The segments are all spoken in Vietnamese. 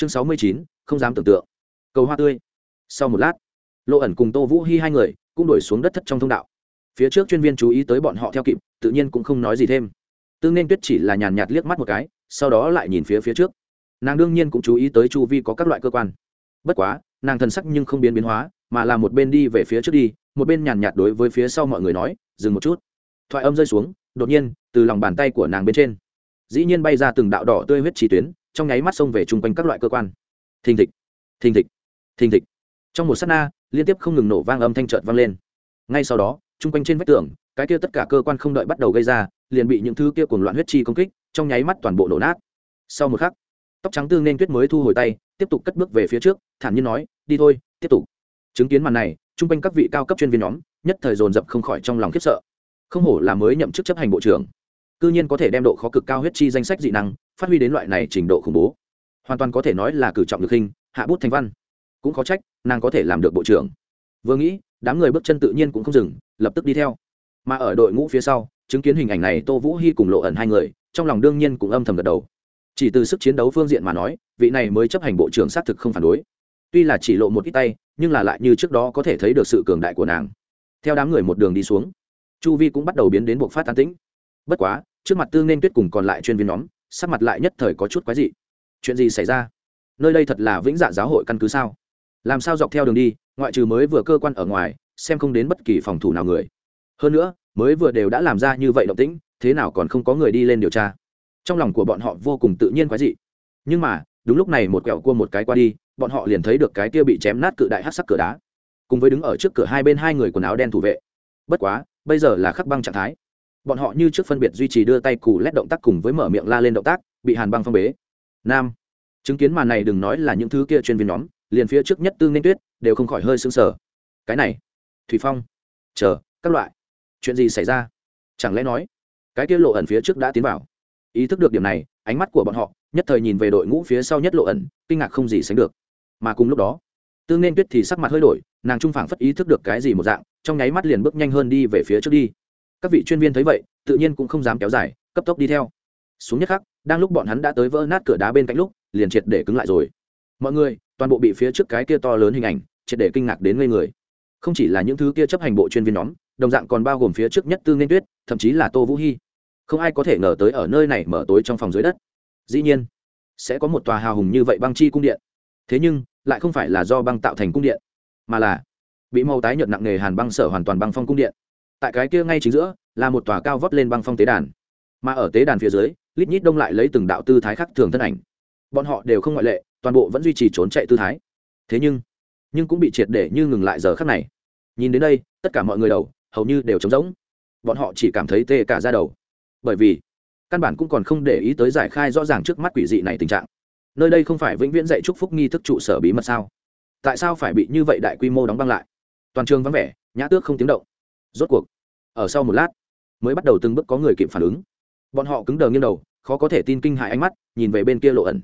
chương sáu mươi chín, không dám tưởng tượng. Cầu hoa tươi. Sau một lát lộ ẩn cùng tô vũ hy hai người cũng đổi xuống đất thất trong thông đạo. Phía trước chuyên viên chú ý tới bọn họ theo kịp, tự nhiên cũng không nói gì thêm. Tương nên tuyết chỉ là nhàn nhạt liếc mắt một cái, sau đó lại nhìn phía phía trước. Nàng đương nhiên cũng chú ý tới chu vi có các loại cơ quan. Bất quá, nàng thần sắc nhưng không biến biến hóa, mà là một bên đi về phía trước đi, một bên nhàn nhạt đối với phía sau mọi người nói, dừng một chút. Thoại âm rơi xuống, đột nhiên, từ lòng bàn tay của nàng bên trên, dĩ nhiên bay ra từng đạo đỏ tươi huyết chỉ tuyến trong nháy mắt xông về chung quanh các loại cơ quan. Thình thịch thình thịch thình thịch. Trong một s á t na, liên tiếp không ngừng nổ vang âm thanh trợt vang lên. Ngay sau đó, chung quanh trên vách tường, cái kia tất cả cơ quan không đợi bắt đầu gây ra, liền bị những thứ kia cuồng loạn huyết chi công kích, trong nháy mắt toàn bộ nổ nát. Sau một khắc, tóc trắng tương nên tuyết mới thu hồi tay, tiếp tục cất bước về phía trước, thản nhiên nói, đi thôi, tiếp tục. Chứng kiến màn này, chung quanh các vị cao cấp chuyên viên nhóm, nhất thời dồn dập không khỏi trong lòng khiếp sợ. Không hổ là mới nhậm chức chấp hành bộ trưởng. Cư nhiên có thể đem độ khó cực cao huyết chi danh sách dị năng phát huy đến loại này trình độ khủng bố. Hoàn toàn có thể nói là cử trọng được hình, hạ bút thành văn. Cũng khó trách, nàng có thể làm được bộ trưởng. Vừa nghĩ, đám người bước chân tự nhiên cũng không dừng, lập tức đi theo. Mà ở đội ngũ phía sau, chứng kiến hình ảnh này, tô vũ hy cùng lộ ẩn hai người, trong lòng đương nhiên cũng âm thầm gật đầu. Chỉ từ sức chiến đấu phương diện mà nói, vị này mới chấp hành bộ trưởng xác thực không phản đối. Tuy là chỉ lộ một ít tay, nhưng là lại như trước đó có thể thấy được sự cường đại của nàng. Theo đám người một đường đi xuống, chu vi cũng bắt đầu biến đến buộc phát tán tĩnh. Bất quá, trước mặt tư nên tuyết cùng còn lại chuyên viên nhóm sắc mặt lại nhất thời có chút quái dị. Chuyện gì xảy ra? Nơi đây thật là vĩnh dạ giáo hội căn cứ sao? Làm sao dọc theo đường đi, ngoại trừ mới vừa cơ quan ở ngoài, xem không đến bất kỳ phòng thủ nào người. Hơn nữa, mới vừa đều đã làm ra như vậy động tĩnh, thế nào còn không có người đi lên điều tra? Trong lòng của bọn họ vô cùng tự nhiên quái dị. Nhưng mà, đúng lúc này một quẹo cua một cái qua đi, bọn họ liền thấy được cái kia bị chém nát cự đại hát sắc cửa đá. Cùng với đứng ở trước cửa hai bên hai người quần áo đen thủ vệ. Bất quá, bây giờ là khắc băng trạng thái bọn họ như trước phân biệt duy trì đưa tay cù lét động tác cùng với mở miệng la lên động tác, bị hàn băng phong bế. Nam. Chứng kiến màn này đừng nói là những thứ kia chuyên viên nhóm, liền phía trước nhất tư nên tuyết, đều không khỏi hơi sững sờ. Cái này. Thủy phong. Chờ, các loại. Chuyện gì xảy ra? Chẳng lẽ nói, cái kia lộ ẩn phía trước đã tiến vào? Ý thức được điểm này, ánh mắt của bọn họ, nhất thời nhìn về đội ngũ phía sau nhất lộ ẩn, kinh ngạc không gì sánh được. Mà cùng lúc đó tương nên tuyết thì sắc mặt hơi đổi, nàng trung phảng phất ý thức được cái gì một dạng, trong nháy mắt liền bước nhanh hơn đi về phía trước đi các vị chuyên viên thấy vậy, tự nhiên cũng không dám kéo dài, cấp tốc đi theo. Xuống nhất khắc, đang lúc bọn hắn đã tới vỡ nát cửa đá bên cạnh lúc, liền triệt để cứng lại rồi. Mọi người, toàn bộ bị phía trước cái kia to lớn hình ảnh, triệt để kinh ngạc đến ngây người. Không chỉ là những thứ kia chấp hành bộ chuyên viên nhóm, đồng dạng còn bao gồm phía trước nhất tư nên tuyết, thậm chí là tô vũ hy không ai có thể ngờ tới ở nơi này mở tối trong phòng dưới đất. Dĩ nhiên, sẽ có một tòa hào hùng như vậy băng chi cung điện. Thế nhưng, lại không phải là do băng tạo thành cung điện, mà là bị màu tái nhợt nặng nề hàn băng sở hoàn toàn băng phong cung điện tại cái kia ngay chính giữa, là một tòa cao vót lên băng phong tế đàn. Mà ở tế đàn phía dưới, lít nhít đông lại lấy từng đạo tư thái khác thường thân ảnh. Bọn họ đều không ngoại lệ, toàn bộ vẫn duy trì trốn chạy tư thái. Thế nhưng nhưng cũng bị triệt để như ngừng lại giờ khắc này. Nhìn đến đây, tất cả mọi người đầu, hầu như đều trống rỗng. Bọn họ chỉ cảm thấy tê cả ra đầu. Bởi vì, căn bản cũng còn không để ý tới giải khai rõ ràng trước mắt quỷ dị này tình trạng. Nơi đây không phải vĩnh viễn dạy chúc phúc nghi thức trụ sở bí mật sao? Tại sao phải bị như vậy đại quy mô đóng băng lại? Toàn trường vắng vẻ, nhã tước không tiếng động rốt cuộc. Ở sau một lát, mới bắt đầu từng bước có người kịp phản ứng. Bọn họ cứng đờ nghiêng đầu, khó có thể tin kinh hại ánh mắt, nhìn về bên kia lộ ẩn.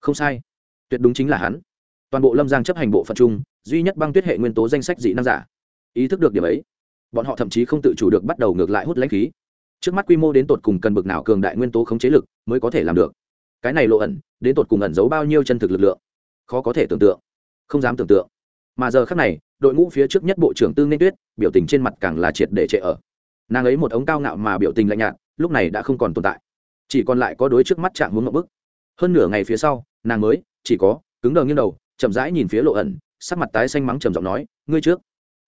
Không sai, tuyệt đúng chính là hắn. Toàn bộ lâm giang chấp hành bộ phận chung, duy nhất băng tuyết hệ nguyên tố danh sách dị năng giả. Ý thức được điểm ấy, bọn họ thậm chí không tự chủ được bắt đầu ngược lại hút lãnh khí. Trước mắt quy mô đến tột cùng cần bực nào cường đại nguyên tố khống chế lực mới có thể làm được. Cái này lộ ẩn, đến tột cùng ẩn giấu bao nhiêu chân thực lực lượng? Khó có thể tưởng tượng. Không dám tưởng tượng. Mà giờ khác này đội ngũ phía trước nhất bộ trưởng tương nên tuyết, biểu tình trên mặt càng là triệt để trệ ở. Nàng ấy một ống cao ngạo mà biểu tình lạnh nhạt, lúc này đã không còn tồn tại. Chỉ còn lại có đối trước mắt chạm hướng ngậm bức. Hơn nửa ngày phía sau, nàng mới, chỉ có, cứng đờ nghiêng đầu, chậm rãi nhìn phía lộ ẩn, sắc mặt tái xanh mắng trầm giọng nói, ngươi trước,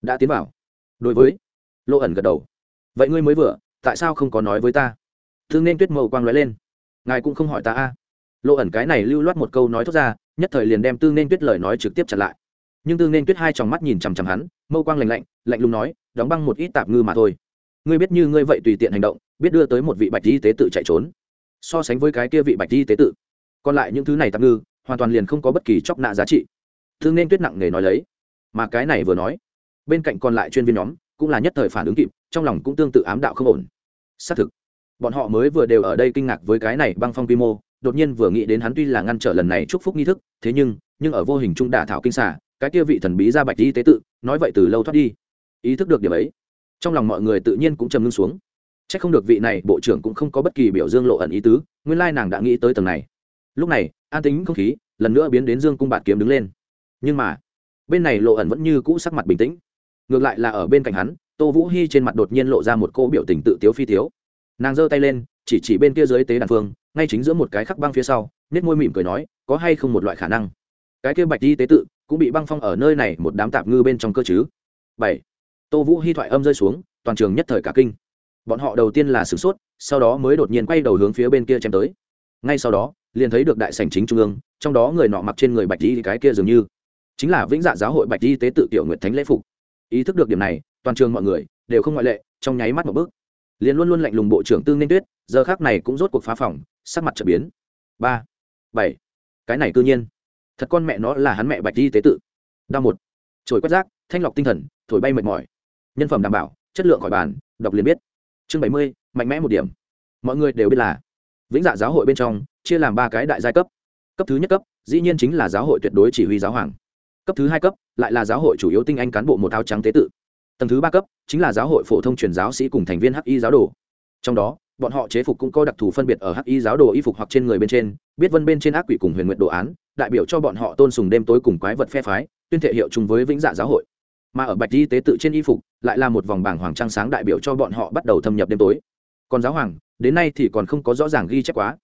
đã tiến vào. Đối với, lộ ẩn gật đầu. Vậy ngươi mới vừa, tại sao không có nói với ta? Thương nên tuyết màu quang lóe lên. Ngài cũng không hỏi ta a. Lộ ẩn cái này lưu loát một câu nói thốt ra, nhất thời liền đem tư nên tuyết lời nói trực tiếp chặn lại nhưng tư nên tuyết hai tròng mắt nhìn chằm chằm hắn, mâu quang lành lạnh lạnh lùng nói, đóng băng một ít tạp ngư mà thôi. Ngươi biết như ngươi vậy tùy tiện hành động, biết đưa tới một vị bạch y tế tự chạy trốn. So sánh với cái kia vị bạch y tế tự, còn lại những thứ này tạp ngư, hoàn toàn liền không có bất kỳ chóc nạ giá trị. Thương nên tuyết nặng nề nói lấy. Mà cái này vừa nói, bên cạnh còn lại chuyên viên nhóm, cũng là nhất thời phản ứng kịp, trong lòng cũng tương tự ám đạo không ổn. Xác thực, bọn họ mới vừa đều ở đây kinh ngạc với cái này băng phong quy mô, đột nhiên vừa nghĩ đến hắn tuy là ngăn trở lần này chúc phúc nghi thức, thế nhưng nhưng ở vô hình trung đả thảo kinh xả cái kia vị thần bí ra bạch y tế tự, nói vậy từ lâu thoát đi. Ý thức được điểm ấy, trong lòng mọi người tự nhiên cũng trầm ngưng xuống. C h ắ c không được vị này bộ trưởng cũng không có bất kỳ biểu dương lộ ẩn ý tứ, nguyên lai nàng đã nghĩ tới tầng này. Lúc này, an tính không khí lần nữa biến đến dương cung bạt kiếm đứng lên. Nhưng mà, bên này lộ ẩn vẫn như cũ sắc mặt bình tĩnh. Ngược lại là ở bên cạnh hắn, tô vũ hy trên mặt đột nhiên lộ ra một cô biểu tình tự tiếu phi tiếu. Nàng giơ tay lên, chỉ chỉ bên kia dưới tế đàn phương, ngay chính giữa một cái khắc băng phía sau nết môi mỉm cười nói, có hay không một loại khả năng? Cái kia bạch y tế tự cũng bị băng phong ở nơi này một đám tạp ngư bên trong cơ chứ. Bảy. Tô vũ hy thoại âm rơi xuống, toàn trường nhất thời cả kinh. Bọn họ đầu tiên là sửng sốt, sau đó mới đột nhiên quay đầu hướng phía bên kia chém tới. Ngay sau đó, liền thấy được đại sảnh chính trung ương, trong đó người nọ mặc trên người bạch di cái kia dường như chính là vĩnh dạ giáo hội bạch di tế tự tiểu nguyệt thánh lễ phục. Ý thức được điểm này, toàn trường mọi người đều không ngoại lệ, trong nháy mắt một bước, liền luôn luôn lạnh lùng bộ trưởng tương nên tuyết, giờ khác này cũng rốt cuộc phá phòng, sắc mặt trở biến. Ba. Bảy. Cái này tự nhiên thật con mẹ nó là hắn mẹ bạch di tế tự. Đau một. Trồi quét rác, thanh lọc tinh thần, thổi bay mệt mỏi. Nhân phẩm đảm bảo, chất lượng khỏi bàn, đọc liền biết. Chương bảy mươi, mạnh mẽ một điểm. Mọi người đều biết là vĩnh dạ giáo hội bên trong, chia làm ba cái đại giai cấp. Cấp thứ nhất cấp, dĩ nhiên chính là giáo hội tuyệt đối chỉ huy giáo hoàng. Cấp thứ hai cấp, lại là giáo hội chủ yếu tinh anh cán bộ một áo trắng tế tự. Tầng thứ ba cấp, chính là giáo hội phổ thông truyền giáo sĩ cùng thành viên hi giáo đồ. Trong đó bọn họ chế phục cũng có đặc thù phân biệt ở hắc y giáo đồ y phục hoặc trên người bên trên, biết vân bên trên ác quỷ cùng huyền nguyện đồ án, đại biểu cho bọn họ tôn sùng đêm tối cùng quái vật phe phái, tuyên thệ hiệu chung với vĩnh dạ giáo hội. Mà ở bạch y tế tự trên y phục, lại là một vòng bảng hoàng trăng sáng đại biểu cho bọn họ bắt đầu thâm nhập đêm tối. Còn giáo hoàng, đến nay thì còn không có rõ ràng ghi chép quá.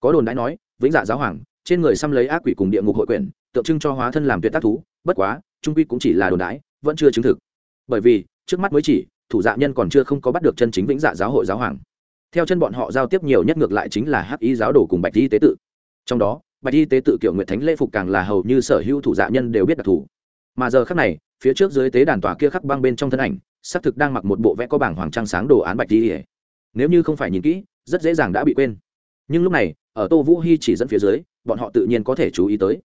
Có đồn đãi nói, vĩnh dạ giáo hoàng, trên người xăm lấy ác quỷ cùng địa ngục hội quyển, tượng trưng cho hóa thân làm tuyệt tác thú, bất quá, trung quy cũng chỉ là đồn đãi vẫn chưa chứng thực. Bởi vì, trước mắt mới chỉ, thủ dạ nhân còn chưa không có bắt được chân chính vĩnh dạ giáo hội giáo hoàng theo chân bọn họ giao tiếp nhiều nhất ngược lại chính là hắc y giáo đồ cùng bạch y tế tự. Trong đó, bạch y tế tự kiểu nguyện thánh lễ phục càng là hầu như sở hữu thủ dạ nhân đều biết đặc thù. Mà giờ khắc này, phía trước dưới tế đàn tòa kia khắc băng bên trong thân ảnh, xác thực đang mặc một bộ vẽ có bảng hoàng trang sáng đồ án bạch y nếu như không phải nhìn kỹ, rất dễ dàng đã bị quên. Nhưng lúc này, ở tô vũ hy chỉ dẫn phía dưới, bọn họ tự nhiên có thể chú ý tới.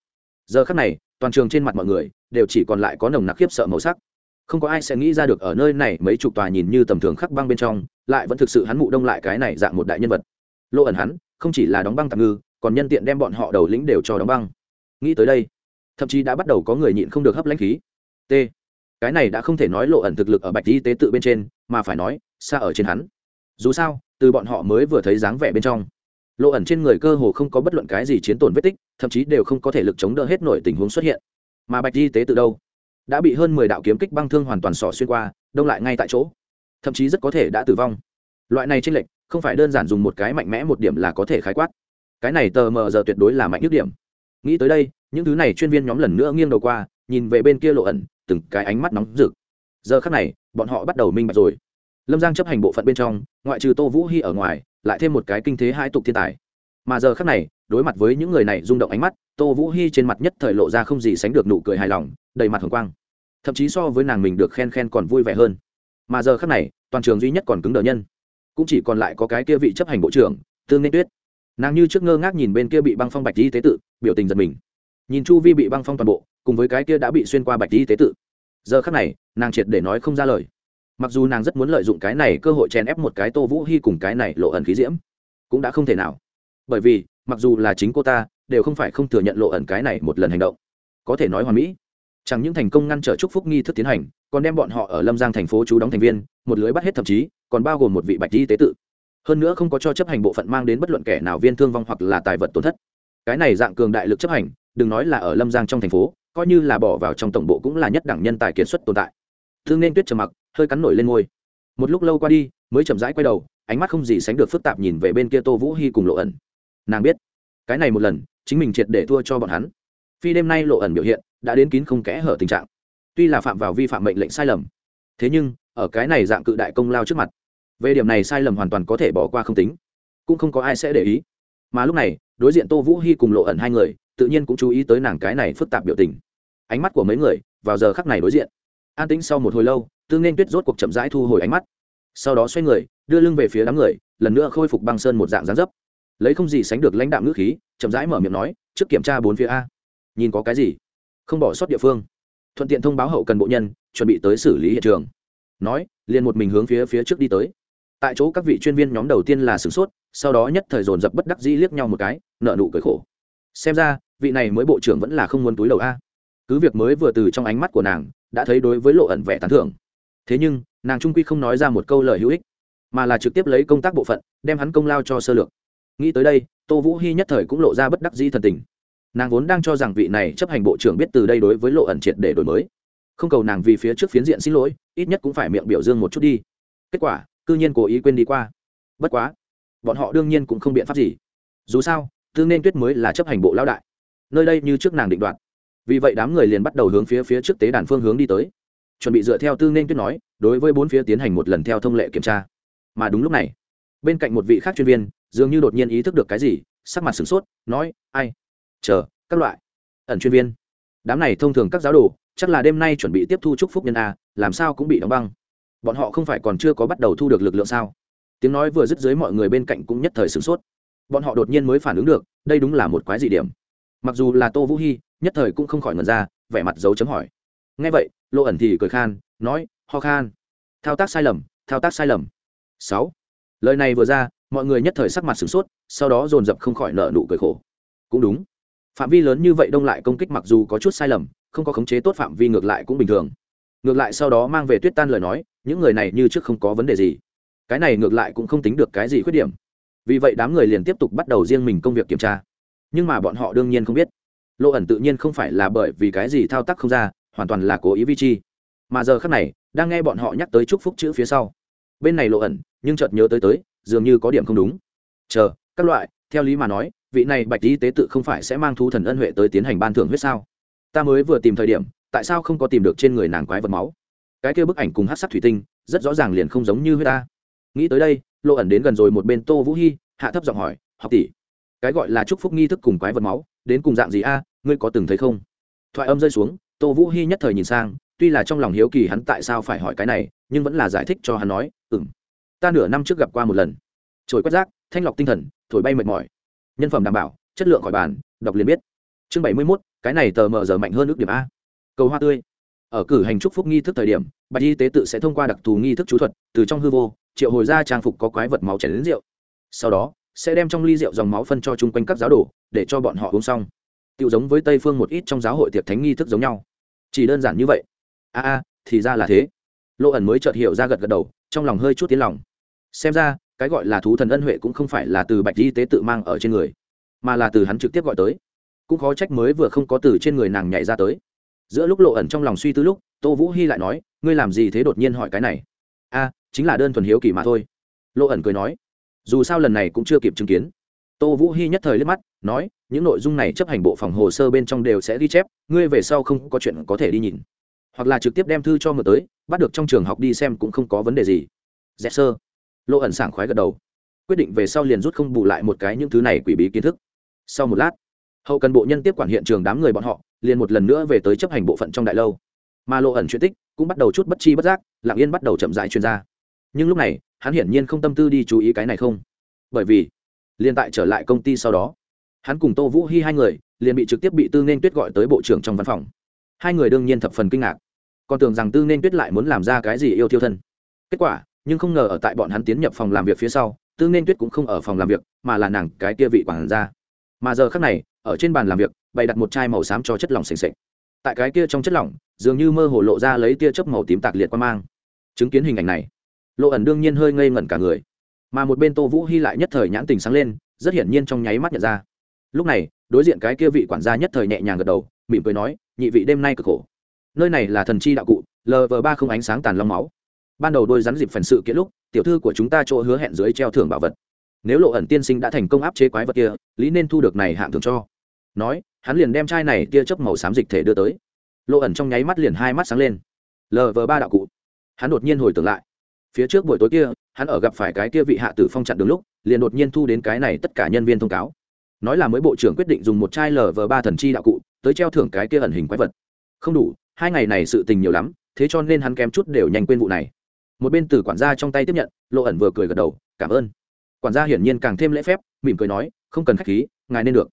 Giờ khắc này, toàn trường trên mặt mọi người đều chỉ còn lại có nồng nặc khiếp sợ màu sắc không có ai sẽ nghĩ ra được ở nơi này mấy chục tòa nhìn như tầm thường khắc băng bên trong, lại vẫn thực sự hắn mụ đông lại cái này dạng một đại nhân vật. Lộ ẩn hắn, không chỉ là đóng băng tạm ngư, còn nhân tiện đem bọn họ đầu lĩnh đều cho đóng băng. Nghĩ tới đây, thậm chí đã bắt đầu có người nhịn không được hấp lãnh khí. T, cái này đã không thể nói lộ ẩn thực lực ở bạch y tế tự bên trên, mà phải nói, xa ở trên hắn. Dù sao, từ bọn họ mới vừa thấy dáng vẻ bên trong lộ ẩn trên người cơ hồ không có bất luận cái gì chiến tổn vết tích, thậm chí đều không có thể lực chống đỡ hết nổi tình huống xuất hiện. Mà bạch y tế tự đâu? Đã bị hơn mười đạo kiếm kích băng thương hoàn toàn sỏ xuyên qua, đông lại ngay tại chỗ. Thậm chí rất có thể đã tử vong. Loại này tranh lệch, không phải đơn giản dùng một cái mạnh mẽ một điểm là có thể khái quát. Cái này tờ mờ giờ tuyệt đối là mạnh nhất điểm. Nghĩ tới đây, những thứ này chuyên viên nhóm lần nữa nghiêng đầu qua, nhìn về bên kia lộ ẩn, từng cái ánh mắt nóng rực. Giờ khắc này, bọn họ bắt đầu minh bạch rồi. Lâm giang chấp hành bộ phận bên trong, ngoại trừ tô vũ hy ở ngoài, lại thêm một cái kinh thế hai tục thiên tài. Mà giờ khắc này đối mặt với những người này rung động ánh mắt, tô vũ hy trên mặt nhất thời lộ ra không gì sánh được nụ cười hài lòng, đầy mặt hồng quang. Thậm chí so với nàng mình được khen khen còn vui vẻ hơn. Mà giờ khắc này, toàn trường duy nhất còn cứng đờ nhân. Cũng chỉ còn lại có cái kia vị chấp hành bộ trưởng, tương nên tuyết. Nàng như trước ngơ ngác nhìn bên kia bị băng phong bạch y tế tự, biểu tình giật mình. Nhìn chu vi bị băng phong toàn bộ, cùng với cái kia đã bị xuyên qua bạch y tế tự. Giờ khắc này, nàng triệt để nói không ra lời. Mặc dù nàng rất muốn lợi dụng cái này cơ hội chèn ép một cái tô vũ hy cùng cái này lộ ẩn khí diễm, cũng đã không thể nào. Bởi vì mặc dù là chính cô ta, đều không phải không thừa nhận lộ ẩn cái này một lần hành động. Có thể nói hoàn mỹ. Chẳng những thành công ngăn trở chúc phúc nghi thức tiến hành, còn đem bọn họ ở lâm giang thành phố chú đóng thành viên, một lưới bắt hết thậm chí, còn bao gồm một vị bạch y tế tự. Hơn nữa không có cho chấp hành bộ phận mang đến bất luận kẻ nào viên thương vong hoặc là tài vật tổn thất. Cái này dạng cường đại lực chấp hành, đừng nói là ở lâm giang trong thành phố, coi như là bỏ vào trong tổng bộ cũng là nhất đẳng nhân tài kiệt xuất tồn tại. Thương nên tuyết trầm mặc, hơi cắn nổi lên ngôi một lúc lâu qua đi, mới chậm rãi quay đầu, ánh mắt không gì sánh được phức tạp nhìn về bên kia tô vũ hy cùng lộ ẩn nàng biết. Cái này một lần, chính mình triệt để thua cho bọn hắn. Phi đêm nay lộ ẩn biểu hiện, đã đến kín không kẽ hở tình trạng. Tuy là phạm vào vi phạm mệnh lệnh sai lầm, thế nhưng, ở cái này dạng cự đại công lao trước mặt, về điểm này sai lầm hoàn toàn có thể bỏ qua không tính. Cũng không có ai sẽ để ý. Mà lúc này, đối diện tô vũ hy cùng lộ ẩn hai người, tự nhiên cũng chú ý tới nàng cái này phức tạp biểu tình. Ánh mắt của mấy người, vào giờ khắc này đối diện. An tĩnh sau một hồi lâu, tương nên tuyết rốt cuộc chậm rãi thu hồi ánh mắt. Sau đó xoay người, đưa lưng về phía đám người, lần nữa khôi phục băng sơn một dạng dáng dấp lấy không gì sánh được lãnh đạo ngữ khí, chậm rãi mở miệng nói, trước kiểm tra bốn phía a. Nhìn có cái gì? Không bỏ sót địa phương. Thuận tiện thông báo hậu cần bộ nhân, chuẩn bị tới xử lý hiện trường. Nói, liền một mình hướng phía phía trước đi tới. Tại chỗ các vị chuyên viên nhóm đầu tiên là sửng sốt, sau đó nhất thời dồn dập bất đắc dĩ liếc nhau một cái nợ nụ cười khổ. Xem ra, vị này mới bộ trưởng vẫn là không muốn túi đầu a. Cứ việc mới vừa từ trong ánh mắt của nàng, đã thấy đối với lộ ẩn vẻ tán thưởng. Thế nhưng, nàng trung quy không nói ra một câu lời hữu ích, mà là trực tiếp lấy công tác bộ phận, đem hắn công lao cho sơ lược nghĩ tới đây, tô vũ hy nhất thời cũng lộ ra bất đắc dĩ thần tình. Nàng vốn đang cho rằng vị này chấp hành bộ trưởng biết từ đây đối với lộ ẩn triệt để đổi mới. Không cầu nàng vì phía trước phiến diện xin lỗi, ít nhất cũng phải miệng biểu dương một chút đi. Kết quả, cư nhiên cố ý quên đi qua. Bất quá, bọn họ đương nhiên cũng không biện pháp gì. Dù sao tương nên tuyết mới là chấp hành bộ lao đại. Nơi đây như trước nàng định đoạt. Vì vậy đám người liền bắt đầu hướng phía phía trước tế đàn phương hướng đi tới. Chuẩn bị dựa theo tư nên tuyết nói, đối với bốn phía tiến hành một lần theo thông lệ kiểm tra. Mà đúng lúc này bên cạnh một vị khác chuyên viên, dường như đột nhiên ý thức được cái gì, sắc mặt sửng sốt, nói, ai? Chờ, các loại. Ẩn chuyên viên. Đám này thông thường các giáo đồ, chắc là đêm nay chuẩn bị tiếp thu chúc phúc nhân a, làm sao cũng bị đóng băng. Bọn họ không phải còn chưa có bắt đầu thu được lực lượng sao? Tiếng nói vừa dứt dưới mọi người bên cạnh cũng nhất thời sửng sốt. Bọn họ đột nhiên mới phản ứng được, đây đúng là một quái dị điểm. Mặc dù là tô vũ hy nhất thời cũng không khỏi ngần ra, vẻ mặt dấu chấm hỏi. Ngay vậy lộ ẩn thì cười khan, nói, ho khan. Thao tác sai lầm, thao tác sai lầm. Sáu lời này vừa ra, mọi người nhất thời sắc mặt sửng sốt, sau đó dồn dập không khỏi nợ nụ cười khổ. Cũng đúng. Phạm vi lớn như vậy đông lại công kích mặc dù có chút sai lầm, không có khống chế tốt phạm vi ngược lại cũng bình thường. Ngược lại sau đó mang về tuyết tan lời nói, những người này như trước không có vấn đề gì. Cái này ngược lại cũng không tính được cái gì khuyết điểm. Vì vậy đám người liền tiếp tục bắt đầu riêng mình công việc kiểm tra. Nhưng mà bọn họ đương nhiên không biết. Lộ ẩn tự nhiên không phải là bởi vì cái gì thao tác không ra, hoàn toàn là cố ý vi chi. Mà giờ khác này, đang nghe bọn họ nhắc tới chúc phúc chữ phía sau bên này lộ ẩn, nhưng chợt nhớ tới tới, dường như có điểm không đúng. Chờ, các loại, theo lý mà nói, vị này bạch y tế tự không phải sẽ mang thú thần ân huệ tới tiến hành ban thưởng huyết sao? Ta mới vừa tìm thời điểm, tại sao không có tìm được trên người nàng quái vật máu? Cái kia bức ảnh cùng hát sắc thủy tinh, rất rõ ràng liền không giống như huyết ta. Nghĩ tới đây, lộ ẩn đến gần rồi một bên tô vũ hy hạ thấp giọng hỏi, học tỷ, cái gọi là chúc phúc nghi thức cùng quái vật máu, đến cùng dạng gì a? Ngươi có từng thấy không? Thoại âm rơi xuống, tô vũ hy nhất thời nhìn sang, tuy là trong lòng hiếu kỳ hắn tại sao phải hỏi cái này nhưng vẫn là giải thích cho hắn nói ừm, ta nửa năm trước gặp qua một lần. Trồi quét rác thanh lọc tinh thần thổi bay mệt mỏi. Nhân phẩm đảm bảo chất lượng khỏi bàn đọc liền biết. Chương bảy mươi mốt cái này tờ mờ giờ mạnh hơn ước điểm a. Cầu hoa tươi. Ở cử hành chúc phúc nghi thức thời điểm bạch y tế tự sẽ thông qua đặc thù nghi thức chú thuật từ trong hư vô triệu hồi ra trang phục có quái vật máu chảy đến rượu. Sau đó sẽ đem trong ly rượu dòng máu phân cho chung quanh các giáo đồ để cho bọn họ uống xong. Tự giống với tây phương một ít trong giáo hội tiệc thánh nghi thức giống nhau. Chỉ đơn giản như vậy. A a thì ra là thế lộ ẩn mới chợt hiểu ra gật gật đầu, trong lòng hơi chút tiến lòng. Xem ra, cái gọi là thú thần ân huệ cũng không phải là từ bạch y tế tự mang ở trên người, mà là từ hắn trực tiếp gọi tới. Cũng khó trách mới vừa không có từ trên người nàng nhảy ra tới. Giữa lúc lộ ẩn trong lòng suy tư lúc, tô vũ hy lại nói, ngươi làm gì thế đột nhiên hỏi cái này? A, chính là đơn thuần hiếu kỳ mà thôi. Lộ ẩn cười nói, dù sao lần này cũng chưa kịp chứng kiến. Tô vũ hy nhất thời liếc mắt, nói, những nội dung này chấp hành bộ phòng hồ sơ bên trong đều sẽ ghi chép, ngươi về sau không có chuyện có thể đi nhìn. Hoặc là trực tiếp đem thư cho mượn tới bắt được trong trường học đi xem cũng không có vấn đề gì. Dẹp sơ. Lộ ẩn sảng khoái gật đầu. Quyết định về sau liền rút không bù lại một cái những thứ này quỷ bí kiến thức. Sau một lát, hậu cần bộ nhân tiếp quản hiện trường đám người bọn họ, liền một lần nữa về tới chấp hành bộ phận trong đại lâu. Mà lộ ẩn chuyện tích cũng bắt đầu chút bất chi bất giác, lặng yên bắt đầu chậm dại chuyên gia nhưng lúc này, hắn hiển nhiên không tâm tư đi chú ý cái này không. Bởi vì, liền tại trở lại công ty sau đó, hắn cùng tô vũ hy hai người liền bị trực tiếp bị tư nên tuyết gọi tới bộ trưởng trong văn phòng. Hai người đương nhiên thập phần kinh ngạc còn tưởng rằng tư nên tuyết lại muốn làm ra cái gì yêu thiêu thân. Kết quả, nhưng không ngờ ở tại bọn hắn tiến nhập phòng làm việc phía sau, tư nên tuyết cũng không ở phòng làm việc, mà là nàng cái kia vị quản gia. Mà giờ khác này, ở trên bàn làm việc, bày đặt một chai màu xám cho chất lỏng sềnh sệch tại cái kia trong chất lỏng, dường như mơ hồ lộ ra lấy tia chớp màu tím tạc liệt qua mang. Chứng kiến hình ảnh này, lộ ẩn đương nhiên hơi ngây ngẩn cả người. Mà một bên tô vũ hy lại nhất thời nhãn tình sáng lên, rất hiển nhiên trong nháy mắt nhận ra. Lúc này, đối diện cái kia vị quản gia nhất thời nhẹ nhàng gật đầu, mỉm cười nói, nhị vị đêm nay cực khổ nơi này là thần chi đạo cụ lv ba không ánh sáng tàn long máu. Ban đầu đôi rắn dịp phần sự kiện lúc, tiểu thư của chúng ta chỗ hứa hẹn dưới treo thưởng bảo vật. Nếu lộ ẩn tiên sinh đã thành công áp chế quái vật kia, lý nên thu được này hạng thưởng cho. Nói, hắn liền đem chai này tia chớp màu xám dịch thể đưa tới. Lộ ẩn trong nháy mắt liền hai mắt sáng lên. Lv ba đạo cụ. Hắn đột nhiên hồi tưởng lại. Phía trước buổi tối kia, hắn ở gặp phải cái kia vị hạ tử phong chặn đường lúc, liền đột nhiên thu đến cái này tất cả nhân viên thông cáo. Nói là mới bộ trưởng quyết định dùng một chai lv ba thần chi đạo cụ, tới treo thưởng cái kia ẩn hình quái vật. Không đủ hai ngày này sự tình nhiều lắm, thế cho nên hắn kém chút đều nhanh quên vụ này. Một bên từ quản gia trong tay tiếp nhận, lộ ẩn vừa cười gật đầu, cảm ơn. Quản gia hiển nhiên càng thêm lễ phép, mỉm cười nói, không cần k h á c h khí, ngài nên được.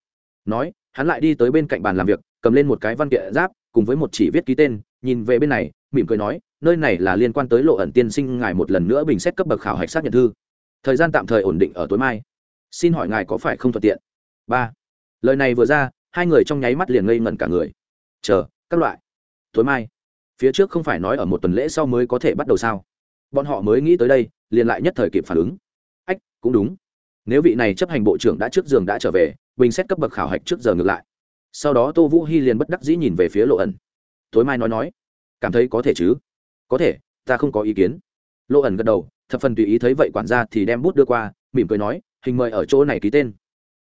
Nói, hắn lại đi tới bên cạnh bàn làm việc, cầm lên một cái văn kiện giáp, cùng với một chỉ viết ký tên, nhìn về bên này, mỉm cười nói, nơi này là liên quan tới lộ ẩn tiên sinh ngài một lần nữa bình xét cấp bậc khảo hạch xác nhận thư. Thời gian tạm thời ổn định ở tối mai. Xin hỏi ngài có phải không thuận tiện? Ba. Lời này vừa ra, hai người trong nháy mắt liền ngây ngẩn cả người. Chờ, các loại tối mai, phía trước không phải nói ở một tuần lễ sau mới có thể bắt đầu sao? Bọn họ mới nghĩ tới đây, liền lại nhất thời kịp phản ứng. Ách, cũng đúng. Nếu vị này chấp hành bộ trưởng đã trước giường đã trở về, bình xét cấp bậc khảo hạch trước giờ ngược lại. Sau đó tô vũ hy liền bất đắc dĩ nhìn về phía lộ ẩn. Tối mai nói nói. Cảm thấy có thể chứ? Có thể, ta không có ý kiến. Lộ ẩn gật đầu, thập phần tùy ý thấy vậy quản gia thì đem bút đưa qua, mỉm cười nói, hình mời ở chỗ này ký tên.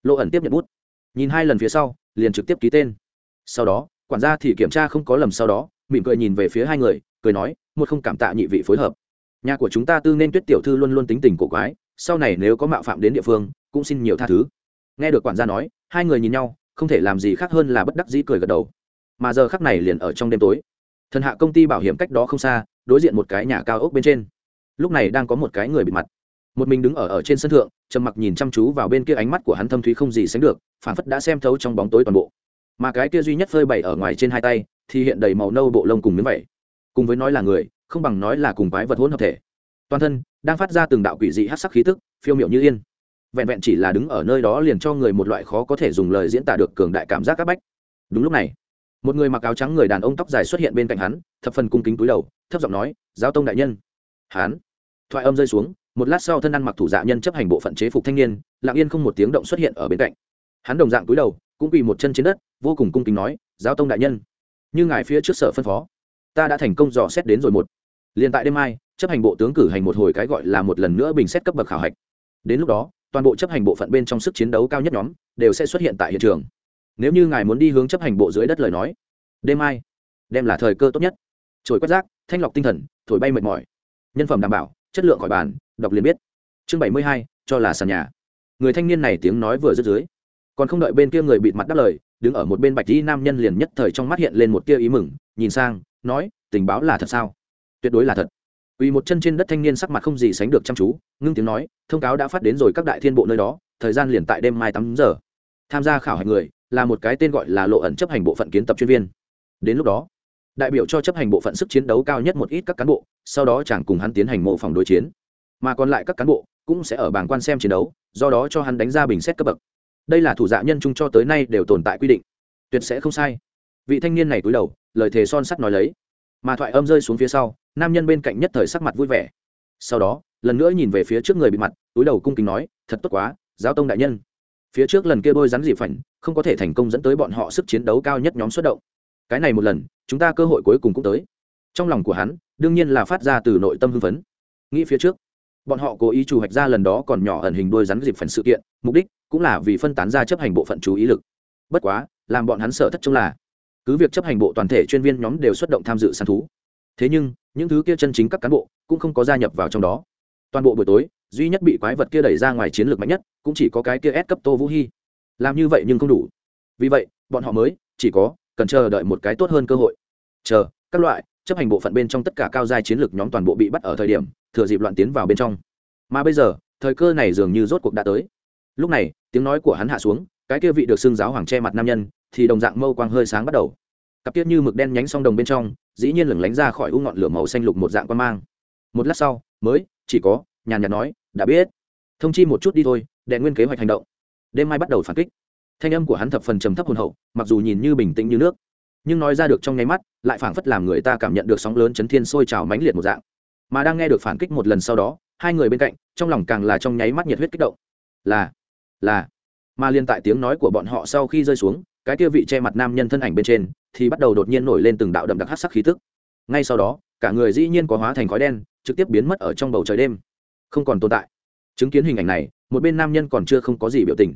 Lộ ẩn tiếp nhận bút. Nhìn hai lần phía sau, liền trực tiếp ký tên. Sau đó quản gia thì kiểm tra không có lầm sau đó, mỉm cười nhìn về phía hai người, cười nói, một không cảm tạ nhị vị phối hợp. Nhà của chúng ta tư nên tuyết tiểu thư luôn luôn tính tình cổ quái, sau này nếu có mạo phạm đến địa phương, cũng xin nhiều tha thứ. Nghe được quản gia nói, hai người nhìn nhau, không thể làm gì khác hơn là bất đắc dĩ cười gật đầu. Mà giờ khắc này liền ở trong đêm tối. Thần hạ công ty bảo hiểm cách đó không xa, đối diện một cái nhà cao ốc bên trên. Lúc này đang có một cái người bị mặt. Một mình đứng ở ở trên sân thượng, trầm mặc nhìn chăm chú vào bên kia ánh mắt của hắn thâm thúy không gì sánh được phản phất đã xem thấu trong bóng tối toàn bộ mà cái kia duy nhất phơi bày ở ngoài trên hai tay, thì hiện đầy màu nâu bộ lông cùng miếng vẩy cùng với nói là người, không bằng nói là cùng quái vật hỗn hợp thể. Toàn thân đang phát ra từng đạo quỷ dị hát sắc khí tức, phiêu miệu như yên. Vẹn vẹn chỉ là đứng ở nơi đó liền cho người một loại khó có thể dùng lời diễn tả được cường đại cảm giác c áp bách. Đúng lúc này, một người mặc áo trắng người đàn ông tóc dài xuất hiện bên cạnh hắn, thập phần cung kính túi đầu, thấp giọng nói, giáo tông đại nhân. Hắn thoại âm rơi xuống, một lát sau thân ăn mặc thủ dạ nhân chấp hành bộ phận chế phục thanh niên, lặng yên không một tiếng động xuất hiện ở bên cạnh. Hắn đồng dạng túi đầu cũng quỳ một chân trên đất, vô cùng cung kính nói, giáo tông đại nhân, như ngài phía trước sở phân phó, ta đã thành công dò xét đến rồi một. Liền tại đêm mai, chấp hành bộ tướng cử hành một hồi cái gọi là một lần nữa bình xét cấp bậc khảo hạch. Đến lúc đó, toàn bộ chấp hành bộ phận bên trong sức chiến đấu cao nhất nhóm đều sẽ xuất hiện tại hiện trường. Nếu như ngài muốn đi hướng chấp hành bộ dưới đất lời nói, đêm mai đem là thời cơ tốt nhất. Trồi quét rác, thanh lọc tinh thần, thổi bay mệt mỏi. Nhân phẩm đảm bảo, chất lượng khỏi bàn, đọc liền biết. Chương bảy mươi hai, cho là sàn nhà. Người thanh niên này tiếng nói vừa rất dưới còn không đợi bên kia người bịt mặt đáp lời đứng ở một bên bạch y nam nhân liền nhất thời trong mắt hiện lên một tia ý mừng nhìn sang nói tình báo là thật sao tuyệt đối là thật Quỳ một chân trên đất thanh niên sắc mặt không gì sánh được chăm chú, ngưng tiếng nói, thông cáo đã phát đến rồi các đại thiên bộ nơi đó, thời gian liền tại đêm mai tám giờ. Tham gia khảo hạch người là một cái tên gọi là Lộ ẩn chấp hành bộ phận kiến tập chuyên viên. Đến lúc đó, đại biểu cho chấp hành bộ phận sức chiến đấu cao nhất một ít các cán bộ, sau đó chẳng cùng hắn tiến hành mộ phòng đối chiến. Mà còn lại các cán bộ cũng sẽ ở bảng quan xem chiến đấu, do đó cho hắn đánh ra bình xét cấp bậc. Đây là thủ dạ nhân chung cho tới nay đều tồn tại quy định, tuyệt sẽ không sai. Vị thanh niên này cúi đầu, lời thề son sắt nói lấy. Mà thoại âm rơi xuống phía sau nam nhân bên cạnh nhất thời sắc mặt vui vẻ. Sau đó lần nữa nhìn về phía trước người bị mặt túi đầu cung kính nói thật tốt quá giáo tông đại nhân. Phía trước lần kia bôi rắn dị phảnh không có thể thành công dẫn tới bọn họ sức chiến đấu cao nhất nhóm xuất động. Cái này một lần chúng ta cơ hội cuối cùng cũng tới. Trong lòng của hắn đương nhiên là phát ra từ nội tâm hưng phấn. Nghĩ phía trước bọn họ cố ý chủ hoạch ra lần đó còn nhỏ ẩn hình đôi rắn dịp phần sự kiện mục đích cũng là vì phân tán ra chấp hành bộ phận chú ý lực. Bất quá, làm bọn hắn sợ thất trông là, cứ việc chấp hành bộ toàn thể chuyên viên nhóm đều xuất động tham dự săn thú. Thế nhưng, những thứ kia chân chính các cán bộ cũng không có gia nhập vào trong đó. Toàn bộ buổi tối, duy nhất bị quái vật kia đẩy ra ngoài chiến lược mạnh nhất cũng chỉ có cái kia ép cấp tô vũ hy làm như vậy nhưng không đủ. Vì vậy, bọn họ mới chỉ có cần chờ đợi một cái tốt hơn cơ hội. Chờ, các loại chấp hành bộ phận bên trong tất cả cao giai chiến lược nhóm toàn bộ bị bắt ở thời điểm, thừa dịp loạn tiến vào bên trong. Mà bây giờ, thời cơ này dường như rốt cuộc đã tới lúc này, tiếng nói của hắn hạ xuống, cái kia vị được xưng giáo hoàng che mặt nam nhân, thì đồng dạng mâu quang hơi sáng bắt đầu. Cặp tiết như mực đen nhánh song đồng bên trong, dĩ nhiên lửng lánh ra khỏi u ngọn lửa màu xanh lục một dạng quan mang. Một lát sau, mới, chỉ có, nhàn nhạt nói, đã biết. Thông chi một chút đi thôi, đệ nguyên kế hoạch hành động. Đêm mai bắt đầu phản kích. Thanh âm của hắn thập phần trầm thấp hồn hậu, mặc dù nhìn như bình tĩnh như nước, nhưng nói ra được trong nháy mắt, lại phảng phất làm người ta cảm nhận được sóng lớn chấn thiên sôi trào mãnh liệt một dạng. Mà đang nghe được phản kích một lần sau đó, hai người bên cạnh, trong lòng càng là trong nháy mắt nhiệt huyết kích động. Là là, mà liên tại tiếng nói của bọn họ sau khi rơi xuống, cái kia vị che mặt nam nhân thân ảnh bên trên, thì bắt đầu đột nhiên nổi lên từng đạo đậm đặc hát sắc khí tức. Ngay sau đó, cả người dĩ nhiên có hóa thành khói đen, trực tiếp biến mất ở trong bầu trời đêm. Không còn tồn tại. Chứng kiến hình ảnh này, một bên nam nhân còn chưa không có gì biểu tình.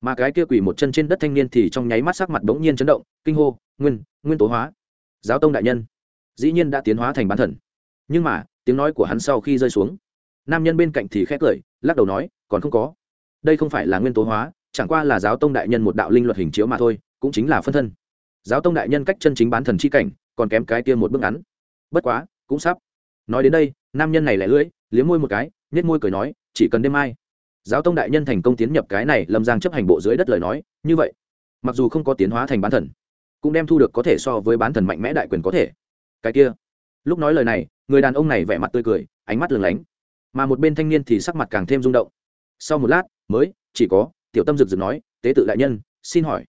Mà cái kia quỳ một chân trên đất thanh niên thì trong nháy mắt sắc mặt bỗng nhiên chấn động, kinh hô, nguyên nguyên tố hóa. Giáo tông đại nhân. Dĩ nhiên đã tiến hóa thành bán thần. Nhưng mà, tiếng nói của hắn sau khi rơi xuống, nam nhân bên cạnh thì khét cười, lắc đầu nói, còn không có đây không phải là nguyên tố hóa, chẳng qua là giáo tông đại nhân một đạo linh luật hình chiếu mà thôi, cũng chính là phân thân. Giáo tông đại nhân cách chân chính bán thần chi cảnh, còn kém cái kia một bước ngắn. Bất quá, cũng sắp. Nói đến đây, nam nhân này lại lưỡi, liếm môi một cái nhét môi cười nói, chỉ cần đêm mai. Giáo tông đại nhân thành công tiến nhập cái này lâm giang chấp hành bộ dưới đất lời nói, như vậy, mặc dù không có tiến hóa thành bán thần, cũng đem thu được có thể so với bán thần mạnh mẽ đại quyền có thể. Cái kia, lúc nói lời này, người đàn ông này vẻ mặt tươi cười, ánh mắt lừng lánh, mà một bên thanh niên thì sắc mặt càng thêm rung động sau một lát, mới, chỉ có, tiểu tâm rực rực nói, tế tự đại nhân, xin hỏi,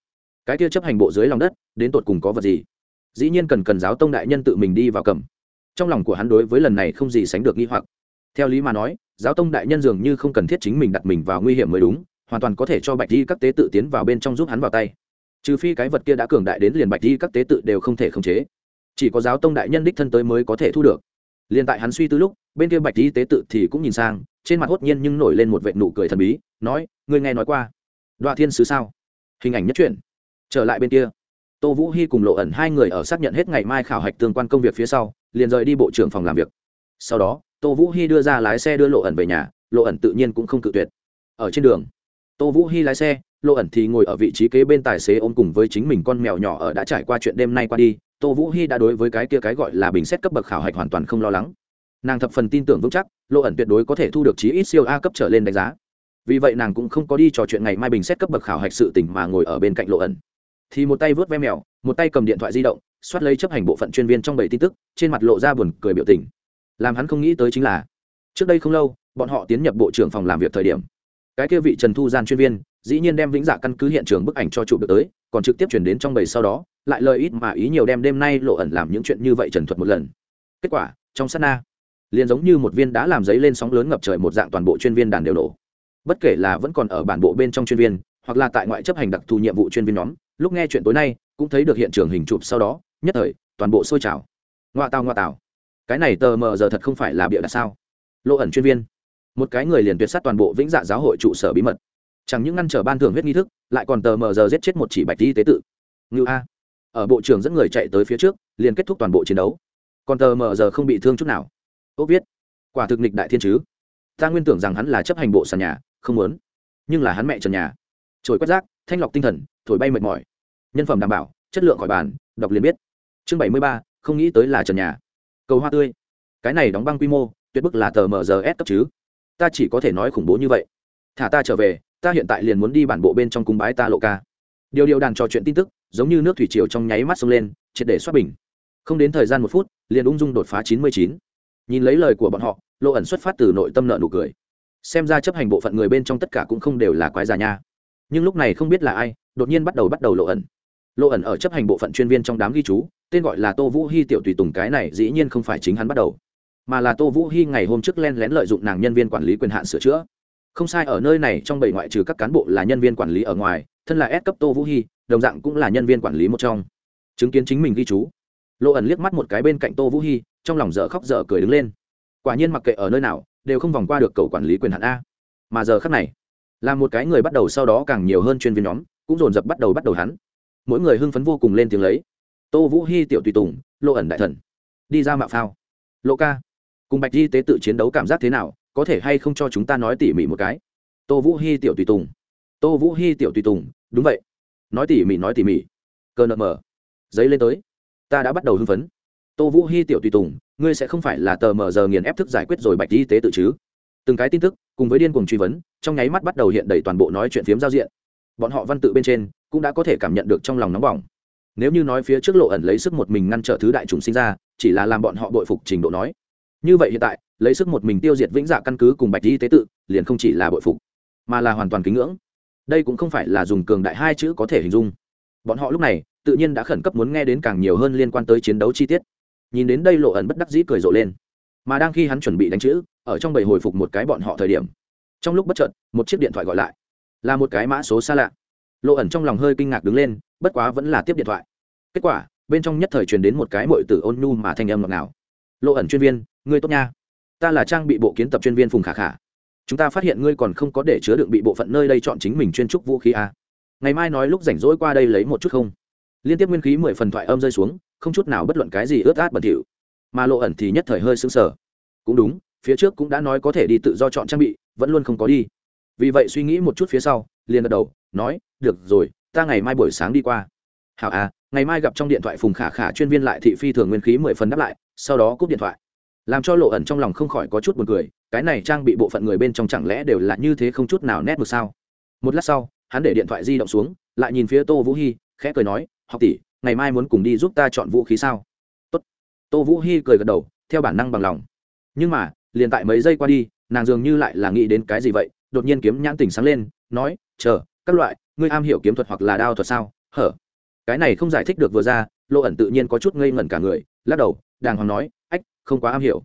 cái kia chấp hành bộ dưới lòng đất, đến tột cùng có vật gì? Dĩ nhiên cần cần giáo tông đại nhân tự mình đi vào cầm. Trong lòng của hắn đối với lần này không gì sánh được nghi hoặc. Theo lý mà nói, giáo tông đại nhân dường như không cần thiết chính mình đặt mình vào nguy hiểm mới đúng, hoàn toàn có thể cho bạch di các tế tự tiến vào bên trong giúp hắn vào tay. Trừ phi cái vật kia đã cường đại đến liền bạch đi các tế tự đều không thể khống chế. Chỉ có giáo tông đại nhân đích thân tới mới có thể thu được. Liền tại hắn suy tư lúc bên kia bạch y tế tự thì cũng nhìn sang, trên mặt hốt nhiên nhưng nổi lên một vệ nụ cười thần bí, nói, ngươi nghe nói qua đoạ thiên sứ sao? Hình ảnh nhất truyện. Trở lại bên kia. Tô vũ hy cùng lộ ẩn hai người ở xác nhận hết ngày mai khảo hạch tương quan công việc phía sau, liền rời đi bộ trưởng phòng làm việc. Sau đó, tô vũ hy đưa ra lái xe đưa lộ ẩn về nhà, lộ ẩn tự nhiên cũng không cự tuyệt. Ở trên đường, tô vũ hy lái xe, lộ ẩn thì ngồi ở vị trí kế bên tài xế ôm cùng với chính mình con mèo nhỏ ở đã trải qua chuyện đêm nay qua đi, tô vũ hy đã đối với cái kia cái gọi là bình xét cấp bậc khảo hạch hoàn toàn không lo lắng nàng thập phần tin tưởng vững chắc lộ ẩn tuyệt đối có thể thu được chí ít siêu a cấp trở lên đánh giá. Vì vậy nàng cũng không có đi trò chuyện ngày mai bình xét cấp bậc khảo hạch sự tỉnh mà ngồi ở bên cạnh lộ ẩn. Thì một tay vớt ve mèo, một tay cầm điện thoại di động xoát lấy chấp hành bộ phận chuyên viên trong bảy tin tức, trên mặt lộ ra buồn cười biểu tình. Làm hắn không nghĩ tới chính là, trước đây không lâu, bọn họ tiến nhập bộ trưởng phòng làm việc thời điểm. Cái kia vị trần thu gian chuyên viên, dĩ nhiên đem vĩnh dạ căn cứ hiện trường bức ảnh cho chụp được tới, còn trực tiếp chuyển đến trong bầy sau đó, lại lời ít mà ý nhiều đem đêm nay lộ ẩn làm những chuyện như vậy trần thuật một lần. Kết quả, trong sát na liền giống như một viên đã làm giấy lên sóng lớn ngập trời một dạng toàn bộ chuyên viên đàn đều nổ. Bất kể là vẫn còn ở bản bộ bên trong chuyên viên, hoặc là tại ngoại chấp hành đặc thù nhiệm vụ chuyên viên nhóm, lúc nghe chuyện tối nay, cũng thấy được hiện trường hình chụp sau đó, nhất thời, toàn bộ sôi trào. Ngoa tào ngoa tào. Cái này tờ mờ giờ thật không phải là bịa đặt sao? Lộ ẩn chuyên viên. Một cái người liền tuyệt sát toàn bộ vĩnh dạ giáo hội trụ sở bí mật. Chẳng những ngăn trở ban thường huyết nghi thức, lại còn tờ mờ giờ giết chết một chỉ bạch y tế tự. Ngự a. Ở bộ trưởng dẫn người chạy tới phía trước, liền kết thúc toàn bộ chiến đấu. Còn tờ mờ giờ không bị thương chút nào ốc viết. Quả thực nịch đại thiên chứ. Ta nguyên tưởng rằng hắn là chấp hành bộ sàn nhà, không muốn. Nhưng là hắn mẹ trần nhà. Trồi quét rác, thanh lọc tinh thần, thổi bay mệt mỏi. Nhân phẩm đảm bảo, chất lượng khỏi bàn, đọc liền biết. Chương bảy mươi ba, không nghĩ tới là trần nhà. Cầu hoa tươi. Cái này đóng băng quy mô, tuyệt bức là tờ mrs cấp chứ. Ta chỉ có thể nói khủng bố như vậy. Thả ta trở về, ta hiện tại liền muốn đi bản bộ bên trong cung bái ta lộ ca. Điều điều đàn trò chuyện tin tức, giống như nước thủy triều trong nháy mắt sông lên, triệt để xoát bình. Không đến thời gian một phút, liền ung dung đột phá chín mươi chín nhìn lấy lời của bọn họ lộ ẩn xuất phát từ nội tâm nợ nụ cười. Xem ra chấp hành bộ phận người bên trong tất cả cũng không đều là quái già nha. Nhưng lúc này không biết là ai, đột nhiên bắt đầu bắt đầu lộ ẩn. Lộ ẩn ở chấp hành bộ phận chuyên viên trong đám ghi chú, tên gọi là tô vũ hy tiểu tùy tùng cái này dĩ nhiên không phải chính hắn bắt đầu. Mà là tô vũ hy ngày hôm trước len lén lợi dụng nàng nhân viên quản lý quyền hạn sửa chữa. Không sai ở nơi này trong bảy ngoại trừ các cán bộ là nhân viên quản lý ở ngoài, thân là S cấp tô vũ hy đồng dạng cũng là nhân viên quản lý một trong. Chứng kiến chính mình ghi chú lộ ẩn liếc mắt một cái bên cạnh tô vũ hy trong lòng dở khóc dở cười đứng lên. Quả nhiên mặc kệ ở nơi nào, đều không vòng qua được cầu quản lý quyền hạn a. Mà giờ khắc này, là một cái người bắt đầu sau đó càng nhiều hơn chuyên viên nhóm, cũng dồn dập bắt đầu bắt đầu hắn. Mỗi người hưng phấn vô cùng lên tiếng lấy. Tô vũ hy tiểu tùy tùng, lộ ẩn đại thần. Đi ra mạo phao. Lộ ca, cùng bạch di tế tự chiến đấu cảm giác thế nào, có thể hay không cho chúng ta nói tỉ mỉ một cái? Tô vũ hy tiểu tùy tùng. Tô vũ hy tiểu tùy tùng, đúng vậy. Nói tỉ mỉ, nói tỉ mỉ. Cờ nợ mờ giấy lên tới. Ta đã bắt đầu hưng phấn tô vũ hy tiểu tùy tùng, ngươi sẽ không phải là tờ mờ giờ nghiền ép thức giải quyết rồi bạch y tế tự chứ? Từng cái tin tức, cùng với điên cuồng truy vấn, trong nháy mắt bắt đầu hiện đầy toàn bộ nói chuyện phiếm giao diện. Bọn họ văn tự bên trên, cũng đã có thể cảm nhận được trong lòng nóng bỏng. Nếu như nói phía trước lộ ẩn lấy sức một mình ngăn trở thứ đại trùng sinh ra, chỉ là làm bọn họ bội phục trình độ nói. Như vậy hiện tại, lấy sức một mình tiêu diệt vĩnh dạ căn cứ cùng bạch y tế tự, liền không chỉ là bội phục, mà là hoàn toàn kính ngưỡng. Đây cũng không phải là dùng cường đại hai chữ có thể hình dung. Bọn họ lúc này, tự nhiên đã khẩn cấp muốn nghe đến càng nhiều hơn liên quan tới chiến đấu chi tiết nhìn đến đây lộ ẩn bất đắc dĩ cười rộ lên. Mà đang khi hắn chuẩn bị đánh chữ, ở trong bầy hồi phục một cái bọn họ thời điểm, trong lúc bất chợt, một chiếc điện thoại gọi lại. Là một cái mã số xa lạ. Lộ ẩn trong lòng hơi kinh ngạc đứng lên, bất quá vẫn là tiếp điện thoại. Kết quả, bên trong nhất thời truyền đến một cái mội từ ôn nhu mà thanh âm ngọt nào lộ ẩn chuyên viên, ngươi tốt nha. Ta là trang bị bộ kiến tập chuyên viên phùng khả khả. Chúng ta phát hiện ngươi còn không có để chứa đựng bị bộ phận nơi đây chọn chính mình chuyên trúc vũ khí a ngày mai nói lúc rảnh rỗi qua đây lấy một chút không? Liên tiếp nguyên khí mười phần thoại âm rơi xuống không chút nào bất luận cái gì ướt át bẩn thỉu. Mà lộ ẩn thì nhất thời hơi sững sờ. Cũng đúng, phía trước cũng đã nói có thể đi tự do chọn trang bị, vẫn luôn không có đi. Vì vậy suy nghĩ một chút phía sau, liền gật đầu, nói, được rồi, ta ngày mai buổi sáng đi qua. Hảo à ngày mai gặp trong điện thoại phùng khả khả chuyên viên lại thị phi thường nguyên khí mười phần đáp lại, sau đó cúp điện thoại. Làm cho lộ ẩn trong lòng không khỏi có chút buồn cười, cái này trang bị bộ phận người bên trong chẳng lẽ đều là như thế không chút nào nét được sao? Một lát sau, hắn để điện thoại di động xuống, lại nhìn phía tô vũ hy khẽ cười nói, học tỷ ngày mai muốn cùng đi giúp ta chọn vũ khí sao? Tốt. tô vũ hy cười gật đầu, theo bản năng bằng lòng. Nhưng mà, liền tại mấy giây qua đi, nàng dường như lại là nghĩ đến cái gì vậy, đột nhiên kiếm nhãn tỉnh sáng lên, nói, chờ, các loại, ngươi am hiểu kiếm thuật hoặc là đao thuật sao? Hở. Cái này không giải thích được vừa ra lộ ẩn tự nhiên có chút ngây ngẩn cả người, lắc đầu, đàng hoàng nói, ách, không quá am hiểu.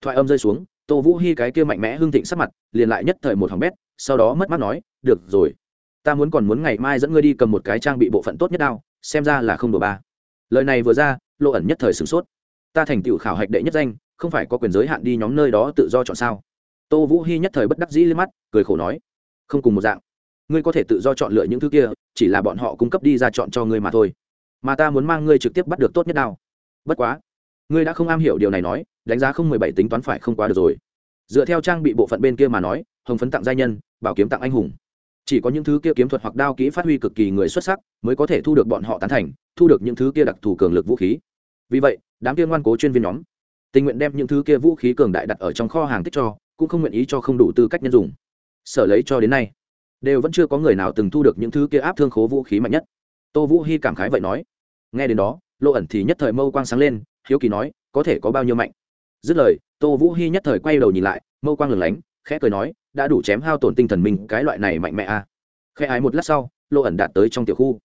Thoại âm rơi xuống, tô vũ hy cái kia mạnh mẽ hưng thịnh sắc mặt, liền lại nhất thời một hỏng bét, sau đó mất mắt nói, được rồi, ta muốn còn muốn ngày mai dẫn ngươi đi cầm một cái trang bị bộ phận tốt nhất đao xem ra là không đổ ba. Lời này vừa ra, lộ ẩn nhất thời sửng sốt. Ta thành tựu khảo hạch đệ nhất danh, không phải có quyền giới hạn đi nhóm nơi đó tự do chọn sao? Tô vũ hy nhất thời bất đắc dĩ lên mắt, cười khổ nói, không cùng một dạng. Ngươi có thể tự do chọn lựa những thứ kia, chỉ là bọn họ cung cấp đi ra chọn cho ngươi mà thôi. Mà ta muốn mang ngươi trực tiếp bắt được tốt nhất nào bất quá, ngươi đã không am hiểu điều này nói, đánh giá không mười bảy tính toán phải không quá được rồi. Dựa theo trang bị bộ phận bên kia mà nói, hồng phấn tặng giai nhân, bảo kiếm tặng anh hùng chỉ có những thứ kia kiếm thuật hoặc đao kỹ phát huy cực kỳ người xuất sắc, mới có thể thu được bọn họ tán thành, thu được những thứ kia đặc thù cường lực vũ khí. Vì vậy, đám kia ngoan cố chuyên viên nhóm, tình nguyện đem những thứ kia vũ khí cường đại đặt ở trong kho hàng tích cho, cũng không nguyện ý cho không đủ tư cách nhân dùng. Sở lấy cho đến nay, đều vẫn chưa có người nào từng thu được những thứ kia áp thương khố vũ khí mạnh nhất. Tô vũ hy cảm khái vậy nói. Nghe đến đó lộ ẩn thì nhất thời mâu quang sáng lên, hiếu kỳ nói, có thể có bao nhiêu mạnh? Dứt lời, tô vũ hy nhất thời quay đầu nhìn lại, mâu quang lửng lánh, khẽ cười nói đã đủ chém hao tổn tinh thần mình, cái loại này mạnh mẽ à. khẽ ái một lát sau lộ ẩn đạt tới trong tiểu khu.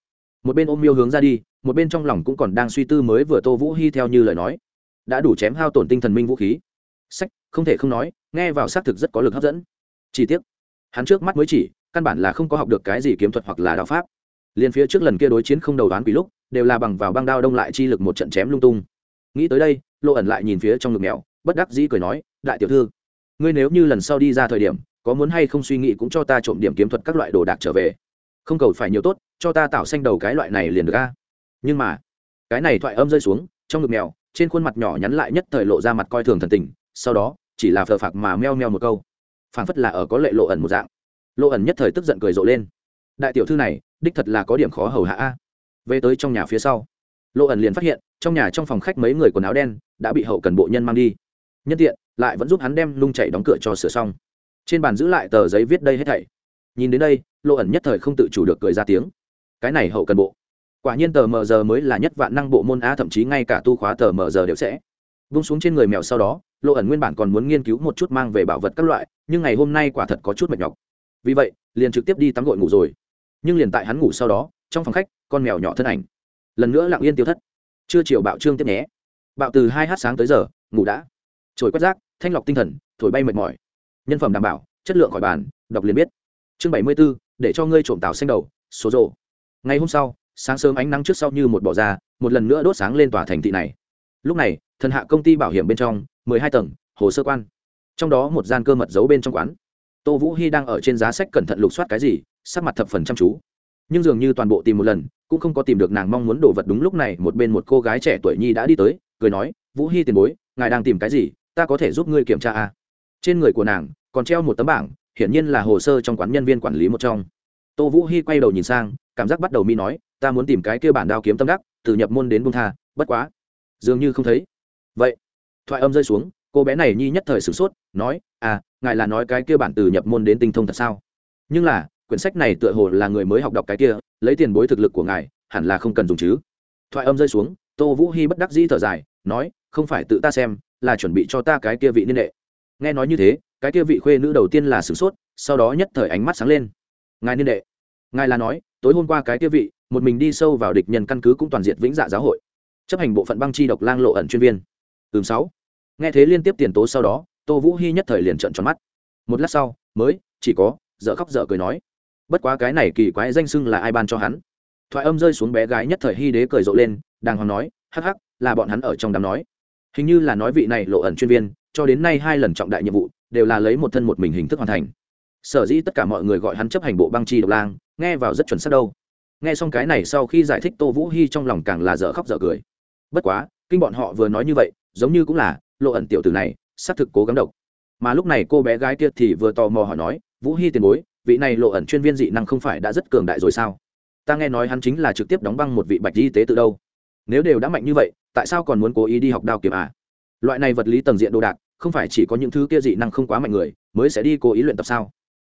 Một bên ôm miêu hướng ra đi, một bên trong lòng cũng còn đang suy tư mới vừa tô vũ hy theo như lời nói. Đã đủ chém hao tổn tinh thần minh vũ khí. Sách, không thể không nói, nghe vào xác thực rất có lực hấp dẫn. Chi tiết hắn trước mắt mới chỉ, căn bản là không có học được cái gì kiếm thuật hoặc là đạo pháp. Liền phía trước lần kia đối chiến không đầu đoán quỷ lúc, đều là bằng vào băng đao đông lại chi lực một trận chém lung tung. Nghĩ tới đây lộ ẩn lại nhìn phía trong ngực mèo bất đắc dĩ cười nói, đại tiểu thư, ngươi nếu như lần sau đi ra thời điểm có muốn hay không suy nghĩ cũng cho ta trộm điểm kiếm thuật các loại đồ đạc trở về. Không cầu phải nhiều tốt, cho ta tạo xanh đầu cái loại này liền được a. Nhưng mà, cái này thoại âm rơi xuống, trong ngực mèo, trên khuôn mặt nhỏ nhắn lại nhất thời lộ ra mặt coi thường thần tình, sau đó, chỉ là phờ phạc mà meo meo một câu. Phảng phất là ở có lệ lộ ẩn một dạng. Lộ ẩn nhất thời tức giận cười rộ lên. Đại tiểu thư này, đích thật là có điểm khó hầu hạ a. Về tới trong nhà phía sau, lộ ẩn liền phát hiện, trong nhà trong phòng khách mấy người quần áo đen đã bị hậu cần bộ nhân mang đi. Nhân tiện, lại vẫn giúp hắn đem lung chạy đóng cửa cho sửa xong trên bàn giữ lại tờ giấy viết đây hết thảy. Nhìn đến đây lộ ẩn nhất thời không tự chủ được cười ra tiếng. Cái này hậu cần bộ. Quả nhiên tờ mờ giờ mới là nhất vạn năng bộ môn a thậm chí ngay cả tu khóa tờ mờ giờ đều sẽ. Vung xuống trên người mèo sau đó lộ ẩn nguyên bản còn muốn nghiên cứu một chút mang về bảo vật các loại, nhưng ngày hôm nay quả thật có chút mệt nhọc. Vì vậy, liền trực tiếp đi tắm gội ngủ rồi. Nhưng liền tại hắn ngủ sau đó, trong phòng khách, con mèo nhỏ thân ảnh. Lần nữa lặng yên tiêu thất. Chưa chiều bạo trương tiếp nhé. Bạo từ hai h sáng tới giờ, ngủ đã. Trồi quét rác, thanh lọc tinh thần, thổi bay mệt mỏi nhân phẩm đảm bảo, chất lượng khỏi bàn, đọc liền biết. Chương bảy mươi b ố để cho ngươi trộm tàu xanh đầu, số rộ ngày hôm sau, sáng sớm ánh nắng trước sau như một bỏ ra, một lần nữa đốt sáng lên tòa thành thị này. Lúc này, thần hạ công ty bảo hiểm bên trong, mười hai tầng, hồ sơ quan. Trong đó một gian cơ mật giấu bên trong quán. Tô vũ hy đang ở trên giá sách cẩn thận lục soát cái gì, sắc mặt thập phần chăm chú. Nhưng dường như toàn bộ tìm một lần, cũng không có tìm được nàng mong muốn đồ vật đúng lúc này, một bên một cô gái trẻ tuổi nhi đã đi tới, cười nói, vũ hy tiền bối, ngài đang tìm cái gì, ta có thể giúp ngươi kiểm tra à? trên người của nàng còn treo một tấm bảng, hiển nhiên là hồ sơ trong quán nhân viên quản lý một trong. Tô vũ hy quay đầu nhìn sang, cảm giác bắt đầu mi nói, ta muốn tìm cái kia bản đao kiếm tâm đắc, từ nhập môn đến bung tha, bất quá. Dường như không thấy. Vậy, thoại âm rơi xuống, cô bé này nhi nhất thời sửng sốt, nói à ngài là nói cái kia bản từ nhập môn đến tinh thông thật sao? Nhưng là, quyển sách này tựa hồ là người mới học đọc cái kia, lấy tiền bối thực lực của ngài, hẳn là không cần dùng chứ. Thoại âm rơi xuống, tô vũ hy bất đắc dĩ thở dài, nói, không phải tự ta xem, là chuẩn bị cho ta cái kia vị niên đệ nghe nói như thế, cái kia vị khuê nữ đầu tiên là sửng sốt, sau đó nhất thời ánh mắt sáng lên. Ngài niên đệ, ngài là nói, tối hôm qua cái kia vị, một mình đi sâu vào địch nhân căn cứ cũng toàn diện vĩnh dạ giáo hội. Chấp hành bộ phận băng chi độc lang lộ ẩn chuyên viên. Ừm, sáu. Nghe thế liên tiếp tiền tố sau đó, tô vũ hy nhất thời liền trợn tròn mắt. Một lát sau, mới, chỉ có, dở khóc dở cười nói. Bất quá cái này kỳ quái danh xưng là ai ban cho hắn? Thoại âm rơi xuống bé gái nhất thời hy đế cười rộ lên, đàng hoàng nói, hắc hắc, là bọn hắn ở trong đám nói hình như là nói vị này lộ ẩn chuyên viên, cho đến nay hai lần trọng đại nhiệm vụ, đều là lấy một thân một mình hình thức hoàn thành. Sở dĩ tất cả mọi người gọi hắn chấp hành bộ băng chi độc lang, nghe vào rất chuẩn xác đâu. Nghe xong cái này sau khi giải thích tô vũ hy trong lòng càng là dở khóc dở cười. Bất quá, kinh bọn họ vừa nói như vậy, giống như cũng là, lộ ẩn tiểu tử này, xác thực cố gắng độc. Mà lúc này cô bé gái kia thì vừa tò mò hỏi nói, vũ hy tiền bối, vị này lộ ẩn chuyên viên dị năng không phải đã rất cường đại rồi sao? Ta nghe nói hắn chính là trực tiếp đóng băng một vị bạch y tế từ đâu. Nếu đều đã mạnh như vậy tại sao còn muốn cố ý đi học đao kiếm à? Loại này vật lý tầng diện đồ đạc, không phải chỉ có những thứ kia dị năng không quá mạnh người mới sẽ đi cố ý luyện tập sao?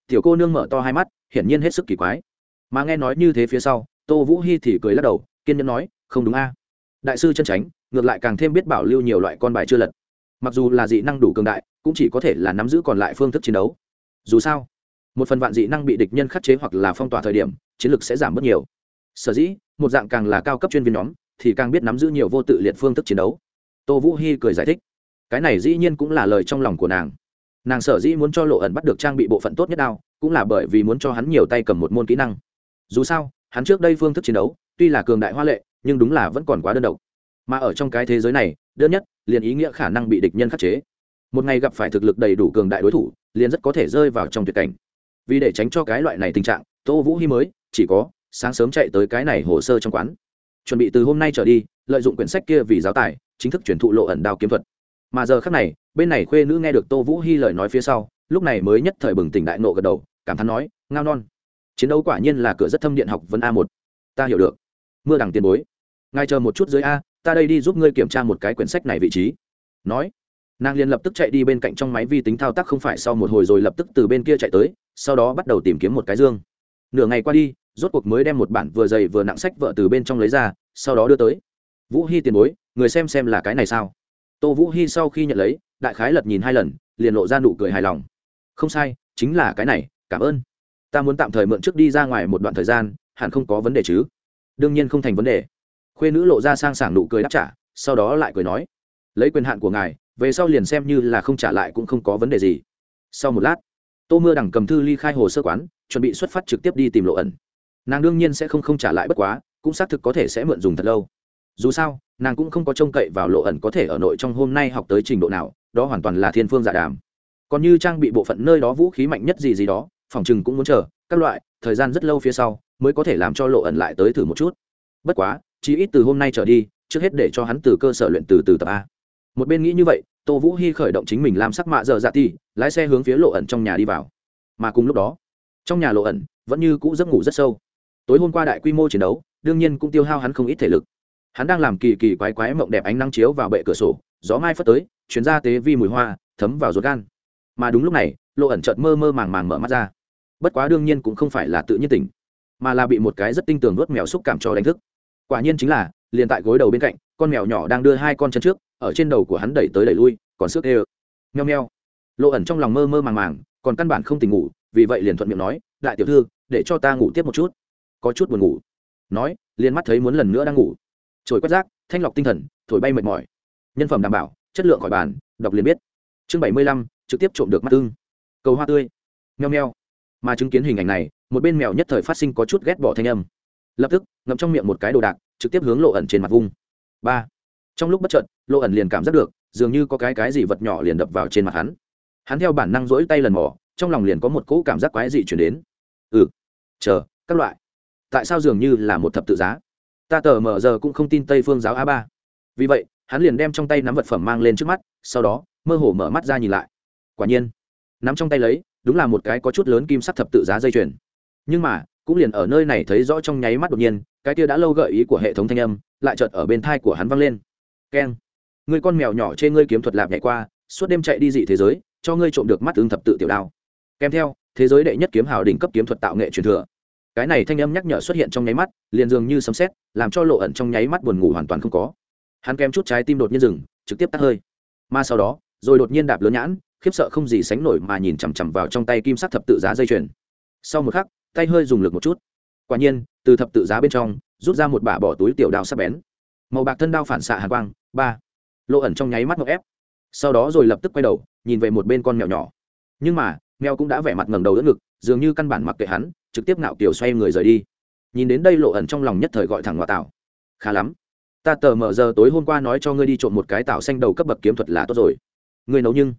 Tiểu cô nương mở to hai mắt, hiển nhiên hết sức kỳ quái. Mà nghe nói như thế phía sau, tô vũ hy thì cười lắc đầu, kiên nhẫn nói, không đúng a. Đại sư chân tránh ngược lại càng thêm biết bảo lưu nhiều loại con bài chưa lật. Mặc dù là dị năng đủ cường đại, cũng chỉ có thể là nắm giữ còn lại phương thức chiến đấu. Dù sao, một phần vạn dị năng bị địch nhân khắc chế hoặc là phong tỏa thời điểm, chiến lược sẽ giảm bớt nhiều. Sở dĩ, một dạng càng là cao cấp chuyên viên nhóm thì càng biết nắm giữ nhiều vô tự liệt phương thức chiến đấu. Tô vũ hy cười giải thích, cái này dĩ nhiên cũng là lời trong lòng của nàng. Nàng sở dĩ muốn cho lộ ẩn bắt được trang bị bộ phận tốt nhất đao, cũng là bởi vì muốn cho hắn nhiều tay cầm một môn kỹ năng. Dù sao, hắn trước đây phương thức chiến đấu, tuy là cường đại hoa lệ, nhưng đúng là vẫn còn quá đơn độc. Mà ở trong cái thế giới này, đơn nhất, liền ý nghĩa khả năng bị địch nhân khắc chế. Một ngày gặp phải thực lực đầy đủ cường đại đối thủ, liền rất có thể rơi vào trong tuyệt cảnh. Vì để tránh cho cái loại này tình trạng, tô vũ hy mới, chỉ có sáng sớm chạy tới cái này hồ sơ trong quán chuẩn bị từ hôm nay trở đi, lợi dụng quyển sách kia vì giáo tài, chính thức chuyển thụ lộ ẩn đao kiếm thuật. Mà giờ khác này, bên này khuê nữ nghe được tô vũ hy lời nói phía sau, lúc này mới nhất thời bừng tỉnh đại nộ gật đầu, cảm thán nói, ngao non, chiến đấu quả nhiên là cửa rất thâm điện học vấn a một. Ta hiểu được. Mưa đằng tiền bối. Ngài chờ một chút dưới a, ta đây đi giúp ngươi kiểm tra một cái quyển sách này vị trí. Nói, nàng liền lập tức chạy đi bên cạnh trong máy vi tính thao tác không phải sau một hồi rồi lập tức từ bên kia chạy tới, sau đó bắt đầu tìm kiếm một cái dương. Nửa ngày qua đi rốt cuộc mới đem một bản vừa dày vừa nặng sách vợ từ bên trong lấy ra, sau đó đưa tới. Vũ hy tiền bối, người xem xem là cái này sao? Tô vũ hy sau khi nhận lấy, đại khái lật nhìn hai lần, liền lộ ra nụ cười hài lòng. Không sai, chính là cái này, cảm ơn. Ta muốn tạm thời mượn trước đi ra ngoài một đoạn thời gian, hẳn không có vấn đề chứ? Đương nhiên không thành vấn đề. Khuê nữ lộ ra sang sảng nụ cười đáp trả, sau đó lại cười nói, lấy quyền hạn của ngài, về sau liền xem như là không trả lại cũng không có vấn đề gì. Sau một lát, tô mưa đằng cầm thư ly khai hồ sơ quán, chuẩn bị xuất phát trực tiếp đi tìm lộ ẩn nàng đương nhiên sẽ không không trả lại bất quá, cũng xác thực có thể sẽ mượn dùng thật lâu. Dù sao, nàng cũng không có trông cậy vào lộ ẩn có thể ở nội trong hôm nay học tới trình độ nào, đó hoàn toàn là thiên phương giả đàm. Còn như trang bị bộ phận nơi đó vũ khí mạnh nhất gì gì đó, phòng chừng cũng muốn chờ, các loại, thời gian rất lâu phía sau, mới có thể làm cho lộ ẩn lại tới thử một chút. Bất quá, chỉ ít từ hôm nay trở đi, trước hết để cho hắn từ cơ sở luyện từ từ tập a. Một bên nghĩ như vậy, tô vũ hy khởi động chính mình làm sắc mạ dở dạ ti lái xe hướng phía lộ ẩn trong nhà đi vào. Mà cùng lúc đó, trong nhà lộ ẩn vẫn như cũ giấc ngủ rất sâu tối hôm qua đại quy mô chiến đấu, đương nhiên cũng tiêu hao hắn không ít thể lực. Hắn đang làm kỳ kỳ quái quái mộng đẹp ánh nắng chiếu vào bệ cửa sổ, gió mai phất tới chuyến ra tế vi mùi hoa, thấm vào ruột gan. Mà đúng lúc này, lộ ẩn chợt mơ mơ màng màng mở mắt ra. Bất quá đương nhiên cũng không phải là tự nhiên tỉnh mà là bị một cái rất tinh tường nuốt mèo xúc cảm cho đánh thức. Quả nhiên chính là, liền tại gối đầu bên cạnh, con mèo nhỏ đang đưa hai con chân trước, ở trên đầu của hắn đẩy tới đẩy lui, còn sức ê ơ. Nheo nheo lộ ẩn trong lòng mơ mơ màng màng, còn căn bản không tỉnh ngủ, vì vậy liền thuận miệng nói, đại tiểu thư, để cho ta ngủ tiếp một chút có chút buồn ngủ. Nói, liền mắt thấy muốn lần nữa đang ngủ. Trồi quét rác, thanh lọc tinh thần, thổi bay mệt mỏi. Nhân phẩm đảm bảo, chất lượng khỏi bàn, đọc liền biết. Chương bảy mươi lăm, trực tiếp trộm được mắt tương cầu hoa tươi. Nheo nheo mà chứng kiến hình ảnh này, một bên mèo nhất thời phát sinh có chút ghét bỏ thanh âm. Lập tức, ngậm trong miệng một cái đồ đạc, trực tiếp hướng lộ ẩn trên mặt vung. Ba. Trong lúc bất trợn lộ ẩn liền cảm giác được, dường như có cái cái gì vật nhỏ liền đập vào trên mặt hắn. Hắn theo bản năng rỗi tay lần mỏ trong lòng liền có một cỗ cảm giác quái dị chuyển đến. Ừ. Chờ, các loại tại sao dường như là một thập tự giá? Ta tờ mờ giờ cũng không tin tây phương giáo a ba. Vì vậy, hắn liền đem trong tay nắm vật phẩm mang lên trước mắt, sau đó, mơ hồ mở mắt ra nhìn lại. Quả nhiên, nắm trong tay lấy, đúng là một cái có chút lớn kim sắc thập tự giá dây chuyền. Nhưng mà, cũng liền ở nơi này thấy rõ trong nháy mắt đột nhiên, cái kia đã lâu gợi ý của hệ thống thanh âm, lại chợt ở bên thai của hắn vang lên. Keng. Người con mèo nhỏ trên ngươi kiếm thuật lạp nhảy qua, suốt đêm chạy đi dị thế giới, cho ngươi trộm được mắt ứng thập tự tiểu đao. Kèm theo, thế giới đệ nhất kiếm hào đỉnh cấp kiếm thuật tạo nghệ truyền thừa cái này thanh âm nhắc nhở xuất hiện trong nháy mắt, liền dường như sấm sét, làm cho lộ ẩn trong nháy mắt buồn ngủ hoàn toàn không có. Hắn kém chút trái tim đột nhiên dừng, trực tiếp tắt hơi. Mà sau đó, rồi đột nhiên đạp lớn nhãn, khiếp sợ không gì sánh nổi mà nhìn chằm chằm vào trong tay kim sắc thập tự giá dây chuyền. Sau một khắc, tay hơi dùng lực một chút. Quả nhiên, từ thập tự giá bên trong, rút ra một bả bỏ túi tiểu đao sắc bén. Màu bạc thân đao phản xạ hàn quang, ba. Lộ ẩn trong nháy mắt ngọc ép. Sau đó rồi lập tức quay đầu, nhìn về một bên con mèo nhỏ. Nhưng mà, mèo cũng đã vẻ mặt ngẩng đầu đỡ ngực, dường như căn bản mặc kệ hắn trực tiếp ngạo kiều xoay người rời đi. Nhìn đến đây lộ ẩn trong lòng nhất thời gọi thẳng ngoại tảo. Khá lắm. Ta tờ mở giờ tối hôm qua nói cho ngươi đi trộm một cái tảo xanh đầu cấp bậc kiếm thuật là tốt rồi. Ngươi nấu nhưng.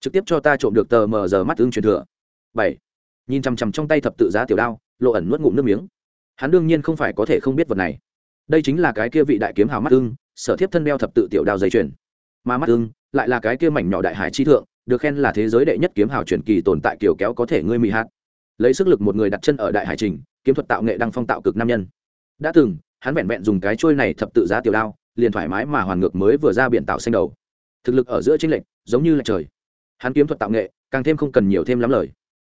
Trực tiếp cho ta trộm được tờ mở giờ mắt tương truyền thừa. Bảy. Nhìn chằm chằm trong tay thập tự giá tiểu đao, lộ ẩn nuốt ngụm nước miếng. Hắn đương nhiên không phải có thể không biết vật này. Đây chính là cái kia vị đại kiếm hào mắt tương sở thiếp thân đeo thập tự tiểu đao dây chuyền. Mà mắt tương lại là cái kia mảnh nhỏ đại hải chi thượng, được khen là thế giới đệ nhất kiếm hào truyền kỳ tồn tại kiểu kéo có thể ngươi mị hạt lấy sức lực một người đặt chân ở đại hải trình, kiếm thuật tạo nghệ đăng phong tạo cực nam nhân. Đã từng, hắn vẹn vẹn dùng cái trôi này thập tự giá tiểu đao, liền thoải mái mà hoàn ngược mới vừa ra biển tạo xanh đầu. Thực lực ở giữa chính lệnh giống như là trời. Hắn kiếm thuật tạo nghệ, càng thêm không cần nhiều thêm lắm lời.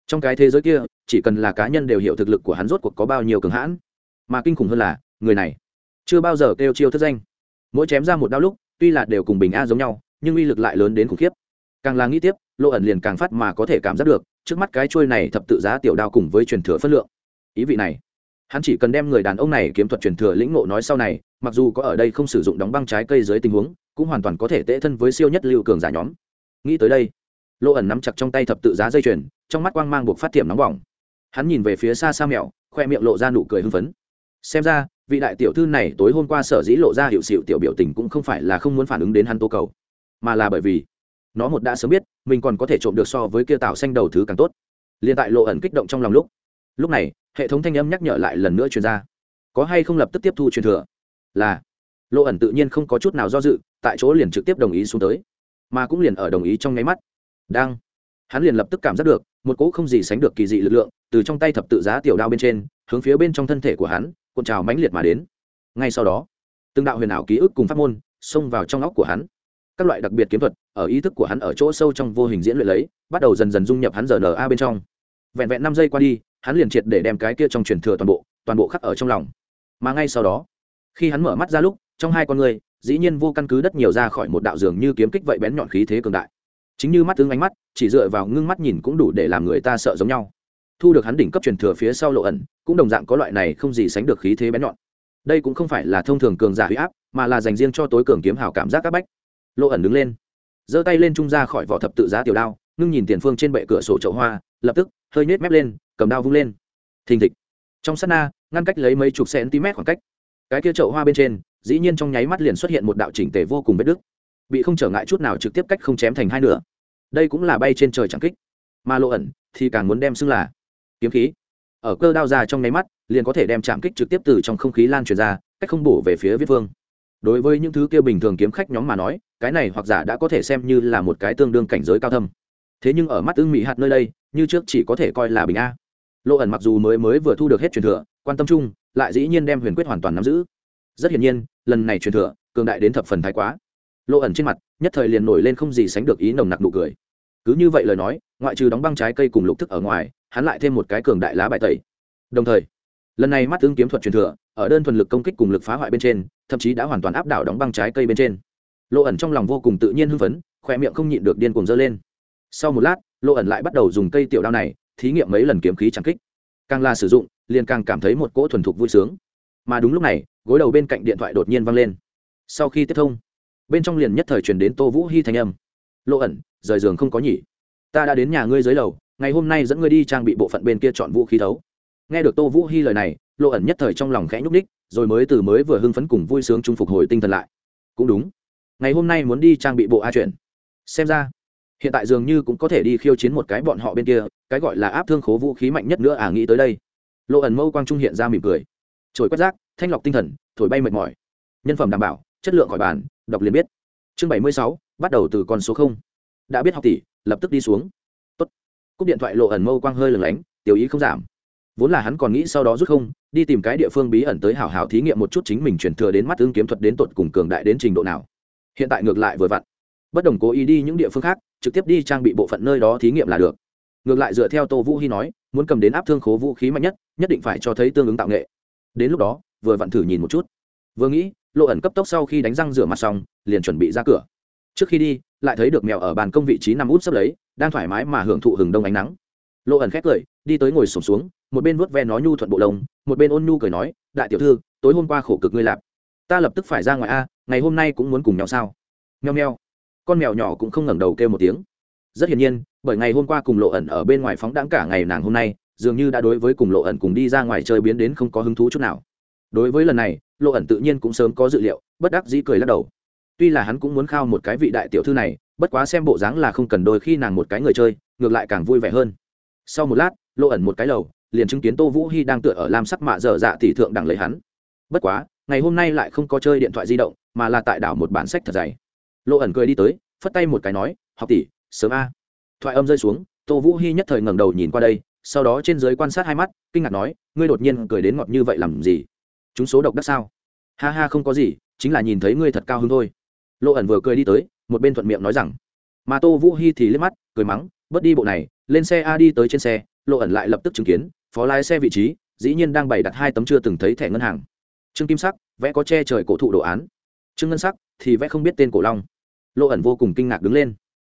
Trong cái thế giới kia, chỉ cần là cá nhân đều hiểu thực lực của hắn rốt cuộc có bao nhiêu cường hãn. Mà kinh khủng hơn là, người này chưa bao giờ kêu chiêu thất danh. Mỗi chém ra một đao lúc, tuy là đều cùng bình a giống nhau, nhưng uy lực lại lớn đến khủng khiếp. Càng là nghĩ tiếp lộ ẩn liền càng phát mà có thể cảm giác được trước mắt cái trôi này thập tự giá tiểu đao cùng với truyền thừa phân lượng. Ý vị này, hắn chỉ cần đem người đàn ông này kiếm thuật truyền thừa lĩnh ngộ nói sau này, mặc dù có ở đây không sử dụng đóng băng trái cây dưới tình huống, cũng hoàn toàn có thể tệ thân với siêu nhất lưu cường giả nhóm. Nghĩ tới đây lộ ẩn nắm chặt trong tay thập tự giá dây chuyền, trong mắt quang mang buộc phát tiệm nóng bỏng. Hắn nhìn về phía xa xa mèo khoe miệng lộ ra nụ cười hưng phấn. Xem ra, vị đại tiểu thư này tối hôm qua sở dĩ lộ ra hiệu xịu tiểu biểu tình cũng không phải là không muốn phản ứng đến hắn tố cầu, mà là bởi vì nó một đã sớm biết mình còn có thể trộm được so với kia tạo xanh đầu thứ càng tốt. Liền tại lộ ẩn kích động trong lòng lúc lúc này, hệ thống thanh âm nhắc nhở lại lần nữa truyền ra. Có hay không lập tức tiếp thu truyền thừa? Là. Lộ ẩn tự nhiên không có chút nào do dự, tại chỗ liền trực tiếp đồng ý xuống tới. Mà cũng liền ở đồng ý trong nháy mắt. Đang. Hắn liền lập tức cảm giác được, một cỗ không gì sánh được kỳ dị lực lượng, từ trong tay thập tự giá tiểu đao bên trên, hướng phía bên trong thân thể của hắn, cuộn trào mãnh liệt mà đến. Ngay sau đó, từng đạo huyền ảo ký ức cùng pháp môn xông vào trong óc của hắn các loại đặc biệt kiếm thuật, ở ý thức của hắn ở chỗ sâu trong vô hình diễn luyện lấy, bắt đầu dần dần dung nhập hắn giờ a bên trong. Vẹn vẹn năm giây qua đi, hắn liền triệt để đem cái kia trong truyền thừa toàn bộ toàn bộ khắc ở trong lòng. Mà ngay sau đó, khi hắn mở mắt ra lúc, trong hai con người, dĩ nhiên vô căn cứ đất nhiều ra khỏi một đạo giường như kiếm kích vậy bén nhọn khí thế cường đại. Chính như mắt tướng ánh mắt, chỉ dựa vào ngưng mắt nhìn cũng đủ để làm người ta sợ giống nhau. Thu được hắn đỉnh cấp truyền thừa phía sau lộ ẩn, cũng đồng dạng có loại này không gì sánh được khí thế bén nhọn. Đây cũng không phải là thông thường cường giả huy áp, mà là dành riêng cho tối cường kiếm hào cảm giác các bách lộ ẩn đứng lên, giơ tay lên trung ra khỏi vỏ thập tự giá tiểu đao, ngưng nhìn tiền phương trên bệ cửa sổ chậu hoa, lập tức, hơi nết mép lên, cầm đao vung lên. Thình thịch. Trong sát na, ngăn cách lấy mấy chục cm khoảng cách. Cái kia chậu hoa bên trên, dĩ nhiên trong nháy mắt liền xuất hiện một đạo chỉnh tề vô cùng vết đứt. Bị không trở ngại chút nào trực tiếp cách không chém thành hai nửa. Đây cũng là bay trên trời chẳng kích. Mà lộ ẩn thì càng muốn đem xưng là kiếm khí. Ở cơ đao ra trong nháy mắt, liền có thể đem chạm kích trực tiếp từ trong không khí lan truyền ra, cách không bổ về phía viết vương đối với những thứ kia bình thường kiếm khách nhóm mà nói, cái này hoặc giả đã có thể xem như là một cái tương đương cảnh giới cao thâm. Thế nhưng ở mắt ưng mỹ hạt nơi đây, như trước chỉ có thể coi là bình a. Lộ ẩn mặc dù mới mới vừa thu được hết truyền thừa, quan tâm chung, lại dĩ nhiên đem huyền quyết hoàn toàn nắm giữ. Rất hiển nhiên, lần này truyền thừa, cường đại đến thập phần thái quá. Lộ ẩn trên mặt, nhất thời liền nổi lên không gì sánh được ý nồng nặc nụ cười. Cứ như vậy lời nói, ngoại trừ đóng băng trái cây cùng lục thức ở ngoài, hắn lại thêm một cái cường đại lá bài tẩy. Đồng thời lần này mắt tương kiếm thuật truyền thừa, ở đơn thuần lực công kích cùng lực phá hoại bên trên, thậm chí đã hoàn toàn áp đảo đóng băng trái cây bên trên. Lộ ẩn trong lòng vô cùng tự nhiên hưng phấn khoe miệng không nhịn được điên cuồng dơ lên. Sau một lát, lộ ẩn lại bắt đầu dùng cây tiểu đao này, thí nghiệm mấy lần kiếm khí trắng kích. Càng là sử dụng, liền càng cảm thấy một cỗ thuần thục vui sướng. Mà đúng lúc này, gối đầu bên cạnh điện thoại đột nhiên văng lên. Sau khi tiếp thông, bên trong liền nhất thời truyền đến tô vũ hy thanh âm. Lộ ẩn, rời giường không có nhỉ? Ta đã đến nhà ngươi dưới lầu, ngày hôm nay dẫn ngươi đi trang bị bộ phận bên kia chọn vũ khí thấu nghe được tô vũ hy lời này, lộ ẩn nhất thời trong lòng khẽ nhúc ních rồi mới từ mới vừa hưng phấn cùng vui sướng chung phục hồi tinh thần lại. Cũng đúng. Ngày hôm nay muốn đi trang bị bộ a chuyển xem ra, hiện tại dường như cũng có thể đi khiêu chiến một cái bọn họ bên kia, cái gọi là áp thương khố vũ khí mạnh nhất nữa à nghĩ tới đây. Lộ ẩn mâu quang trung hiện ra mỉm cười. Trồi quét rác, thanh lọc tinh thần, thổi bay mệt mỏi. Nhân phẩm đảm bảo, chất lượng khỏi bàn, đọc liền biết. Chương bảy mươi sáu, bắt đầu từ con số không. Đã biết học tỷ, lập tức đi xuống. Tốt. cúp điện thoại, lộ ẩn mâu quang hơi lửng lánh, tiểu ý không giảm vốn là hắn còn nghĩ sau đó rút không, đi tìm cái địa phương bí ẩn tới hảo hảo thí nghiệm một chút chính mình chuyển thừa đến mắt tương kiếm thuật đến tột cùng cường đại đến trình độ nào. Hiện tại ngược lại vừa vặn. Bất đồng cố ý đi những địa phương khác, trực tiếp đi trang bị bộ phận nơi đó thí nghiệm là được. Ngược lại dựa theo tô vũ hy nói, muốn cầm đến áp thương khố vũ khí mạnh nhất nhất định phải cho thấy tương ứng tạo nghệ. Đến lúc đó, vừa vặn thử nhìn một chút. Vừa nghĩ, lộ ẩn cấp tốc sau khi đánh răng rửa mặt xong, liền chuẩn bị ra cửa. Trước khi đi, lại thấy được mèo ở bàn công vị trí nằm út sắp lấy, đang thoải mái mà hưởng thụ hừng đông ánh nắng lộ ẩn khét cười đi tới ngồi sổm xuống một bên vuốt ve nó nhu thuận bộ lồng, một bên ôn nhu cười nói đại tiểu thư tối hôm qua khổ cực ngươi lạp. Ta lập tức phải ra ngoài a ngày hôm nay cũng muốn cùng nhau sao? Nheo nheo con mèo nhỏ cũng không ngẩng đầu kêu một tiếng. Rất hiển nhiên bởi ngày hôm qua cùng lộ ẩn ở bên ngoài phóng đãng cả ngày nàng hôm nay dường như đã đối với cùng lộ ẩn cùng đi ra ngoài chơi biến đến không có hứng thú chút nào. Đối với lần này lộ ẩn tự nhiên cũng sớm có dự liệu bất đắc dĩ cười lắc đầu. Tuy là hắn cũng muốn khao một cái vị đại tiểu thư này bất quá xem bộ dáng là không cần đôi khi nàng một cái người chơi ngược lại càng vui vẻ hơn sau một lát lộ ẩn một cái lầu, liền chứng kiến tô vũ hy đang tựa ở lam sắc mạ dở dạ tỷ thượng đẳng lấy hắn. Bất quá, ngày hôm nay lại không có chơi điện thoại di động, mà là tại đảo một bản sách thật dày. Lộ ẩn cười đi tới, phất tay một cái nói, học tỷ, sớm a. Thoại âm rơi xuống, tô vũ hy nhất thời ngẩng đầu nhìn qua đây, sau đó trên dưới quan sát hai mắt, kinh ngạc nói, ngươi đột nhiên cười đến ngọt như vậy làm gì? Chúng số độc đắc sao? Ha ha, không có gì, chính là nhìn thấy ngươi thật cao hứng thôi. Lộ ẩn vừa cười đi tới, một bên thuận miệng nói rằng. Mà tô vũ hy thì liếc mắt, cười mắng, bớt đi bộ này lên xe a đi tới trên xe, lộ ẩn lại lập tức chứng kiến, phó lái xe vị trí, dĩ nhiên đang bày đặt hai tấm chưa từng thấy thẻ ngân hàng. Trương kim sắc, vẽ có che trời cổ thụ đồ án. Trương ngân sắc, thì vẽ không biết tên cổ long. Lộ ẩn vô cùng kinh ngạc đứng lên.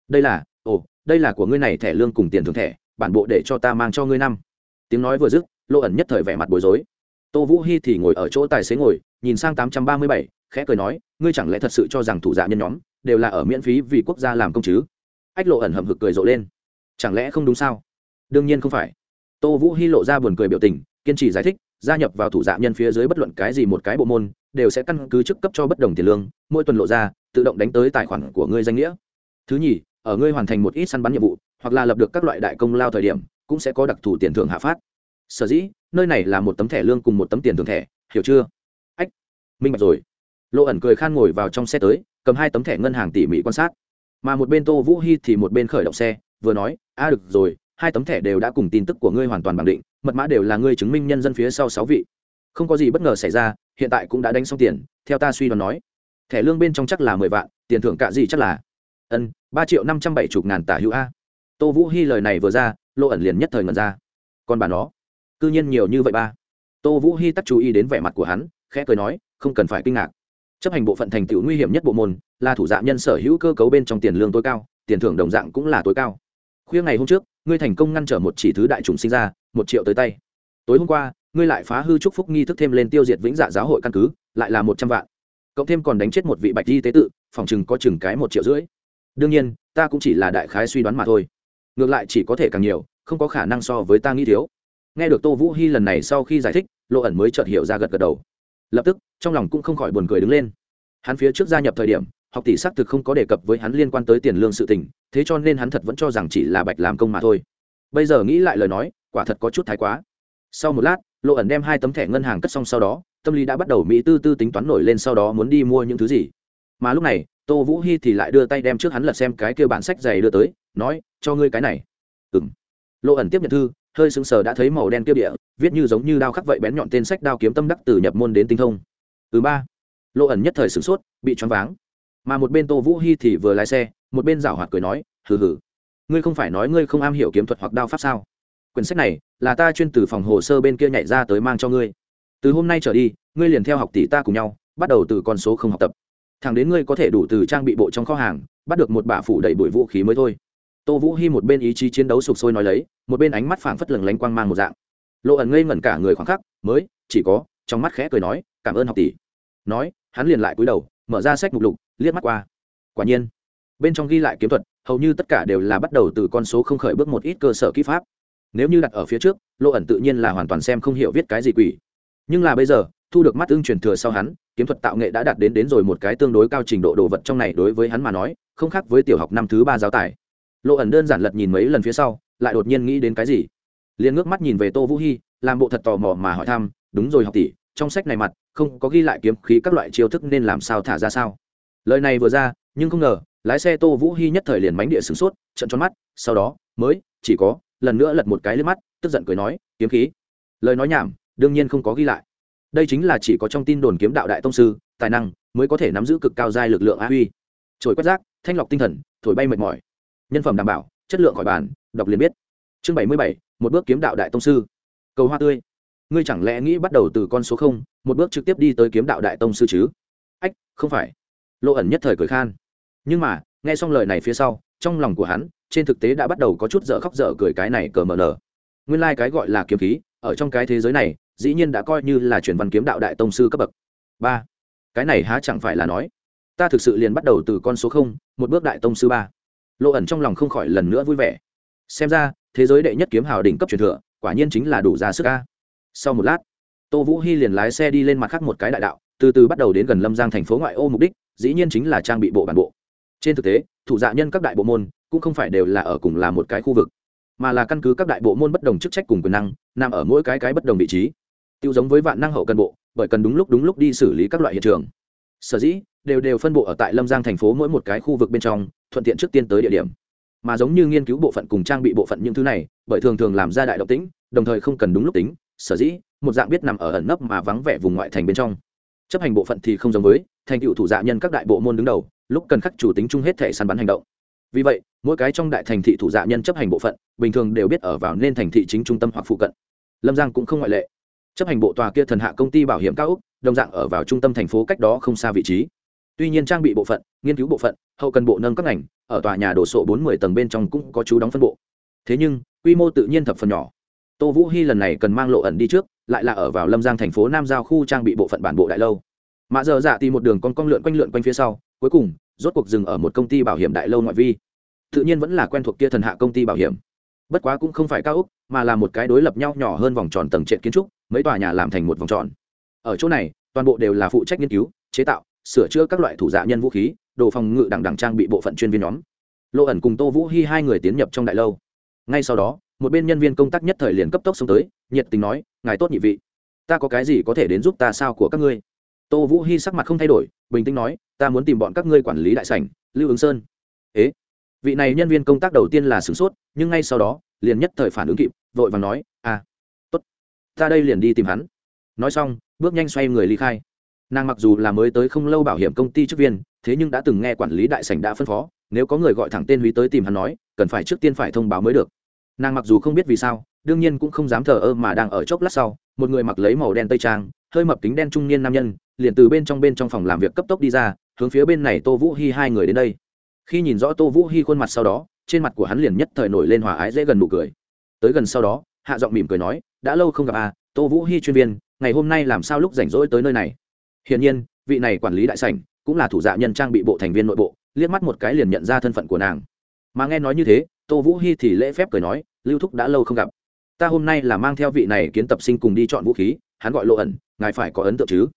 Đây là, ồ, đây là của ngươi này thẻ lương cùng tiền thưởng thẻ, bản bộ để cho ta mang cho ngươi năm. Tiếng nói vừa dứt, lộ ẩn nhất thời vẻ mặt bối rối. Tô vũ hy thì ngồi ở chỗ tài xế ngồi, nhìn sang tám trăm ba mươi bảy, khẽ cười nói, ngươi chẳng lẽ thật sự cho rằng thủ dạ nhân nhóm đều là ở miễn phí vì quốc gia làm công chứ? Ách, lộ ẩn hầm hực cười rộ lên chẳng lẽ không đúng sao? Đương nhiên không phải. Tô vũ hy lộ ra buồn cười biểu tình, kiên trì giải thích, gia nhập vào thủ dạ nhân phía dưới bất luận cái gì một cái bộ môn, đều sẽ căn cứ chức cấp cho bất đồng tiền lương, mỗi tuần lộ ra, tự động đánh tới tài khoản của ngươi danh nghĩa. Thứ nhì, ở ngươi hoàn thành một ít săn bắn nhiệm vụ, hoặc là lập được các loại đại công lao thời điểm, cũng sẽ có đặc thù tiền thưởng hạ phát. Sở dĩ, nơi này là một tấm thẻ lương cùng một tấm tiền thưởng thẻ, hiểu chưa? Ách, minh bạch rồi. Lộ ẩn cười khan ngồi vào trong xe tới, cầm hai tấm thẻ ngân hàng tỉ mỉ quan sát. Mà một bên tô vũ hy thì một bên khởi động xe vừa nói, a, được rồi, hai tấm thẻ đều đã cùng tin tức của ngươi hoàn toàn bằng định, mật mã đều là ngươi chứng minh nhân dân phía sau sáu vị. Không có gì bất ngờ xảy ra, hiện tại cũng đã đánh xong tiền, theo ta suy đoán nói. Thẻ lương bên trong chắc là mười vạn, tiền thưởng cả gì chắc là? Ân, ba triệu năm trăm bảy chục ngàn tả hữu a. Tô vũ hy lời này vừa ra, lộ ẩn liền nhất thời ngần ra. Còn bà nó, cư nhiên nhiều như vậy ba. Tô vũ hy tắt chú ý đến vẻ mặt của hắn, khẽ cười nói, không cần phải kinh ngạc. Chấp hành bộ phận thành tựu nguy hiểm nhất bộ môn, là thủ dạng nhân sở hữu cơ cấu bên trong tiền lương tối cao, tiền thưởng đồng dạng cũng là tối cao khuya ngày hôm trước, ngươi thành công ngăn trở một chỉ thứ đại trùng sinh ra, một triệu tới tay. Tối hôm qua, ngươi lại phá hư chúc phúc nghi thức thêm lên tiêu diệt vĩnh dạ giáo hội căn cứ, lại là một trăm vạn. Cộng thêm còn đánh chết một vị bạch y tế tự, phòng chừng có chừng cái một triệu rưỡi. Đương nhiên, ta cũng chỉ là đại khái suy đoán mà thôi. Ngược lại chỉ có thể càng nhiều, không có khả năng so với ta nghĩ thiếu. Nghe được tô vũ hy lần này sau khi giải thích lộ ẩn mới chợt hiểu ra gật gật đầu. Lập tức, trong lòng cũng không khỏi buồn cười đứng lên. Hắn phía trước gia nhập thời điểm học tỷ xác thực không có đề cập với hắn liên quan tới tiền lương sự tình, thế cho nên hắn thật vẫn cho rằng chỉ là bạch làm công mà thôi. Bây giờ nghĩ lại lời nói, quả thật có chút thái quá. Sau một lát, lộ ẩn đem hai tấm thẻ ngân hàng cất xong sau đó, tâm lý đã bắt đầu mỹ tư tư tính toán nổi lên sau đó muốn đi mua những thứ gì. Mà lúc này, tô vũ hy thì lại đưa tay đem trước hắn lật xem cái kia bản sách dày đưa tới, nói, cho ngươi cái này. Ừ m lộ ẩn tiếp nhận thư, hơi sững sờ đã thấy màu đen kia địa viết như giống như đao khắc vậy bén nhọn tên sách đao kiếm tâm đắc từ nhập môn đến tinh thông. Thứ ba. Lộ ẩn nhất thời sửng sốt, bị choáng váng mà một bên tô vũ hy thì vừa lái xe, một bên rảo hoạt cười nói, hừ hừ, ngươi không phải nói ngươi không am hiểu kiếm thuật hoặc đao pháp sao? Quyển sách này là ta chuyên từ phòng hồ sơ bên kia nhảy ra tới mang cho ngươi. Từ hôm nay trở đi, ngươi liền theo học tỷ ta cùng nhau, bắt đầu từ con số không học tập. Thẳng đến ngươi có thể đủ từ trang bị bộ trong kho hàng, bắt được một bả phủ đầy bụi vũ khí mới thôi. Tô vũ hy một bên ý chí chiến đấu sục sôi nói lấy, một bên ánh mắt phảng phất lừng lánh quang mang một dạng. Lộ ẩn ngây ngẩn cả người khoảng khắc, mới, chỉ có, trong mắt khẽ cười nói, cảm ơn học tỷ. Nói, hắn liền lại cúi đầu, mở ra sách mục lục liếc mắt qua. Quả nhiên, bên trong ghi lại kiếm thuật, hầu như tất cả đều là bắt đầu từ con số không khởi bước một ít cơ sở kỹ pháp. Nếu như đặt ở phía trước lộ ẩn tự nhiên là hoàn toàn xem không hiểu viết cái gì quỷ. Nhưng là bây giờ, thu được mắt ưng truyền thừa sau hắn, kiếm thuật tạo nghệ đã đạt đến đến rồi một cái tương đối cao trình độ đồ vật trong này đối với hắn mà nói, không khác với tiểu học năm thứ ba giáo tài. Lộ ẩn đơn giản lật nhìn mấy lần phía sau, lại đột nhiên nghĩ đến cái gì? Liền ngước mắt nhìn về tô vũ hy làm bộ thật tò mò mà hỏi thăm, đúng rồi học tỷ, trong sách này mặt, không có ghi lại kiếm khí các loại chiêu thức nên làm sao thả ra sao? Lời này vừa ra, nhưng không ngờ, lái xe tô vũ hy nhất thời liền mánh địa sửng sốt trận tròn mắt, sau đó, mới, chỉ có, lần nữa lật một cái lên mắt, tức giận cười nói, kiếm khí. Lời nói nhảm, đương nhiên không có ghi lại. Đây chính là chỉ có trong tin đồn kiếm đạo đại tông sư, tài năng, mới có thể nắm giữ cực cao giai lực lượng á huy. Trồi quét rác, thanh lọc tinh thần, thổi bay mệt mỏi. Nhân phẩm đảm bảo, chất lượng khỏi bàn, đọc liền biết. Chương bảy mươi bảy, một bước kiếm đạo đại tông sư. Cầu hoa tươi. Ngươi chẳng lẽ nghĩ bắt đầu từ con số không, một bước trực tiếp đi tới kiếm đạo đại tông sư chứ? Ách, không phải lộ ẩn nhất thời cười khan. Nhưng mà, nghe xong lời này phía sau, trong lòng của hắn, trên thực tế đã bắt đầu có chút dở khóc dở cười cái này cờ mờ nở nguyên lai、like、cái gọi là kiếm khí, ở trong cái thế giới này, dĩ nhiên đã coi như là truyền văn kiếm đạo đại tông sư cấp bậc. Ba. Cái này há chẳng phải là nói, ta thực sự liền bắt đầu từ con số không, một bước đại tông sư ba. Lộ ẩn trong lòng không khỏi lần nữa vui vẻ. Xem ra, thế giới đệ nhất kiếm hào đỉnh cấp truyền thừa, quả nhiên chính là đủ ra sức ca sau một lát, tô vũ hy liền lái xe đi lên mặt khác một cái đại đạo, từ từ bắt đầu đến gần lâm giang thành phố ngoại ô mục đích dĩ nhiên chính là trang bị bộ bản bộ. Trên thực tế, thủ dạ nhân các đại bộ môn cũng không phải đều là ở cùng là một cái khu vực, mà là căn cứ các đại bộ môn bất đồng chức trách cùng quyền năng, nằm ở mỗi cái cái bất đồng vị trí. Tiêu giống với vạn năng hậu cần bộ, bởi cần đúng lúc đúng lúc đi xử lý các loại hiện trường. Sở dĩ, đều đều phân bộ ở tại lâm giang thành phố mỗi một cái khu vực bên trong, thuận tiện trước tiên tới địa điểm. Mà giống như nghiên cứu bộ phận cùng trang bị bộ phận những thứ này, bởi thường thường làm ra đại động tĩnh, đồng thời không cần đúng lúc tính, sở dĩ, một dạng biết nằm ở ẩn nấp mà vắng vẻ vùng ngoại thành bên trong chấp hành bộ phận thì không giống với thành tựu thủ dạ nhân các đại bộ môn đứng đầu, lúc cần khắc chủ tính chung hết thể săn bắn hành động. Vì vậy, mỗi cái trong đại thành thị thủ dạ nhân chấp hành bộ phận, bình thường đều biết ở vào nên thành thị chính trung tâm hoặc phụ cận. Lâm giang cũng không ngoại lệ. Chấp hành bộ tòa kia thần hạ công ty bảo hiểm cao úc, đồng dạng ở vào trung tâm thành phố cách đó không xa vị trí. Tuy nhiên trang bị bộ phận, nghiên cứu bộ phận, hậu cần bộ nâng các ngành, ở tòa nhà đổ sộ bốn mươi tầng bên trong cũng có chú đóng phân bộ. Thế nhưng, quy mô tự nhiên thập phần nhỏ tô vũ hy lần này cần mang lộ ẩn đi trước, lại là ở vào lâm giang thành phố nam giao khu trang bị bộ phận bản bộ đại lâu. Mạ dở dạ tìm một đường con cong lượn quanh lượn quanh phía sau, cuối cùng, rốt cuộc dừng ở một công ty bảo hiểm đại lâu ngoại vi. Tự nhiên vẫn là quen thuộc kia thần hạ công ty bảo hiểm. Bất quá cũng không phải cao úc mà là một cái đối lập nhau nhỏ hơn vòng tròn tầng trệt kiến trúc, mấy tòa nhà làm thành một vòng tròn. Ở chỗ này, toàn bộ đều là phụ trách nghiên cứu, chế tạo, sửa chữa các loại thủ dạ nhân vũ khí, đồ phòng ngự đẳng đẳng trang bị bộ phận chuyên viên nhóm. Lộ ẩn cùng tô vũ hy hai người tiến nhập trong đại lâu. Ngay sau đó một bên nhân viên công tác nhất thời liền cấp tốc xông tới, nhiệt tình nói, ngài tốt nhị vị, ta có cái gì có thể đến giúp ta sao của các ngươi? Tô vũ hy sắc mặt không thay đổi, bình tĩnh nói, ta muốn tìm bọn các ngươi quản lý đại sảnh, lưu ứng sơn. Ế? Vị này nhân viên công tác đầu tiên là sửng sốt, nhưng ngay sau đó, liền nhất thời phản ứng kịp, vội và nói à tốt, ta đây liền đi tìm hắn. Nói xong, bước nhanh xoay người ly khai. Nàng mặc dù là mới tới không lâu bảo hiểm công ty chức viên, thế nhưng đã từng nghe quản lý đại sảnh đã phân phó, nếu có người gọi thẳng tên húy tới tìm hắn nói, cần phải trước tiên phải thông báo mới được nàng mặc dù không biết vì sao, đương nhiên cũng không dám thờ ơ mà đang ở chốc lát sau, một người mặc lấy màu đen tây trang, hơi mập kính đen trung niên nam nhân, liền từ bên trong bên trong phòng làm việc cấp tốc đi ra, hướng phía bên này tô vũ hy hai người đến đây. Khi nhìn rõ tô vũ hy khuôn mặt sau đó, trên mặt của hắn liền nhất thời nổi lên hòa ái dễ gần nụ cười. Tới gần sau đó, hạ giọng mỉm cười nói, đã lâu không gặp à tô vũ hy chuyên viên, ngày hôm nay làm sao lúc rảnh rỗi tới nơi này? Hiển nhiên, vị này quản lý đại sảnh, cũng là thủ dạ nhân trang bị bộ thành viên nội bộ, liếc mắt một cái liền nhận ra thân phận của nàng. Mà nghe nói như thế tô vũ hy thì lễ phép cười nói, lưu thúc đã lâu không gặp. Ta hôm nay là mang theo vị này kiến tập sinh cùng đi chọn vũ khí, hắn gọi lộ ẩn, ngài phải có ấn tượng chứ.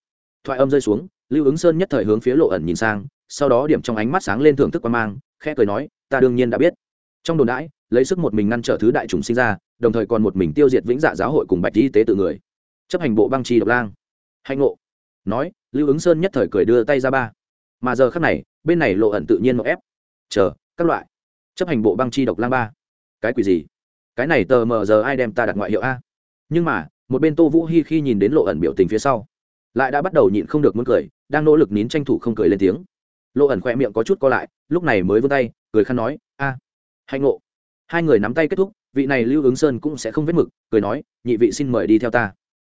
Thoại âm rơi xuống, lưu ứng sơn nhất thời hướng phía lộ ẩn nhìn sang, sau đó điểm trong ánh mắt sáng lên thưởng thức quan mang, khẽ cười nói, ta đương nhiên đã biết. Trong đồn đãi lấy sức một mình ngăn trở thứ đại chúng sinh ra, đồng thời còn một mình tiêu diệt vĩnh dạ giáo hội cùng bạch y tế tự người. Chấp hành bộ băng trì độc lang. Hạnh ngộ. Nói, lưu ứng sơn nhất thời cười đưa tay ra ba. Mà giờ khắc này, bên này lộ ẩn tự nhiên một ép. Chờ, các loại chấp hành bộ băng chi độc lang ba. Cái quỷ gì? Cái này tờ mờ giờ ai đem ta đặt ngoại hiệu a? Nhưng mà một bên tô vũ hy khi nhìn đến lộ ẩn biểu tình phía sau lại đã bắt đầu nhịn không được muốn cười đang nỗ lực nín tranh thủ không cười lên tiếng. Lộ ẩn khỏe miệng có chút co lại lúc này mới vươn tay cười khăn nói a à, hạnh ngộ. Hai người nắm tay kết thúc vị này lưu ứng sơn cũng sẽ không vết mực cười nói nhị vị xin mời đi theo ta.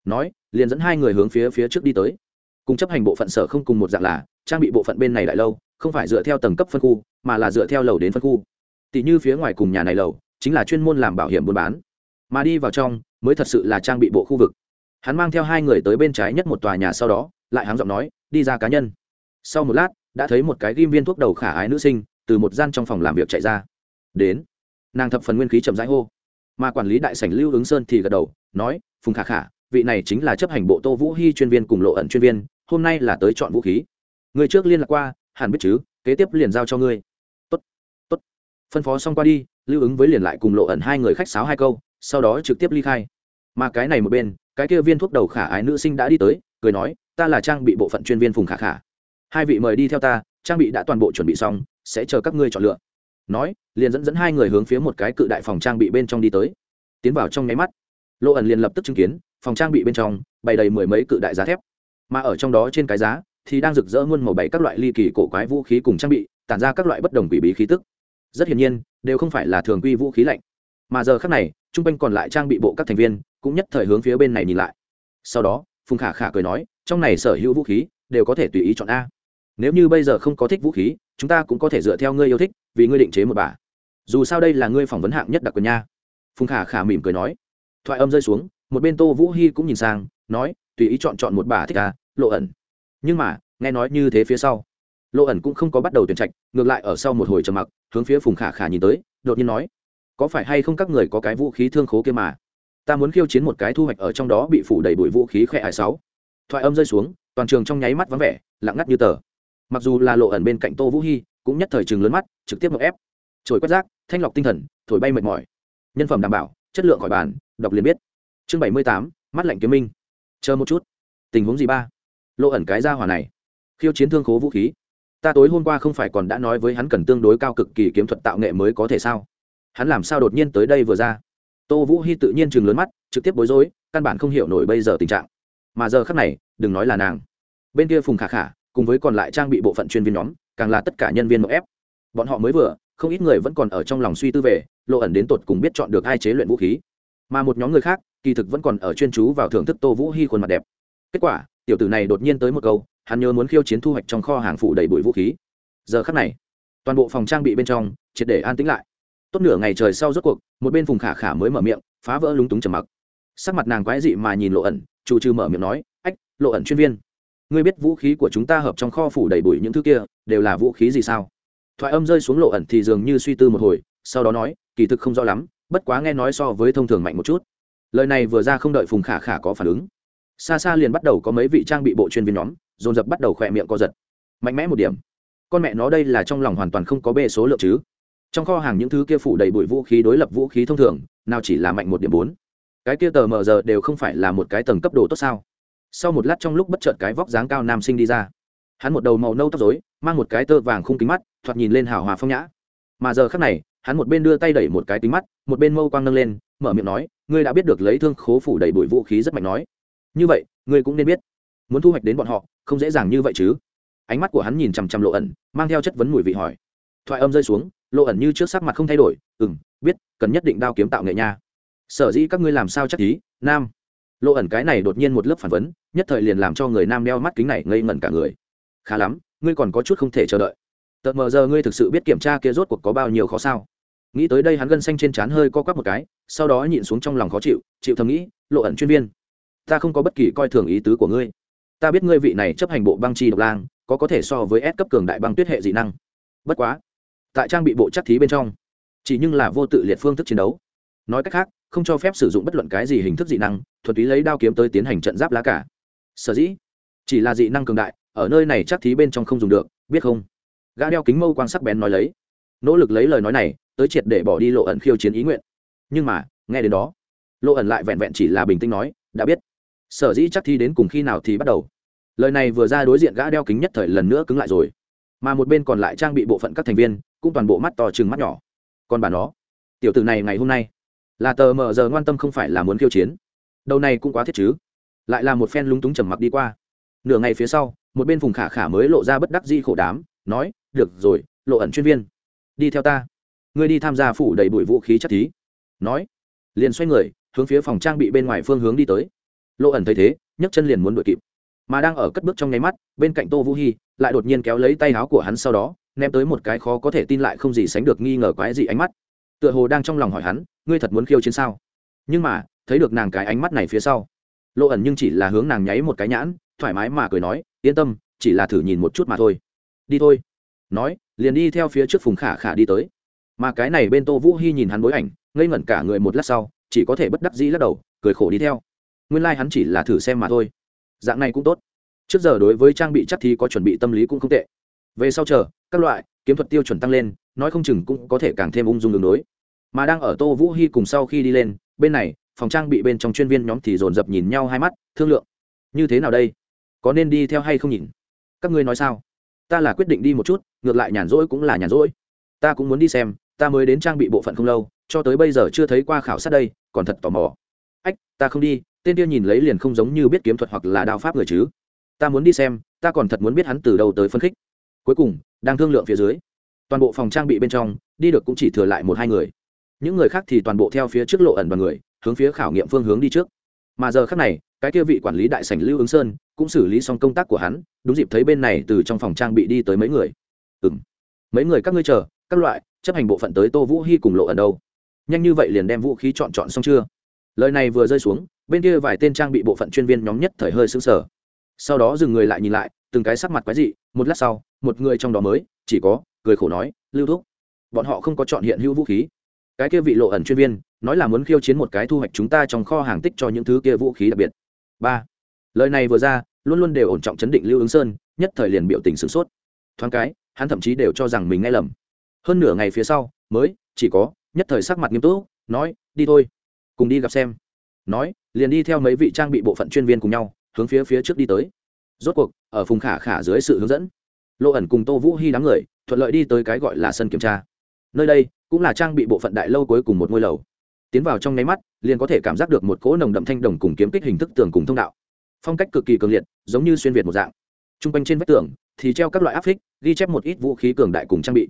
Nói liền dẫn hai người hướng phía phía trước đi tới. Cùng chấp hành bộ phận sở không cùng một dạng là trang bị bộ phận bên này đại lâu không phải dựa theo tầng cấp phân khu mà là dựa theo lầu đến phân khu tỷ như phía ngoài cùng nhà này lầu, chính là chuyên môn làm bảo hiểm buôn bán. Mà đi vào trong, mới thật sự là trang bị bộ khu vực. Hắn mang theo hai người tới bên trái nhất một tòa nhà sau đó, lại háng giọng nói, đi ra cá nhân. Sau một lát, đã thấy một cái ghim viên thuốc đầu khả ái nữ sinh, từ một gian trong phòng làm việc chạy ra. Đến. Nàng thập phần nguyên khí chậm rãi hô. Mà quản lý đại sảnh lưu ứng sơn thì gật đầu, nói, phùng khả khả, vị này chính là chấp hành bộ tô vũ hy chuyên viên cùng lộ ẩn chuyên viên, hôm nay là tới chọn vũ khí. Người trước liên lạc qua, hẳn biết chứ, kế tiếp liền giao cho ngươi phân phó xong qua đi, lưu ứng với liền lại cùng lộ ẩn hai người khách sáo hai câu, sau đó trực tiếp ly khai. Mà cái này một bên, cái kia viên thuốc đầu khả ái nữ sinh đã đi tới, cười nói, ta là trang bị bộ phận chuyên viên phùng khả khả. Hai vị mời đi theo ta, trang bị đã toàn bộ chuẩn bị xong, sẽ chờ các ngươi chọn lựa. Nói, liền dẫn dẫn hai người hướng phía một cái cự đại phòng trang bị bên trong đi tới. Tiến vào trong nháy mắt, lộ ẩn liền lập tức chứng kiến, phòng trang bị bên trong bày đầy mười mấy cự đại giá thép. Mà ở trong đó trên cái giá thì đang rực rỡ muôn màu bảy các loại ly kỳ cổ quái vũ khí cùng trang bị, tản ra các loại bất đồng quỷ bí khí tức rất hiển nhiên, đều không phải là thường quy vũ khí lạnh. Mà giờ khác này t r u n g quanh còn lại trang bị bộ các thành viên cũng nhất thời hướng phía bên này nhìn lại. Sau đó, phùng khả khả cười nói, trong này sở hữu vũ khí đều có thể tùy ý chọn a. Nếu như bây giờ không có thích vũ khí, chúng ta cũng có thể dựa theo ngươi yêu thích, vì ngươi định chế một bà. Dù sao đây là ngươi phỏng vấn hạng nhất đặc quyền nha. Phùng khả khả mỉm cười nói. Thoại âm rơi xuống, một bên tô vũ hy cũng nhìn sang, nói, tùy ý chọn chọn một bà thích à lộ ẩn. Nhưng mà, nghe nói như thế phía sau lộ ẩn cũng không có bắt đầu tuyển trạch, ngược lại ở sau một hồi trầm mặc, hướng phía phùng khả khả nhìn tới, đột nhiên nói, có phải hay không các người có cái vũ khí thương khố kia mà? Ta muốn khiêu chiến một cái thu hoạch ở trong đó bị phủ đầy bụi vũ khí khẽ ải sáu. Thoại âm rơi xuống, toàn trường trong nháy mắt vắng vẻ, lặng ngắt như tờ. Mặc dù là lộ ẩn bên cạnh tô vũ hy cũng nhất thời trường lớn mắt, trực tiếp ngọc ép. Trồi quét rác, thanh lọc tinh thần, thổi bay mệt mỏi. Nhân phẩm đảm bảo, chất lượng khỏi bàn, đọc liền biết. Chương bảy mươi tám, mắt lạnh kiếm minh. Chờ một chút. Tình huống gì ba? Lộ ẩn cái ra hỏa này. Khiêu chiến thương khố vũ khí ta tối hôm qua không phải còn đã nói với hắn cần tương đối cao cực kỳ kiếm thuật tạo nghệ mới có thể sao? Hắn làm sao đột nhiên tới đây vừa ra? Tô vũ hy tự nhiên chừng lớn mắt, trực tiếp bối rối, căn bản không hiểu nổi bây giờ tình trạng. Mà giờ khắc này, đừng nói là nàng. Bên kia phùng khả khả, cùng với còn lại trang bị bộ phận chuyên viên nhóm, càng là tất cả nhân viên một ép. Bọn họ mới vừa, không ít người vẫn còn ở trong lòng suy tư về, lộ ẩn đến tột cùng biết chọn được hai chế luyện vũ khí. Mà một nhóm người khác, kỳ thực vẫn còn ở chuyên chú vào thưởng thức tô vũ hy khuôn mặt đẹp. Kết quả, tiểu tử này đột nhiên tới một câu hắn nhớ muốn khiêu chiến thu hoạch trong kho hàng phủ đầy bụi vũ khí. Giờ khắc này, toàn bộ phòng trang bị bên trong, triệt để an tĩnh lại. Tốt nửa ngày trời sau rốt cuộc, một bên Phùng khả khả mới mở miệng, phá vỡ lúng túng trầm mặc. Sắc mặt nàng quái dị mà nhìn lộ ẩn chủ trừ mở miệng nói, ách, lộ ẩn chuyên viên, ngươi biết vũ khí của chúng ta hợp trong kho phủ đầy bụi những thứ kia, đều là vũ khí gì sao? Thoại âm rơi xuống lộ ẩn thì dường như suy tư một hồi, sau đó nói, kỳ thực không rõ lắm, bất quá nghe nói so với thông thường mạnh một chút. Lời này vừa ra không đợi phùng khả khả có phản ứng. Xa xa liền bắt đầu có mấy vị trang bị bộ chuyên viên nhóm dồn dập bắt đầu khỏe miệng co giật. Mạnh mẽ một điểm. Con mẹ nó đây là trong lòng hoàn toàn không có bê số lượng chứ. Trong kho hàng những thứ kia phủ đầy bụi vũ khí đối lập vũ khí thông thường, nào chỉ là mạnh một điểm bốn. Cái kia tờ mờ giờ đều không phải là một cái tầng cấp độ tốt sao? Sau một lát trong lúc bất chợt cái vóc dáng cao nam sinh đi ra. Hắn một đầu màu nâu tóc dối mang một cái tơ vàng khung kính mắt, thoạt nhìn lên hào hòa phong nhã. Mà giờ khắc này, hắn một bên đưa tay đẩy một cái kính mắt, một bên mâu quang nâng lên, mở miệng nói, ngươi đã biết được lấy thương khố phủ đầy bụi vũ khí rất mạnh nói. Như vậy, ngươi cũng nên biết muốn thu hoạch đến bọn họ, không dễ dàng như vậy chứ. Ánh mắt của hắn nhìn chằm chằm lộ ẩn, mang theo chất vấn mùi vị hỏi. Thoại âm rơi xuống, lộ ẩn như trước sắc mặt không thay đổi ừ m biết, cần nhất định đao kiếm tạo nghệ nha. Sở dĩ các ngươi làm sao chắc ý, nam? Lộ ẩn cái này đột nhiên một lớp phản vấn, nhất thời liền làm cho người nam đeo mắt kính này ngây ngẩn cả người. Khá lắm, ngươi còn có chút không thể chờ đợi. Tợt mờ giờ ngươi thực sự biết kiểm tra kia rốt cuộc có bao nhiêu khó sao? Nghĩ tới đây hắn gân xanh trên trán hơi co quắp một cái, sau đó nhịn xuống trong lòng khó chịu chịu thầm nghĩ, lộ ẩn chuyên viên, ta không có bất kỳ coi thường ý tứ của ngươi ta biết ngươi vị này chấp hành bộ băng chi độc lang, có có thể so với S cấp cường đại băng tuyết hệ dị năng. Bất quá, tại trang bị bộ chắc thí bên trong, chỉ nhưng là vô tự liệt phương thức chiến đấu. Nói cách khác, không cho phép sử dụng bất luận cái gì hình thức dị năng thuật túy lấy đao kiếm tới tiến hành trận giáp lá cả. Sở dĩ, chỉ là dị năng cường đại, ở nơi này chắc thí bên trong không dùng được, biết không? Gã đeo kính mâu quang sắc bén nói lấy. Nỗ lực lấy lời nói này, tới triệt để bỏ đi lộ ẩn khiêu chiến ý nguyện. Nhưng mà, nghe đến đó, lộ ẩn lại vẹn vẹn chỉ là bình tĩnh nói, đã biết sở dĩ chắc thi đến cùng khi nào thì bắt đầu. Lời này vừa ra đối diện gã đeo kính nhất thời lần nữa cứng lại rồi. Mà một bên còn lại trang bị bộ phận các thành viên, cũng toàn bộ mắt to chừng mắt nhỏ. Còn bà nó, tiểu tử này ngày hôm nay, là tờ mờ giờ ngoan tâm không phải là muốn khiêu chiến. Đầu này cũng quá thiết chứ. Lại là một phen lúng túng trầm mặc đi qua. Nửa ngày phía sau, một bên vùng khả khả mới lộ ra bất đắc di khổ đám, nói, được rồi, lộ ẩn chuyên viên. Đi theo ta. Ngươi đi tham gia phủ đầy bụi vũ khí chắc thí. Nói, liền xoay người, hướng phía phòng trang bị bên ngoài phương hướng đi tới lộ ẩn thấy thế, nhấc chân liền muốn đuổi kịp. Mà đang ở cất bước trong nháy mắt, bên cạnh tô vũ hy lại đột nhiên kéo lấy tay áo của hắn sau đó, ném tới một cái khó có thể tin lại không gì sánh được nghi ngờ quái gì ánh mắt. Tựa hồ đang trong lòng hỏi hắn, ngươi thật muốn khiêu chiến sao? Nhưng mà, thấy được nàng cái ánh mắt này phía sau lộ ẩn nhưng chỉ là hướng nàng nháy một cái nhãn, thoải mái mà cười nói, yên tâm, chỉ là thử nhìn một chút mà thôi. Đi thôi. Nói, liền đi theo phía trước phùng khả khả đi tới. Mà cái này bên tô vũ hy nhìn hắn bối ảnh, ngây ngẩn cả người một lát sau, chỉ có thể bất đắc dĩ lắc đầu, cười khổ đi theo nguyên lai、like、hắn chỉ là thử xem mà thôi. Dạng này cũng tốt. Trước giờ đối với trang bị chắc thì có chuẩn bị tâm lý cũng không tệ. Về sau chờ, các loại, kiếm thuật tiêu chuẩn tăng lên, nói không chừng cũng có thể càng thêm ung dung đường đối. Mà đang ở tô vũ hy cùng sau khi đi lên, bên này, phòng trang bị bên trong chuyên viên nhóm thì dồn dập nhìn nhau hai mắt, thương lượng. Như thế nào đây? Có nên đi theo hay không nhìn? Các ngươi nói sao? Ta là quyết định đi một chút, ngược lại nhàn rỗi cũng là nhàn rỗi. Ta cũng muốn đi xem, ta mới đến trang bị bộ phận không lâu, cho tới bây giờ chưa thấy qua khảo sát đây, còn thật tò mò. Ách, ta không đi tên kia nhìn lấy liền không giống như biết kiếm thuật hoặc là đao pháp người chứ. Ta muốn đi xem, ta còn thật muốn biết hắn từ đâu tới phân khích. Cuối cùng, đang thương lượng phía dưới, toàn bộ phòng trang bị bên trong, đi được cũng chỉ thừa lại một hai người. Những người khác thì toàn bộ theo phía trước lộ ẩn và người, hướng phía khảo nghiệm phương hướng đi trước. Mà giờ khác này, cái kia vị quản lý đại sảnh lưu ứng sơn cũng xử lý xong công tác của hắn, đúng dịp thấy bên này từ trong phòng trang bị đi tới mấy người. Ừ m mấy người các ngươi chờ, các loại, chấp hành bộ phận tới tô vũ hy cùng lộ ẩn đâu. Nhanh như vậy liền đem vũ khí chọn chọn xong chưa? Lời này vừa rơi xuống bên kia vài tên trang bị bộ phận chuyên viên nhóm nhất thời hơi sững sờ. Sau đó dừng người lại nhìn lại, từng cái sắc mặt quái dị, một lát sau, một người trong đó mới, chỉ có, cười khổ nói, lưu thúc, bọn họ không có chọn hiện hữu vũ khí. Cái kia vị lộ ẩn chuyên viên, nói là muốn khiêu chiến một cái thu hoạch chúng ta trong kho hàng tích cho những thứ kia vũ khí đặc biệt. Ba. Lời này vừa ra, luôn luôn đều ổn trọng chấn định lưu ứng sơn, nhất thời liền biểu tình sửng sốt. Thoáng cái, hắn thậm chí đều cho rằng mình nghe lầm. Hơn nửa ngày phía sau, mới, chỉ có, nhất thời sắc mặt nghiêm túc, nói, đi thôi, cùng đi gặp xem. Nói liền đi theo mấy vị trang bị bộ phận chuyên viên cùng nhau, hướng phía phía trước đi tới. Rốt cuộc, ở phùng khả khả dưới sự hướng dẫn lộ ẩn cùng tô vũ hy đám người, thuận lợi đi tới cái gọi là sân kiểm tra. Nơi đây, cũng là trang bị bộ phận đại lâu cuối cùng một ngôi lầu. Tiến vào trong nháy mắt, liền có thể cảm giác được một cỗ nồng đậm thanh đồng cùng kiếm kích hình thức tường cùng thông đạo. Phong cách cực kỳ cường liệt, giống như xuyên việt một dạng. T r u n g quanh trên vách tường, thì treo các loại áp phích, ghi chép một ít vũ khí cường đại cùng trang bị.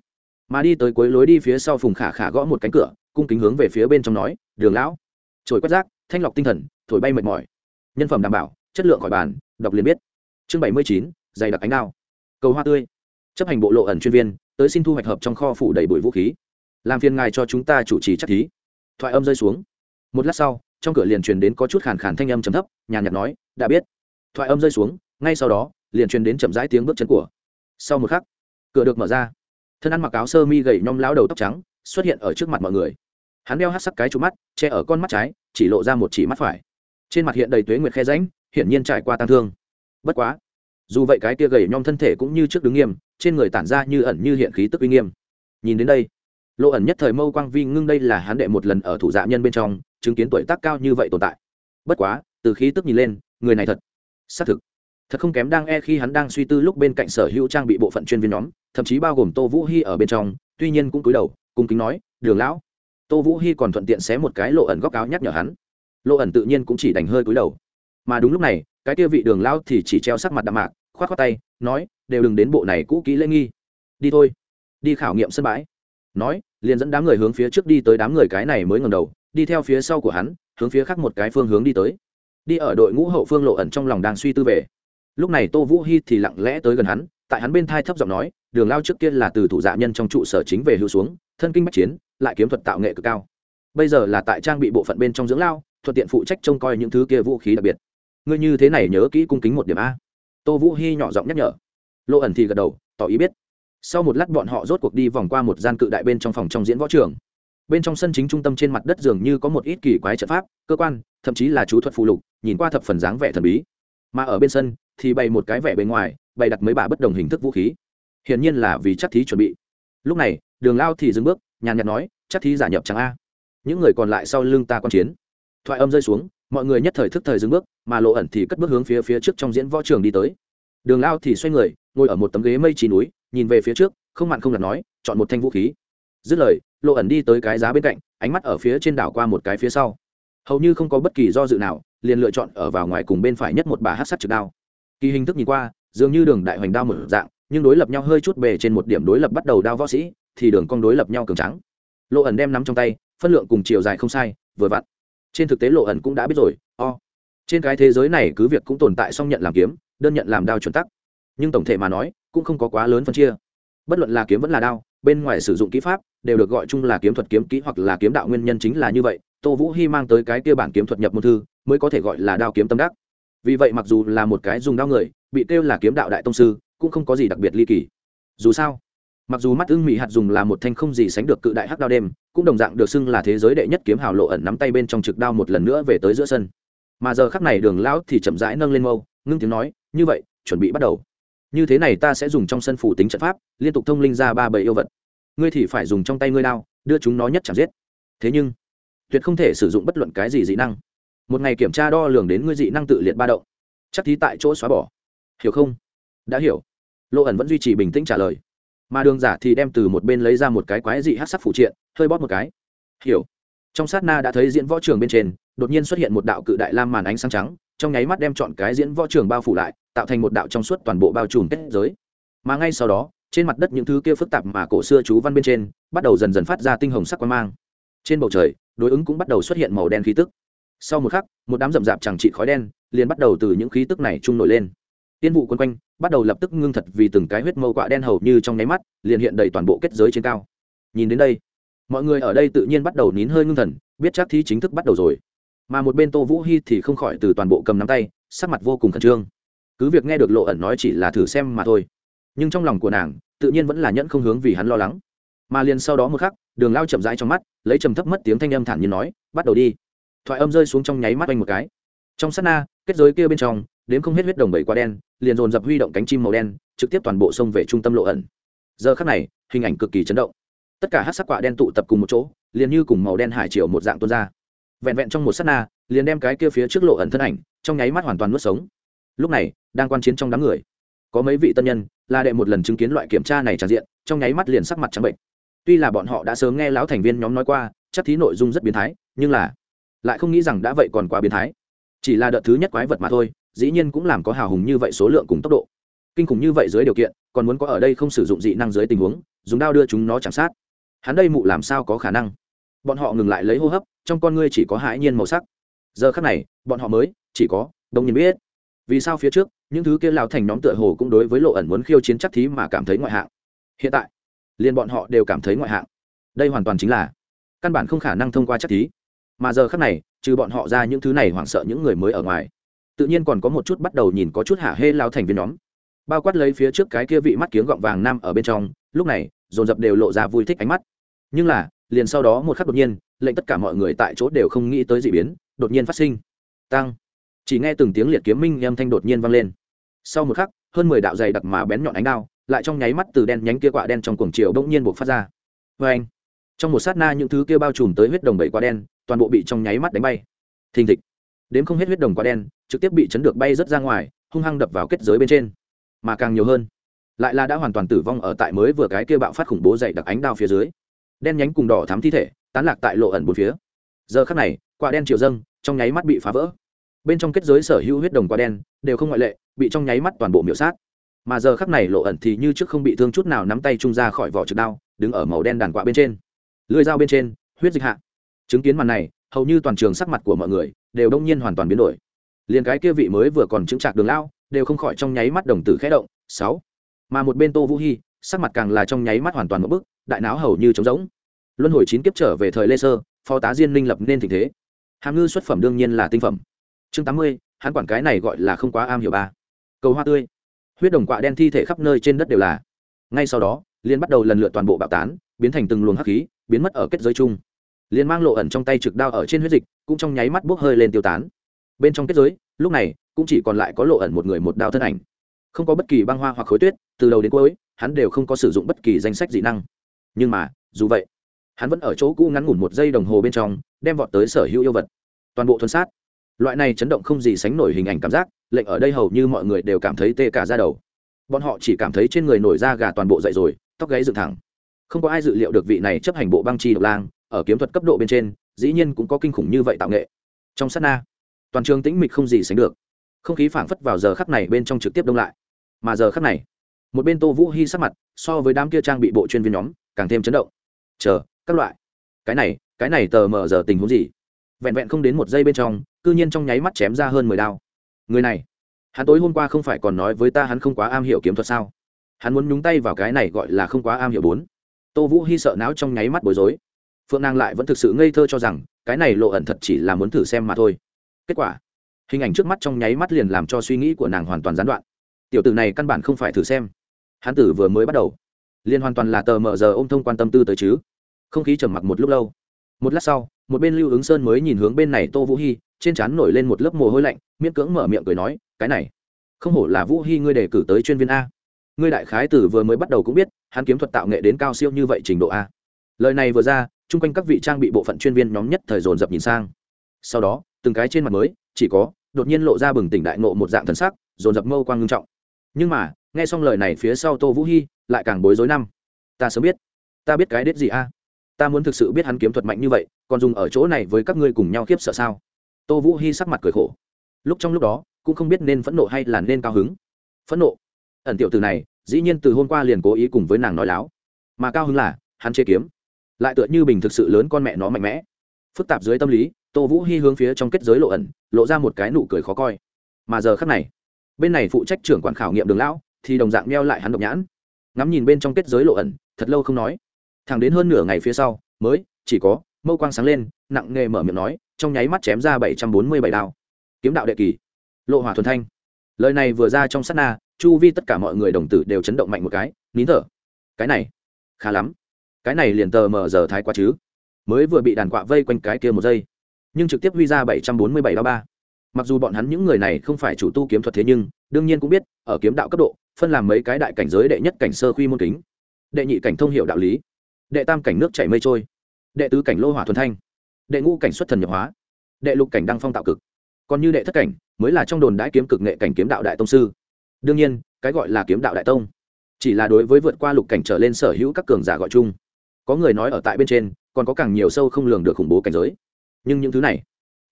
Mà đi tới cuối lối đi phía sau phùng khả khả gõ một cánh cửa, cung kính hướng về phía bên trong nói, đường lão. Trồi quét rác thanh lọc tinh thần, thổi bay mệt mỏi. Nhân phẩm đảm bảo, chất lượng khỏi bàn, đọc liền biết. Chương bảy mươi chín, dày đặc ánh đao. Cầu hoa tươi. Chấp hành bộ lộ ẩn chuyên viên, tới xin thu hoạch hợp trong kho phủ đầy bụi vũ khí. Làm phiền ngài cho chúng ta chủ trì chắc thí. Thoại âm rơi xuống. Một lát sau, trong cửa liền truyền đến có chút khàn khàn thanh âm chấm thấp, nhàn nhạt nói, đã biết. Thoại âm rơi xuống, ngay sau đó, liền truyền đến chậm rãi tiếng bước chân của. Sau một khắc, cửa được mở ra. Thân ăn mặc áo sơ mi gầy nhom lão đầu tóc trắng, xuất hiện ở trước mặt mọi người hắn đeo hát sắc cái trụ mắt, che ở con mắt trái, chỉ lộ ra một chỉ mắt phải. Trên mặt hiện đầy tuế nguyệt khe ránh hiển nhiên trải qua tang thương. Bất quá, dù vậy cái kia gầy nhom thân thể cũng như trước đứng nghiêm, trên người tản ra như ẩn như hiện khí tức uy nghiêm. Nhìn đến đây, lộ ẩn nhất thời mâu quang vi ngưng đây là hắn đệ một lần ở thủ dạ nhân bên trong, chứng kiến tuổi tác cao như vậy tồn tại. Bất quá, từ khí tức nhìn lên, người này thật, xác thực, thật không kém đang e khi hắn đang suy tư lúc bên cạnh sở hữu trang bị bộ phận chuyên viên nhóm, thậm chí bao gồm tô vũ hy ở bên trong, tuy nhiên cũng cúi đầu, cung kính nói, đường lão tô vũ hy còn thuận tiện xé một cái lộ ẩn góc áo nhắc nhở hắn. Lộ ẩn tự nhiên cũng chỉ đành hơi cúi đầu. Mà đúng lúc này, cái kia vị đường lao thì chỉ treo sắc mặt đạm mạc k h o á t k h o á tay, nói, đều đừng đến bộ này cũ kỹ lễ nghi. Đi thôi, đi khảo nghiệm sân bãi. Nói, liền dẫn đám người hướng phía trước đi tới đám người cái này mới ngầm đầu, đi theo phía sau của hắn, hướng phía khác một cái phương hướng đi tới. Đi ở đội ngũ hậu phương lộ ẩn trong lòng đang suy tư về. Lúc này tô vũ hy thì lặng lẽ tới gần hắn tại hắn bên thai thấp giọng nói, đường lao trước kia là từ thủ dạ nhân trong trụ sở chính về hưu xuống, thân kinh bách chiến, lại kiếm thuật tạo nghệ cực cao. Bây giờ là tại trang bị bộ phận bên trong dưỡng lao, thuận tiện phụ trách trông coi những thứ kia vũ khí đặc biệt. Ngươi như thế này nhớ kỹ cung kính một điểm a. Tô vũ hy nhỏ giọng nhắc nhở. Lộ ẩn thì gật đầu, tỏ ý biết. Sau một lát bọn họ rốt cuộc đi vòng qua một gian cự đại bên trong phòng trong diễn võ trường. Bên trong sân chính trung tâm trên mặt đất dường như có một ít kỳ quái trận pháp, cơ quan, thậm chí là chú thuật phụ lục, nhìn qua thập phần dáng vẻ thần bí. Mà ở bên sân thì bày một cái vẻ bề ngoài bày đặt mấy bà bất đồng hình thức vũ khí. Hiển nhiên là vì chắc thí chuẩn bị. Lúc này, đường lao thì dừng bước, nhàn nhạt nói, chắc thí giả nhập chẳng a? Những người còn lại sau lưng ta quan chiến. Thoại âm rơi xuống, mọi người nhất thời thức thời dừng bước, mà lộ ẩn thì cất bước hướng phía phía trước trong diễn võ trường đi tới. Đường lao thì xoay người, ngồi ở một tấm ghế mây trì núi, nhìn về phía trước, không mặn không lặt nói, chọn một thanh vũ khí. Dứt lời, lộ ẩn đi tới cái giá bên cạnh, ánh mắt ở phía trên đảo qua một cái phía sau. Hầu như không có bất kỳ do dự nào, liền lựa chọn ở vào ngoài cùng bên phải nhất một bà hát sắt trực đao. Kỳ hình thức nhìn qua dường như đường đại hoành đao một dạng, nhưng đối lập nhau hơi chút bề trên một điểm đối lập bắt đầu đao võ sĩ, thì đường cong đối lập nhau cường trắng lộ ẩn đem nắm trong tay, phân lượng cùng chiều dài không sai, vừa vặn. Trên thực tế lộ ẩn cũng đã biết rồi, o. Trên cái thế giới này cứ việc cũng tồn tại song nhận làm kiếm, đơn nhận làm đao chuẩn tắc. Nhưng tổng thể mà nói, cũng không có quá lớn phân chia. Bất luận là kiếm vẫn là đao, bên ngoài sử dụng kỹ pháp, đều được gọi chung là kiếm thuật kiếm kỹ hoặc là kiếm đạo nguyên nhân chính là như vậy. Tô vũ hy mang tới cái kia bản kiếm thuật nhập môn thư, mới có thể gọi là đao kiếm tâm đắc vì vậy mặc dù là một cái dùng đao người, bị kêu là kiếm đạo đại tông sư, cũng không có gì đặc biệt ly kỳ. Dù sao, mặc dù mắt ưng mỹ hạt dùng là một thanh không gì sánh được cự đại hắc đao đêm, cũng đồng dạng được xưng là thế giới đệ nhất kiếm hào lộ ẩn nắm tay bên trong trực đao một lần nữa về tới giữa sân. Mà giờ khắc này đường lão thì chậm rãi nâng lên mâu, ngưng tiếng nói, như vậy, chuẩn bị bắt đầu. Như thế này ta sẽ dùng trong sân phủ tính trận pháp, liên tục thông linh ra ba bầy yêu vật. Ngươi thì phải dùng trong tay ngươi đao, đưa chúng nó nhất chẳng giết. Thế nhưng, tuyệt không thể sử dụng bất luận cái gì dị năng một ngày kiểm tra đo lường đến ngươi dị năng tự liệt ba động. Chắc thí tại chỗ xóa bỏ. Hiểu không? Đã hiểu. Lộ ẩn vẫn duy trì bình tĩnh trả lời. Mà đường giả thì đem từ một bên lấy ra một cái quái dị hát sắc phụ triện, hơi bóp một cái. Hiểu. Trong sát na đã thấy diễn võ trường bên trên, đột nhiên xuất hiện một đạo cự đại lam màn ánh sáng trắng, trong nháy mắt đem chọn cái diễn võ trường bao phủ lại, tạo thành một đạo trong suốt toàn bộ bao trùm kết giới. Mà ngay sau đó, trên mặt đất những thứ kia phức tạp mà cổ xưa chú văn bên trên, bắt đầu dần dần phát ra tinh hồng sắc quang mang. Trên bầu trời, đối ứng cũng bắt đầu xuất hiện màu đen khí tức sau một khắc, một đám rậm rạp chẳng trị khói đen liền bắt đầu từ những khí tức này trung nổi lên. Tiên vụ quân quanh, bắt đầu lập tức ngưng thật vì từng cái huyết mâu quạ đen hầu như trong nháy mắt, liền hiện đầy toàn bộ kết giới trên cao. Nhìn đến đây, mọi người ở đây tự nhiên bắt đầu nín hơi ngưng thần, biết chắc thi chính thức bắt đầu rồi. Mà một bên tô vũ hy thì không khỏi từ toàn bộ cầm nắm tay, sắc mặt vô cùng khẩn trương. Cứ việc nghe được lộ ẩn nói chỉ là thử xem mà thôi, nhưng trong lòng của nàng, tự nhiên vẫn là nhẫn không hướng vì hắn lo lắng. Mà liền sau đó một khắc, đường lao chậm rãi trong mắt, lấy trầm thấp mất tiếng thanh âm thản nhiên nói, bắt đầu đi thoại âm rơi xuống trong nháy mắt anh một cái. Trong sát na, kết giới kia bên trong đến không hết huyết đồng bảy quá đen, liền dồn dập huy động cánh chim màu đen, trực tiếp toàn bộ sông về trung tâm lộ ẩn. Giờ khắc này, hình ảnh cực kỳ chấn động. Tất cả hát sắc quạ đen tụ tập cùng một chỗ, liền như cùng màu đen hải triều một dạng tuôn ra. Vẹn vẹn trong một sát na, liền đem cái kia phía trước lộ ẩn thân ảnh, trong nháy mắt hoàn toàn nuốt sống. Lúc này, đang quan chiến trong đám người, có mấy vị tân nhân, là đệ một lần chứng kiến loại kiểm tra này tràn diện, trong nháy mắt liền sắc mặt trắng bệnh. Tuy là bọn họ đã sớm nghe lão thành viên nhóm nói qua, chắc thí nội dung rất biến thái, nhưng là lại không nghĩ rằng đã vậy còn quá biến thái. Chỉ là đợt thứ nhất quái vật mà thôi, dĩ nhiên cũng làm có hào hùng như vậy số lượng cùng tốc độ. Kinh khủng như vậy dưới điều kiện, còn muốn có ở đây không sử dụng dị năng dưới tình huống, dùng đao đưa chúng nó chạm sát. Hắn đây mụ làm sao có khả năng? Bọn họ ngừng lại lấy hô hấp, trong con ngươi chỉ có hãi nhiên màu sắc. Giờ khắc này, bọn họ mới chỉ có đông nhiên biết. Vì sao phía trước, những thứ kia lao thành nhóm tựa hồ cũng đối với lộ ẩn muốn khiêu chiến chắc thí mà cảm thấy ngoại hạng. Hiện tại, liền bọn họ đều cảm thấy ngoại hạng. Đây hoàn toàn chính là căn bản không khả năng thông qua chắc thí mà giờ khắc này, trừ bọn họ ra những thứ này hoảng sợ những người mới ở ngoài. Tự nhiên còn có một chút bắt đầu nhìn có chút hạ hê lao thành viên nhóm. Bao quát lấy phía trước cái kia vị mắt kiếng gọng vàng nam ở bên trong, lúc này, dồn dập đều lộ ra vui thích ánh mắt. Nhưng là, liền sau đó một khắc đột nhiên, lệnh tất cả mọi người tại chỗ đều không nghĩ tới d ị biến, đột nhiên phát sinh. Tăng chỉ nghe từng tiếng liệt kiếm minh âm thanh đột nhiên vang lên. Sau một khắc, hơn mười đạo dày đặc mà bén nhọn ánh đao, lại trong nháy mắt từ đen nhánh kia quạ đen trong cuồng chiều bỗng nhiên buộc phát ra. Vê anh trong một sát na những thứ kia bao trùm tới huyết đồng bảy quả đen toàn bộ bị trong nháy mắt đánh bay. Thình thịch. Đếm không hết huyết đồng quả đen, trực tiếp bị chấn được bay rớt ra ngoài, hung hăng đập vào kết giới bên trên. Mà càng nhiều hơn, lại là đã hoàn toàn tử vong ở tại mới vừa cái kia bạo phát khủng bố dày đặc ánh đao phía dưới. Đen nhánh cùng đỏ thắm thi thể, tán lạc tại lộ ẩn bốn phía. Giờ khắc này, quả đen chiều dâng, trong nháy mắt bị phá vỡ. Bên trong kết giới sở hữu huyết đồng quả đen, đều không ngoại lệ, bị trong nháy mắt toàn bộ miểu sát. Mà giờ khắc này lộ ẩn thì như trước không bị thương chút nào nắm tay trung ra khỏi vỏ trực đao, đứng ở màu đen đàn quả bên trên. Lưỡi dao bên trên, huyết dịch hạ chứng kiến màn này, hầu như toàn trường sắc mặt của mọi người đều đông nhiên hoàn toàn biến đổi. Liền cái kia vị mới vừa còn chứng trạc đường lao, đều không khỏi trong nháy mắt đồng tử khẽ động. Sáu. Mà một bên tô vũ hy sắc mặt càng là trong nháy mắt hoàn toàn một bức, đại não hầu như trống rỗng. Luân hồi chín kiếp trở về thời lê sơ, phó tá diên minh lập nên tình thế. Hàm ngư xuất phẩm đương nhiên là tinh phẩm. Chương tám mươi, hắn quản cái này gọi là không quá am hiểu ba. Cầu hoa tươi. Huyết đồng quạ đen thi thể khắp nơi trên đất đều là. Ngay sau đó liên bắt đầu lần lượt toàn bộ bạo tán, biến thành từng luồng hắc khí, biến mất ở kết giới chung liên mang lộ ẩn trong tay trực đao ở trên huyết dịch, cũng trong nháy mắt bốc hơi lên tiêu tán. Bên trong kết giới, lúc này, cũng chỉ còn lại có lộ ẩn một người một đao thân ảnh. Không có bất kỳ băng hoa hoặc khối tuyết, từ đầu đến cuối, hắn đều không có sử dụng bất kỳ danh sách dị năng. Nhưng mà, dù vậy, hắn vẫn ở chỗ cũ ngắn ngủn một giây đồng hồ bên trong, đem vọt tới sở hữu yêu vật. Toàn bộ thuần sát. Loại này chấn động không gì sánh nổi hình ảnh cảm giác, lệnh ở đây hầu như mọi người đều cảm thấy tê cả ra đầu. Bọn họ chỉ cảm thấy trên người nổi da gà toàn bộ dậy rồi, tóc gáy dựng thẳng. Không có ai dự liệu được vị này chấp hành bộ băng chi độc lang ở kiếm thuật cấp độ bên trên, dĩ nhiên cũng có kinh khủng như vậy tạo nghệ. Trong sát na, toàn trường tĩnh mịch không gì sánh được. Không khí phảng phất vào giờ khắc này bên trong trực tiếp đông lại. Mà giờ khắc này, một bên tô vũ hy sắc mặt, so với đám kia trang bị bộ chuyên viên nhóm, càng thêm chấn động. Chờ, các loại. Cái này cái này tờ mờ giờ tình huống gì? Vẹn vẹn không đến một giây bên trong, cư nhiên trong nháy mắt chém ra hơn mười đao. Người này, hắn tối hôm qua không phải còn nói với ta hắn không quá am hiểu kiếm thuật sao? Hắn muốn nhúng tay vào cái này gọi là không quá am hiểu bốn. Tô vũ hy sợ não trong nháy mắt bối rối phượng nàng lại vẫn thực sự ngây thơ cho rằng, cái này lộ ẩn thật chỉ là muốn thử xem mà thôi. Kết quả, hình ảnh trước mắt trong nháy mắt liền làm cho suy nghĩ của nàng hoàn toàn gián đoạn. Tiểu tử này căn bản không phải thử xem. Hán tử vừa mới bắt đầu, liền hoàn toàn là tờ mờ giờ ô m thông quan tâm tư tới chứ. Không khí trầm mặc một lúc lâu. Một lát sau, một bên lưu ứng sơn mới nhìn hướng bên này tô vũ hy trên trán nổi lên một lớp mồ hôi lạnh, miễn cưỡng mở miệng cười nói, cái này, không hổ là vũ hy ngươi đề cử tới chuyên viên a. Ngươi đại khái tử vừa mới bắt đầu cũng biết, hắn kiếm thuật tạo nghệ đến cao siêu như vậy trình độ a. Lời này vừa ra chung quanh các vị trang bị bộ phận chuyên viên nhóm nhất thời dồn dập nhìn sang. Sau đó, từng cái trên mặt mới, chỉ có, đột nhiên lộ ra bừng tỉnh đại nộ một dạng thần sắc, dồn dập mâu quang ngưng trọng. Nhưng mà, nghe xong lời này phía sau tô vũ hy lại càng bối rối năm. Ta sớm biết. Ta biết cái đết gì a? Ta muốn thực sự biết hắn kiếm thuật mạnh như vậy, còn dùng ở chỗ này với các ngươi cùng nhau khiếp sợ sao? Tô vũ hy sắc mặt cười khổ. Lúc trong lúc đó, cũng không biết nên phẫn nộ hay là nên cao hứng. Phẫn nộ? Ẩn tiểu từ này, dĩ nhiên từ hôm qua liền cố ý cùng với nàng nói láo. Mà cao hứng là, hắn chế kiếm lại tựa như bình thực sự lớn con mẹ nó mạnh mẽ. Phức tạp dưới tâm lý, tô vũ hy hướng phía trong kết giới lộ ẩn, lộ ra một cái nụ cười khó coi. Mà giờ khắc này, bên này phụ trách trưởng quản khảo nghiệm đường lão, thì đồng dạng meo lại hắn độc nhãn. Ngắm nhìn bên trong kết giới lộ ẩn, thật lâu không nói. Thẳng đến hơn nửa ngày phía sau, mới, chỉ có, mâu quang sáng lên, nặng nghề mở miệng nói, trong nháy mắt chém ra bảy trăm bốn mươi bảy đao. Kiếm đạo đệ kỳ. Lộ hỏa thuần thanh. Lời này vừa ra trong sát na, chu vi tất cả mọi người đồng tử đều chấn động mạnh một cái, nín thở. Cái này, khá lắm cái này liền tờ mờ giờ thái quá chứ. Mới vừa bị đàn quạ vây quanh cái kia một giây, nhưng trực tiếp huy ra bảy trăm bốn mươi bảy ba ba. Mặc dù bọn hắn những người này không phải chủ tu kiếm thuật thế nhưng, đương nhiên cũng biết, ở kiếm đạo cấp độ, phân làm mấy cái đại cảnh giới đệ nhất cảnh sơ khuy môn kính, đệ nhị cảnh thông hiệu đạo lý, đệ tam cảnh nước chảy mây trôi, đệ tứ cảnh lô hỏa thuần thanh, đệ ngũ cảnh xuất thần nhập hóa, đệ lục cảnh đăng phong tạo cực. Còn như đệ thất cảnh, mới là trong đồn đãi kiếm cực nghệ cảnh kiếm đạo đại tông sư. Đương nhiên, cái gọi là kiếm đạo đại tông, chỉ là đối với vượt qua lục cảnh trở lên sở hữu các cường giả gọi chung có người nói ở tại bên trên, còn có càng nhiều sâu không lường được khủng bố cảnh giới. Nhưng những thứ này,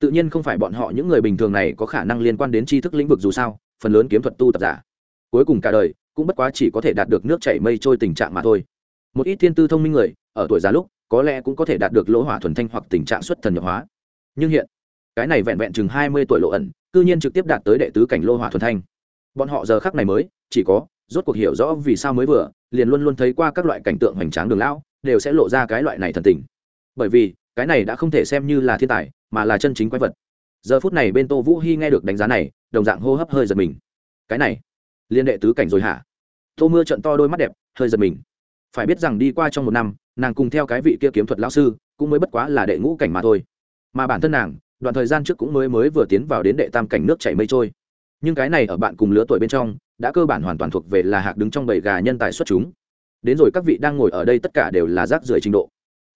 tự nhiên không phải bọn họ những người bình thường này có khả năng liên quan đến tri thức lĩnh vực dù sao, phần lớn kiếm thuật tu tập giả. Cuối cùng cả đời, cũng bất quá chỉ có thể đạt được nước chảy mây trôi tình trạng mà thôi. Một ít thiên tư thông minh người, ở tuổi già lúc, có lẽ cũng có thể đạt được lỗ hỏa thuần thanh hoặc tình trạng xuất thần nhập hóa. Nhưng hiện, cái này vẹn vẹn chừng hai mươi tuổi lộ ẩn, cư nhiên trực tiếp đạt tới đệ tứ cảnh lô hỏa thuần thanh. Bọn họ giờ khắc này mới, chỉ có, rốt cuộc hiểu rõ vì sao mới vừa, liền luôn luôn thấy qua các loại cảnh tượng hoành tráng đường lão đều sẽ lộ ra cái loại này thần tình. Bởi vì, cái này đã không thể xem như là thiên tài, mà là chân chính quái vật. Giờ phút này bên tô vũ hy nghe được đánh giá này, đồng dạng hô hấp hơi giật mình. Cái này, liên đệ tứ cảnh rồi hả? Tô mưa trận to đôi mắt đẹp, hơi giật mình. Phải biết rằng đi qua trong một năm, nàng cùng theo cái vị kia kiếm thuật lão sư, cũng mới bất quá là đệ ngũ cảnh mà thôi. Mà bản thân nàng, đoạn thời gian trước cũng mới mới vừa tiến vào đến đệ tam cảnh nước chảy mây trôi. Nhưng cái này ở bạn cùng lứa tuổi bên trong, đã cơ bản hoàn toàn thuộc về là hạc đứng trong bầy gà nhân tài xuất chúng đến rồi các vị đang ngồi ở đây tất cả đều là rác rưởi trình độ.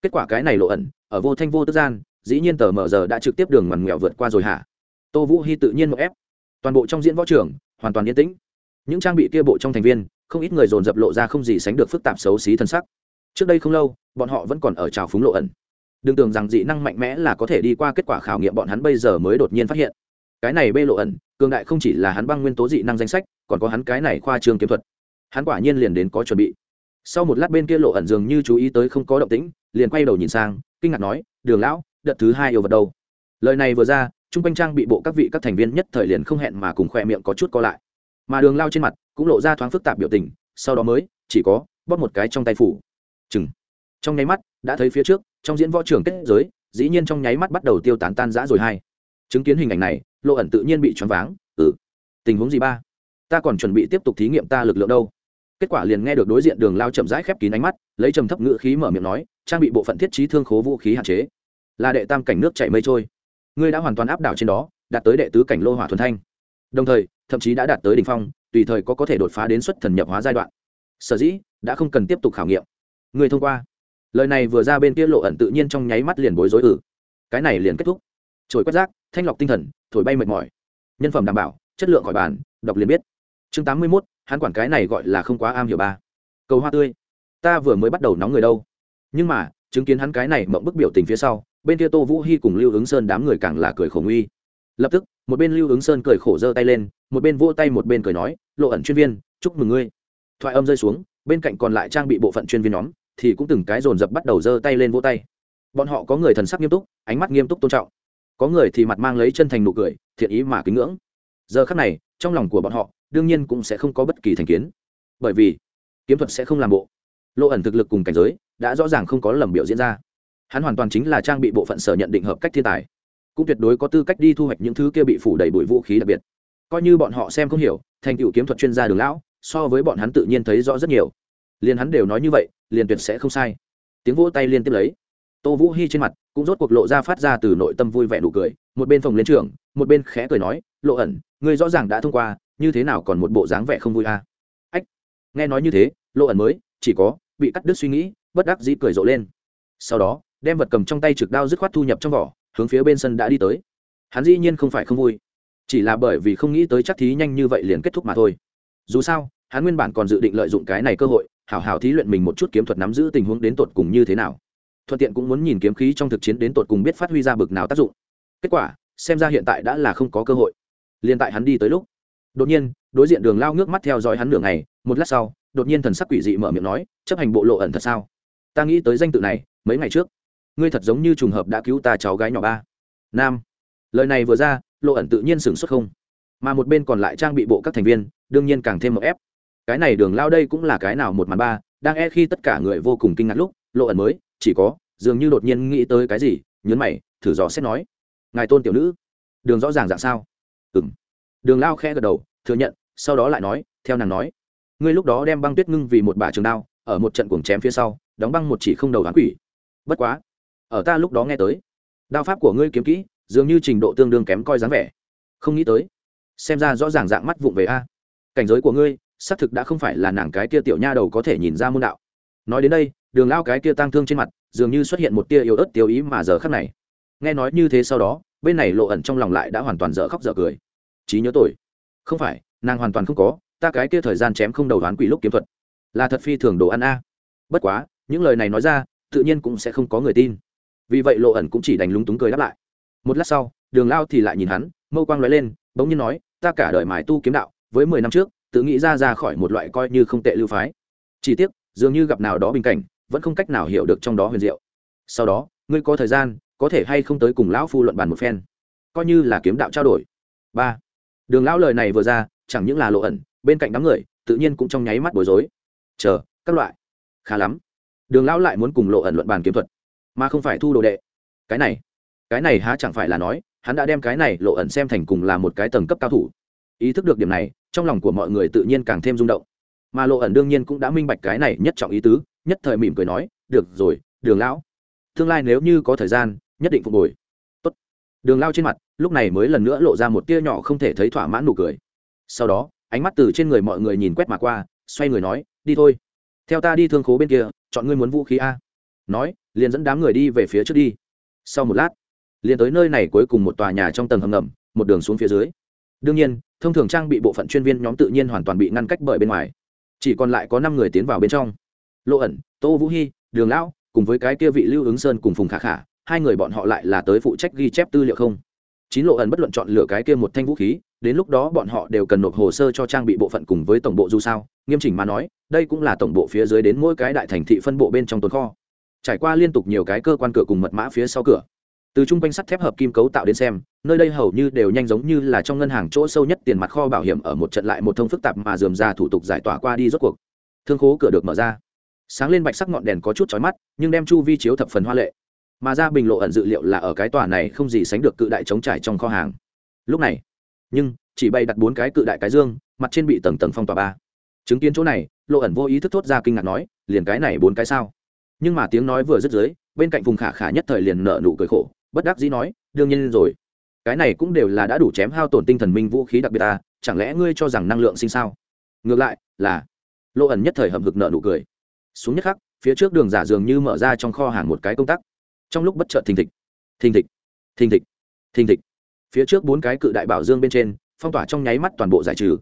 Kết quả cái này lộ ẩn, ở vô thanh vô tức gian, dĩ nhiên tờ mờ giờ đã trực tiếp đường mằn nghèo vượt qua rồi hả? Tô vũ hy tự nhiên một ép. Toàn bộ trong diễn võ trường, hoàn toàn yên tĩnh. Những trang bị kia bộ trong thành viên, không ít người dồn dập lộ ra không gì sánh được phức tạp xấu xí thân sắc. Trước đây không lâu, bọn họ vẫn còn ở trào phúng lộ ẩn. Đừng tưởng rằng dị năng mạnh mẽ là có thể đi qua kết quả khảo nghiệm bọn hắn bây giờ mới đột nhiên phát hiện. Cái này bê lộ ẩn, cường đại không chỉ là hắn băng nguyên tố dị năng danh sách, còn có hắn cái này khoa trương kiếm thuật. Hắn quả nhiên liền đến có chuẩn bị sau một lát bên kia lộ ẩn dường như chú ý tới không có động tĩnh, liền quay đầu nhìn sang, kinh ngạc nói, đường lão, đợt thứ hai yêu vật đâu? Lời này vừa ra chung quanh trang bị bộ các vị các thành viên nhất thời liền không hẹn mà cùng khoe miệng có chút co lại. Mà đường lao trên mặt cũng lộ ra thoáng phức tạp biểu tình, sau đó mới chỉ có bóp một cái trong tay phủ. Chừng. Trong nháy mắt, đã thấy phía trước, trong diễn võ trường kết giới, dĩ nhiên trong nháy mắt bắt đầu tiêu tán tan rã rồi hai chứng kiến hình ảnh này, lộ ẩn tự nhiên bị choáng váng. Ừ. Tình huống gì ba? Ta còn chuẩn bị tiếp tục thí nghiệm ta lực lượng đâu? Kết quả liền nghe được đối diện đường lao chậm rãi khép kín ánh mắt, lấy trầm thấp ngữ khí mở miệng nói, trang bị bộ phận thiết trí thương khố vũ khí hạn chế. Là đệ tam cảnh nước chảy mây trôi. Ngươi đã hoàn toàn áp đảo trên đó, đạt tới đệ tứ cảnh lô hỏa thuần thanh. Đồng thời, thậm chí đã đạt tới đ ỉ n h phong, tùy thời có có thể đột phá đến xuất thần nhập hóa giai đoạn. Sở dĩ, đã không cần tiếp tục khảo nghiệm. Người thông qua. Lời này vừa ra bên kia lộ ẩn tự nhiên trong nháy mắt liền bối rối ử cái này liền kết thúc. Trồi quét rác, thanh lọc tinh thần, thổi bay mệt mỏi. Nhân phẩm đảm bảo, chất lượng khỏi bàn, đọc liền biết. Chương tám mươi mốt hắn quản cái này gọi là không quá am hiểu ba. Cầu hoa tươi. Ta vừa mới bắt đầu nóng người đâu. Nhưng mà, chứng kiến hắn cái này mộng bức biểu tình phía sau, bên kia tô vũ hy cùng lưu ứng sơn đám người càng là cười khổ nguy. Lập tức, một bên lưu ứng sơn cười khổ giơ tay lên, một bên vỗ tay một bên cười nói, lộ ẩn chuyên viên, chúc mừng ngươi. Thoại âm rơi xuống, bên cạnh còn lại trang bị bộ phận chuyên viên nhóm, thì cũng từng cái dồn dập bắt đầu giơ tay lên vỗ tay. Bọn họ có người thần sắc nghiêm túc, ánh mắt nghiêm túc tôn trọng. Có người thì mặt mang lấy chân thành nụ cười, thiện ý mà kính ngưỡng. Giờ khắc này trong lòng của bọn họ, đương nhiên cũng sẽ không có bất kỳ thành kiến. Bởi vì, kiếm thuật sẽ không làm bộ. Lộ ẩn thực lực cùng cảnh giới đã rõ ràng không có lầm biểu diễn ra. Hắn hoàn toàn chính là trang bị bộ phận sở nhận định hợp cách thiên tài. Cũng tuyệt đối có tư cách đi thu hoạch những thứ kia bị phủ đầy bụi vũ khí đặc biệt. Coi như bọn họ xem không hiểu, thành tựu kiếm thuật chuyên gia đường lão, so với bọn hắn tự nhiên thấy rõ rất nhiều. Liền hắn đều nói như vậy, liền tuyệt sẽ không sai. Tiếng vỗ tay liên tiếp lấy. Tô vũ hy trên mặt cũng rốt cuộc lộ ra phát ra từ nội tâm vui vẻ nụ cười, một bên phòng lên trường, một bên khẽ cười nói, lộ ẩn ngươi rõ ràng đã thông qua, như thế nào còn một bộ dáng vẻ không vui à? ách, nghe nói như thế lộ ẩn mới, chỉ có, bị cắt đứt suy nghĩ, bất đắc dĩ cười rộ lên. Sau đó, đem vật cầm trong tay trực đao dứt khoát thu nhập trong vỏ, hướng phía bên sân đã đi tới. Hắn dĩ nhiên không phải không vui, chỉ là bởi vì không nghĩ tới chắc thí nhanh như vậy liền kết thúc mà thôi. Dù sao, hắn nguyên bản còn dự định lợi dụng cái này cơ hội, hảo hảo thí luyện mình một chút kiếm thuật nắm giữ tình huống đến tột cùng như thế nào. Thuận tiện cũng muốn nhìn kiếm khí trong thực chiến đến tột cùng biết phát huy ra bực nào tác dụng. Kết quả, xem ra hiện tại đã là không có cơ hội liền tại hắn đi tới lúc, đột nhiên, đối diện đường lao ngước mắt theo dõi hắn nửa ngày, một lát sau, đột nhiên thần sắc quỷ dị mở miệng nói, chấp hành bộ lộ ẩn thật sao? Ta nghĩ tới danh tự này, mấy ngày trước, ngươi thật giống như trùng hợp đã cứu ta cháu gái nhỏ ba. Nam, lời này vừa ra, lộ ẩn tự nhiên sửng xuất không, mà một bên còn lại trang bị bộ các thành viên, đương nhiên càng thêm một ép. Cái này đường lao đây cũng là cái nào một màn ba, đang e khi tất cả người vô cùng kinh ngạc lúc, lộ ẩn mới, chỉ có, dường như đột nhiên nghĩ tới cái gì, nhớn mày, thử dò xét nói, ngài tôn tiểu nữ, đường rõ ràng dạng sao? Ừ m đường lao khẽ gật đầu, thừa nhận, sau đó lại nói, theo nàng nói, ngươi lúc đó đem băng tuyết ngưng vì một bả trường đao, ở một trận cuồng chém phía sau, đóng băng một chỉ không đầu đoán quỷ. Bất quá, ở ta lúc đó nghe tới, đao pháp của ngươi kiếm kỹ, dường như trình độ tương đương kém coi dáng vẻ. Không nghĩ tới, xem ra rõ ràng dạng mắt vụng về a. Cảnh giới của ngươi, xác thực đã không phải là nàng cái kia tiểu nha đầu có thể nhìn ra môn đạo. Nói đến đây, đường lao cái kia tang thương trên mặt, dường như xuất hiện một tia yếu ớt tiêu ý mà giờ khắc này. Nghe nói như thế sau đó bên này lộ ẩn trong lòng lại đã hoàn toàn dở khóc dở cười. Trí nhớ tội. Không phải, nàng hoàn toàn không có, ta cái kia thời gian chém không đầu đoán quỷ lúc kiếm thuật. Là thật phi thường đồ ăn a. À. Bất quá, những lời này nói ra, tự nhiên cũng sẽ không có người tin. Vì vậy lộ ẩn cũng chỉ đành lúng túng cười đáp lại. Một lát sau, đường lao thì lại nhìn hắn, mâu quang nói lên, bỗng nhiên nói, ta cả đời mài tu kiếm đạo, với mười năm trước, tự nghĩ ra ra khỏi một loại coi như không tệ lưu phái. Chỉ tiếc, dường như gặp nào đó bình cảnh, vẫn không cách nào hiểu được trong đó huyền diệu. Sau đó, ngươi có thời gian có thể hay không tới cùng lão phu luận bàn một phen. Coi như là kiếm đạo trao đổi. Ba. Đường lão lời này vừa ra, chẳng những là lộ ẩn, bên cạnh đám người, tự nhiên cũng trong nháy mắt bối rối. Chờ, các loại. Khá lắm. Đường lão lại muốn cùng lộ ẩn luận bàn kiếm thuật, mà không phải thu đồ đệ. Cái này cái này há chẳng phải là nói, hắn đã đem cái này lộ ẩn xem thành cùng là một cái tầng cấp cao thủ. Ý thức được điểm này, trong lòng của mọi người tự nhiên càng thêm rung động. Mà lộ ẩn đương nhiên cũng đã minh bạch cái này nhất trọng ý tứ, nhất thời mỉm cười nói, được rồi, đường lão. Tương lai nếu như có thời gian nhất định phục hồi. Tốt. đường lao trên mặt, lúc này mới lần nữa lộ ra một tia nhỏ không thể thấy thỏa mãn nụ cười. Sau đó, ánh mắt từ trên người mọi người nhìn quét mà qua, xoay người nói, đi thôi. Theo ta đi thương khố bên kia, chọn ngươi muốn vũ khí a. Nói, liền dẫn đám người đi về phía trước đi. Sau một lát, liền tới nơi này cuối cùng một tòa nhà trong tầng hầm ngầm, một đường xuống phía dưới. Đương nhiên, thông thường trang bị bộ phận chuyên viên nhóm tự nhiên hoàn toàn bị ngăn cách bởi bên ngoài. Chỉ còn lại có năm người tiến vào bên trong. Lộ ẩn, tô vũ hy đường lão, cùng với cái kia vị lưu ứng sơn cùng phùng khả khả hai người bọn họ lại là tới phụ trách ghi chép tư liệu không? Chín lộ ẩn bất luận chọn lựa cái kia một thanh vũ khí, đến lúc đó bọn họ đều cần nộp hồ sơ cho trang bị bộ phận cùng với tổng bộ dù sao. Nghiêm chỉnh mà nói, đây cũng là tổng bộ phía dưới đến mỗi cái đại thành thị phân bộ bên trong tồn kho. Trải qua liên tục nhiều cái cơ quan cửa cùng mật mã phía sau cửa, từ trung quanh sắt thép hợp kim cấu tạo đến xem, nơi đây hầu như đều nhanh giống như là trong ngân hàng chỗ sâu nhất tiền mặt kho bảo hiểm ở một trận lại một thông phức tạp mà dườm ra thủ tục giải tỏa qua đi rốt cuộc. Thương khố cửa được mở ra. Sáng lên bạch sắc ngọn đèn có chút chói mắt, nhưng đem chu vi chiếu thập phần hoa lệ mà ra bình lộ ẩn dự liệu là ở cái tòa này không gì sánh được cự đại chống trải trong kho hàng. Lúc này, nhưng, chỉ bay đặt bốn cái cự đại cái dương, mặt trên bị tầng tầng phong tỏa ba. Chứng kiến chỗ này, lộ ẩn vô ý thức thốt ra kinh ngạc nói, liền cái này bốn cái sao? Nhưng mà tiếng nói vừa dứt dưới, bên cạnh vùng khả khả nhất thời liền nợ nụ cười khổ, bất đắc dĩ nói, đương nhiên rồi. Cái này cũng đều là đã đủ chém hao tổn tinh thần minh vũ khí đặc biệt ta chẳng lẽ ngươi cho rằng năng lượng sinh sao? Ngược lại, là, lộ ẩn nhất thời hậm hực nợ nụ cười. Xuống nhất khắc, phía trước đường giả dường như mở ra trong kho hàng một cái công tắc trong lúc bất chợt thình thịch. Thình thịch thình thịch thình thịch. Phía trước bốn cái cự đại bảo dương bên trên, phong tỏa trong nháy mắt toàn bộ giải trừ.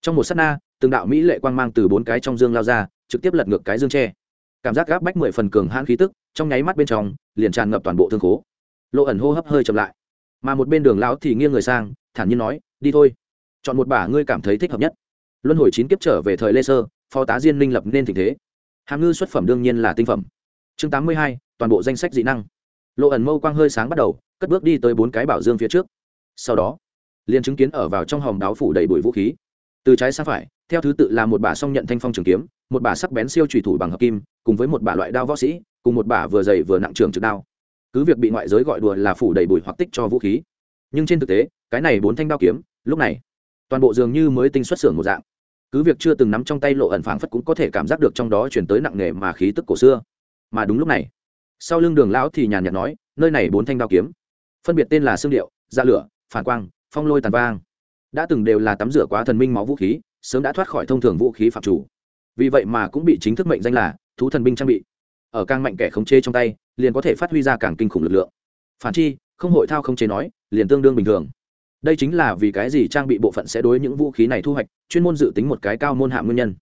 Trong một s á t na, từng đạo mỹ lệ quang mang từ bốn cái trong dương lao ra, trực tiếp lật ngược cái dương tre. Cảm giác gáp bách mười phần cường hãn khí tức, trong nháy mắt bên trong, liền tràn ngập toàn bộ thương khố. Lộ ẩn hô hấp hơi chậm lại. Mà một bên đường lão thì nghiêng người sang, thản nhiên nói, đi thôi. Chọn một bả ngươi cảm thấy thích hợp nhất. Luân hồi chín kiếp trở về thời lê sơ phó tá diên minh lập nên tình thế. Hàm ngư xuất phẩm đương nhiên là tinh phẩm chương tám mươi hai, toàn bộ danh sách dị năng. Lộ ẩn mâu quang hơi sáng bắt đầu, cất bước đi tới bốn cái bảo dương phía trước. Sau đó, liền chứng kiến ở vào trong hòm đáo phủ đầy bụi vũ khí. Từ trái sang phải, theo thứ tự là một bà song nhận thanh phong trường kiếm, một bà sắc bén siêu trùy thủ bằng hợp kim, cùng với một bà loại đao võ sĩ, cùng một bà vừa dày vừa nặng trường trực đao. Cứ việc bị ngoại giới gọi đùa là phủ đầy bụi hoặc tích cho vũ khí, nhưng trên thực tế, cái này bốn thanh đao kiếm, lúc này, toàn bộ dường như mới tinh xuất xưởng một dạng. Cứ việc chưa từng nắm trong tay lộ ẩn phảng phất cũng có thể cảm giác được trong đó chuyển tới nặng nề mà khí tức cổ xưa mà đúng lúc này, sau lưng đường lão thì nhàn nhạt nói, nơi này bốn thanh đao kiếm, phân biệt tên là xương điệu da lửa, phản quang, phong lôi tàn vang, đã từng đều là tắm rửa quá thần minh máu vũ khí, sớm đã thoát khỏi thông thường vũ khí phạm chủ. Vì vậy mà cũng bị chính thức mệnh danh là thú thần binh trang bị. Ở càng mạnh kẻ khống chế trong tay, liền có thể phát huy ra càng kinh khủng lực lượng. Phản chi, không hội thao không chế nói, liền tương đương bình thường. Đây chính là vì cái gì trang bị bộ phận sẽ đối những vũ khí này thu hoạch, chuyên môn dự tính một cái cao môn hạng nguyên nhân.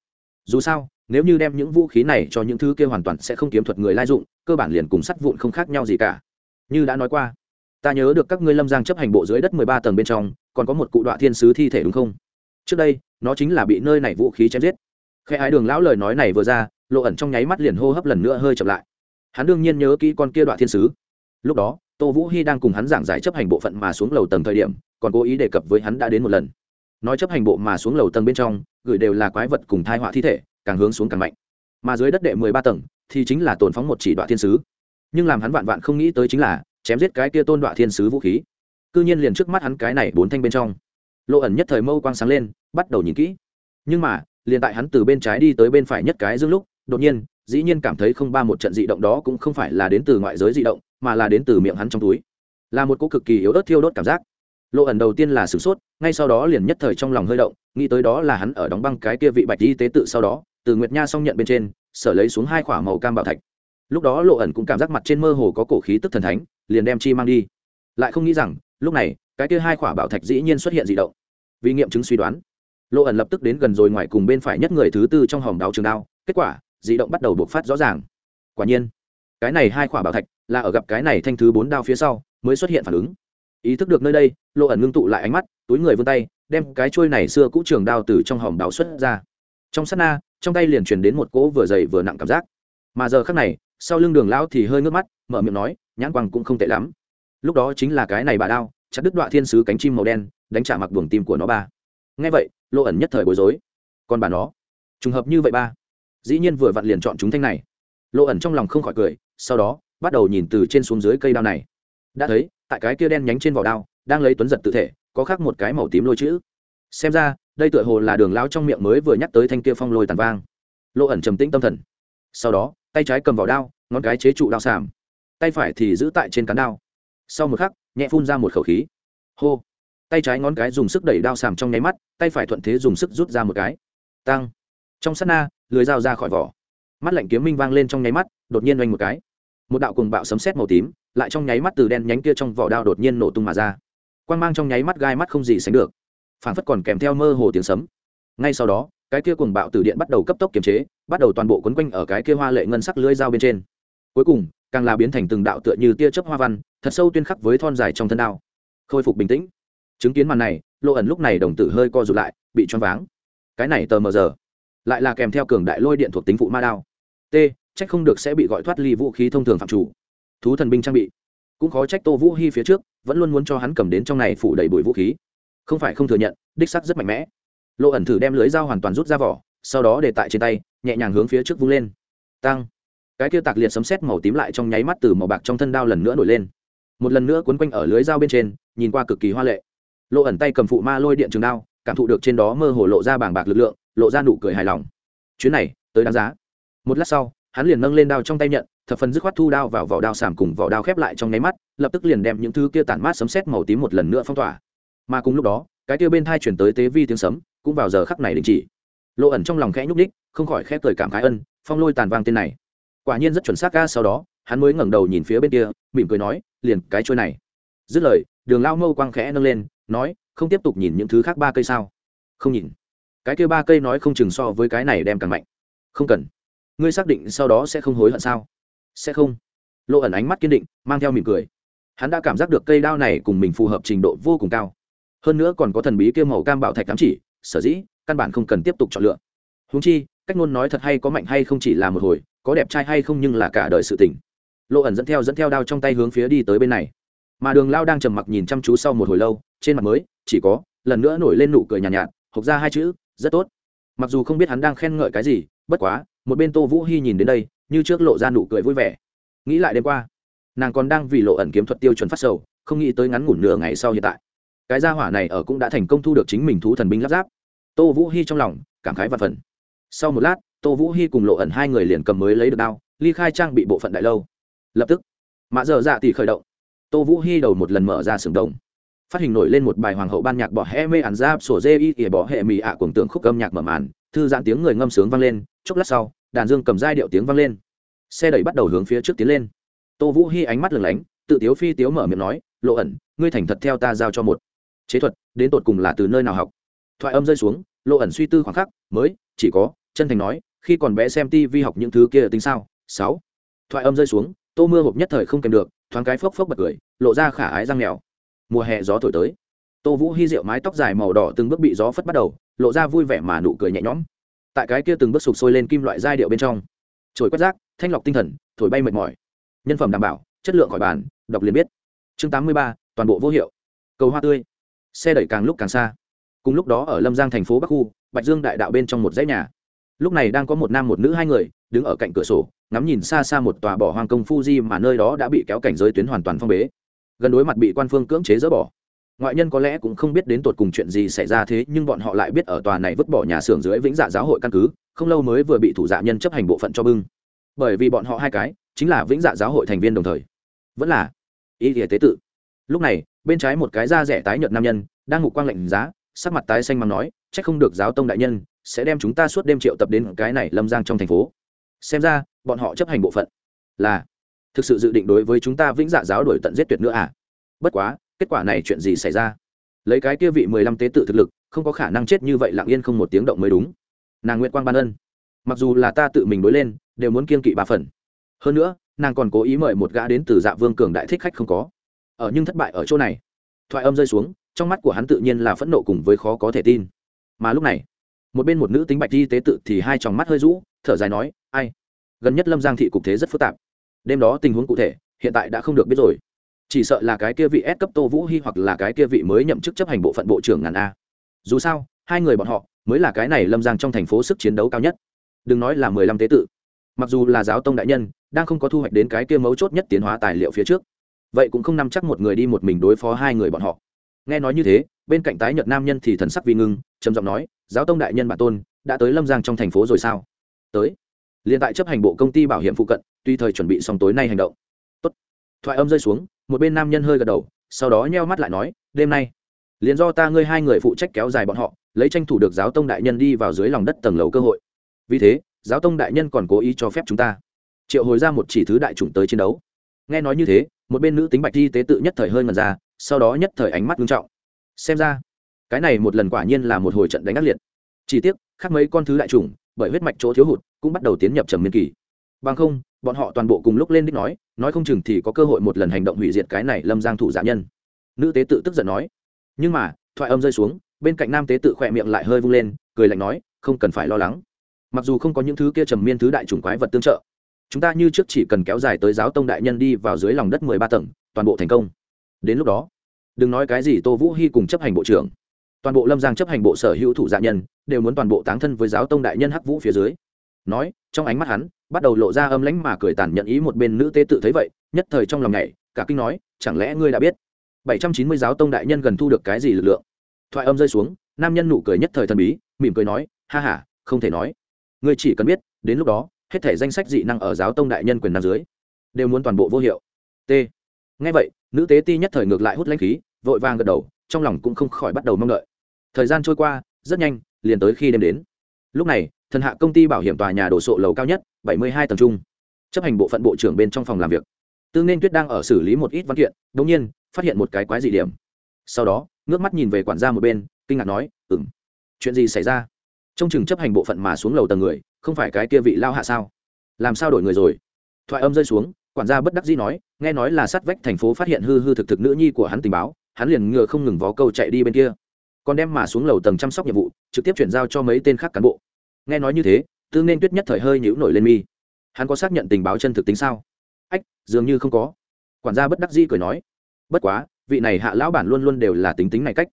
Dù sao nếu như đem những vũ khí này cho những thứ kia hoàn toàn sẽ không kiếm thuật người lai dụng, cơ bản liền cùng sắt vụn không khác nhau gì cả. Như đã nói qua, ta nhớ được các ngươi lâm giang chấp hành bộ dưới đất mười ba tầng bên trong, còn có một cụ đoạn thiên sứ thi thể đúng không? Trước đây, nó chính là bị nơi này vũ khí chém giết. Khe ái đường lão lời nói này vừa ra, lộ ẩn trong nháy mắt liền hô hấp lần nữa hơi chậm lại. Hắn đương nhiên nhớ kỹ con kia đoạn thiên sứ. Lúc đó, tô vũ hy đang cùng hắn giảng giải chấp hành bộ phận mà xuống lầu tầng thời điểm, còn cố ý đề cập với hắn đã đến một lần. Nói chấp hành bộ mà xuống lầu tầng bên trong, gửi đều là quái vật cùng thai họa thi thể càng hướng xuống càng mạnh. Mà dưới đất đệ mười ba tầng thì chính là tồn phóng một chỉ đoạn thiên sứ. Nhưng làm hắn vạn vạn không nghĩ tới chính là chém giết cái kia tôn đoạn thiên sứ vũ khí. Cư nhiên liền trước mắt hắn cái này bốn thanh bên trong, lộ ẩn nhất thời mâu quang sáng lên, bắt đầu nhìn kỹ. Nhưng mà, liền tại hắn từ bên trái đi tới bên phải nhất cái dương lúc, đột nhiên, dĩ nhiên cảm thấy không ba một trận dị động đó cũng không phải là đến từ ngoại giới dị động, mà là đến từ miệng hắn trong túi. Là một cỗ cực kỳ yếu ớt thiêu đốt cảm giác. Lộ ẩn đầu tiên là sửng sốt, ngay sau đó liền nhất thời trong lòng hơi động, nghĩ tới đó là hắn ở đóng băng cái kia vị bạch y tế tự sau đó từ nguyệt nha xong nhận bên trên, sở lấy xuống hai khỏa màu cam bảo thạch. Lúc đó lộ ẩn cũng cảm giác mặt trên mơ hồ có cổ khí tức thần thánh, liền đem chi mang đi. Lại không nghĩ rằng, lúc này, cái kia hai khỏa bảo thạch dĩ nhiên xuất hiện dị động. Vì nghiệm chứng suy đoán, lộ ẩn lập tức đến gần rồi ngoài cùng bên phải nhất người thứ tư trong hòm đáo trường đao, kết quả, dị động bắt đầu bộc phát rõ ràng. Quả nhiên, cái này hai khỏa bảo thạch là ở gặp cái này thanh thứ bốn đao phía sau mới xuất hiện phản ứng. Ý thức được nơi đây, lộ ẩn ngưng tụ lại ánh mắt, túi người vươn tay, đem cái trôi này xưa cũ trường đao từ trong hòm đào xuất ra. Trong sát na trong tay liền truyền đến một cỗ vừa dày vừa nặng cảm giác. Mà giờ khác này, sau lưng đường lão thì hơi ngước mắt, mở miệng nói, nhãn quang cũng không tệ lắm. Lúc đó chính là cái này bà đao, chặt đứt đoạn thiên sứ cánh chim màu đen, đánh trả mặc buồng tim của nó ba. Ngay vậy lộ ẩn nhất thời bối rối. Còn bà nó, trùng hợp như vậy ba, dĩ nhiên vừa vặn liền chọn chúng thanh này. Lộ ẩn trong lòng không khỏi cười, sau đó, bắt đầu nhìn từ trên xuống dưới cây đao này. Đã thấy, tại cái kia đen nhánh trên vỏ đao, đang lấy tuấn giật tự thể, có khác một cái màu tím lôi chữ. Xem ra đây tựa hồ là đường lao trong miệng mới vừa nhắc tới thanh kia phong lôi tàn vang. Lộ ẩn trầm tĩnh tâm thần. Sau đó, tay trái cầm vào đao, ngón cái chế trụ đao sàm. Tay phải thì giữ tại trên cán đao. Sau một khắc, nhẹ phun ra một khẩu khí. Hô. Tay trái ngón cái dùng sức đẩy đao sàm trong nháy mắt, tay phải thuận thế dùng sức rút ra một cái. Tăng trong sát na, lưới dao ra khỏi vỏ. Mắt lạnh kiếm minh vang lên trong nháy mắt, đột nhiên oanh một cái. Một đạo cùng bạo sấm sét màu tím, lại trong nháy mắt từ đen nhánh kia trong vỏ đao đột nhiên nổ tung mà ra. Quang mang trong nháy mắt gai mắt không gì sánh được phản phất còn kèm theo mơ hồ tiếng sấm. Ngay sau đó, cái kia cùng bạo từ điện bắt đầu cấp tốc kiềm chế, bắt đầu toàn bộ quấn quanh ở cái kia hoa lệ ngân sắc lưới dao bên trên. Cuối cùng, càng là biến thành từng đạo tựa như tia chớp hoa văn, thật sâu tuyên khắc với thon dài trong thân đao. Khôi phục bình tĩnh. Chứng kiến màn này lộ ẩn lúc này đồng tử hơi co rụt lại, bị choáng váng. Cái này tờ mờ giờ, lại là kèm theo cường đại lôi điện thuộc tính phụ ma đao. T trách không được sẽ bị gọi thoát ly vũ khí thông thường phạm chủ. Thú thần binh trang bị. Cũng khó trách tô vũ hy phía trước, vẫn luôn muốn cho hắn cầm đến trong này phủ đầy bụi vũ khí không phải không thừa nhận, đích sắc rất mạnh mẽ. Lộ ẩn thử đem lưới dao hoàn toàn rút ra vỏ, sau đó để tại trên tay, nhẹ nhàng hướng phía trước vung lên. Tăng cái kia tạc liệt sấm sét màu tím lại trong nháy mắt từ màu bạc trong thân đao lần nữa nổi lên. Một lần nữa quấn quanh ở lưới dao bên trên, nhìn qua cực kỳ hoa lệ. Lộ ẩn tay cầm phụ ma lôi điện trường đao, cảm thụ được trên đó mơ hồ lộ ra bảng bạc lực lượng, lộ ra nụ cười hài lòng. Chuyến này, tới đáng giá. Một lát sau, hắn liền nâng lên đao trong tay nhận, thập phần dứt khoát thu đao vào vỏ đao sàm cùng vỏ đao khép lại trong nháy mắt, lập tức liền đem những thứ kia tản mát sấm sét màu tím một lần nữa phong tỏa mà cùng lúc đó, cái tiêu bên thai chuyển tới tế vi tiếng sấm cũng vào giờ khắc này đình chỉ. Lộ ẩn trong lòng khẽ nhúc ních không khỏi khẽ cười cảm khái ân, phong lôi tàn vang tên này. Quả nhiên rất chuẩn xác ca sau đó, hắn mới ngẩng đầu nhìn phía bên kia, mỉm cười nói, liền cái trôi này. Dứt lời, đường lao mâu quang khẽ nâng lên, nói, không tiếp tục nhìn những thứ khác ba cây sao? Không nhìn. Cái kia ba cây nói không chừng so với cái này đem càng mạnh. Không cần. Ngươi xác định sau đó sẽ không hối hận sao? Sẽ không. Lộ ẩn ánh mắt kiên định, mang theo mỉm cười. Hắn đã cảm giác được cây đao này cùng mình phù hợp trình độ vô cùng cao hơn nữa còn có thần bí kia màu cam bảo thạch cám chỉ sở dĩ căn bản không cần tiếp tục chọn lựa. Húng chi cách ngôn nói thật hay có mạnh hay không chỉ là một hồi có đẹp trai hay không nhưng là cả đời sự tình. Lộ ẩn dẫn theo dẫn theo đao trong tay hướng phía đi tới bên này. Mà đường lao đang trầm mặc nhìn chăm chú sau một hồi lâu trên mặt mới chỉ có lần nữa nổi lên nụ cười nhàn nhạt, nhạt hộc ra hai chữ rất tốt. Mặc dù không biết hắn đang khen ngợi cái gì bất quá một bên tô vũ hy nhìn đến đây như trước lộ ra nụ cười vui vẻ. Nghĩ lại đêm qua nàng còn đang vì lộ ẩn kiếm thuật tiêu chuẩn phát sầu không nghĩ tới ngắn ngủn nửa ngày sau hiện tại cái gia hỏa này ở cũng đã thành công thu được chính mình thú thần binh lắp ráp. Tô vũ hy trong lòng cảm khái và phần. Sau một lát, tô vũ hy cùng lộ ẩn hai người liền cầm mới lấy được đao, ly khai trang bị bộ phận đại lâu. Lập tức mạ dở dạ thì khởi động. Tô vũ hy đầu một lần mở ra sừng đồng. Phát hình nổi lên một bài hoàng hậu ban nhạc bỏ hẹ mê ản giáp sổ dê y ỉa bỏ hệ mì ạ à cuồng tượng khúc âm nhạc mở màn, thư giãn tiếng người ngâm sướng vang lên, chốc lát sau, đàn dương cầm giai điệu tiếng vang lên. Xe đẩy bắt đầu hướng phía trước tiến lên. Tô vũ hy ánh mắt lừng lánh, tự tiếu phi tiếu mở miệng nói, lộ ẩn, ngươi thành thật theo ta giao cho một chế thuật, đến tột cùng là từ nơi nào học. Thoại âm rơi xuống lộ ẩn suy tư khoảng khắc, mới, chỉ có, chân thành nói, khi còn bé xem ti vi học những thứ kia tính sao? Sáu. Thoại âm rơi xuống, tô mưa hộp nhất thời không kèm được, thoáng cái phốc phốc bật cười, lộ ra khả ái răng mèo mùa hè gió thổi tới. Tô vũ hy rượu mái tóc dài màu đỏ từng bước bị gió phất bắt đầu, lộ ra vui vẻ mà nụ cười nhẹ nhõm. Tại cái kia từng bước sụp sôi lên kim loại giai điệu bên trong. Trồi quét rác, thanh lọc tinh thần, thổi bay mệt mỏi. Nhân phẩm đảm bảo, chất lượng khỏi bàn, đọc liền biết. Chương tám mươi ba, toàn bộ vô hiệu. Cầu hoa tươi xe đẩy càng lúc càng xa. Cùng lúc đó ở lâm giang thành phố bắc khu, bạch dương đại đạo bên trong một dãy nhà. Lúc này đang có một nam một nữ hai người, đứng ở cạnh cửa sổ, ngắm nhìn xa xa một tòa bỏ hoang công fuji mà nơi đó đã bị kéo cảnh giới tuyến hoàn toàn phong bế. Gần đối mặt bị quan phương cưỡng chế dỡ bỏ. Ngoại nhân có lẽ cũng không biết đến tột cùng chuyện gì xảy ra thế, nhưng bọn họ lại biết ở tòa này vứt bỏ nhà xưởng dưới vĩnh dạ giáo hội căn cứ, không lâu mới vừa bị thủ dạ nhân chấp hành bộ phận cho bưng. Bởi vì bọn họ hai cái, chính là vĩnh dạ giáo hội thành viên đồng thời. Vẫn là, ý nghĩa tế tự. Lúc này bên trái một cái da rẻ tái nhợt nam nhân, đang ngục quang lệnh giá, sắc mặt tái xanh mắng nói trách không được giáo tông đại nhân, sẽ đem chúng ta suốt đêm triệu tập đến cái này lâm giang trong thành phố. Xem ra, bọn họ chấp hành bộ phận là thực sự dự định đối với chúng ta vĩnh dạ giáo đổi tận giết tuyệt nữa à? Bất quá, kết quả này chuyện gì xảy ra? Lấy cái kia vị mười lăm tế tự thực lực, không có khả năng chết như vậy lặng yên không một tiếng động mới đúng. Nàng nguyện quang ban ân. Mặc dù là ta tự mình đối lên, đều muốn kiên kỵ ba phần. Hơn nữa, nàng còn cố ý mời một gã đến từ dạ vương cường đại thích khách không có ở nhưng thất bại ở chỗ này thoại âm rơi xuống trong mắt của hắn tự nhiên là phẫn nộ cùng với khó có thể tin mà lúc này một bên một nữ tính bạch y tế tự thì hai tròng mắt hơi rũ thở dài nói ai gần nhất lâm giang thị cục thế rất phức tạp đêm đó tình huống cụ thể hiện tại đã không được biết rồi chỉ sợ là cái kia vị S cấp Tô Vũ Hi hoặc là cái kia vị mới nhậm chức chấp hành bộ phận bộ trưởng ngàn a. Dù sao, hai người bọn họ mới là cái này Lâm Giang trong thành phố sức chiến đấu cao nhất. Đừng nói là mười lăm tế tự. Mặc dù là giáo tông đại nhân, đang không có thu hoạch đến cái kia mấu chốt nhất tiến hóa tài liệu phía trước, vậy cũng không nắm chắc một người đi một mình đối phó hai người bọn họ. Nghe nói như thế, bên cạnh tái nhật nam nhân thì thần sắc vi ngưng, trầm giọng nói, giáo tông đại nhân bản tôn, đã tới Lâm Giang trong thành phố rồi sao? Tới. liền tại chấp hành bộ công ty bảo hiểm phụ cận, tuy thời chuẩn bị xong tối nay hành động. Tốt. thoại âm rơi xuống một bên nam nhân hơi gật đầu sau đó nheo mắt lại nói đêm nay liền do ta ngươi hai người phụ trách kéo dài bọn họ lấy tranh thủ được giáo tông đại nhân đi vào dưới lòng đất tầng lầu cơ hội vì thế giáo tông đại nhân còn cố ý cho phép chúng ta triệu hồi ra một chỉ thứ đại chủng tới chiến đấu nghe nói như thế một bên nữ tính bạch y tế tự nhất thời hơi ngần ra, sau đó nhất thời ánh mắt nghiêm trọng. Xem ra, cái này một lần quả nhiên là một hồi trận đánh ác liệt. Chỉ tiếc, khác mấy con thứ đại chủng, bởi huyết mạch chỗ thiếu hụt, cũng bắt đầu tiến nhập trầm miên kỳ. Bằng không, bọn họ toàn bộ cùng lúc lên đích nói nói không chừng thì có cơ hội một lần hành động hủy diệt cái này lâm giang thủ giả nhân. Nữ tế tự tức giận nói. Nhưng mà, thoại âm rơi xuống, bên cạnh nam tế tự khỏe miệng lại hơi vung lên, cười lạnh nói, không cần phải lo lắng. Mặc dù không có những thứ kia trầm miên thứ đại chủng quái vật tương trợ chúng ta như trước chỉ cần kéo dài tới giáo tông đại nhân đi vào dưới lòng đất mười ba tầng, toàn bộ thành công. Đến lúc đó, đừng nói cái gì tô vũ hy cùng chấp hành bộ trưởng, toàn bộ lâm giang chấp hành bộ sở hữu thủ dạ nhân, đều muốn toàn bộ táng thân với giáo tông đại nhân hắc vũ phía dưới. Nói, trong ánh mắt hắn, bắt đầu lộ ra âm lãnh mà cười tàn nhận ý một bên nữ tế tự thấy vậy, nhất thời trong lòng nhảy, cả kinh nói, chẳng lẽ ngươi đã biết? Bảy trăm chín mươi giáo tông đại nhân gần thu được cái gì lực lượng? Thoại âm rơi xuống, nam nhân nụ cười nhất thời thần bí, mỉm cười nói, ha ha, không thể nói. Ngươi chỉ cần biết, đến lúc đó hết thể danh sách dị năng ở giáo tông đại nhân quyền năng dưới, đều muốn toàn bộ vô hiệu. T. Ngay vậy, nữ tế ti nhất thời ngược lại hút lãnh khí, vội vàng gật đầu, trong lòng cũng không khỏi bắt đầu mong đợi. Thời gian trôi qua, rất nhanh, liền tới khi đêm đến. Lúc này, thần hạ công ty bảo hiểm tòa nhà đồ sộ lầu cao nhất, bảy mươi hai tầng trung, chấp hành bộ phận bộ trưởng bên trong phòng làm việc. Tương nên tuyết đang ở xử lý một ít văn kiện đ ỗ n g nhiên, phát hiện một cái quái dị điểm. Sau đó, ngước mắt nhìn về quản gia một bên, kinh ngạc nói ừng chuyện gì xảy ra? Trong chừng chấp hành bộ phận mà xuống lầu tầng người, không phải cái kia vị lao hạ sao? Làm sao đổi người rồi? Thoại âm rơi xuống, quản gia bất đắc dĩ nói, nghe nói là sát vách thành phố phát hiện hư hư thực thực nữ nhi của hắn tình báo, hắn liền ngựa không ngừng vó câu chạy đi bên kia. Còn đem mà xuống lầu tầng chăm sóc nhiệm vụ, trực tiếp chuyển giao cho mấy tên khác cán bộ. Nghe nói như thế, tư nên tuyết nhất thời hơi nhũ nổi lên mi. Hắn có xác nhận tình báo chân thực tính sao? Ách, dường như không có. Quản gia bất đắc dĩ cười nói, bất quá, vị này hạ lão bản luôn luôn đều là tính tính này cách.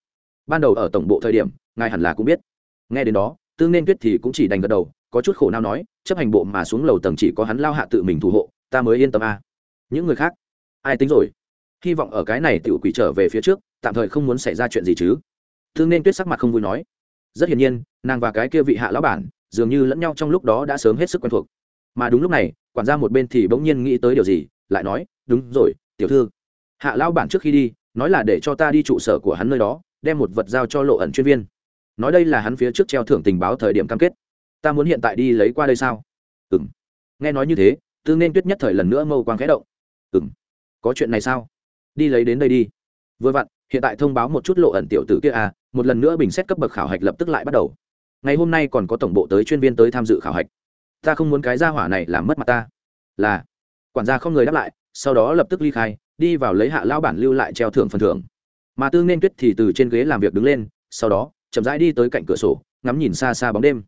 Ban đầu ở tổng bộ thời điểm, ngài hẳn là cũng biết. Nghe đến đó tương nên tuyết thì cũng chỉ đành gật đầu, có chút khổ nào nói, chấp hành bộ mà xuống lầu tầng chỉ có hắn lao hạ tự mình thủ hộ, ta mới yên tâm a những người khác? Ai tính rồi? Hy vọng ở cái này tiểu quỷ trở về phía trước, tạm thời không muốn xảy ra chuyện gì chứ. Tương nên tuyết sắc mặt không vui nói. Rất hiển nhiên, nàng và cái kia vị hạ lão bản, dường như lẫn nhau trong lúc đó đã sớm hết sức quen thuộc. Mà đúng lúc này, quản gia một bên thì bỗng nhiên nghĩ tới điều gì, lại nói, đúng rồi, tiểu thư. Hạ lão bản trước khi đi, nói là để cho ta đi trụ sở của hắn nơi đó, đem một vật giao cho lộ ẩn chuyên viên nói đây là hắn phía trước treo thưởng tình báo thời điểm cam kết. Ta muốn hiện tại đi lấy qua đây sao? Ừ m nghe nói như thế, tư nên tuyết nhất thời lần nữa mâu quang khẽ động. Ừ m có chuyện này sao? Đi lấy đến đây đi. Vừa vặn, hiện tại thông báo một chút lộ ẩn tiểu tử kia à một lần nữa bình xét cấp bậc khảo hạch lập tức lại bắt đầu. Ngày hôm nay còn có tổng bộ tới chuyên viên tới tham dự khảo hạch. Ta không muốn cái gia hỏa này làm mất mặt ta. Là. Quản gia không người đáp lại, sau đó lập tức ly khai, đi vào lấy hạ lao bản lưu lại treo thưởng phần thưởng. Mà tương nên tuyết thì từ trên ghế làm việc đứng lên, sau đó chậm rãi đi tới cạnh cửa sổ, ngắm nhìn xa xa bóng đêm.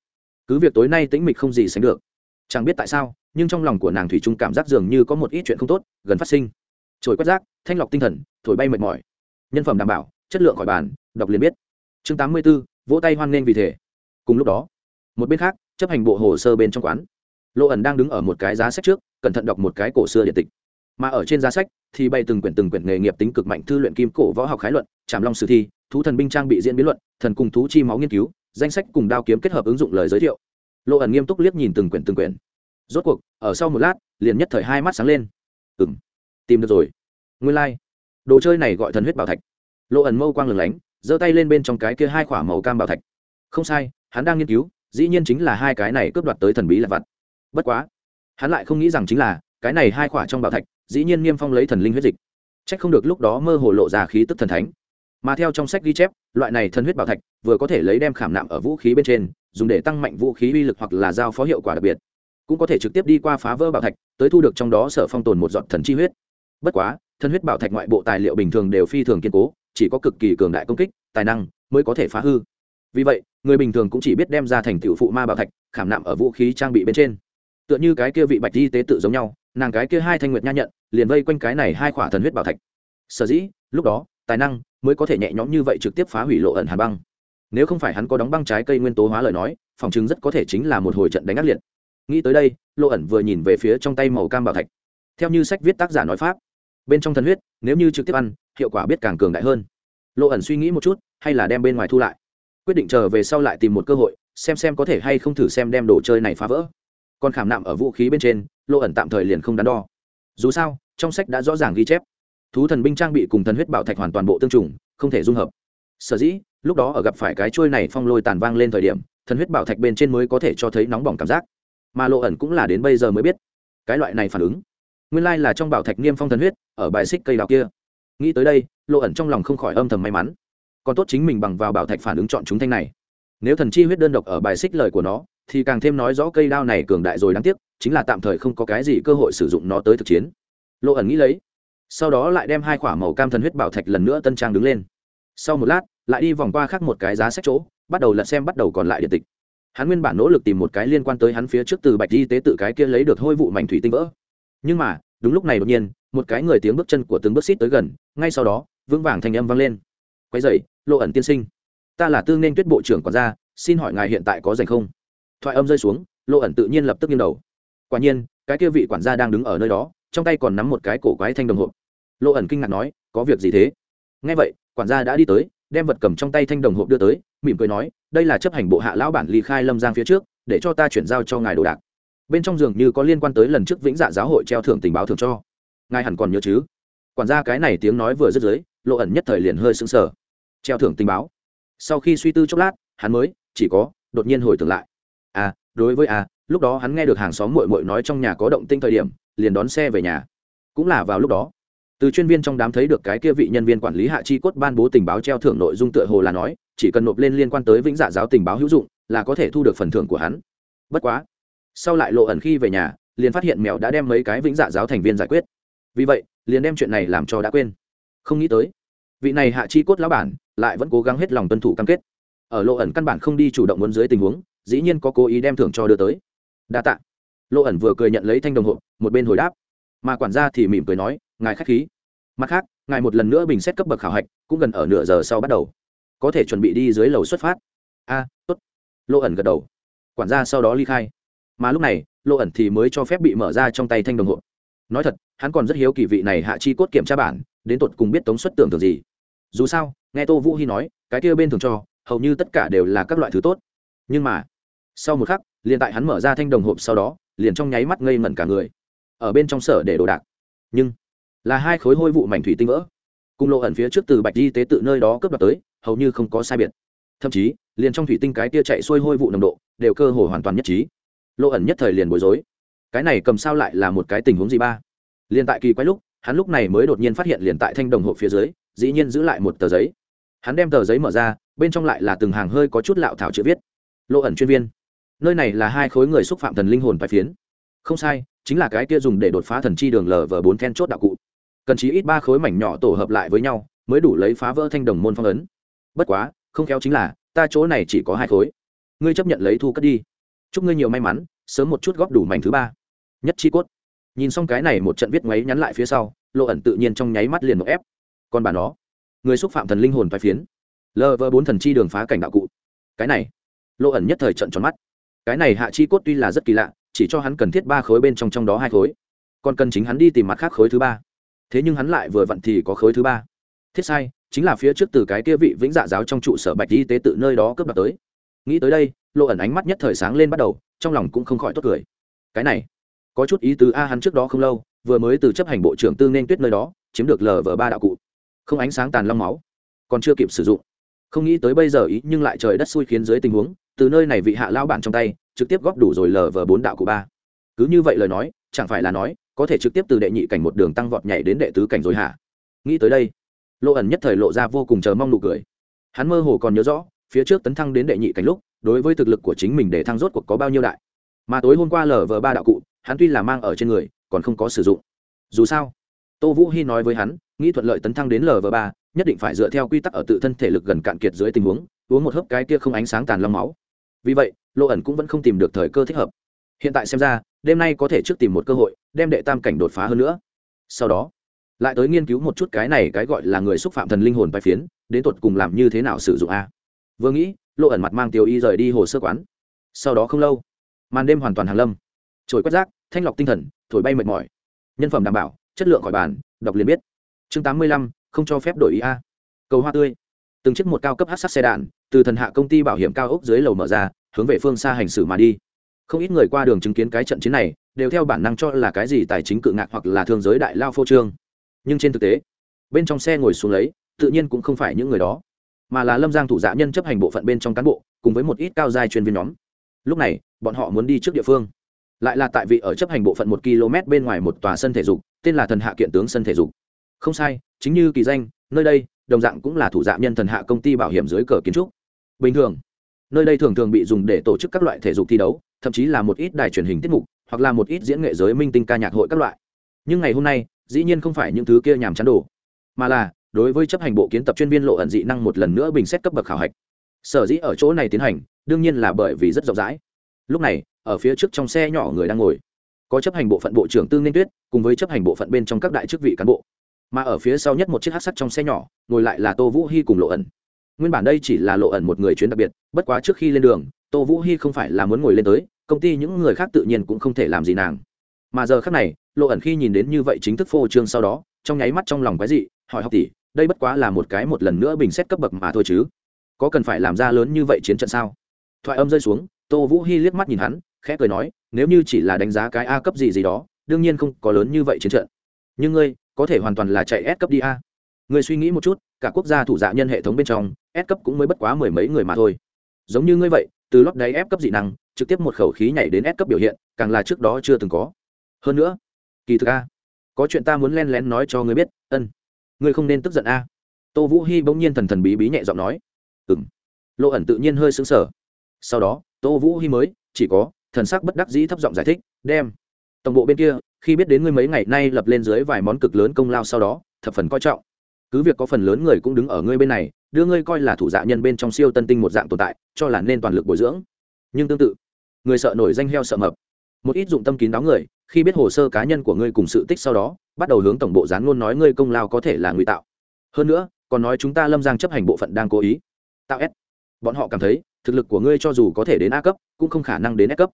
Cứ việc tối nay tĩnh mịch không gì sánh được, chẳng biết tại sao, nhưng trong lòng của nàng thủy trung cảm giác dường như có một ít chuyện không tốt gần phát sinh. Trồi quét rác, thanh lọc tinh thần, thổi bay mệt mỏi. Nhân phẩm đảm bảo, chất lượng khỏi bàn, đọc liền biết. Chương tám mươi b ố vỗ tay hoan nghênh vì thể cùng lúc đó, một bên khác, chấp hành bộ hồ sơ bên trong quán lộ ẩn đang đứng ở một cái giá sách trước, cẩn thận đọc một cái cổ xưa điện tịch. Mà ở trên giá sách thì bày từng quyển từng quyển nghề nghiệp tính cực mạnh thư luyện kim cổ võ học khái luận, trảm long sử thi, thú thần binh trang bị diễn biến luận thần cùng thú chi máu nghiên cứu, danh sách cùng đao kiếm kết hợp ứng dụng lời giới thiệu. Lộ ẩn nghiêm túc liếc nhìn từng quyển từng quyển. Rốt cuộc, ở sau một lát, liền nhất thời hai mắt sáng lên. Ừng tìm được rồi. Nguyên lai、like. đồ chơi này gọi thần huyết bảo thạch. Lộ ẩn mâu quang lửng lánh, giơ tay lên bên trong cái kia hai k h ỏ a màu cam bảo thạch. Không sai, hắn đang nghiên cứu, dĩ nhiên chính là hai cái này cướp đoạt tới thần bí là vặt. Bất quá, hắn lại không nghĩ rằng chính là, cái này hai khỏa trong bảo thạch, dĩ nhiên niêm phong lấy thần linh huyết dịch. C h ắ c không được lúc đó mơ hồ lộ ra khí tức thần thánh mà theo trong sách ghi chép, loại này thân huyết bảo thạch vừa có thể lấy đem khảm nạm ở vũ khí bên trên, dùng để tăng mạnh vũ khí uy lực hoặc là giao phó hiệu quả đặc biệt. Cũng có thể trực tiếp đi qua phá vỡ bảo thạch, tới thu được trong đó sở phong tồn một giọt thần chi huyết. Bất quá, thân huyết bảo thạch ngoại bộ tài liệu bình thường đều phi thường kiên cố, chỉ có cực kỳ cường đại công kích, tài năng mới có thể phá hư. Vì vậy, người bình thường cũng chỉ biết đem ra thành tựu phụ ma bảo thạch, khảm nạm ở vũ khí trang bị bên trên. Tựa như cái kia vị bạch y tế tự giống nhau, nàng cái kia hai thanh nguyệt nha nhận, liền vây quanh cái này hai khỏa thần huyết bảo thạch. Sở dĩ, lúc đó, tài năng mới có thể nhẹ nhõm như vậy trực tiếp phá hủy lộ ẩn hà băng. Nếu không phải hắn có đóng băng trái cây nguyên tố hóa lời nói, phòng chứng rất có thể chính là một hồi trận đánh ác liệt. Nghĩ tới đây, lộ ẩn vừa nhìn về phía trong tay màu cam bảo thạch. Theo như sách viết tác giả nói pháp, bên trong thần huyết, nếu như trực tiếp ăn, hiệu quả biết càng cường đại hơn. Lộ ẩn suy nghĩ một chút, hay là đem bên ngoài thu lại. Quyết định chờ về sau lại tìm một cơ hội, xem xem có thể hay không thử xem đem đồ chơi này phá vỡ. Còn khảm nạm ở vũ khí bên trên, lộ ẩn tạm thời liền không đắn đo. Dù sao, trong sách đã rõ ràng ghi chép thú thần binh trang bị cùng thần huyết bảo thạch hoàn toàn bộ tương trùng, không thể dung hợp. Sở dĩ, lúc đó ở gặp phải cái trôi này phong lôi tàn vang lên thời điểm, thần huyết bảo thạch bên trên mới có thể cho thấy nóng bỏng cảm giác. Mà lộ ẩn cũng là đến bây giờ mới biết, cái loại này phản ứng, nguyên lai là trong bảo thạch niêm phong thần huyết, ở bài xích cây đào kia. Nghĩ tới đây, lộ ẩn trong lòng không khỏi âm thầm may mắn. Còn tốt chính mình bằng vào bảo thạch phản ứng chọn chúng thanh này. Nếu thần chi huyết đơn độc ở bài xích lời của nó, thì càng thêm nói rõ cây đao này cường đại rồi đáng tiếc, chính là tạm thời không có cái gì cơ hội sử dụng nó tới thực chiến. Lộ ẩn nghĩ lấy sau đó lại đem hai quả màu cam thần huyết bảo thạch lần nữa tân trang đứng lên. Sau một lát, lại đi vòng qua khác một cái giá sách chỗ, bắt đầu lật xem bắt đầu còn lại điện tịch. Hắn nguyên bản nỗ lực tìm một cái liên quan tới hắn phía trước từ bạch y tế tự cái kia lấy được hôi vụ mảnh thủy tinh vỡ. Nhưng mà, đúng lúc này đột nhiên, một cái người tiếng bước chân của từng bước xít tới gần, ngay sau đó, vững vàng thành âm vang lên. Quay dậy lộ ẩn tiên sinh, ta là tương nên tuyết bộ trưởng quản gia, xin hỏi ngài hiện tại có dành không? Thoại âm rơi xuống, lộ ẩn tự nhiên lập tức nghiêng đầu. Quả nhiên, cái kia vị quản gia đang đứng ở nơi đó, trong tay còn nắm một cái cổ quái thanh đồng hộp lộ ẩn kinh ngạc nói, có việc gì thế? Ngay vậy, quản gia đã đi tới, đem vật cầm trong tay thanh đồng hộp đưa tới, mỉm cười nói, đây là chấp hành bộ hạ lão bản ly khai lâm giang phía trước, để cho ta chuyển giao cho ngài đồ đạc. Bên trong giường như có liên quan tới lần trước vĩnh dạ giáo hội treo thưởng tình báo thường cho. Ngài hẳn còn nhớ chứ? Quản gia cái này tiếng nói vừa dứt dưới lộ ẩn nhất thời liền hơi sững sờ. Treo thưởng tình báo. Sau khi suy tư chốc lát, hắn mới, chỉ có, đột nhiên hồi tưởng lại. À đối với à lúc đó hắn nghe được hàng xóm muội muội nói trong nhà có động tinh thời điểm, liền đón xe về nhà. Cũng là vào lúc đó từ chuyên viên trong đám thấy được cái kia vị nhân viên quản lý hạ chi cốt ban bố tình báo treo thưởng nội dung tựa hồ là nói, chỉ cần nộp lên liên quan tới vĩnh dạ giáo tình báo hữu dụng, là có thể thu được phần thưởng của hắn. Bất quá, sau lại lộ ẩn khi về nhà, liền phát hiện mèo đã đem mấy cái vĩnh dạ giáo thành viên giải quyết. Vì vậy, liền đem chuyện này làm cho đã quên. Không nghĩ tới, vị này hạ chi cốt lão bản lại vẫn cố gắng hết lòng tuân thủ cam kết. Ở lộ ẩn căn bản không đi chủ động muốn dưới tình huống, dĩ nhiên có cố ý đem thưởng cho đưa tới. Đa tạ. Lộ ẩn vừa cười nhận lấy thanh đồng hộ một bên hồi đáp. Mà quản gia thì mỉm cười nói ngài khách khí. Mặt khác, ngài một lần nữa bình xét cấp bậc khảo hạch, cũng gần ở nửa giờ sau bắt đầu. Có thể chuẩn bị đi dưới lầu xuất phát. A, tốt. Lộ ẩn gật đầu. Quản gia sau đó ly khai. Mà lúc này lộ ẩn thì mới cho phép bị mở ra trong tay thanh đồng hộ. Nói thật, hắn còn rất hiếu kỳ vị này hạ chi cốt kiểm tra bản, đến tột cùng biết tống xuất tưởng tượng gì. Dù sao, nghe tô vũ hy nói, cái kia bên thường cho, hầu như tất cả đều là các loại thứ tốt. Nhưng mà, sau một khắc, liền tại hắn mở ra thanh đồng hộp sau đó, liền trong nháy mắt ngây ngẩn cả người. Ở bên trong sở để đồ đạc. Nhưng là hai khối hôi vụ mảnh thủy tinh vỡ. Cùng lộ ẩn phía trước từ bạch y tế tự nơi đó cướp đoạt tới, hầu như không có sai biệt. Thậm chí, liền trong thủy tinh cái tia chạy xuôi hôi vụ nồng độ, đều cơ hồ hoàn toàn nhất trí. Lộ ẩn nhất thời liền bối rối. Cái này cầm sao lại là một cái tình huống gì ba? Liền tại kỳ quái lúc, hắn lúc này mới đột nhiên phát hiện liền tại thanh đồng hộ phía dưới, dĩ nhiên giữ lại một tờ giấy. Hắn đem tờ giấy mở ra, bên trong lại là từng hàng hơi có chút lạo thảo chữ viết. Lộ ẩn chuyên viên. Nơi này là hai khối người xúc phạm thần linh hồn bài phiến. Không sai, chính là cái kia dùng để đột phá thần chi đường lờ vờ bốn then chốt đạo cụ cần chí ít ba khối mảnh nhỏ tổ hợp lại với nhau mới đủ lấy phá vỡ thanh đồng môn phong ấn. Bất quá, không khéo chính là, ta chỗ này chỉ có hai khối. Ngươi chấp nhận lấy thu cất đi. Chúc ngươi nhiều may mắn, sớm một chút góp đủ mảnh thứ ba. Nhất chi cốt. Nhìn xong cái này một trận viết ngoáy nhắn lại phía sau, lộ ẩn tự nhiên trong nháy mắt liền một ép. Còn bà nó, người xúc phạm thần linh hồn phái phiến. Lờ vơ bốn thần chi đường phá cảnh đạo cụ. Cái này, lộ ẩn nhất thời trận tròn mắt. Cái này hạ chi cốt tuy là rất kỳ lạ, chỉ cho hắn cần thiết ba khối bên trong trong đó hai khối. Còn cần chính hắn đi tìm mặt khác khối thứ ba thế nhưng hắn lại vừa vặn thì có khối thứ ba. Thiết sai, chính là phía trước từ cái kia vị vĩnh dạ giáo trong trụ sở bạch y tế tự nơi đó cướp đoạt tới. Nghĩ tới đây, lộ ẩn ánh mắt nhất thời sáng lên bắt đầu, trong lòng cũng không khỏi tốt cười. Cái này, có chút ý tứ a, hắn trước đó không lâu, vừa mới từ chấp hành bộ trưởng tư nên tuyết nơi đó, chiếm được lờ vờ ba đạo cụ. Không ánh sáng tàn long máu, còn chưa kịp sử dụng. Không nghĩ tới bây giờ ý, nhưng lại trời đất xui khiến dưới tình huống, từ nơi này vị hạ lao bản trong tay, trực tiếp góp đủ rồi lờ vờ bốn đạo cụ ba. Cứ như vậy lời nói, chẳng phải là nói có thể trực tiếp từ đệ nhị cảnh một đường tăng vọt nhảy đến đệ tứ cảnh rồi hả? Nghĩ tới đây lộ ẩn nhất thời lộ ra vô cùng chờ mong nụ cười. Hắn mơ hồ còn nhớ rõ, phía trước tấn thăng đến đệ nhị cảnh lúc, đối với thực lực của chính mình để thăng rốt cuộc có bao nhiêu đại. Mà tối hôm qua lờ vờ ba đạo cụ, hắn tuy là mang ở trên người, còn không có sử dụng. Dù sao, tô vũ hy nói với hắn, nghĩ thuận lợi tấn thăng đến lv ba, nhất định phải dựa theo quy tắc ở tự thân thể lực gần cạn kiệt dưới tình huống, uống một hớp cái kia không ánh sáng tàn long máu. Vì vậy lộ ẩn cũng vẫn không tìm được thời cơ thích hợp. Hiện tại xem ra đêm nay có thể trước tìm một cơ hội, đem đệ tam cảnh đột phá hơn nữa. Sau đó, lại tới nghiên cứu một chút cái này cái gọi là người xúc phạm thần linh hồn bài phiến, đến tột cùng làm như thế nào sử dụng a. Vừa nghĩ, lộ ẩn mặt mang tiêu y rời đi hồ sơ quán. Sau đó không lâu, màn đêm hoàn toàn hàng lâm. Trồi quét rác, thanh lọc tinh thần, thổi bay mệt mỏi. Nhân phẩm đảm bảo, chất lượng khỏi bàn, đọc liền biết. Chương tám mươi lăm, không cho phép đổi ý a. Cầu hoa tươi. Từng chiếc một cao cấp hát sắc xe đạn, từ thần hạ công ty bảo hiểm cao ốc dưới lầu mở ra, hướng về phương xa hành xử mà đi không ít người qua đường chứng kiến cái trận chiến này, đều theo bản năng cho là cái gì tài chính cự ngạc hoặc là thương giới đại lao phô trương. Nhưng trên thực tế, bên trong xe ngồi xuống lấy, tự nhiên cũng không phải những người đó, mà là lâm giang thủ dạ nhân chấp hành bộ phận bên trong cán bộ, cùng với một ít cao giai chuyên viên nhóm. Lúc này, bọn họ muốn đi trước địa phương. Lại là tại vị ở chấp hành bộ phận một km bên ngoài một tòa sân thể dục, tên là thần hạ kiện tướng sân thể dục. Không sai, chính như kỳ danh, nơi đây, đồng dạng cũng là thủ dạ nhân thần hạ công ty bảo hiểm dưới cờ kiến trúc. Bình thường, nơi đây thường thường bị dùng để tổ chức các loại thể dục thi đấu thậm chí là một ít đài truyền hình tiết mục, hoặc là một ít diễn nghệ giới minh tinh ca nhạc hội các loại. Nhưng ngày hôm nay, dĩ nhiên không phải những thứ kia nhàm chán đồ, mà là, đối với chấp hành bộ kiến tập chuyên viên lộ ẩn dị năng một lần nữa bình xét cấp bậc khảo hạch. Sở dĩ ở chỗ này tiến hành, đương nhiên là bởi vì rất rộng rãi. Lúc này, ở phía trước trong xe nhỏ người đang ngồi, có chấp hành bộ phận bộ trưởng tư nên tuyết, cùng với chấp hành bộ phận bên trong các đại chức vị cán bộ. Mà ở phía sau nhất một chiếc hát sắt trong xe nhỏ, ngồi lại là tô vũ hy cùng lộ ẩn. Nguyên bản đây chỉ là lộ ẩn một người chuyến đặc biệt, bất quá trước khi lên đường tô vũ hy không phải là muốn ngồi lên tới, công ty những người khác tự nhiên cũng không thể làm gì nàng. Mà giờ khác này, lộ ẩn khi nhìn đến như vậy chính thức phô trương sau đó, trong nháy mắt trong lòng quái dị, hỏi học tỷ, đây bất quá là một cái một lần nữa bình xét cấp bậc mà thôi chứ. Có cần phải làm ra lớn như vậy chiến trận sao? Thoại âm rơi xuống, tô vũ hy liếc mắt nhìn hắn, khẽ cười nói, nếu như chỉ là đánh giá cái a cấp gì gì đó, đương nhiên không có lớn như vậy chiến trận. Nhưng ngươi, có thể hoàn toàn là chạy s cấp đi a. Ngươi suy nghĩ một chút, cả quốc gia thủ dạ nhân hệ thống bên trong, s cấp cũng mới bất quá mười mấy người mà thôi giống như ngươi vậy, từ lót đáy ép cấp dị năng, trực tiếp một khẩu khí nhảy đến ép cấp biểu hiện, càng là trước đó chưa từng có. Hơn nữa, kỳ thực a, có chuyện ta muốn len lén nói cho ngươi biết, ân. Ngươi không nên tức giận a. Tô vũ hy bỗng nhiên thần thần bí bí nhẹ giọng nói. Ừng lộ ẩn tự nhiên hơi xứng sở sau đó, tô vũ hy mới, chỉ có, thần sắc bất đắc dĩ thấp giọng giải thích, đem. Tổng bộ bên kia, khi biết đến ngươi mấy ngày nay lập lên dưới vài món cực lớn công lao sau đó, thập phần coi trọng. Cứ việc có phần lớn người cũng đứng ở ngươi bên này đưa ngươi coi là thủ dạ nhân bên trong siêu tân tinh một dạng tồn tại, cho là nên toàn lực bồi dưỡng. Nhưng tương tự, người sợ nổi danh heo sợ mập. Một ít dụng tâm kín đáo người, khi biết hồ sơ cá nhân của ngươi cùng sự tích sau đó, bắt đầu hướng tổng bộ gián luôn nói ngươi công lao có thể là ngụy tạo. Hơn nữa, còn nói chúng ta lâm giang chấp hành bộ phận đang cố ý. Tạo s. Bọn họ cảm thấy, thực lực của ngươi cho dù có thể đến a cấp, cũng không khả năng đến s cấp.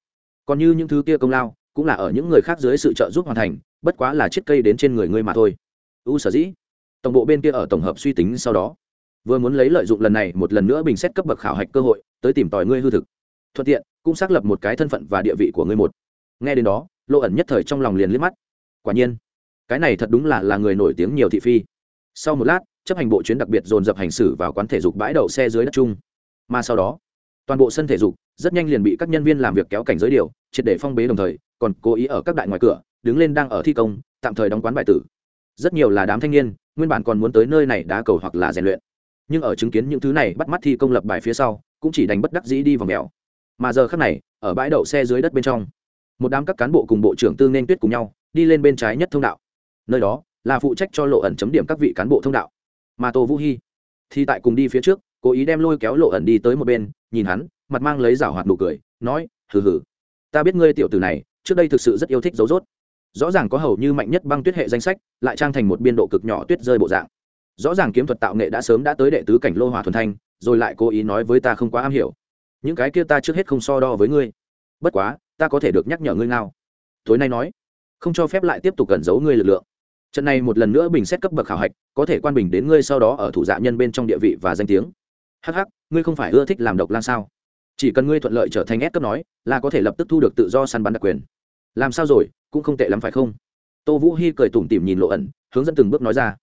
Còn như những thứ kia công lao, cũng là ở những người khác dưới sự trợ giúp hoàn thành, bất quá là chiếc cây đến trên người ngươi mà thôi. U sở dĩ, tổng bộ bên kia ở tổng hợp suy tính sau đó vừa muốn lấy lợi dụng lần này một lần nữa bình xét cấp bậc khảo hạch cơ hội, tới tìm tòi ngươi hư thực. Thuận tiện, cũng xác lập một cái thân phận và địa vị của ngươi một. Nghe đến đó lộ ẩn nhất thời trong lòng liền liếc mắt. Quả nhiên, cái này thật đúng là là người nổi tiếng nhiều thị phi. Sau một lát, chấp hành bộ chuyến đặc biệt dồn dập hành xử vào quán thể dục bãi đậu xe dưới đất chung. Mà sau đó, toàn bộ sân thể dục rất nhanh liền bị các nhân viên làm việc kéo cảnh giới điều, triệt để phong bế đồng thời, còn cố ý ở các đại ngoài cửa, đứng lên đang ở thi công, tạm thời đóng quán bài tử. Rất nhiều là đám thanh niên, nguyên bản còn muốn tới nơi này đá cầu hoặc là rèn luyện nhưng ở chứng kiến những thứ này bắt mắt thi công lập bài phía sau, cũng chỉ đánh bất đắc dĩ đi vào mèo. Mà giờ khác này, ở bãi đậu xe dưới đất bên trong, một đám các cán bộ cùng bộ trưởng tương nên tuyết cùng nhau, đi lên bên trái nhất thông đạo. Nơi đó, là phụ trách cho lộ ẩn chấm điểm các vị cán bộ thông đạo. Mà tô vũ hy thì tại cùng đi phía trước, cố ý đem lôi kéo lộ ẩn đi tới một bên, nhìn hắn, mặt mang lấy rảo hoạt nụ cười, nói, hừ hừ, ta biết ngươi tiểu tử này, trước đây thực sự rất yêu thích dấu dốt rõ ràng có hầu như mạnh nhất băng tuyết hệ danh sách, lại trang thành một biên độ cực nhỏ tuyết rơi bộ dạng rõ ràng kiếm thuật tạo nghệ đã sớm đã tới đệ tứ cảnh lô hỏa thuần thanh, rồi lại cố ý nói với ta không quá am hiểu. Những cái kia ta trước hết không so đo với ngươi. Bất quá, ta có thể được nhắc nhở ngươi ngao. Tối nay nói, không cho phép lại tiếp tục cẩn giấu ngươi lực lượng. Trận này một lần nữa bình xét cấp bậc khảo hạch, có thể quan bình đến ngươi sau đó ở thủ dạ nhân bên trong địa vị và danh tiếng. Hh ngươi không phải ưa thích làm độc lan sao? Chỉ cần ngươi thuận lợi trở thành ép cấp nói, là có thể lập tức thu được tự do săn bắn đặc quyền. Làm sao rồi, cũng không tệ lắm phải không? Tô vũ hy cười tủm tỉm nhìn lộ ẩn, hướng dẫn từng bước nói ra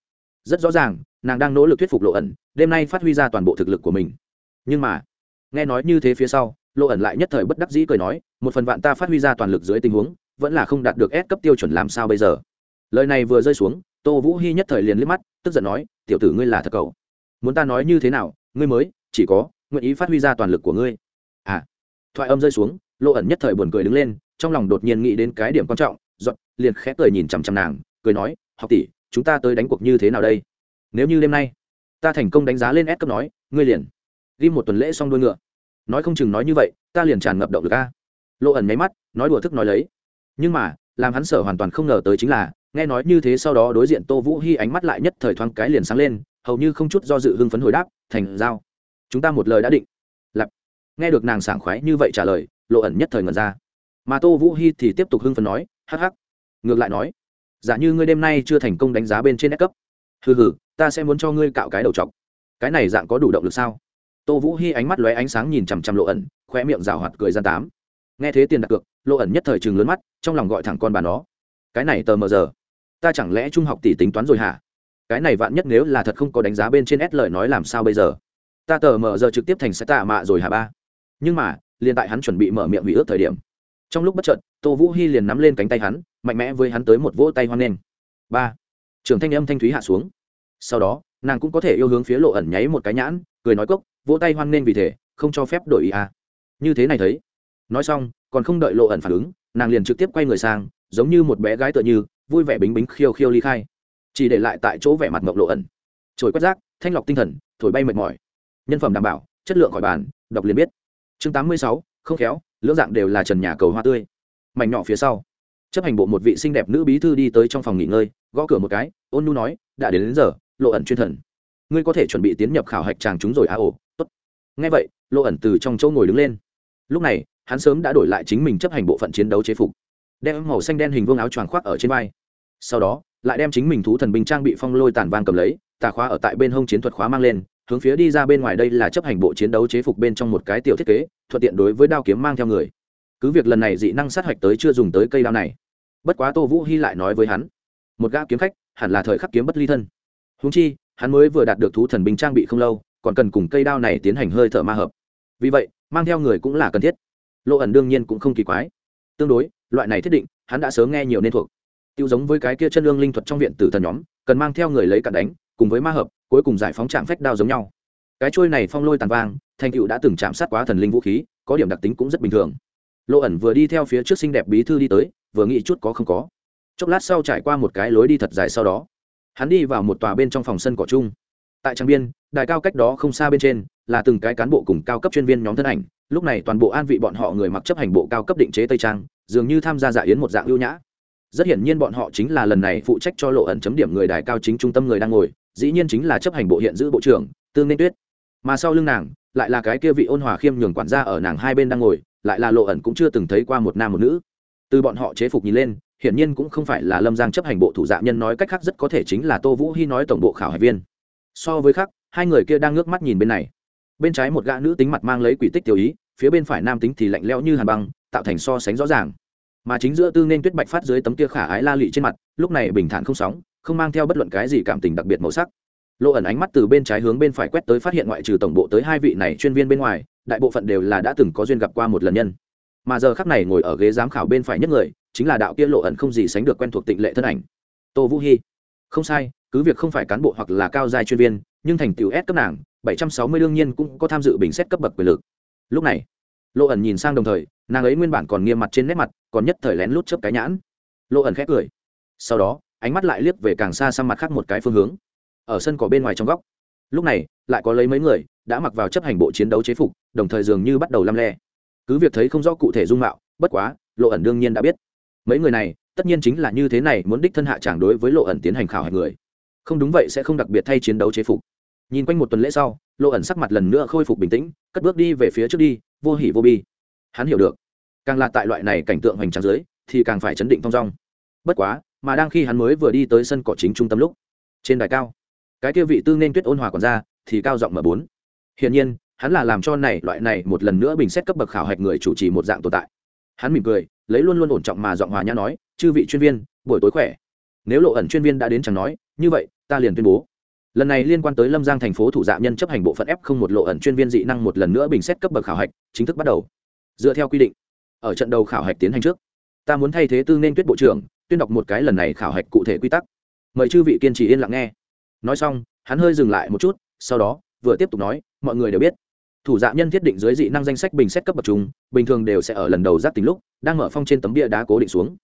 rất rõ ràng, nàng đang nỗ lực thuyết phục lộ ẩn, đêm nay phát huy ra toàn bộ thực lực của mình. Nhưng mà, nghe nói như thế phía sau, lộ ẩn lại nhất thời bất đắc dĩ cười nói, một phần vạn ta phát huy ra toàn lực dưới tình huống, vẫn là không đạt được S cấp tiêu chuẩn làm sao bây giờ? Lời này vừa rơi xuống, tô vũ hy nhất thời liền liếc mắt, tức giận nói, tiểu tử ngươi là thật cậu. Muốn ta nói như thế nào, ngươi mới chỉ có nguyện ý phát huy ra toàn lực của ngươi. À thoại âm rơi xuống, lộ ẩn nhất thời buồn cười đứng lên, trong lòng đột nhiên nghĩ đến cái điểm quan trọng giọt liền khẽ cười nhìn chằm chằm nàng, cười nói, học tỷ chúng ta tới đánh cuộc như thế nào đây? Nếu như đêm nay, ta thành công đánh giá lên S cấp nói, ngươi liền ghi một tuần lễ xong đuôi ngựa. Nói không chừng nói như vậy, ta liền tràn ngập động lực a. Lộ ẩn nháy mắt, nói đùa thức nói lấy. Nhưng mà, làm hắn sở hoàn toàn không ngờ tới chính là, nghe nói như thế sau đó đối diện tô vũ hy ánh mắt lại nhất thời thoáng cái liền sáng lên, hầu như không chút do dự hưng phấn hồi đáp, thành, giao. Chúng ta một lời đã định. Lặp. Nghe được nàng sảng khoái như vậy trả lời, lộ ẩn nhất thời ngần ra. Mà tô vũ hy thì tiếp tục hưng phấn nói, hắc hắc. Ngược lại nói giả như ngươi đêm nay chưa thành công đánh giá bên trên S cấp. Hừ hừ, ta sẽ muốn cho ngươi cạo cái đầu trọc. cái này dạng có đủ động lực sao? Tô vũ hy ánh mắt lóe ánh sáng nhìn chằm chằm lộ ẩn khoe miệng rào hoạt cười gian tám. Nghe thế tiền đặt cược, lộ ẩn nhất thời chừng lớn mắt, trong lòng gọi thẳng con bà nó. Cái này tờ mờ giờ, ta chẳng lẽ trung học tỷ tính toán rồi hả? Cái này vạn nhất nếu là thật không có đánh giá bên trên s lời nói làm sao bây giờ? Ta tờ mờ giờ trực tiếp thành sẽ tạ mạ rồi hả ba? Nhưng mà, liền tại hắn chuẩn bị mở miệng hủy ước thời điểm trong lúc bất chợt, tô vũ hy liền nắm lên cánh tay hắn, mạnh mẽ với hắn tới một vỗ tay hoan nghênh. Ba. Trưởng thanh âm thanh thúy hạ xuống. Sau đó, nàng cũng có thể yêu hướng phía lộ ẩn nháy một cái nhãn, cười nói cốc, vỗ tay hoan nghênh vì thế, không cho phép đổi ý à. như thế này thấy. Nói xong, còn không đợi lộ ẩn phản ứng, nàng liền trực tiếp quay người sang, giống như một bé gái tựa như, vui vẻ bính bính khiêu khiêu ly khai. Chỉ để lại tại chỗ vẻ mặt mộng lộ ẩn. Trồi quét rác, thanh lọc tinh thần, thổi bay mệt mỏi. Nhân phẩm đảm bảo, chất lượng khỏi bàn, đọc liền biết. Chương tám mươi sáu, không khéo lưỡng dạng đều là trần nhà cầu hoa tươi. Mảnh nhỏ phía sau chấp hành bộ một vị xinh đẹp nữ bí thư đi tới trong phòng nghỉ ngơi gõ cửa một cái ôn nu nói đã đến, đến giờ lộ ẩn chuyên thần. Ngươi có thể chuẩn bị tiến nhập khảo hạch chàng chúng rồi a à, ồ tốt. Nghe vậy lộ ẩn từ trong chỗ ngồi đứng lên. Lúc này hắn sớm đã đổi lại chính mình chấp hành bộ phận chiến đấu chế phục. Đem màu xanh đen hình vương áo choàng khoác ở trên vai. Sau đó lại đem chính mình thú thần binh trang bị phong lôi tàn vang cầm lấy tà khóa ở tại bên hông chiến thuật khóa mang lên hướng phía đi ra bên ngoài đây là chấp hành bộ chiến đấu chế phục bên trong một cái tiểu thiết kế, thuận tiện đối với đao kiếm mang theo người. Cứ việc lần này dị năng sát hạch tới chưa dùng tới cây đao này, bất quá tô vũ hy lại nói với hắn, một gã kiếm khách, hẳn là thời khắc kiếm bất ly thân. Húng chi, hắn mới vừa đạt được thú thần binh trang bị không lâu, còn cần cùng cây đao này tiến hành hơi thở ma hợp. Vì vậy, mang theo người cũng là cần thiết. Lộ ẩn đương nhiên cũng không kỳ quái. Tương đối, loại này thiết định, hắn đã sớm nghe nhiều nên thuộc. Tiêu giống với cái kia chân lương linh thuật trong viện tử thần nhóm, cần mang theo người lấy cạn đánh cùng với ma hợp, cuối cùng giải phóng chạm phách đao giống nhau. Cái trôi này phong lôi tàn vang, thành cựu đã từng chạm sát quá thần linh vũ khí, có điểm đặc tính cũng rất bình thường. Lộ ẩn vừa đi theo phía trước xinh đẹp bí thư đi tới, vừa nghĩ chút có không có. Chốc lát sau trải qua một cái lối đi thật dài sau đó, hắn đi vào một tòa bên trong phòng sân cỏ chung. Tại trang biên, đài cao cách đó không xa bên trên, là từng cái cán bộ cùng cao cấp chuyên viên nhóm thân ảnh. Lúc này toàn bộ an vị bọn họ người mặc chấp hành bộ cao cấp định chế tây trang, dường như tham gia dạ yến một dạng ưu nhã. Rất hiển nhiên bọn họ chính là lần này phụ trách cho lộ ẩn chấm điểm người đài cao chính trung tâm người đang ngồi dĩ nhiên chính là chấp hành bộ hiện giữ bộ trưởng, tương nên tuyết. Mà sau lưng nàng, lại là cái kia vị ôn hòa khiêm nhường quản gia ở nàng hai bên đang ngồi, lại là lộ ẩn cũng chưa từng thấy qua một nam một nữ. Từ bọn họ chế phục nhìn lên, hiển nhiên cũng không phải là lâm giang chấp hành bộ thủ dạ nhân nói cách khác rất có thể chính là tô vũ hy nói tổng bộ khảo hải viên. So với khác, hai người kia đang ngước mắt nhìn bên này. Bên trái một gã nữ tính mặt mang lấy quỷ tích tiểu ý, phía bên phải nam tính thì lạnh lẽo như hàn băng, tạo thành so sánh rõ ràng. Mà chính giữa tư nên tuyết bạch phát dưới tấm kia khả ái la lị trên mặt, lúc này bình thản không sóng không mang theo bất luận cái gì cảm tình đặc biệt màu sắc. Lộ ẩn ánh mắt từ bên trái hướng bên phải quét tới phát hiện ngoại trừ tổng bộ tới hai vị này chuyên viên bên ngoài, đại bộ phận đều là đã từng có duyên gặp qua một lần nhân. Mà giờ khắc này ngồi ở ghế giám khảo bên phải nhất người, chính là đạo kia lộ ẩn không gì sánh được quen thuộc tịnh lệ thân ảnh. Tô vũ hy không sai, cứ việc không phải cán bộ hoặc là cao giai chuyên viên, nhưng thành tựu S cấp nàng, bảy trăm sáu mươi đương nhiên cũng có tham dự bình xét cấp bậc quyền lực. Lúc này, lộ ẩn nhìn sang đồng thời, nàng ấy nguyên bản còn nghiêm mặt trên nét mặt, còn nhất thời lén lút chớp cái nhãn. Lộ ẩn khét cười. Sau đó ánh mắt lại liếc về càng xa sang mặt khác một cái phương hướng. Ở sân cỏ bên ngoài trong góc. Lúc này, lại có lấy mấy người đã mặc vào chấp hành bộ chiến đấu chế phục, đồng thời dường như bắt đầu lăm le. Cứ việc thấy không rõ cụ thể dung mạo, bất quá, lộ ẩn đương nhiên đã biết. Mấy người này, tất nhiên chính là như thế này muốn đích thân hạ tràng đối với lộ ẩn tiến hành khảo hạch người. Không đúng vậy sẽ không đặc biệt thay chiến đấu chế phục. Nhìn quanh một tuần lễ sau, lộ ẩn sắc mặt lần nữa khôi phục bình tĩnh, cất bước đi về phía trước đi, vô hỉ vô bi. Hắn hiểu được, càng là tại loại này cảnh tượng hoành tráng dưới, thì càng phải chấn định thong dong. Bất quá mà đang khi hắn mới vừa đi tới sân cỏ chính trung tâm lúc, trên đài cao, cái kia vị tư nên tuyết ôn hòa còn ra, thì cao giọng mở bốn. Hiển nhiên, hắn là làm cho này, loại này một lần nữa bình xét cấp bậc khảo hạch người chủ trì một dạng tồn tại. Hắn mỉm cười, lấy luôn luôn ổn trọng mà giọng hòa nhã nói, chư vị chuyên viên, buổi tối khỏe. Nếu lộ ẩn chuyên viên đã đến chẳng nói, như vậy, ta liền tuyên bố. Lần này liên quan tới lâm giang thành phố thủ dạ nhân chấp hành bộ phận f không một lộ ẩn chuyên viên dị năng một lần nữa bình xét cấp bậc khảo hạch, chính thức bắt đầu. Dựa theo quy định, ở trận đầu khảo hạch tiến hành trước, ta muốn thay thế tư nên tuyết bộ trưởng tuyên đọc một cái lần này khảo hạch cụ thể quy tắc. Mời chư vị kiên trì yên lặng nghe. Nói xong, hắn hơi dừng lại một chút, sau đó, vừa tiếp tục nói, mọi người đều biết, thủ dạ nhân thiết định dưới dị năng danh sách bình xét cấp bậc chúng bình thường đều sẽ ở lần đầu giác tính lúc, đang mở phong trên tấm bia đá cố định xuống.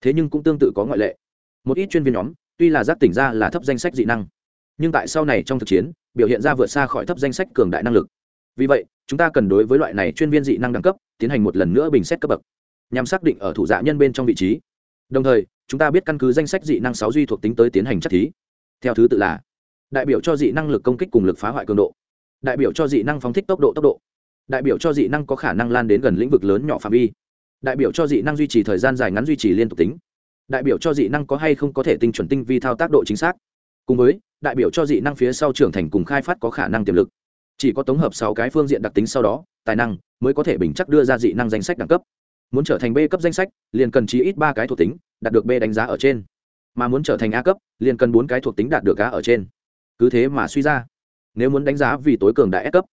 Thế nhưng cũng tương tự có ngoại lệ. Một ít chuyên viên nhóm, tuy là giác tỉnh ra là thấp danh sách dị năng, nhưng tại sau này trong thực chiến, biểu hiện ra vượt xa khỏi thấp danh sách cường đại năng lực. Vì vậy, chúng ta cần đối với loại này chuyên viên dị năng đẳng cấp, tiến hành một lần nữa bình xét cấp bậc, nhằm xác định ở thủ dạ nhân bên trong vị trí đồng thời, chúng ta biết căn cứ danh sách dị năng sáu duy thuộc tính tới tiến hành chất thí. Theo thứ tự là, đại biểu cho dị năng lực công kích cùng lực phá hoại cường độ, đại biểu cho dị năng phóng thích tốc độ tốc độ, đại biểu cho dị năng có khả năng lan đến gần lĩnh vực lớn nhỏ phạm vi, đại biểu cho dị năng duy trì thời gian dài ngắn duy trì liên tục tính, đại biểu cho dị năng có hay không có thể tinh chuẩn tinh vi thao tác độ chính xác. Cùng với, đại biểu cho dị năng phía sau trưởng thành cùng khai phát có khả năng tiềm lực. Chỉ có tổng hợp sáu cái phương diện đặc tính sau đó, tài năng mới có thể bình chắc đưa ra dị năng danh sách đẳng cấp muốn trở thành b cấp danh sách, liền cần chí ít ba cái thuộc tính, đạt được b đánh giá ở trên. Mà muốn trở thành a cấp, liền cần bốn cái thuộc tính đạt được a ở trên. Cứ thế mà suy ra. Nếu muốn đánh giá vì tối cường đại s cấp,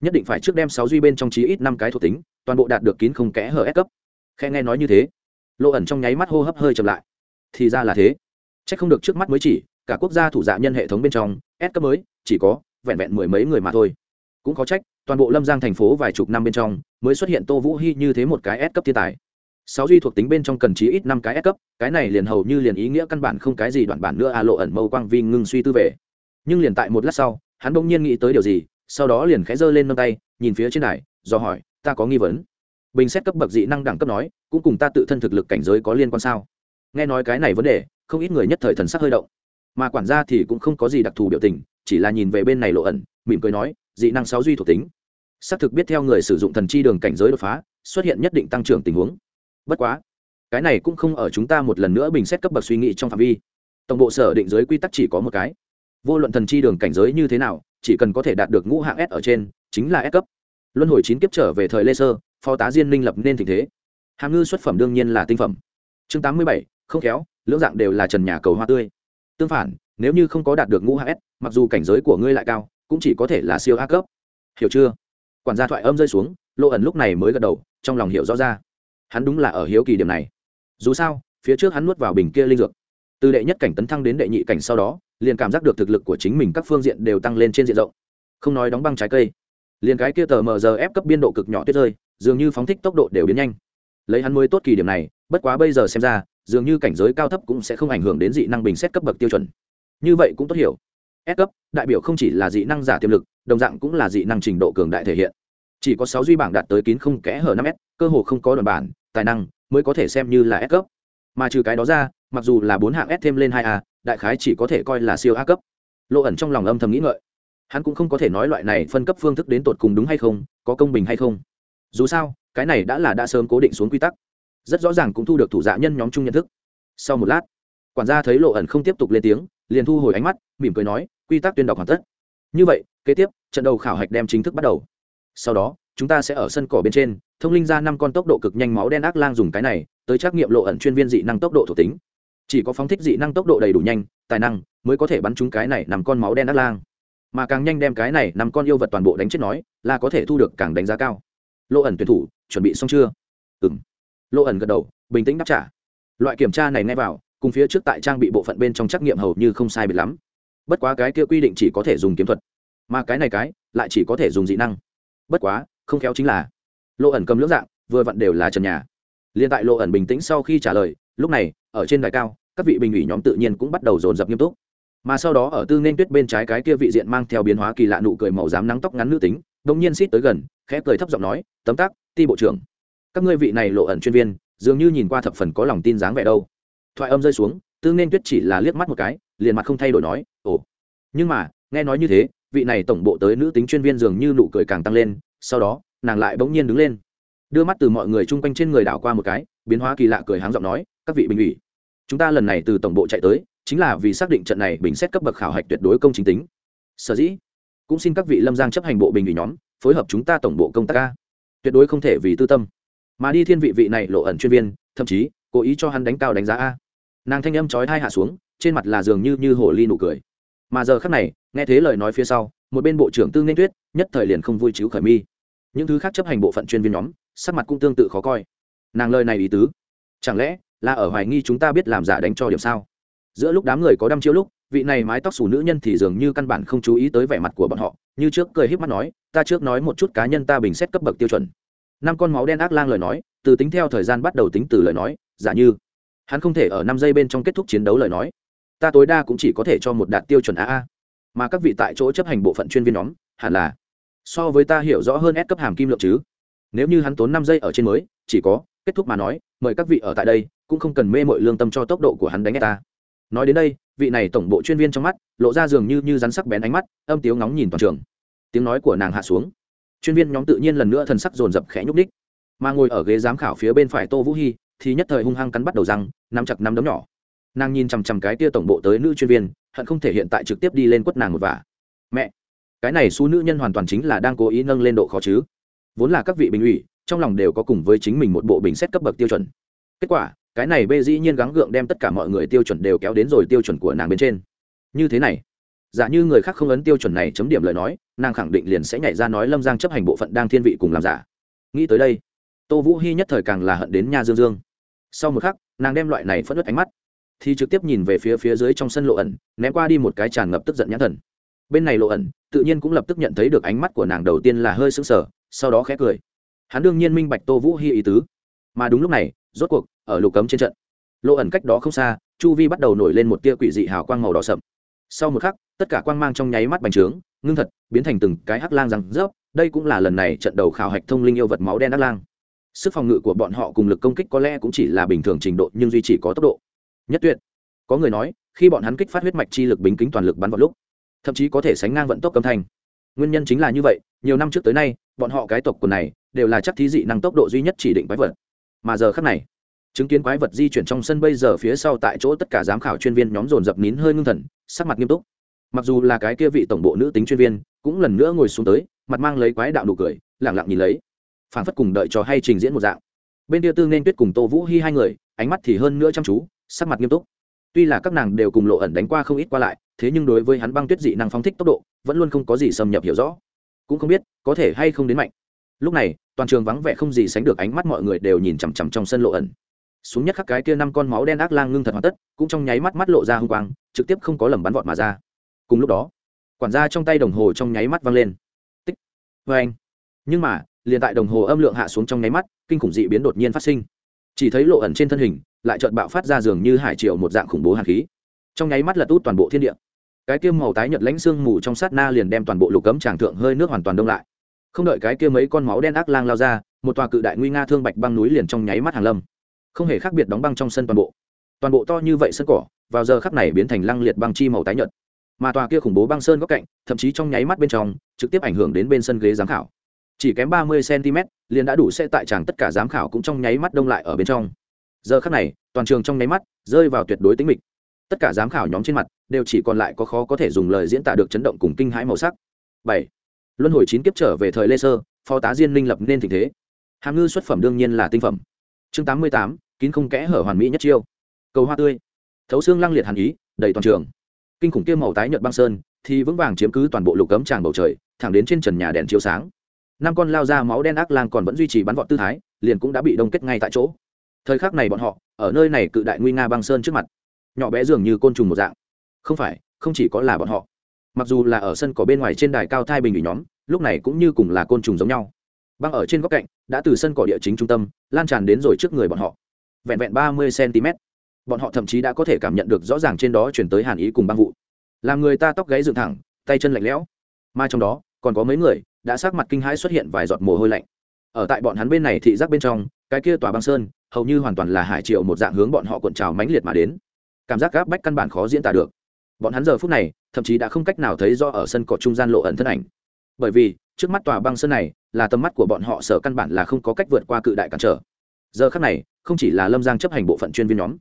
nhất định phải trước đem sáu duy bên trong chí ít năm cái thuộc tính, toàn bộ đạt được kín không kẽ hở s cấp. Khe nghe nói như thế lộ ẩn trong nháy mắt hô hấp hơi chậm lại. Thì ra là thế. C h ắ c không được trước mắt mới chỉ, cả quốc gia thủ dạ nhân hệ thống bên trong, s cấp mới, chỉ có vẹn vẹn mười mấy người mà thôi. Cũng có trách toàn bộ lâm giang thành phố vài chục năm bên trong mới xuất hiện tô vũ hy như thế một cái s cấp thiên tài. Sáu duy thuộc tính bên trong cần chí ít năm cái s cấp, cái này liền hầu như liền ý nghĩa căn bản không cái gì đoạn bản nữa, a lộ ẩn mâu quang vi ngưng suy tư về. Nhưng liền tại một lát sau, hắn bỗng nhiên nghĩ tới điều gì, sau đó liền khẽ giơ lên nâng tay, nhìn phía trên đài, do hỏi, ta có nghi vấn. Bình xét cấp bậc dị năng đẳng cấp nói, cũng cùng ta tự thân thực lực cảnh giới có liên quan sao? Nghe nói cái này vấn đề, không ít người nhất thời thần sắc hơi động. Mà quản gia thì cũng không có gì đặc thù biểu tình, chỉ là nhìn về bên này lộ ẩn, mỉm cười nói dị năng sáu duy thuộc tính. Xác thực biết theo người sử dụng thần chi đường cảnh giới đột phá, xuất hiện nhất định tăng trưởng tình huống. Bất quá, cái này cũng không ở chúng ta một lần nữa bình xét cấp bậc suy nghĩ trong phạm vi. Tổng bộ sở định giới quy tắc chỉ có một cái. Vô luận thần chi đường cảnh giới như thế nào, chỉ cần có thể đạt được ngũ hạng s ở trên, chính là s cấp. Luân hồi chín kiếp trở về thời lê sơ phó tá diên minh lập nên tình thế. Hàm ngư xuất phẩm đương nhiên là tinh phẩm. Chương tám mươi bảy, không khéo, lưỡng dạng đều là trần nhà cầu hoa tươi. Tương phản, nếu như không có đạt được ngũ hạng s, mặc dù cảnh giới của ngươi lại cao cũng chỉ có thể là siêu a cấp. Hiểu chưa? Quản gia thoại âm rơi xuống lộ ẩn lúc này mới gật đầu, trong lòng hiểu rõ ra. Hắn đúng là ở hiếu kỳ điểm này. Dù sao, phía trước hắn nuốt vào bình kia linh dược. Từ đệ nhất cảnh tấn thăng đến đệ nhị cảnh sau đó, liền cảm giác được thực lực của chính mình các phương diện đều tăng lên trên diện rộng. Không nói đóng băng trái cây, liền cái kia tờ mờ giờ ép cấp biên độ cực nhỏ tuyết rơi, dường như phóng thích tốc độ đều biến nhanh. Lấy hắn mới tốt kỳ điểm này, bất quá bây giờ xem ra, dường như cảnh giới cao thấp cũng sẽ không ảnh hưởng đến dị năng bình xét cấp bậc tiêu chuẩn. Như vậy cũng tốt hiểu. S cấp, đại biểu không chỉ là dị năng giả tiềm lực, đồng dạng cũng là dị năng trình độ cường đại thể hiện. Chỉ có sáu duy bảng đạt tới kín không kẽ hở năm s, cơ hồ không có đoàn bản, tài năng mới có thể xem như là S cấp. Mà trừ cái đó ra, mặc dù là bốn hạng S thêm lên hai a, đại khái chỉ có thể coi là siêu a cấp. Lộ ẩn trong lòng âm thầm nghĩ ngợi. Hắn cũng không có thể nói loại này phân cấp phương thức đến tột cùng đúng hay không, có công bình hay không. Dù sao, cái này đã là đã sớm cố định xuống quy tắc. Rất rõ ràng cũng thu được thủ dạ nhân nhóm chung nhận thức. Sau một lát, quản gia thấy lộ ẩn không tiếp tục lên tiếng, liền thu hồi ánh mắt, mỉm cười nói quy tắc tuyên đọc hoàn tất. Như vậy, kế tiếp, trận đầu khảo hạch đem chính thức bắt đầu. Sau đó, chúng ta sẽ ở sân cỏ bên trên, thông linh ra năm con tốc độ cực nhanh máu đen ác lang dùng cái này, tới trắc nghiệm lộ ẩn chuyên viên dị năng tốc độ thuộc tính. Chỉ có phóng thích dị năng tốc độ đầy đủ nhanh, tài năng, mới có thể bắn trúng cái này nằm con máu đen ác lang. Mà càng nhanh đem cái này nằm con yêu vật toàn bộ đánh chết nói, là có thể thu được càng đánh giá cao. Lộ ẩn tuyển thủ, chuẩn bị xong chưa? Ừ m lộ ẩn gật đầu, bình tĩnh đáp trả. Loại kiểm tra này nghe vào, cùng phía trước tại trang bị bộ phận bên trong trắc nghiệm hầu như không sai biệt lắm bất quá cái kia quy định chỉ có thể dùng kiếm thuật. Mà cái này cái, lại chỉ có thể dùng dị năng. Bất quá, không khéo chính là lộ ẩn cầm lưỡng dạng, vừa vặn đều là trần nhà. Liền tại lộ ẩn bình tĩnh sau khi trả lời, lúc này, ở trên đài cao, các vị bình ủy nhóm tự nhiên cũng bắt đầu dồn dập nghiêm túc. Mà sau đó ở tư nên tuyết bên trái cái kia vị diện mang theo biến hóa kỳ lạ nụ cười màu dám nắng tóc ngắn nữ tính đông nhiên xít tới gần, khẽ cười thấp giọng nói, tấm tắc, ti bộ trưởng. Các ngươi vị này lộ ẩn chuyên viên, dường như nhìn qua thập phần có lòng tin dáng vẻ đâu. Thoại âm rơi xuống, tư nên tuyết chỉ là liếc mắt một cái liền mặt không thay đổi nói, ồ. Nhưng mà, nghe nói như thế, vị này tổng bộ tới nữ tính chuyên viên dường như nụ cười càng tăng lên, sau đó, nàng lại bỗng nhiên đứng lên. Đưa mắt từ mọi người chung quanh trên người đảo qua một cái, biến hóa kỳ lạ cười háng giọng nói, các vị bình ủy, chúng ta lần này từ tổng bộ chạy tới, chính là vì xác định trận này bình xét cấp bậc khảo hạch tuyệt đối công chính tính. Sở dĩ, cũng xin các vị lâm giang chấp hành bộ bình ủy nhóm, phối hợp chúng ta tổng bộ công tác ca tuyệt đối không thể vì tư tâm. Mà đi thiên vị vị này lộ ẩn chuyên viên, thậm chí, cố ý cho hắn đánh cao đánh giá a. Nàng thanh âm chói thai hạ xuống trên mặt là dường như như hồ ly nụ cười. Mà giờ khắc này, nghe thế lời nói phía sau, một bên bộ trưởng tư nên tuyết, nhất thời liền không vui chiếu khởi mi. Những thứ khác chấp hành bộ phận chuyên viên nhóm, sắc mặt cũng tương tự khó coi. Nàng lời này ý tứ, chẳng lẽ là ở hoài nghi chúng ta biết làm giả đánh cho điểm sao? Giữa lúc đám người có đăm chiếu lúc, vị này mái tóc xù nữ nhân thì dường như căn bản không chú ý tới vẻ mặt của bọn họ, như trước cười híp mắt nói, ta trước nói một chút cá nhân ta bình xét cấp bậc tiêu chuẩn. Năm con máu đen ác lang lời nói, từ tính theo thời gian bắt đầu tính từ lời nói, giả như. Hắn không thể ở năm giây bên trong kết thúc chiến đấu lời nói ta tối đa cũng chỉ có thể cho một đạt tiêu chuẩn aa mà các vị tại chỗ chấp hành bộ phận chuyên viên nhóm hẳn là so với ta hiểu rõ hơn S cấp hàm kim lượng chứ. Nếu như hắn tốn năm giây ở trên mới chỉ có kết thúc mà nói mời các vị ở tại đây cũng không cần mê mội lương tâm cho tốc độ của hắn đánh ta nói đến đây vị này tổng bộ chuyên viên trong mắt lộ ra dường như như rắn sắc bén ánh mắt âm tiếu ngóng nhìn toàn trường. Tiếng nói của nàng hạ xuống. Chuyên viên nhóm tự nhiên lần nữa thần sắc dồn dập khẽ nhúc nhích, mà ngồi ở ghế giám khảo phía bên phải tô vũ hy thì nhất thời hung hăng cắn bắt đầu răng nắm chặt nắm đấm nhỏ nàng nhìn chằm chằm cái tia tổng bộ tới nữ chuyên viên, hận không thể hiện tại trực tiếp đi lên quất nàng một vả. Mẹ, cái này xú nữ nhân hoàn toàn chính là đang cố ý nâng lên độ khó chứ. Vốn là các vị bình ủy, trong lòng đều có cùng với chính mình một bộ bình xét cấp bậc tiêu chuẩn. Kết quả, cái này bê dĩ nhiên gắng gượng đem tất cả mọi người tiêu chuẩn đều kéo đến rồi tiêu chuẩn của nàng bên trên. Như thế này, giả như người khác không ấn tiêu chuẩn này chấm điểm lời nói, nàng khẳng định liền sẽ nhảy ra nói lâm giang chấp hành bộ phận đang thiên vị cùng làm giả. Nghĩ tới đây, tô vũ hy nhất thời càng là hận đến nha dương dương. Sau một khắc, nàng đem loại này phất ớt ánh mắt thì trực tiếp nhìn về phía phía dưới trong sân lộ ẩn, ném qua đi một cái tràn ngập tức giận nhãn thần. Bên này lộ ẩn, tự nhiên cũng lập tức nhận thấy được ánh mắt của nàng đầu tiên là hơi sững sờ, sau đó khẽ cười. Hắn đương nhiên minh bạch tô vũ hy ý tứ. Mà đúng lúc này, rốt cuộc, ở lục cấm trên trận, lộ ẩn cách đó không xa, chu vi bắt đầu nổi lên một tia quỷ dị hào quang màu đỏ sậm. Sau một khắc, tất cả quang mang trong nháy mắt bành trướng, ngưng thật, biến thành từng cái hắc lang răng rớp, đây cũng là lần này trận đầu khảo hạch thông linh yêu vật máu đen hắc lang. Sức phòng ngự của bọn họ cùng lực công kích có lẽ cũng chỉ là bình thường trình độ, nhưng duy trì có tốc độ nhất tuyệt. Có người nói, khi bọn hắn kích phát huyết mạch chi lực bính kính toàn lực bắn vào lúc, thậm chí có thể sánh ngang vận tốc âm thanh. Nguyên nhân chính là như vậy, nhiều năm trước tới nay, bọn họ cái tộc quần này đều là chắc thí dị năng tốc độ duy nhất chỉ định quái vật. Mà giờ khắc này, chứng kiến quái vật di chuyển trong sân bây giờ phía sau tại chỗ tất cả giám khảo chuyên viên nhóm dồn dập nín hơi ngưng thần, sắc mặt nghiêm túc. Mặc dù là cái kia vị tổng bộ nữ tính chuyên viên, cũng lần nữa ngồi xuống tới, mặt mang lấy quái đạo nụ cười, lẳng lặng nhìn lấy phản phất cùng đợi cho hay trình diễn một dạng. Bên kia tương nên tuyết cùng tô vũ hy hai người, ánh mắt thì hơn nữa chăm chú sắc mặt nghiêm túc. Tuy là các nàng đều cùng lộ ẩn đánh qua không ít qua lại, thế nhưng đối với hắn băng tuyết dị năng phóng thích tốc độ, vẫn luôn không có gì xâm nhập hiểu rõ. Cũng không biết, có thể hay không đến mạnh. Lúc này, toàn trường vắng vẻ không gì sánh được ánh mắt mọi người đều nhìn chằm chằm trong sân lộ ẩn. Xuống nhất khắc cái kia năm con máu đen ác lang ngưng thật hoàn tất, cũng trong nháy mắt mắt lộ ra h ư n g quang, trực tiếp không có lầm bắn vọt mà ra. Cùng lúc đó, quản gia trong tay đồng hồ trong nháy mắt văng lên. Tích. Vê anh nhưng mà, liền tại đồng hồ âm lượng hạ xuống trong nháy mắt, kinh khủng dị biến đột nhiên phát sinh chỉ thấy lộ ẩn trên thân hình, lại trợn bạo phát ra dường như hải triệu một dạng khủng bố hàn khí. Trong nháy mắt là út toàn bộ thiên địa. Cái kia màu tái nhật lãnh xương mù trong sát na liền đem toàn bộ lục cấm tràng thượng hơi nước hoàn toàn đông lại. Không đợi cái kia mấy con máu đen ác lang lao ra, một tòa cự đại nguy nga thương bạch băng núi liền trong nháy mắt hàng lâm. Không hề khác biệt đóng băng trong sân toàn bộ. Toàn bộ to như vậy sân cỏ, vào giờ khắc này biến thành lăng liệt băng chi màu tái nhợt. Mà tòa kia khủng bố băng sơn góc cạnh, thậm chí trong nháy mắt bên trong, trực tiếp ảnh hưởng đến bên sân ghế giám khảo chỉ kém ba mươi cm liền đã đủ sẽ tại tràng tất cả giám khảo cũng trong nháy mắt đông lại ở bên trong. Giờ khắc này, toàn trường trong nháy mắt rơi vào tuyệt đối tính mịch. Tất cả giám khảo nhóm trên mặt đều chỉ còn lại có khó có thể dùng lời diễn tả được chấn động cùng kinh hãi màu sắc. Bảy. Luân hồi chín kiếp trở về thời lê sơ, phó tá diên minh lập nên tình thế. Hàm ngư xuất phẩm đương nhiên là tinh phẩm. Chương tám mươi tám, kín không kẽ hở hoàn mỹ nhất chiêu. Cầu hoa tươi. Thấu xương lăng liệt hàn ý, đầy toàn trường. Kinh khủng kia màu tái nhợt băng sơn, thì vững vàng chiếm cứ toàn bộ lục cấm tràng bầu trời, thẳng đến trên trần nhà đèn chiếu sáng năm con lao ra máu đen ác lang còn vẫn duy trì bắn vọt tư thái, liền cũng đã bị đông kết ngay tại chỗ. Thời khắc này bọn họ, ở nơi này cự đại nguy nga băng sơn trước mặt, nhỏ bé dường như côn trùng một dạng. Không phải, không chỉ có là bọn họ. Mặc dù là ở sân cỏ bên ngoài trên đài cao thai bình ủy nhóm, lúc này cũng như cùng là côn trùng giống nhau. Băng ở trên góc cạnh, đã từ sân cỏ địa chính trung tâm, lan tràn đến rồi trước người bọn họ. Vẹn vẹn ba mươi cm bọn họ thậm chí đã có thể cảm nhận được rõ ràng trên đó chuyển tới hàn ý cùng băng vụ. Làm người ta tóc gáy dựng thẳng, tay chân lạnh lẽo. Mà trong đó, còn có mấy người đã sắc mặt kinh hãi xuất hiện vài giọt mồ hôi lạnh. Ở tại bọn hắn bên này thị giác bên trong, cái kia tòa băng sơn, hầu như hoàn toàn là hải triệu một dạng hướng bọn họ cuộn trào mãnh liệt mà đến. Cảm giác gáp bách căn bản khó diễn tả được. Bọn hắn giờ phút này, thậm chí đã không cách nào thấy do ở sân cỏ trung gian lộ ẩn thân ảnh. Bởi vì, trước mắt tòa băng sơn này, là tầm mắt của bọn họ sở căn bản là không có cách vượt qua cự đại cản trở. Giờ khác này, không chỉ là lâm giang chấp hành bộ phận chuyên viên nhóm,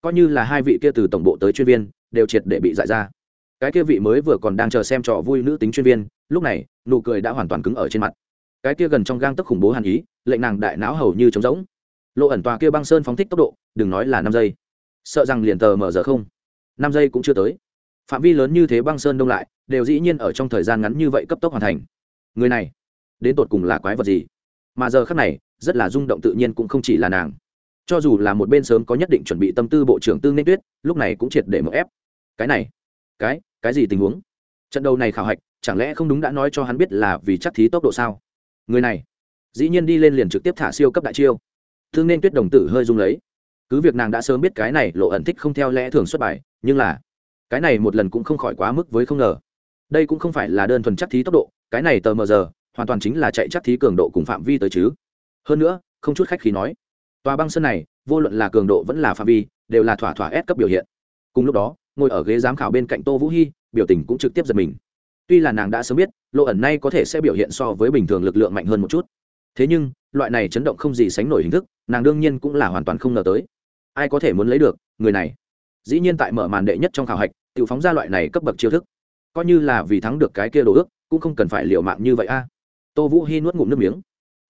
coi như là hai vị kia từ tổng bộ tới chuyên viên, đều triệt để bị giải ra cái kia vị mới vừa còn đang chờ xem trò vui nữ tính chuyên viên, lúc này, nụ cười đã hoàn toàn cứng ở trên mặt. Cái kia gần trong gang tức khủng bố hàn ý, lệnh nàng đại não hầu như trống rỗng. Lộ ẩn tòa kia băng sơn phóng thích tốc độ, đừng nói là năm giây. Sợ rằng liền tờ mở giờ không. Năm giây cũng chưa tới. Phạm vi lớn như thế băng sơn đông lại, đều dĩ nhiên ở trong thời gian ngắn như vậy cấp tốc hoàn thành. Người này, đến tột cùng là quái vật gì? Mà giờ khác này, rất là rung động tự nhiên cũng không chỉ là nàng. Cho dù là một bên sớm có nhất định chuẩn bị tâm tư bộ trưởng tương nên tuyết, lúc này cũng triệt để mở ép. Cái này cái cái gì tình huống? Trận đầu này khảo hạch, chẳng lẽ không đúng đã nói cho hắn biết là vì chắc thí tốc độ sao? Người này, dĩ nhiên đi lên liền trực tiếp thả siêu cấp đại chiêu. Thương nên tuyết đồng tử hơi rung lấy. Cứ việc nàng đã sớm biết cái này lộ ẩn thích không theo lẽ thường xuất bài, nhưng là, cái này một lần cũng không khỏi quá mức với không ngờ. Đây cũng không phải là đơn thuần chắc thí tốc độ, cái này tờ mờ giờ, hoàn toàn chính là chạy chắc thí cường độ cùng phạm vi tới chứ. Hơn nữa, không chút khách khí nói, tòa băng sân này, vô luận là cường độ vẫn là phạm vi, đều là thỏa thỏa ép cấp biểu hiện. Cùng lúc đó ngồi ở ghế giám khảo bên cạnh tô vũ hy biểu tình cũng trực tiếp giật mình. Tuy là nàng đã sớm biết lộ ẩn nay có thể sẽ biểu hiện so với bình thường lực lượng mạnh hơn một chút. Thế nhưng, loại này chấn động không gì sánh nổi hình thức, nàng đương nhiên cũng là hoàn toàn không ngờ tới. Ai có thể muốn lấy được, người này? Dĩ nhiên tại mở màn đệ nhất trong khảo hạch tự phóng ra loại này cấp bậc chiêu thức. Coi như là vì thắng được cái kia đồ ước, cũng không cần phải liệu mạng như vậy a. Tô vũ hy nuốt ngụm nước miếng.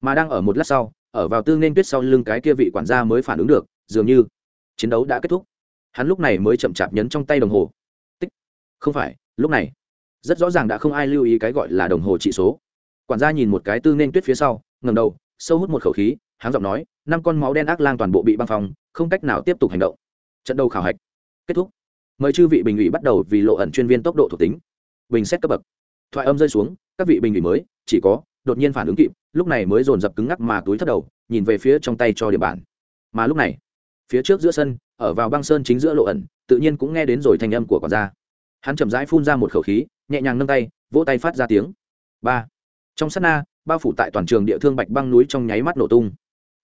Mà đang ở một lát sau, ở vào tư nên tuyết sau lưng cái kia vị quản gia mới phản ứng được, dường như chiến đấu đã kết thúc hắn lúc này mới chậm chạp nhấn trong tay đồng hồ. Tích. Không phải, lúc này. Rất rõ ràng đã không ai lưu ý cái gọi là đồng hồ trị số. Quản gia nhìn một cái tư nên tuyết phía sau ngầm đầu, sâu hút một khẩu khí, háng giọng nói, năm con máu đen ác lang toàn bộ bị băng phong, không cách nào tiếp tục hành động. Trận đấu khảo hạch kết thúc. Mời chư vị bình ủy bắt đầu vì lộ ẩn chuyên viên tốc độ thuộc tính. Bình xét cấp bậc. Thoại âm rơi xuống, các vị bình ủy mới, chỉ có, đột nhiên phản ứng kịp, lúc này mới dồn dập cứng ngắc mà túi thất đầu, nhìn về phía trong tay cho địa bản. Mà lúc này phía trước giữa sân, ở vào băng sơn chính giữa lộ ẩn, tự nhiên cũng nghe đến rồi thanh âm của quản gia. Hắn chậm rãi phun ra một khẩu khí, nhẹ nhàng nâng tay, vỗ tay phát ra tiếng. Ba. Trong sát na, bao phủ tại toàn trường địa thương bạch băng núi trong nháy mắt nổ tung.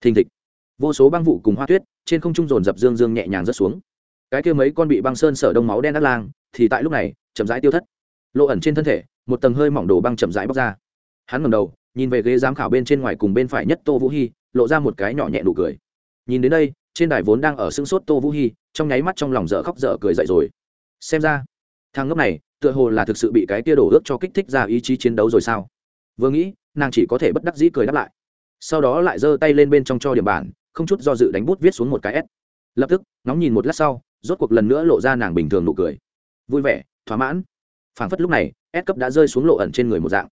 Thình thịch. Vô số băng vụ cùng hoa tuyết, trên không trung dồn dập dương dương nhẹ nhàng rớt xuống. Cái kia mấy con bị băng sơn sở đông máu đen đắt lang, thì tại lúc này, chậm rãi tiêu thất. Lộ ẩn trên thân thể, một tầng hơi mỏng đồ băng chậm rãi bóc ra. Hắn ngầm đầu, nhìn về ghế giám khảo bên trên ngoài cùng bên phải nhất tô vũ hy lộ ra một cái nhỏ nhẹ nụ cười. Nhìn đến đây trên đài vốn đang ở sưng sốt tô vũ hy trong nháy mắt trong lòng dở khóc dở cười dậy rồi. Xem ra, thằng ngốc này, tựa hồ là thực sự bị cái tia đổ ước cho kích thích ra ý chí chiến đấu rồi sao? Vừa nghĩ, nàng chỉ có thể bất đắc dĩ cười đáp lại. Sau đó lại giơ tay lên bên trong cho điểm bản, không chút do dự đánh bút viết xuống một cái s. Lập tức nóng nhìn một lát sau, rốt cuộc lần nữa lộ ra nàng bình thường nụ cười. Vui vẻ, thỏa mãn. Phảng phất lúc này, s cấp đã rơi xuống lộ ẩn trên người một dạng.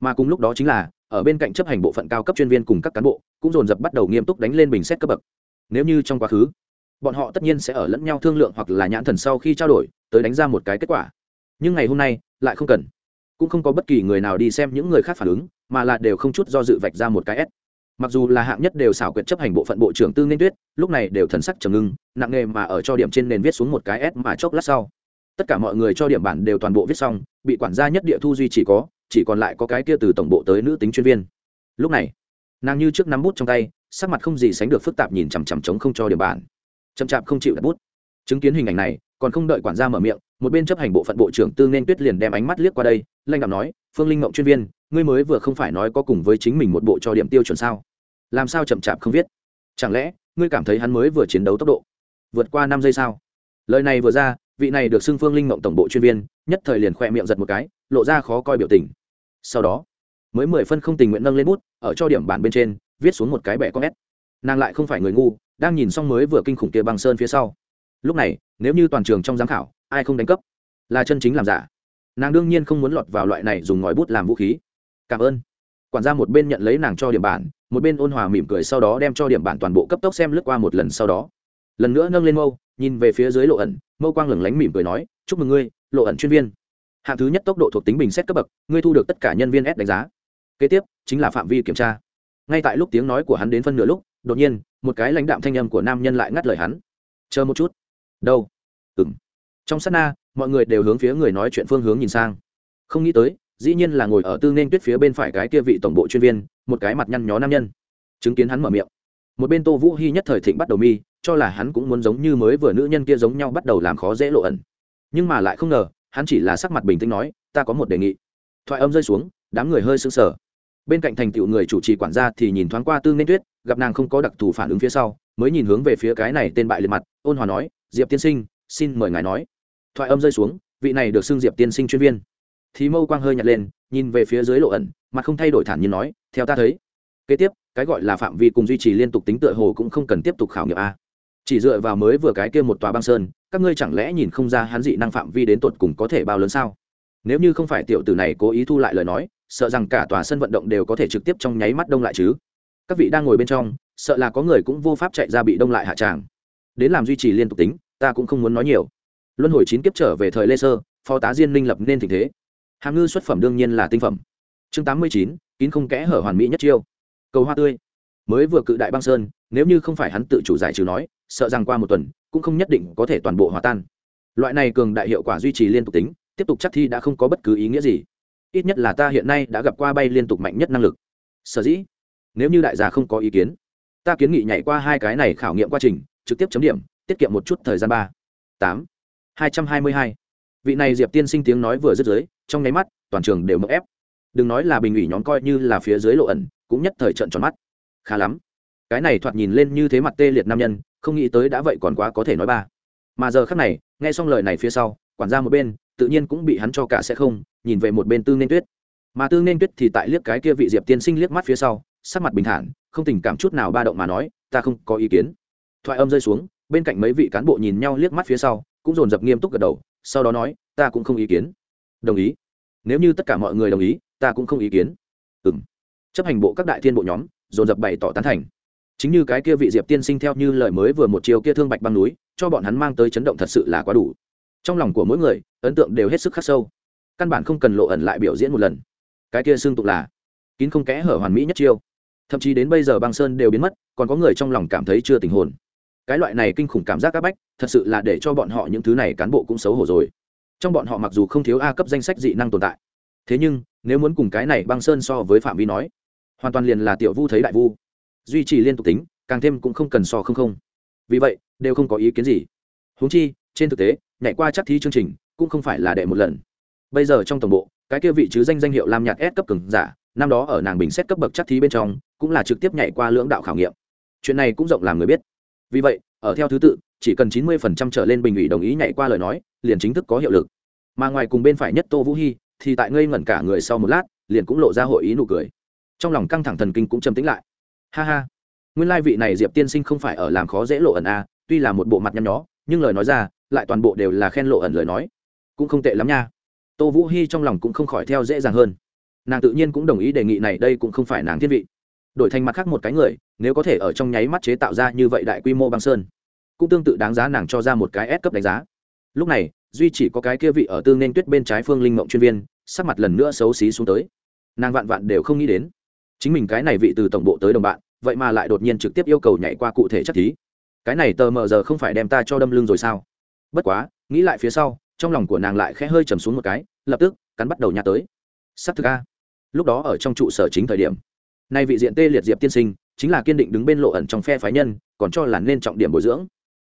Mà cùng lúc đó chính là, ở bên cạnh chấp hành bộ phận cao cấp chuyên viên cùng các cán bộ, cũng dồn dập bắt đầu nghiêm túc đánh lên bình xét cấp bậc nếu như trong quá khứ, bọn họ tất nhiên sẽ ở lẫn nhau thương lượng hoặc là nhãn thần sau khi trao đổi, tới đánh ra một cái kết quả. Nhưng ngày hôm nay, lại không cần. Cũng không có bất kỳ người nào đi xem những người khác phản ứng, mà là đều không chút do dự vạch ra một cái s. Mặc dù là hạng nhất đều xảo quyệt chấp hành bộ phận bộ trưởng tư nên tuyết, lúc này đều thần sắc trầm ngưng, nặng nề mà ở cho điểm trên nền viết xuống một cái s mà chốc lát sau. Tất cả mọi người cho điểm bản đều toàn bộ viết xong, bị quản gia nhất địa thu duy chỉ có, chỉ còn lại có cái kia từ tổng bộ tới nữ tính chuyên viên. Lúc này, nàng như trước nắm bút trong tay sắc mặt không gì sánh được phức tạp nhìn chằm chằm chống không cho điểm bản. Chậm chạp không chịu đặt bút. Chứng kiến hình ảnh này, còn không đợi quản gia mở miệng, một bên chấp hành bộ phận bộ trưởng tư nên tuyết liền đem ánh mắt liếc qua đây lanh đạo nói, phương linh mộng chuyên viên, ngươi mới vừa không phải nói có cùng với chính mình một bộ cho điểm tiêu chuẩn sao? Làm sao chậm chạp không viết? Chẳng lẽ, ngươi cảm thấy hắn mới vừa chiến đấu tốc độ, vượt qua năm giây sao? Lời này vừa ra, vị này được xưng phương linh mộng tổng bộ chuyên viên, nhất thời liền khoe miệng giật một cái, lộ ra khó coi biểu tình. Sau đó, mới mười phân không tình nguyện nâng lên bút, ở cho điểm bản bên trên viết xuống một cái bẻ con ép nàng lại không phải người ngu, đang nhìn xong mới vừa kinh khủng kia băng sơn phía sau. Lúc này, nếu như toàn trường trong giám khảo, ai không đánh cấp? Là chân chính làm giả. Nàng đương nhiên không muốn lọt vào loại này dùng ngòi bút làm vũ khí. Cảm ơn. Quản gia một bên nhận lấy nàng cho điểm bản, một bên ôn hòa mỉm cười sau đó đem cho điểm bản toàn bộ cấp tốc xem lướt qua một lần sau đó. Lần nữa nâng lên mâu, nhìn về phía dưới lộ ẩn, mâu quang lửng lánh mỉm cười nói, chúc mừng ngươi, lộ ẩn chuyên viên. Hạng thứ nhất tốc độ thuộc tính bình xét cấp bậc, ngươi thu được tất cả nhân viên s đánh giá. Kế tiếp, chính là phạm vi kiểm tra ngay tại lúc tiếng nói của hắn đến phân nửa lúc, đột nhiên, một cái lãnh đạm thanh âm của nam nhân lại ngắt lời hắn. Chờ một chút. Đâu? Ừng trong sát na, mọi người đều hướng phía người nói chuyện phương hướng nhìn sang. Không nghĩ tới, dĩ nhiên là ngồi ở tư nên tuyết phía bên phải cái kia vị tổng bộ chuyên viên, một cái mặt nhăn nhó nam nhân. Chứng kiến hắn mở miệng. Một bên tô vũ hy nhất thời thịnh bắt đầu mi, cho là hắn cũng muốn giống như mới vừa nữ nhân kia giống nhau bắt đầu làm khó dễ lộ ẩn. Nhưng mà lại không ngờ, hắn chỉ là sắc mặt bình tĩnh nói, ta có một đề nghị. Thoại âm rơi xuống, đám người hơi sững sờ bên cạnh thành tựu người chủ trì quản gia thì nhìn thoáng qua tư nên tuyết, gặp nàng không có đặc thù phản ứng phía sau, mới nhìn hướng về phía cái này tên bại liệt mặt, ôn hòa nói, diệp tiên sinh, xin mời ngài nói. Thoại âm rơi xuống, vị này được xưng diệp tiên sinh chuyên viên. Thì mâu quang hơi nhặt lên, nhìn về phía dưới lộ ẩn, mặt không thay đổi thản nhiên nói, theo ta thấy, kế tiếp, cái gọi là phạm vi cùng duy trì liên tục tính tựa hồ cũng không cần tiếp tục khảo nghiệm a. Chỉ dựa vào mới vừa cái kia một tòa băng sơn, các ngươi chẳng lẽ nhìn không ra hắn dị năng phạm vi đến tột cùng có thể bao lớn sao? Nếu như không phải tiểu tử này cố ý thu lại lời nói sợ rằng cả tòa sân vận động đều có thể trực tiếp trong nháy mắt đông lại chứ. Các vị đang ngồi bên trong, sợ là có người cũng vô pháp chạy ra bị đông lại hạ tràng. Đến làm duy trì liên tục tính, ta cũng không muốn nói nhiều. Luân hồi chín kiếp trở về thời lê sơ, phó tá diên minh lập nên tình thế. Hàm ngư xuất phẩm đương nhiên là tinh phẩm. Chương tám mươi chín, kín không kẽ hở hoàn mỹ nhất chiêu. Cầu hoa tươi. Mới vừa cự đại băng sơn, nếu như không phải hắn tự chủ giải trừ nói, sợ rằng qua một tuần, cũng không nhất định có thể toàn bộ hòa tan. Loại này cường đại hiệu quả duy trì liên tục tính, tiếp tục chắc thi đã không có bất cứ ý nghĩa gì ít nhất là ta hiện nay đã gặp qua bay liên tục mạnh nhất năng lực. Sở dĩ, nếu như đại gia không có ý kiến, ta kiến nghị nhảy qua hai cái này khảo nghiệm quá trình, trực tiếp chấm điểm, tiết kiệm một chút thời gian ba. Tám. Hai trăm hai mươi hai. Vị này diệp tiên sinh tiếng nói vừa dứt dưới, trong nháy mắt, toàn trường đều mậu ép. Đừng nói là bình ủy nhóm coi như là phía dưới lộ ẩn, cũng nhất thời trận tròn mắt. Khá lắm. Cái này thoạt nhìn lên như thế mặt tê liệt nam nhân, không nghĩ tới đã vậy còn quá có thể nói ba. Mà giờ khác này, nghe xong lời này phía sau, quản gia một bên tự nhiên cũng bị hắn cho cả sẽ không, nhìn về một bên tư nên tuyết. Mà tư nên tuyết thì tại liếc cái kia vị diệp tiên sinh liếc mắt phía sau, sắc mặt bình thản, không tình cảm chút nào ba động mà nói, ta không có ý kiến. Thoại âm rơi xuống, bên cạnh mấy vị cán bộ nhìn nhau liếc mắt phía sau, cũng dồn dập nghiêm túc gật đầu, sau đó nói, ta cũng không ý kiến. Đồng ý. Nếu như tất cả mọi người đồng ý, ta cũng không ý kiến. Ừ m chấp hành bộ các đại thiên bộ nhóm, dồn dập bày tỏ tán thành. Chính như cái kia vị diệp tiên sinh theo như lời mới vừa một chiều kia thương bạch băng núi, cho bọn hắn mang tới chấn động thật sự là quá đủ trong lòng của mỗi người, ấn tượng đều hết sức khắc sâu. Căn bản không cần lộ ẩn lại biểu diễn một lần. Cái kia xương tục là kín không kẽ hở hoàn mỹ nhất chiêu. Thậm chí đến bây giờ băng sơn đều biến mất, còn có người trong lòng cảm thấy chưa tình hồn. Cái loại này kinh khủng cảm giác áp bách, thật sự là để cho bọn họ những thứ này cán bộ cũng xấu hổ rồi. Trong bọn họ mặc dù không thiếu a cấp danh sách dị năng tồn tại, thế nhưng, nếu muốn cùng cái này băng sơn so với phạm vi nói, hoàn toàn liền là tiểu vu thấy đại vu. Duy trì liên tục tính, càng thêm cũng không cần so không không. Vì vậy, đều không có ý kiến gì. Huống chi, trên thực tế nhảy qua chắc thi chương trình, cũng không phải là đệ một lần. Bây giờ trong tổng bộ, cái kia vị chứ danh danh hiệu làm nhạt S cấp cường giả, năm đó ở nàng bình xét cấp bậc chắc thí bên trong, cũng là trực tiếp nhảy qua lưỡng đạo khảo nghiệm. Chuyện này cũng rộng làm người biết. Vì vậy, ở theo thứ tự, chỉ cần chín mươi phần trăm trở lên bình ủy đồng ý nhảy qua lời nói, liền chính thức có hiệu lực. Mà ngoài cùng bên phải nhất tô vũ hy thì tại ngây ngẩn cả người sau một lát, liền cũng lộ ra hội ý nụ cười. Trong lòng căng thẳng thần kinh cũng trầm tĩnh lại. Ha ha. Nguyên lai vị này diệp tiên sinh không phải ở làm khó dễ lộ ẩn a, tuy là một bộ mặt nhăn nhó, nhưng lời nói ra lại toàn bộ đều là khen lộ ẩn lời nói. Cũng không tệ lắm nha. Tô vũ hy trong lòng cũng không khỏi theo dễ dàng hơn. Nàng tự nhiên cũng đồng ý đề nghị này, đây cũng không phải nàng thiên vị. Đổi thành mặt khác một cái người, nếu có thể ở trong nháy mắt chế tạo ra như vậy đại quy mô băng sơn, cũng tương tự đáng giá nàng cho ra một cái S cấp đánh giá. Lúc này, duy chỉ có cái kia vị ở tương nên tuyết bên trái phương linh mộng chuyên viên, sắc mặt lần nữa xấu xí xuống tới. Nàng vạn vạn đều không nghĩ đến. Chính mình cái này vị từ tổng bộ tới đồng bạn, vậy mà lại đột nhiên trực tiếp yêu cầu nhảy qua cụ thể chất thí. Cái này tờ mờ giờ không phải đem ta cho đâm lưng rồi sao? Bất quá, nghĩ lại phía sau, trong lòng của nàng lại khẽ hơi trầm xuống một cái, lập tức, cắn bắt đầu nhạt tới. S ắ c thực a. Lúc đó ở trong trụ sở chính thời điểm. Nay vị diện tê liệt diệp tiên sinh, chính là kiên định đứng bên lộ ẩn trong phe phái nhân, còn cho là nên trọng điểm bồi dưỡng.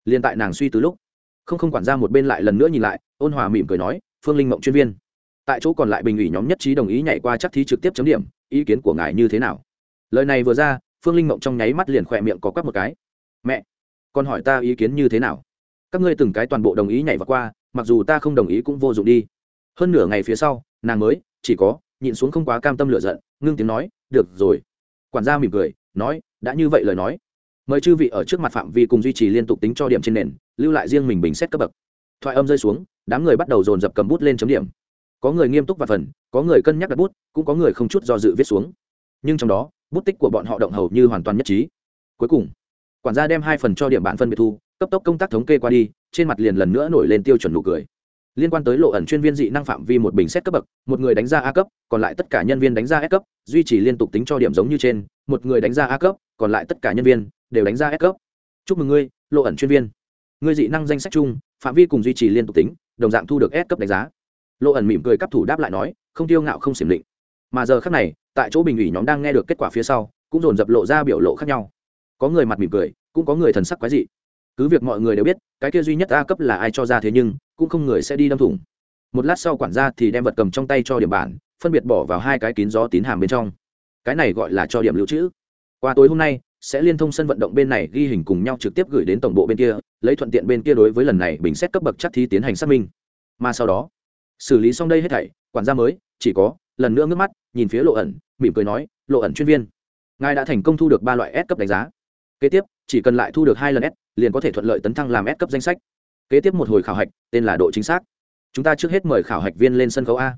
Liền tại nàng suy từ lúc, không không quản ra một bên lại lần nữa nhìn lại, ôn hòa mỉm cười nói, phương linh mộng chuyên viên, tại chỗ còn lại bình ủy nhóm nhất trí đồng ý nhảy qua chắc thi trực tiếp chấm điểm, ý kiến của ngài như thế nào? Lời này vừa ra, phương linh mộng trong nháy mắt liền khỏe miệng có quắc một cái. Mẹ, con hỏi ta ý kiến như thế nào? Các ngươi từng cái toàn bộ đồng ý nhảy vào qua, mặc dù ta không đồng ý cũng vô dụng đi. Hơn nửa ngày phía sau, nàng mới, chỉ có, nhịn xuống không quá cam tâm lựa giận, ngưng tiếng nói, được rồi. Quản gia mỉm cười, nói, đã như vậy lời nói. Mời chư vị ở trước mặt phạm vi cùng duy trì liên tục tính cho điểm trên nền, lưu lại riêng mình bình xét cấp bậc. Thoại âm rơi xuống, đám người bắt đầu dồn dập cầm bút lên chấm điểm. Có người nghiêm túc và phần, có người cân nhắc đặt bút, cũng có người không chút do dự viết xuống. Nhưng trong đó, bút tích của bọn họ động hầu như hoàn toàn nhất trí. Cuối cùng, quản gia đem hai phần cho điểm bản phân biệt thu cấp tốc công tác thống kê qua đi, trên mặt liền lần nữa nổi lên tiêu chuẩn nụ cười. Liên quan tới lộ ẩn chuyên viên dị năng phạm vi một bình xét cấp bậc, một người đánh ra a cấp, còn lại tất cả nhân viên đánh ra s e cấp, duy trì liên tục tính cho điểm giống như trên, một người đánh ra a cấp, còn lại tất cả nhân viên đều đánh ra s e cấp. Chúc mừng ngươi, lộ ẩn chuyên viên. Ngươi dị năng danh sách chung, phạm vi cùng duy trì liên tục tính, đồng dạng thu được s cấp đánh giá. Lộ ẩn mỉm cười cấp thủ đáp lại nói, không tiêu ngạo không xiểm định mà giờ khác này, tại chỗ bình ủy nhóm đang nghe được kết quả phía sau, cũng dồn dập lộ ra biểu lộ khác nhau. Có người mặt mỉm cười, cũng có người thần sắc quái dị cứ việc mọi người đều biết, cái kia duy nhất a cấp là ai cho ra thế nhưng, cũng không người sẽ đi đâm thủng. Một lát sau quản gia thì đem vật cầm trong tay cho điểm bản, phân biệt bỏ vào hai cái kín gió tín hàm bên trong. Cái này gọi là cho điểm lưu trữ. Qua tối hôm nay, sẽ liên thông sân vận động bên này ghi hình cùng nhau trực tiếp gửi đến tổng bộ bên kia, lấy thuận tiện bên kia đối với lần này bình xét cấp bậc chắc thi tiến hành xác minh. Mà sau đó, xử lý xong đây hết thảy, quản gia mới, chỉ có, lần nữa ngước mắt, nhìn phía lộ ẩn, mỉm cười nói, lộ ẩn chuyên viên, ngài đã thành công thu được ba loại S cấp đánh giá. Kế tiếp chỉ cần lại thu được hai lần S, liền có thể thuận lợi tấn thăng làm S cấp danh sách. Kế tiếp một hồi khảo hạch, tên là độ chính xác. Chúng ta trước hết mời khảo hạch viên lên sân khấu a.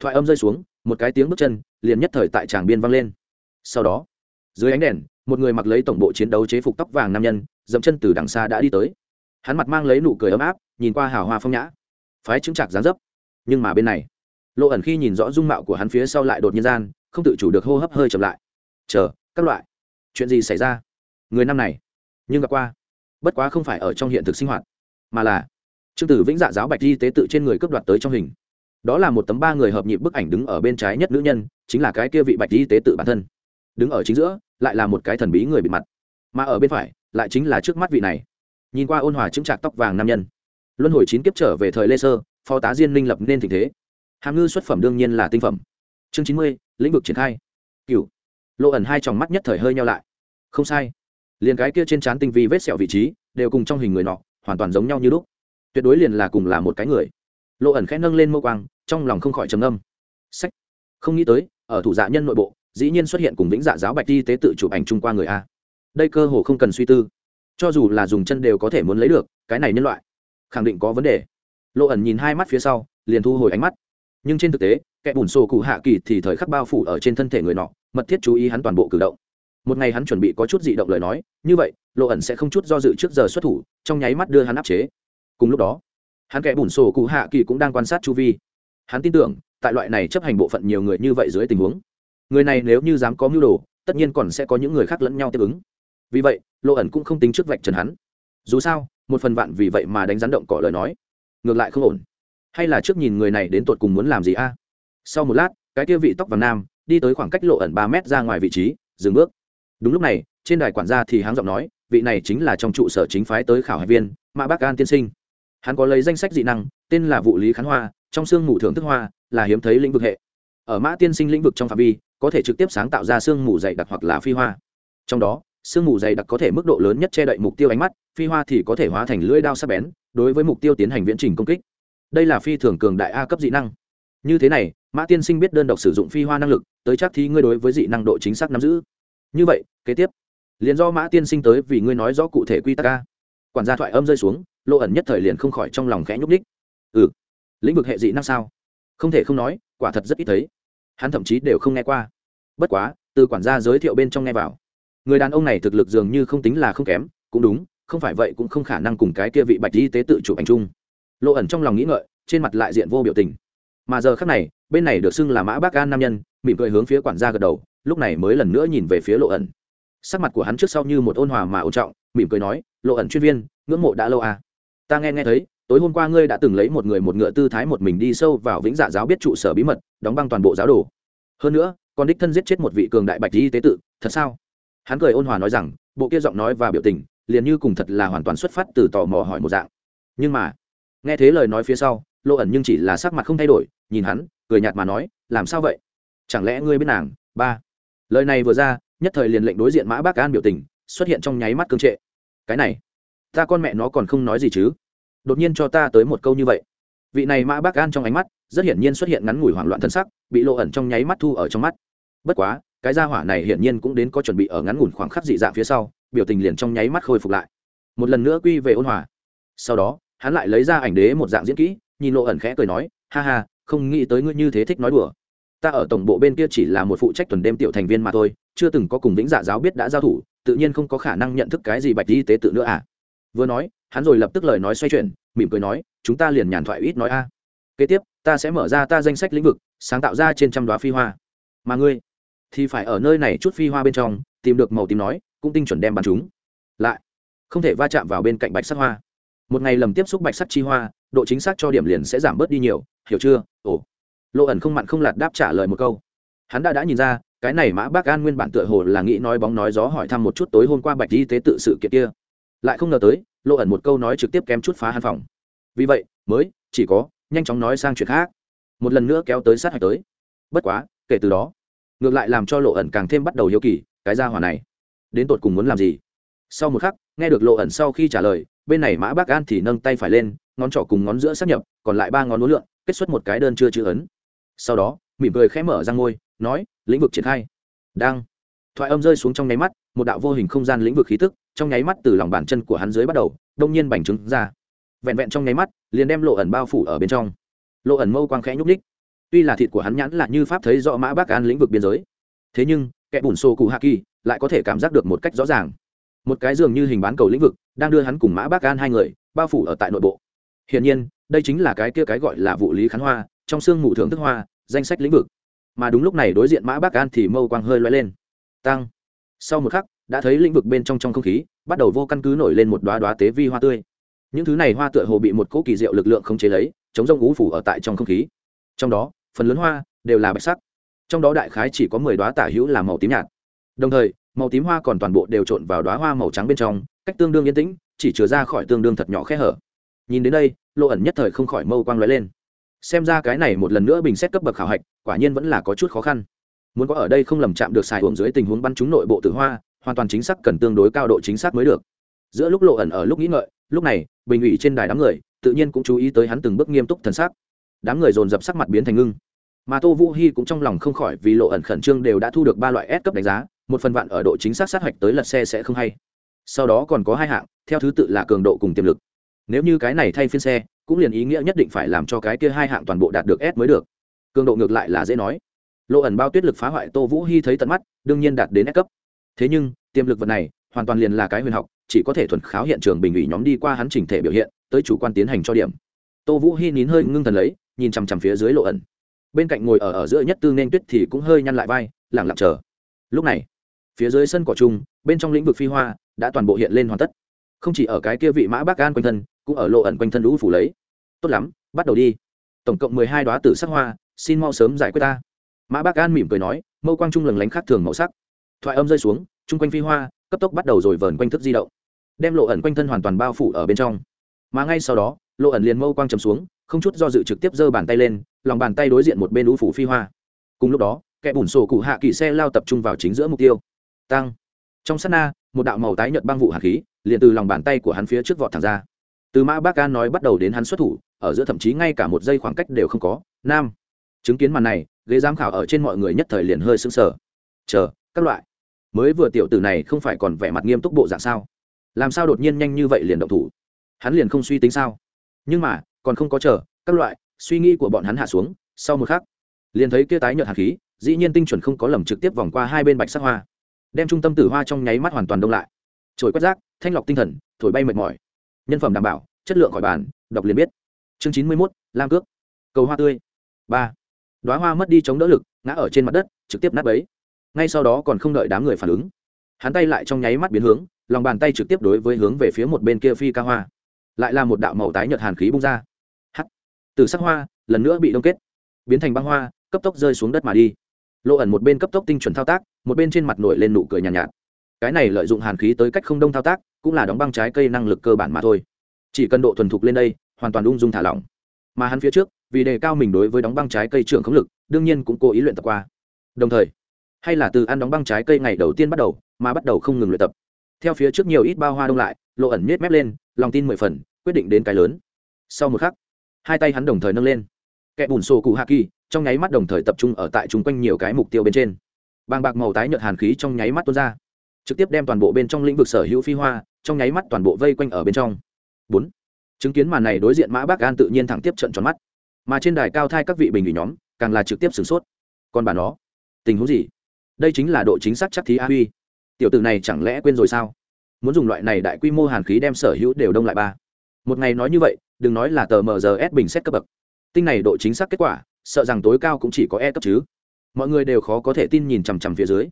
Thoại âm rơi xuống, một cái tiếng bước chân, liền nhất thời tại tràng biên vang lên. Sau đó, dưới ánh đèn, một người mặc lấy tổng bộ chiến đấu chế phục tóc vàng nam nhân dẫm chân từ đằng xa đã đi tới. Hắn mặt mang lấy nụ cười ấm áp, nhìn qua hào hoa phong nhã. Phái chứng trạc dán dấp. Nhưng mà bên này, lộ ẩn khi nhìn rõ dung mạo của hắn phía sau lại đột nhiên gian, không tự chủ được hô hấp hơi chậm lại. Chờ, các loại, chuyện gì xảy ra? Người năm này nhưng gặp qua. Bất quá không phải ở trong hiện thực sinh hoạt, mà là trương tử vĩnh dạ giáo bạch y tế tự trên người cướp đoạt tới trong hình. Đó là một tấm ba người hợp nhịp bức ảnh đứng ở bên trái nhất nữ nhân, chính là cái kia vị bạch y tế tự bản thân. Đứng ở chính giữa, lại là một cái thần bí người bị mặt, mà ở bên phải, lại chính là trước mắt vị này. Nhìn qua ôn hòa chứng trạc tóc vàng nam nhân. Luân hồi chín kiếp trở về thời lê sơ, phó tá diên minh lập nên tình thế. Hàm ngư xuất phẩm đương nhiên là tinh phẩm. Chương chín mươi, lĩnh vực triển khai. Cựu lộ ẩn hai tròng mắt nhất thời hơi nhau lại. Không sai liền cái kia trên trán tinh vi vết sẹo vị trí đều cùng trong hình người nọ hoàn toàn giống nhau như lúc. Tuyệt đối liền là cùng là một cái người. Lộ ẩn khẽ nâng lên mâu quang, trong lòng không khỏi trầm âm sách. Không nghĩ tới, ở thủ dạ nhân nội bộ, dĩ nhiên xuất hiện cùng vĩnh dạ giáo bạch y tế tự chụp ảnh chung qua người a. Đây cơ hồ không cần suy tư. Cho dù là dùng chân đều có thể muốn lấy được, cái này nhân loại, khẳng định có vấn đề. Lộ ẩn nhìn hai mắt phía sau, liền thu hồi ánh mắt. Nhưng trên thực tế, kẻ bùn sổ cụ hạ kỳ thì thời khắc bao phủ ở trên thân thể người nọ, mật thiết chú ý hắn toàn bộ cử động một ngày hắn chuẩn bị có chút dị động lời nói, như vậy, lộ ẩn sẽ không chút do dự trước giờ xuất thủ, trong nháy mắt đưa hắn áp chế. Cùng lúc đó, hắn kẻ bùn sổ cụ hạ kỳ cũng đang quan sát chu vi. Hắn tin tưởng, tại loại này chấp hành bộ phận nhiều người như vậy dưới tình huống, người này nếu như dám có mưu đồ, tất nhiên còn sẽ có những người khác lẫn nhau tiếp ứng. Vì vậy, lộ ẩn cũng không tính trước vạch trần hắn. Dù sao, một phần vạn vì vậy mà đánh rắn động cỏ lời nói, ngược lại không ổn. Hay là trước nhìn người này đến tột cùng muốn làm gì a? Sau một lát, cái kia vị tóc vàng nam, đi tới khoảng cách lộ ẩn ba mét ra ngoài vị trí, dừng bước đúng lúc này, trên đài quản gia thì háng giọng nói, vị này chính là trong trụ sở chính phái tới khảo hải viên, mã bác an tiên sinh. Hắn có lấy danh sách dị năng, tên là vụ lý khán hoa, trong sương mù thưởng thức hoa, là hiếm thấy lĩnh vực hệ. Ở mã tiên sinh lĩnh vực trong phạm vi, có thể trực tiếp sáng tạo ra sương mù dày đặc hoặc là phi hoa. Trong đó, sương mù dày đặc có thể mức độ lớn nhất che đậy mục tiêu ánh mắt, phi hoa thì có thể hóa thành lưỡi đao sắc bén, đối với mục tiêu tiến hành viễn trình công kích. Đây là phi thường cường đại a cấp dị năng. Như thế này, mã tiên sinh biết đơn độc sử dụng phi hoa năng lực, tới chắc thì ngươi đối với dị năng độ chính xác nắm giữ như vậy, kế tiếp, liền do mã tiên sinh tới vì ngươi nói rõ cụ thể quy tắc ca quản gia thoại âm rơi xuống lộ ẩn nhất thời liền không khỏi trong lòng khẽ nhúc ních ừ lĩnh vực hệ dị năng sao? Không thể không nói, quả thật rất ít thấy. Hắn thậm chí đều không nghe qua. Bất quá, từ quản gia giới thiệu bên trong nghe vào. Người đàn ông này thực lực dường như không tính là không kém, cũng đúng, không phải vậy cũng không khả năng cùng cái kia vị bạch y tế tự chụp ảnh chung. Lộ ẩn trong lòng nghĩ ngợi, trên mặt lại diện vô biểu tình mà giờ khác này, bên này được xưng là mã bác an nam nhân, mỉm cười hướng phía quản gia gật đầu, lúc này mới lần nữa nhìn về phía lộ ẩn. Sắc mặt của hắn trước sau như một ôn hòa mà ôn trọng, mỉm cười nói, lộ ẩn chuyên viên, ngưỡng mộ đã lâu à? Ta nghe nghe thấy, tối hôm qua ngươi đã từng lấy một người một ngựa tư thái một mình đi sâu vào vĩnh dạ giáo biết trụ sở bí mật, đóng băng toàn bộ giáo đồ. Hơn nữa, còn đích thân giết chết một vị cường đại bạch y tế tự, thật sao? Hắn cười ôn hòa nói rằng, bộ kia giọng nói và biểu tình, liền như cùng thật là hoàn toàn xuất phát từ tò mò hỏi một dạng. Nhưng mà, nghe thế lời nói phía sau lộ ẩn nhưng chỉ là sắc mặt không thay đổi, nhìn hắn, cười nhạt mà nói, làm sao vậy? Chẳng lẽ ngươi biết nàng? Ba. Lời này vừa ra, nhất thời liền lệnh đối diện mã bác an biểu tình, xuất hiện trong nháy mắt cương trệ. Cái này, ta con mẹ nó còn không nói gì chứ? Đột nhiên cho ta tới một câu như vậy. Vị này mã bác an trong ánh mắt, rất hiển nhiên xuất hiện ngắn ngủi hoảng loạn thân sắc, bị lộ ẩn trong nháy mắt thu ở trong mắt. Bất quá, cái gia hỏa này hiển nhiên cũng đến có chuẩn bị ở ngắn ngủn khoảng khắc dị dạng phía sau, biểu tình liền trong nháy mắt khôi phục lại. Một lần nữa quy về ôn hòa. Sau đó, hắn lại lấy ra ảnh đế một dạng diễn kỹ nhìn lộ ẩn khẽ cười nói, ha ha, không nghĩ tới ngươi như thế thích nói đùa. Ta ở tổng bộ bên kia chỉ là một phụ trách tuần đêm tiểu thành viên mà thôi, chưa từng có cùng vĩnh dạ giáo biết đã giao thủ, tự nhiên không có khả năng nhận thức cái gì bạch y tế tự nữa à. Vừa nói, hắn rồi lập tức lời nói xoay chuyển, mỉm cười nói, chúng ta liền nhàn thoại ít nói a. Kế tiếp, ta sẽ mở ra ta danh sách lĩnh vực, sáng tạo ra trên trăm đoá phi hoa. Mà ngươi thì phải ở nơi này chút phi hoa bên trong, tìm được màu tím nói, cũng tinh chuẩn đem bắn chúng. Lại, không thể va chạm vào bên cạnh bạch sắc hoa một ngày lầm tiếp xúc bạch sắc chi hoa, độ chính xác cho điểm liền sẽ giảm bớt đi nhiều, hiểu chưa? Ồ. Lộ ẩn không mặn không lạt đáp trả lời một câu. Hắn đã đã nhìn ra, cái này mã bác an nguyên bản tựa hồ là nghĩ nói bóng nói gió hỏi thăm một chút tối hôm qua bạch y tế tự sự kiện kia. Lại không ngờ tới lộ ẩn một câu nói trực tiếp kém chút phá hàn phòng. Vì vậy, mới, chỉ có, nhanh chóng nói sang chuyện khác. Một lần nữa kéo tới sát hạch tới. Bất quá, kể từ đó, ngược lại làm cho lộ ẩn càng thêm bắt đầu hiếu kỳ, cái gia hỏa này, đến tột cùng muốn làm gì? Sau một khắc nghe được lộ ẩn sau khi trả lời, bên này mã bác an thì nâng tay phải lên, ngón trỏ cùng ngón giữa sắp nhập, còn lại ba ngón uốn lượn, kết xuất một cái đơn chưa chữ ấn. Sau đó, mỉm cười khẽ mở ra ngôi, nói, lĩnh vực triển khai. Đang, thoại âm rơi xuống trong nháy mắt, một đạo vô hình không gian lĩnh vực khí tức, trong nháy mắt từ lòng bàn chân của hắn dưới bắt đầu, đông nhiên bành trứng ra. Vẹn vẹn trong nháy mắt, liền đem lộ ẩn bao phủ ở bên trong. Lộ ẩn mâu quang khẽ nhúc ních tuy là thịt của hắn nhãn là như pháp thấy rõ mã bác an lĩnh vực biên giới, thế nhưng, kẻ bùn xô cụ hạ kỳ lại có thể cảm giác được một cách rõ ràng một cái dường như hình bán cầu lĩnh vực, đang đưa hắn cùng mã bác an hai người bao phủ ở tại nội bộ. Hiển nhiên, đây chính là cái kia cái gọi là vụ lý khán hoa, trong xương mù thưởng thức hoa, danh sách lĩnh vực. Mà đúng lúc này đối diện mã bác an thì mâu quang hơi loay lên. Tăng. Sau một khắc, đã thấy lĩnh vực bên trong trong không khí, bắt đầu vô căn cứ nổi lên một đoá đoá tế vi hoa tươi. Những thứ này hoa tựa hồ bị một cỗ kỳ diệu lực lượng không chế lấy, chống rông ú phủ ở tại trong không khí. Trong đó, phần lớn hoa đều là bạch sắc. Trong đó đại khái chỉ có mười đoá tả hữu là màu tím nhạt. Đồng thời màu tím hoa còn toàn bộ đều trộn vào đoá hoa màu trắng bên trong, cách tương đương yên tĩnh, chỉ chứa ra khỏi tương đương thật nhỏ khe hở. Nhìn đến đây lộ ẩn nhất thời không khỏi mâu quang lóe lên. Xem ra cái này một lần nữa bình xét cấp bậc khảo hạch, quả nhiên vẫn là có chút khó khăn. Muốn có ở đây không lầm chạm được xài hưởng dưới tình huống bắn trúng nội bộ tử hoa, hoàn toàn chính xác cần tương đối cao độ chính xác mới được. Giữa lúc lộ ẩn ở lúc nghĩ ngợi, lúc này, bình ủy trên đài đám người, tự nhiên cũng chú ý tới hắn từng bước nghiêm túc thần sắc. Đám người dồn dập sắc mặt biến thành ngưng. Mà tô vũ hy cũng trong lòng không khỏi vì lộ ẩn khẩn trương đều đã thu được ba loại s cấp đánh giá một phần vạn ở độ chính xác sát hạch tới lật xe sẽ không hay. Sau đó còn có hai hạng, theo thứ tự là cường độ cùng tiềm lực. Nếu như cái này thay phiên xe, cũng liền ý nghĩa nhất định phải làm cho cái kia hai hạng toàn bộ đạt được s mới được. Cường độ ngược lại là dễ nói. Lộ ẩn bao tuyết lực phá hoại tô vũ hy thấy tận mắt, đương nhiên đạt đến s cấp. Thế nhưng, tiềm lực vật này, hoàn toàn liền là cái huyền học, chỉ có thể thuần kháo hiện trường bình ủy nhóm đi qua hắn chỉnh thể biểu hiện, tới chủ quan tiến hành cho điểm. Tô vũ hy nín hơi ngưng thần lấy, nhìn chằm chằm phía dưới lộ ẩn. Bên cạnh ngồi ở ở giữa nhất tư nên tuyết thì cũng hơi nhăn lại vai lẳng lặng chờ. Lúc này phía dưới sân cỏ chung bên trong lĩnh vực phi hoa đã toàn bộ hiện lên hoàn tất. Không chỉ ở cái kia vị mã bác an quanh thân, cũng ở lộ ẩn quanh thân lũ phủ lấy. Tốt lắm, bắt đầu đi. Tổng cộng mười hai đoá tử sắc hoa, xin mau sớm giải quyết ta. Mã bác an mỉm cười nói, mâu quang trung lừng lánh khác thường màu sắc. Thoại âm rơi xuống chung quanh phi hoa, cấp tốc bắt đầu rồi vờn quanh thức di động. Đem lộ ẩn quanh thân hoàn toàn bao phủ ở bên trong. Mà ngay sau đó, lộ ẩn liền mâu quang chầm xuống, không chút do dự trực tiếp giơ bàn tay lên, lòng bàn tay đối diện một bên lũ phủ phi hoa. Cùng lúc đó, kẻ bùn sổ cụ hạ kỳ xe lao tập trung vào chính giữa mục tiêu tăng. Trong sát na, một đạo màu tái nhợt băng vụ hạt khí liền từ lòng bàn tay của hắn phía trước vọt thẳng ra. Từ mã bác an nói bắt đầu đến hắn xuất thủ, ở giữa thậm chí ngay cả một giây khoảng cách đều không có. Nam. Chứng kiến màn này, ghế giám khảo ở trên mọi người nhất thời liền hơi sững sờ. Chờ, các loại. Mới vừa tiểu tử này không phải còn vẻ mặt nghiêm túc bộ dạng sao? Làm sao đột nhiên nhanh như vậy liền động thủ? Hắn liền không suy tính sao? Nhưng mà, còn không có chờ, các loại, suy nghĩ của bọn hắn hạ xuống, sau một khắc, liền thấy kia tái nhợt hạt khí, dĩ nhiên tinh chuẩn không có lầm trực tiếp vòng qua hai bên bạch sắc hoa đem trung tâm tử hoa trong nháy mắt hoàn toàn đông lại. Trồi quét rác, thanh lọc tinh thần, thổi bay mệt mỏi. Nhân phẩm đảm bảo, chất lượng khỏi bàn, đọc liền biết. Chương chín mươi mốt, lam cước. Cầu hoa tươi. Ba. Đoá hoa mất đi chống đỡ lực, ngã ở trên mặt đất, trực tiếp nát bấy. Ngay sau đó còn không đợi đám người phản ứng, hắn tay lại trong nháy mắt biến hướng, lòng bàn tay trực tiếp đối với hướng về phía một bên kia phi ca hoa. Lại là một đạo màu tái nhợt hàn khí bung ra. Hắt từ sắc hoa, lần nữa bị đông kết. Biến thành băng hoa, cấp tốc rơi xuống đất mà đi. Lộ ẩn một bên cấp tốc tinh chuẩn thao tác một bên trên mặt nổi lên nụ cười nhàn nhạt, nhạt. Cái này lợi dụng hàn khí tới cách không đông thao tác cũng là đóng băng trái cây năng lực cơ bản mà thôi. Chỉ cần độ thuần thục lên đây hoàn toàn ung dung thả lỏng. Mà hắn phía trước vì đề cao mình đối với đóng băng trái cây trưởng khống lực đương nhiên cũng cố ý luyện tập qua. Đồng thời hay là từ ăn đóng băng trái cây ngày đầu tiên bắt đầu mà bắt đầu không ngừng luyện tập. Theo phía trước nhiều ít bao hoa đông lại lộ ẩn nhét mép lên lòng tin mười phần quyết định đến cái lớn. Sau một khắc hai tay hắn đồng thời nâng lên. Kẻ bùn sổ cụ hạ kỳ trong nháy mắt đồng thời tập trung ở tại chung quanh nhiều cái mục tiêu bên trên bàng bạc màu tái nhợt hàn khí trong nháy mắt tuôn ra, trực tiếp đem toàn bộ bên trong lĩnh vực sở hữu phi hoa, trong nháy mắt toàn bộ vây quanh ở bên trong. Bốn, chứng kiến màn này đối diện mã bác an tự nhiên thẳng tiếp trận tròn mắt, mà trên đài cao thai các vị bình ủy nhóm càng là trực tiếp sửng sốt. Còn bà nó, tình huống gì? Đây chính là độ chính xác chắc thí a huy. Tiểu tử này chẳng lẽ quên rồi sao? Muốn dùng loại này đại quy mô hàn khí đem sở hữu đều đông lại ba. Một ngày nói như vậy, đừng nói là tờ mrs bình xét cấp bậc. Tinh này độ chính xác kết quả, sợ rằng tối cao cũng chỉ có e cấp chứ mọi người đều khó có thể tin nhìn chằm chằm phía dưới.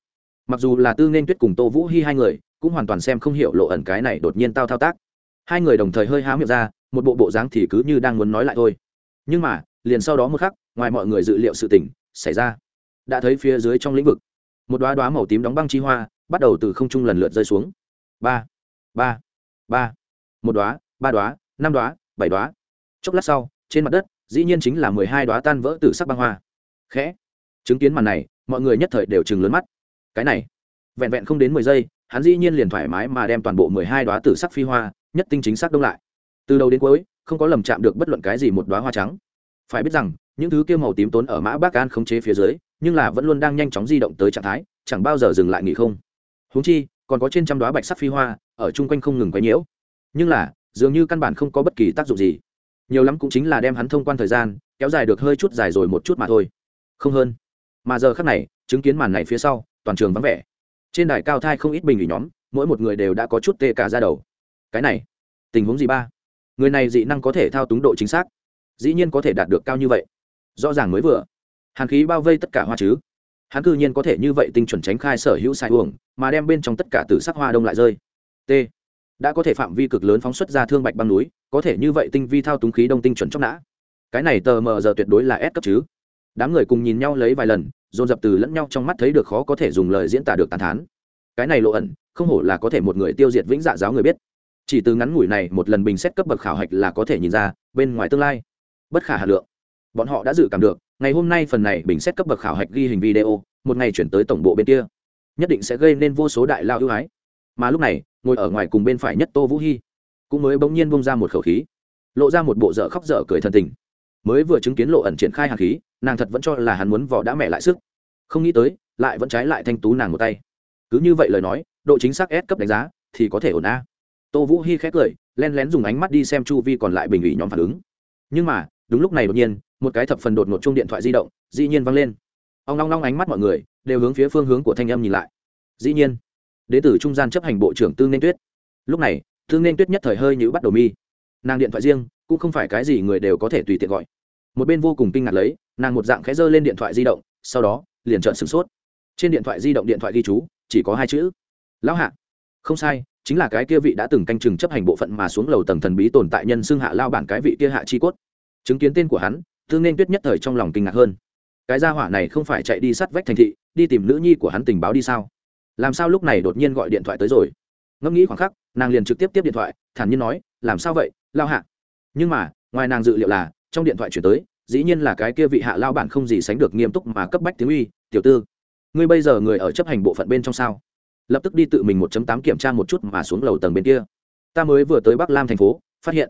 Mặc dù là tư nên tuyết cùng tô vũ hy hai người, cũng hoàn toàn xem không hiểu lộ ẩn cái này đột nhiên tao thao tác. Hai người đồng thời hơi há miệng ra, một bộ bộ dáng thì cứ như đang muốn nói lại thôi. Nhưng mà, liền sau đó một khắc, ngoài mọi người dự liệu sự tình xảy ra. Đã thấy phía dưới trong lĩnh vực, một đoá đoá màu tím đóng băng chi hoa bắt đầu từ không trung lần lượt rơi xuống. Ba ba ba. Một đoá ba đoá năm đoá bảy đoá chốc lát sau, trên mặt đất, dĩ nhiên chính là mười hai đoá tan vỡ từ sắc băng hoa. Khẽ chứng kiến màn này, mọi người nhất thời đều chừng lớn mắt. Cái này, vẹn vẹn không đến mười giây, hắn dĩ nhiên liền thoải mái mà đem toàn bộ mười hai đoá tử sắc phi hoa, nhất tinh chính xác đông lại. Từ đầu đến cuối, không có lầm chạm được bất luận cái gì một đoá hoa trắng. Phải biết rằng, những thứ kia màu tím tốn ở mã bác an khống chế phía dưới, nhưng là vẫn luôn đang nhanh chóng di động tới trạng thái, chẳng bao giờ dừng lại nghỉ không. Húng chi, còn có trên trăm đoá bạch sắc phi hoa, ở chung quanh không ngừng quấy nhiễu. Nhưng là, dường như căn bản không có bất kỳ tác dụng gì. Nhiều lắm cũng chính là đem hắn thông quan thời gian, kéo dài được hơi chút dài rồi một chút mà thôi. Không hơn mà giờ khác này, chứng kiến màn này phía sau, toàn trường vắng vẻ. Trên đài cao thai không ít bình ủy nhóm, mỗi một người đều đã có chút tê cả ra đầu. Cái này, tình huống gì ba? Người này dị năng có thể thao túng độ chính xác. Dĩ nhiên có thể đạt được cao như vậy. Rõ ràng mới vừa. Hàn khí bao vây tất cả hoa chứ. Hắn cư nhiên có thể như vậy tinh chuẩn tránh khai sở hữu sai uổng, mà đem bên trong tất cả từ sắc hoa đông lại rơi. T. Đã có thể phạm vi cực lớn phóng xuất ra thương bạch băng núi, có thể như vậy tinh vi thao túng khí đông tinh chuẩn chóc nã. Cái này tờ mờ giờ tuyệt đối là S cấp chứ. Đám người cùng nhìn nhau lấy vài lần dồn dập từ lẫn nhau trong mắt thấy được khó có thể dùng lời diễn tả được tàn thán. Cái này lộ ẩn, không hổ là có thể một người tiêu diệt vĩnh dạ giáo người biết. Chỉ từ ngắn ngủi này, một lần bình xét cấp bậc khảo hạch là có thể nhìn ra, bên ngoài tương lai, bất khả hà lượng. Bọn họ đã dự cảm được, ngày hôm nay phần này bình xét cấp bậc khảo hạch ghi hình video, một ngày chuyển tới tổng bộ bên kia, nhất định sẽ gây nên vô số đại lao ưu ái. Mà lúc này, ngồi ở ngoài cùng bên phải nhất tô vũ hy cũng mới bỗng nhiên bông ra một khẩu khí, lộ ra một bộ dở khóc dở cười thần tình mới vừa chứng kiến lộ ẩn triển khai hàn khí, nàng thật vẫn cho là hắn muốn vỏ đã mẹ lại sức. Không nghĩ tới, lại vẫn trái lại thanh tú nàng một tay. Cứ như vậy lời nói, độ chính xác S cấp đánh giá thì có thể ổn a. Tô vũ hy khét cười, len lén dùng ánh mắt đi xem chu vi còn lại bình ủy nhóm phản ứng. Nhưng mà, đúng lúc này đột nhiên, một cái thập phần đột ngột chung điện thoại di động, dĩ nhiên văng lên. Ông long long ánh mắt mọi người đều hướng phía phương hướng của thanh âm nhìn lại. Dĩ nhiên, đế tử trung gian chấp hành bộ trưởng tương nên tuyết. Lúc này tương nên tuyết nhất thời hơi như bắt đầu mi. Nàng điện thoại riêng cũng không phải cái gì người đều có thể tùy tiện gọi. Một bên vô cùng kinh ngạc lấy, nàng một dạng khẽ giơ lên điện thoại di động, sau đó, liền trợn sửng sốt. Trên điện thoại di động điện thoại ghi chú, chỉ có hai chữ, lão hạ. Không sai, chính là cái kia vị đã từng canh chừng chấp hành bộ phận mà xuống lầu tầng thần bí tồn tại nhân xưng hạ lao bản cái vị kia hạ chi cốt. Chứng kiến tên của hắn thương nên tuyết nhất thời trong lòng kinh ngạc hơn. Cái gia hỏa này không phải chạy đi sát vách thành thị, đi tìm nữ nhi của hắn tình báo đi sao? Làm sao lúc này đột nhiên gọi điện thoại tới rồi? Ngẫm nghĩ khoảng khắc, nàng liền trực tiếp tiếp điện thoại, thản nhiên nói, làm sao vậy, lao hạ? Nhưng mà, ngoài nàng dự liệu là, trong điện thoại chuyển tới, dĩ nhiên là cái kia vị hạ lao bản không gì sánh được nghiêm túc mà cấp bách tiếng uy, tiểu tư, ngươi bây giờ người ở chấp hành bộ phận bên trong sao? Lập tức đi tự mình 1 tám kiểm tra một chút mà xuống lầu tầng bên kia. Ta mới vừa tới bắc lam thành phố, phát hiện,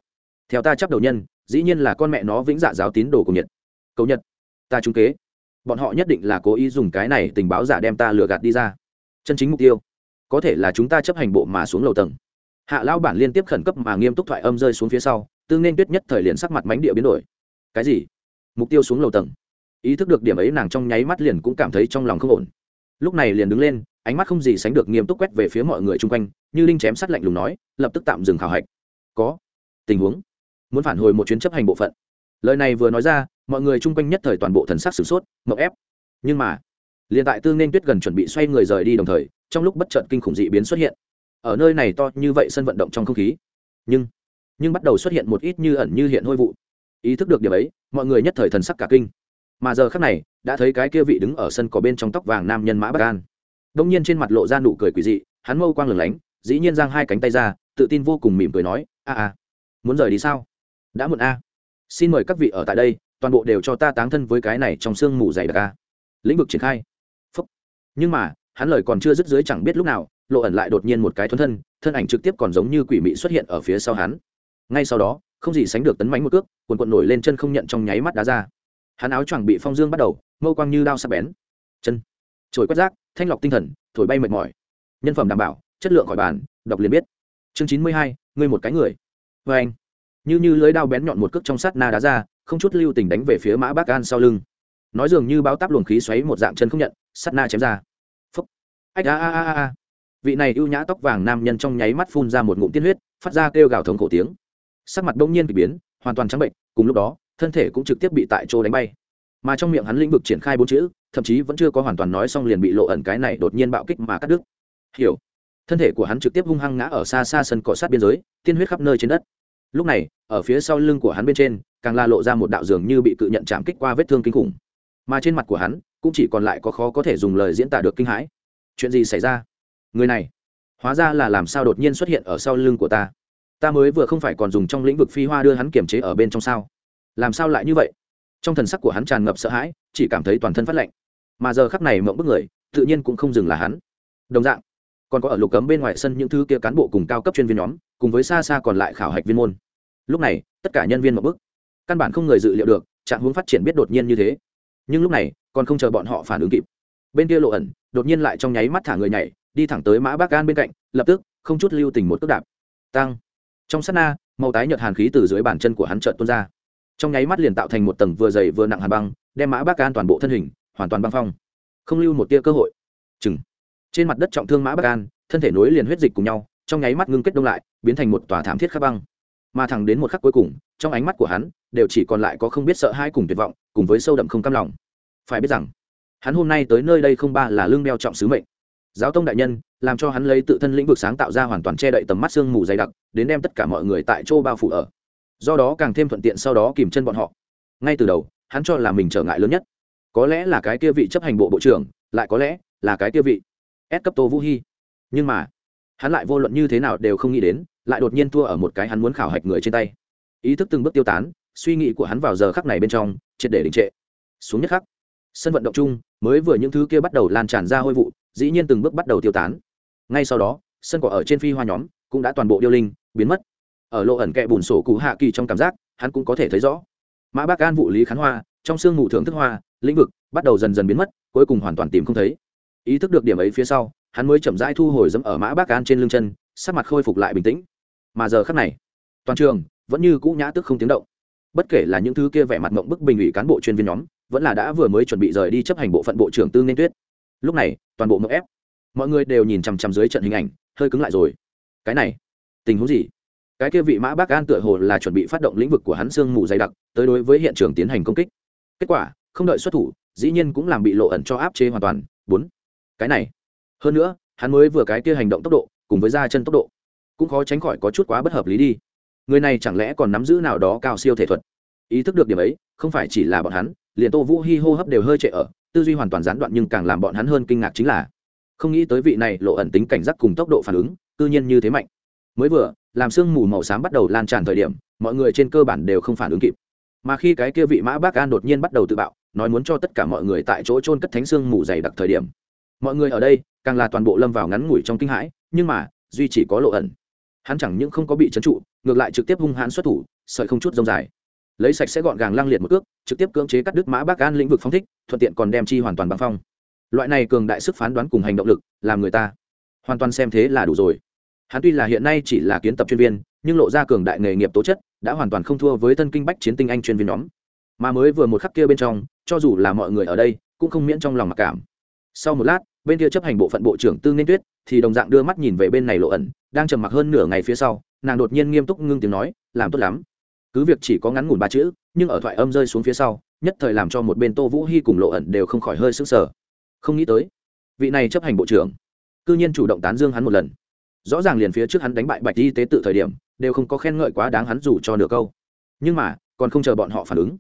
theo ta chấp đầu nhân, dĩ nhiên là con mẹ nó vĩnh dạ giáo tín đồ của nhật. Cầu nhật, ta trúng kế. Bọn họ nhất định là cố ý dùng cái này tình báo giả đem ta lừa gạt đi ra. Chân chính mục tiêu, có thể là chúng ta chấp hành bộ mà xuống lầu tầng. Hạ lão bản liên tiếp khẩn cấp mà nghiêm túc thoại âm rơi xuống phía sau tương nên tuyết nhất thời liền sắc mặt mánh địa biến đổi. Cái gì? Mục tiêu xuống lầu tầng. Ý thức được điểm ấy nàng trong nháy mắt liền cũng cảm thấy trong lòng không ổn. Lúc này liền đứng lên, ánh mắt không gì sánh được nghiêm túc quét về phía mọi người chung quanh, như linh chém sát lạnh lùng nói, lập tức tạm dừng khảo hạch. Có. Tình huống. Muốn phản hồi một chuyến chấp hành bộ phận. Lời này vừa nói ra, mọi người chung quanh nhất thời toàn bộ thần sắc sửng sốt mậu ép. Nhưng mà, liền tại tương nên tuyết gần chuẩn bị xoay người rời đi đồng thời, trong lúc bất chợt kinh khủng dị biến xuất hiện. Ở nơi này to như vậy sân vận động trong không khí. Nhưng nhưng bắt đầu xuất hiện một ít như ẩn như hiện hôi vụ. Ý thức được điều ấy, mọi người nhất thời thần sắc cả kinh. Mà giờ khắc này, đã thấy cái kia vị đứng ở sân có bên trong tóc vàng nam nhân mã bắc an. Đông nhiên trên mặt lộ ra nụ cười quỷ dị, hắn mâu quang lửng lánh, dĩ nhiên giang hai cánh tay ra, tự tin vô cùng mỉm cười nói, a a, muốn rời đi sao? Đã muộn a. Xin mời các vị ở tại đây, toàn bộ đều cho ta táng thân với cái này trong sương mù dày đặc a. Lĩnh vực triển khai. Phúc. nhưng mà, hắn lời còn chưa dứt dưới chẳng biết lúc nào, lộ ẩn lại đột nhiên một cái thuần thân thân ảnh trực tiếp còn giống như quỷ mị xuất hiện ở phía sau hắn ngay sau đó, không gì sánh được tấn mánh một cước quần quần nổi lên chân không nhận trong nháy mắt đá ra. Hắn áo choàng bị phong dương bắt đầu, mâu quang như đao sắc bén. Chân. Trồi quét rác, thanh lọc tinh thần, thổi bay mệt mỏi. Nhân phẩm đảm bảo, chất lượng khỏi bàn, đọc liền biết. Chương chín mươi hai, ngươi một cái người. Vê anh. Như như lưới đao bén nhọn một cước trong sát na đá ra, không chút lưu tình đánh về phía mã bác an sau lưng. Nói dường như báo táp luồng khí xoáy một dạng chân không nhận, sát na chém ra. Phúc. Ách a a a a. Vị này ưu nhã tóc vàng nam nhân trong nháy mắt phun ra một ngụm tiên huyết, phát ra kêu gào thống khổ tiếng sắc mặt đông nhiên bị biến, hoàn toàn trắng bệnh, cùng lúc đó, thân thể cũng trực tiếp bị tại chỗ đánh bay. Mà trong miệng hắn lĩnh vực triển khai bốn chữ, thậm chí vẫn chưa có hoàn toàn nói xong liền bị lộ ẩn cái này đột nhiên bạo kích mà cắt đứt. Hiểu. Thân thể của hắn trực tiếp hung hăng ngã ở xa xa sân cỏ sát biên giới, tiên huyết khắp nơi trên đất. Lúc này, ở phía sau lưng của hắn bên trên, càng la lộ ra một đạo dường như bị cự nhận chạm kích qua vết thương kinh khủng. Mà trên mặt của hắn, cũng chỉ còn lại có khó có thể dùng lời diễn tả được kinh hãi. Chuyện gì xảy ra? Người này, hóa ra là làm sao đột nhiên xuất hiện ở sau lưng của ta? Ta mới vừa không phải còn dùng trong lĩnh vực phi hoa đưa hắn kiềm chế ở bên trong sao? Làm sao lại như vậy? Trong thần sắc của hắn tràn ngập sợ hãi, chỉ cảm thấy toàn thân phát lạnh. Mà giờ khắc này mộng bức người, tự nhiên cũng không dừng là hắn. Đồng dạng, còn có ở lục cấm bên ngoài sân những thứ kia cán bộ cùng cao cấp chuyên viên nhóm, cùng với xa xa còn lại khảo hạch viên môn. Lúc này, tất cả nhân viên mộng bức, căn bản không người dự liệu được trạng hướng phát triển biết đột nhiên như thế. Nhưng lúc này, còn không chờ bọn họ phản ứng kịp. Bên kia lộ ẩn, đột nhiên lại trong nháy mắt thả người nhảy, đi thẳng tới mã bác gan bên cạnh, lập tức, không chút lưu tình một cước đạp. Tăng trong sát na, màu tái nhợt hàn khí từ dưới bàn chân của hắn trợn tuôn ra. Trong nháy mắt liền tạo thành một tầng vừa dày vừa nặng hàn băng, đem mã bác an toàn bộ thân hình, hoàn toàn băng phong. Không lưu một tia cơ hội. Chừng. Trên mặt đất trọng thương mã bác an, thân thể nối liền huyết dịch cùng nhau, trong nháy mắt ngưng kết đông lại, biến thành một tòa thảm thiết khắc băng. Mà thẳng đến một khắc cuối cùng, trong ánh mắt của hắn, đều chỉ còn lại có không biết sợ hai cùng tuyệt vọng, cùng với sâu đậm không cam lòng. Phải biết rằng, hắn hôm nay tới nơi đây không ba là lương đeo trọng sứ mệnh. Giáo tông đại nhân làm cho hắn lấy tự thân lĩnh vực sáng tạo ra hoàn toàn che đậy tầm mắt sương mù dày đặc, đến đem tất cả mọi người tại chỗ bao phủ ở. Do đó càng thêm thuận tiện sau đó kìm chân bọn họ. Ngay từ đầu, hắn cho là mình trở ngại lớn nhất. Có lẽ là cái kia vị chấp hành bộ bộ trưởng, lại có lẽ là cái kia vị ép cấp tô vũ hy nhưng mà, hắn lại vô luận như thế nào đều không nghĩ đến, lại đột nhiên thua ở một cái hắn muốn khảo hạch người trên tay. Ý thức từng bước tiêu tán, suy nghĩ của hắn vào giờ khắc này bên trong, triệt để đình trệ. Xuống nhất khắc, sân vận động chung, mới vừa những thứ kia bắt đầu lan tràn ra hôi vụ, dĩ nhiên từng bước bắt đầu tiêu tán ngay sau đó, sân cỏ ở trên phi hoa nhóm cũng đã toàn bộ điêu linh, biến mất. Ở lộ ẩn kẹ bùn sổ cụ hạ kỳ trong cảm giác, hắn cũng có thể thấy rõ. Mã bác an vụ lý khán hoa, trong sương ngủ thưởng thức hoa, lĩnh vực bắt đầu dần dần biến mất, cuối cùng hoàn toàn tìm không thấy. Ý thức được điểm ấy phía sau, hắn mới chậm rãi thu hồi dẫm ở mã bác an trên lưng chân, sắc mặt khôi phục lại bình tĩnh. Mà giờ khắc này, toàn trường vẫn như cũ nhã tức không tiếng động. Bất kể là những thứ kia vẻ mặt mộng bức bình ủy cán bộ chuyên viên nhóm, vẫn là đã vừa mới chuẩn bị rời đi chấp hành bộ phận bộ trưởng tư nên tuyết. Lúc này, toàn bộ mộng ép mọi người đều nhìn chằm chằm dưới trận hình ảnh, hơi cứng lại rồi. Cái này, tình huống gì? Cái kia vị mã bác an tựa hồ là chuẩn bị phát động lĩnh vực của hắn sương mù dày đặc, tới đối với hiện trường tiến hành công kích. Kết quả, không đợi xuất thủ, dĩ nhiên cũng làm bị lộ ẩn cho áp chế hoàn toàn. Bốn, cái này. Hơn nữa, hắn mới vừa cái kia hành động tốc độ, cùng với ra chân tốc độ, cũng khó tránh khỏi có chút quá bất hợp lý đi. Người này chẳng lẽ còn nắm giữ nào đó cao siêu thể thuật? Ý thức được điểm ấy, không phải chỉ là bọn hắn, liền tô vũ hy hô hấp đều hơi trệ ở, tư duy hoàn toàn gián đoạn nhưng càng làm bọn hắn hơn kinh ngạc chính là không nghĩ tới vị này lộ ẩn tính cảnh giác cùng tốc độ phản ứng tự nhiên như thế mạnh. Mới vừa, làm sương mù màu xám bắt đầu lan tràn thời điểm, mọi người trên cơ bản đều không phản ứng kịp. Mà khi cái kia vị mã bác an đột nhiên bắt đầu tự bạo, nói muốn cho tất cả mọi người tại chỗ trôn cất thánh sương mù dày đặc thời điểm. Mọi người ở đây, càng là toàn bộ lâm vào ngắn ngủi trong kinh hãi, nhưng mà, duy chỉ có lộ ẩn. Hắn chẳng những không có bị trấn trụ, ngược lại trực tiếp hung hãn xuất thủ, sợi không chút rông dài. Lấy sạch sẽ gọn gàng lang liệt một cước, trực tiếp cưỡng chế cắt đứt mã bác an lĩnh vực phong thích, thuận tiện còn đem chi hoàn toàn bằng phong loại này cường đại sức phán đoán cùng hành động lực, làm người ta hoàn toàn xem thế là đủ rồi. Hắn tuy là hiện nay chỉ là kiến tập chuyên viên, nhưng lộ ra cường đại nghề nghiệp tố chất, đã hoàn toàn không thua với thân kinh bách chiến tinh anh chuyên viên nhóm. Mà mới vừa một khắc kia bên trong, cho dù là mọi người ở đây, cũng không miễn trong lòng mặc cảm. Sau một lát, bên kia chấp hành bộ phận bộ trưởng tư nên tuyết, thì đồng dạng đưa mắt nhìn về bên này lộ ẩn, đang trầm mặc hơn nửa ngày phía sau, nàng đột nhiên nghiêm túc ngưng tiếng nói, làm tốt lắm. Cứ việc chỉ có ngắn ngủn ba chữ, nhưng ở thoại âm rơi xuống phía sau, nhất thời làm cho một bên tô vũ hy cùng lộ ẩn đều không khỏi hơi sững sờ không nghĩ tới. Vị này chấp hành bộ trưởng, cư nhiên chủ động tán dương hắn một lần. Rõ ràng liền phía trước hắn đánh bại bạch y tế tự thời điểm, đều không có khen ngợi quá đáng hắn dù cho nửa câu. Nhưng mà, còn không chờ bọn họ phản ứng.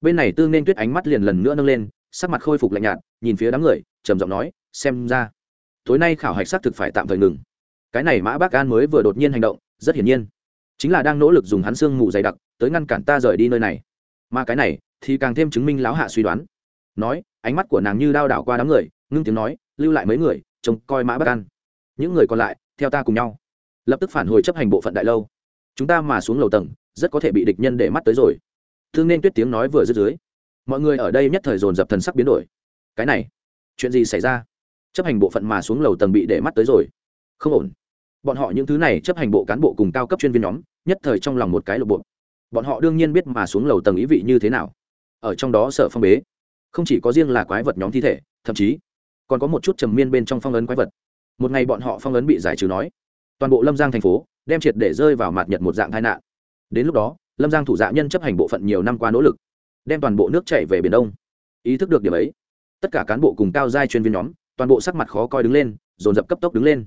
Bên này tương nên tuyết ánh mắt liền lần nữa nâng lên, sắc mặt khôi phục lạnh nhạt, nhìn phía đám người, trầm giọng nói, xem ra, tối nay khảo hạch xác thực phải tạm thời ngừng. Cái này mã bác an mới vừa đột nhiên hành động, rất hiển nhiên. Chính là đang nỗ lực dùng hắn xương mù dày đặc, tới ngăn cản ta rời đi nơi này. Mà cái này, thì càng thêm chứng minh lão hạ suy đoán nói, ánh mắt của nàng như đao đảo qua đám người, ngưng tiếng nói, lưu lại mấy người, trông coi mã bất an những người còn lại, theo ta cùng nhau. Lập tức phản hồi chấp hành bộ phận đại lâu. Chúng ta mà xuống lầu tầng, rất có thể bị địch nhân để mắt tới rồi. Thương nên tuyết tiếng nói vừa dứt dưới. Mọi người ở đây nhất thời dồn dập thần sắc biến đổi. Cái này, chuyện gì xảy ra? Chấp hành bộ phận mà xuống lầu tầng bị để mắt tới rồi. Không ổn. Bọn họ những thứ này chấp hành bộ cán bộ cùng cao cấp chuyên viên nhóm, nhất thời trong lòng một cái lộ bộ bọn họ đương nhiên biết mà xuống lầu tầng ý vị như thế nào. Ở trong đó sở phong bế không chỉ có riêng là quái vật nhóm thi thể, thậm chí còn có một chút trầm miên bên trong phong ấn quái vật. Một ngày bọn họ phong ấn bị giải trừ nói, toàn bộ lâm giang thành phố đem triệt để rơi vào mặt nhật một dạng tai nạn. Đến lúc đó, lâm giang thủ dạ nhân chấp hành bộ phận nhiều năm qua nỗ lực, đem toàn bộ nước chảy về biển đông. Ý thức được điểm ấy, tất cả cán bộ cùng cao giai chuyên viên nhóm, toàn bộ sắc mặt khó coi đứng lên, dồn dập cấp tốc đứng lên.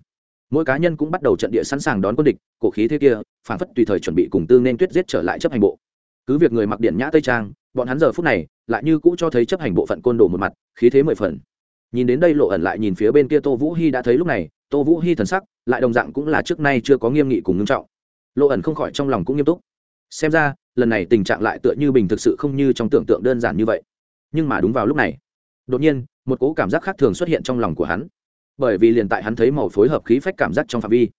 Mỗi cá nhân cũng bắt đầu trận địa sẵn sàng đón quân địch, cổ khí thế kia, phản phất tùy thời chuẩn bị cùng tư nên tuyết giết trở lại chấp hành bộ cứ việc người mặc điện nhã tây trang, bọn hắn giờ phút này lại như cũ cho thấy chấp hành bộ phận côn đồ một mặt, khí thế mười phần. Nhìn đến đây lộ ẩn lại nhìn phía bên kia tô vũ hy đã thấy lúc này, tô vũ hy thần sắc lại đồng dạng cũng là trước nay chưa có nghiêm nghị cùng nghiêm trọng. Lộ ẩn không khỏi trong lòng cũng nghiêm túc. Xem ra, lần này tình trạng lại tựa như bình thực sự không như trong tưởng tượng đơn giản như vậy. Nhưng mà đúng vào lúc này, đột nhiên, một cỗ cảm giác khác thường xuất hiện trong lòng của hắn. Bởi vì liền tại hắn thấy màu phối hợp khí phách cảm giác trong phạm vi.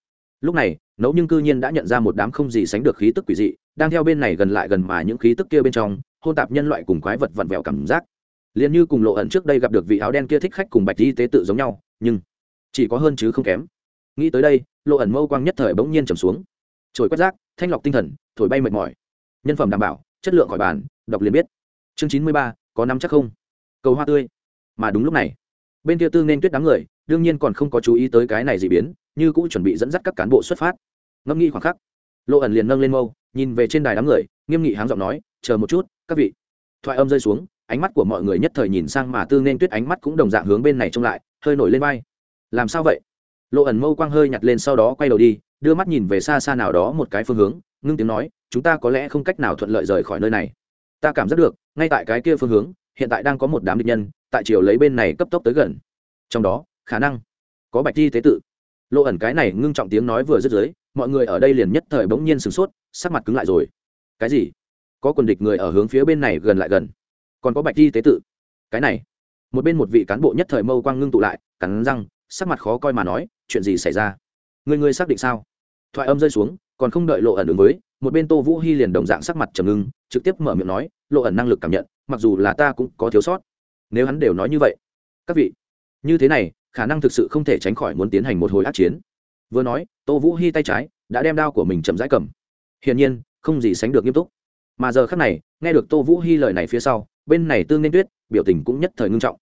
Lúc này nấu nhưng cư nhiên đã nhận ra một đám không gì sánh được khí tức quỷ dị, đang theo bên này gần lại gần mà những khí tức kia bên trong, hôn tạp nhân loại cùng quái vật vặn vẹo cảm giác. Liền như cùng lộ ẩn trước đây gặp được vị áo đen kia thích khách cùng bạch y tế tự giống nhau, nhưng chỉ có hơn chứ không kém. Nghĩ tới đây, lộ ẩn mâu quang nhất thời bỗng nhiên trầm xuống. Trồi quét rác, thanh lọc tinh thần, thổi bay mệt mỏi. Nhân phẩm đảm bảo, chất lượng khỏi bàn, đọc liền biết. Chương chín mươi ba, có năm chắc không? Cầu hoa tươi. Mà đúng lúc này, bên kia tư nên tuyết đám người, đương nhiên còn không có chú ý tới cái này dị biến như cũng chuẩn bị dẫn dắt các cán bộ xuất phát. Ngẫm nghĩ khoảng khắc lộ ẩn liền nâng lên mâu, nhìn về trên đài đám người, nghiêm nghị háng giọng nói, chờ một chút, các vị. Thoại âm rơi xuống, ánh mắt của mọi người nhất thời nhìn sang mà tư nên tuyết ánh mắt cũng đồng dạng hướng bên này trông lại, hơi nổi lên vai. Làm sao vậy? Lộ ẩn mâu quang hơi nhặt lên sau đó quay đầu đi, đưa mắt nhìn về xa xa nào đó một cái phương hướng, ngưng tiếng nói, chúng ta có lẽ không cách nào thuận lợi rời khỏi nơi này. Ta cảm giác được, ngay tại cái kia phương hướng, hiện tại đang có một đám địch nhân, tại chiều lấy bên này cấp tốc tới gần. Trong đó, khả năng có bạch thi tế tự lộ ẩn cái này ngưng trọng tiếng nói vừa dứt dưới, mọi người ở đây liền nhất thời bỗng nhiên sửng sốt, sắc mặt cứng lại rồi. Cái gì? Có quần địch người ở hướng phía bên này gần lại gần. Còn có bạch thi tế tự. Cái này. Một bên một vị cán bộ nhất thời mâu quang ngưng tụ lại, cắn răng, sắc mặt khó coi mà nói, chuyện gì xảy ra? Người người xác định sao? Thoại âm rơi xuống, còn không đợi lộ ẩn ứng với, một bên tô vũ hy liền đồng dạng sắc mặt trầm ngưng, trực tiếp mở miệng nói lộ ẩn năng lực cảm nhận, mặc dù là ta cũng có thiếu sót. Nếu hắn đều nói như vậy, các vị, như thế này khả năng thực sự không thể tránh khỏi muốn tiến hành một hồi ác chiến. Vừa nói, tô vũ hy tay trái đã đem đao của mình chậm rãi cầm. Hiển nhiên, không gì sánh được nghiêm túc. Mà giờ khắc này, nghe được tô vũ hy lời này phía sau, bên này tương nên tuyết, biểu tình cũng nhất thời ngưng trọng.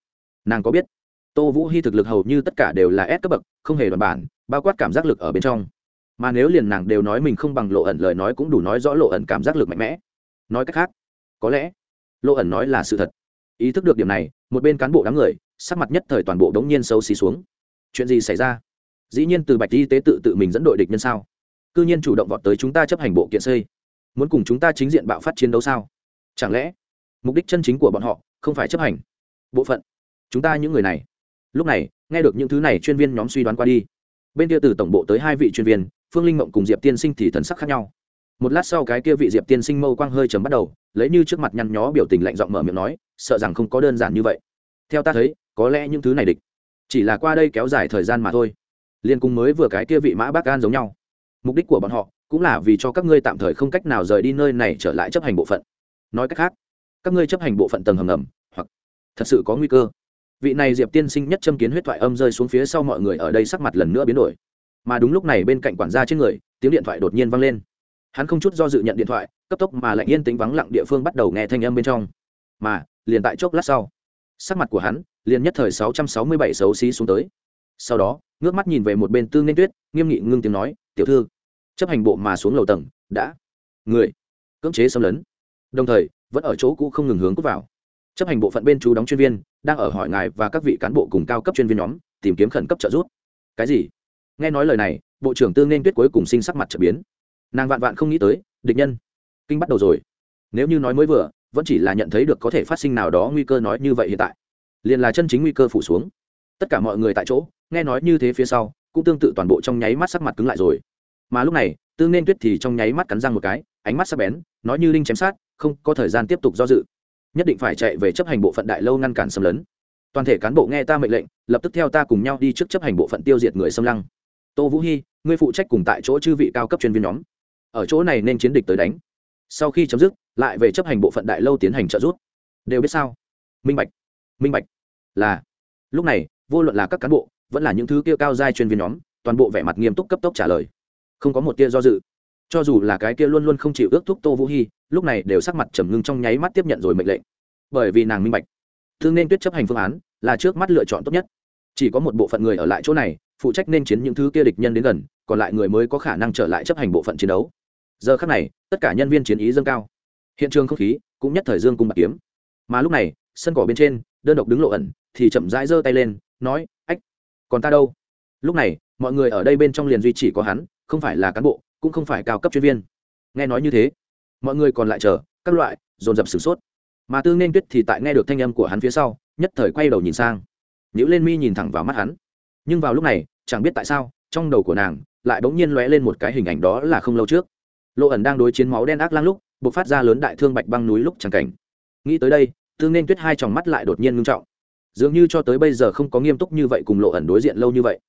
Nàng có biết, tô vũ hy thực lực hầu như tất cả đều là S cấp bậc, không hề đoàn bản, bao quát cảm giác lực ở bên trong. Mà nếu liền nàng đều nói mình không bằng lộ ẩn lời nói cũng đủ nói rõ lộ ẩn cảm giác lực mạnh mẽ. Nói cách khác, có lẽ lộ ẩn nói là sự thật. Ý thức được điểm này, một bên cán bộ đám người sắc mặt nhất thời toàn bộ đống nhiên xấu xí xuống. Chuyện gì xảy ra? Dĩ nhiên từ bạch y tế tự tự mình dẫn đội địch nhân sao? Cư nhiên chủ động vọt tới chúng ta chấp hành bộ kiện xây. Muốn cùng chúng ta chính diện bạo phát chiến đấu sao? Chẳng lẽ mục đích chân chính của bọn họ không phải chấp hành bộ phận chúng ta những người này? Lúc này, nghe được những thứ này chuyên viên nhóm suy đoán qua đi. Bên kia từ tổng bộ tới hai vị chuyên viên, phương linh mộng cùng diệp tiên sinh thì thần sắc khác nhau. Một lát sau cái kia vị diệp tiên sinh mâu quang hơi chấm bắt đầu, lấy như trước mặt nhăn nhó biểu tình lạnh giọng mở miệng nói, sợ rằng không có đơn giản như vậy. Theo ta thấy có lẽ những thứ này địch. Chỉ là qua đây kéo dài thời gian mà thôi. Liên cùng mới vừa cái kia vị mã bác gan giống nhau. Mục đích của bọn họ cũng là vì cho các ngươi tạm thời không cách nào rời đi nơi này trở lại chấp hành bộ phận. Nói cách khác, các ngươi chấp hành bộ phận tầng hầm ngầm, hoặc thật sự có nguy cơ. Vị này diệp tiên sinh nhất châm kiến huyết thoại âm rơi xuống phía sau mọi người ở đây sắc mặt lần nữa biến đổi. Mà đúng lúc này bên cạnh quản gia trên người, tiếng điện thoại đột nhiên vang lên. Hắn không chút do dự nhận điện thoại, cấp tốc mà lạnh yên tính vắng lặng địa phương bắt đầu nghe thanh âm bên trong. Mà, liền tại chốc lát sau, sắc mặt của hắn liền nhất thời sáu trăm sáu mươi bảy xấu xí xuống tới. Sau đó, ngước mắt nhìn về một bên tư nên tuyết, nghiêm nghị ngưng tiếng nói, tiểu thư, chấp hành bộ mà xuống lầu tầng, đã. Người, cưỡng chế xâm lấn. Đồng thời, vẫn ở chỗ cũ không ngừng hướng cút vào. Chấp hành bộ phận bên chú đóng chuyên viên, đang ở hỏi ngài và các vị cán bộ cùng cao cấp chuyên viên nhóm, tìm kiếm khẩn cấp trợ giúp. Cái gì? Nghe nói lời này, bộ trưởng tư nên tuyết cuối cùng sinh sắc mặt trở biến. Nàng vạn vạn không nghĩ tới, địch nhân. Kinh bắt đầu rồi. Nếu như nói mới vừa, vẫn chỉ là nhận thấy được có thể phát sinh nào đó nguy cơ nói như vậy hiện tại liền là chân chính nguy cơ phủ xuống. Tất cả mọi người tại chỗ, nghe nói như thế phía sau, cũng tương tự toàn bộ trong nháy mắt sắc mặt cứng lại rồi. Mà lúc này tương nên tuyết thì trong nháy mắt cắn răng một cái, ánh mắt sắc bén, nói như linh chém sát, không có thời gian tiếp tục do dự. Nhất định phải chạy về chấp hành bộ phận đại lâu ngăn cản xâm lấn. Toàn thể cán bộ nghe ta mệnh lệnh, lập tức theo ta cùng nhau đi trước chấp hành bộ phận tiêu diệt người xâm lăng. Tô vũ hy ngươi phụ trách cùng tại chỗ chư vị cao cấp chuyên viên nhóm. Ở chỗ này nên chiến địch tới đánh. Sau khi chấm dứt, lại về chấp hành bộ phận đại lâu tiến hành trợ giúp. Đều biết sao? Minh bạch. Minh bạch là, lúc này, vô luận là các cán bộ, vẫn là những thứ kia cao giai chuyên viên nhóm, toàn bộ vẻ mặt nghiêm túc cấp tốc trả lời. Không có một tia do dự. Cho dù là cái kia luôn luôn không chịu ước thúc tô vũ hy lúc này đều sắc mặt trầm ngưng trong nháy mắt tiếp nhận rồi mệnh lệnh. Bởi vì nàng minh bạch, thương nên tuyết chấp hành phương án là trước mắt lựa chọn tốt nhất. Chỉ có một bộ phận người ở lại chỗ này, phụ trách nên chiến những thứ kia địch nhân đến gần, còn lại người mới có khả năng trở lại chấp hành bộ phận chiến đấu. Giờ khác này, tất cả nhân viên chiến ý dâng cao. Hiện trường không khí cũng nhất thời dương cung bạc kiếm. Mà lúc này, sân cỏ bên trên đơn độc đứng lộ ẩn, thì chậm rãi giơ tay lên, nói, ách, còn ta đâu? Lúc này, mọi người ở đây bên trong liền duy chỉ có hắn, không phải là cán bộ, cũng không phải cao cấp chuyên viên. Nghe nói như thế, mọi người còn lại chờ, các loại, dồn dập sửng sốt. Mà tư nên tuyết thì tại nghe được thanh âm của hắn phía sau, nhất thời quay đầu nhìn sang. Nhữ lên mi nhìn thẳng vào mắt hắn. Nhưng vào lúc này, chẳng biết tại sao, trong đầu của nàng lại bỗng nhiên lóe lên một cái hình ảnh đó là không lâu trước. Lộ ẩn đang đối chiến máu đen ác lang lúc b ộ c phát ra lớn đại thương bạch băng núi lúc chẳng cảnh. Nghĩ tới đây tương nên tuyết hai tròng mắt lại đột nhiên ngưng trọng. Dường như cho tới bây giờ không có nghiêm túc như vậy cùng lộ ẩn đối diện lâu như vậy.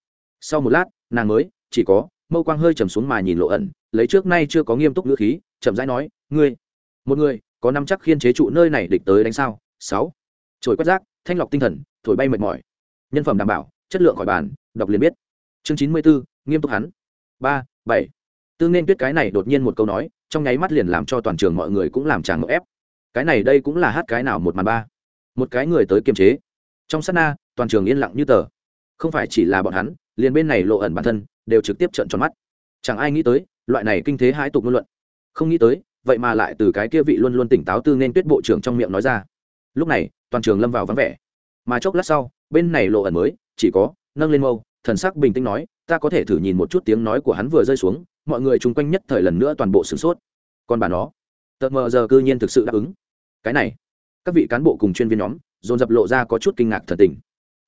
Sau một lát, nàng mới, chỉ có, mâu quang hơi trầm xuống mà nhìn lộ ẩn, lấy trước nay chưa có nghiêm túc ngữ khí, chậm rãi nói, ngươi, một người, có năm chắc khiên chế trụ nơi này địch tới đánh sao? Sáu, trồi quét rác, thanh lọc tinh thần, thổi bay mệt mỏi. Nhân phẩm đảm bảo, chất lượng khỏi bàn, đọc liền biết. Chương chín mươi bốn nghiêm túc hắn. Ba, bảy. Tương nên tuyết cái này đột nhiên một câu nói, trong nháy mắt liền làm cho toàn trường mọi người cũng làm tràng ngộ ép cái này đây cũng là hát cái nào một màn ba. Một cái người tới kiềm chế. Trong sát na, toàn trường yên lặng như tờ. Không phải chỉ là bọn hắn, liền bên này lộ ẩn bản thân, đều trực tiếp trợn tròn mắt. Chẳng ai nghĩ tới, loại này kinh thế hãi tục ngôn luận. Không nghĩ tới, vậy mà lại từ cái kia vị luôn luôn tỉnh táo tư nên tuyết bộ trưởng trong miệng nói ra. Lúc này, toàn trường lâm vào vắng vẻ. Mà chốc lát sau, bên này lộ ẩn mới, chỉ có, nâng lên mâu, thần sắc bình tĩnh nói, ta có thể thử nhìn một chút tiếng nói của hắn vừa rơi xuống, mọi người chung quanh nhất thời lần nữa toàn bộ sửng sốt. Còn bà nó tợt mờ giờ cư nhiên thực sự đáp ứng cái này. Các vị cán bộ cùng chuyên viên nhóm, dồn dập lộ ra có chút kinh ngạc thật tình.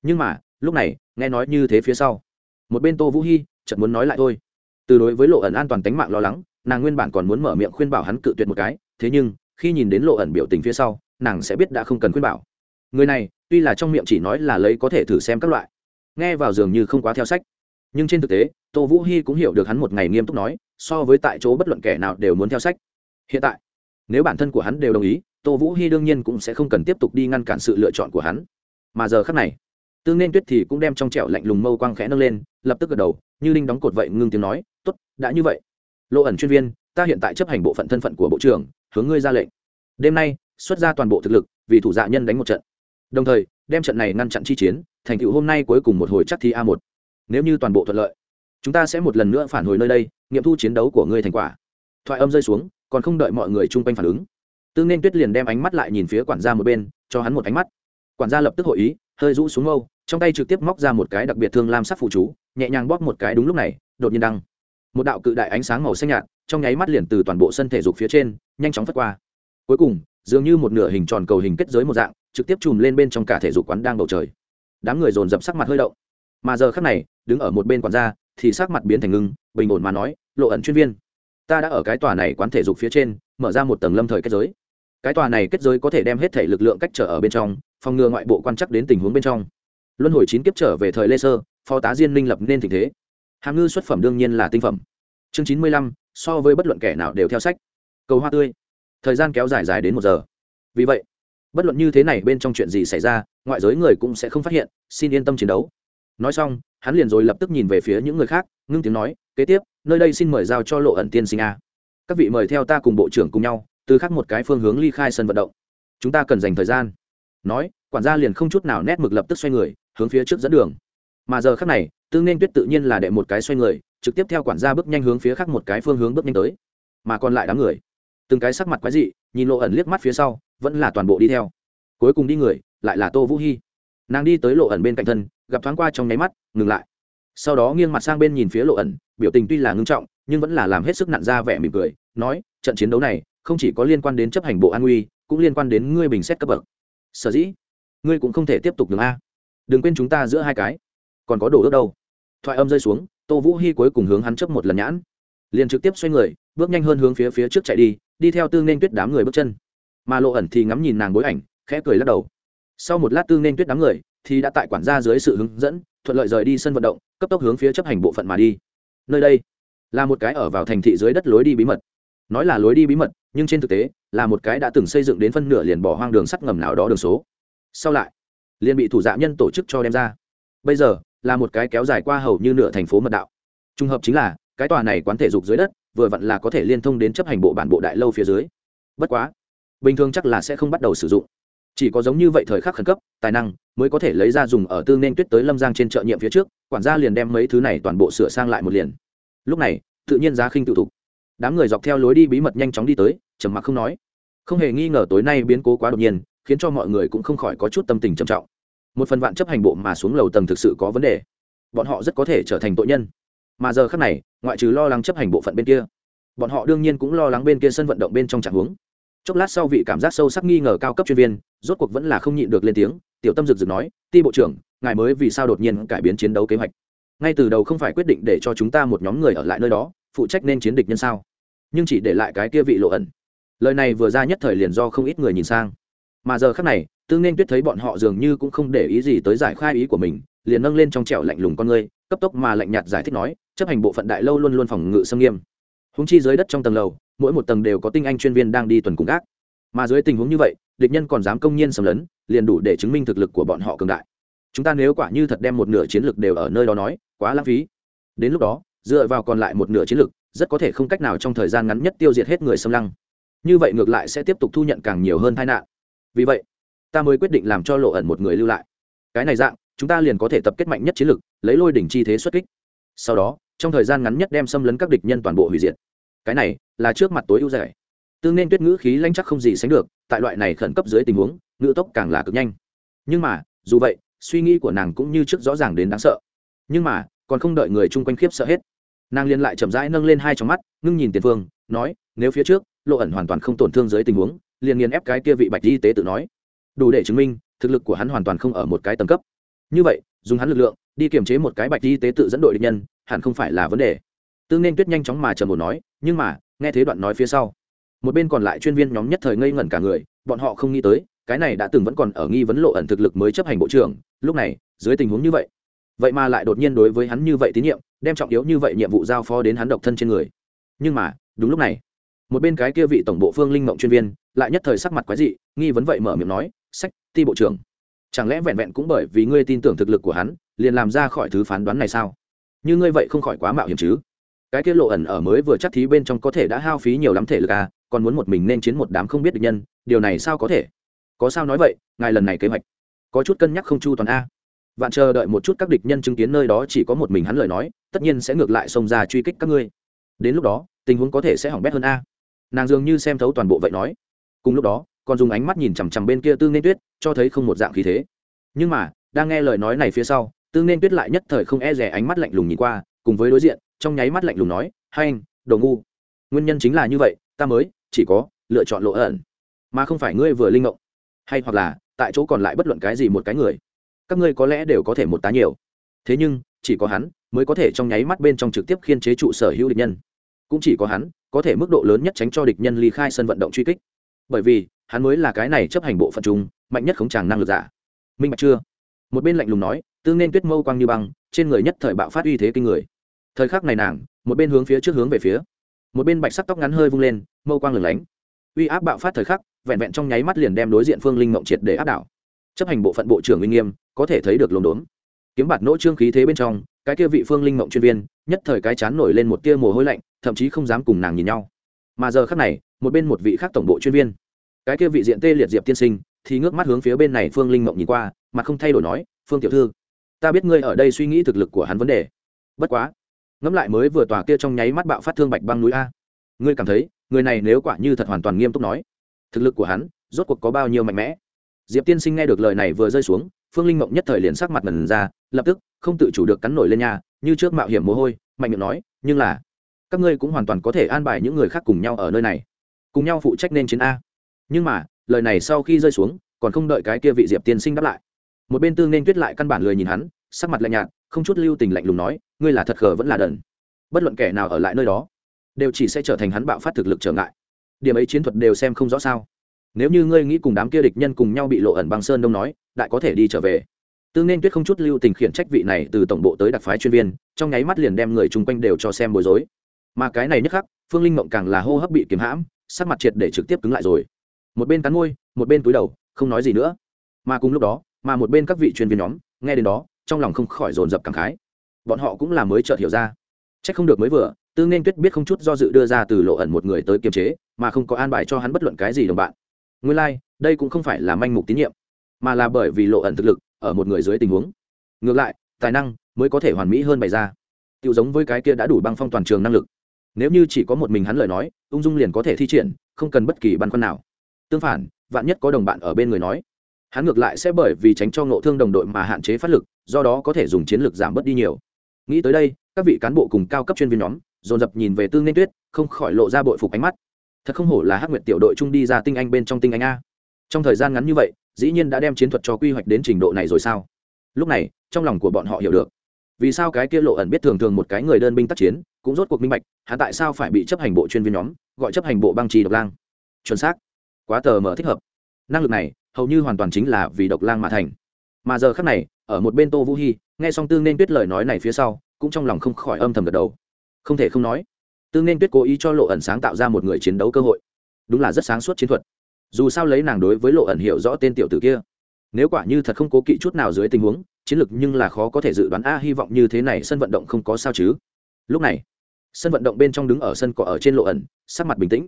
Nhưng mà, lúc này, nghe nói như thế phía sau. Một bên tô vũ hy chợt muốn nói lại thôi. Từ đối với lộ ẩn an toàn tính mạng lo lắng, nàng nguyên bản còn muốn mở miệng khuyên bảo hắn cự tuyệt một cái, thế nhưng, khi nhìn đến lộ ẩn biểu tình phía sau, nàng sẽ biết đã không cần khuyên bảo. Người này, tuy là trong miệng chỉ nói là lấy có thể thử xem các loại, nghe vào dường như không quá theo sách. Nhưng trên thực tế, tô vũ hy cũng hiểu được hắn một ngày nghiêm túc nói, so với tại chỗ bất luận kẻ nào đều muốn theo sách. Hiện tại, nếu bản thân của hắn đều đồng ý tô vũ hy đương nhiên cũng sẽ không cần tiếp tục đi ngăn cản sự lựa chọn của hắn. Mà giờ khắc này, tương nên tuyết thì cũng đem trong trẻo lạnh lùng mâu quang khẽ nâng lên, lập tức gật đầu, như linh đóng cột vậy ngưng tiếng nói, tốt, đã như vậy. Lộ ẩn chuyên viên, ta hiện tại chấp hành bộ phận thân phận của bộ trưởng, hướng ngươi ra lệnh. Đêm nay, xuất ra toàn bộ thực lực, vì thủ dạ nhân đánh một trận. Đồng thời, đem trận này ngăn chặn chi chiến, thành tựu hôm nay cuối cùng một hồi chắc thi a một. Nếu như toàn bộ thuận lợi, chúng ta sẽ một lần nữa phản hồi nơi đây, nghiệm thu chiến đấu của ngươi thành quả. Thoại âm rơi xuống, còn không đợi mọi người chung quanh phản ứng tương nên tuyết liền đem ánh mắt lại nhìn phía quản gia một bên cho hắn một ánh mắt. Quản gia lập tức hội ý hơi rũ xuống mâu trong tay trực tiếp móc ra một cái đặc biệt thương lam sắc phụ chú nhẹ nhàng bóp một cái đúng lúc này đột nhiên đăng. Một đạo cự đại ánh sáng màu xanh nhạt trong nháy mắt liền từ toàn bộ sân thể dục phía trên nhanh chóng phất qua. Cuối cùng dường như một nửa hình tròn cầu hình kết giới một dạng trực tiếp chùm lên bên trong cả thể dục quán đang bầu trời. Đám người dồn dập sắc mặt hơi đậu, mà giờ khắc này đứng ở một bên quản gia thì sắc mặt biến thành ngưng bình ổn mà nói lộ ẩn chuyên viên ta đã ở cái tòa này quán thể dục phía trên mở ra một tầng lâm thời kết giới. Cái tòa này kết giới có thể đem hết thể lực lượng cách trở ở bên trong, phòng ngừa ngoại bộ quan chắc đến tình huống bên trong. Luân hồi chín kiếp trở về thời lê sơ, phó tá diên minh lập nên tình thế. Hàm ngư xuất phẩm đương nhiên là tinh phẩm. Chương chín mươi lăm, so với bất luận kẻ nào đều theo sách. Cầu hoa tươi. Thời gian kéo dài dài đến một giờ. Vì vậy, bất luận như thế này bên trong chuyện gì xảy ra, ngoại giới người cũng sẽ không phát hiện, xin yên tâm chiến đấu. Nói xong, hắn liền rồi lập tức nhìn về phía những người khác, ngưng tiếng nói, kế tiếp, nơi đây xin mời giao cho lộ ẩn tiên sinh a các vị mời theo ta cùng bộ trưởng cùng nhau, từ khắc một cái phương hướng ly khai sân vận động. Chúng ta cần dành thời gian. Nói, quản gia liền không chút nào nét mực lập tức xoay người, hướng phía trước dẫn đường. Mà giờ khắc này tương nên tuyết tự nhiên là đệ một cái xoay người, trực tiếp theo quản gia bước nhanh hướng phía khác một cái phương hướng bước nhanh tới. Mà còn lại đám người, từng cái sắc mặt quái dị, nhìn lộ ẩn liếc mắt phía sau, vẫn là toàn bộ đi theo. Cuối cùng đi người, lại là tô vũ hy nàng đi tới lộ ẩn bên cạnh thân, gặp thoáng qua trong nháy mắt, ngừng lại. Sau đó nghiêng mặt sang bên nhìn phía lộ ẩn, biểu tình tuy là ngưng trọng nhưng vẫn là làm hết sức nặn ra vẻ mỉm cười, nói, trận chiến đấu này không chỉ có liên quan đến chấp hành bộ an nguy cũng liên quan đến ngươi bình xét cấp bậc. Sở dĩ? Ngươi cũng không thể tiếp tục được a. Đừng quên chúng ta giữa hai cái. Còn có đồ ước đâu? Thoại âm rơi xuống, tô vũ hy cuối cùng hướng hắn chấp một lần nhãn. Liền trực tiếp xoay người, bước nhanh hơn hướng phía phía trước chạy đi đi theo tương nên tuyết đám người bước chân. Mà lộ ẩn thì ngắm nhìn nàng bối ảnh, khẽ cười lắc đầu. Sau một lát tương nên tuyết đám người thì đã tại quản gia dưới sự hướng dẫn, thuận lợi rời đi sân vận động, cấp tốc hướng phía chấp hành bộ phận mà đi. Nơi đây là một cái ở vào thành thị dưới đất lối đi bí mật. Nói là lối đi bí mật, nhưng trên thực tế, là một cái đã từng xây dựng đến phân nửa liền bỏ hoang đường sắt ngầm nào đó đường số. Sau lại, liền bị thủ dạ nhân tổ chức cho đem ra. Bây giờ, là một cái kéo dài qua hầu như nửa thành phố mật đạo. Trùng hợp chính là, cái tòa này quán thể dục dưới đất, vừa vặn là có thể liên thông đến chấp hành bộ bản bộ đại lâu phía dưới. Bất quá, bình thường chắc là sẽ không bắt đầu sử dụng. Chỉ có giống như vậy thời khắc khẩn cấp, tài năng mới có thể lấy ra dùng ở tương nên tuyết tới lâm giang trên chợ nhiệm phía trước, quản gia liền đem mấy thứ này toàn bộ sửa sang lại một liền lúc này, tự nhiên giá khinh tự thục. Đám người dọc theo lối đi bí mật nhanh chóng đi tới, trầm mặc không nói. Không hề nghi ngờ tối nay biến cố quá đột nhiên, khiến cho mọi người cũng không khỏi có chút tâm tình trầm trọng. Một phần vạn chấp hành bộ mà xuống lầu tầng thực sự có vấn đề. Bọn họ rất có thể trở thành tội nhân. Mà giờ khác này, ngoại trừ lo lắng chấp hành bộ phận bên kia, bọn họ đương nhiên cũng lo lắng bên kia sân vận động bên trong trạng huống. Chốc lát sau vị cảm giác sâu sắc nghi ngờ cao cấp chuyên viên, rốt cuộc vẫn là không nhịn được lên tiếng, tiểu tâm rực rực nói, ti bộ trưởng, ngài mới vì sao đột nhiên cải biến chiến đấu kế hoạch? Ngay từ đầu không phải quyết định để cho chúng ta một nhóm người ở lại nơi đó, phụ trách nên chiến địch nhân sao? Nhưng chỉ để lại cái kia vị lộ ẩn. Lời này vừa ra nhất thời liền do không ít người nhìn sang. Mà giờ khác này tương nên tuyết thấy bọn họ dường như cũng không để ý gì tới giải khai ý của mình, liền nâng lên trong trẻo lạnh lùng con ngươi, cấp tốc mà lạnh nhạt giải thích nói, chấp hành bộ phận đại lâu luôn luôn phòng ngự xâm nghiêm. Húng chi dưới đất trong tầng lầu, mỗi một tầng đều có tinh anh chuyên viên đang đi tuần cùng gác. Mà dưới tình huống như vậy, địch nhân còn dám công nhiên xâm lấn, liền đủ để chứng minh thực lực của bọn họ cường đại chúng ta nếu quả như thật đem một nửa chiến lược đều ở nơi đó nói quá lãng phí. Đến lúc đó dựa vào còn lại một nửa chiến lược, rất có thể không cách nào trong thời gian ngắn nhất tiêu diệt hết người xâm lăng. Như vậy ngược lại sẽ tiếp tục thu nhận càng nhiều hơn tai nạn. Vì vậy ta mới quyết định làm cho lộ ẩn một người lưu lại. Cái này dạng chúng ta liền có thể tập kết mạnh nhất chiến lược, lấy lôi đỉnh chi thế xuất kích. Sau đó trong thời gian ngắn nhất đem xâm lấn các địch nhân toàn bộ hủy diệt. Cái này là trước mặt tối ưu rẻ tương nên tuyết ngữ khí lanh chắc không gì sánh được tại loại này khẩn cấp dưới tình huống ngữ tốc càng là cực nhanh. Nhưng mà dù vậy suy nghĩ của nàng cũng như trước rõ ràng đến đáng sợ. Nhưng mà, còn không đợi người chung quanh khiếp sợ hết, nàng liên lại chậm rãi nâng lên hai trong mắt, ngưng nhìn tiền phương, nói, nếu phía trước, lộ ẩn hoàn toàn không tổn thương dưới tình huống, liền nghiền ép cái kia vị bạch y tế tự nói. Đủ để chứng minh, thực lực của hắn hoàn toàn không ở một cái tầng cấp. Như vậy, dùng hắn lực lượng, đi kiềm chế một cái bạch y tế tự dẫn đội địch nhân, hẳn không phải là vấn đề. Tương nên tuyết nhanh chóng mà trầm một nói, nhưng mà, nghe thế đoạn nói phía sau, một bên còn lại chuyên viên nhóm nhất thời ngây ngẩn cả người, bọn họ không nghĩ tới cái này đã từng vẫn còn ở nghi vấn lộ ẩn thực lực mới chấp hành bộ trưởng, lúc này, dưới tình huống như vậy vậy mà lại đột nhiên đối với hắn như vậy tín nhiệm, đem trọng yếu như vậy nhiệm vụ giao phó đến hắn độc thân trên người. Nhưng mà, đúng lúc này, một bên cái kia vị tổng bộ phương linh mộng chuyên viên, lại nhất thời sắc mặt quái dị, nghi vấn vậy mở miệng nói, sách, ti bộ trưởng, chẳng lẽ vẹn vẹn cũng bởi vì ngươi tin tưởng thực lực của hắn, liền làm ra khỏi thứ phán đoán này sao? Như ngươi vậy không khỏi quá mạo hiểm chứ. Cái kia lộ ẩn ở mới vừa chắc thí bên trong có thể đã hao phí nhiều lắm thể lực à còn muốn một mình nên chiến một đám không biết được nhân, điều này sao có thể? Có sao nói vậy, ngài lần này kế hoạch, có chút cân nhắc không chu toàn a. Vạn chờ đợi một chút các địch nhân chứng kiến nơi đó chỉ có một mình hắn lời nói, tất nhiên sẽ ngược lại xông ra truy kích các ngươi. Đến lúc đó, tình huống có thể sẽ hỏng bét hơn a. Nàng dường như xem thấu toàn bộ vậy nói. Cùng lúc đó, còn dùng ánh mắt nhìn chằm chằm bên kia tương nên tuyết, cho thấy không một dạng khí thế. Nhưng mà, đang nghe lời nói này phía sau tương nên tuyết lại nhất thời không e rẻ ánh mắt lạnh lùng nhìn qua, cùng với đối diện, trong nháy mắt lạnh lùng nói, hai anh, đồ ngu. Nguyên nhân chính là như vậy, ta mới chỉ có lựa chọn lộ ẩn, mà không phải ngươi vừa linh ngộng hay hoặc là tại chỗ còn lại bất luận cái gì một cái người, các ngươi có lẽ đều có thể một tá nhiều. Thế nhưng, chỉ có hắn mới có thể trong nháy mắt bên trong trực tiếp khiên chế trụ sở hữu địch nhân. Cũng chỉ có hắn có thể mức độ lớn nhất tránh cho địch nhân ly khai sân vận động truy kích. Bởi vì, hắn mới là cái này chấp hành bộ phận chúng mạnh nhất khống tràng năng lực giả. Minh bạch chưa? Một bên lạnh lùng nói, tương nên tuyết mâu quang như băng, trên người nhất thời bạo phát uy thế kinh người. Thời khắc này nàng, một bên hướng phía trước hướng về phía, một bên bạch sắc tóc ngắn hơi vung lên, mâu quang lửng lánh. Uy áp bạo phát thời khắc vẹn vẹn trong nháy mắt liền đem đối diện phương linh mộng triệt để áp đảo. Chấp hành bộ phận bộ trưởng uy nghiêm, có thể thấy được lồn đốn. Kiếm bạt nỗ trương khí thế bên trong, cái kia vị phương linh mộng chuyên viên, nhất thời cái chán nổi lên một tia mồ hôi lạnh, thậm chí không dám cùng nàng nhìn nhau. Mà giờ khác này, một bên một vị khác tổng bộ chuyên viên, cái kia vị diện tê liệt diệp tiên sinh, thì ngước mắt hướng phía bên này phương linh mộng nhìn qua mà không thay đổi nói, phương tiểu thư, ta biết ngươi ở đây suy nghĩ thực lực của hắn vấn đề. Bất quá, ngẫm lại mới vừa tòa kia trong nháy mắt bạo phát thương bạch băng núi a. Ngươi cảm thấy, người này nếu quả như thật hoàn toàn nghiêm túc nói thực lực của hắn rốt cuộc có bao nhiêu mạnh mẽ. Diệp tiên sinh nghe được lời này vừa rơi xuống, phương linh mộng nhất thời liền sắc mặt ngần ra, lập tức không tự chủ được cắn nổi lên nhà như trước mạo hiểm mồ hôi, mạnh miệng nói, nhưng là, các ngươi cũng hoàn toàn có thể an bài những người khác cùng nhau ở nơi này. Cùng nhau phụ trách nên chiến a. Nhưng mà, lời này sau khi rơi xuống, còn không đợi cái kia vị diệp tiên sinh đáp lại. Một bên tương nên tuyết lại căn bản lười nhìn hắn, sắc mặt lạnh nhạt, không chút lưu tình lạnh lùng nói, ngươi là thật khờ vẫn là đần. Bất luận kẻ nào ở lại nơi đó, đều chỉ sẽ trở thành hắn bạo phát thực lực trở ngại điểm ấy chiến thuật đều xem không rõ sao. Nếu như ngươi nghĩ cùng đám kia địch nhân cùng nhau bị lộ ẩn băng sơn đông nói, đại có thể đi trở về. Tương nên tuyết không chút lưu tình khiển trách vị này từ tổng bộ tới đặc phái chuyên viên, trong nháy mắt liền đem người chung quanh đều cho xem bối rối. Mà cái này nhất khắc, phương linh mộng càng là hô hấp bị kiếm hãm, sắc mặt triệt để trực tiếp cứng lại rồi. Một bên cắn môi, một bên túi đầu, không nói gì nữa. Mà cùng lúc đó, mà một bên các vị chuyên viên nhóm, nghe đến đó, trong lòng không khỏi dồn dập cảm khái. Bọn họ cũng là mới chợt hiểu ra. C h ắ c không được mới vừa tư nên tuyết biết không chút do dự đưa ra từ lộ ẩn một người tới kiềm chế mà không có an bài cho hắn bất luận cái gì đồng bạn. Nguyên lai、like, đây cũng không phải là manh mục tín nhiệm mà là bởi vì lộ ẩn thực lực ở một người dưới tình huống. Ngược lại tài năng mới có thể hoàn mỹ hơn bày ra. Tự giống với cái kia đã đủ băng phong toàn trường năng lực. Nếu như chỉ có một mình hắn lời nói ung dung liền có thể thi triển không cần bất kỳ băn khoăn nào. Tương phản vạn nhất có đồng bạn ở bên người nói hắn ngược lại sẽ bởi vì tránh cho ngộ thương đồng đội mà hạn chế phát lực do đó có thể dùng chiến lược giảm bớt đi nhiều. Nghĩ tới đây các vị cán bộ cùng cao cấp chuyên viên nhóm dồn dập nhìn về tương nên tuyết, không khỏi lộ ra bội phục ánh mắt. Thật không hổ là hắc nguyệt tiểu đội trung đi ra tinh anh bên trong tinh anh a. Trong thời gian ngắn như vậy, dĩ nhiên đã đem chiến thuật cho quy hoạch đến trình độ này rồi sao? Lúc này, trong lòng của bọn họ hiểu được. Vì sao cái kia lộ ẩn biết thường thường một cái người đơn binh tác chiến, cũng rốt cuộc minh bạch, hắn tại sao phải bị chấp hành bộ chuyên viên nhóm, gọi chấp hành bộ băng trì độc lang? Chuẩn xác. Quá tờ mở thích hợp. Năng lực này, hầu như hoàn toàn chính là vì độc lang mà thành. Mà giờ khác này, ở một bên tô vũ hy nghe xong tương nên tuyết lời nói này phía sau, cũng trong lòng không khỏi âm thầm gật đầu không thể không nói. Tương nên tuyết cố ý cho lộ ẩn sáng tạo ra một người chiến đấu cơ hội. Đúng là rất sáng suốt chiến thuật. Dù sao lấy nàng đối với lộ ẩn hiểu rõ tên tiểu tử kia. Nếu quả như thật không cố kỵ chút nào dưới tình huống, chiến lược nhưng là khó có thể dự đoán. A, hy vọng như thế này sân vận động không có sao chứ. Lúc này, sân vận động bên trong đứng ở sân cỏ ở trên lộ ẩn, sắc mặt bình tĩnh.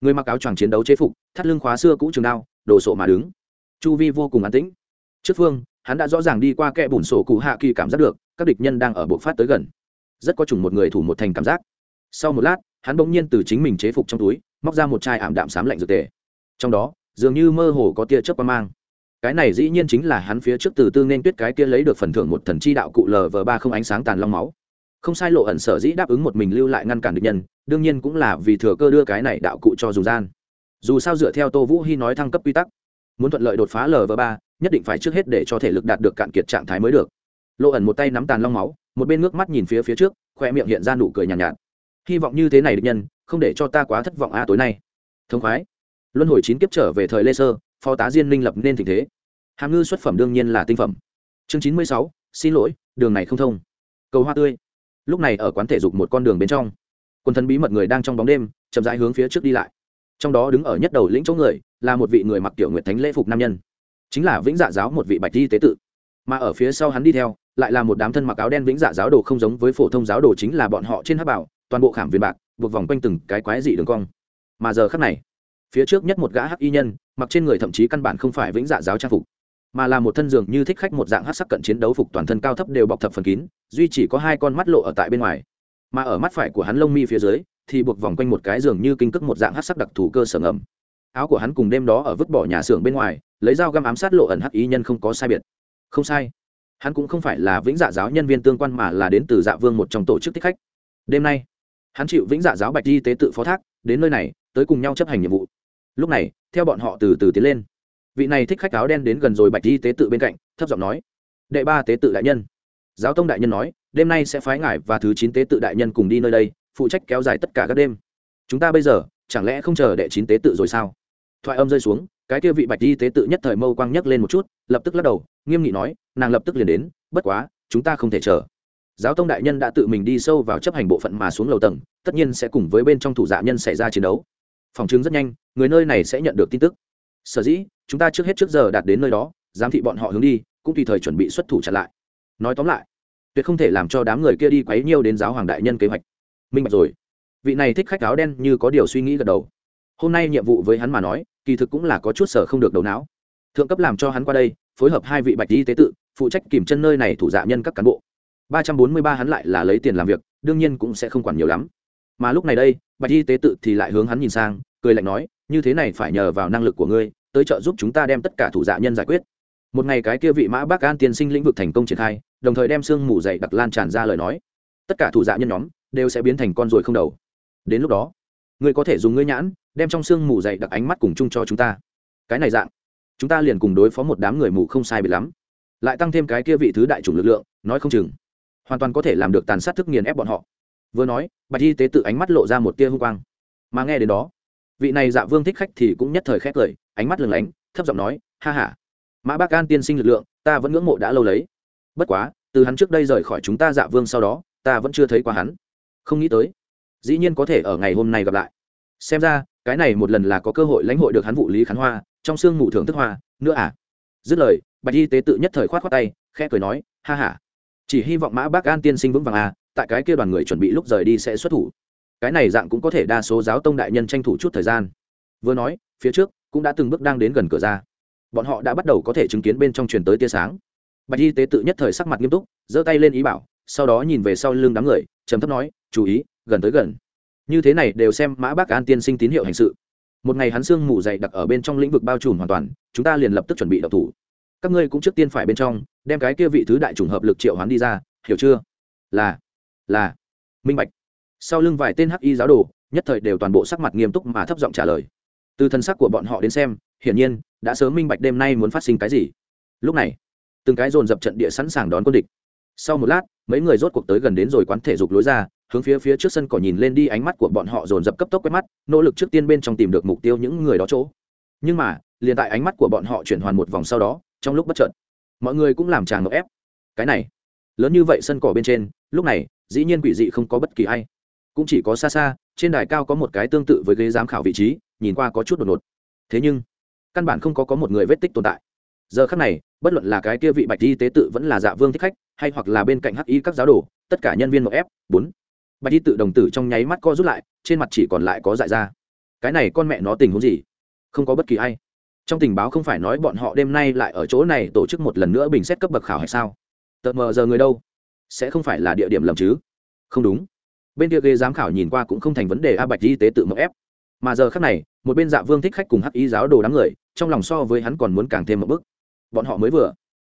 Người mặc áo choàng chiến đấu chế phục, thắt lưng khóa xưa cũ trường đao, đồ sộ mà đứng. Chu vi vô cùng an tĩnh. Trước phương, hắn đã rõ ràng đi qua kẽ bùn sổ cụ hạ kỳ cảm giác được, các địch nhân đang ở bộ phát tới gần rất có chủng một người thủ một thành cảm giác. Sau một lát, hắn bỗng nhiên từ chính mình chế phục trong túi, móc ra một chai ảm đạm sám lạnh dược tề. Trong đó, dường như mơ hồ có tia chớp qua mang. Cái này dĩ nhiên chính là hắn phía trước từ tương nên tuyết cái kia lấy được phần thưởng một thần chi đạo cụ lờ vờ ba không ánh sáng tàn long máu. Không sai lộ ẩn sở dĩ đáp ứng một mình lưu lại ngăn cản được nhân, đương nhiên cũng là vì thừa cơ đưa cái này đạo cụ cho dù gian. Dù sao dựa theo tô vũ hy nói thăng cấp quy tắc, muốn thuận lợi đột phá lv ba, nhất định phải trước hết để cho thể lực đạt được cạn kiệt trạng thái mới được. Lộ ẩn một tay nắm tàn long máu một bên ngước mắt nhìn phía phía trước khoe miệng hiện ra nụ cười nhàn nhạt, nhạt. Hy vọng như thế này địch nhân không để cho ta quá thất vọng a tối nay. Thông khoái. Luân hồi chín kiếp trở về thời lê sơ phó tá diên linh lập nên tình thế. Hàm ngư xuất phẩm đương nhiên là tinh phẩm. Chương chín mươi sáu xin lỗi đường này không thông. Cầu hoa tươi. Lúc này ở quán thể dục một con đường bên trong quần thần bí mật người đang trong bóng đêm chậm rãi hướng phía trước đi lại. Trong đó đứng ở nhất đầu lĩnh chỗ người là một vị người mặc tiểu nguyện thánh lễ phục nam nhân. Chính là vĩnh dạ giáo một vị bạch di tế tự mà ở phía sau hắn đi theo, lại là một đám thân mặc áo đen vĩnh dạ giáo đồ không giống với phổ thông giáo đồ chính là bọn họ trên hát bảo, toàn bộ khảm viên bạc, buộc vòng quanh từng cái quái dị đường cong. Mà giờ khắc này, phía trước nhất một gã hắc y nhân, mặc trên người thậm chí căn bản không phải vĩnh dạ giáo trang phục, mà là một thân dường như thích khách một dạng hát sắc cận chiến đấu phục toàn thân cao thấp đều bọc thập phần kín, duy chỉ có hai con mắt lộ ở tại bên ngoài. Mà ở mắt phải của hắn lông mi phía dưới, thì buộc vòng quanh một cái giường như kinh cước một dạng hát sắc đặc thù cơ sở ngầm. Áo của hắn cùng đêm đó ở vứt bỏ nhà xưởng bên ngoài, lấy dao găm ám sát lộ ẩn hắc y nhân không có sai biệt không sai. Hắn cũng không phải là vĩnh dạ giáo nhân viên tương quan mà là đến từ dạ vương một trong tổ chức thích khách. Đêm nay, hắn chịu vĩnh dạ giáo bạch y tế tự phó thác, đến nơi này, tới cùng nhau chấp hành nhiệm vụ. Lúc này, theo bọn họ từ từ tiến lên. Vị này thích khách áo đen đến gần rồi bạch y tế tự bên cạnh, thấp giọng nói, đệ ba tế tự đại nhân. Giáo tông đại nhân nói, đêm nay sẽ phái ngài và thứ chín tế tự đại nhân cùng đi nơi đây, phụ trách kéo dài tất cả các đêm. Chúng ta bây giờ, chẳng lẽ không chờ đệ chín tế tự rồi sao? Thoại âm rơi xuống, cái kia vị bạch y tế tự nhất thời mâu quang nhấc lên một chút, lập tức lắc đầu, nghiêm nghị nói, nàng lập tức liền đến, bất quá, chúng ta không thể chờ. Giáo tông đại nhân đã tự mình đi sâu vào chấp hành bộ phận mà xuống lầu tầng, tất nhiên sẽ cùng với bên trong thủ dạ nhân xảy ra chiến đấu. Phòng chứng rất nhanh, người nơi này sẽ nhận được tin tức. Sở dĩ, chúng ta trước hết trước giờ đạt đến nơi đó, giám thị bọn họ hướng đi, cũng tùy thời chuẩn bị xuất thủ chặn lại. Nói tóm lại, tuyệt không thể làm cho đám người kia đi quấy nhiêu đến giáo hoàng đại nhân kế hoạch. Minh bạch rồi. Vị này thích khách áo đen như có điều suy nghĩ gật đầu. Hôm nay nhiệm vụ với hắn mà nói kỳ thực cũng là có chút sở không được đầu não. Thượng cấp làm cho hắn qua đây, phối hợp hai vị bạch y tế tự, phụ trách kiểm chân nơi này thủ dạ nhân các cán bộ. Ba trăm bốn mươi ba hắn lại là lấy tiền làm việc, đương nhiên cũng sẽ không quản nhiều lắm. Mà lúc này đây, bạch y tế tự thì lại hướng hắn nhìn sang, cười lạnh nói, như thế này phải nhờ vào năng lực của ngươi, tới trợ giúp chúng ta đem tất cả thủ dạ nhân giải quyết. Một ngày cái kia vị mã bác an tiên sinh lĩnh vực thành công triển khai, đồng thời đem sương mù dày đặc lan tràn ra lời nói. Tất cả thủ dạ nhân nhóm đều sẽ biến thành con ruồi không đầu. Đến lúc đó ngươi có thể dùng ngươi nhãn, đem trong sương mù dày đặc ánh mắt cùng chung cho chúng ta. Cái này dạng, chúng ta liền cùng đối phó một đám người mù không sai bị lắm. Lại tăng thêm cái kia vị thứ đại chủng lực lượng, nói không chừng, hoàn toàn có thể làm được tàn sát thức nghiền ép bọn họ. Vừa nói, bạch y tế tự ánh mắt lộ ra một tia hung quang. Mà nghe đến đó, vị này dạ vương thích khách thì cũng nhất thời khét cười, ánh mắt lừng lánh, thấp giọng nói, ha ha, mã bác an tiên sinh lực lượng, ta vẫn ngưỡng mộ đã lâu lấy. Bất quá, từ hắn trước đây rời khỏi chúng ta dạ vương sau đó, ta vẫn chưa thấy qua hắn. Không nghĩ tới dĩ nhiên có thể ở ngày hôm nay gặp lại. Xem ra, cái này một lần là có cơ hội lãnh hội được hắn vụ lý khán hoa, trong sương ngủ thưởng thức hoa, nữa à? Dứt lời, bạch y tế tự nhất thời khoát khoát tay, khẽ cười nói, ha ha, chỉ hy vọng mã bác an tiên sinh vững vàng à tại cái kia đoàn người chuẩn bị lúc rời đi sẽ xuất thủ. Cái này dạng cũng có thể đa số giáo tông đại nhân tranh thủ chút thời gian. Vừa nói, phía trước cũng đã từng bước đang đến gần cửa ra. Bọn họ đã bắt đầu có thể chứng kiến bên trong truyền tới tia sáng. Bạch y tế tự nhất thời sắc mặt nghiêm túc, giơ tay lên ý bảo, sau đó nhìn về sau lưng đám người, trầm thấp nói, chú ý gần tới gần. Như thế này đều xem mã bác an tiên sinh tín hiệu hành sự. Một ngày hắn sương mù dày đặc ở bên trong lĩnh vực bao trùm hoàn toàn, chúng ta liền lập tức chuẩn bị đập thủ. Các ngươi cũng trước tiên phải bên trong, đem cái kia vị thứ đại trùng hợp lực triệu hắn đi ra, hiểu chưa? Là là, minh bạch. Sau lưng vài tên hắc y giáo đồ, nhất thời đều toàn bộ sắc mặt nghiêm túc mà thấp giọng trả lời. Từ thân sắc của bọn họ đến xem, hiển nhiên, đã sớm minh bạch đêm nay muốn phát sinh cái gì. Lúc này, từng cái dồn dập trận địa sẵn sàng đón quân địch. Sau một lát, mấy người rốt cuộc tới gần đến rồi quán thể dục lối ra hướng phía phía trước sân cỏ nhìn lên đi ánh mắt của bọn họ dồn dập cấp tốc quét mắt, nỗ lực trước tiên bên trong tìm được mục tiêu những người đó chỗ. Nhưng mà, liền tại ánh mắt của bọn họ chuyển hoàn một vòng sau đó, trong lúc bất chợt, mọi người cũng làm tràng ngợp ép. Cái này, lớn như vậy sân cỏ bên trên, lúc này, dĩ nhiên quỷ dị không có bất kỳ ai. Cũng chỉ có xa xa, trên đài cao có một cái tương tự với ghế giám khảo vị trí, nhìn qua có chút đột ngột. Thế nhưng, căn bản không có có một người vết tích tồn tại. Giờ khắc này, bất luận là cái kia vị bạch y tế tự vẫn là dạ vương thích khách, hay hoặc là bên cạnh hắc y các giáo đồ, tất cả nhân viên một f bốn bạch y tự đồng tử trong nháy mắt co rút lại, trên mặt chỉ còn lại có dại ra cái này con mẹ nó tình huống gì? Không có bất kỳ ai. Trong tình báo không phải nói bọn họ đêm nay lại ở chỗ này tổ chức một lần nữa bình xét cấp bậc khảo hay sao? Tợt mờ giờ người đâu? Sẽ không phải là địa điểm lầm chứ? Không đúng. Bên kia ghế giám khảo nhìn qua cũng không thành vấn đề, a bạch y tế tự mậu ép. Mà giờ khác này, một bên dạ vương thích khách cùng hắc y giáo đồ đám người, trong lòng so với hắn còn muốn càng thêm một bước. Bọn họ mới vừa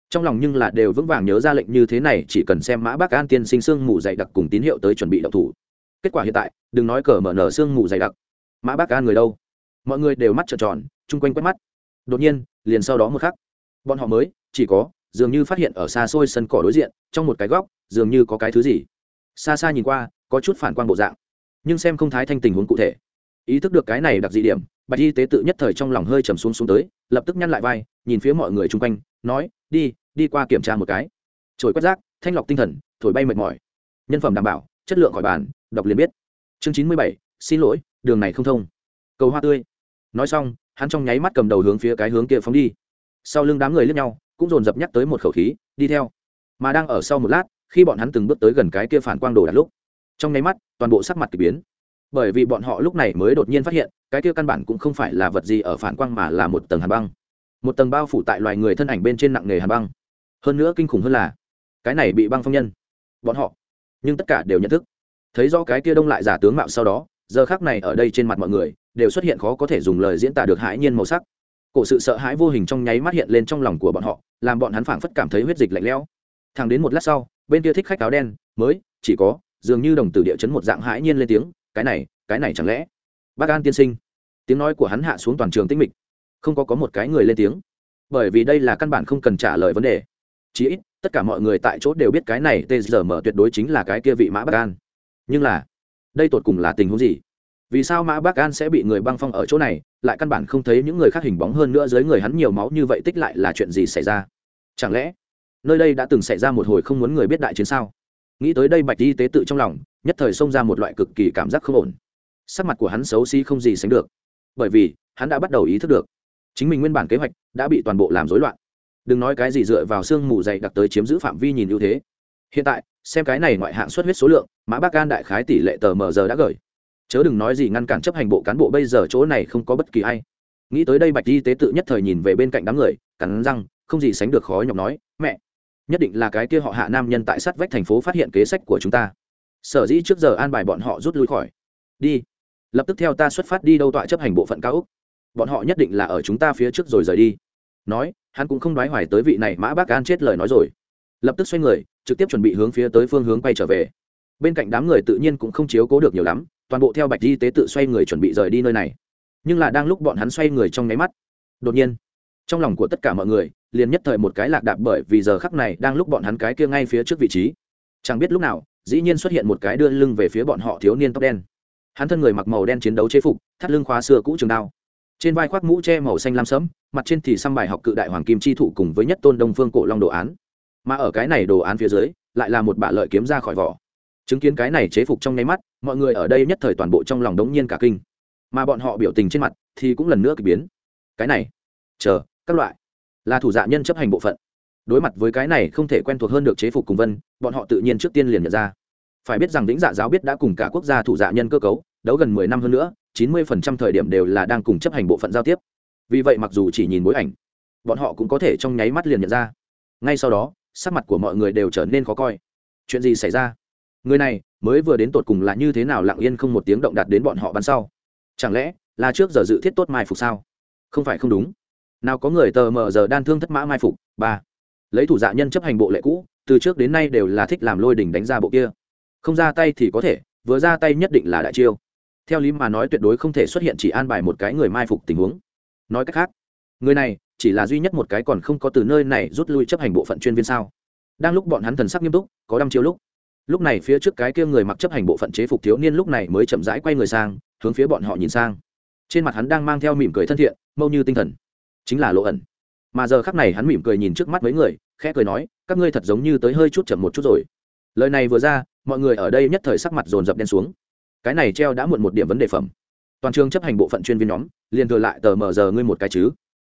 trong lòng nhưng là đều vững vàng nhớ ra lệnh như thế này, chỉ cần xem mã bác an tiên sinh sương mù dày đặc cùng tín hiệu tới chuẩn bị đậu thủ. Kết quả hiện tại, đừng nói cờ mở nở sương mù dày đặc. Mã bác an người đâu? Mọi người đều mắt trợn tròn, chung quanh quét mắt. Đột nhiên, liền sau đó một khắc, bọn họ mới, chỉ có, dường như phát hiện ở xa xôi sân cỏ đối diện, trong một cái góc, dường như có cái thứ gì. Xa xa nhìn qua, có chút phản quang bộ dạng, nhưng xem không thái thanh tình huống cụ thể. Ý thức được cái này đặc dị điểm, bạch y tế tự nhất thời trong lòng hơi trầm xuống xuống tới, lập tức nhăn lại vai, nhìn phía mọi người chung quanh, nói đi đi qua kiểm tra một cái. Trồi quét rác, thanh lọc tinh thần, thổi bay mệt mỏi. Nhân phẩm đảm bảo, chất lượng khỏi bàn, đọc liền biết. Chương chín mươi bảy, xin lỗi, đường này không thông. Cầu hoa tươi. Nói xong, hắn trong nháy mắt cầm đầu hướng phía cái hướng kia phóng đi. Sau lưng đám người lướt nhau, cũng dồn dập nhắc tới một khẩu khí, đi theo. Mà đang ở sau một lát, khi bọn hắn từng bước tới gần cái kia phản quang đồ đặt lúc, trong nháy mắt, toàn bộ sắc mặt k ỳ biến. Bởi vì bọn họ lúc này mới đột nhiên phát hiện, cái kia căn bản cũng không phải là vật gì ở phản quang mà là một tầng hàn băng một tầng bao phủ tại loài người thân ảnh bên trên nặng nghề hàn băng. Hơn nữa kinh khủng hơn là, cái này bị băng phong nhân, bọn họ, nhưng tất cả đều nhận thức. Thấy do cái kia đông lại giả tướng mạo sau đó, giờ khác này ở đây trên mặt mọi người, đều xuất hiện khó có thể dùng lời diễn tả được hãi nhiên màu sắc. Cổ sự sợ hãi vô hình trong nháy mắt hiện lên trong lòng của bọn họ, làm bọn hắn phảng phất cảm thấy huyết dịch lạnh lẽo. Thằng đến một lát sau, bên kia thích khách áo đen, mới, chỉ có, dường như đồng tử địa chấn một dạng hãi nhiên lên tiếng, cái này cái này chẳng lẽ? Bác an tiên sinh. Tiếng nói của hắn hạ xuống toàn trường tĩnh mịch không có có một cái người lên tiếng. Bởi vì đây là căn bản không cần trả lời vấn đề. Chí ít, tất cả mọi người tại chỗ đều biết cái này tgm tuyệt đối chính là cái kia vị mã bắc an. Nhưng là, đây tột cùng là tình huống gì? Vì sao mã bắc an sẽ bị người băng phong ở chỗ này, lại căn bản không thấy những người khác hình bóng hơn nữa dưới người hắn nhiều máu như vậy tích lại là chuyện gì xảy ra? Chẳng lẽ, nơi đây đã từng xảy ra một hồi không muốn người biết đại chiến sao? Nghĩ tới đây bạch y tế tự trong lòng, nhất thời xông ra một loại cực kỳ cảm giác không ổn. Sắc mặt của hắn xấu xí không gì sánh được. Bởi vì, hắn đã bắt đầu ý thức được chính mình nguyên bản kế hoạch đã bị toàn bộ làm rối loạn. Đừng nói cái gì dựa vào sương mù dày đặc tới chiếm giữ phạm vi nhìn ưu thế. Hiện tại, xem cái này ngoại hạng xuất huyết số lượng mã bác an đại khái tỷ lệ tờ mờ giờ đã gửi. Chớ đừng nói gì ngăn cản chấp hành bộ cán bộ bây giờ chỗ này không có bất kỳ ai. Nghĩ tới đây bạch y tế tự nhất thời nhìn về bên cạnh đám người, cắn răng, không gì sánh được khó nhọc nói, mẹ, nhất định là cái kia họ hạ nam nhân tại sát vách thành phố phát hiện kế sách của chúng ta. Sở dĩ trước giờ an bài bọn họ rút lui khỏi. Đi, lập tức theo ta xuất phát đi đâu tọa chấp hành bộ phận cao úc bọn họ nhất định là ở chúng ta phía trước rồi rời đi. Nói, hắn cũng không nói hoài tới vị này mã bác an chết lời nói rồi. Lập tức xoay người, trực tiếp chuẩn bị hướng phía tới phương hướng quay trở về. Bên cạnh đám người tự nhiên cũng không chiếu cố được nhiều lắm, toàn bộ theo bạch y tế tự xoay người chuẩn bị rời đi nơi này. Nhưng là đang lúc bọn hắn xoay người trong nháy mắt, đột nhiên, trong lòng của tất cả mọi người, liền nhất thời một cái lạc đạp bởi vì giờ khắc này đang lúc bọn hắn cái kia ngay phía trước vị trí. Chẳng biết lúc nào, dĩ nhiên xuất hiện một cái đưa lưng về phía bọn họ thiếu niên tóc đen. Hắn thân người mặc màu đen chiến đấu chế phục, thắt lưng khóa xưa cũ trường đao trên vai khoác mũ che màu xanh lam sẫm, mặt trên thì xăm bài học cự đại hoàng kim chi thụ cùng với nhất tôn đông phương cổ long đồ án. Mà ở cái này đồ án phía dưới, lại là một bả lợi kiếm ra khỏi vỏ. Chứng kiến cái này chế phục trong nháy mắt, mọi người ở đây nhất thời toàn bộ trong lòng đống nhiên cả kinh. Mà bọn họ biểu tình trên mặt thì cũng lần nữa k ỳ biến. Cái này, chờ, các loại, là thủ dạ nhân chấp hành bộ phận. Đối mặt với cái này không thể quen thuộc hơn được chế phục cùng vân, bọn họ tự nhiên trước tiên liền nhận ra. Phải biết rằng lĩnh dạ giáo biết đã cùng cả quốc gia thủ dạ nhân cơ cấu, đấu gần mười năm hơn nữa chín mươi phần trăm thời điểm đều là đang cùng chấp hành bộ phận giao tiếp. Vì vậy mặc dù chỉ nhìn bối ảnh, bọn họ cũng có thể trong nháy mắt liền nhận ra. Ngay sau đó, sắc mặt của mọi người đều trở nên khó coi. Chuyện gì xảy ra? Người này mới vừa đến tột cùng là như thế nào lặng yên không một tiếng động đạt đến bọn họ bắn sau? Chẳng lẽ là trước giờ dự thiết tốt mai phục sao? Không phải không đúng. Nào có người tờ mờ giờ đan thương thất mã mai phục? Ba. Lấy thủ dạ nhân chấp hành bộ lệ cũ, từ trước đến nay đều là thích làm lôi đỉnh đánh ra bộ kia. Không ra tay thì có thể, vừa ra tay nhất định là đại chiêu theo lý mà nói tuyệt đối không thể xuất hiện chỉ an bài một cái người mai phục tình huống. Nói cách khác, người này chỉ là duy nhất một cái còn không có từ nơi này rút lui chấp hành bộ phận chuyên viên sao? Đang lúc bọn hắn thần sắc nghiêm túc, có đăm chiêu lúc. Lúc này phía trước cái kia người mặc chấp hành bộ phận chế phục thiếu niên lúc này mới chậm rãi quay người sang, hướng phía bọn họ nhìn sang. Trên mặt hắn đang mang theo mỉm cười thân thiện, mâu như tinh thần. Chính là lộ ẩn. Mà giờ khắc này hắn mỉm cười nhìn trước mắt mấy người, khẽ cười nói, các ngươi thật giống như tới hơi chút chậm một chút rồi. Lời này vừa ra, mọi người ở đây nhất thời sắc mặt dồn dập đen xuống cái này treo đã muộn một điểm vấn đề phẩm. Toàn trường chấp hành bộ phận chuyên viên nhóm, liền thừa lại tờ mờ giờ ngươi một cái chứ.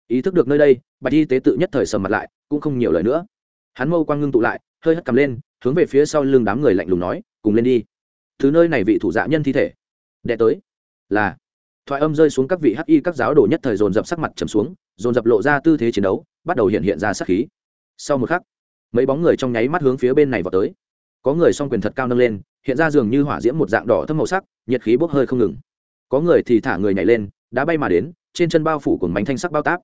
Ý thức được nơi đây, bạch y tế tự nhất thời sầm mặt lại, cũng không nhiều lời nữa. Hắn mâu quang ngưng tụ lại, hơi hất cầm lên, hướng về phía sau lưng đám người lạnh lùng nói, cùng lên đi. Thứ nơi này vị thủ dạ nhân thi thể. Đệ tới. Là. Thoại âm rơi xuống các vị hắc y các giáo đồ nhất thời dồn dập sắc mặt trầm xuống, dồn dập lộ ra tư thế chiến đấu, bắt đầu hiện hiện ra sắc khí. Sau một khắc, mấy bóng người trong nháy mắt hướng phía bên này vào tới. Có người song quyền thật cao nâng lên hiện ra dường như hỏa diễm một dạng đỏ thâm màu sắc, nhiệt khí bốc hơi không ngừng. Có người thì thả người nhảy lên, đã bay mà đến, trên chân bao phủ cùng bánh thanh sắc bao tác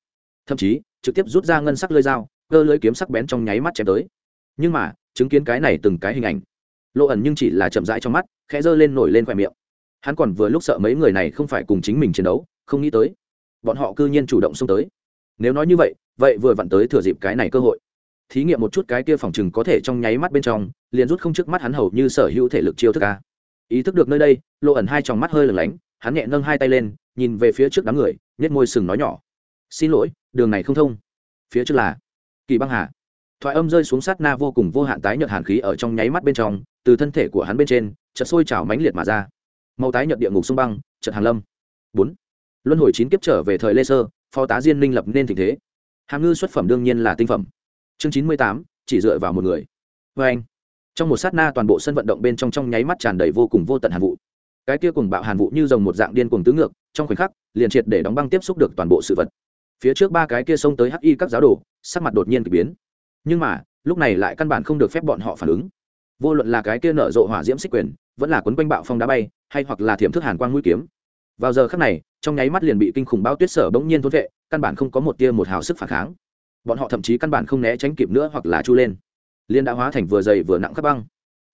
thậm chí, trực tiếp rút ra ngân sắc lơi dao, cơ lưới kiếm sắc bén trong nháy mắt chém tới. Nhưng mà, chứng kiến cái này từng cái hình ảnh, lộ ẩn nhưng chỉ là chậm rãi trong mắt, khẽ giơ lên nổi lên khoe miệng. Hắn còn vừa lúc sợ mấy người này không phải cùng chính mình chiến đấu, không nghĩ tới, bọn họ cư nhiên chủ động xông tới. Nếu nói như vậy vậy vừa vặn tới thừa dịp cái này cơ hội thí nghiệm một chút cái kia phòng chừng có thể trong nháy mắt bên trong, liền rút không trước mắt hắn hầu như sở hữu thể lực chiêu thức ca ý thức được nơi đây, lộ ẩn hai tròng mắt hơi lửng lánh, hắn nhẹ nâng hai tay lên, nhìn về phía trước đám người nhét môi sừng nói nhỏ. Xin lỗi, đường này không thông. Phía trước là kỳ băng hà. Thoại âm rơi xuống sát na vô cùng vô hạn tái nhợt hàn khí ở trong nháy mắt bên trong, từ thân thể của hắn bên trên, chợt sôi trào mãnh liệt mà ra. Màu tái nhợt địa ngục sông băng, chợt hàn lâm. Bốn. Luân hồi chín kiếp trở về thời lê sơ, phó tá diên minh lập nên tình thế. Hàm ngư xuất phẩm đương nhiên là tinh phẩm chương chín mươi tám, chỉ dựa vào một người. Vê anh, trong một sát na toàn bộ sân vận động bên trong trong nháy mắt tràn đầy vô cùng vô tận hàn vụ. Cái kia cùng bạo hàn vụ như dòng một dạng điên cuồng tứ ngược, trong khoảnh khắc, liền triệt để đóng băng tiếp xúc được toàn bộ sự vật. Phía trước ba cái kia xông tới hắc y các giáo đồ, sắc mặt đột nhiên k ỳ biến. Nhưng mà, lúc này lại căn bản không được phép bọn họ phản ứng. Vô luận là cái kia nở rộ hỏa diễm xích quyền, vẫn là quấn quanh bạo phong đá bay, hay hoặc là thiểm thức hàn quang mũi kiếm. Vào giờ khắc này, trong nháy mắt liền bị kinh khủng bao tuyết sở bỗng nhiên thốt vệ, căn bản không có một tia một hào sức phản kháng bọn họ thậm chí căn bản không né tránh kịp nữa hoặc là chu lên. Liên đã hóa thành vừa dày vừa nặng khắp băng.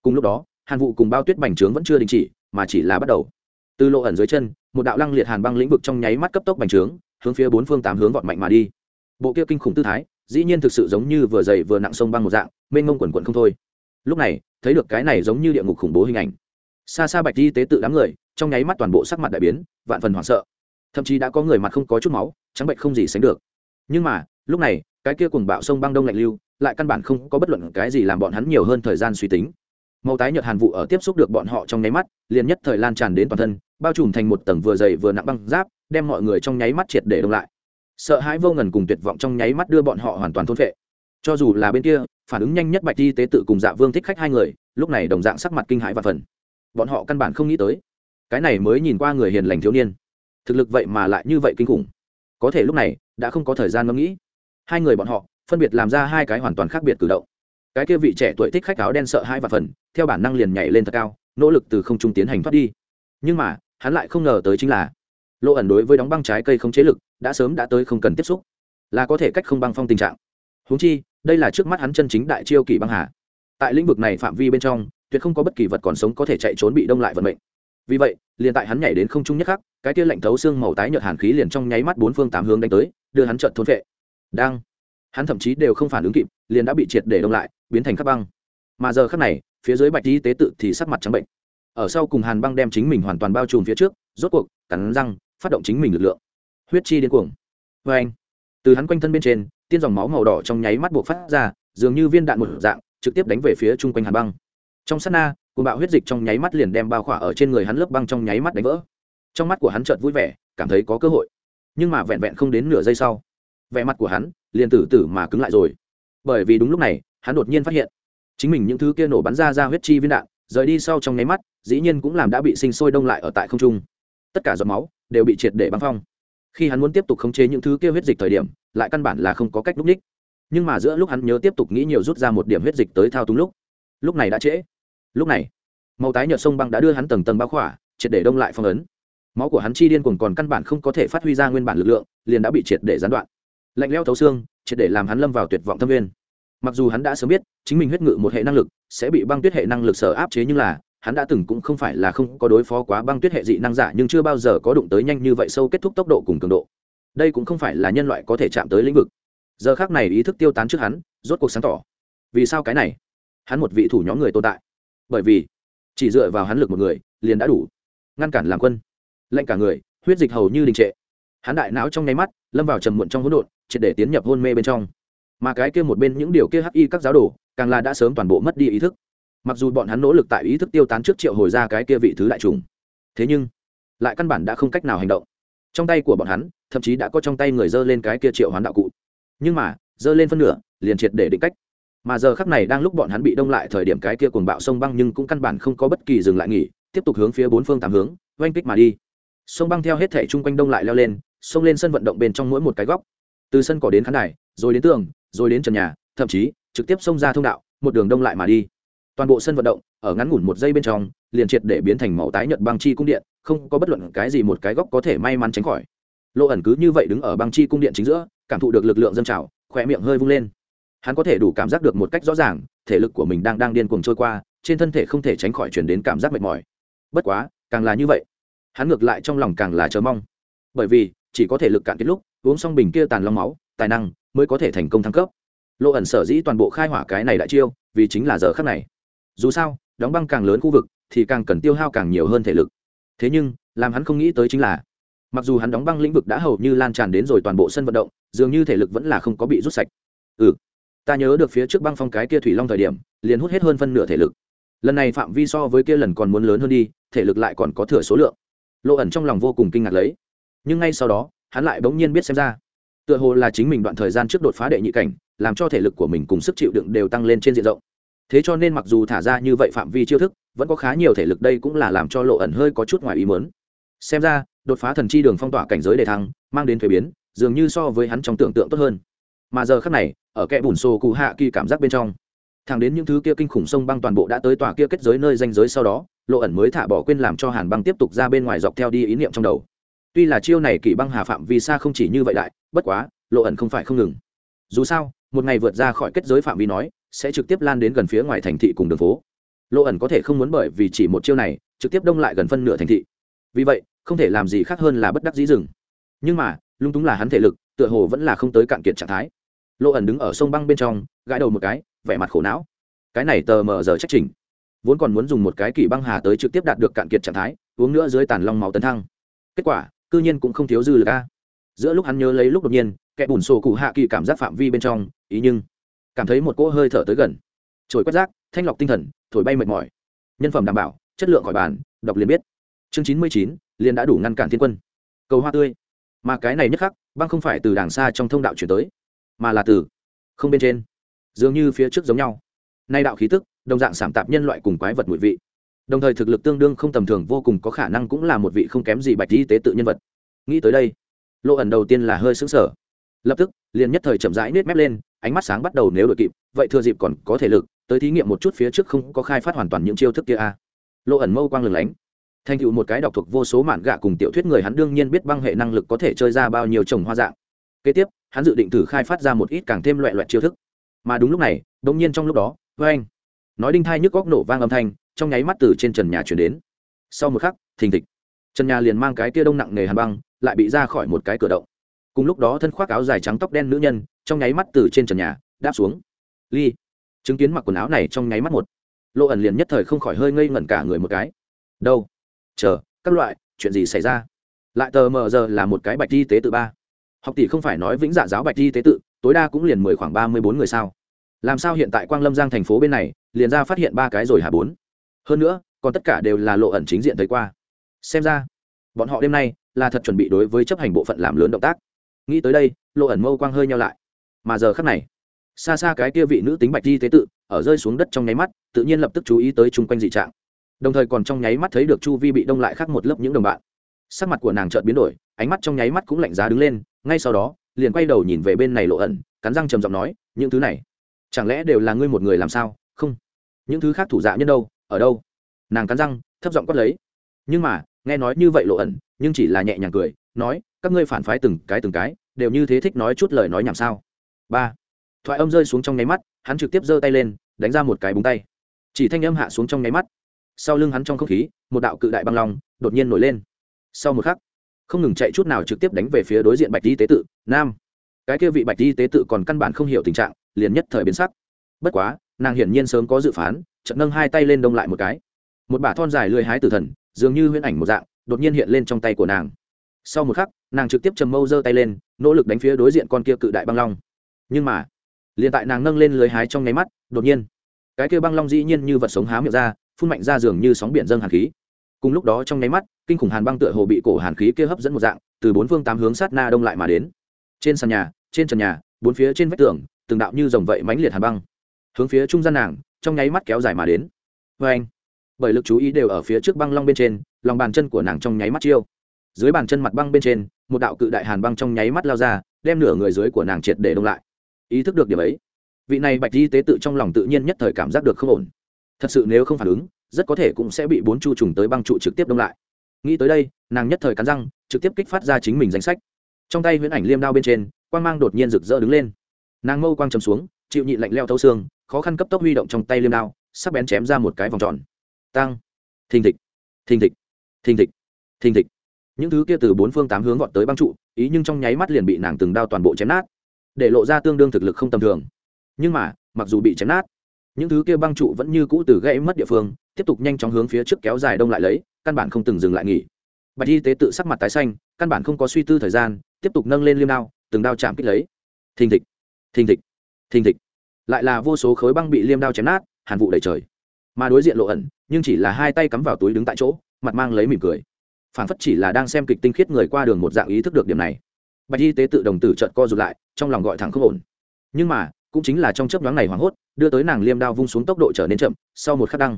Cùng lúc đó, hàn vụ cùng bao tuyết bành trướng vẫn chưa đình chỉ, mà chỉ là bắt đầu. Từ lộ ẩn dưới chân, một đạo lăng liệt hàn băng lĩnh vực trong nháy mắt cấp tốc bành trướng, hướng phía bốn phương tám hướng vọt mạnh mà đi. Bộ kia kinh khủng tư thái, dĩ nhiên thực sự giống như vừa dày vừa nặng sông băng một dạng, mênh mông quần quần không thôi. Lúc này, thấy được cái này giống như địa ngục khủng bố hình ảnh. Xa xa bạch y tế tự đám người, trong nháy mắt toàn bộ sắc mặt đại biến, vạn phần hoảng sợ. Thậm chí đã có người mặt không có chút máu, trắng bệnh không gì sánh được. Nhưng mà, lúc này cái kia cùng bạo sông băng đông lạnh lưu, lại căn bản không có bất luận cái gì làm bọn hắn nhiều hơn thời gian suy tính. Màu tái nhợt hàn vụ ở tiếp xúc được bọn họ trong nháy mắt, liền nhất thời lan tràn đến toàn thân, bao trùm thành một tầng vừa dày vừa nặng băng giáp, đem mọi người trong nháy mắt triệt để đông lại. Sợ hãi vô ngần cùng tuyệt vọng trong nháy mắt đưa bọn họ hoàn toàn thôn phệ. Cho dù là bên kia, phản ứng nhanh nhất bạch y tế tự cùng dạ vương thích khách hai người, lúc này đồng dạng sắc mặt kinh hãi và phần. Bọn họ căn bản không nghĩ tới, cái này mới nhìn qua người hiền lành thiếu niên. Thực lực vậy mà lại như vậy kinh khủng. Có thể lúc này, đã không có thời gian ngẫm nghĩ hai người bọn họ, phân biệt làm ra hai cái hoàn toàn khác biệt cử động. Cái kia vị trẻ tuổi thích khách áo đen sợ hai và phần, theo bản năng liền nhảy lên thật cao, nỗ lực từ không trung tiến hành thoát đi. Nhưng mà, hắn lại không ngờ tới chính là, lộ ẩn đối với đóng băng trái cây không chế lực, đã sớm đã tới không cần tiếp xúc. Là có thể cách không băng phong tình trạng. Húng chi, đây là trước mắt hắn chân chính đại chiêu kỳ băng hà. Tại lĩnh vực này phạm vi bên trong, tuyệt không có bất kỳ vật còn sống có thể chạy trốn bị đông lại vận mệnh. Vì vậy, liền tại hắn nhảy đến không trung nhất khắc, cái kia lạnh thấu xương màu tái nhợt hàn khí liền trong nháy mắt bốn phương tám hướng đánh tới, đưa hắn trợn thôn vệ đang. Hắn thậm chí đều không phản ứng kịp, liền đã bị triệt để đông lại, biến thành khắc băng. Mà giờ khắc này, phía dưới bạch y tế tự thì sắc mặt trắng bệnh. Ở sau cùng hàn băng đem chính mình hoàn toàn bao trùm phía trước, rốt cuộc, cắn răng, phát động chính mình lực lượng. Huyết chi điên cuồng. Vê anh, từ hắn quanh thân bên trên, tiên dòng máu màu đỏ trong nháy mắt buộc phát ra, dường như viên đạn một dạng, trực tiếp đánh về phía chung quanh hàn băng. Trong sát na, cuồng bạo huyết dịch trong nháy mắt liền đem bao khỏa ở trên người hắn lớp băng trong nháy mắt đánh vỡ. Trong mắt của hắn chợt vui vẻ, cảm thấy có cơ hội. Nhưng mà vẹn vẹn không đến nửa giây sau vẻ mặt của hắn liền tử tử mà cứng lại rồi. Bởi vì đúng lúc này, hắn đột nhiên phát hiện, chính mình những thứ kia nổ bắn ra ra huyết chi viên đạn, rời đi sau trong nháy mắt, dĩ nhiên cũng làm đã bị sinh sôi đông lại ở tại không trung. Tất cả giọt máu đều bị triệt để băng phong. Khi hắn muốn tiếp tục khống chế những thứ kia huyết dịch thời điểm, lại căn bản là không có cách núp ních. Nhưng mà giữa lúc hắn nhớ tiếp tục nghĩ nhiều rút ra một điểm huyết dịch tới thao túng lúc lúc này đã trễ. Lúc này, màu tái nhợt sông băng đã đưa hắn tầng tầng bao khỏa, triệt để đông lại phong ấn. Máu của hắn chi điên cuồng còn căn bản không có thể phát huy ra nguyên bản lực lượng, liền đã bị triệt để gián đoạn lạnh leo thấu xương, triệt để làm hắn lâm vào tuyệt vọng thâm viên. Mặc dù hắn đã sớm biết, chính mình huyết ngự một hệ năng lực sẽ bị băng tuyết hệ năng lực sở áp chế nhưng là, hắn đã từng cũng không phải là không có đối phó quá băng tuyết hệ dị năng giả nhưng chưa bao giờ có đụng tới nhanh như vậy sâu kết thúc tốc độ cùng cường độ. Đây cũng không phải là nhân loại có thể chạm tới lĩnh vực. Giờ khác này ý thức tiêu tán trước hắn, rốt cuộc sáng tỏ. Vì sao cái này? Hắn một vị thủ nhóm người tồn tại. Bởi vì, chỉ dựa vào hắn lực một người, liền đã đủ. Ngăn cản làm quân. Lệnh cả người, huyết dịch hầu như đình trệ. Hắn đại não trong nháy mắt, lâm vào trầm muộn trong hỗn độn triệt để tiến nhập hôn mê bên trong. Mà cái kia một bên những điều kia hắc y các giáo đồ, càng là đã sớm toàn bộ mất đi ý thức. Mặc dù bọn hắn nỗ lực tại ý thức tiêu tán trước triệu hồi ra cái kia vị thứ đại trùng thế nhưng lại căn bản đã không cách nào hành động. Trong tay của bọn hắn, thậm chí đã có trong tay người dơ lên cái kia triệu hoán đạo cụ. Nhưng mà, dơ lên phân nửa, liền triệt để định cách. Mà giờ khắc này đang lúc bọn hắn bị đông lại thời điểm cái kia cuồng bạo sông băng nhưng cũng căn bản không có bất kỳ dừng lại nghỉ, tiếp tục hướng phía bốn phương tám hướng, oanh kích mà đi. Sông băng theo hết thể chung quanh đông lại leo lên xông lên sân vận động bên trong mỗi một cái góc từ sân cỏ đến khán đài, rồi đến tường, rồi đến trần nhà, thậm chí trực tiếp xông ra thông đạo, một đường đông lại mà đi. Toàn bộ sân vận động, ở ngắn ngủn một giây bên trong, liền triệt để biến thành màu tái nhợt băng chi cung điện, không có bất luận cái gì một cái góc có thể may mắn tránh khỏi. Lộ ẩn cứ như vậy đứng ở băng chi cung điện chính giữa, cảm thụ được lực lượng dân trào khỏe miệng hơi vung lên. Hắn có thể đủ cảm giác được một cách rõ ràng, thể lực của mình đang đang điên cuồng trôi qua, trên thân thể không thể tránh khỏi chuyển đến cảm giác mệt mỏi. Bất quá, càng là như vậy. Hắn ngược lại trong lòng càng là chờ mong. Bởi vì, chỉ có thể lực cạn kết lúc uống xong bình kia tàn long máu, tài năng mới có thể thành công thăng cấp. Lộ ẩn sở dĩ toàn bộ khai hỏa cái này đại chiêu, vì chính là giờ khắc này. Dù sao, đóng băng càng lớn khu vực thì càng cần tiêu hao càng nhiều hơn thể lực. Thế nhưng, làm hắn không nghĩ tới chính là, mặc dù hắn đóng băng lĩnh vực đã hầu như lan tràn đến rồi toàn bộ sân vận động, dường như thể lực vẫn là không có bị rút sạch. Ừ ta nhớ được phía trước băng phong cái kia thủy long thời điểm, liền hút hết hơn phân nửa thể lực. Lần này phạm vi so với kia lần còn muốn lớn hơn đi, thể lực lại còn có thừa số lượng. Lộ ẩn trong lòng vô cùng kinh ngạc lấy. Nhưng ngay sau đó hắn lại bỗng nhiên biết xem ra. Tựa hồ là chính mình đoạn thời gian trước đột phá đệ nhị cảnh, làm cho thể lực của mình cùng sức chịu đựng đều tăng lên trên diện rộng. Thế cho nên mặc dù thả ra như vậy phạm vi chiêu thức, vẫn có khá nhiều thể lực đây cũng là làm cho lộ ẩn hơi có chút ngoài ý mớn xem ra, đột phá thần chi đường phong tỏa cảnh giới đề thăng, mang đến thuế biến, dường như so với hắn trong tưởng tượng tốt hơn. Mà giờ khác này, ở kẽ bùn xô cụ hạ kỳ cảm giác bên trong, thẳng đến những thứ kia kinh khủng sông băng toàn bộ đã tới tòa kia kết giới nơi danh giới sau đó, lộ ẩn mới thả bỏ quên làm cho hàn băng tiếp tục ra bên ngoài dọc theo đi ý niệm trong đầu tuy là chiêu này kỳ băng hà phạm vì xa không chỉ như vậy đại bất quá, lộ ẩn không phải không ngừng. Dù sao, một ngày vượt ra khỏi kết giới phạm vi nói, sẽ trực tiếp lan đến gần phía ngoài thành thị cùng đường phố. Lộ ẩn có thể không muốn bởi vì chỉ một chiêu này, trực tiếp đông lại gần phân nửa thành thị. Vì vậy, không thể làm gì khác hơn là bất đắc dĩ rừng nhưng mà, lung túng là hắn thể lực, tựa hồ vẫn là không tới cạn kiệt trạng thái. Lộ ẩn đứng ở sông băng bên trong, gãi đầu một cái, vẻ mặt khổ não. Cái này tờ mờ giờ trách trình vốn còn muốn dùng một cái kỳ băng hà tới trực tiếp đạt được cạn kiệt trạng thái, uống nữa dưới tàn long máu tấn thăng. Kết quả cư nhiên cũng không thiếu dư lực a. Giữa lúc hắn nhớ lấy lúc đột nhiên, kẻ bùn sổ cụ hạ kỳ cảm giác phạm vi bên trong, ý nhưng cảm thấy một cỗ hơi thở tới gần. Trồi quét rác, thanh lọc tinh thần, thổi bay mệt mỏi. Nhân phẩm đảm bảo, chất lượng khỏi bàn, đọc liền biết. Chương chín mươi chín, liền đã đủ ngăn cản thiên quân. Cầu hoa tươi. Mà cái này nhất khắc, băng không phải từ đàng xa trong thông đạo chuyển tới, mà là từ không bên trên. Dường như phía trước giống nhau. Nay đạo khí tức, đồng dạng sảm tạp nhân loại cùng quái vật mùi vị đồng thời thực lực tương đương không tầm thường vô cùng có khả năng cũng là một vị không kém gì bạch y tế tự nhân vật. Nghĩ tới đây lộ ẩn đầu tiên là hơi xứng sở lập tức, liền nhất thời chậm rãi nết mép lên, ánh mắt sáng bắt đầu nếu đội kịp, vậy thừa dịp còn có thể lực, tới thí nghiệm một chút phía trước không có khai phát hoàn toàn những chiêu thức kia a. Lộ ẩn mâu quang lừng lánh. Thành tựu một cái đọc thuộc vô số mạn gạ cùng tiểu thuyết người hắn đương nhiên biết băng hệ năng lực có thể chơi ra bao nhiêu trồng hoa dạng. Kế tiếp, hắn dự định thử khai phát ra một ít càng thêm loại loại chiêu thức. Mà đúng lúc này đ ỗ n g nhiên trong lúc đó vê anh nói đinh thai nhức góc nổ vang âm thanh trong nháy mắt từ trên trần nhà chuyển đến. Sau một khắc, thình thịch. Trần nhà liền mang cái tia đông nặng nề hàn băng, lại bị ra khỏi một cái cửa động. Cùng lúc đó thân khoác áo dài trắng tóc đen nữ nhân, trong nháy mắt từ trên trần nhà đáp xuống. Ly, chứng kiến mặc quần áo này trong nháy mắt một, lộ ẩn liền nhất thời không khỏi hơi ngây ngẩn cả người một cái. Đâu? Chờ, các loại, chuyện gì xảy ra? Lại tờ mờ giờ là một cái bạch y tế tự ba. Học tỷ không phải nói vĩnh dạ giáo bạch y tế tự, tối đa cũng liền mười khoảng ba mươi bốn người sao. Làm sao hiện tại quang lâm giang thành phố bên này, liền ra phát hiện ba cái rồi hả bốn? Hơn nữa, còn tất cả đều là lộ ẩn chính diện thấy qua. Xem ra, bọn họ đêm nay là thật chuẩn bị đối với chấp hành bộ phận làm lớn động tác. Nghĩ tới đây, lộ ẩn mâu quang hơi nhau lại. Mà giờ khắc này, xa xa cái kia vị nữ tính bạch di tế tự ở rơi xuống đất trong nháy mắt, tự nhiên lập tức chú ý tới chung quanh dị trạng. Đồng thời còn trong nháy mắt thấy được chu vi bị đông lại khác một lớp những đồng bạn. Sắc mặt của nàng chợt biến đổi, ánh mắt trong nháy mắt cũng lạnh giá đứng lên, ngay sau đó, liền quay đầu nhìn về bên này lộ ẩn, cắn răng trầm giọng nói, những thứ này, chẳng lẽ đều là ngươi một người làm sao? Không. Những thứ khác thủ dạ nhân đâu? Ở đâu? Nàng cắn răng, thấp giọng quát lấy. Nhưng mà, nghe nói như vậy lộ ẩn, nhưng chỉ là nhẹ nhàng cười, nói, các ngươi phản phái từng cái từng cái, đều như thế thích nói chút lời nói nhảm sao? Ba. Thoại âm rơi xuống trong nháy mắt, hắn trực tiếp giơ tay lên, đánh ra một cái búng tay. Chỉ thanh âm hạ xuống trong nháy mắt. Sau lưng hắn trong không khí, một đạo cự đại băng long, đột nhiên nổi lên. Sau một khắc, không ngừng chạy chút nào trực tiếp đánh về phía đối diện bạch y tế tự, nam. Cái kia vị bạch y tế tự còn căn bản không hiểu tình trạng, liền nhất thời biến sắc. Bất quá, nàng hiển nhiên sớm có dự phán chợt nâng hai tay lên đông lại một cái. Một bả thon dài lười hái tử thần, dường như huyễn ảnh một dạng, đột nhiên hiện lên trong tay của nàng. Sau một khắc, nàng trực tiếp trầm mâu giơ tay lên, nỗ lực đánh phía đối diện con kia cự đại băng long. Nhưng mà, liền tại nàng nâng lên lưới hái trong nháy mắt, đột nhiên, cái kia băng long dĩ nhiên như vật sống há miệng ra, phun mạnh ra dường như sóng biển dâng hàn khí. Cùng lúc đó trong nháy mắt, kinh khủng hàn băng tựa hồ bị cổ hàn khí kia hấp dẫn một dạng, từ bốn phương tám hướng sát na đông lại mà đến. Trên sàn nhà, trên trần nhà, bốn phía trên vách tường, từng đạo như dòng vậy mãnh liệt hàn băng. Hướng phía trung gian nàng trong nháy mắt kéo dài mà đến. Vê anh, bởi lực chú ý đều ở phía trước băng long bên trên, lòng bàn chân của nàng trong nháy mắt chiêu. Dưới bàn chân mặt băng bên trên, một đạo cự đại hàn băng trong nháy mắt lao ra, đem nửa người dưới của nàng triệt để đông lại. Ý thức được điểm ấy, vị này bạch y tế tự trong lòng tự nhiên nhất thời cảm giác được không ổn. Thật sự nếu không phản ứng, rất có thể cũng sẽ bị bốn chu trùng tới băng trụ trực tiếp đông lại. Nghĩ tới đây, nàng nhất thời cắn răng, trực tiếp kích phát ra chính mình danh sách. Trong tay huyễn ảnh liêm đao bên trên, quang mang đột nhiên rực rỡ đứng lên. Nàng mâu quang chầm xuống, chịu nhị lạnh leo thâu xương khó khăn cấp tốc huy động trong tay liêm đao, sắc bén chém ra một cái vòng tròn. Tăng thình thịch. Thình thịch. Thình thịch. Thình thịch. Những thứ kia từ bốn phương tám hướng gọn tới băng trụ, ý nhưng trong nháy mắt liền bị nàng từng đao toàn bộ chém nát. Để lộ ra tương đương thực lực không tầm thường. Nhưng mà, mặc dù bị chém nát, những thứ kia băng trụ vẫn như cũ từ gãy mất địa phương, tiếp tục nhanh chóng hướng phía trước kéo dài đông lại lấy, căn bản không từng dừng lại nghỉ. Bạch y tế tự sắc mặt tái xanh, căn bản không có suy tư thời gian, tiếp tục nâng lên liêm đao, từng đao chạm kích lấy. Thình thịch. Thình thịch. Thình thịch lại là vô số khối băng bị liêm đao chém nát, hàn vụ đầy trời. Mà đối diện lộ ẩn, nhưng chỉ là hai tay cắm vào túi đứng tại chỗ, mặt mang lấy mỉm cười. Phản phất chỉ là đang xem kịch tinh khiết người qua đường một dạng ý thức được điểm này. Bạch y tế tự đồng tử trợt co rụt lại, trong lòng gọi thẳng không ổn. Nhưng mà, cũng chính là trong chớp nhoáng này hoảng hốt, đưa tới nàng liêm đao vung xuống tốc độ trở nên chậm, sau một khắc đăng.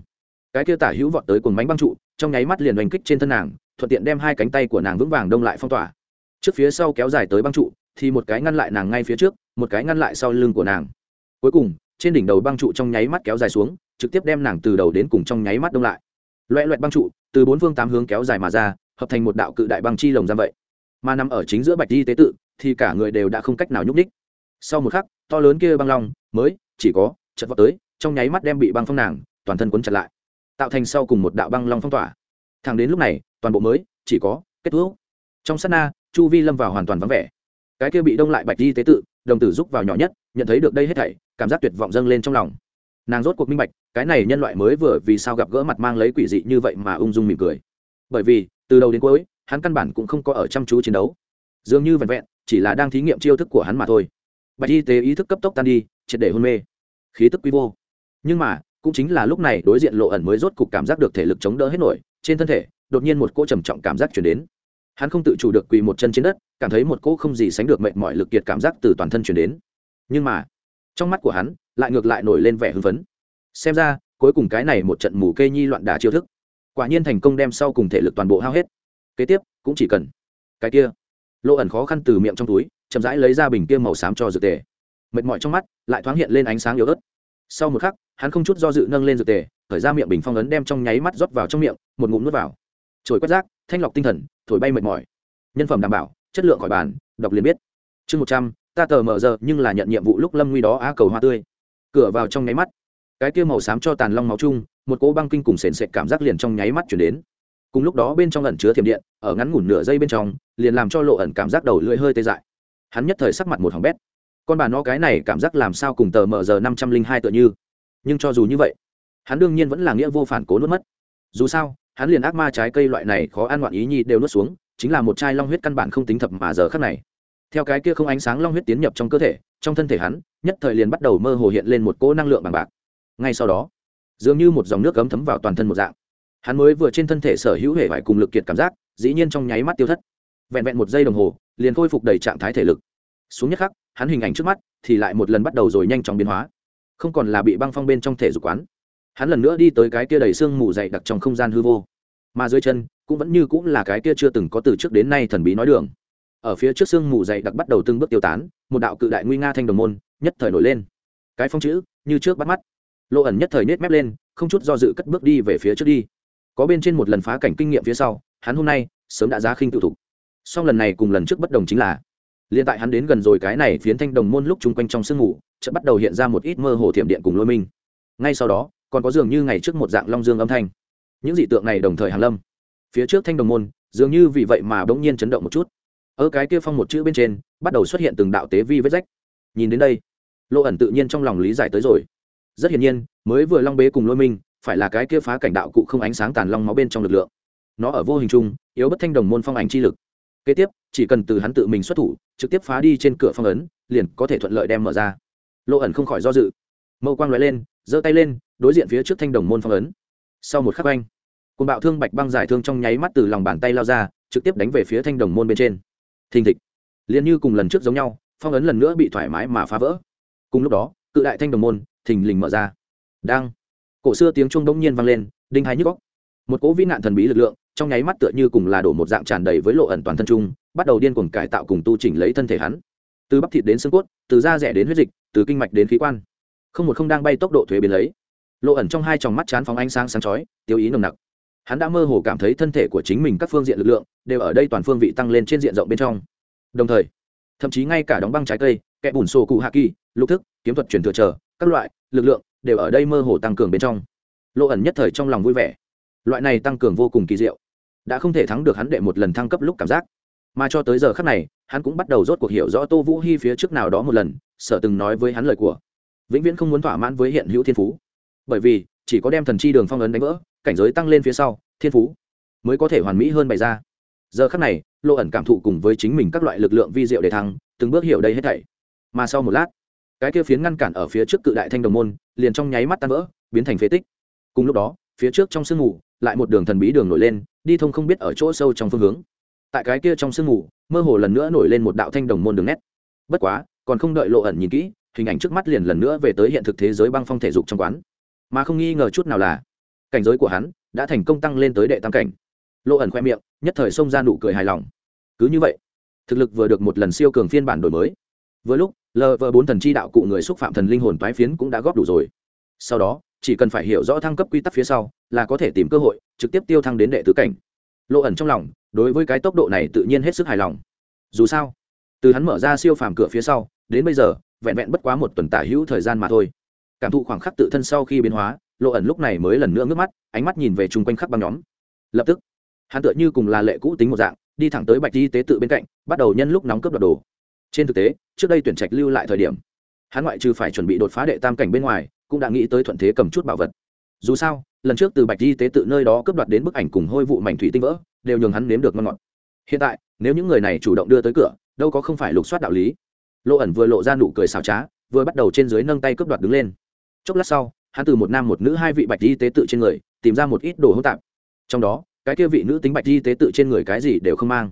Cái kia tả hữu vọt tới cùng bánh băng trụ, trong nháy mắt liền oanh kích trên thân nàng, thuận tiện đem hai cánh tay của nàng vững vàng đông lại phong tỏa. Trước phía sau kéo dài tới băng trụ, thì một cái ngăn lại nàng ngay phía trước, một cái ngăn lại sau lưng của nàng cuối cùng, trên đỉnh đầu băng trụ trong nháy mắt kéo dài xuống, trực tiếp đem nàng từ đầu đến cùng trong nháy mắt đông lại. Loẹ loẹt băng trụ, từ bốn phương tám hướng kéo dài mà ra, hợp thành một đạo cự đại băng chi lồng giam vậy. Mà nằm ở chính giữa bạch di tế tự, thì cả người đều đã không cách nào nhúc ních sau một khắc, to lớn kia băng long mới chỉ có chật vọt tới, trong nháy mắt đem bị băng phong nàng, toàn thân quấn chặt lại, tạo thành sau cùng một đạo băng long phong tỏa. Thẳng đến lúc này, toàn bộ mới chỉ có kết thúc. Trong sát na, chu vi lâm vào hoàn toàn vắng vẻ. Cái kia bị đông lại bạch di tế tự, đồng tử rúc vào nhỏ nhất, nhận thấy được đây hết thảy cảm giác tuyệt vọng dâng lên trong lòng. Nàng rốt cuộc minh bạch, cái này nhân loại mới vừa vì sao gặp gỡ mặt mang lấy quỷ dị như vậy mà ung dung mỉm cười. Bởi vì, từ đầu đến cuối, hắn căn bản cũng không có ở chăm chú chiến đấu. Dường như vẹn vẹn, chỉ là đang thí nghiệm chiêu thức của hắn mà thôi. Bạch y tế ý thức cấp tốc tan đi, triệt để hôn mê. Khí tức quy vô. Nhưng mà, cũng chính là lúc này đối diện lộ ẩn mới rốt cục cảm giác được thể lực chống đỡ hết nổi, trên thân thể, đột nhiên một cỗ trầm trọng cảm giác chuyển đến. Hắn không tự chủ được quỳ một chân trên đất, cảm thấy một cỗ không gì sánh được mệnh mọi lực kiệt cảm giác từ toàn thân chuyển đến. Nhưng mà trong mắt của hắn, lại ngược lại nổi lên vẻ hưng phấn. Xem ra, cuối cùng cái này một trận mù kê nhi loạn đả chiêu thức, quả nhiên thành công đem sau cùng thể lực toàn bộ hao hết. Kế tiếp, cũng chỉ cần cái kia. Lộ ẩn khó khăn từ miệng trong túi, chậm rãi lấy ra bình kia màu xám cho dược tề. Mệt mỏi trong mắt, lại thoáng hiện lên ánh sáng yếu ớt. Sau một khắc, hắn không chút do dự nâng lên dược tề khởi ra miệng bình phong ấn đem trong nháy mắt rót vào trong miệng, một ngụm nuốt vào. Trồi quét rác, thanh lọc tinh thần, thổi bay mệt mỏi. Nhân phẩm đảm bảo, chất lượng khỏi bàn, đọc liền biết. Chương một trăm ta tờ mở giờ nhưng là nhận nhiệm vụ lúc lâm nguy đó á cầu hoa tươi. Cửa vào trong nháy mắt. Cái kia màu xám cho tàn long máu chung, một cỗ băng kinh cùng sền sệt cảm giác liền trong nháy mắt chuyển đến. Cùng lúc đó bên trong ẩn chứa thiểm điện, ở ngắn ngủn nửa giây bên trong, liền làm cho lộ ẩn cảm giác đầu lưỡi hơi tê dại. Hắn nhất thời sắc mặt một hỏng bét. Con bà nó cái này cảm giác làm sao cùng tờ mở giờ năm trăm linh hai tựa như? Nhưng cho dù như vậy, hắn đương nhiên vẫn là nghĩa vô phản cố nuốt mất. Dù sao, hắn liền ác ma trái cây loại này khó ăn ngoạn ý nhi đều nuốt xuống, chính là một chai long huyết căn bản không tính thập mà giờ khắc này theo cái kia không ánh sáng long huyết tiến nhập trong cơ thể, trong thân thể hắn, nhất thời liền bắt đầu mơ hồ hiện lên một cỗ năng lượng bằng bạc. Ngay sau đó, dường như một dòng nước cấm thấm vào toàn thân một dạng. Hắn mới vừa trên thân thể sở hữu hệ vải cùng lực kiệt cảm giác, dĩ nhiên trong nháy mắt tiêu thất. Vẹn vẹn một giây đồng hồ, liền khôi phục đầy trạng thái thể lực. Xuống nhất khắc, hắn hình ảnh trước mắt thì lại một lần bắt đầu rồi nhanh chóng biến hóa. Không còn là bị băng phong bên trong thể dục quán. Hắn lần nữa đi tới cái kia đầy xương mù dày đặc trong không gian hư vô. Mà dưới chân, cũng vẫn như cũng là cái kia chưa từng có từ trước đến nay thần bí nói đường ở phía trước xương mù dày đặc bắt đầu từng bước tiêu tán, một đạo cự đại nguy nga thanh đồng môn nhất thời nổi lên. Cái phong chữ, như trước bắt mắt. Lộ ẩn nhất thời nết mép lên, không chút do dự cất bước đi về phía trước đi. Có bên trên một lần phá cảnh kinh nghiệm phía sau, hắn hôm nay sớm đã giá khinh tự thục. Song lần này cùng lần trước bất đồng chính là liền tại hắn đến gần rồi cái này phiến thanh đồng môn lúc chung quanh trong sương ngủ chợt bắt đầu hiện ra một ít mơ hồ thiểm điện cùng lôi minh. Ngay sau đó, còn có dường như ngày trước một dạng long dương âm thanh. Những dị tượng này đồng thời hàn lâm. Phía trước thanh đồng môn, dường như vì vậy mà bỗng nhiên chấn động một chút ở cái kia phong một chữ bên trên, bắt đầu xuất hiện từng đạo tế vi vết rách. Nhìn đến đây lộ ẩn tự nhiên trong lòng lý giải tới rồi. Rất hiển nhiên, mới vừa long bế cùng lôi minh, phải là cái kia phá cảnh đạo cụ không ánh sáng tàn long máu bên trong lực lượng. Nó ở vô hình chung, yếu bất thanh đồng môn phong ảnh chi lực. Kế tiếp, chỉ cần từ hắn tự mình xuất thủ, trực tiếp phá đi trên cửa phong ấn, liền có thể thuận lợi đem mở ra. Lộ ẩn không khỏi do dự. Mâu quang lóe lên, giơ tay lên, đối diện phía trước thanh đồng môn phong ấn. Sau một khắc oanh côn bạo thương bạch băng giải thương trong nháy mắt từ lòng bàn tay lao ra, trực tiếp đánh về phía thanh đồng môn bên trên thình thịch. Liền như cùng lần trước giống nhau, phong ấn lần nữa bị thoải mái mà phá vỡ. Cùng lúc đó, cự đại thanh đồng môn, thình lình mở ra. Đang. Cổ xưa tiếng chuông đông nhiên vang lên, đinh hai nhức góc một cỗ vĩ nạn thần bí lực lượng, trong nháy mắt tựa như cùng là đổ một dạng tràn đầy với lộ ẩn toàn thân trung bắt đầu điên cuồng cải tạo cùng tu chỉnh lấy thân thể hắn. Từ bắp thịt đến xương cốt, từ da rẻ đến huyết dịch, từ kinh mạch đến khí quan. Không một không đang bay tốc độ thuế biến lấy. Lộ ẩn trong hai tròng mắt chán phóng ánh sáng sáng chói, tiêu ý nồng nặc hắn đã mơ hồ cảm thấy thân thể của chính mình các phương diện lực lượng đều ở đây toàn phương vị tăng lên trên diện rộng bên trong. Đồng thời, thậm chí ngay cả đóng băng trái cây kẽ bùn sổ cụ hạ kỳ, lục thức, kiếm thuật truyền thừa chờ, các loại lực lượng đều ở đây mơ hồ tăng cường bên trong. Lộ ẩn nhất thời trong lòng vui vẻ. Loại này tăng cường vô cùng kỳ diệu. Đã không thể thắng được hắn đệ một lần thăng cấp lúc cảm giác. Mà cho tới giờ khắc này, hắn cũng bắt đầu rốt cuộc hiểu rõ tô vũ hy phía trước nào đó một lần, sở từng nói với hắn lời của. Vĩnh viễn không muốn thỏa mãn với hiện hữu thiên phú. Bởi vì, chỉ có đem thần chi đường phong ấn đánh vỡ cảnh giới tăng lên phía sau thiên phú mới có thể hoàn mỹ hơn bày ra. Giờ khắc này lộ ẩn cảm thụ cùng với chính mình các loại lực lượng vi diệu để thắng, từng bước hiểu đây hết thảy. Mà sau một lát cái kia phiến ngăn cản ở phía trước cự đại thanh đồng môn liền trong nháy mắt tan vỡ biến thành phế tích. Cùng lúc đó phía trước trong sương mù lại một đường thần bí đường nổi lên đi thông không biết ở chỗ sâu trong phương hướng. Tại cái kia trong sương mù mơ hồ lần nữa nổi lên một đạo thanh đồng môn đường nét. Bất quá còn không đợi lộ ẩn nhìn kỹ hình ảnh trước mắt liền lần nữa về tới hiện thực thế giới băng phong thể dục trong quán. Mà không nghi ngờ chút nào là cảnh giới của hắn đã thành công tăng lên tới đệ tam cảnh. Lộ ẩn khoe miệng, nhất thời xông ra nụ cười hài lòng. Cứ như vậy, thực lực vừa được một lần siêu cường phiên bản đổi mới. Vừa lúc lv bốn thần chi đạo cụ người xúc phạm thần linh hồn toái phiến cũng đã góp đủ rồi. Sau đó, chỉ cần phải hiểu rõ thăng cấp quy tắc phía sau, là có thể tìm cơ hội trực tiếp tiêu thăng đến đệ tứ cảnh. Lộ ẩn trong lòng, đối với cái tốc độ này tự nhiên hết sức hài lòng. Dù sao, từ hắn mở ra siêu phàm cửa phía sau, đến bây giờ, vẹn vẹn bất quá một tuần tả hữu thời gian mà thôi cảm thụ khoảng khắc tự thân sau khi biến hóa, lộ ẩn lúc này mới lần nữa ngước mắt, ánh mắt nhìn về chung quanh khắp băng nhóm. Lập tức, hắn tựa như cùng là lệ cũ tính một dạng, đi thẳng tới bạch y tế tự bên cạnh, bắt đầu nhân lúc nóng cướp đoạt đồ. Trên thực tế, trước đây tuyển trạch lưu lại thời điểm, hắn ngoại trừ phải chuẩn bị đột phá đệ tam cảnh bên ngoài, cũng đã nghĩ tới thuận thế cầm chút bảo vật. Dù sao, lần trước từ bạch y tế tự nơi đó cướp đoạt đến bức ảnh cùng hôi vụ mảnh thủy tinh vỡ, đều nhường hắn nếm được ngon ngọt. Hiện tại, nếu những người này chủ động đưa tới cửa, đâu có không phải lục soát đạo lý. Lộ ẩn vừa lộ ra nụ cười xào trá, vừa bắt đầu trên dưới nâng tay cướp đoạt đứng lên chốc lát sau, hắn từ một nam một nữ hai vị bạch y tế tự trên người, tìm ra một ít đồ hỗn tạp. Trong đó, cái kia vị nữ tính bạch y tế tự trên người cái gì đều không mang.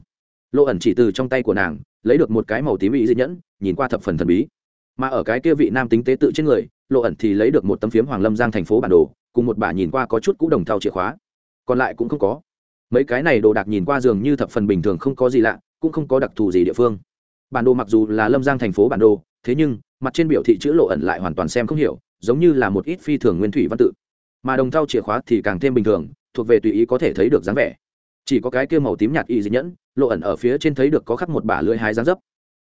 Lộ ẩn chỉ từ trong tay của nàng, lấy được một cái màu tím bị di nhẫn, nhìn qua thập phần thần bí. Mà ở cái kia vị nam tính tế tự trên người, lộ ẩn thì lấy được một tấm phiếm hoàng lâm giang thành phố bản đồ, cùng một bả nhìn qua có chút cũ đồng thau chìa khóa. Còn lại cũng không có. Mấy cái này đồ đạc nhìn qua dường như thập phần bình thường không có gì lạ, cũng không có đặc thù gì địa phương. Bản đồ mặc dù là lâm giang thành phố bản đồ, thế nhưng, mặt trên biểu thị chữ lộ ẩn lại hoàn toàn xem không hiểu giống như là một ít phi thường nguyên thủy văn tự. Mà đồng thau chìa khóa thì càng thêm bình thường thuộc về tùy ý có thể thấy được dáng vẻ. Chỉ có cái kia màu tím nhạt y dị nhẫn lộ ẩn ở phía trên thấy được có khắc một bả lưỡi hái dáng dấp.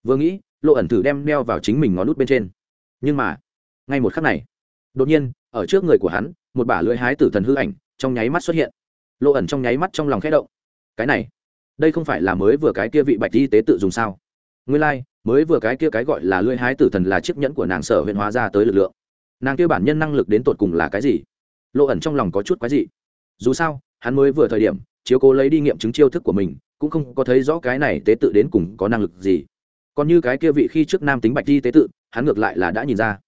Vừa nghĩ lộ ẩn thử đem đeo vào chính mình ngón nút bên trên. Nhưng mà ngay một khắc này đột nhiên ở trước người của hắn một bả lưỡi hái tử thần hư ảnh trong nháy mắt xuất hiện. Lộ ẩn trong nháy mắt trong lòng khẽ động. Cái này đây không phải là mới vừa cái kia vị bạch y tế tự dùng sao? Nguyên lai、like, mới vừa cái kia cái gọi là lưỡi hái tử thần là chiếc nhẫn của nàng sở huyện hóa ra tới lực lượng nàng kêu bản nhân năng lực đến tột cùng là cái gì? Lộ ẩn trong lòng có chút quái gì dù sao, hắn mới vừa thời điểm, chiếu cố lấy đi nghiệm chứng chiêu thức của mình, cũng không có thấy rõ cái này tế tự đến cùng có năng lực gì. Còn như cái kia vị khi trước nam tính bạch thi tế tự, hắn ngược lại là đã nhìn ra.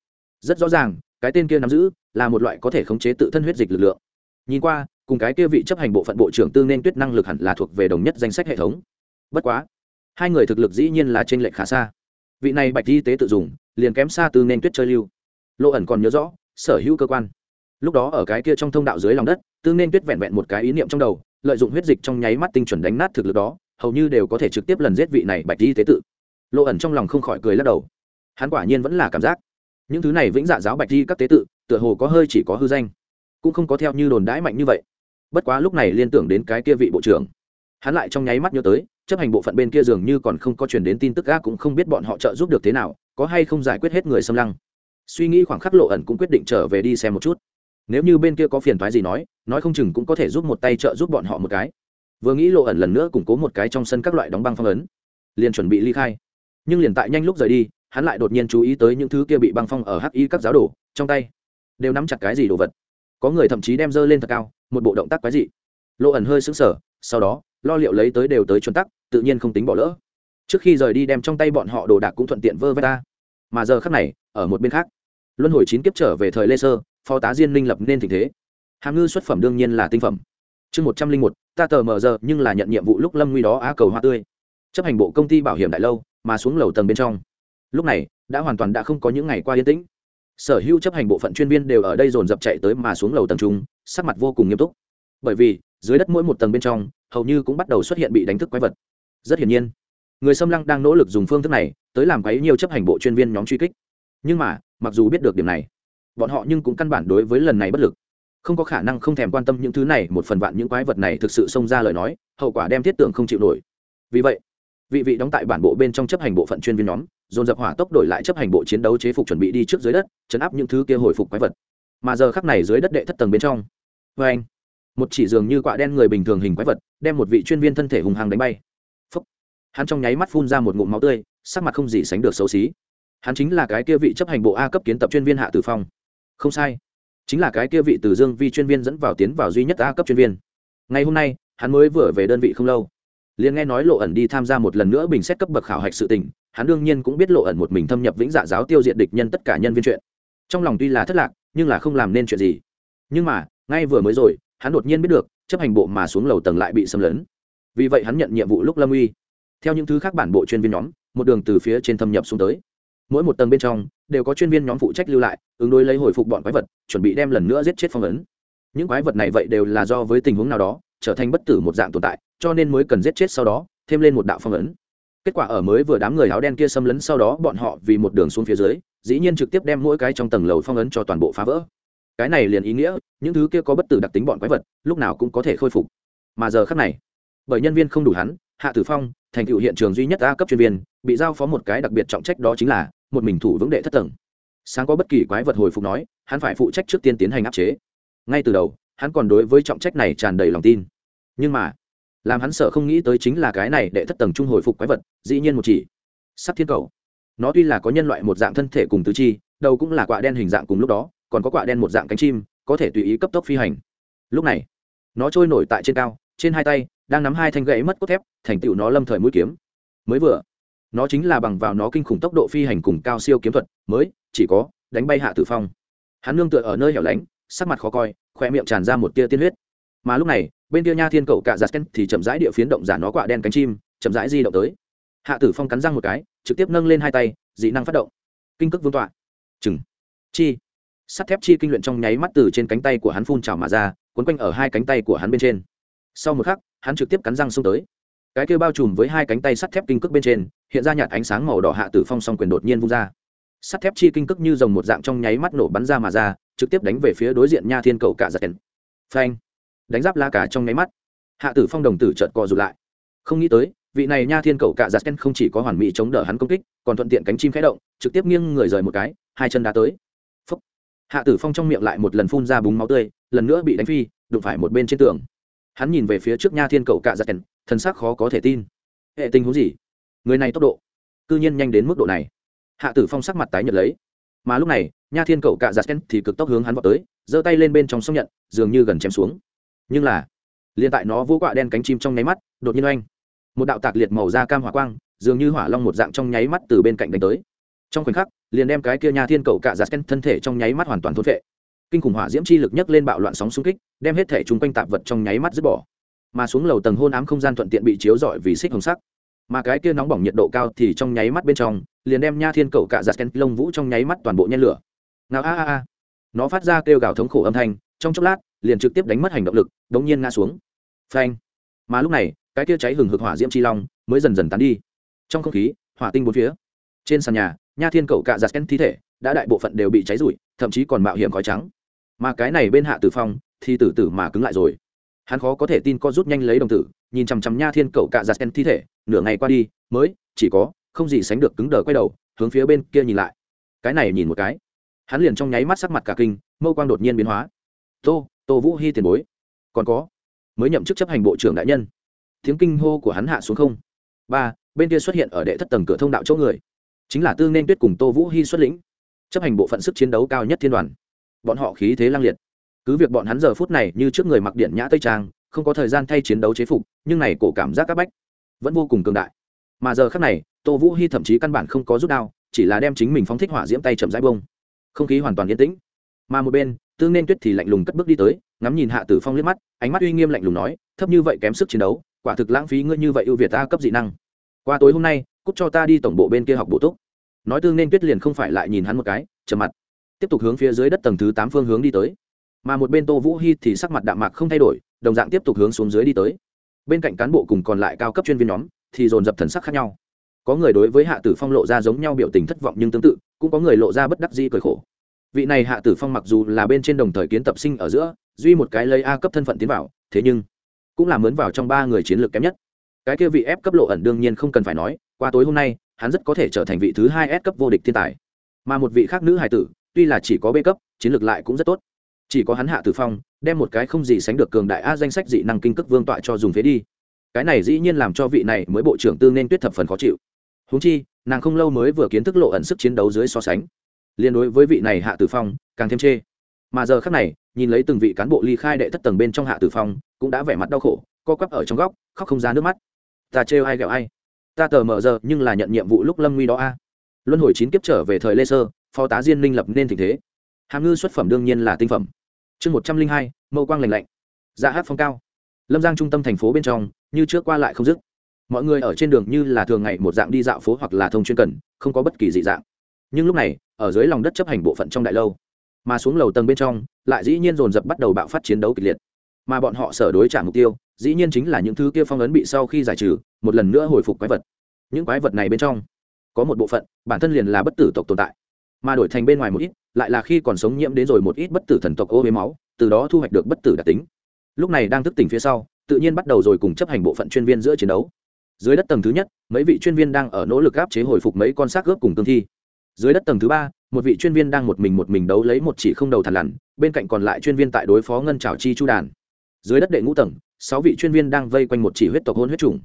Rất rõ ràng, cái tên kia nắm giữ, là một loại có thể khống chế tự thân huyết dịch lực lượng. Nhìn qua, cùng cái kia vị chấp hành bộ phận bộ trưởng tương nên tuyết năng lực hẳn là thuộc về đồng nhất danh sách hệ thống. Bất quá, hai người thực lực dĩ nhiên là trên lệch khá xa. Vị này bạch di tế tự dùng, liền kém xa tương nên tuyết chơi lưu lộ ẩn còn nhớ rõ, sở hữu cơ quan. Lúc đó ở cái kia trong thông đạo dưới lòng đất tương nên tuyết vẹn vẹn một cái ý niệm trong đầu, lợi dụng huyết dịch trong nháy mắt tinh chuẩn đánh nát thực lực đó, hầu như đều có thể trực tiếp lần giết vị này bạch y tế tự. Lộ ẩn trong lòng không khỏi cười lắc đầu. Hắn quả nhiên vẫn là cảm giác, những thứ này vĩnh dạ giáo bạch y các tế tự, tựa hồ có hơi chỉ có hư danh, cũng không có theo như đồn đãi mạnh như vậy. Bất quá lúc này liên tưởng đến cái kia vị bộ trưởng, hắn lại trong nháy mắt nhớ tới, chấp hành bộ phận bên kia dường như còn không có truyền đến tin tức ga cũng không biết bọn họ trợ giúp được thế nào, có hay không giải quyết hết người xâm lăng suy nghĩ khoảng khắc lộ ẩn cũng quyết định trở về đi xem một chút. Nếu như bên kia có phiền thoái gì nói nói không chừng cũng có thể giúp một tay trợ giúp bọn họ một cái. Vừa nghĩ lộ ẩn lần nữa củng cố một cái trong sân các loại đóng băng phong ấn. Liền chuẩn bị ly khai. Nhưng liền tại nhanh lúc rời đi, hắn lại đột nhiên chú ý tới những thứ kia bị băng phong ở hắc y các giáo đồ, trong tay. Đều nắm chặt cái gì đồ vật. Có người thậm chí đem dơ lên thật cao, một bộ động tác quái dị. Lộ ẩn hơi sững sờ, sau đó, lo liệu lấy tới đều tới chuẩn tắc, tự nhiên không tính bỏ lỡ. Trước khi rời đi đem trong tay bọn họ đồ đạc cũng thuận tiện vơ vét ta mà giờ khắc này, ở một bên khác, luân hồi chín kiếp trở về thời lê sơ, phó tá diên minh lập nên tình thế. Hàm ngư xuất phẩm đương nhiên là tinh phẩm. Chương một trăm linh một, ta tờ mờ giờ, nhưng là nhận nhiệm vụ lúc lâm nguy đó á cầu hoa tươi. Chấp hành bộ công ty bảo hiểm đại lâu, mà xuống lầu tầng bên trong. Lúc này, đã hoàn toàn đã không có những ngày qua yên tĩnh. Sở hữu chấp hành bộ phận chuyên viên đều ở đây dồn dập chạy tới mà xuống lầu tầng trung, sắc mặt vô cùng nghiêm túc. Bởi vì, dưới đất mỗi một tầng bên trong, hầu như cũng bắt đầu xuất hiện bị đánh thức quái vật. Rất hiển nhiên người xâm lăng đang nỗ lực dùng phương thức này tới làm quấy nhiều chấp hành bộ chuyên viên nhóm truy kích. Nhưng mà, mặc dù biết được điểm này, bọn họ nhưng cũng căn bản đối với lần này bất lực. Không có khả năng không thèm quan tâm những thứ này, một phần vạn những quái vật này thực sự xông ra lời nói, hậu quả đem thiết tưởng không chịu nổi. Vì vậy, vị vị đóng tại bản bộ bên trong chấp hành bộ phận chuyên viên nhóm, dồn dập hỏa tốc đổi lại chấp hành bộ chiến đấu chế phục chuẩn bị đi trước dưới đất, chấn áp những thứ kia hồi phục quái vật. Mà giờ khắc này dưới đất đệ thất tầng bên trong vê anh một chỉ dường như quạ đen người bình thường hình quái vật, đem một vị chuyên viên thân thể hùng hăng đánh bay hắn trong nháy mắt phun ra một ngụm máu tươi, sắc mặt không gì sánh được xấu xí. Hắn chính là cái kia vị chấp hành bộ a cấp kiến tập chuyên viên hạ tử phong. Không sai. Chính là cái kia vị từ dương vi chuyên viên dẫn vào tiến vào duy nhất a cấp chuyên viên. Ngày hôm nay, hắn mới vừa về đơn vị không lâu. Liền nghe nói lộ ẩn đi tham gia một lần nữa bình xét cấp bậc khảo hạch sự tình, hắn đương nhiên cũng biết lộ ẩn một mình thâm nhập vĩnh dạ giáo tiêu diệt địch nhân tất cả nhân viên chuyện. Trong lòng tuy là thất lạc, nhưng là không làm nên chuyện gì. Nhưng mà, ngay vừa mới rồi, hắn đột nhiên biết được, chấp hành bộ mà xuống lầu tầng lại bị xâm lấn. Vì vậy hắn nhận nhiệm vụ lúc lâm uy theo những thứ khác bản bộ chuyên viên nhóm, một đường từ phía trên thâm nhập xuống tới. Mỗi một tầng bên trong, đều có chuyên viên nhóm phụ trách lưu lại, ứng đối lấy hồi phục bọn quái vật, chuẩn bị đem lần nữa giết chết phong ấn. Những quái vật này vậy đều là do với tình huống nào đó, trở thành bất tử một dạng tồn tại, cho nên mới cần giết chết sau đó, thêm lên một đạo phong ấn. Kết quả ở mới vừa đám người áo đen kia xâm lấn sau đó, bọn họ vì một đường xuống phía dưới, dĩ nhiên trực tiếp đem mỗi cái trong tầng lầu phong ấn cho toàn bộ phá vỡ. Cái này liền ý nghĩa, những thứ kia có bất tử đặc tính bọn quái vật, lúc nào cũng có thể khôi phục. Mà giờ khác này, bởi nhân viên không đủ hắn, hạ tử phong thành tựu hiện trường duy nhất a cấp chuyên viên, bị giao phó một cái đặc biệt trọng trách đó chính là, một mình thủ vững đệ thất tầng. Sáng có bất kỳ quái vật hồi phục nói, hắn phải phụ trách trước tiên tiến hành áp chế. Ngay từ đầu, hắn còn đối với trọng trách này tràn đầy lòng tin. Nhưng mà, làm hắn sợ không nghĩ tới chính là cái này đệ thất tầng trung hồi phục quái vật, dĩ nhiên một chỉ. Sắp thiên cầu. Nó tuy là có nhân loại một dạng thân thể cùng tứ chi, đầu cũng là quạ đen hình dạng cùng lúc đó, còn có quạ đen một dạng cánh chim, có thể tùy ý cấp tốc phi hành. Lúc này, nó trôi nổi tại trên cao, trên hai tay, đang nắm hai thanh gậy mất cốt thép thành tựu nó lâm thời mũi kiếm. Mới vừa, nó chính là bằng vào nó kinh khủng tốc độ phi hành cùng cao siêu kiếm thuật, mới chỉ có đánh bay hạ tử phong. Hắn nương tựa ở nơi hẻo lánh, sắc mặt khó coi khoe miệng tràn ra một tia tiên huyết. Mà lúc này, bên kia nha thiên cậu cạ giặt ken thì chậm rãi địa phiến động giả nó quạ đen cánh chim, chậm rãi di động tới. Hạ tử phong cắn răng một cái, trực tiếp nâng lên hai tay, dị năng phát động. Kinh cước vương tọa. Chừng. Chi. Sắt thép chi kinh luyện trong nháy mắt từ trên cánh tay của hắn phun trào mà ra, quấn quanh ở hai cánh tay của hắn bên trên. Sau một khắc, hắn trực tiếp cắn răng xông tới cái kêu bao trùm với hai cánh tay sắt thép kinh cước bên trên, hiện ra nhạt ánh sáng màu đỏ hạ tử phong song quyền đột nhiên vung ra. Sắt thép chi kinh cước như dòng một dạng trong nháy mắt nổ bắn ra mà ra, trực tiếp đánh về phía đối diện nha thiên cầu cả giật phanh! Đánh giáp la cả trong nháy mắt. Hạ tử phong đồng tử trợt co rụt lại. Không nghĩ tới, vị này nha thiên cầu cả giật không chỉ có hoàn mỹ chống đỡ hắn công kích, còn thuận tiện cánh chim khẽ động, trực tiếp nghiêng người rời một cái, hai chân đá tới. Phúc. hạ tử phong trong miệng lại một lần phun ra búng máu tươi, lần nữa bị đánh phi, đụng phải một bên trên tường. Hắn nhìn về phía trước nha thiên cầu cạ giặt kèn thân xác khó có thể tin. Hệ tình huống gì? Người này tốc độ, cư nhiên nhanh đến mức độ này. Hạ tử phong sắc mặt tái nhật lấy. Mà lúc này, nha thiên cầu cạ giặt ken thì cực tốc hướng hắn vào tới, giơ tay lên bên trong sông nhận, dường như gần chém xuống. Nhưng là, liền tại nó vỗ quạ đen cánh chim trong nháy mắt, đột nhiên oanh. Một đạo tạc liệt màu da cam hỏa quang, dường như hỏa long một dạng trong nháy mắt từ bên cạnh đánh tới. Trong khoảnh khắc, liền đem cái kia nha thiên cầu cạ giặt ken thân thể trong nháy mắt hoàn toàn thốt vệ kinh khủng hỏa diễm chi lực nhấc lên bạo loạn sóng xung kích, đem hết thể chung quanh tạp vật trong nháy mắt dứt bỏ mà xuống lầu tầng hôn ám không gian thuận tiện bị chiếu rọi vì xích hồng sắc. Mà cái kia nóng bỏng nhiệt độ cao thì trong nháy mắt bên trong, liền đem nha thiên cầu cạ dạ giặt ken lông vũ trong nháy mắt toàn bộ nhen lửa. Nào a a a. Nó phát ra kêu gào thống khổ âm thanh, trong chốc lát, liền trực tiếp đánh mất hành động lực, đống nhiên ngã xuống. Phanh. Mà lúc này, cái kia cháy hừng hực hỏa diễm chi long mới dần dần tán đi. Trong không khí, hỏa tinh bốn phía. Trên sàn nhà, nha thiên cầu cạ dạ giặt ken thi thể đã đại bộ phận đều bị cháy rụi, thậm chí còn mạo hiểm khói trắng. Mà cái này bên hạ tử phong thì tử tử mà cứng lại rồi hắn khó có thể tin co rút nhanh lấy đồng tử, nhìn chằm chằm nha thiên cậu cạ giặt ken thi thể, nửa ngày qua đi, mới, chỉ có, không gì sánh được cứng đờ quay đầu, hướng phía bên kia nhìn lại. Cái này nhìn một cái. Hắn liền trong nháy mắt sắc mặt cả kinh, mâu quang đột nhiên biến hóa. Tô tô vũ hy tiền bối. Còn có. Mới nhậm chức chấp hành bộ trưởng đại nhân. Tiếng kinh hô của hắn hạ xuống không. Ba, bên kia xuất hiện ở đệ thất tầng cửa thông đạo chỗ người. Chính là tư nên tuyết cùng tô vũ hy xuất lĩnh. Chấp hành bộ phận sức chiến đấu cao nhất thiên đoàn. Bọn họ khí thế lang liệt cứ việc bọn hắn giờ phút này như trước người mặc điện nhã tây trang, không có thời gian thay chiến đấu chế phục, nhưng này cổ cảm giác các bách vẫn vô cùng cường đại. Mà giờ khác này, tô vũ hy thậm chí căn bản không có rút đao, chỉ là đem chính mình phóng thích hỏa diễm tay chậm rãi bông không khí hoàn toàn yên tĩnh. Mà một bên, tương nên tuyết thì lạnh lùng cất bước đi tới, ngắm nhìn hạ tử phong liếc mắt, ánh mắt uy nghiêm lạnh lùng nói, thấp như vậy kém sức chiến đấu, quả thực lãng phí ngươi như vậy ưu việt ta cấp dị năng. Qua tối hôm nay cúc cho ta đi tổng bộ bên kia học bổ túc. Nói tương nên tuyết liền không phải lại nhìn hắn một cái, trầm mặt, tiếp tục hướng phía dưới đất tầng thứ tám phương hướng đi tới mà một bên tô vũ hy thì sắc mặt đạm mạc không thay đổi, đồng dạng tiếp tục hướng xuống dưới đi tới. Bên cạnh cán bộ cùng còn lại cao cấp chuyên viên nhóm thì dồn dập thần sắc khác nhau. Có người đối với hạ tử phong lộ ra giống nhau biểu tình thất vọng nhưng tương tự, cũng có người lộ ra bất đắc di cười khổ. Vị này hạ tử phong mặc dù là bên trên đồng thời kiến tập sinh ở giữa, duy một cái lấy a cấp thân phận tiến vào, thế nhưng cũng là mướn vào trong ba người chiến lược kém nhất. Cái kia vị ép cấp lộ ẩn đương nhiên không cần phải nói, qua tối hôm nay, hắn rất có thể trở thành vị thứ hai s cấp vô địch thiên tài. Mà một vị khác nữ hài tử, tuy là chỉ có b cấp, chiến lược lại cũng rất tốt chỉ có hắn hạ tử phong, đem một cái không gì sánh được cường đại a danh sách dị năng kinh cước vương tọa cho dùng phế đi. Cái này dĩ nhiên làm cho vị này mới bộ trưởng tư nên tuyết thập phần khó chịu. Húng chi, nàng không lâu mới vừa kiến thức lộ ẩn sức chiến đấu dưới so sánh. Liên đối với vị này hạ tử phong, càng thêm chê. Mà giờ khác này, nhìn lấy từng vị cán bộ ly khai đệ thất tầng bên trong hạ tử phong, cũng đã vẻ mặt đau khổ, co quắp ở trong góc, khóc không ra nước mắt. Ta trêu ai ghẹo ai? Ta tờ mờ giờ, nhưng là nhận nhiệm vụ lúc lâm nguy đó a. Luân hồi chín kiếp trở về thời lê sơ, phó tá diên minh lập nên tình thế hàm ngư xuất phẩm đương nhiên là tinh phẩm. Chương một trăm linh hai, mâu quang lành lạnh. Dạ hát phong cao. Lâm giang trung tâm thành phố bên trong, như trước qua lại không dứt. Mọi người ở trên đường như là thường ngày một dạng đi dạo phố hoặc là thông chuyên cần, không có bất kỳ dị dạng. Nhưng lúc này, ở dưới lòng đất chấp hành bộ phận trong đại lâu, mà xuống lầu tầng bên trong, lại dĩ nhiên dồn dập bắt đầu bạo phát chiến đấu kịch liệt. Mà bọn họ sở đối trả mục tiêu, dĩ nhiên chính là những thứ kia phong ấn bị sau khi giải trừ, một lần nữa hồi phục quái vật. Những quái vật này bên trong, có một bộ phận, bản thân liền là bất tử tộc tồn tại mà đổi thành bên ngoài một ít, lại là khi còn sống nhiễm đến rồi một ít bất tử thần tộc ô huế máu, từ đó thu hoạch được bất tử đặc tính. Lúc này đang thức tỉnh phía sau, tự nhiên bắt đầu rồi cùng chấp hành bộ phận chuyên viên giữa chiến đấu. Dưới đất tầng thứ nhất, mấy vị chuyên viên đang ở nỗ lực áp chế hồi phục mấy con xác gớp cùng tương thi. Dưới đất tầng thứ ba, một vị chuyên viên đang một mình một mình đấu lấy một chỉ không đầu thằn lằn, bên cạnh còn lại chuyên viên tại đối phó ngân trào chi chu đàn. Dưới đất đệ ngũ tầng, sáu vị chuyên viên đang vây quanh một chỉ huyết tộc hôn huyết trùng.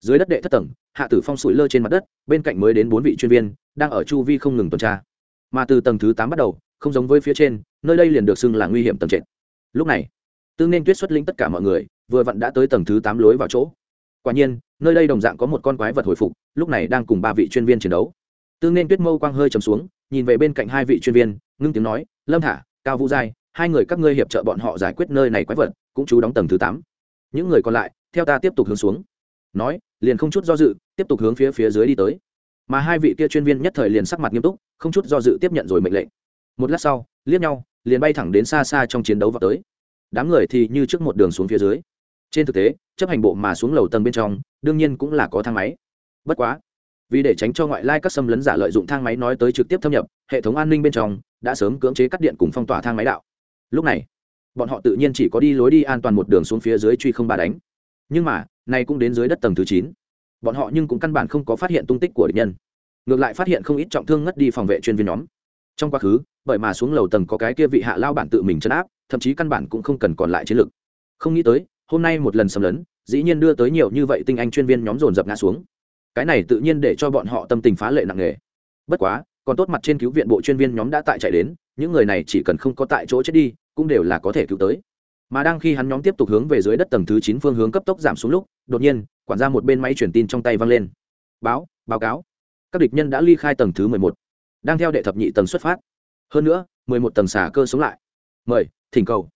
Dưới đất đệ thất tầng, hạ tử phong sủi lơ trên mặt đất, bên cạnh mới đến bốn vị chuyên viên, đang ở chu vi không ngừng tuần tra mà từ tầng thứ tám bắt đầu, không giống với phía trên, nơi đây liền được xưng là nguy hiểm tầng trệt. Lúc này tương nên tuyết xuất lĩnh tất cả mọi người, vừa vặn đã tới tầng thứ tám lối vào chỗ. Quả nhiên, nơi đây đồng dạng có một con quái vật hồi phục, lúc này đang cùng ba vị chuyên viên chiến đấu. Tương nên tuyết mâu quang hơi trầm xuống, nhìn về bên cạnh hai vị chuyên viên, ngưng tiếng nói, lâm thả, cao vũ giai, hai người các ngươi hiệp trợ bọn họ giải quyết nơi này quái vật, cũng chú đóng tầng thứ tám. Những người còn lại, theo ta tiếp tục hướng xuống. Nói, liền không chút do dự, tiếp tục hướng phía phía dưới đi tới mà hai vị kia chuyên viên nhất thời liền sắc mặt nghiêm túc, không chút do dự tiếp nhận rồi mệnh lệnh. Một lát sau, liếc nhau, liền bay thẳng đến xa xa trong chiến đấu vào tới. Đám người thì như trước một đường xuống phía dưới. Trên thực tế, chấp hành bộ mà xuống lầu tầng bên trong, đương nhiên cũng là có thang máy. Bất quá, vì để tránh cho ngoại lai các xâm lấn giả lợi dụng thang máy nói tới trực tiếp thâm nhập, hệ thống an ninh bên trong đã sớm cưỡng chế cắt điện cùng phong tỏa thang máy đạo. Lúc này, bọn họ tự nhiên chỉ có đi lối đi an toàn một đường xuống phía dưới truy không ba đánh. Nhưng mà, nay cũng đến dưới đất tầng thứ chín bọn họ nhưng cũng căn bản không có phát hiện tung tích của địch nhân. Ngược lại phát hiện không ít trọng thương ngất đi phòng vệ chuyên viên nhóm. Trong quá khứ, bởi mà xuống lầu tầng có cái kia vị hạ lao bản tự mình chấn áp, thậm chí căn bản cũng không cần còn lại chiến lược không nghĩ tới, hôm nay một lần xâm lấn, dĩ nhiên đưa tới nhiều như vậy tinh anh chuyên viên nhóm dồn dập ngã xuống. Cái này tự nhiên để cho bọn họ tâm tình phá lệ nặng nề. Bất quá, còn tốt mặt trên cứu viện bộ chuyên viên nhóm đã tại chạy đến, những người này chỉ cần không có tại chỗ chết đi, cũng đều là có thể cứu tới. Mà đang khi hắn nhóm tiếp tục hướng về dưới đất tầng thứ chín phương hướng cấp tốc giảm xuống lúc, đột nhiên quản ra một bên máy truyền tin trong tay văng lên. Báo báo cáo. Các địch nhân đã ly khai tầng thứ mười một, đang theo đệ thập nhị tầng xuất phát. Hơn nữa, mười một tầng xả cơ sống lại. Mời, thỉnh cầu.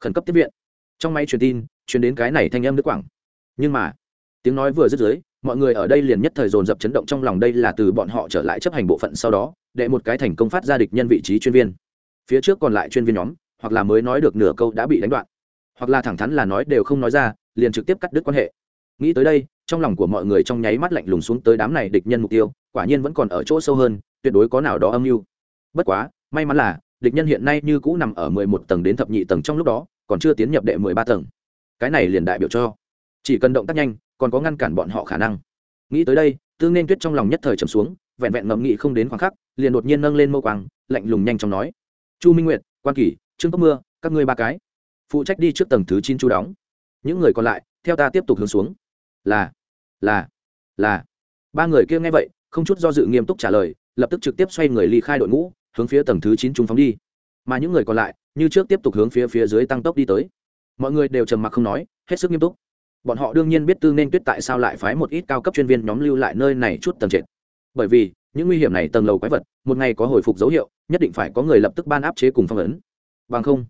Khẩn cấp tiếp viện. Trong máy truyền tin, truyền đến cái này thanh âm nước quảng nhưng mà, tiếng nói vừa dứt dưới, mọi người ở đây liền nhất thời dồn dập chấn động trong lòng đây là từ bọn họ trở lại chấp hành bộ phận sau đó, đệ một cái thành công phát ra địch nhân vị trí chuyên viên. Phía trước còn lại chuyên viên nhóm, hoặc là mới nói được nửa câu đã bị đánh đoạn, hoặc là thẳng thắn là nói đều không nói ra, liền trực tiếp cắt đứt quan hệ nghĩ tới đây, trong lòng của mọi người trong nháy mắt lạnh lùng xuống tới đám này địch nhân mục tiêu, quả nhiên vẫn còn ở chỗ sâu hơn, tuyệt đối có nào đó âm mưu. Bất quá, may mắn là, địch nhân hiện nay như cũ nằm ở mười một tầng đến thập nhị tầng trong lúc đó, còn chưa tiến nhập đệ mười ba tầng. Cái này liền đại biểu cho, chỉ cần động tác nhanh, còn có ngăn cản bọn họ khả năng. Nghĩ tới đây tương nên tuyết trong lòng nhất thời trầm xuống, vẹn vẹn ngẫm nghĩ không đến khoảng khắc, liền đột nhiên nâng lên mâu quang lạnh lùng nhanh chóng nói, chu minh nguyệt, quan kỷ, trương cốc mưa, các ngươi ba cái, phụ trách đi trước tầng thứ chín chu đóng. Những người còn lại, theo ta tiếp tục hướng xuống là là là. Ba người kia nghe vậy, không chút do dự nghiêm túc trả lời, lập tức trực tiếp xoay người ly khai đội ngũ, hướng phía tầng thứ chín trung phóng đi. Mà những người còn lại, như trước tiếp tục hướng phía phía dưới tăng tốc đi tới. Mọi người đều trầm mặc không nói, hết sức nghiêm túc. Bọn họ đương nhiên biết tư nên tuyết tại sao lại phái một ít cao cấp chuyên viên nhóm lưu lại nơi này chút tầng trệt. Bởi vì, những nguy hiểm này tầng lầu quái vật, một ngày có hồi phục dấu hiệu, nhất định phải có người lập tức ban áp chế cùng phong ấn. Bằng không,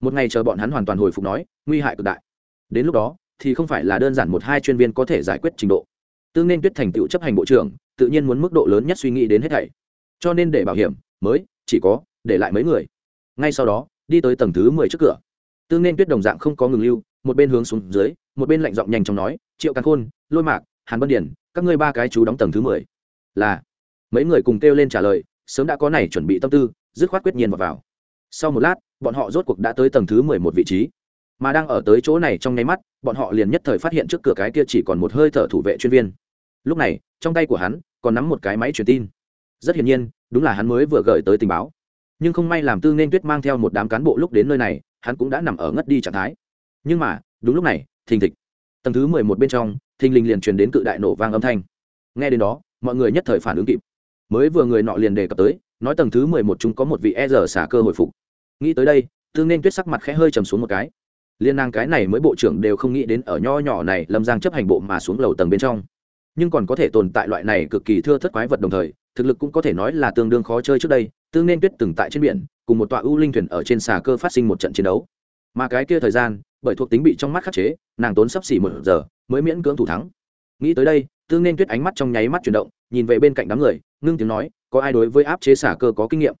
một ngày chờ bọn hắn hoàn toàn hồi phục nói, nguy hại cực đại. Đến lúc đó thì không phải là đơn giản một hai chuyên viên có thể giải quyết trình độ. Tương nên tuyết thành tựu chấp hành bộ trưởng tự nhiên muốn mức độ lớn nhất suy nghĩ đến hết thảy. Cho nên để bảo hiểm mới chỉ có để lại mấy người. Ngay sau đó đi tới tầng thứ mười trước cửa. Tương nên tuyết đồng dạng không có ngừng lưu một bên hướng xuống dưới một bên lạnh giọng nhanh chóng nói triệu càn khôn lôi mạc hàn bân điển các ngươi ba cái chú đóng tầng thứ mười. Là mấy người cùng kêu lên trả lời sớm đã có này chuẩn bị tâm tư dứt khoát quyết nhiên vào, vào. sau một lát bọn họ rốt cuộc đã tới tầng thứ mười một vị trí. Mà đang ở tới chỗ này trong nháy mắt bọn họ liền nhất thời phát hiện trước cửa cái kia chỉ còn một hơi thở thủ vệ chuyên viên. Lúc này, trong tay của hắn còn nắm một cái máy truyền tin. Rất hiển nhiên, đúng là hắn mới vừa gửi tới tình báo. Nhưng không may làm tư nên tuyết mang theo một đám cán bộ lúc đến nơi này, hắn cũng đã nằm ở ngất đi trạng thái. Nhưng mà, đúng lúc này, thình thịch. Tầng thứ mười một bên trong, thình lình liền truyền đến cự đại nổ vang âm thanh. Nghe đến đó, mọi người nhất thời phản ứng kịp. Mới vừa người nọ liền đề cập tới, nói tầng thứ mười một chúng có một vị e rờ xả cơ hồi phục. Nghĩ tới đây, tư nên tuyết sắc mặt khẽ hơi trầm xuống một cái liên năng cái này mới bộ trưởng đều không nghĩ đến ở nho nhỏ này lâm giang chấp hành bộ mà xuống lầu tầng bên trong. Nhưng còn có thể tồn tại loại này cực kỳ thưa thất quái vật đồng thời, thực lực cũng có thể nói là tương đương khó chơi trước đây, tương nên tuyết từng tại trên biển, cùng một tọa ưu linh thuyền ở trên xà cơ phát sinh một trận chiến đấu. Mà cái kia thời gian, bởi thuộc tính bị trong mắt khắc chế, nàng tốn sắp xỉ một giờ mới miễn cưỡng thủ thắng. Nghĩ tới đây, tương nên tuyết ánh mắt trong nháy mắt chuyển động, nhìn về bên cạnh đám người, ngưng tiếng nói, có ai đối với áp chế xả cơ có kinh nghiệm?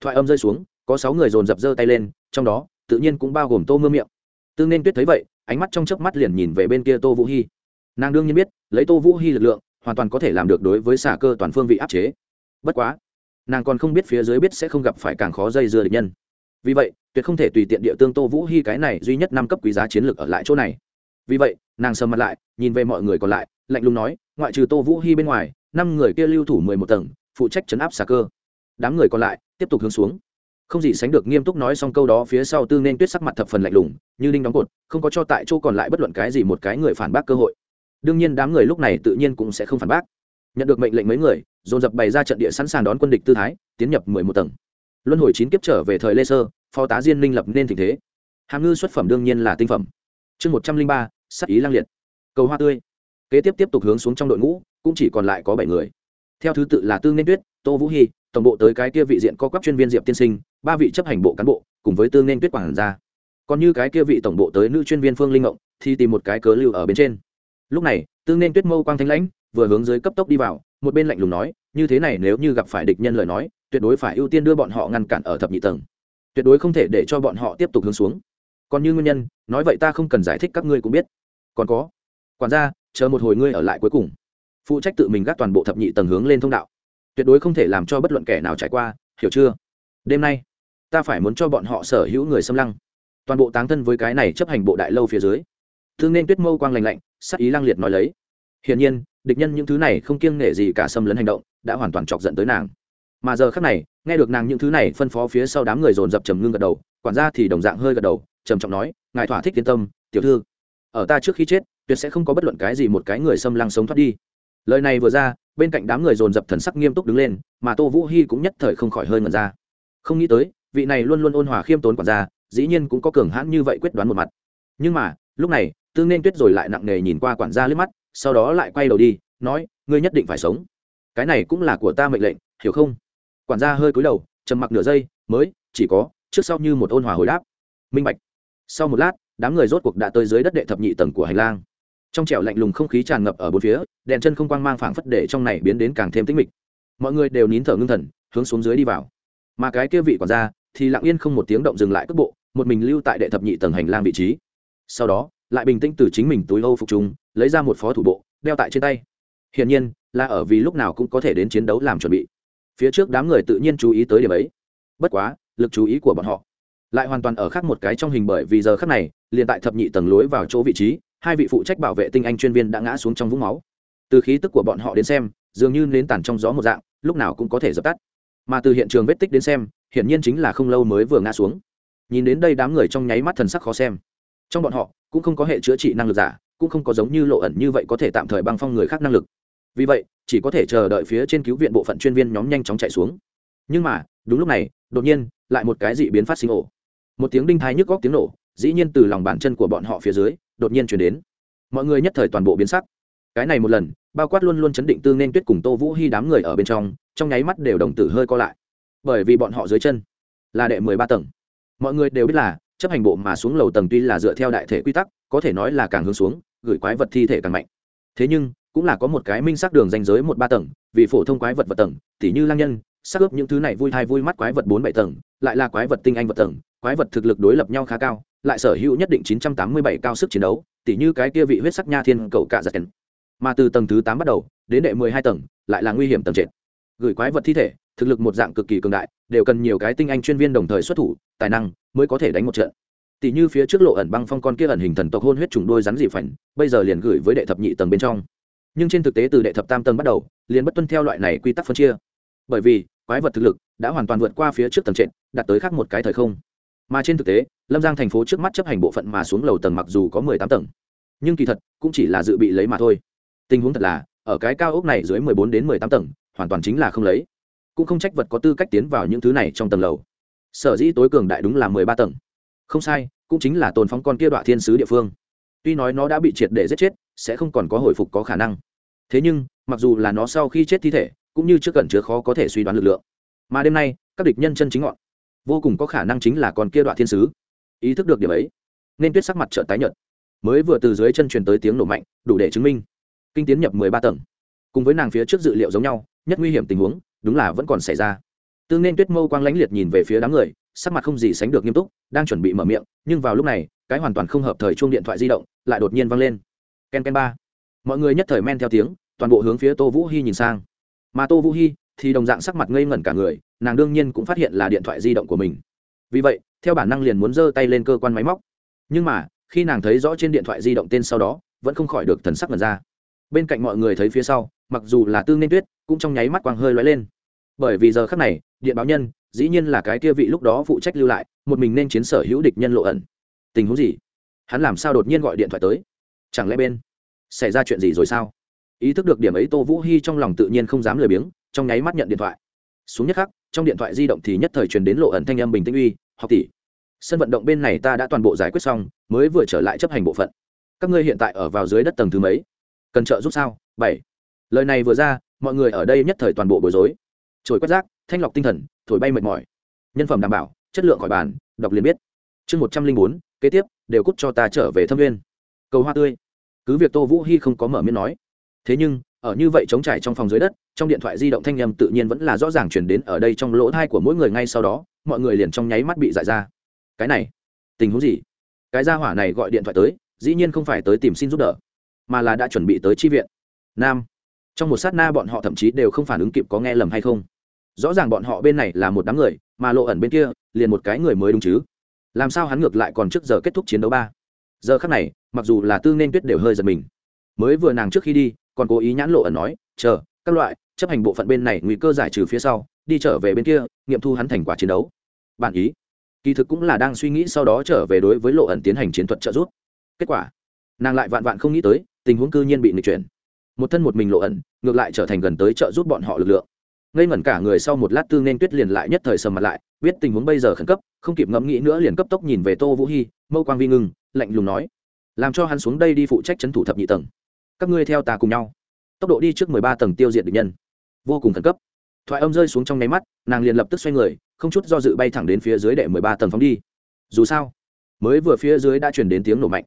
Thoại âm rơi xuống, có sáu người dồn dập giơ tay lên, trong đó, tự nhiên cũng bao gồm tô mưa miệng tương nên tuyết thấy vậy, ánh mắt trong chớp mắt liền nhìn về bên kia tô vũ hy nàng đương nhiên biết, lấy tô vũ hy lực lượng, hoàn toàn có thể làm được đối với xả cơ toàn phương vị áp chế. Bất quá, nàng còn không biết phía dưới biết sẽ không gặp phải càng khó dây dưa địch nhân. Vì vậy, tuyệt không thể tùy tiện địa tương tô vũ hy cái này duy nhất năm cấp quý giá chiến lược ở lại chỗ này. Vì vậy, nàng sầm mặt lại, nhìn về mọi người còn lại, lạnh lùng nói, ngoại trừ tô vũ hy bên ngoài, năm người kia lưu thủ mười một tầng, phụ trách chấn áp xà cơ. Đám người còn lại tiếp tục hướng xuống không gì sánh được nghiêm túc nói xong câu đó phía sau tư nên tuyết sắc mặt thập phần lạnh lùng, như đinh đóng cột, không có cho tại chỗ còn lại bất luận cái gì một cái người phản bác cơ hội. Đương nhiên đám người lúc này tự nhiên cũng sẽ không phản bác. Nhận được mệnh lệnh mấy người, dồn dập bày ra trận địa sẵn sàng đón quân địch tư thái, tiến nhập mười một tầng. Luân hồi chín kiếp trở về thời lê sơ, phó tá diên minh lập nên tình thế. Hàm ngư xuất phẩm đương nhiên là tinh phẩm. Chương một trăm linh ba, sắc ý lang liệt. Cầu hoa tươi. Kế tiếp tiếp tục hướng xuống trong đội ngũ, cũng chỉ còn lại có bảy người. Theo thứ tự là Tư nên tuyết, tô vũ hy tổng bộ tới cái kia vị diện có các chuyên viên diệp tiên sinh, ba vị chấp hành bộ cán bộ, cùng với tương nên tuyết quản gia. Còn như cái kia vị tổng bộ tới nữ chuyên viên phương linh ngộng, thì tìm một cái cớ lưu ở bên trên. Lúc này tương nên tuyết mâu quang thanh lãnh, vừa hướng dưới cấp tốc đi vào, một bên lạnh lùng nói, như thế này nếu như gặp phải địch nhân lời nói, tuyệt đối phải ưu tiên đưa bọn họ ngăn cản ở thập nhị tầng. Tuyệt đối không thể để cho bọn họ tiếp tục hướng xuống. Còn như nguyên nhân, nói vậy ta không cần giải thích các ngươi cũng biết. Còn có, quản gia, chờ một hồi ngươi ở lại cuối cùng. Phụ trách tự mình gác toàn bộ thập nhị tầng hướng lên thông đạo tuyệt đối không thể làm cho bất luận kẻ nào trải qua, hiểu chưa? Đêm nay, ta phải muốn cho bọn họ sở hữu người xâm lăng. Toàn bộ táng thân với cái này chấp hành bộ đại lâu phía dưới. Thương nên tuyết mâu quang lành lạnh, sắc ý lăng liệt nói lấy. Hiển nhiên, địch nhân những thứ này không kiêng nể gì cả xâm lấn hành động, đã hoàn toàn chọc giận tới nàng. Mà giờ khắc này, nghe được nàng những thứ này phân phó phía sau đám người dồn dập trầm ngưng gật đầu, quản gia thì đồng dạng hơi gật đầu, trầm trọng nói, ngài thỏa thích yên tâm, tiểu thư. Ở ta trước khi chết, tuyệt sẽ không có bất luận cái gì một cái người xâm lăng sống thoát đi. Lời này vừa ra bên cạnh đám người dồn dập thần sắc nghiêm túc đứng lên, mà tô vũ hy cũng nhất thời không khỏi hơi ngần ra. Không nghĩ tới, vị này luôn luôn ôn hòa khiêm tốn quản gia, dĩ nhiên cũng có cường hãn như vậy quyết đoán một mặt. Nhưng mà, lúc này tương nên tuyết rồi lại nặng nề nhìn qua quản gia liếc mắt, sau đó lại quay đầu đi, nói, ngươi nhất định phải sống. Cái này cũng là của ta mệnh lệnh, hiểu không? Quản gia hơi cúi đầu, trầm mặc nửa giây, mới, chỉ có, trước sau như một ôn hòa hồi đáp. Minh bạch. Sau một lát, đám người rốt cuộc đã tới dưới đất đệ thập nhị tầng của hành lang trong trẻo lạnh lùng không khí tràn ngập ở bốn phía, đèn chân không quang mang phảng phất để trong này biến đến càng thêm tĩnh mịch. Mọi người đều nín thở ngưng thần, hướng xuống dưới đi vào. Mà cái kia vị quản gia thì lặng yên không một tiếng động dừng lại cước bộ, một mình lưu tại đệ thập nhị tầng hành lang vị trí. Sau đó, lại bình tĩnh từ chính mình túi âu phục chúng lấy ra một phó thủ bộ, đeo tại trên tay. Hiển nhiên, là ở vì lúc nào cũng có thể đến chiến đấu làm chuẩn bị. Phía trước đám người tự nhiên chú ý tới điểm ấy. Bất quá, lực chú ý của bọn họ lại hoàn toàn ở khác một cái trong hình bởi vì giờ khác này, liền tại thập nhị tầng lối vào chỗ vị trí hai vị phụ trách bảo vệ tinh anh chuyên viên đã ngã xuống trong vũng máu. Từ khí tức của bọn họ đến xem, dường như nến tàn trong gió một dạng, lúc nào cũng có thể dập tắt. Mà từ hiện trường vết tích đến xem, hiển nhiên chính là không lâu mới vừa ngã xuống. Nhìn đến đây đám người trong nháy mắt thần sắc khó xem. Trong bọn họ, cũng không có hệ chữa trị năng lực giả, cũng không có giống như lộ ẩn như vậy có thể tạm thời băng phong người khác năng lực. Vì vậy, chỉ có thể chờ đợi phía trên cứu viện bộ phận chuyên viên nhóm nhanh chóng chạy xuống. Nhưng mà, đúng lúc này, đột nhiên, lại một cái dị biến phát sinh ổ. Một tiếng đinh thái nhức góc tiếng nổ, dĩ nhiên từ lòng bàn chân của bọn họ phía dưới đột nhiên chuyển đến. Mọi người nhất thời toàn bộ biến sắc. Cái này một lần, bao quát luôn luôn chấn định tương nên tuyết cùng tô vũ hy đám người ở bên trong trong nháy mắt đều đồng tử hơi co lại. Bởi vì bọn họ dưới chân là đệ mười ba tầng. Mọi người đều biết là, chấp hành bộ mà xuống lầu tầng tuy là dựa theo đại thể quy tắc, có thể nói là càng hướng xuống, gửi quái vật thi thể càng mạnh. Thế nhưng, cũng là có một cái minh xác đường danh giới một ba tầng, vì phổ thông quái vật vật tầng, tỉ như lang nhân xác ướp những thứ này vui thai vui mắt quái vật bốn bảy tầng, lại là quái vật tinh anh vật tầng, quái vật thực lực đối lập nhau khá cao lại sở hữu nhất định chín trăm tám mươi bảy cao sức chiến đấu, tỉ như cái kia vị huyết sắc nha thiên cậu cả giật kèn mà từ tầng thứ tám bắt đầu, đến đệ mười hai tầng, lại là nguy hiểm tầng trệt. Gửi quái vật thi thể, thực lực một dạng cực kỳ cường đại, đều cần nhiều cái tinh anh chuyên viên đồng thời xuất thủ, tài năng mới có thể đánh một trận. Tỷ như phía trước lộ ẩn băng phong con kia ẩn hình thần tộc hôn huyết trùng đôi rắn dị phảnh bây giờ liền gửi với đệ thập nhị tầng bên trong. Nhưng trên thực tế từ đệ thập tam tầng bắt đầu, liền bất tuân theo loại này quy tắc phân chia. Bởi vì, quái vật thực lực đã hoàn toàn vượt qua phía trước tầng trệt, đạt tới khác một cái thời không mà trên thực tế, lâm giang thành phố trước mắt chấp hành bộ phận mà xuống lầu tầng mặc dù có mười tám tầng. Nhưng kỳ thật, cũng chỉ là dự bị lấy mà thôi. Tình huống thật là, ở cái cao ốc này dưới mười bốn đến mười tám tầng, hoàn toàn chính là không lấy. Cũng không trách vật có tư cách tiến vào những thứ này trong tầng lầu. Sở dĩ tối cường đại đúng là mười ba tầng. Không sai, cũng chính là tồn phóng con kia đoạn thiên sứ địa phương. Tuy nói nó đã bị triệt để giết chết, sẽ không còn có hồi phục có khả năng. Thế nhưng, mặc dù là nó sau khi chết thi thể, cũng như trước cẩn chứa khó có thể suy đoán lực lượng. Mà đêm nay, các địch nhân chân chính ngọn vô cùng có khả năng chính là con kia đoạn thiên sứ. Ý thức được điểm ấy, nên tuyết sắc mặt trợ tái nhợt. Mới vừa từ dưới chân truyền tới tiếng nổ mạnh, đủ để chứng minh. Kinh tiến nhập mười ba tầng. Cùng với nàng phía trước dự liệu giống nhau, nhất nguy hiểm tình huống, đúng là vẫn còn xảy ra. Tương nên tuyết mâu quang lãnh liệt nhìn về phía đám người, sắc mặt không gì sánh được nghiêm túc, đang chuẩn bị mở miệng, nhưng vào lúc này, cái hoàn toàn không hợp thời chuông điện thoại di động lại đột nhiên vang lên. Ken ken ba. Mọi người nhất thời men theo tiếng, toàn bộ hướng phía tô vũ hy nhìn sang. Mà tô vũ hy thì đồng dạng sắc mặt ngây ngẩn cả người, nàng đương nhiên cũng phát hiện là điện thoại di động của mình. Vì vậy, theo bản năng liền muốn giơ tay lên cơ quan máy móc. Nhưng mà, khi nàng thấy rõ trên điện thoại di động tên sau đó, vẫn không khỏi được thần sắc ngẩn ra. Bên cạnh mọi người thấy phía sau, mặc dù là tương nên tuyết, cũng trong nháy mắt quang hơi lóe lên. Bởi vì giờ khắc này, điện báo nhân, dĩ nhiên là cái kia vị lúc đó phụ trách lưu lại, một mình nên chiến sở hữu địch nhân lộ ẩn. Tình huống gì? Hắn làm sao đột nhiên gọi điện thoại tới? Chẳng lẽ bên xảy ra chuyện gì rồi sao? Ý thức được điểm ấy, tô vũ hy trong lòng tự nhiên không dám lười biếng trong nháy mắt nhận điện thoại. Xuống nhất khắc, trong điện thoại di động thì nhất thời truyền đến lộ ẩn thanh âm bình tĩnh uy, học tỷ, sân vận động bên này ta đã toàn bộ giải quyết xong, mới vừa trở lại chấp hành bộ phận. Các ngươi hiện tại ở vào dưới đất tầng thứ mấy? Cần trợ giúp sao? Bảy. Lời này vừa ra, mọi người ở đây nhất thời toàn bộ bối rối. Trồi quét rác, thanh lọc tinh thần, thổi bay mệt mỏi. Nhân phẩm đảm bảo, chất lượng khỏi bàn, đọc liền biết. Chương một trăm linh bốn, kế tiếp, đều cút cho ta trở về thâm viên. Cầu hoa tươi. Cứ việc tô vũ hy không có mở miệng nói. Thế nhưng ở như vậy chống trải trong phòng dưới đất, trong điện thoại di động thanh nhầm tự nhiên vẫn là rõ ràng chuyển đến ở đây trong lỗ thai của mỗi người ngay sau đó, mọi người liền trong nháy mắt bị dại ra. Cái này, tình huống gì? Cái gia hỏa này gọi điện thoại tới, dĩ nhiên không phải tới tìm xin giúp đỡ, mà là đã chuẩn bị tới chi viện. Nam, trong một sát na bọn họ thậm chí đều không phản ứng kịp có nghe lầm hay không. Rõ ràng bọn họ bên này là một đám người, mà lộ ẩn bên kia, liền một cái người mới đúng chứ. Làm sao hắn ngược lại còn trước giờ kết thúc chiến đấu ba? Giờ khắc này, mặc dù là tư nên tuyết đều hơi giật mình. Mới vừa nàng trước khi đi còn cố ý nhãn lộ ẩn nói, chờ, các loại, chấp hành bộ phận bên này nguy cơ giải trừ phía sau, đi trở về bên kia, nghiệm thu hắn thành quả chiến đấu. Bản ý. Kỳ thực cũng là đang suy nghĩ sau đó trở về đối với lộ ẩn tiến hành chiến thuật trợ giúp. Kết quả, nàng lại vạn vạn không nghĩ tới, tình huống cư nhiên bị nghịch chuyển. Một thân một mình lộ ẩn, ngược lại trở thành gần tới trợ giúp bọn họ lực lượng. Ngây ngẩn cả người sau một lát tư nên tuyết liền lại nhất thời sầm mặt lại, biết tình huống bây giờ khẩn cấp, không kịp ngẫm nghĩ nữa liền cấp tốc nhìn về tô vũ hy mâu quang vi ngưng, lạnh lùng nói, làm cho hắn xuống đây đi phụ trách c h ấ n thủ thập nhị tầng các ngươi theo ta cùng nhau. Tốc độ đi trước mười ba tầng tiêu diệt địch nhân. Vô cùng khẩn cấp. Thoại âm rơi xuống trong nháy mắt, nàng liền lập tức xoay người, không chút do dự bay thẳng đến phía dưới đệ mười ba tầng phóng đi. Dù sao, mới vừa phía dưới đã chuyển đến tiếng nổ mạnh.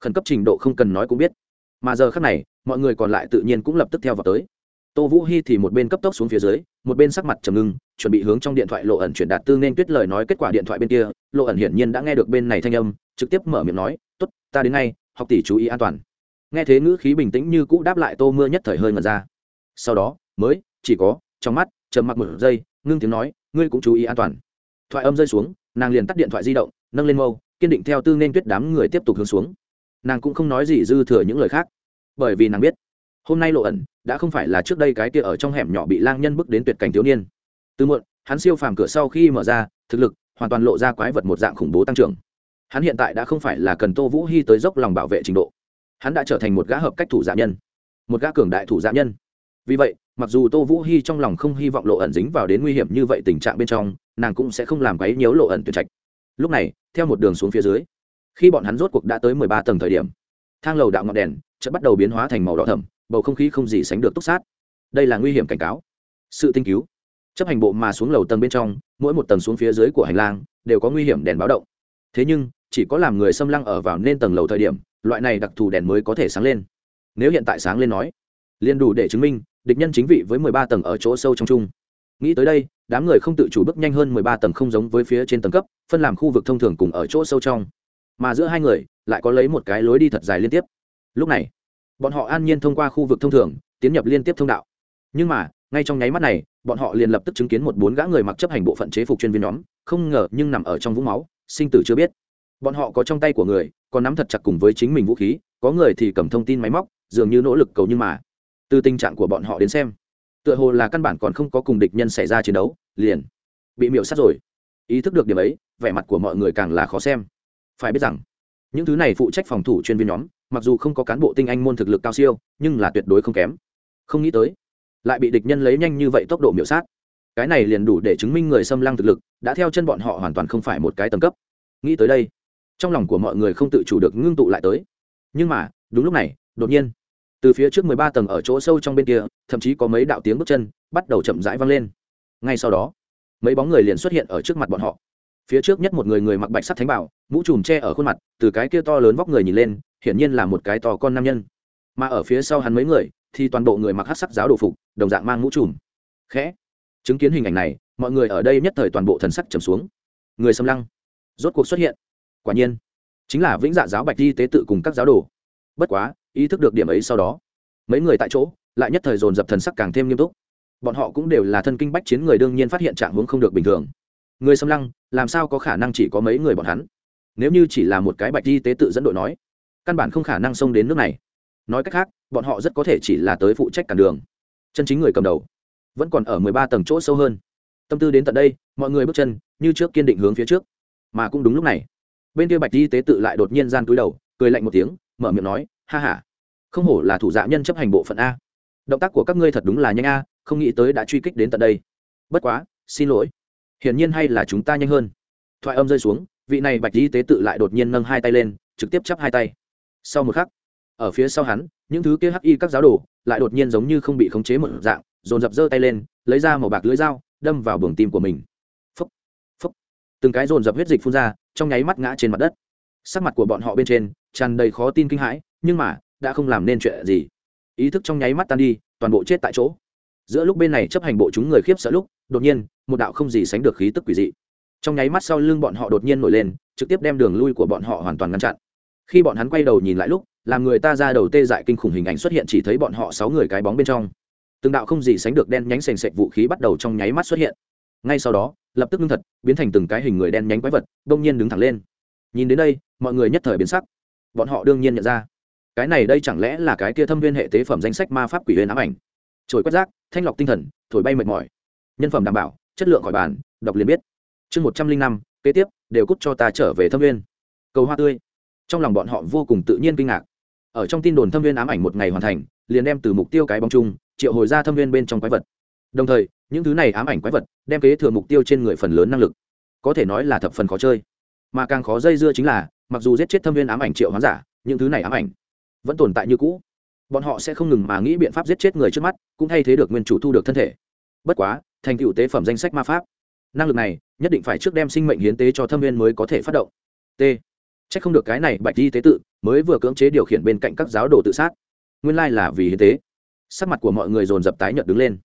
Khẩn cấp trình độ không cần nói cũng biết. Mà giờ khác này, mọi người còn lại tự nhiên cũng lập tức theo vào tới. Tô vũ hy thì một bên cấp tốc xuống phía dưới, một bên sắc mặt trầm ngưng, chuẩn bị hướng trong điện thoại lộ ẩn chuyển đạt tư nên tuyết lời nói kết quả điện thoại bên kia. Lộ ẩn hiển nhiên đã nghe được bên này thanh âm, trực tiếp mở miệng nói t ố t ta đến ngay, học tỷ chú ý an toàn nghe thế ngữ khí bình tĩnh như cũ đáp lại tô mưa nhất thời hơi ngẩn ra. Sau đó, mới, chỉ có, trong mắt, trầm mặc một giây, ngưng tiếng nói, ngươi cũng chú ý an toàn. Thoại âm rơi xuống, nàng liền tắt điện thoại di động, nâng lên mâu, kiên định theo tư nên tuyết đám người tiếp tục hướng xuống. Nàng cũng không nói gì dư thừa những lời khác, bởi vì nàng biết, hôm nay lộ ẩn, đã không phải là trước đây cái kia ở trong hẻm nhỏ bị lang nhân bước đến tuyệt cảnh thiếu niên. Từ muộn, hắn siêu phàm cửa sau khi mở ra, thực lực hoàn toàn lộ ra quái vật một dạng khủng bố tăng trưởng. Hắn hiện tại đã không phải là cần tô vũ hy tới dốc lòng bảo vệ trình độ hắn đã trở thành một gã hợp cách thủ dạ nhân, một gã cường đại thủ dạ nhân. Vì vậy, mặc dù tô vũ hy trong lòng không hy vọng lộ ẩn dính vào đến nguy hiểm như vậy tình trạng bên trong, nàng cũng sẽ không làm quấy nhiễu lộ ẩn tuyệt trạch. Lúc này, theo một đường xuống phía dưới, khi bọn hắn rốt cuộc đã tới mười ba tầng thời điểm, thang lầu đạo ngọn đèn chợt bắt đầu biến hóa thành màu đỏ thẫm, bầu không khí không gì sánh được túc sát. Đây là nguy hiểm cảnh cáo. Sự tinh cứu. Chấp hành bộ mà xuống lầu tầng bên trong, mỗi một tầng xuống phía dưới của hành lang đều có nguy hiểm đèn báo động. Thế nhưng chỉ có làm người xâm lăng ở vào nên tầng lầu thời điểm, loại này đặc thù đèn mới có thể sáng lên. Nếu hiện tại sáng lên nói, liền đủ để chứng minh địch nhân chính vị với mười ba tầng ở chỗ sâu trong chung. Nghĩ tới đây, đám người không tự chủ bước nhanh hơn mười ba tầng không giống với phía trên tầng cấp, phân làm khu vực thông thường cùng ở chỗ sâu trong. Mà giữa hai người, lại có lấy một cái lối đi thật dài liên tiếp. Lúc này, bọn họ an nhiên thông qua khu vực thông thường, tiến nhập liên tiếp thông đạo. Nhưng mà, ngay trong nháy mắt này, bọn họ liền lập tức chứng kiến một bốn gã người mặc chấp hành bộ phận chế phục chuyên viên nhóm, không ngờ nhưng nằm ở trong vũng máu, sinh tử chưa biết bọn họ có trong tay của người, còn nắm thật chặt cùng với chính mình vũ khí, có người thì cầm thông tin máy móc, dường như nỗ lực cầu nhưng mà. Từ tình trạng của bọn họ đến xem, tựa hồ là căn bản còn không có cùng địch nhân xảy ra chiến đấu, liền bị miễu sát rồi. Ý thức được điểm ấy, vẻ mặt của mọi người càng là khó xem. Phải biết rằng, những thứ này phụ trách phòng thủ chuyên viên nhóm, mặc dù không có cán bộ tinh anh môn thực lực cao siêu, nhưng là tuyệt đối không kém. Không nghĩ tới, lại bị địch nhân lấy nhanh như vậy tốc độ miễu sát. Cái này liền đủ để chứng minh người xâm lăng thực lực, đã theo chân bọn họ hoàn toàn không phải một cái tầng cấp. Nghĩ tới đây trong lòng của mọi người không tự chủ được ngưng tụ lại tới. Nhưng mà, đúng lúc này, đột nhiên, từ phía trước mười ba tầng ở chỗ sâu trong bên kia, thậm chí có mấy đạo tiếng bước chân bắt đầu chậm rãi vang lên. Ngay sau đó, mấy bóng người liền xuất hiện ở trước mặt bọn họ. Phía trước nhất một người người mặc bạch sắc thánh bảo, mũ trùm che ở khuôn mặt, từ cái kia to lớn vóc người nhìn lên, hiển nhiên là một cái to con nam nhân. Mà ở phía sau hắn mấy người, thì toàn bộ người mặc hát sắc giáo đồ phục, đồng dạng mang mũ trùm. Khẽ, chứng kiến hình ảnh này, mọi người ở đây nhất thời toàn bộ thần sắc trầm xuống. Người xâm lăng, rốt cuộc xuất hiện quả nhiên, chính là vĩnh dạ giáo bạch di tế tự cùng các giáo đồ. Bất quá, ý thức được điểm ấy sau đó, mấy người tại chỗ lại nhất thời dồn dập thần sắc càng thêm nghiêm túc. Bọn họ cũng đều là thân kinh bách chiến người đương nhiên phát hiện trạng hướng không được bình thường. Người xâm lăng, làm sao có khả năng chỉ có mấy người bọn hắn? Nếu như chỉ là một cái bạch di tế tự dẫn đội nói, căn bản không khả năng xông đến nước này. Nói cách khác, bọn họ rất có thể chỉ là tới phụ trách cản đường. Chân chính người cầm đầu vẫn còn ở mười ba tầng chỗ sâu hơn. Tâm tư đến tận đây, mọi người bước chân như trước kiên định hướng phía trước. Mà cũng đúng lúc này bên kia bạch y tế tự lại đột nhiên gian túi đầu, cười lạnh một tiếng, mở miệng nói, ha ha, không hổ là thủ dạ nhân chấp hành bộ phận a. Động tác của các ngươi thật đúng là nhanh a, không nghĩ tới đã truy kích đến tận đây. Bất quá, xin lỗi. Hiển nhiên hay là chúng ta nhanh hơn. Thoại âm rơi xuống, vị này bạch y tế tự lại đột nhiên nâng hai tay lên, trực tiếp chắp hai tay. Sau một khắc, ở phía sau hắn, những thứ kia hắc y các giáo đồ lại đột nhiên giống như không bị khống chế một dạng, dồn dập giơ tay lên, lấy ra màu bạc lưỡi dao, đâm vào buồng tim của mình từng cái dồn dập huyết dịch phun ra, trong nháy mắt ngã trên mặt đất. Sắc mặt của bọn họ bên trên tràn đầy khó tin kinh hãi, nhưng mà, đã không làm nên chuyện gì. Ý thức trong nháy mắt tan đi, toàn bộ chết tại chỗ. Giữa lúc bên này chấp hành bộ chúng người khiếp sợ lúc, đột nhiên, một đạo không gì sánh được khí tức quỷ dị. Trong nháy mắt sau lưng bọn họ đột nhiên nổi lên, trực tiếp đem đường lui của bọn họ hoàn toàn ngăn chặn. Khi bọn hắn quay đầu nhìn lại lúc, làm người ta ra đầu tê dại kinh khủng hình ảnh xuất hiện chỉ thấy bọn họ sáu người cái bóng bên trong. Từng đạo không gì sánh được đen nhánh sành sạch vũ khí bắt đầu trong nháy mắt xuất hiện. Ngay sau đó lập tức ngưng thật, biến thành từng cái hình người đen nhánh quái vật đông nhiên đứng thẳng lên. Nhìn đến đây, mọi người nhất thời biến sắc. Bọn họ đương nhiên nhận ra, cái này đây chẳng lẽ là cái kia thâm viên hệ tế phẩm danh sách ma pháp quỷ huyền ám ảnh. Trồi quét rác, thanh lọc tinh thần, thổi bay mệt mỏi. Nhân phẩm đảm bảo, chất lượng khỏi bàn, đọc liền biết. Chương một trăm linh năm, kế tiếp, đều cút cho ta trở về thâm viên. Cầu hoa tươi. Trong lòng bọn họ vô cùng tự nhiên kinh ngạc. Ở trong tin đồn thâm viên ám ảnh một ngày hoàn thành, liền đem từ mục tiêu cái bóng chung, triệu hồi ra thâm viên bên trong quái vật đồng thời, những thứ này ám ảnh quái vật đem kế thừa mục tiêu trên người phần lớn năng lực. Có thể nói là thập phần khó chơi. Mà càng khó dây dưa chính là, mặc dù giết chết thâm viên ám ảnh triệu hoán giả, những thứ này ám ảnh vẫn tồn tại như cũ. Bọn họ sẽ không ngừng mà nghĩ biện pháp giết chết người trước mắt, cũng thay thế được nguyên chủ thu được thân thể. Bất quá, thành tựu tế phẩm danh sách ma pháp, năng lực này nhất định phải trước đem sinh mệnh hiến tế cho thâm viên mới có thể phát động. T. C h ắ c không được cái này bạch y tế tự mới vừa cưỡng chế điều khiển bên cạnh các giáo đồ tự sát. Nguyên lai là vì hiến tế. Sắc mặt của mọi người dồn dập tái nhợt đứng lên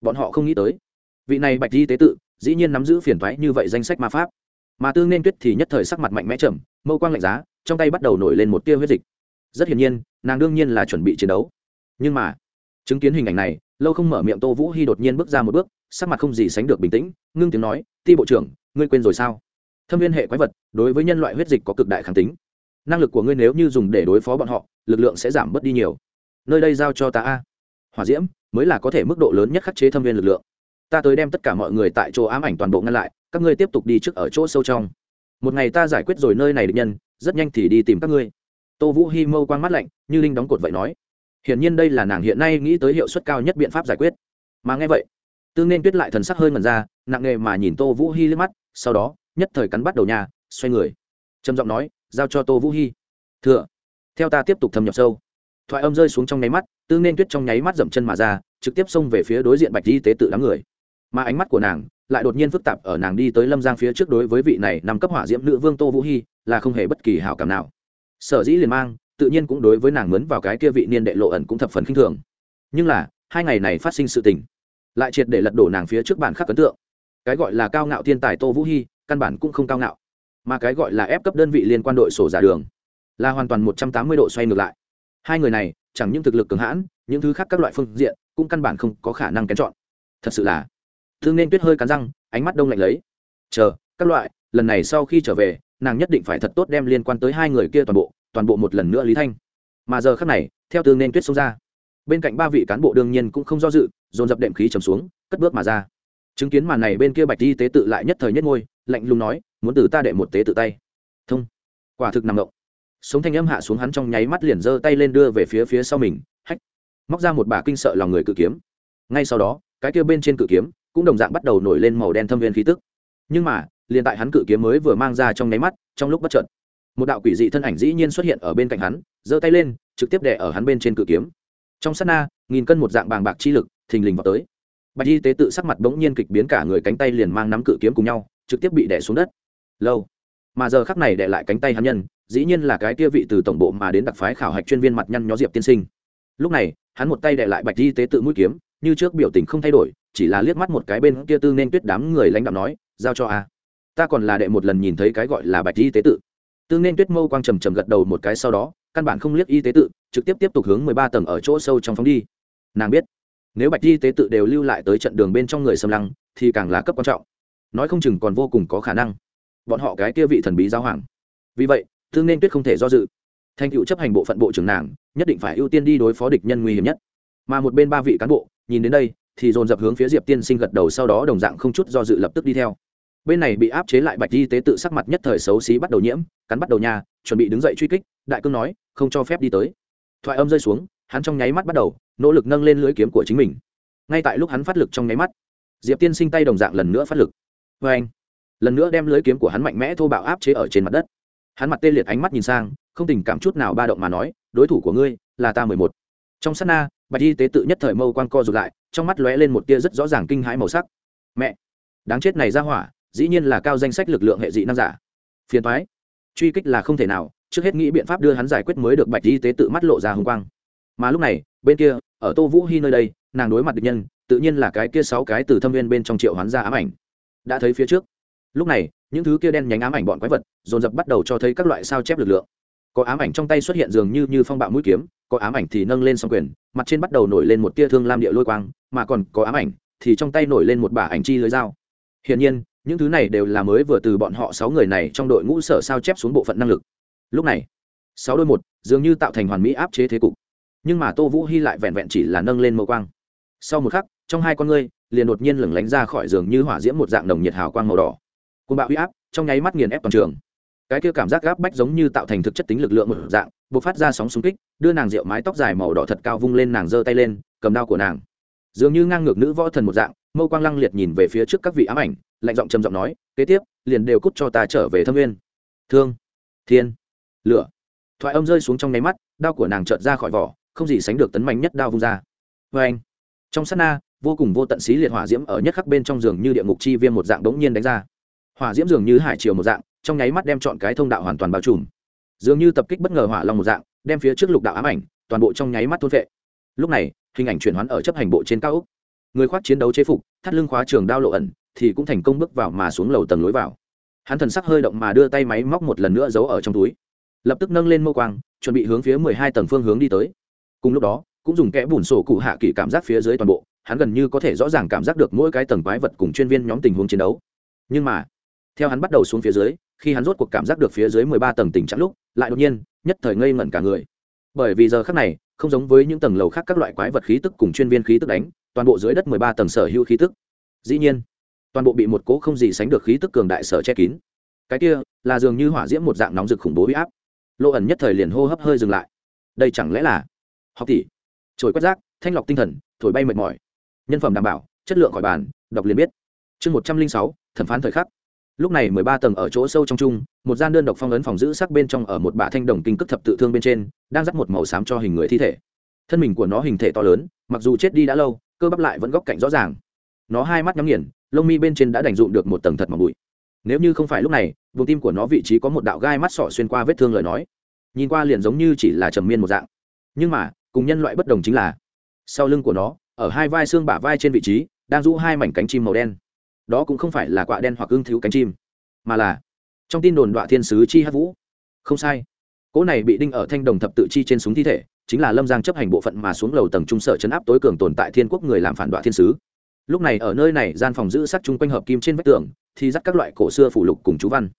bọn họ không nghĩ tới. Vị này bạch di tế tự, dĩ nhiên nắm giữ phiền thoái như vậy danh sách ma pháp. Mà tương nên tuyết thì nhất thời sắc mặt mạnh mẽ trầm, mâu quang lạnh giá, trong tay bắt đầu nổi lên một tia huyết dịch. Rất hiển nhiên, nàng đương nhiên là chuẩn bị chiến đấu. Nhưng mà, chứng kiến hình ảnh này, lâu không mở miệng tô vũ hy đột nhiên bước ra một bước, sắc mặt không gì sánh được bình tĩnh, ngưng tiếng nói, ti bộ trưởng, ngươi quên rồi sao? Thâm viên hệ quái vật, đối với nhân loại huyết dịch có cực đại kháng tính. Năng lực của ngươi nếu như dùng để đối phó bọn họ, lực lượng sẽ giảm bớt đi nhiều. Nơi đây giao cho ta a. Hỏa diễm mới là có thể mức độ lớn nhất khắc chế thâm viên lực lượng. Ta tới đem tất cả mọi người tại chỗ ám ảnh toàn bộ ngăn lại, các ngươi tiếp tục đi trước ở chỗ sâu trong. Một ngày ta giải quyết rồi nơi này được nhân, rất nhanh thì đi tìm các ngươi. Tô vũ hi mâu quan mắt lạnh, như linh đóng cột vậy nói. Hiển nhiên đây là nàng hiện nay nghĩ tới hiệu suất cao nhất biện pháp giải quyết. Mà nghe vậy tương nên tuyết lại thần sắc hơi mần ra, nặng nghề mà nhìn tô vũ hi lên mắt, sau đó, nhất thời cắn bắt đầu nhà, xoay người. Trầm giọng nói, giao cho tô vũ hi. Thừa, theo ta tiếp tục thâm nhập sâu. Thoại âm rơi xuống trong nháy mắt tương nên tuyết trong nháy mắt dậm chân mà ra, trực tiếp xông về phía đối diện bạch y tế tự đám người. Mà ánh mắt của nàng lại đột nhiên phức tạp ở nàng đi tới lâm giang phía trước đối với vị này nằm cấp hỏa diễm nữ vương tô vũ hy là không hề bất kỳ hảo cảm nào. Sở dĩ liền mang, tự nhiên cũng đối với nàng mướn vào cái kia vị niên đệ lộ ẩn cũng thập phần khinh thường. Nhưng là, hai ngày này phát sinh sự tình, lại triệt để lật đổ nàng phía trước bản khắc ấn tượng. Cái gọi là cao ngạo thiên tài tô vũ hy căn bản cũng không cao ngạo. Mà cái gọi là ép cấp đơn vị liên quan đội sổ giả đường, là hoàn toàn một trăm tám mươi độ xoay ngược lại. Hai người này chẳng những thực lực cường hãn, những thứ khác các loại phương diện cũng căn bản không có khả năng kén chọn. Thật sự là, thương nên tuyết hơi cắn răng, ánh mắt đông lạnh lấy. Chờ, các loại, lần này sau khi trở về, nàng nhất định phải thật tốt đem liên quan tới hai người kia toàn bộ toàn bộ một lần nữa lý thanh. Mà giờ khác này, theo tương nên tuyết xông ra, bên cạnh ba vị cán bộ đương nhiên cũng không do dự, dồn dập đệm khí trầm xuống, cất bước mà ra. Chứng kiến màn này bên kia bạch y tế tự lại nhất thời nhất ngôi lạnh lùng nói, muốn từ ta đệ một tế tự tay. Thông. Quả thực nằm động sống thanh âm hạ xuống hắn trong nháy mắt liền giơ tay lên đưa về phía phía sau mình, hách, móc ra một bà kinh sợ lòng người cự kiếm. Ngay sau đó, cái kia bên trên cự kiếm cũng đồng dạng bắt đầu nổi lên màu đen thâm viên khí tức. Nhưng mà, liền tại hắn cự kiếm mới vừa mang ra trong nháy mắt, trong lúc bất chợt, một đạo quỷ dị thân ảnh dĩ nhiên xuất hiện ở bên cạnh hắn, giơ tay lên, trực tiếp đè ở hắn bên trên cự kiếm. Trong sát na, nghìn cân một dạng bàng bạc chi lực, thình lình vào tới. Bạch y tế tự sắc mặt bỗng nhiên kịch biến cả người cánh tay liền mang nắm cự kiếm cùng nhau, trực tiếp bị đè xuống đất. Lâu. Mà giờ khắc này đè lại cánh tay hắn nhân dĩ nhiên là cái kia vị từ tổng bộ mà đến đặc phái khảo hạch chuyên viên mặt nhăn nhó diệp tiên sinh. Lúc này, hắn một tay đệ lại bạch y tế tự mũi kiếm, như trước biểu tình không thay đổi, chỉ là liếc mắt một cái bên kia tư nên tuyết đám người lãnh đạo nói, giao cho a. Ta còn là đệ một lần nhìn thấy cái gọi là bạch y tế tự. Tương nên tuyết mâu quang trầm trầm gật đầu một cái sau đó, căn bản không liếc y tế tự, trực tiếp tiếp tục hướng mười ba tầng ở chỗ sâu trong phóng đi. Nàng biết, nếu bạch y tế tự đều lưu lại tới trận đường bên trong người xâm lăng, thì càng là cấp quan trọng. Nói không chừng còn vô cùng có khả năng. Bọn họ cái kia vị thần bí giáo hoàng. Vì vậy thương nên tuyết không thể do dự. Thành cựu chấp hành bộ phận bộ trưởng nàng, nhất định phải ưu tiên đi đối phó địch nhân nguy hiểm nhất. Mà một bên ba vị cán bộ, nhìn đến đây, thì dồn dập hướng phía diệp tiên sinh gật đầu sau đó đồng dạng không chút do dự lập tức đi theo. Bên này bị áp chế lại bạch y tế tự sắc mặt nhất thời xấu xí bắt đầu nhiễm, cắn bắt đầu nhà, chuẩn bị đứng dậy truy kích, đại cương nói, không cho phép đi tới. Thoại âm rơi xuống, hắn trong nháy mắt bắt đầu, nỗ lực nâng lên lưới kiếm của chính mình. Ngay tại lúc hắn phát lực trong nháy mắt, diệp tiên sinh tay đồng dạng lần nữa phát lực. Vê anh lần nữa đem lưới kiếm của hắn mạnh mẽ thô bạo áp chế ở trên mặt đất hắn mặt tê liệt ánh mắt nhìn sang, không tình cảm chút nào ba động mà nói, đối thủ của ngươi là ta mười một. Trong s á t na, bạch y tế tự nhất thời mâu quan co rụt lại, trong mắt lóe lên một tia rất rõ ràng kinh hãi màu sắc. Mẹ, đáng chết này ra hỏa, dĩ nhiên là cao danh sách lực lượng hệ dị nam giả. Phiền thoái truy kích là không thể nào, trước hết nghĩ biện pháp đưa hắn giải quyết mới được bạch y tế tự mắt lộ ra h ư n g quang. Mà lúc này, bên kia, ở tô vũ hy nơi đây, nàng đối mặt địch nhân, tự nhiên là cái kia sáu cái từ thâm viên bên trong triệu hoán ra ám ảnh. Đã thấy phía trước. Lúc này những thứ kia đen nhánh ám ảnh bọn quái vật, dồn dập bắt đầu cho thấy các loại sao chép lực lượng. Có ám ảnh trong tay xuất hiện dường như như phong bạo mũi kiếm, có ám ảnh thì nâng lên s o n g quyền, mặt trên bắt đầu nổi lên một tia thương lam địa lôi quang, mà còn có ám ảnh thì trong tay nổi lên một bả ảnh chi lưới dao. Hiển nhiên, những thứ này đều là mới vừa từ bọn họ sáu người này trong đội ngũ sở sao chép xuống bộ phận năng lực. Lúc này, sáu đôi một dường như tạo thành hoàn mỹ áp chế thế cục. Nhưng mà tô vũ hy lại vẹn vẹn chỉ là nâng lên mâu quang. Sau một khắc, trong hai con ngươi liền đột nhiên lửng lánh ra khỏi giường như hỏa diễm một dạng nồng nhiệt hào quang màu đỏ côn bạo huy áp, trong nháy mắt nghiền ép toàn trường. Cái kia cảm giác gáp bách giống như tạo thành thực chất tính lực lượng một dạng b ộ c phát ra sóng xung kích, đưa nàng rượu mái tóc dài màu đỏ thật cao vung lên nàng giơ tay lên, cầm đao của nàng. Dường như ngang ngược nữ võ thần một dạng, mâu quang lăng liệt nhìn về phía trước các vị ám ảnh, lạnh giọng trầm giọng nói, kế tiếp, liền đều cút cho ta trở về thâm nguyên. Thương, thiên, lửa. Thoại âm rơi xuống trong nháy mắt, đao của nàng trợt ra khỏi vỏ, không gì sánh được tấn mạnh nhất đao vung ra. Vê anh, trong sát na, vô cùng vô tận xí liệt hỏa diễm ở nhất khắc bên trong giường như địa ngục chi viêm một dạng bỗng nhiên đánh ra hỏa diễm dường như hải triều một dạng, trong nháy mắt đem chọn cái thông đạo hoàn toàn bao trùm. Dường như tập kích bất ngờ hỏa long một dạng, đem phía trước lục đạo ám ảnh, toàn bộ trong nháy mắt thôn vệ lúc này, hình ảnh chuyển hoán ở chấp hành bộ trên cao úc người khoác chiến đấu chế phục, thắt lưng khóa trường đao lộ ẩn, thì cũng thành công bước vào mà xuống lầu tầng lối vào. Hắn thần sắc hơi động mà đưa tay máy móc một lần nữa giấu ở trong túi. Lập tức nâng lên mâu quang, chuẩn bị hướng phía mười hai tầng phương hướng đi tới. Cùng lúc đó, cũng dùng kẽ bùn sổ cụ hạ kỳ cảm giác phía dưới toàn bộ, hắn gần như có thể rõ ràng cảm giác được mỗi cái tầng quái vật cùng chuyên viên nhóm tình huống chiến đấu. Nhưng mà theo hắn bắt đầu xuống phía dưới, khi hắn rốt cuộc cảm giác được phía dưới mười ba tầng tình trạng lúc, lại đột nhiên, nhất thời ngây ngẩn cả người. Bởi vì giờ khác này, không giống với những tầng lầu khác các loại quái vật khí tức cùng chuyên viên khí tức đánh, toàn bộ dưới đất mười ba tầng sở hữu khí tức. Dĩ nhiên, toàn bộ bị một cố không gì sánh được khí tức cường đại sở che kín. Cái kia, là dường như hỏa diễm một dạng nóng rực khủng bố huy áp. Lộ ẩn nhất thời liền hô hấp hơi dừng lại. Đây chẳng lẽ là học tỷ? Trồi quét rác, thanh lọc tinh thần, thổi bay mệt mỏi. Nhân phẩm đảm bảo, chất lượng khỏi bàn, đọc liền biết. Chương một trăm linh sáu, thẩm phán thời khắc lúc này mười ba tầng ở chỗ sâu trong chung, một gian đơn độc phong ấn phòng giữ sắc bên trong ở một bả thanh đồng kinh cước thập tự thương bên trên, đang dắt một màu xám cho hình người thi thể. Thân mình của nó hình thể to lớn, mặc dù chết đi đã lâu, cơ bắp lại vẫn góc cạnh rõ ràng. Nó hai mắt nhắm nghiền, lông mi bên trên đã đành dụng được một tầng thật mỏng bụi. Nếu như không phải lúc này, vùng tim của nó vị trí có một đạo gai mắt sọ xuyên qua vết thương lời nói. Nhìn qua liền giống như chỉ là trầm miên một dạng. Nhưng mà, cùng nhân loại bất đồng chính là, sau lưng của nó, ở hai vai xương bả vai trên vị trí, đang rũ hai mảnh cánh chim màu đen đó cũng không phải là quạ đen hoặc ưng thiếu cánh chim, mà là trong tin đồn đoạn thiên sứ chi hát vũ. Không sai. Cỗ này bị đinh ở thanh đồng thập tự chi trên súng thi thể, chính là lâm giang chấp hành bộ phận mà xuống lầu tầng trung sở chấn áp tối cường tồn tại thiên quốc người làm phản đoạn thiên sứ. Lúc này ở nơi này, gian phòng giữ sắt chung quanh hợp kim trên vách tường thì dắt các loại cổ xưa phủ lục cùng chú văn.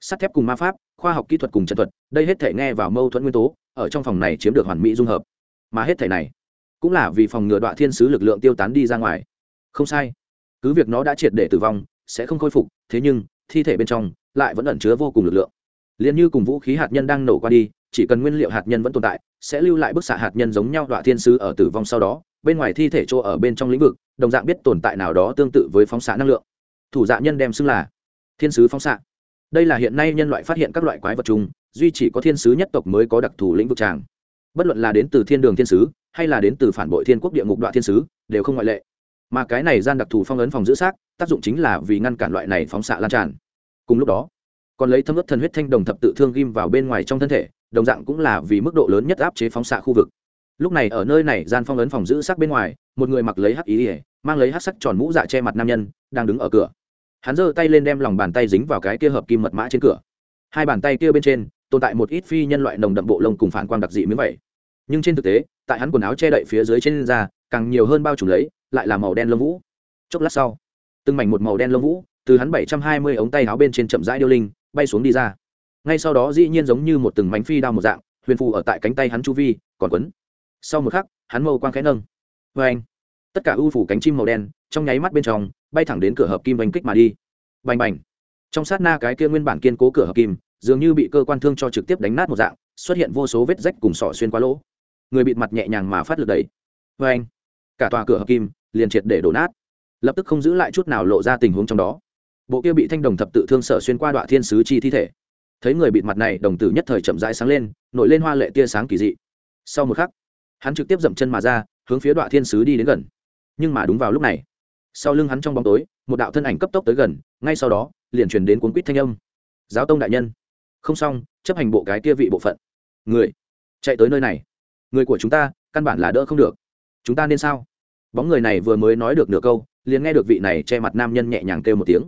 Sắt thép cùng ma pháp, khoa học kỹ thuật cùng trận thuật, đây hết thể nghe vào mâu thuẫn nguyên tố, ở trong phòng này chiếm được hoàn mỹ dung hợp. Mà hết thể này cũng là vì phòng ngừa đoạn thiên sứ lực lượng tiêu tán đi ra ngoài. Không sai cứ việc nó đã triệt để tử vong, sẽ không khôi phục, thế nhưng, thi thể bên trong lại vẫn ẩn chứa vô cùng lực lượng. Liền như cùng vũ khí hạt nhân đang nổ qua đi, chỉ cần nguyên liệu hạt nhân vẫn tồn tại, sẽ lưu lại bức xạ hạt nhân giống nhau đoạn thiên sứ ở tử vong sau đó, bên ngoài thi thể chỗ ở bên trong lĩnh vực, đồng dạng biết tồn tại nào đó tương tự với phóng xạ năng lượng. Thủ dạ nhân đem xưng là thiên sứ phóng xạ. Đây là hiện nay nhân loại phát hiện các loại quái vật chung, duy chỉ có thiên sứ nhất tộc mới có đặc thù lĩnh vực tràng. Bất luận là đến từ thiên đường thiên sứ, hay là đến từ phản bội thiên quốc địa ngục đoạn thiên sứ, đều không ngoại lệ mà cái này gian đặc thù phong ấn phòng giữ xác, tác dụng chính là vì ngăn cản loại này phóng xạ lan tràn. Cùng lúc đó, còn lấy thâm ướp thần huyết thanh đồng thập tự thương ghim vào bên ngoài trong thân thể, đồng dạng cũng là vì mức độ lớn nhất áp chế phóng xạ khu vực. Lúc này ở nơi này, gian phong ấn phòng giữ xác bên ngoài, một người mặc lấy hắc ý ỉa mang lấy hắc sắc tròn mũ dạ che mặt nam nhân, đang đứng ở cửa. Hắn giơ tay lên đem lòng bàn tay dính vào cái kia hợp kim mật mã trên cửa. Hai bàn tay kia bên trên, tồn tại một ít phi nhân loại nồng đậm bộ lông cùng phản quang đặc dị miếng vậy. Nhưng trên thực tế, tại hắn quần áo che đậy phía dưới trên da, càng nhiều hơn bao trùm lấy lại là màu đen lông vũ. Chốc lát sau, từng mảnh một màu đen lông vũ từ hắn bảy trăm hai mươi ống tay áo bên trên chậm rãi điêu linh, bay xuống đi ra. Ngay sau đó dĩ nhiên giống như một từng mảnh phi đao một dạng, huyền phù ở tại cánh tay hắn chu vi, còn quấn. Sau một khắc, hắn mâu quang khẽ nâng. Vê anh tất cả ưu phủ cánh chim màu đen trong nháy mắt bên trong bay thẳng đến cửa hợp kim bành kích mà đi. Bành bành! Trong sát na cái kia nguyên bản kiên cố cửa hợp kim, dường như bị cơ quan thương cho trực tiếp đánh nát một dạng, xuất hiện vô số vết rách cùng sọ xuyên qua lỗ. Người bịt mặt nhẹ nhàng mà phát lực đẩy. Vê anh cả tòa cửa hợp kim liền triệt để đổ nát. Lập tức không giữ lại chút nào lộ ra tình huống trong đó. Bộ kia bị thanh đồng thập tự thương sở xuyên qua đoạn thiên sứ chi thi thể. Thấy người bịt mặt này, đồng tử nhất thời chậm rãi sáng lên, nổi lên hoa lệ tia sáng kỳ dị. Sau một khắc, hắn trực tiếp dậm chân mà ra, hướng phía đoạn thiên sứ đi đến gần. Nhưng mà đúng vào lúc này, sau lưng hắn trong bóng tối, một đạo thân ảnh cấp tốc tới gần, ngay sau đó, liền truyền đến cuốn quýt thanh âm. Giáo tông đại nhân. Không xong, chấp hành bộ cái kia vị bộ phận. Người, chạy tới nơi này. Người của chúng ta, căn bản là đỡ không được chúng ta nên sao? Bóng người này vừa mới nói được nửa câu, liền nghe được vị này che mặt nam nhân nhẹ nhàng kêu một tiếng.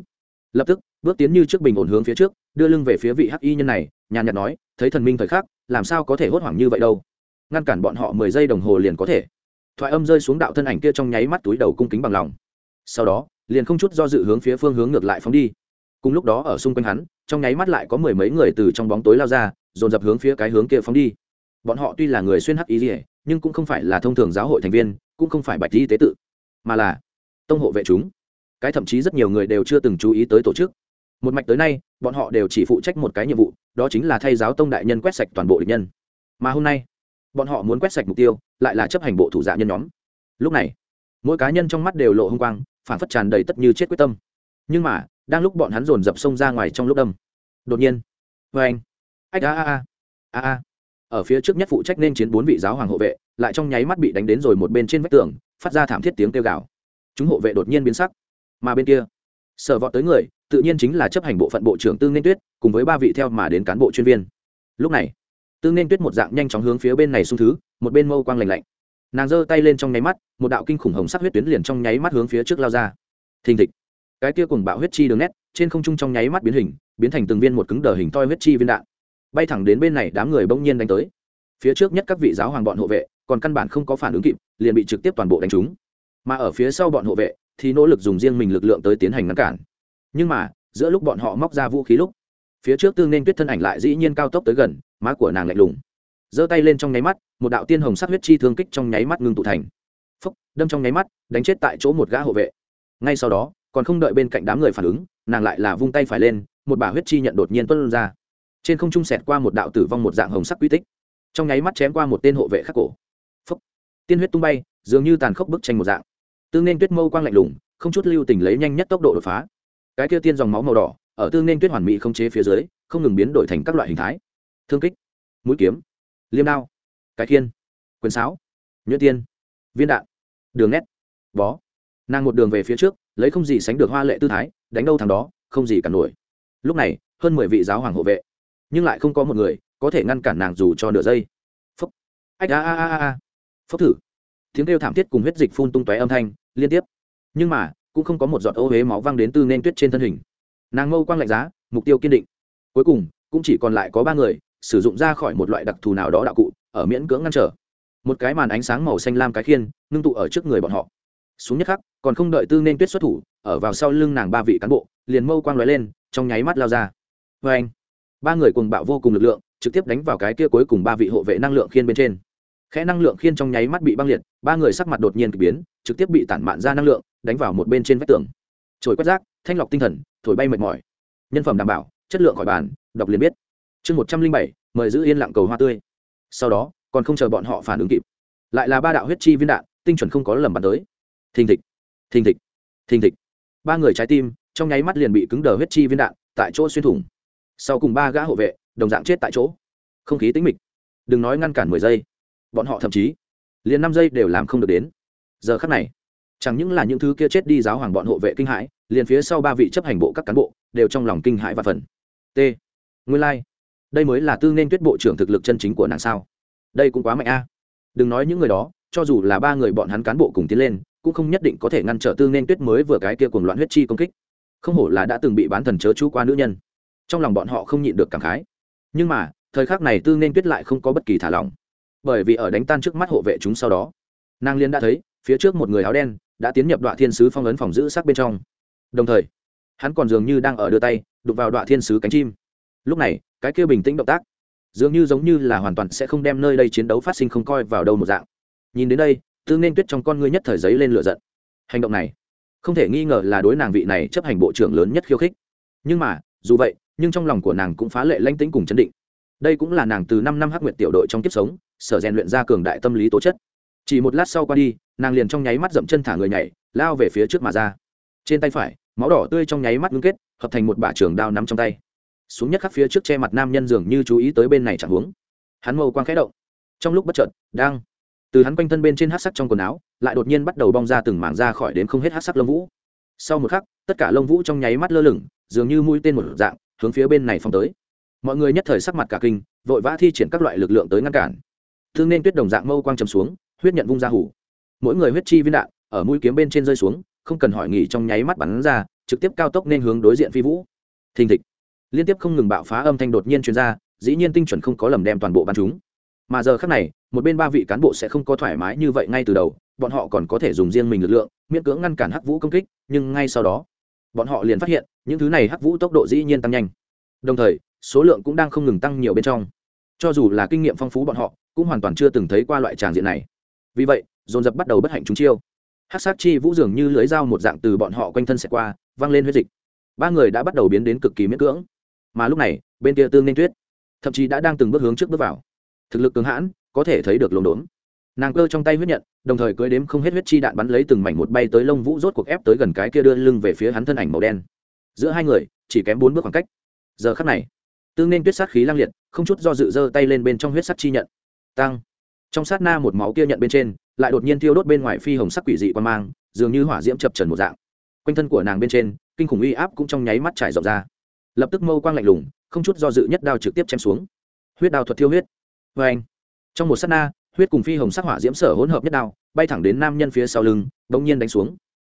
Lập tức, bước tiến như trước bình ổn hướng phía trước, đưa lưng về phía vị hắc y nhân này, nhàn nhạt nói, thấy thần minh thời khắc, làm sao có thể hốt hoảng như vậy đâu? Ngăn cản bọn họ mười giây đồng hồ liền có thể. Thoại âm rơi xuống đạo thân ảnh kia trong nháy mắt túi đầu cung kính bằng lòng. Sau đó, liền không chút do dự hướng phía phương hướng ngược lại phóng đi. Cùng lúc đó ở xung quanh hắn, trong nháy mắt lại có mười mấy người từ trong bóng tối lao ra, dồn dập hướng phía cái hướng kia phóng đi. Bọn họ tuy là người xuyên hắc y ỉa nhưng cũng không phải là thông thường giáo hội thành viên, cũng không phải bạch y tế tự, mà là tông hộ vệ chúng. Cái thậm chí rất nhiều người đều chưa từng chú ý tới tổ chức. Một mạch tới nay, bọn họ đều chỉ phụ trách một cái nhiệm vụ, đó chính là thay giáo tông đại nhân quét sạch toàn bộ địch nhân. Mà hôm nay, bọn họ muốn quét sạch mục tiêu, lại là chấp hành bộ thủ dạ nhân nhóm. Lúc này, mỗi cá nhân trong mắt đều lộ h ư n g quang, phản phất tràn đầy tất như chết quyết tâm. Nhưng mà, đang lúc bọn hắn dồn dập sông ra ngoài trong lúc đâm đột nhiên vê anh. Ách, a a a a a ở phía trước nhất phụ trách nên chiến bốn vị giáo hoàng hộ vệ, lại trong nháy mắt bị đánh đến rồi một bên trên vách tường, phát ra thảm thiết tiếng kêu gào. Chúng hộ vệ đột nhiên biến sắc. Mà bên kia, sở vọt tới người, tự nhiên chính là chấp hành bộ phận bộ trưởng tương nên tuyết, cùng với ba vị theo mà đến cán bộ chuyên viên. Lúc này, tương nên tuyết một dạng nhanh chóng hướng phía bên này xung thứ, một bên mâu quang lạnh lạnh. Nàng giơ tay lên trong nháy mắt, một đạo kinh khủng hồng sắc huyết tuyến liền trong nháy mắt hướng phía trước lao ra. Thình thịch. Cái kia cùng bạo huyết chi đường nét, trên không trung trong nháy mắt biến hình, biến thành từng viên một cứng đờ hình toi huyết chi viên đạn bay thẳng đến bên này đám người bỗng nhiên đánh tới. Phía trước nhất các vị giáo hoàng bọn hộ vệ, còn căn bản không có phản ứng kịp, liền bị trực tiếp toàn bộ đánh trúng. Mà ở phía sau bọn hộ vệ, thì nỗ lực dùng riêng mình lực lượng tới tiến hành ngăn cản. Nhưng mà, giữa lúc bọn họ móc ra vũ khí lúc, phía trước tương nên tuyết thân ảnh lại dĩ nhiên cao tốc tới gần, má của nàng lạnh lùng. Giơ tay lên trong nháy mắt, một đạo tiên hồng sắc huyết chi thương kích trong nháy mắt ngưng tụ thành. Phúc, đâm trong nháy mắt, đánh chết tại chỗ một gã hộ vệ. Ngay sau đó, còn không đợi bên cạnh đám người phản ứng, nàng lại là vung tay phải lên, một bả huyết chi nhận đột nhiên tuân ra trên không trung xẹt qua một đạo tử vong một dạng hồng sắc quy tích. Trong nháy mắt chém qua một tên hộ vệ khắc cổ. Phúc. Tiên huyết tung bay, dường như tàn khốc bức tranh một dạng. Tương nên tuyết mâu quang lạnh lùng, không chút lưu tình lấy nhanh nhất tốc độ đột phá. Cái kia tiên dòng máu màu đỏ, ở tương nên tuyết hoàn mỹ không chế phía dưới, không ngừng biến đổi thành các loại hình thái. Thương kích. Mũi kiếm. Liêm đao. Cái thiên quyền sáo. Nhuyễn tiên. Viên đạn. Đường nét. Bó. Nàng một đường về phía trước, lấy không gì sánh được hoa lệ tư thái, đánh đâu thằng đó, không gì cản nổi. Lúc này, hơn mười vị giáo hoàng hộ vệ nhưng lại không có một người có thể ngăn cản nàng dù cho nửa giây. Phốc, ách a a a a phúc thử. Tiếng kêu thảm thiết cùng huyết dịch phun tung tóe âm thanh liên tiếp. Nhưng mà cũng không có một giọt ô huế máu văng đến từ nên tuyết trên thân hình. Nàng mâu quang lạnh giá mục tiêu kiên định. Cuối cùng cũng chỉ còn lại có ba người sử dụng ra khỏi một loại đặc thù nào đó đạo cụ ở miễn cưỡng ngăn trở. Một cái màn ánh sáng màu xanh lam cái khiên ngưng tụ ở trước người bọn họ. Xuống nhất khắc còn không đợi tư nên tuyết xuất thủ ở vào sau lưng nàng ba vị cán bộ liền mâu quang lóe lên trong nháy mắt lao ra. Vê anh ba người cùng bạo vô cùng lực lượng, trực tiếp đánh vào cái kia cuối cùng ba vị hộ vệ năng lượng khiên bên trên. Khẽ năng lượng khiên trong nháy mắt bị băng liệt, ba người sắc mặt đột nhiên k ỳ biến, trực tiếp bị tản mạn ra năng lượng, đánh vào một bên trên vách tường. Trồi quét rác, thanh lọc tinh thần, thổi bay mệt mỏi. Nhân phẩm đảm bảo, chất lượng khỏi bàn, đọc liền biết. Chương một trăm linh bảy, mời giữ yên lặng cầu hoa tươi. Sau đó, còn không chờ bọn họ phản ứng kịp, lại là ba đạo huyết chi viên đạn, tinh chuẩn không có lầm bắn tới. Thình thịch thình thịch thình thịch. Ba người trái tim, trong nháy mắt liền bị cứng đờ huyết chi viên đạn, tại chỗ xuyên thủng sau cùng ba gã hộ vệ đồng dạng chết tại chỗ. Không khí tính mịch. Đừng nói ngăn cản mười giây, bọn họ thậm chí liền năm giây đều làm không được đến. Giờ khắc này, chẳng những là những thứ kia chết đi giáo hoàng bọn hộ vệ kinh hãi, liền phía sau ba vị chấp hành bộ các cán bộ đều trong lòng kinh hãi và phần t. Nguyên lai、like. đây mới là tư nên tuyết bộ trưởng thực lực chân chính của nàng sao? Đây cũng quá mạnh a. Đừng nói những người đó, cho dù là ba người bọn hắn cán bộ cùng tiến lên, cũng không nhất định có thể ngăn trở tư nên tuyết mới vừa cái kia cùng loạn huyết chi công kích. Không hổ là đã từng bị bán thần chớ chú qua nữ nhân trong lòng bọn họ không nhịn được cảm khái. Nhưng mà, thời khắc này tư nên tuyết lại không có bất kỳ thả lỏng, bởi vì ở đánh tan trước mắt hộ vệ chúng sau đó, nàng liên đã thấy, phía trước một người áo đen đã tiến nhập đoạn thiên sứ phong ấn phòng giữ sắc bên trong. Đồng thời, hắn còn dường như đang ở đưa tay đục vào đoạn thiên sứ cánh chim. Lúc này, cái kia bình tĩnh động tác, dường như giống như là hoàn toàn sẽ không đem nơi đây chiến đấu phát sinh không coi vào đâu một dạng. Nhìn đến đây, tư nên tuyết trong con ngươi nhất thời giấy lên lửa giận. Hành động này, không thể nghi ngờ là đối nàng vị này chấp hành bộ trưởng lớn nhất khiêu khích. Nhưng mà, dù vậy nhưng trong lòng của nàng cũng phá lệ lanh tĩnh cùng chấn định. Đây cũng là nàng từ năm năm hắc nguyện tiểu đội trong kiếp sống, sở rèn luyện ra cường đại tâm lý tố chất. Chỉ một lát sau qua đi, nàng liền trong nháy mắt dậm chân thả người nhảy, lao về phía trước mà ra. Trên tay phải, máu đỏ tươi trong nháy mắt ngưng kết, hợp thành một bả trường đao nắm trong tay. Xuống nhất khắc phía trước che mặt nam nhân dường như chú ý tới bên này chẳng huống hắn mâu quang khẽ động. Trong lúc bất chợt, đang, từ hắn quanh thân bên trên hát sắc trong quần áo, lại đột nhiên bắt đầu bong ra từng mảng ra khỏi đến không hết hát sắc lông vũ. Sau một khắc, tất cả lông vũ trong nháy mắt lơ lửng, dường như mũi tên một dạng hướng phía bên này phong tới. Mọi người nhất thời sắc mặt cả kinh, vội vã thi triển các loại lực lượng tới ngăn cản. Thương nên tuyết đồng dạng mâu quang chầm xuống, huyết nhận vung ra hủ. Mỗi người huyết chi viên đạn, ở mũi kiếm bên trên rơi xuống, không cần hỏi nghỉ trong nháy mắt bắn ra, trực tiếp cao tốc nên hướng đối diện phi vũ. Thình thịch. Liên tiếp không ngừng bạo phá âm thanh đột nhiên truyền ra, dĩ nhiên tinh chuẩn không có lầm đem toàn bộ bắn chúng. Mà giờ khác này, một bên ba vị cán bộ sẽ không có thoải mái như vậy ngay từ đầu, bọn họ còn có thể dùng riêng mình lực lượng, miễn cưỡng ngăn cản hắc vũ công kích, nhưng ngay sau đó bọn họ liền phát hiện, những thứ này hắc vũ tốc độ dĩ nhiên tăng nhanh. Đồng thời, số lượng cũng đang không ngừng tăng nhiều bên trong. Cho dù là kinh nghiệm phong phú bọn họ, cũng hoàn toàn chưa từng thấy qua loại tràng diện này. Vì vậy, dồn dập bắt đầu bất hạnh chúng chiêu. Hát sát chi vũ dường như lưới dao một dạng từ bọn họ quanh thân xẹt qua văng lên huyết dịch. Ba người đã bắt đầu biến đến cực kỳ miễn cưỡng. Mà lúc này, bên kia tương nên tuyết, thậm chí đã đang từng bước hướng trước bước vào. Thực lực cường hãn, có thể thấy được lồn đốn nàng cơ trong tay huyết nhận, đồng thời cưới đếm không hết huyết chi đạn bắn lấy từng mảnh một bay tới lông vũ rốt cuộc ép tới gần cái kia đưa lưng về phía hắn thân ảnh màu đen. Giữa hai người, chỉ kém bốn bước khoảng cách. Giờ khắc này, tương nên tuyết sát khí lang liệt, không chút do dự giơ tay lên bên trong huyết sắt chi nhận. Tăng. Trong sát na một máu kia nhận bên trên, lại đột nhiên thiêu đốt bên ngoài phi hồng sắc quỷ dị quan mang, dường như hỏa diễm chập trần một dạng. Quanh thân của nàng bên trên, kinh khủng uy áp cũng trong nháy mắt trải rộng ra. Lập tức mâu quang lạnh lùng, không chút do dự nhất đao trực tiếp chém xuống. Huyết đao thuật thiêu huyết. Vê anh trong một sát na huyết cùng phi hồng sắc hỏa diễm sở hỗn hợp nhất đao, bay thẳng đến nam nhân phía sau lưng, bỗng nhiên đánh xuống.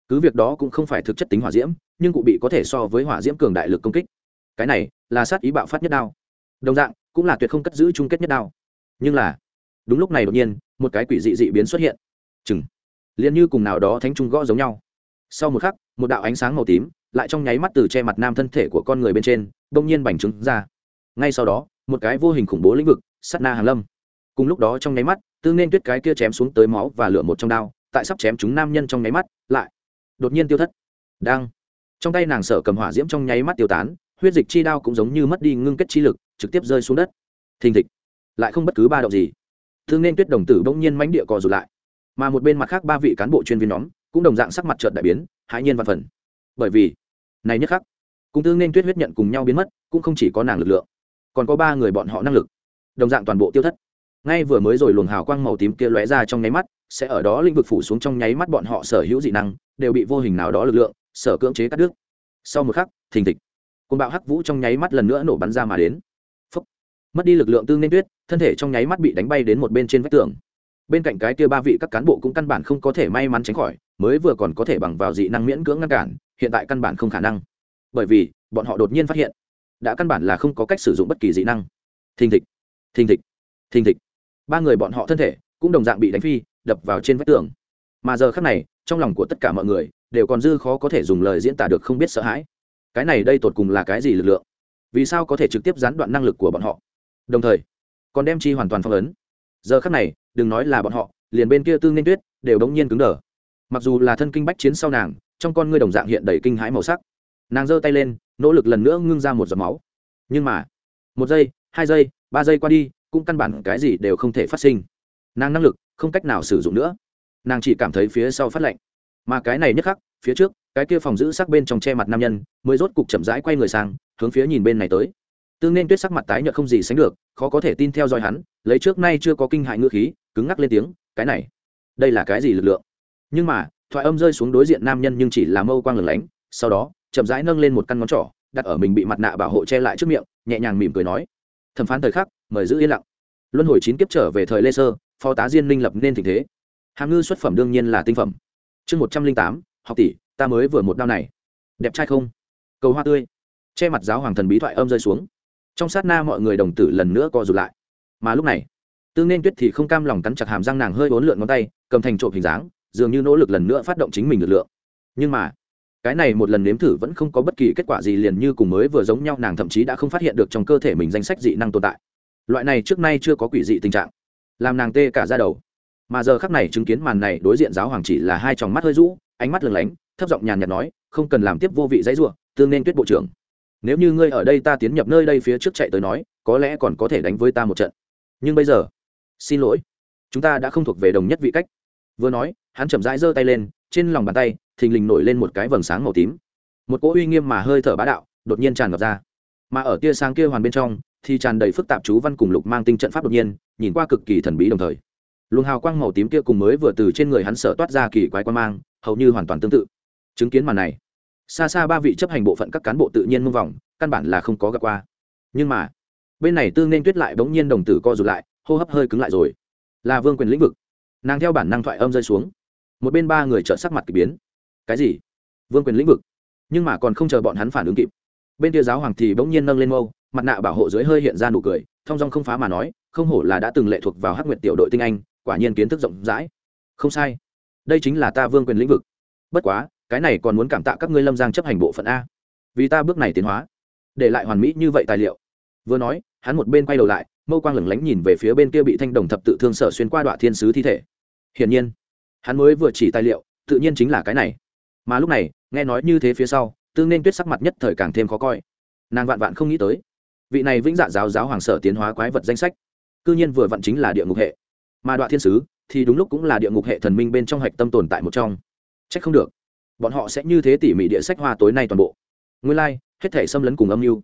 Cứ việc đó cũng không phải thực chất tính hỏa diễm, nhưng cụ bị có thể so với hỏa diễm cường đại lực công kích. Cái này là sát ý bạo phát nhất đao. Đồng dạng, cũng là tuyệt không cất giữ chung kết nhất đao. Nhưng là, đúng lúc này đột nhiên, một cái quỷ dị dị biến xuất hiện. Chừng. Liền như cùng nào đó thánh trung gõ giống nhau. Sau một khắc, một đạo ánh sáng màu tím lại trong nháy mắt từ che mặt nam thân thể của con người bên trên, bỗng nhiên bành trứng ra. Ngay sau đó, một cái vô hình khủng bố lĩnh vực sắt na hàng lâm. Cùng lúc đó trong nháy mắt tương nên tuyết cái kia chém xuống tới máu và lửa một trong đao, tại sắp chém chúng nam nhân trong nháy mắt, lại đột nhiên tiêu thất. Đang. Trong tay nàng sở cầm hỏa diễm trong nháy mắt tiêu tán, huyết dịch chi đao cũng giống như mất đi ngưng kết chi lực, trực tiếp rơi xuống đất. Thình thịch. Lại không bất cứ ba động gì. Thương nên tuyết đồng tử bỗng nhiên mánh địa cò rụt lại. Mà một bên mặt khác ba vị cán bộ chuyên viên nhóm, cũng đồng dạng sắc mặt trợt đại biến, hãi nhiên văn phần. Bởi vì, này nhất khắc, cùng tương nên tuyết huyết nhận cùng nhau biến mất, cũng không chỉ có nàng lực lượng, còn có ba người bọn họ năng lực, đồng dạng toàn bộ tiêu thất ngay vừa mới rồi luồng hào quang màu tím kia lóe ra trong nháy mắt, sẽ ở đó lĩnh vực phủ xuống trong nháy mắt bọn họ sở hữu dị năng, đều bị vô hình nào đó lực lượng, sở cưỡng chế cắt đứt. Sau một khắc, thình thịch. Côn bạo hắc vũ trong nháy mắt lần nữa nổ bắn ra mà đến. Phúc. mất đi lực lượng tương nên tuyết, thân thể trong nháy mắt bị đánh bay đến một bên trên vách tường. Bên cạnh cái kia ba vị các cán bộ cũng căn bản không có thể may mắn tránh khỏi, mới vừa còn có thể bằng vào dị năng miễn cưỡng ngăn cản, hiện tại căn bản không khả năng. Bởi vì, bọn họ đột nhiên phát hiện, đã căn bản là không có cách sử dụng bất kỳ dị năng. Thình thịch. Thình thịch. Thình thịch ba người bọn họ thân thể cũng đồng dạng bị đánh phi, đập vào trên vách tường. Mà giờ khác này, trong lòng của tất cả mọi người đều còn dư khó có thể dùng lời diễn tả được không biết sợ hãi. Cái này đây tột cùng là cái gì lực lượng? Vì sao có thể trực tiếp gián đoạn năng lực của bọn họ? Đồng thời, còn đem chi hoàn toàn phong ấn. Giờ khác này, đừng nói là bọn họ, liền bên kia tương nên tuyết đều đống nhiên cứng đờ. Mặc dù là thân kinh bách chiến sau nàng, trong con ngươi đồng dạng hiện đầy kinh hãi màu sắc. Nàng giơ tay lên, nỗ lực lần nữa ngưng ra một giọt máu. Nhưng mà, một giây, hai giây, ba giây qua đi cũng căn bản cái gì đều không thể phát sinh. Nàng năng lực không cách nào sử dụng nữa. Nàng chỉ cảm thấy phía sau phát lạnh. Mà cái này nhất khắc, phía trước, cái kia phòng giữ sắc bên trong che mặt nam nhân, mới rốt cục chậm rãi quay người sang, hướng phía nhìn bên này tới. Tương nên tuyết sắc mặt tái nhợt không gì sánh được, khó có thể tin theo dõi hắn, lấy trước nay chưa có kinh hại ngữ khí, cứng ngắc lên tiếng, cái này, đây là cái gì lực lượng? Nhưng mà, thoại âm rơi xuống đối diện nam nhân nhưng chỉ là mâu quang lửng lánh, sau đó, chậm rãi nâng lên một căn ngón trỏ, đặt ở mình bị mặt nạ bảo hộ che lại trước miệng, nhẹ nhàng mỉm cười nói, thẩm phán thời khắc mời giữ yên lặng. Luân hồi chín kiếp trở về thời lê sơ, phó tá diên minh lập nên tình thế. Hàm ngư xuất phẩm đương nhiên là tinh phẩm. Chương một trăm linh tám, học tỷ, ta mới vừa một đao này. Đẹp trai không? Cầu hoa tươi. Che mặt giáo hoàng thần bí thoại âm rơi xuống. Trong sát na mọi người đồng tử lần nữa co rụt lại. Mà lúc này, tương nên tuyết thì không cam lòng cắn chặt hàm răng nàng hơi bốn lượn ngón tay, cầm thành trộm hình dáng, dường như nỗ lực lần nữa phát động chính mình lực lượng. Nhưng mà, cái này một lần nếm thử vẫn không có bất kỳ kết quả gì liền như cùng mới vừa giống nhau, nàng thậm chí đã không phát hiện được trong cơ thể mình danh sách dị năng tồn tại loại này trước nay chưa có quỷ dị tình trạng, làm nàng tê cả ra đầu. Mà giờ khắc này chứng kiến màn này, đối diện giáo hoàng chỉ là hai tròng mắt hơi rũ, ánh mắt lừng lánh, thấp giọng nhàn nhạt nói, không cần làm tiếp vô vị dãy ruộng tương nên tuyết bộ trưởng. Nếu như ngươi ở đây ta tiến nhập nơi đây phía trước chạy tới nói, có lẽ còn có thể đánh với ta một trận. Nhưng bây giờ, xin lỗi, chúng ta đã không thuộc về đồng nhất vị cách. Vừa nói, hắn chậm rãi giơ tay lên, trên lòng bàn tay, thình lình nổi lên một cái vầng sáng màu tím. Một cỗ uy nghiêm mà hơi thở bá đạo đột nhiên tràn ngập ra. Mà ở tia sáng kia hoàn bên trong thì tràn đầy phức tạp chú văn cùng lục mang tinh trận pháp đột nhiên, nhìn qua cực kỳ thần bí đồng thời. Luồng hào quang màu tím kia cùng mới vừa từ trên người hắn sở toát ra kỳ quái quan mang, hầu như hoàn toàn tương tự. Chứng kiến màn này, xa xa ba vị chấp hành bộ phận các cán bộ tự nhiên mông vòng, căn bản là không có gặp qua. Nhưng mà, bên này tương nên tuyết lại bỗng nhiên đồng tử co rụt lại, hô hấp hơi cứng lại rồi. Là vương quyền lĩnh vực. Nàng theo bản năng thoại âm rơi xuống. Một bên ba người trợ sắc mặt k ỳ biến. Cái gì? Vương quyền lĩnh vực? Nhưng mà còn không chờ bọn hắn phản ứng kịp. Bên kia giáo hoàng thì bỗng nhiên nâng lên mâu mặt nạ bảo hộ dưới hơi hiện ra nụ cười, thong dong không phá mà nói, không hổ là đã từng lệ thuộc vào hắc nguyệt tiểu đội tinh anh, quả nhiên kiến thức rộng rãi. Không sai. Đây chính là ta vương quyền lĩnh vực. Bất quá, cái này còn muốn cảm tạ các ngươi lâm giang chấp hành bộ phận a. Vì ta bước này tiến hóa, để lại hoàn mỹ như vậy tài liệu. Vừa nói, hắn một bên quay đầu lại, mâu quang lửng lánh nhìn về phía bên kia bị thanh đồng thập tự thương sở xuyên qua đoạn thiên sứ thi thể. Hiển nhiên, hắn mới vừa chỉ tài liệu, tự nhiên chính là cái này. Mà lúc này, nghe nói như thế phía sau tương nên tuyết sắc mặt nhất thời càng thêm khó coi. Nàng vạn vạn không nghĩ tới vị này vĩnh dạ giáo giáo hoàng sở tiến hóa quái vật danh sách cư nhiên vừa vặn chính là địa ngục hệ. Mà đoạn thiên sứ thì đúng lúc cũng là địa ngục hệ thần minh bên trong hạch tâm tồn tại một trong. C h ắ c không được. Bọn họ sẽ như thế tỉ mỉ địa sách hoa tối nay toàn bộ. Nguyên lai、like, hết thể xâm lấn cùng âm mưu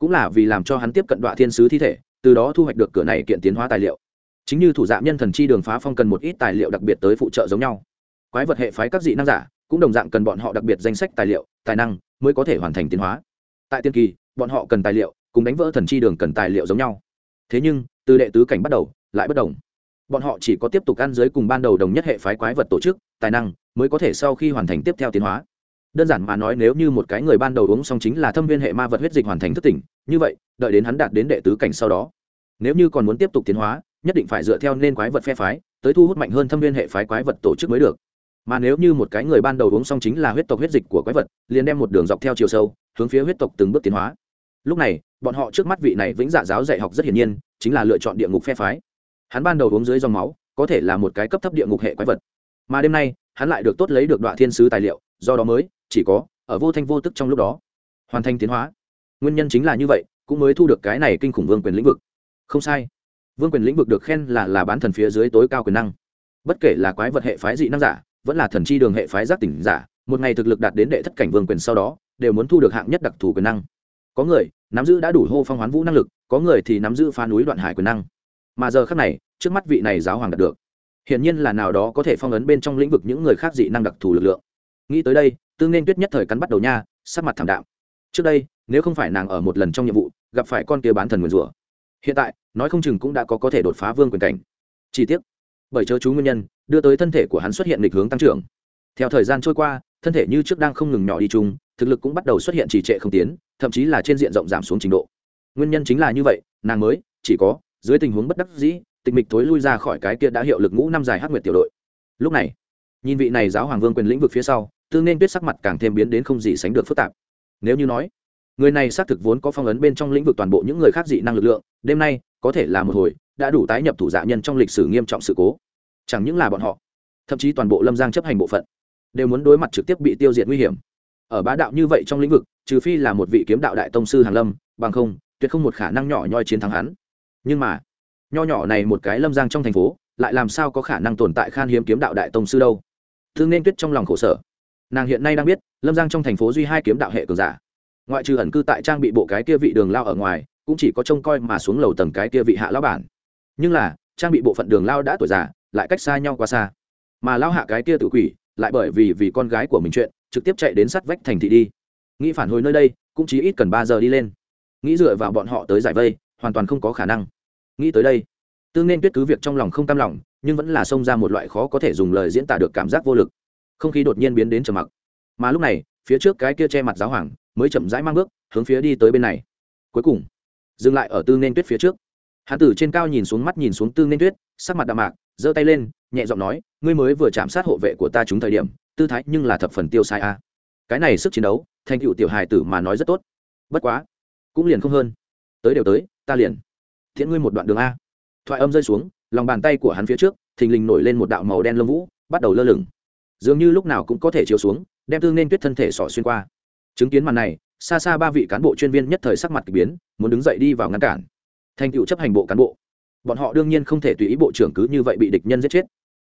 cũng là vì làm cho hắn tiếp cận đoạn thiên sứ thi thể từ đó thu hoạch được cửa này kiện tiến hóa tài liệu. Chính như thủ dạng nhân thần chi đường phá phong cần một ít tài liệu đặc biệt tới phụ trợ giống nhau. Quái vật hệ phái các dị năng giả cũng đồng dạng cần bọn họ đặc biệt danh sách tài liệu tài năng mới có thể hoàn thành tiến hóa. Tại tiên kỳ bọn họ cần tài liệu cùng đánh vỡ thần chi đường cần tài liệu giống nhau. Thế nhưng, từ đệ tứ cảnh bắt đầu, lại bất đồng. Bọn họ chỉ có tiếp tục ăn dưới cùng ban đầu đồng nhất hệ phái quái vật tổ chức, tài năng mới có thể sau khi hoàn thành tiếp theo tiến hóa. Đơn giản mà nói nếu như một cái người ban đầu uống xong chính là thâm viên hệ ma vật huyết dịch hoàn thành thức tỉnh, như vậy, đợi đến hắn đạt đến đệ tứ cảnh sau đó, nếu như còn muốn tiếp tục tiến hóa, nhất định phải dựa theo nên quái vật phe phái, tới thu hút mạnh hơn thâm viên hệ phái quái vật tổ chức mới được. Mà nếu như một cái người ban đầu uống xong chính là huyết tộc huyết dịch của quái vật, liền đem một đường dọc theo chiều sâu, hướng phía huyết tộc từng bước tiến hóa lúc này, bọn họ trước mắt vị này vĩnh dạ giáo dạy học rất hiển nhiên, chính là lựa chọn địa ngục phe phái. Hắn ban đầu uống dưới dòng máu, có thể là một cái cấp thấp địa ngục hệ quái vật. Mà đêm nay, hắn lại được tốt lấy được đoạn thiên sứ tài liệu, do đó mới, chỉ có, ở vô thanh vô tức trong lúc đó, hoàn thành tiến hóa. Nguyên nhân chính là như vậy, cũng mới thu được cái này kinh khủng vương quyền lĩnh vực. Không sai. Vương quyền lĩnh vực được khen là là bán thần phía dưới tối cao quyền năng. Bất kể là quái vật hệ phái dị năng giả, vẫn là thần chi đường hệ phái giác tỉnh giả, một ngày thực lực đạt đến đệ thất cảnh vương quyền sau đó, đều muốn thu được hạng nhất đặc thù quyền năng có người, nắm giữ đã đủ hô phong hoán vũ năng lực, có người thì nắm giữ phá núi đoạn hải quyền năng. Mà giờ khác này, trước mắt vị này giáo hoàng đạt được, hiển nhiên là nào đó có thể phong ấn bên trong lĩnh vực những người khác dị năng đặc thù lực lượng. Nghĩ tới đây tương nên tuyết nhất thời cắn bắt đầu nha, sắc mặt thảm đạm. Trước đây, nếu không phải nàng ở một lần trong nhiệm vụ, gặp phải con kia bán thần nguyền rủa. Hiện tại, nói không chừng cũng đã có có thể đột phá vương quyền cảnh. Chi tiết bởi chớ chú nguyên nhân, đưa tới thân thể của hắn xuất hiện lịch hướng tăng trưởng. Theo thời gian trôi qua, thân thể như trước đang không ngừng nhỏ đi chung, thực lực cũng bắt đầu xuất hiện trì trệ không tiến thậm chí là trên diện rộng giảm xuống trình độ. Nguyên nhân chính là như vậy, nàng mới, chỉ có, dưới tình huống bất đắc dĩ, tịch mịch thối lui ra khỏi cái kia đã hiệu lực ngũ năm dài hắc nguyệt tiểu đội. Lúc này, nhìn vị này giáo hoàng vương quyền lĩnh vực phía sau tương nên tuyết sắc mặt càng thêm biến đến không gì sánh được phức tạp. Nếu như nói, người này xác thực vốn có phong ấn bên trong lĩnh vực toàn bộ những người khác dị năng lực lượng, đêm nay, có thể là một hồi, đã đủ tái nhập thủ dạ nhân trong lịch sử nghiêm trọng sự cố. Chẳng những là bọn họ, thậm chí toàn bộ lâm giang chấp hành bộ phận, đều muốn đối mặt trực tiếp bị tiêu diệt nguy hiểm. Ở bá đạo như vậy trong lĩnh vực trừ phi là một vị kiếm đạo đại tông sư hàn lâm, bằng không, tuyệt không một khả năng nhỏ nhoi chiến thắng hắn. Nhưng mà, nho nhỏ này một cái lâm giang trong thành phố, lại làm sao có khả năng tồn tại khan hiếm kiếm đạo đại tông sư đâu? Thương nên tuyết trong lòng khổ sở. Nàng hiện nay đang biết, lâm giang trong thành phố duy hai kiếm đạo hệ cường giả. Ngoại trừ ẩn cư tại trang bị bộ cái kia vị đường lao ở ngoài, cũng chỉ có trông coi mà xuống lầu tầng cái kia vị hạ lão bản. Nhưng là, trang bị bộ phận đường lao đã tuổi già, lại cách xa nhau quá xa. Mà lao hạ cái kia tự quỷ, lại bởi vì vì con gái của mình chuyện, trực tiếp chạy đến sắt vách thành thị đi nghĩ phản hồi nơi đây, cũng chỉ ít cần ba giờ đi lên. Nghĩ dựa vào bọn họ tới giải vây, hoàn toàn không có khả năng. Nghĩ tới đây, tương nên tuyết cứ việc trong lòng không tam lòng, nhưng vẫn là xông ra một loại khó có thể dùng lời diễn tả được cảm giác vô lực. Không khí đột nhiên biến đến trầm mặc. Mà lúc này, phía trước cái kia che mặt giáo hoàng mới chậm rãi mang bước, hướng phía đi tới bên này. Cuối cùng, dừng lại ở tư nên tuyết phía trước. Hán tử trên cao nhìn xuống mắt nhìn xuống tư nên tuyết, sắc mặt đạm mạc, giơ tay lên, nhẹ giọng nói, ngươi mới vừa chạm sát hộ vệ của ta chúng thời điểm, tư thái nhưng là thập phần tiêu sai a. Cái này sức chiến đấu thành tựu tiểu hài tử mà nói rất tốt. Bất quá, cũng liền không hơn. Tới đều tới, ta liền. Thiện ngươi một đoạn đường a. Thoại âm rơi xuống, lòng bàn tay của hắn phía trước, thình lình nổi lên một đạo màu đen lông vũ, bắt đầu lơ lửng. Dường như lúc nào cũng có thể chiếu xuống, đem thương nên tuyết thân thể sỏ xuyên qua. Chứng kiến màn này, xa xa ba vị cán bộ chuyên viên nhất thời sắc mặt k ỳ biến, muốn đứng dậy đi vào ngăn cản. Thành tựu chấp hành bộ cán bộ. Bọn họ đương nhiên không thể tùy ý bộ trưởng cứ như vậy bị địch nhân giết chết.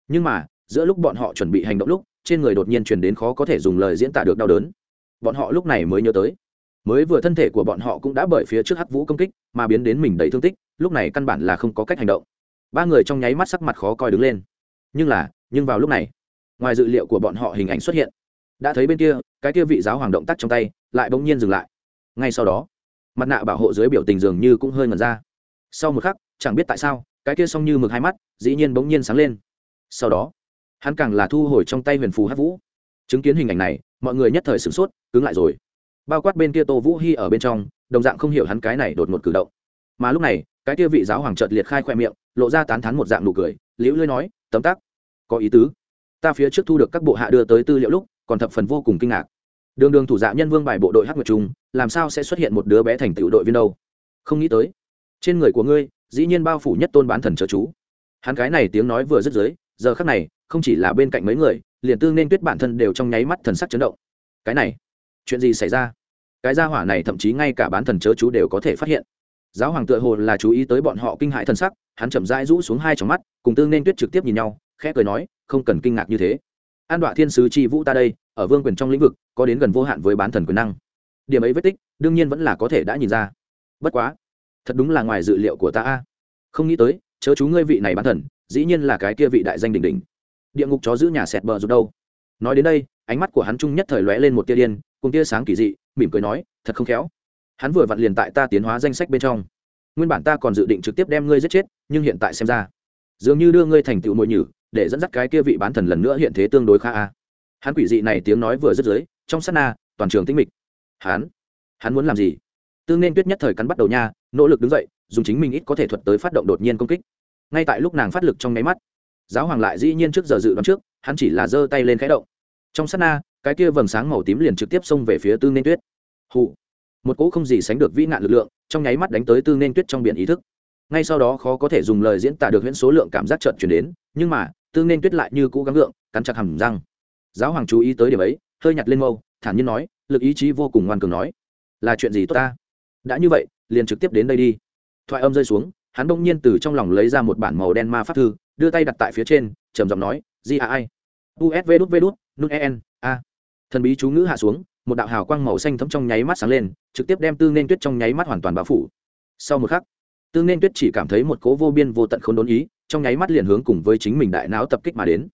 Nhưng mà, giữa lúc bọn họ chuẩn bị hành động lúc, trên người đột nhiên truyền đến khó có thể dùng lời diễn tả được đau đớn bọn họ lúc này mới nhớ tới. Mới vừa thân thể của bọn họ cũng đã bởi phía trước hắc vũ công kích mà biến đến mình đầy thương tích, lúc này căn bản là không có cách hành động. Ba người trong nháy mắt sắc mặt khó coi đứng lên. Nhưng là, nhưng vào lúc này, ngoài dự liệu của bọn họ hình ảnh xuất hiện, đã thấy bên kia, cái kia vị giáo hoàng động tác trong tay lại bỗng nhiên dừng lại. Ngay sau đó, mặt nạ bảo hộ dưới biểu tình dường như cũng hơi ngần ra. Sau một khắc, chẳng biết tại sao, cái kia xong như mực hai mắt dĩ nhiên bỗng nhiên sáng lên. Sau đó, hắn càng là thu hồi trong tay huyền phù hát vũ. Chứng kiến hình ảnh này mọi người nhất thời sửng sốt, cứng lại rồi. Bao quát bên kia tô vũ hy ở bên trong, đồng dạng không hiểu hắn cái này đột ngột cử động. Mà lúc này, cái kia vị giáo hoàng trợt liệt khai khoe miệng, lộ ra tán thán một dạng nụ cười, liễu lưới nói, tấm tắc, có ý tứ. Ta phía trước thu được các bộ hạ đưa tới tư liệu lúc, còn thập phần vô cùng kinh ngạc. Đường đường thủ dạ nhân vương bài bộ đội hát nguyệt trung, làm sao sẽ xuất hiện một đứa bé thành tựu đội viên đâu? Không nghĩ tới. Trên người của ngươi, dĩ nhiên bao phủ nhất tôn bán thần trợ chú. Hắn cái này tiếng nói vừa dứt dưới, giờ khắc này, không chỉ là bên cạnh mấy người liền tương nên tuyết bản thân đều trong nháy mắt thần sắc chấn động. Cái này, chuyện gì xảy ra? Cái gia hỏa này thậm chí ngay cả bán thần chớ chú đều có thể phát hiện. Giáo hoàng tựa hồ là chú ý tới bọn họ kinh hại thần sắc, hắn chậm rãi rũ xuống hai trong mắt, cùng tương nên tuyết trực tiếp nhìn nhau, khẽ cười nói, không cần kinh ngạc như thế. An đọa thiên sứ chi vũ ta đây, ở vương quyền trong lĩnh vực, có đến gần vô hạn với bán thần quyền năng. Điểm ấy vết tích, đương nhiên vẫn là có thể đã nhìn ra. Bất quá, thật đúng là ngoài dự liệu của ta a. Không nghĩ tới, chớ chú ngươi vị này bán thần, dĩ nhiên là cái kia vị đại danh đỉnh đỉnh địa ngục chó giữ nhà sẹt bờ rụt đâu. Nói đến đây, ánh mắt của hắn trung nhất thời lóe lên một tia điên, cùng tia sáng kỳ dị, mỉm cười nói, thật không khéo. Hắn vừa vặn liền tại ta tiến hóa danh sách bên trong. Nguyên bản ta còn dự định trực tiếp đem ngươi giết chết, nhưng hiện tại xem ra, dường như đưa ngươi thành tựu mội nhử, để dẫn dắt cái kia vị bán thần lần nữa hiện thế tương đối khá a. Hắn quỷ dị này tiếng nói vừa dứt dưới, trong sát na, toàn trường tĩnh mịch. Hắn? Hắn muốn làm gì? Tương nên tuyết nhất thời cắn bắt đầu nha, nỗ lực đứng dậy, dùng chính mình ít có thể thuật tới phát động đột nhiên công kích. Ngay tại lúc nàng phát lực trong nháy mắt giáo hoàng lại dĩ nhiên trước giờ dự đoán trước, hắn chỉ là giơ tay lên khẽ động. Trong sát na, cái kia vầng sáng màu tím liền trực tiếp xông về phía Tư nên tuyết. Hụ một cỗ không gì sánh được vĩ nạn lực lượng, trong nháy mắt đánh tới Tư nên tuyết trong biển ý thức. Ngay sau đó khó có thể dùng lời diễn tả được huyễn số lượng cảm giác trợn chuyển đến, nhưng mà, Tư nên tuyết lại như cũ gắng gượng, cắn chặt hầm răng. Giáo hoàng chú ý tới điểm ấy, hơi nhặt lên mâu, thản nhiên nói, lực ý chí vô cùng ngoan cường nói, là chuyện gì tốt ta? Đã như vậy, liền trực tiếp đến đây đi. Thoại âm rơi xuống, hắn bỗng nhiên từ trong lòng lấy ra một bản màu đen ma pháp thư đưa tay đặt tại phía trên, trầm giọng nói, di a i usv đút v đút nút en a. Thần bí chú ngữ hạ xuống, một đạo hào quang màu xanh thấm trong nháy mắt sáng lên, trực tiếp đem tư nên tuyết trong nháy mắt hoàn toàn bao phủ. Sau một khắc, tư nên tuyết chỉ cảm thấy một cố vô biên vô tận không đốn ý, trong nháy mắt liền hướng cùng với chính mình đại não tập kích mà đến.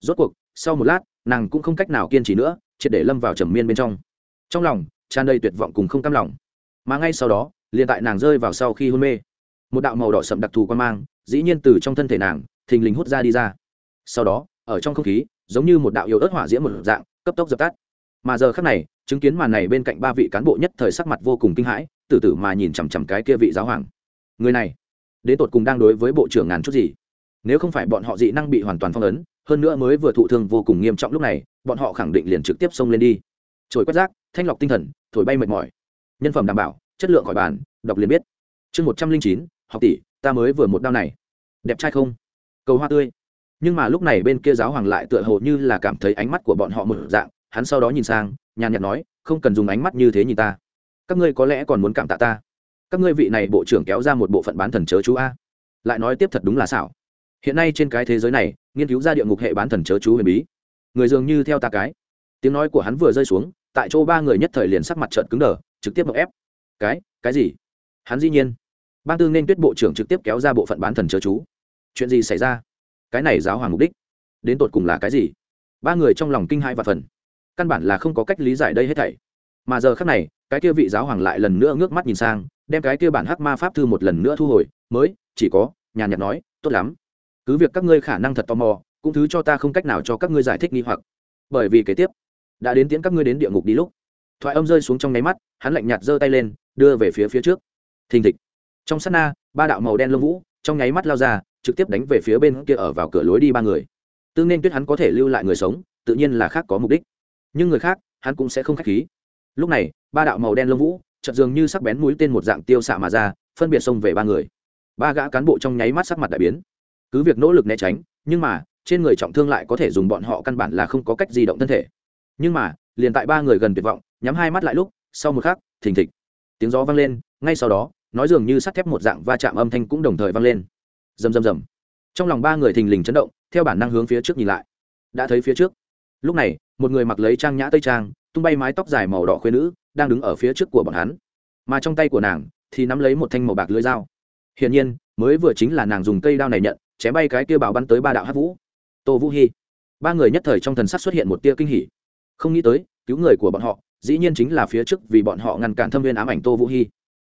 Rốt cuộc, sau một lát, nàng cũng không cách nào kiên trì nữa, triệt để lâm vào trầm miên bên trong. Trong lòng, tràn đầy tuyệt vọng cùng không cam lòng. Mà ngay sau đó, liền tại nàng rơi vào sau khi hôn mê. Một đạo màu đỏ sậm đặc thù quan mang, dĩ nhiên từ trong thân thể nàng thình lình hút ra đi ra. Sau đó, ở trong không khí, giống như một đạo yếu ớt hỏa diễm một dạng, cấp tốc dập tắt. Mà giờ khắc này, chứng kiến màn này bên cạnh ba vị cán bộ nhất thời sắc mặt vô cùng kinh hãi, từ từ mà nhìn chằm chằm cái kia vị giáo hoàng. Người này, đến tột cùng đang đối với bộ trưởng ngàn chút gì? Nếu không phải bọn họ dị năng bị hoàn toàn phong ấn, hơn nữa mới vừa thụ thương vô cùng nghiêm trọng lúc này, bọn họ khẳng định liền trực tiếp xông lên đi. Trồi quét rác, thanh lọc tinh thần, thổi bay mệt mỏi. Nhân phẩm đảm bảo, chất lượng khỏi bàn, đọc liền biết. Chương một trăm linh chín, học tỷ, ta mới vừa một đao này. Đẹp trai không? Cầu hoa tươi. Nhưng mà lúc này bên kia giáo hoàng lại tựa hồ như là cảm thấy ánh mắt của bọn họ một dạng, hắn sau đó nhìn sang, nhàn nhạt nói, không cần dùng ánh mắt như thế nhìn ta. Các ngươi có lẽ còn muốn cảm tạ ta. Các ngươi vị này bộ trưởng kéo ra một bộ phận bán thần chớ chú a. Lại nói tiếp thật đúng là xảo. Hiện nay trên cái thế giới này, nghiên cứu ra địa ngục hệ bán thần chớ chú huyền bí. Người dường như theo ta cái. Tiếng nói của hắn vừa rơi xuống, tại chỗ ba người nhất thời liền sắc mặt trợn cứng đờ, trực tiếp bộc ép. Cái cái gì? Hắn dĩ nhiên. Ban tư nên tuyết bộ trưởng trực tiếp kéo ra bộ phận bán thần chớ chú chuyện gì xảy ra? Cái này giáo hoàng mục đích, đến tột cùng là cái gì? Ba người trong lòng kinh hai và phần. Căn bản là không có cách lý giải đây hết thảy. Mà giờ khác này, cái kia vị giáo hoàng lại lần nữa ngước mắt nhìn sang, đem cái kia bản hắc ma pháp thư một lần nữa thu hồi, mới, chỉ có, nhàn nhạt nói, tốt lắm. Cứ việc các ngươi khả năng thật tò mò, cũng thứ cho ta không cách nào cho các ngươi giải thích nghi hoặc. Bởi vì kế tiếp, đã đến tiễn các ngươi đến địa ngục đi lúc. Thoại âm rơi xuống trong nháy mắt, hắn lạnh nhạt giơ tay lên, đưa về phía phía trước. Thình thịch. Trong sát na, ba đạo màu đen lông vũ, trong nháy mắt lao ra trực tiếp đánh về phía bên kia ở vào cửa lối đi ba người. Tương nên tuyết hắn có thể lưu lại người sống, tự nhiên là khác có mục đích. Nhưng người khác, hắn cũng sẽ không k h á c h khí. Lúc này, ba đạo màu đen lông vũ, chợt dường như sắc bén mũi tên một dạng tiêu xạ mà ra, phân biệt xông về ba người. Ba gã cán bộ trong nháy mắt sắc mặt đại biến. Cứ việc nỗ lực né tránh, nhưng mà, trên người trọng thương lại có thể dùng bọn họ căn bản là không có cách di động thân thể. Nhưng mà, liền tại ba người gần tuyệt vọng, nhắm hai mắt lại lúc, sau một khắc, thình thịch. Tiếng gió vang lên, ngay sau đó, nói dường như sắt thép một dạng va chạm âm thanh cũng đồng thời vang lên rầm rầm rầm. Trong lòng ba người thình lình chấn động, theo bản năng hướng phía trước nhìn lại. Đã thấy phía trước. Lúc này, một người mặc lấy trang nhã tây trang, tung bay mái tóc dài màu đỏ khuyên nữ, đang đứng ở phía trước của bọn hắn. Mà trong tay của nàng, thì nắm lấy một thanh màu bạc lưỡi dao. Hiển nhiên, mới vừa chính là nàng dùng cây đao này nhận, chém bay cái kia bảo bắn tới ba đạo hát vũ. Tô vũ hy ba người nhất thời trong thần sắc xuất hiện một tia kinh hỉ. Không nghĩ tới, cứu người của bọn họ, dĩ nhiên chính là phía trước vì bọn họ ngăn cản thâm viên ám ảnh tô vũ hy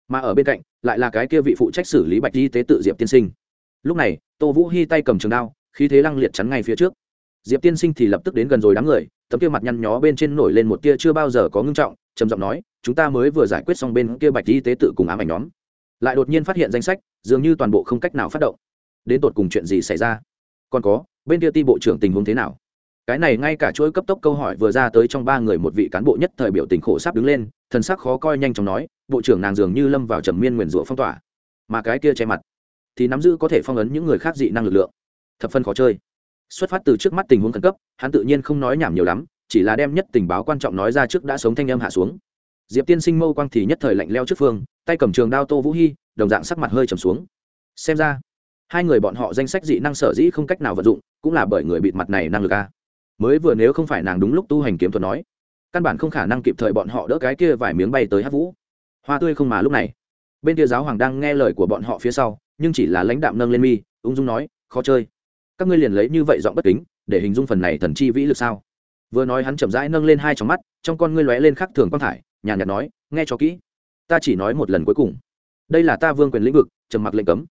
mà ở bên cạnh, lại là cái kia vị phụ trách xử lý bạch y tế tự diệp tiên sinh lúc này, tô vũ hy tay cầm trường đao, khí thế lăng liệt chắn ngay phía trước. Diệp tiên sinh thì lập tức đến gần rồi đám người, tấm kia mặt nhăn nhó bên trên nổi lên một tia chưa bao giờ có ngưng trọng, trầm giọng nói, chúng ta mới vừa giải quyết xong bên kia bạch y tế tự cùng ám ảnh nhóm. Lại đột nhiên phát hiện danh sách, dường như toàn bộ không cách nào phát động. Đến tột cùng chuyện gì xảy ra? Còn có, bên kia ti bộ trưởng tình huống thế nào? Cái này ngay cả chuỗi cấp tốc câu hỏi vừa ra tới trong ba người một vị cán bộ nhất thời biểu tình khổ sắp đứng lên, thần sắc khó coi nhanh chóng nói, bộ trưởng nàng dường như lâm vào trầm miên nguyền rủa phong tỏa. Mà cái kia che mặt thì nắm giữ có thể phong ấn những người khác dị năng lực lượng. Thập phân khó chơi. Xuất phát từ trước mắt tình huống khẩn cấp, hắn tự nhiên không nói nhảm nhiều lắm, chỉ là đem nhất tình báo quan trọng nói ra trước đã sống thanh âm hạ xuống. Diệp tiên sinh mâu quang thì nhất thời lạnh leo trước phương, tay cầm trường đao tô vũ hy đồng dạng sắc mặt hơi trầm xuống. Xem ra, hai người bọn họ danh sách dị năng sở dĩ không cách nào vận dụng, cũng là bởi người bịt mặt này năng lực a. Mới vừa nếu không phải nàng đúng lúc tu hành kiếm thuật nói, căn bản không khả năng kịp thời bọn họ đỡ cái kia vài miếng bay tới hát vũ. Hoa tươi không mà lúc này. Bên kia giáo hoàng đang nghe lời của bọn họ phía sau nhưng chỉ là lãnh đạm nâng lên mi, ung dung nói, khó chơi. Các ngươi liền lấy như vậy giọng bất kính, để hình dung phần này thần chi vĩ lực sao? Vừa nói hắn chậm rãi nâng lên hai trong mắt, trong con ngươi lóe lên khắc thường quang thải, nhàn nhạt nói, nghe cho kỹ. Ta chỉ nói một lần cuối cùng. Đây là ta vương quyền lĩnh vực, trầm mặc lệnh cấm.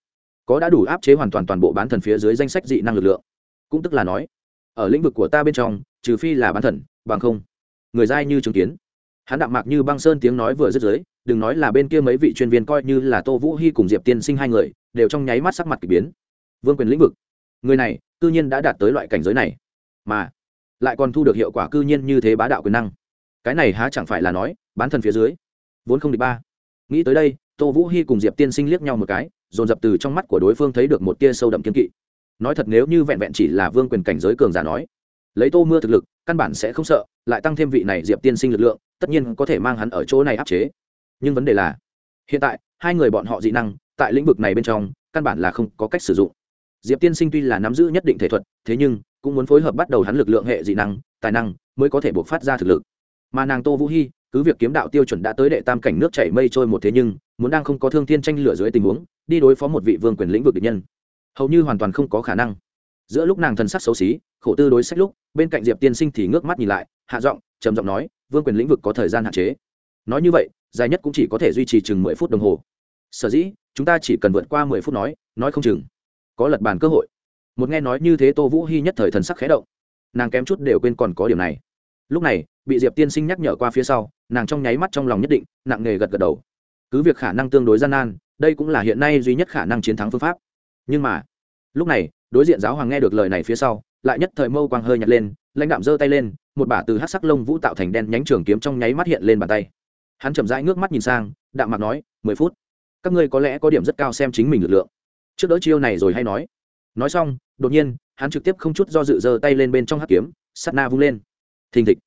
Có đã đủ áp chế hoàn toàn toàn bộ bán thần phía dưới danh sách dị năng lực lượng. Cũng tức là nói, ở lĩnh vực của ta bên trong, trừ phi là bán thần, bằng không, người dai như chứng kiến. Hắn đạm mạc như băng sơn tiếng nói vừa dứt dưới, đừng nói là bên kia mấy vị chuyên viên coi như là tô vũ hy cùng diệp tiên sinh hai người đều trong nháy mắt sắc mặt k ỳ biến. Vương quyền lĩnh vực, người này, cư nhiên đã đạt tới loại cảnh giới này. Mà, lại còn thu được hiệu quả cư nhiên như thế bá đạo quyền năng. Cái này há chẳng phải là nói, bán thần phía dưới, vốn không địch ba. Nghĩ tới đây, tô vũ hy cùng diệp tiên sinh liếc nhau một cái, dồn dập từ trong mắt của đối phương thấy được một tia sâu đậm kiên kỵ. Nói thật nếu như vẹn vẹn chỉ là vương quyền cảnh giới cường giả nói, lấy tô mưa thực lực, căn bản sẽ không sợ, lại tăng thêm vị này diệp tiên sinh lực lượng, tất nhiên có thể mang hắn ở chỗ này áp chế. Nhưng vấn đề là, hiện tại, hai người bọn họ dị năng tại lĩnh vực này bên trong, căn bản là không có cách sử dụng. Diệp tiên sinh tuy là nắm giữ nhất định thể thuật, thế nhưng cũng muốn phối hợp bắt đầu hắn lực lượng hệ dị năng, tài năng mới có thể buộc phát ra thực lực. Mà nàng tô vũ hy cứ việc kiếm đạo tiêu chuẩn đã tới đệ tam cảnh nước chảy mây trôi một thế nhưng, muốn đang không có thương thiên tranh lửa dưới tình huống, đi đối phó một vị vương quyền lĩnh vực địch nhân, hầu như hoàn toàn không có khả năng. Giữa lúc nàng thần sắc xấu xí, khổ tư đối sách lúc, bên cạnh diệp tiên sinh thì ngước mắt nhìn lại, hạ giọng, trầm giọng nói, vương quyền lĩnh vực có thời gian hạn chế. Nói như vậy, dài nhất cũng chỉ có thể duy trì chừng mười phút đồng hồ. Sở dĩ chúng ta chỉ cần vượt qua mười phút nói nói không chừng có lật bàn cơ hội. Một nghe nói như thế tô vũ hy nhất thời thần sắc khé động. Nàng kém chút đều quên còn có điểm này. Lúc này, bị diệp tiên sinh nhắc nhở qua phía sau, nàng trong nháy mắt trong lòng nhất định, nặng nề gật gật đầu. Cứ việc khả năng tương đối gian nan, đây cũng là hiện nay duy nhất khả năng chiến thắng phương pháp. Nhưng mà, lúc này, đối diện giáo hoàng nghe được lời này phía sau, lại nhất thời mâu quang hơi nhặt lên, lãnh đạm giơ tay lên, một bả từ hát sắc lông vũ tạo thành đen nhánh trường kiếm trong nháy mắt hiện lên bàn tay. Hắn chậm rãi ngước mắt nhìn sang, đạm mặt nói, mười phút các ngươi có lẽ có điểm rất cao xem chính mình lực lượng. Trước đỡ chiêu này rồi hay nói. Nói xong, đột nhiên, hắn trực tiếp không chút do dự giơ tay lên bên trong hắc kiếm sắt na vung lên. Thình thịch.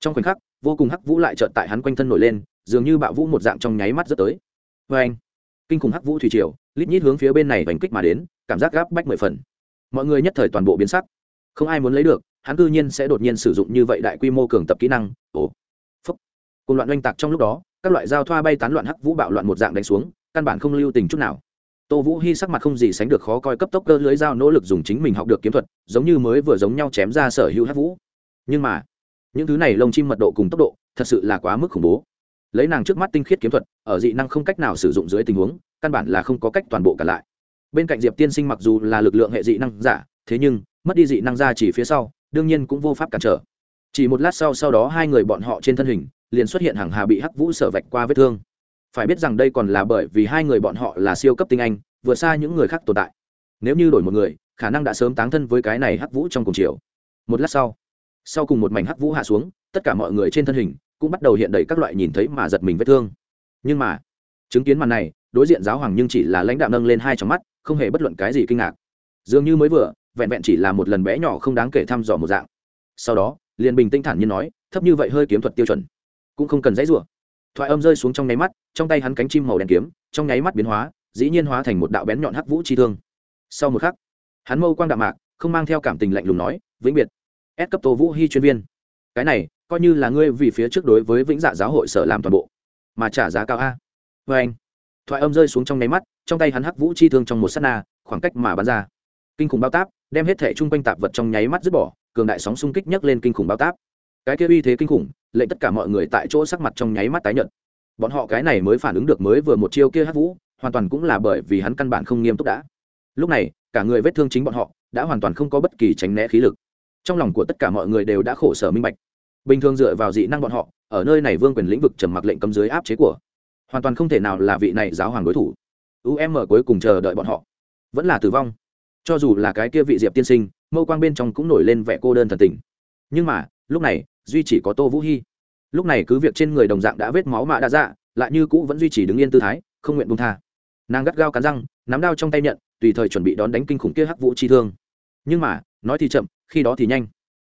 Trong khoảnh khắc, vô cùng hắc vũ lại trợn tại hắn quanh thân nổi lên, dường như bạo vũ một dạng trong nháy mắt rất tới. Vê anh, kinh khủng hắc vũ thủy triều, lít nhít hướng phía bên này bành kích mà đến, cảm giác gáp bách mười phần. Mọi người nhất thời toàn bộ biến sắc. Không ai muốn lấy được, hắn cư nhiên sẽ đột nhiên sử dụng như vậy đại quy mô cường tập kỹ năng, ồ. Phúc. Cùng loạn oanh tạc trong lúc đó, các loại giao thoa bay tán loạn hắc vũ bạo loạn một dạng đánh xuống căn bản không lưu tình chút nào. Tô vũ hy sắc mặt không gì sánh được khó coi cấp tốc cơ lưới dao nỗ lực dùng chính mình học được kiếm thuật, giống như mới vừa giống nhau chém ra sở hữu hắc vũ. Nhưng mà, những thứ này lông chim mật độ cùng tốc độ, thật sự là quá mức khủng bố. Lấy nàng trước mắt tinh khiết kiếm thuật, ở dị năng không cách nào sử dụng dưới tình huống, căn bản là không có cách toàn bộ cả lại. Bên cạnh diệp tiên sinh mặc dù là lực lượng hệ dị năng giả, thế nhưng, mất đi dị năng ra chỉ phía sau, đương nhiên cũng vô pháp cản trở. Chỉ một lát sau sau đó hai người bọn họ trên thân hình, liền xuất hiện hàng hà bị hắc vũ sở vạch qua vết thương phải biết rằng đây còn là bởi vì hai người bọn họ là siêu cấp tinh anh, vượt xa những người khác tồn tại. Nếu như đổi một người, khả năng đã sớm tán thân với cái này hắc vũ trong cùng chiều. Một lát sau sau cùng một mảnh hắc vũ hạ xuống, tất cả mọi người trên thân hình cũng bắt đầu hiện đầy các loại nhìn thấy mà giật mình vết thương. Nhưng mà, chứng kiến màn này, đối diện giáo hoàng nhưng chỉ là lãnh đạo nâng lên hai trong mắt, không hề bất luận cái gì kinh ngạc. Dường như mới vừa, vẹn vẹn chỉ là một lần bé nhỏ không đáng kể thăm dò một dạng. Sau đó, liền bình tinh thản như nói, thấp như vậy hơi kiếm thuật tiêu chuẩn, cũng không cần dãy rủa. Thoại âm rơi xuống trong nháy mắt trong tay hắn cánh chim màu đen kiếm, trong nháy mắt biến hóa, dĩ nhiên hóa thành một đạo bén nhọn hắc vũ chi thương. Sau một khắc, hắn mâu quang đạm mạc, không mang theo cảm tình lạnh lùng nói, vĩnh biệt ép cấp tô vũ hy chuyên viên. Cái này, coi như là ngươi vì phía trước đối với vĩnh dạ giáo hội sở làm toàn bộ, mà trả giá cao a. Vê anh, thoại âm rơi xuống trong nháy mắt, trong tay hắn hắc vũ chi thương trong một s á t na, khoảng cách mà bắn ra. Kinh khủng bao táp, đem hết thẻ chung quanh tạp vật trong nháy mắt dứt bỏ, cường đại sóng xung kích nhấc lên kinh khủng bao táp. Cái kia uy thế kinh khủng, lệnh tất cả mọi người tại chỗ sắc mặt trong nháy mắt tái nhợt bọn họ cái này mới phản ứng được mới vừa một chiêu kia hát vũ, hoàn toàn cũng là bởi vì hắn căn bản không nghiêm túc đã. Lúc này, cả người vết thương chính bọn họ, đã hoàn toàn không có bất kỳ tránh né khí lực. Trong lòng của tất cả mọi người đều đã khổ sở minh bạch. Bình thường dựa vào dị năng bọn họ, ở nơi này vương quyền lĩnh vực trầm mặc lệnh cấm dưới áp chế của hoàn toàn không thể nào là vị này giáo hoàng đối thủ. Um cuối cùng chờ đợi bọn họ. Vẫn là tử vong. Cho dù là cái kia vị diệp tiên sinh, mâu quang bên trong cũng nổi lên vẻ cô đơn thần tình. Nhưng mà, lúc này, duy chỉ có tô vũ hy lúc này cứ việc trên người đồng dạng đã vết máu mạ đã dạ lại như cũ vẫn duy trì đứng yên tư thái, không nguyện buông tha. Nàng gắt gao cắn răng, nắm đao trong tay nhận, tùy thời chuẩn bị đón đánh kinh khủng kia hắc vũ chi thương. Nhưng mà, nói thì chậm, khi đó thì nhanh.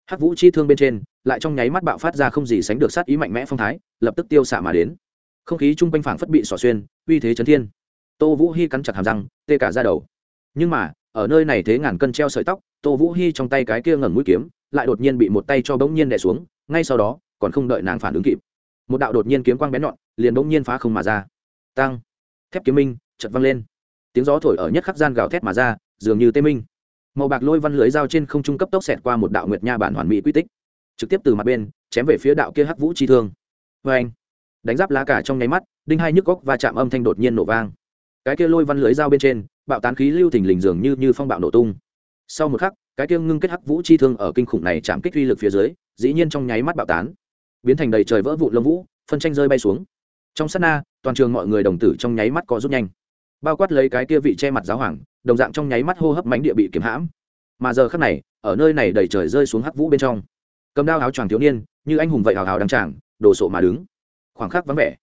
Hắc vũ chi thương bên trên, lại trong nháy mắt bạo phát ra không gì sánh được sát ý mạnh mẽ phong thái, lập tức tiêu xạ mà đến. Không khí chung quanh phảng phất bị xỏ xuyên, uy thế chấn thiên. Tô vũ hy cắn chặt hàm răng, tê cả ra đầu. Nhưng mà, ở nơi này thế ngàn cân treo sợi tóc, tô vũ hy trong tay cái kia ngẩn mũi kiếm, lại đột nhiên bị một tay cho bỗng nhiên đè xuống, ngay sau đó còn không đợi nàng phản ứng kịp. Một đạo đột nhiên kiếm quang bén nhọn, liền bỗng nhiên phá không mà ra. Tăng thép kiếm minh chật văng lên. Tiếng gió thổi ở nhất khắc gian gào thét mà ra, dường như tê minh. Màu bạc lôi văn lưới dao trên không trung cấp tốc xẹt qua một đạo nguyệt nha bản hoàn mỹ quy tích. Trực tiếp từ mặt bên, chém về phía đạo kia hắc vũ chi thương. Vê anh đánh giáp lá cả trong nháy mắt, đinh hai nhức góc và chạm âm thanh đột nhiên nổ vang. Cái kia lôi văn lưới dao bên trên, bạo tán khí lưu thình lình dường như như phong bạo nổ tung. Sau một khắc, cái kia ngưng kết hắc vũ chi thương ở kinh khủng này chạm kích uy lực phía dưới, dĩ nhiên trong nháy mắt bạo tán biến thành đầy trời vỡ vụn lông vũ, phân tranh rơi bay xuống. Trong sát na, toàn trường mọi người đồng tử trong nháy mắt có rút nhanh. Bao quát lấy cái kia vị che mặt giáo hoàng, đồng dạng trong nháy mắt hô hấp mánh địa bị kiếm hãm. Mà giờ khắc này, ở nơi này đầy trời rơi xuống hắc vũ bên trong, cầm đao áo choàng thiếu niên, như anh hùng vậy hào hào đăng tràng đổ sộ mà đứng. Khoảng khắc vắng vẻ,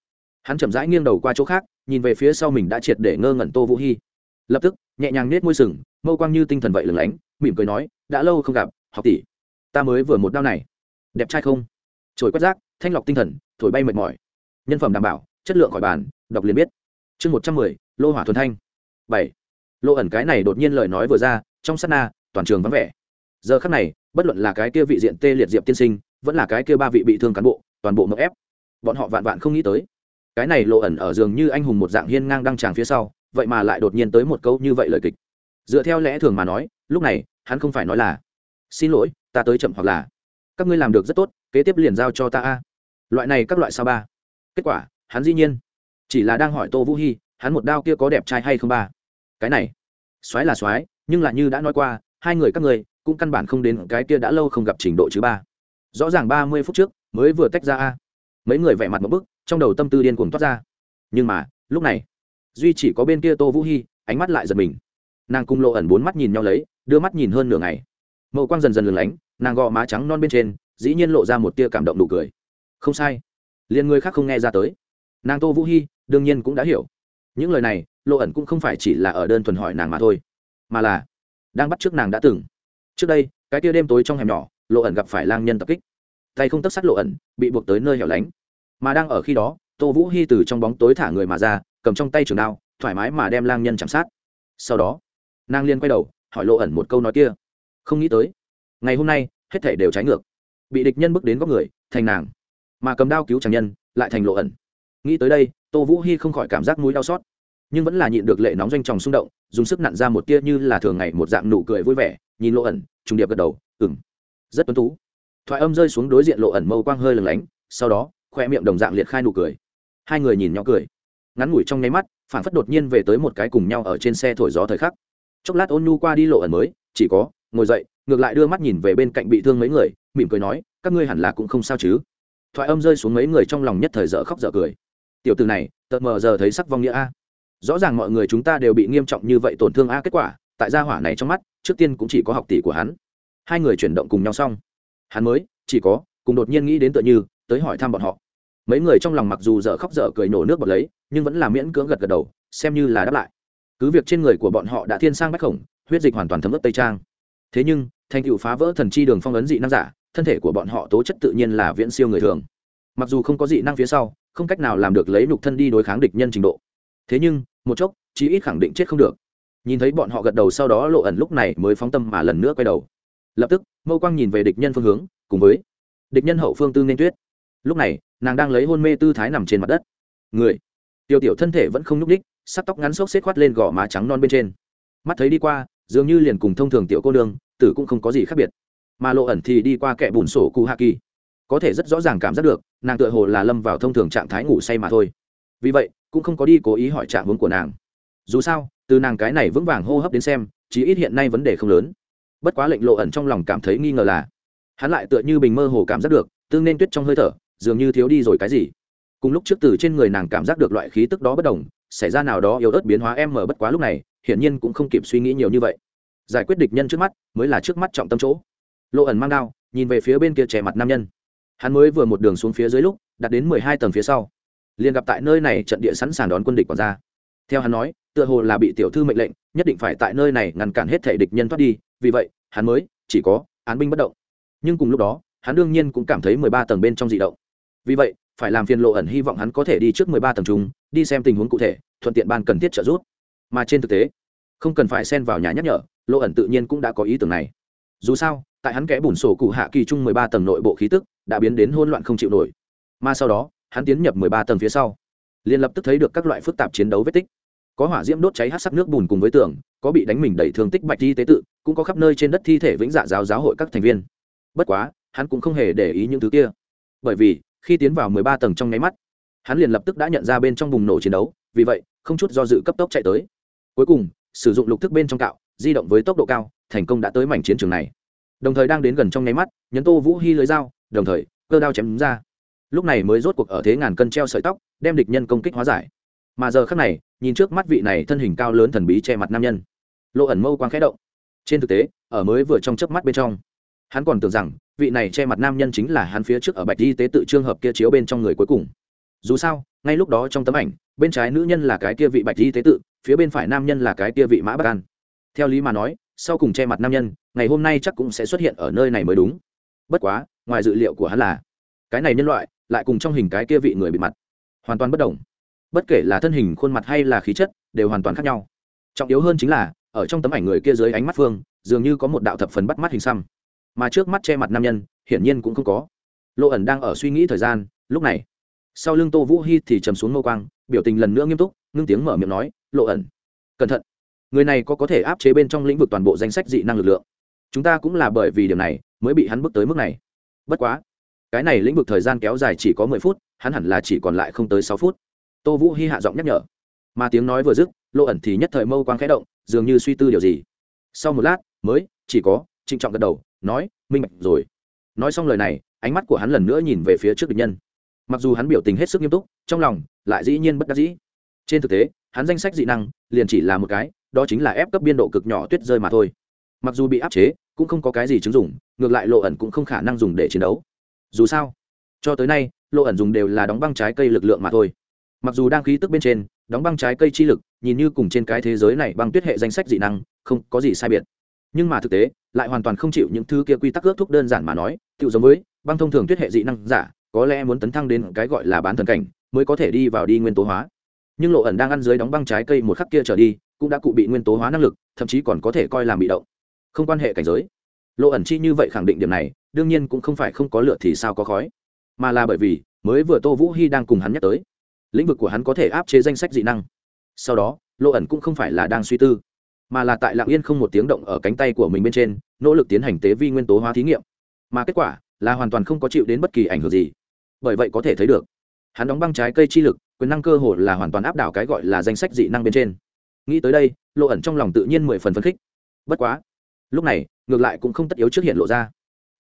hắn chậm rãi nghiêng đầu qua chỗ khác, nhìn về phía sau mình đã triệt để ngơ ngẩn tô vũ hy lập tức, nhẹ nhàng nết môi sừng, mâu quang như tinh thần vậy lừng lánh, mỉm cười nói, đã lâu không gặp, học tỷ, ta mới vừa một đao này. Đẹp trai không? Trồi quét rác, thanh lọc tinh thần, thổi bay mệt mỏi. Nhân phẩm đảm bảo, chất lượng khỏi bàn, đọc liền biết. Chương một trăm mười, lô hỏa thuần thanh. Bảy. Lô ẩn cái này đột nhiên lời nói vừa ra, trong sát na, toàn trường vắng vẻ. Giờ khắc này, bất luận là cái kia vị diện tê liệt diệp tiên sinh, vẫn là cái kia ba vị bị thương cán bộ, toàn bộ mậu ép. Bọn họ vạn vạn không nghĩ tới. Cái này lộ ẩn ở giường như anh hùng một dạng hiên ngang đăng tràng phía sau, vậy mà lại đột nhiên tới một câu như vậy lời kịch. Dựa theo lẽ thường mà nói, lúc này, hắn không phải nói là, xin lỗi, ta tới chậm hoặc là các ngươi làm được rất tốt, kế tiếp liền giao cho ta a. Loại này các loại sao ba? Kết quả, hắn dĩ nhiên chỉ là đang hỏi tô vũ hy hắn một đao kia có đẹp trai hay không ba? Cái này soái là soái nhưng là như đã nói qua, hai người các người cũng căn bản không đến cái kia đã lâu không gặp trình độ chứ ba. Rõ ràng ba mươi phút trước mới vừa tách ra a. Mấy người vẻ mặt một bức, trong đầu tâm tư điên cuồng toát ra. Nhưng mà, lúc này, duy chỉ có bên kia tô vũ hy ánh mắt lại giật mình. Nàng cung lộ ẩn bốn mắt nhìn nhau lấy, đưa mắt nhìn hơn nửa ngày. Mậu quang dần dần lừng lánh nàng gò má trắng non bên trên, dĩ nhiên lộ ra một tia cảm động nụ cười. Không sai. Liền người khác không nghe ra tới. Nàng tô vũ hy đương nhiên cũng đã hiểu. Những lời này lộ ẩn cũng không phải chỉ là ở đơn thuần hỏi nàng mà thôi, mà là đang bắt t r ư ớ c nàng đã từng. Trước đây, cái tia đêm tối trong hẻm nhỏ lộ ẩn gặp phải lang nhân tập kích. Tay không tấp sát lộ ẩn, bị buộc tới nơi hẻo lánh. Mà đang ở khi đó, tô vũ hy từ trong bóng tối thả người mà ra, cầm trong tay trường đao, thoải mái mà đem lang nhân chạm sát. Sau đó, nàng liên quay đầu, hỏi lộ ẩn một câu nói kia. Không nghĩ tới ngày hôm nay, hết thể đều trái ngược. Bị địch nhân bước đến góc người, thành nàng. Mà cầm đao cứu chàng nhân, lại thành lộ ẩn. Nghĩ tới đây, tô vũ hy không khỏi cảm giác mũi đau xót. Nhưng vẫn là nhịn được lệ nóng doanh tròng xung động, dùng sức nặn ra một tia như là thường ngày một dạng nụ cười vui vẻ, nhìn lộ ẩn, trùng điệp gật đầu ừng rất tuấn tú. Thoại âm rơi xuống đối diện lộ ẩn mâu quang hơi lừng lánh, sau đó, khoe miệng đồng dạng liệt khai nụ cười. Hai người nhìn nhau cười. Ngắn ngủi trong nháy mắt phản phất đột nhiên về tới một cái cùng nhau ở trên xe thổi gió thời khắc. Chốc lát ôn nhu qua đi lộ ẩn mới, chỉ có, ngồi dậy ngược lại đưa mắt nhìn về bên cạnh bị thương mấy người, mỉm cười nói, các ngươi hẳn là cũng không sao chứ. Thoại âm rơi xuống mấy người trong lòng nhất thời dở khóc dở cười. Tiểu từ này tợt mờ giờ thấy sắc vong nghĩa a. Rõ ràng mọi người chúng ta đều bị nghiêm trọng như vậy tổn thương a kết quả, tại gia hỏa này trong mắt, trước tiên cũng chỉ có học tỷ của hắn. Hai người chuyển động cùng nhau xong. Hắn mới, chỉ có, cùng đột nhiên nghĩ đến tựa như, tới hỏi thăm bọn họ. Mấy người trong lòng mặc dù dở khóc dở cười nổ nước bọt lấy, nhưng vẫn là miễn cưỡng gật gật đầu, xem như là đáp lại. Cứ việc trên người của bọn họ đã thiên sang bách khổng, huyết dịch hoàn toàn thấm ướt tây trang thế nhưng, thành tựu phá vỡ thần chi đường phong ấn dị năng giả, thân thể của bọn họ tố chất tự nhiên là viễn siêu người thường. Mặc dù không có dị năng phía sau, không cách nào làm được lấy nhục thân đi đối kháng địch nhân trình độ. Thế nhưng, một chốc, chí ít khẳng định chết không được. Nhìn thấy bọn họ gật đầu sau đó lộ ẩn lúc này mới phóng tâm mà lần nữa quay đầu. Lập tức, mâu quang nhìn về địch nhân phương hướng, cùng với địch nhân hậu phương tư nên tuyết. Lúc này, nàng đang lấy hôn mê tư thái nằm trên mặt đất. Người, tiểu tiểu thân thể vẫn không nhúc ních sắc tóc ngắn xốc xếp khoát lên gò má trắng non bên trên. Mắt thấy đi qua dường như liền cùng thông thường tiểu cô nương, tử cũng không có gì khác biệt. Mà lộ ẩn thì đi qua kẻ bùn sổ cụ hạ kỳ có thể rất rõ ràng cảm giác được, nàng tựa hồ là lâm vào thông thường trạng thái ngủ say mà thôi. Vì vậy, cũng không có đi cố ý hỏi trạng hướng của nàng. Dù sao, từ nàng cái này vững vàng hô hấp đến xem, chí ít hiện nay vấn đề không lớn. Bất quá lệnh lộ ẩn trong lòng cảm thấy nghi ngờ là, hắn lại tựa như bình mơ hồ cảm giác được, tương nên tuyết trong hơi thở, dường như thiếu đi rồi cái gì. Cùng lúc trước từ trên người nàng cảm giác được loại khí tức đó bất đồng, xảy ra nào đó yếu ớt biến hóa em mở bất quá lúc này hiển nhiên cũng không kịp suy nghĩ nhiều như vậy. Giải quyết địch nhân trước mắt mới là trước mắt trọng tâm chỗ. Lộ ẩn mang đao, nhìn về phía bên kia trẻ mặt nam nhân. Hắn mới vừa một đường xuống phía dưới lúc đặt đến mười hai tầng phía sau. Liền gặp tại nơi này trận địa sẵn sàng đón quân địch còn ra. Theo hắn nói, tựa hồ là bị tiểu thư mệnh lệnh, nhất định phải tại nơi này ngăn cản hết thể địch nhân thoát đi, vì vậy, hắn mới chỉ có án binh bất động. Nhưng cùng lúc đó, hắn đương nhiên cũng cảm thấy mười ba tầng bên trong dị động. Vì vậy, phải làm phiền lộ ẩn hy vọng hắn có thể đi trước mười ba tầng trung đi xem tình huống cụ thể, thuận tiện ban cần thiết trợ giúp mà trên thực tế, không cần phải xen vào nhà nhắc nhở lộ ẩn tự nhiên cũng đã có ý tưởng này. Dù sao, tại hắn kẽ bùn sổ cụ hạ kỳ trung mười ba tầng nội bộ khí tức, đã biến đến hỗn loạn không chịu nổi. Mà sau đó, hắn tiến nhập mười ba tầng phía sau, liền lập tức thấy được các loại phức tạp chiến đấu vết tích. Có hỏa diễm đốt cháy hát sắc nước bùn cùng với tường, có bị đánh mình đẩy thương tích bạch thi tế tự, cũng có khắp nơi trên đất thi thể vĩnh dạ giáo giáo hội các thành viên. Bất quá, hắn cũng không hề để ý những thứ kia. Bởi vì, khi tiến vào mười ba tầng trong nháy mắt, hắn liền lập tức đã nhận ra bên trong bùng nổ chiến đấu, vì vậy, không chút do dự cấp tốc chạy tới cuối cùng, sử dụng lục thức bên trong cạo, di động với tốc độ cao, thành công đã tới mảnh chiến trường này. Đồng thời đang đến gần trong nháy mắt, nhấn tô vũ hy lưới dao, đồng thời, cơ đao chém đúng ra. Lúc này mới rốt cuộc ở thế ngàn cân treo sợi tóc, đem địch nhân công kích hóa giải. Mà giờ khác này, nhìn trước mắt vị này thân hình cao lớn thần bí che mặt nam nhân, lộ ẩn mâu quang khẽ động. Trên thực tế, ở mới vừa trong chớp mắt bên trong, hắn còn tưởng rằng vị này che mặt nam nhân chính là hắn phía trước ở bạch y tế tự trường hợp kia chiếu bên trong người cuối cùng. Dù sao, ngay lúc đó trong tấm ảnh, bên trái nữ nhân là cái kia vị bạch y tế tự phía bên phải nam nhân là cái kia vị mã bắc an. Theo lý mà nói, sau cùng che mặt nam nhân, ngày hôm nay chắc cũng sẽ xuất hiện ở nơi này mới đúng. Bất quá, ngoài dự liệu của hắn là, cái này nhân loại lại cùng trong hình cái kia vị người bị mặt hoàn toàn bất đồng. Bất kể là thân hình, khuôn mặt hay là khí chất, đều hoàn toàn khác nhau. Trọng yếu hơn chính là, ở trong tấm ảnh người kia dưới ánh mắt phương, dường như có một đạo thập phần bắt mắt hình xăm. Mà trước mắt che mặt nam nhân, hiển nhiên cũng không có. Lộ ẩn đang ở suy nghĩ thời gian, lúc này, sau lưng tô vũ hy thì trầm xuống mâu quang biểu tình lần nữa nghiêm túc, ngưng tiếng mở miệng nói, lộ ẩn, cẩn thận. Người này có có thể áp chế bên trong lĩnh vực toàn bộ danh sách dị năng lực lượng. Chúng ta cũng là bởi vì điều này mới bị hắn bước tới mức này. Bất quá, cái này lĩnh vực thời gian kéo dài chỉ có mười phút, hắn hẳn là chỉ còn lại không tới sáu phút. Tô vũ hy hạ giọng nhắc nhở. Mà tiếng nói vừa dứt, lộ ẩn thì nhất thời mâu quang khẽ động, dường như suy tư điều gì. Sau một lát, mới, chỉ có, trịnh trọng gật đầu, nói, minh bạch rồi. Nói xong lời này, ánh mắt của hắn lần nữa nhìn về phía trước địch nhân mặc dù hắn biểu tình hết sức nghiêm túc, trong lòng lại dĩ nhiên bất đắc dĩ. Trên thực tế, hắn danh sách dị năng liền chỉ là một cái, đó chính là ép cấp biên độ cực nhỏ tuyết rơi mà thôi. Mặc dù bị áp chế, cũng không có cái gì chứng dụng, ngược lại lộ ẩn cũng không khả năng dùng để chiến đấu. Dù sao, cho tới nay, lộ ẩn dùng đều là đóng băng trái cây lực lượng mà thôi. Mặc dù đang khí tức bên trên, đóng băng trái cây chi lực, nhìn như cùng trên cái thế giới này băng tuyết hệ danh sách dị năng, không có gì sai biệt. Nhưng mà thực tế, lại hoàn toàn không chịu những thứ kia quy tắc ước thúc đơn giản mà nói tự giống với băng thông thường tuyết hệ dị năng giả có lẽ muốn tấn thăng đến cái gọi là bán thần cảnh, mới có thể đi vào đi nguyên tố hóa. Nhưng lộ ẩn đang ăn dưới đóng băng trái cây một khắc kia trở đi, cũng đã cụ bị nguyên tố hóa năng lực, thậm chí còn có thể coi làm bị động. Không quan hệ cảnh giới. Lộ ẩn chi như vậy khẳng định điểm này, đương nhiên cũng không phải không có lựa thì sao có khói. Mà là bởi vì, mới vừa tô vũ hy đang cùng hắn nhắc tới, lĩnh vực của hắn có thể áp chế danh sách dị năng. Sau đó, lộ ẩn cũng không phải là đang suy tư, mà là tại lạng yên không một tiếng động ở cánh tay của mình bên trên, nỗ lực tiến hành tế vi nguyên tố hóa thí nghiệm. Mà kết quả là hoàn toàn không có chịu đến bất kỳ ảnh hưởng gì bởi vậy có thể thấy được. Hắn đóng băng trái cây chi lực, quyền năng cơ hồ là hoàn toàn áp đảo cái gọi là danh sách dị năng bên trên. Nghĩ tới đây, lộ ẩn trong lòng tự nhiên mười phần phấn khích. Bất quá, lúc này, ngược lại cũng không tất yếu trước hiện lộ ra.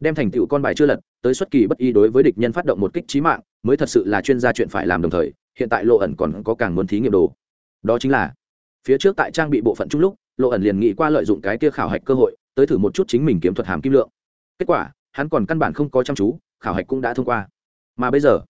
Đem thành tựu con bài chưa lật, tới xuất kỳ bất y đối với địch nhân phát động một kích trí mạng, mới thật sự là chuyên gia chuyện phải làm đồng thời, hiện tại lộ ẩn còn có càng muốn thí nghiệm đồ. Đó chính là, phía trước tại trang bị bộ phận chung lúc, lộ ẩn liền nghĩ qua lợi dụng cái kia khảo hạch cơ hội, tới thử một chút chính mình kiếm thuật hàm kim lượng. Kết quả, hắn còn căn bản không có chăm chú, khảo hạch cũng đã thông qua mà bây giờ,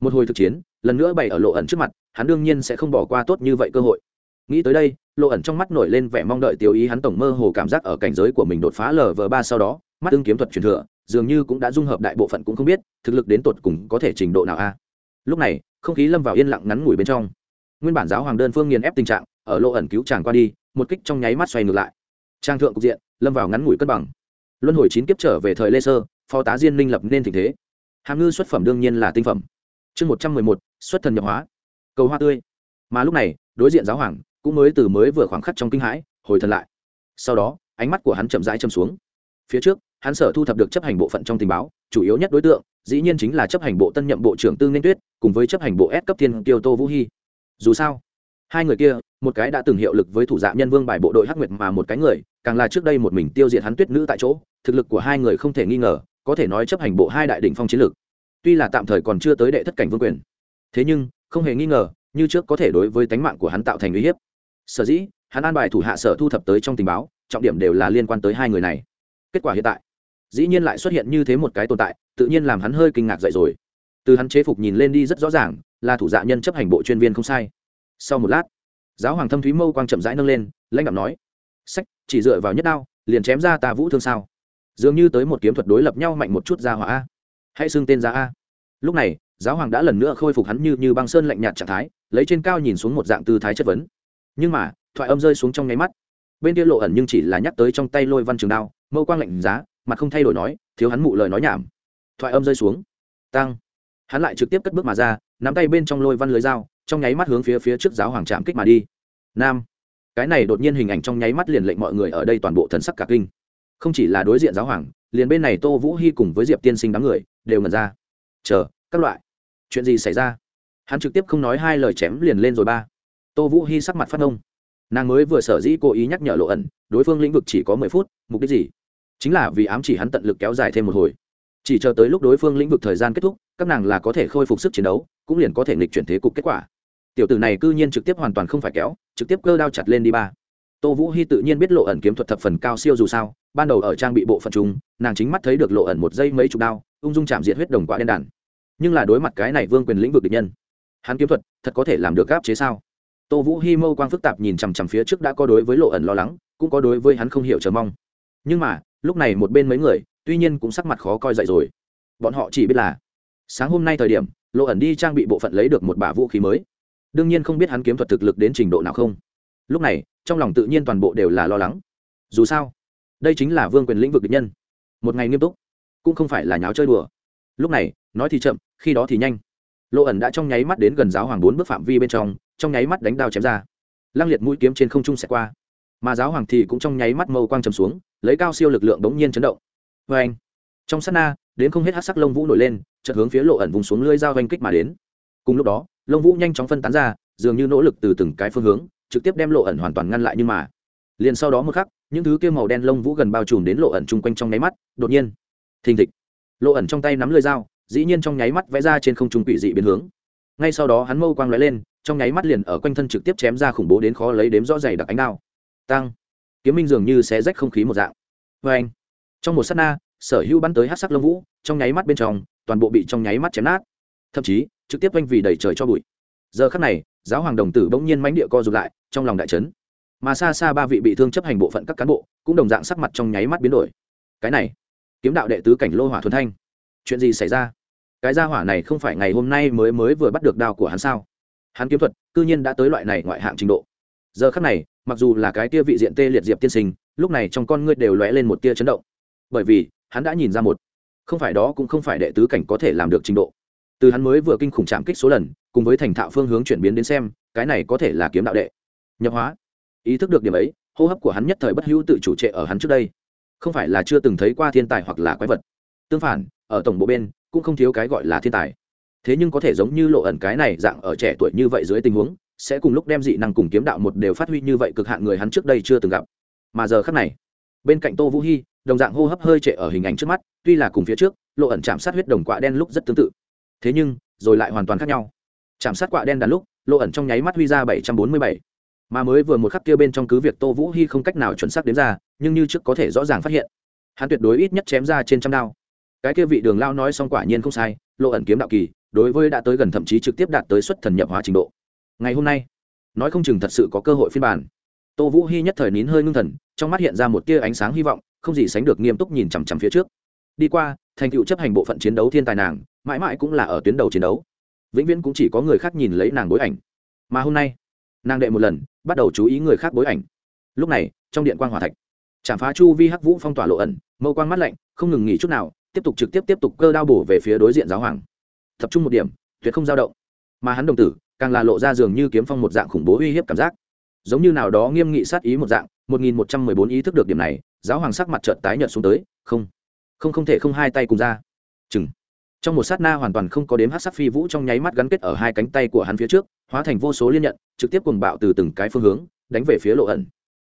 một hồi thực chiến, lần nữa bày ở lộ ẩn trước mặt, hắn đương nhiên sẽ không bỏ qua tốt như vậy cơ hội. Nghĩ tới đây, lộ ẩn trong mắt nổi lên vẻ mong đợi tiêu ý hắn tổng mơ hồ cảm giác ở cảnh giới của mình đột phá lv ba sau đó, mắt tương kiếm thuật truyền thừa, dường như cũng đã dung hợp đại bộ phận cũng không biết, thực lực đến tột cùng có thể trình độ nào a. Lúc này, không khí lâm vào yên lặng ngắn ngủi bên trong. Nguyên bản giáo hoàng đơn phương nghiền ép tình trạng, ở lộ ẩn cứu chàng qua đi, một kích trong nháy mắt xoay ngược lại. Trang thượng cục diện, lâm vào ngắn ngủi cân bằng. Luân hồi chín kiếp trở về thời lê sơ, phó tá diên minh lập nên tình thế hàm ngư xuất phẩm đương nhiên là tinh phẩm. Chương một trăm mười một, xuất thần nhập hóa. Cầu hoa tươi. Mà lúc này, đối diện giáo hoàng cũng mới từ mới vừa khoảng khắc trong kinh hãi, hồi thần lại. Sau đó, ánh mắt của hắn chậm rãi châm xuống. Phía trước, hắn sở thu thập được chấp hành bộ phận trong tình báo, chủ yếu nhất đối tượng, dĩ nhiên chính là chấp hành bộ tân nhậm bộ trưởng tương nên tuyết, cùng với chấp hành bộ S cấp thiên kiều tô vũ hy dù sao, hai người kia, một cái đã từng hiệu lực với thủ dạ nhân vương bài bộ đội hắc nguyệt mà một cái người, càng là trước đây một mình tiêu diệt hắn tuyết nữ tại chỗ, thực lực của hai người không thể nghi ngờ có thể nói chấp hành bộ hai đại đỉnh phong chiến lược. Tuy là tạm thời còn chưa tới đệ thất cảnh vương quyền, thế nhưng, không hề nghi ngờ, như trước có thể đối với tánh mạng của hắn tạo thành uy hiếp. Sở dĩ, hắn an bài thủ hạ sở thu thập tới trong tình báo, trọng điểm đều là liên quan tới hai người này. Kết quả hiện tại, dĩ nhiên lại xuất hiện như thế một cái tồn tại, tự nhiên làm hắn hơi kinh ngạc dậy rồi. Từ hắn chế phục nhìn lên đi rất rõ ràng, là thủ dạ nhân chấp hành bộ chuyên viên không sai. Sau một lát, giáo hoàng thâm thúy mâu quang chậm rãi nâng lên, lãnh đạo nói, sách, chỉ dựa vào nhất đao, liền chém ra ta vũ thương sao? Dường như tới một kiếm thuật đối lập nhau mạnh một chút ra hỏa a. Hãy xưng tên ra a. Lúc này, giáo hoàng đã lần nữa khôi phục hắn như như băng sơn lạnh nhạt trạng thái, lấy trên cao nhìn xuống một dạng tư thái chất vấn. Nhưng mà, thoại âm rơi xuống trong nháy mắt. Bên kia lộ ẩn nhưng chỉ là nhắc tới trong tay lôi văn trường đao, mâu quang lạnh giá, mặt không thay đổi nói, thiếu hắn mụ lời nói nhảm. Thoại âm rơi xuống. Tăng. Hắn lại trực tiếp cất bước mà ra, nắm tay bên trong lôi văn lưới dao, trong nháy mắt hướng phía phía trước giáo hoàng trạm kích mà đi. Nam. Cái này đột nhiên hình ảnh trong nháy mắt liền lệnh mọi người ở đây toàn bộ thần sắc cả kinh không chỉ là đối diện giáo hoàng, liền bên này tô vũ hy cùng với diệp tiên sinh đám người đều ngẩn ra. Chờ, các loại, chuyện gì xảy ra? Hắn trực tiếp không nói hai lời chém liền lên rồi ba. Tô vũ hy sắc mặt phát nông nàng mới vừa sở dĩ cố ý nhắc nhở lộ ẩn, đối phương lĩnh vực chỉ có mười phút, mục đích gì? Chính là vì ám chỉ hắn tận lực kéo dài thêm một hồi. Chỉ chờ tới lúc đối phương lĩnh vực thời gian kết thúc, các nàng là có thể khôi phục sức chiến đấu, cũng liền có thể nghịch chuyển thế cục kết quả. Tiểu tử này cư nhiên trực tiếp hoàn toàn không phải kéo, trực tiếp cơ đao chặt lên đi ba. Tô vũ hy tự nhiên biết lộ ẩn kiếm thuật thập phần cao siêu dù sao ban đầu ở trang bị bộ phận chúng nàng chính mắt thấy được lộ ẩn một giây mấy chục đao, ung dung chạm diện huyết đồng quả đen đản nhưng là đối mặt cái này vương quyền lĩnh vực địch nhân, hắn kiếm thuật thật có thể làm được gáp chế sao? Tô vũ hi mâu quang phức tạp nhìn chằm chằm phía trước đã có đối với lộ ẩn lo lắng, cũng có đối với hắn không hiểu chờ mong. Nhưng mà, lúc này một bên mấy người, tuy nhiên cũng sắc mặt khó coi dậy rồi. Bọn họ chỉ biết là, sáng hôm nay thời điểm, lộ ẩn đi trang bị bộ phận lấy được một bả vũ khí mới. Đương nhiên không biết hắn kiếm thuật thực lực đến trình độ nào không. Lúc này, trong lòng tự nhiên toàn bộ đều là lo lắng. Dù sao đây chính là vương quyền lĩnh vực địch nhân. Một ngày nghiêm túc, cũng không phải là nháo chơi đùa. Lúc này, nói thì chậm, khi đó thì nhanh. Lộ ẩn đã trong nháy mắt đến gần giáo hoàng bốn bước phạm vi bên trong trong nháy mắt đánh đao chém ra. Lăng liệt mũi kiếm trên không trung xẹt qua. Mà giáo hoàng thì cũng trong nháy mắt mâu quang trầm xuống, lấy cao siêu lực lượng bỗng nhiên chấn động. Vê anh, trong sát na, đến không hết hát sắc lông vũ nổi lên, chợt hướng phía lộ ẩn vùng xuống lưới dao oanh kích mà đến. Cùng lúc đó, lông vũ nhanh chóng phân tán ra, dường như nỗ lực từ từng cái phương hướng, trực tiếp đem lộ ẩn hoàn toàn ngăn lại nhưng mà, liền sau đó một khắc những thứ kia màu đen lông vũ gần bao trùm đến lộ ẩn chung quanh trong nháy mắt, đột nhiên, thình thịch. Lộ ẩn trong tay nắm lưới dao, dĩ nhiên trong nháy mắt vẽ ra trên không trung quỷ dị biến hướng. Ngay sau đó hắn mâu quang lóe lên, trong nháy mắt liền ở quanh thân trực tiếp chém ra khủng bố đến khó lấy đếm rõ dày đặc ánh đao. Tăng. Kiếm minh dường như xé rách không khí một dạng. Vê anh trong một s á t na, sở hữu bắn tới hát sắc lông vũ, trong nháy mắt bên trong, toàn bộ bị trong nháy mắt chém nát. Thậm chí, trực tiếp oanh vì đẩy trời cho bụi. Giờ khắc này, giáo hoàng đồng tử bỗng nhiên mánh địa co rụt lại, trong lòng đại trấn mà xa xa ba vị bị thương chấp hành bộ phận các cán bộ cũng đồng dạng sắc mặt trong nháy mắt biến đổi. Cái này, kiếm đạo đệ tứ cảnh lô hỏa thuần thanh. Chuyện gì xảy ra? Cái gia hỏa này không phải ngày hôm nay mới mới vừa bắt được đao của hắn sao? Hắn kiếm thuật, cư nhiên đã tới loại này ngoại hạng trình độ. Giờ khắc này, mặc dù là cái tia vị diện tê liệt diệp tiên sinh, lúc này trong con ngươi đều lóe lên một tia chấn động. Bởi vì, hắn đã nhìn ra một, không phải đó cũng không phải đệ tứ cảnh có thể làm được trình độ. Từ hắn mới vừa kinh khủng chạm kích số lần, cùng với thành thạo phương hướng chuyển biến đến xem, cái này có thể là kiếm đạo đệ. Nhập hóa ý thức được điểm ấy, hô hấp của hắn nhất thời bất hữu tự chủ trệ ở hắn trước đây. Không phải là chưa từng thấy qua thiên tài hoặc là quái vật. Tương phản, ở tổng bộ bên, cũng không thiếu cái gọi là thiên tài. Thế nhưng có thể giống như lộ ẩn cái này dạng ở trẻ tuổi như vậy dưới tình huống, sẽ cùng lúc đem dị năng cùng kiếm đạo một đều phát huy như vậy cực hạn người hắn trước đây chưa từng gặp. Mà giờ khắc này, bên cạnh tô vũ hy đồng dạng hô hấp hơi trệ ở hình ảnh trước mắt, tuy là cùng phía trước, lộ ẩn chạm sát huyết đồng quạ đen lúc rất tương tự. Thế nhưng, rồi lại hoàn toàn khác nhau. Chạm sát quạ đen đàn lúc, lộ ẩn trong nháy mắt huy ra bảy trăm bốn mươi bảy mà mới vừa một khắc kia bên trong cứ việc tô vũ hy không cách nào chuẩn xác đến ra, nhưng như trước có thể rõ ràng phát hiện, hắn tuyệt đối ít nhất chém ra trên trăm đao. Cái kia vị đường lao nói xong quả nhiên không sai, lộ ẩn kiếm đạo kỳ, đối với đã tới gần thậm chí trực tiếp đạt tới xuất thần nhập hóa trình độ. Ngày hôm nay, nói không chừng thật sự có cơ hội phiên bản. Tô vũ hy nhất thời nín hơi ngưng thần, trong mắt hiện ra một tia ánh sáng hy vọng, không gì sánh được nghiêm túc nhìn chằm chằm phía trước. Đi qua, thành tựu chấp hành bộ phận chiến đấu thiên tài nàng, mãi mãi cũng là ở tuyến đầu chiến đấu. Vĩnh viễn cũng chỉ có người khác nhìn lấy nàng bối ảnh. Mà hôm nay nàng đệ một lần, bắt đầu chú ý người khác bối ảnh. Lúc này, trong điện quan hòa thạch chạm phá chu vi hắc vũ phong tỏa lộ ẩn, mâu quang mắt lạnh, không ngừng nghỉ chút nào, tiếp tục trực tiếp tiếp tục cơ đao bổ về phía đối diện giáo hoàng. Tập trung một điểm, tuyệt không dao động. Mà hắn đồng tử, càng là lộ ra dường như kiếm phong một dạng khủng bố uy hiếp cảm giác. Giống như nào đó nghiêm nghị sát ý một dạng, một nghìn một trăm mười bốn ý thức được điểm này, giáo hoàng sắc mặt trợt tái nhợt xuống tới, không không không thể không hai tay cùng ra. Chừng trong một sát na hoàn toàn không có đếm hát sắc phi vũ trong nháy mắt gắn kết ở hai cánh tay của hắn phía trước, hóa thành vô số liên nhận, trực tiếp cùng bạo từ từng cái phương hướng, đánh về phía lộ ẩn.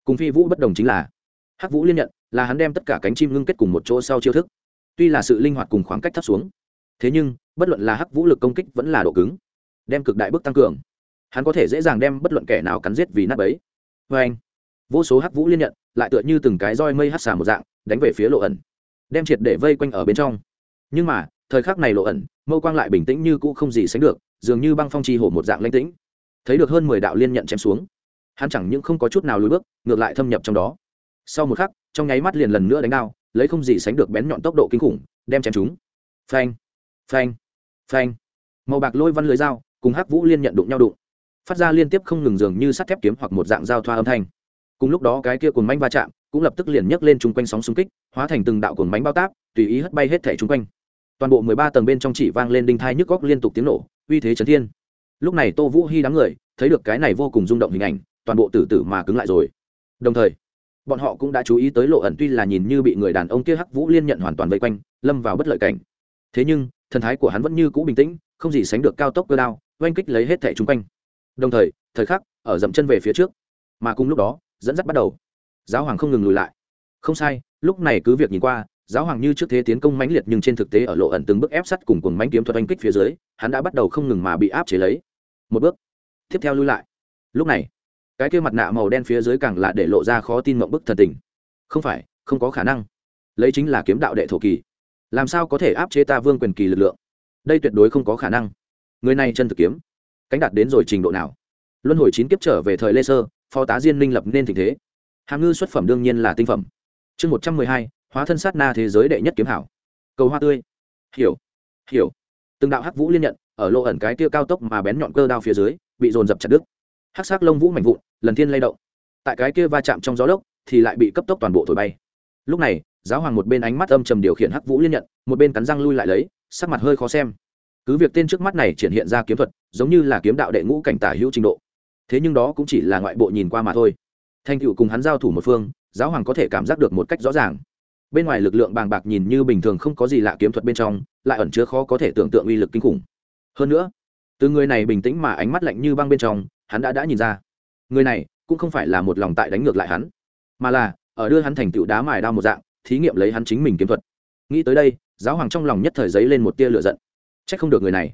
Cùng phi vũ bất đồng chính là hắc vũ liên nhận là hắn đem tất cả cánh chim ngưng kết cùng một chỗ sau chiêu thức. Tuy là sự linh hoạt cùng khoảng cách thấp xuống, thế nhưng, bất luận là hắc vũ lực công kích vẫn là độ cứng, đem cực đại bước tăng cường. Hắn có thể dễ dàng đem bất luận kẻ nào cắn giết vì nát bấy. Vê anh, vô số hắc vũ liên nhận lại tựa như từng cái roi mây hắt xà một dạng, đánh về phía lộ ẩn, đem triệt để vây quanh ở bên trong. Nhưng mà thời khắc này lộ ẩn, mâu quang lại bình tĩnh như cũ không gì sánh được, dường như băng phong trì hổ một dạng lãnh tĩnh. Thấy được hơn mười đạo liên nhận chém xuống, hắn chẳng những không có chút nào lùi bước, ngược lại thâm nhập trong đó. Sau một khắc, trong nháy mắt liền lần nữa đánh đao, lấy không gì sánh được bén nhọn tốc độ kinh khủng, đem chém chúng phanh phanh phanh. Màu bạc lôi văn lưới dao cùng hắc vũ liên nhận đụng nhau đụng. Phát ra liên tiếp không ngừng dường như sắt thép kiếm hoặc một dạng dao thoa âm thanh. Cùng lúc đó cái kia cồn manh va chạm cũng lập tức liền nhấc lên chung quanh sóng xung kích, hóa thành từng đạo cồn mánh bao táp, tùy ý hất bay hết thẻ chung quanh toàn bộ mười ba tầng bên trong chỉ vang lên đinh thai nhức góc liên tục tiếng nổ, uy thế chấn thiên. Lúc này tô vũ hy đám người, thấy được cái này vô cùng rung động hình ảnh, toàn bộ tử tử mà cứng lại rồi. Đồng thời, bọn họ cũng đã chú ý tới lộ ẩn tuy là nhìn như bị người đàn ông kia hắc vũ liên nhận hoàn toàn vây quanh, lâm vào bất lợi cảnh. Thế nhưng, thần thái của hắn vẫn như cũ bình tĩnh, không gì sánh được cao tốc cơ đao, oanh kích lấy hết thẻ chung quanh. Đồng thời thời khắc, ở dậm chân về phía trước, mà cùng lúc đó, dẫn dắt bắt đầu. Giáo hoàng không ngừng lùi lại. Không sai, lúc này cứ việc nhìn qua giáo hoàng như trước thế tiến công mãnh liệt nhưng trên thực tế ở lộ ẩn từng bước ép sắt cùng cùng mãnh kiếm thuật oanh kích phía dưới, hắn đã bắt đầu không ngừng mà bị áp chế lấy. Một bước, tiếp theo lui lại. Lúc này, cái kia mặt nạ màu đen phía dưới càng là để lộ ra khó tin mộng bức thần tình. Không phải, không có khả năng. Lấy chính là kiếm đạo đệ thổ kỳ. Làm sao có thể áp chế ta vương quyền kỳ lực lượng? Đây tuyệt đối không có khả năng. Người này chân thực kiếm. Cánh đạt đến rồi trình độ nào? Luân hồi chín kiếp trở về thời lê sơ, phó tá diên minh lập nên tình thế. Hàm ngư xuất phẩm đương nhiên là tinh phẩm. Chương một trăm mười hai hóa thân sát na thế giới đệ nhất kiếm hảo. Cầu hoa tươi. Hiểu. Hiểu. Từng đạo hắc vũ liên nhận, ở lộ ẩn cái kia cao tốc mà bén nhọn cơ đao phía dưới, bị dồn dập chặt đứt. Hắc sắc lông vũ mảnh vụn, lần thiên lay động. Tại cái kia va chạm trong gió lốc, thì lại bị cấp tốc toàn bộ thổi bay. Lúc này, giáo hoàng một bên ánh mắt âm trầm điều khiển hắc vũ liên nhận, một bên cắn răng lui lại lấy, sắc mặt hơi khó xem. Cứ việc tên trước mắt này triển hiện ra kiếm thuật, giống như là kiếm đạo đệ ngũ cảnh tả hữu trình độ. Thế nhưng đó cũng chỉ là ngoại bộ nhìn qua mà thôi. Thanh cựu cùng hắn giao thủ một phương, giáo hoàng có thể cảm giác được một cách rõ ràng bên ngoài lực lượng bàng bạc nhìn như bình thường không có gì lạ kiếm thuật bên trong, lại ẩn chứa khó có thể tưởng tượng uy lực kinh khủng. Hơn nữa, từ người này bình tĩnh mà ánh mắt lạnh như băng bên trong, hắn đã đã nhìn ra. Người này cũng không phải là một lòng tại đánh ngược lại hắn, mà là ở đưa hắn thành tựu đá mài đao một dạng, thí nghiệm lấy hắn chính mình kiếm thuật. Nghĩ tới đây, giáo hoàng trong lòng nhất thời giấy lên một tia lửa giận. Trách không được người này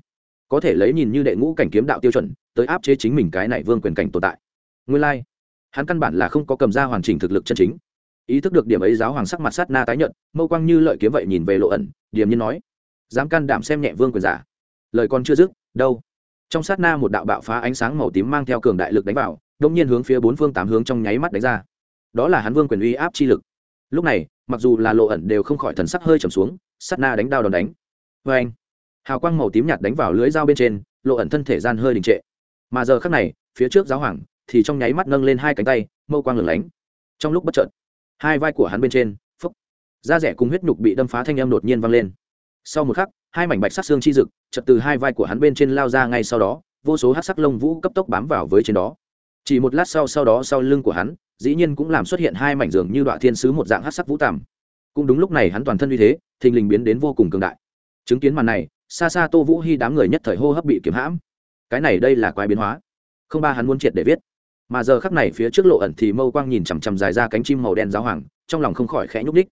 có thể lấy nhìn như đệ ngũ cảnh kiếm đạo tiêu chuẩn tới áp chế chính mình cái này vương quyền cảnh tồn tại. Nguyên lai、like. hắn căn bản là không có cầm ra hoàn chỉnh thực lực chân chính ý thức được điểm ấy giáo hoàng sắc mặt sát na tái nhận mâu quang như lợi kiếm vậy nhìn về lộ ẩn, điềm nhiên nói, dám can đảm xem nhẹ vương quyền giả. Lời còn chưa dứt, đâu? Trong sát na một đạo bạo phá ánh sáng màu tím mang theo cường đại lực đánh vào, đông nhiên hướng phía bốn phương tám hướng trong nháy mắt đánh ra. Đó là hắn vương quyền uy áp chi lực. Lúc này, mặc dù là lộ ẩn đều không khỏi thần sắc hơi trầm xuống, sát na đánh đao đòn đánh. Vê anh hào quang màu tím nhạt đánh vào lưới dao bên trên, lộ ẩn thân thể gian hơi đình trệ. Mà giờ khác này, phía trước giáo hoàng thì trong nháy mắt nâng lên hai cánh tay, mâu quang lửng lánh. Trong lúc bất chợt hai vai của hắn bên trên, phúc. Da rẻ cùng huyết nhục bị đâm phá thanh âm đột nhiên vang lên. Sau một khắc, hai mảnh bạch sắc xương chi rực chật từ hai vai của hắn bên trên lao ra ngay sau đó, vô số hát sắc lông vũ cấp tốc bám vào với trên đó. Chỉ một lát sau sau đó sau lưng của hắn, dĩ nhiên cũng làm xuất hiện hai mảnh giường như đoạn thiên sứ một dạng hát sắc vũ tằm. Cũng đúng lúc này hắn toàn thân như thế, thình lình biến đến vô cùng cường đại. Chứng kiến màn này xa xa tô vũ hy đám người nhất thời hô hấp bị kiếm hãm. Cái này đây là quái biến hóa. Không ba hắn muốn triệt để viết mà giờ khắc này phía trước lộ ẩn thì mâu quang nhìn chằm chằm dài ra cánh chim màu đen giáo hoàng, trong lòng không khỏi khẽ nhúc ních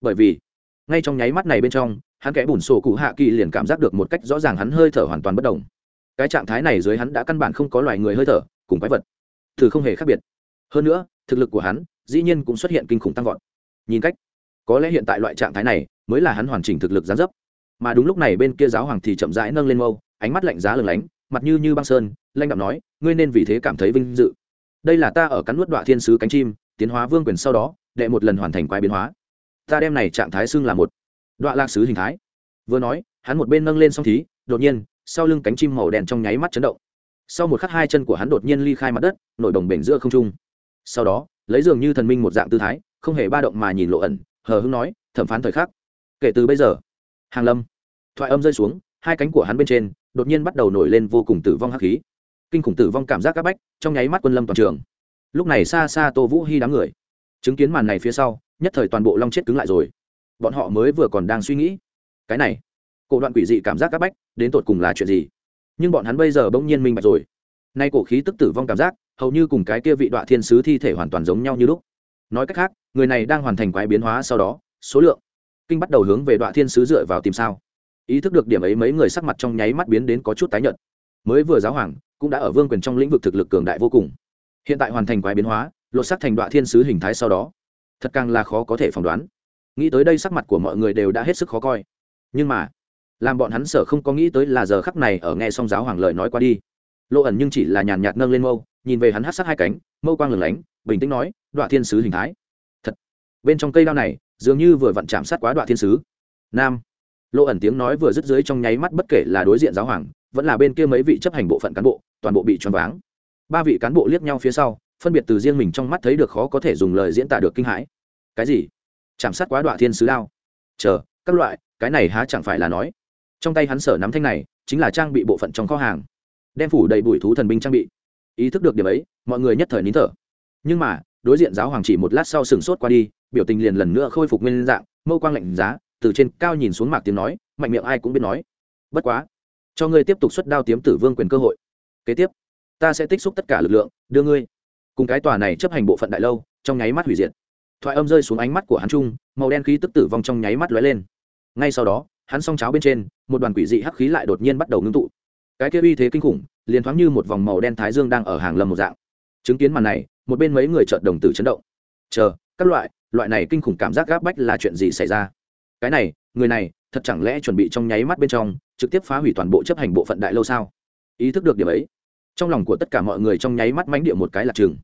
bởi vì, ngay trong nháy mắt này bên trong, hắn kẽ bùn sổ cụ hạ kỳ liền cảm giác được một cách rõ ràng hắn hơi thở hoàn toàn bất đồng cái trạng thái này dưới hắn đã căn bản không có loài người hơi thở, cùng quái vật. Thử không hề khác biệt. Hơn nữa, thực lực của hắn, dĩ nhiên cũng xuất hiện kinh khủng tăng vọt. Nhìn cách, có lẽ hiện tại loại trạng thái này mới là hắn hoàn chỉnh thực lực gián dấp. Mà đúng lúc này bên kia giáo hoàng thì chậm rãi nâng lên mâu, ánh mắt lạnh giá lừng lánh, mặt như như băng sơn lanh đạm nói, ngươi nên vì thế cảm thấy vinh dự đây là ta ở cắn nuốt đoạn thiên sứ cánh chim, tiến hóa vương quyền sau đó, đệ một lần hoàn thành quái biến hóa. Ta đem này trạng thái xưng là một đoạn lạc sứ hình thái. Vừa nói, hắn một bên nâng lên song thí, đột nhiên, sau lưng cánh chim màu đen trong nháy mắt chấn động. Sau một khắc hai chân của hắn đột nhiên ly khai mặt đất, nổi đồng bể giữa không trung. Sau đó, lấy dường như thần minh một dạng tư thái, không hề ba động mà nhìn lộ ẩn, hờ hưng nói, thẩm phán thời khắc. Kể từ bây giờ, hàng lâm, thoại âm rơi xuống, hai cánh của hắn bên trên, đột nhiên bắt đầu nổi lên vô cùng tử vong hắc khí kinh khủng tử vong cảm giác các bách, trong nháy mắt quân lâm toàn trường. Lúc này xa xa tô vũ hy đám người, chứng kiến màn này phía sau, nhất thời toàn bộ long chết cứng lại rồi. Bọn họ mới vừa còn đang suy nghĩ, cái này, cổ đoạn quỷ dị cảm giác các bách, đến tột cùng là chuyện gì? Nhưng bọn hắn bây giờ bỗng nhiên minh bạch rồi. Nay cổ khí tức tử vong cảm giác, hầu như cùng cái kia vị đoạn thiên sứ thi thể hoàn toàn giống nhau như lúc. Nói cách khác, người này đang hoàn thành quái biến hóa sau đó, số lượng, kinh bắt đầu hướng về đoạn thiên sứ dựa vào tìm sao. Ý thức được điểm ấy mấy người sắc mặt trong nháy mắt biến đến có chút tái nhợt. Mới vừa giáo hoàng cũng đã ở vương quyền trong lĩnh vực thực lực cường đại vô cùng. Hiện tại hoàn thành quái biến hóa, lột sắc thành đoạn thiên sứ hình thái sau đó, thật càng là khó có thể phỏng đoán. Nghĩ tới đây sắc mặt của mọi người đều đã hết sức khó coi. Nhưng mà, làm bọn hắn sợ không có nghĩ tới là giờ khắc này ở nghe xong giáo hoàng lời nói qua đi. Lộ ẩn nhưng chỉ là nhàn nhạt nâng lên mâu, nhìn về hắn hát sát hai cánh, mâu quang lửng lánh, bình tĩnh nói, đoạn thiên sứ hình thái. Thật, bên trong cây đao này, dường như vừa vặn chạm sát quá đoạn thiên sứ. Nam, lộ ẩn tiếng nói vừa dứt dưới trong nháy mắt bất kể là đối diện giáo hoàng, vẫn là bên kia mấy vị chấp hành bộ phận cán bộ toàn bộ bị choáng váng. Ba vị cán bộ liếc nhau phía sau, phân biệt từ riêng mình trong mắt thấy được khó có thể dùng lời diễn tả được kinh hãi. Cái gì? Chạm sát quá đoạn thiên sứ đao. Chờ, các loại, cái này há chẳng phải là nói. Trong tay hắn sở nắm thanh này, chính là trang bị bộ phận trong kho hàng. Đem phủ đầy bụi thú thần binh trang bị. Ý thức được điểm ấy, mọi người nhất thời nín thở. Nhưng mà, đối diện giáo hoàng chỉ một lát sau sừng sốt qua đi, biểu tình liền lần nữa khôi phục nguyên dạng, mâu quang lạnh giá, từ trên cao nhìn xuống mạc tiếng nói, mạnh miệng ai cũng biết nói. Bất quá, cho ngươi tiếp tục xuất đao tiếm tử vương quyền cơ hội kế tiếp, ta sẽ tích xúc tất cả lực lượng, đưa ngươi. Cùng cái tòa này chấp hành bộ phận đại lâu, trong nháy mắt hủy diệt. Thoại âm rơi xuống ánh mắt của hắn trung, màu đen khí tức tử vong trong nháy mắt lóe lên. Ngay sau đó, hắn song cháo bên trên, một đoàn quỷ dị hắc khí lại đột nhiên bắt đầu ngưng tụ. Cái kia uy thế kinh khủng, liền thoáng như một vòng màu đen thái dương đang ở hàng lâm một dạng. Chứng kiến màn này, một bên mấy người trợt đồng tử chấn động. Chờ, các loại loại này kinh khủng cảm giác gáp bách là chuyện gì xảy ra? Cái này, người này, thật chẳng lẽ chuẩn bị trong nháy mắt bên trong, trực tiếp phá hủy toàn bộ chấp hành bộ phận đại lâu sao? Ý thức được điểm ấy. Trong lòng của tất cả mọi người trong nháy mắt mánh địa một cái là chừng.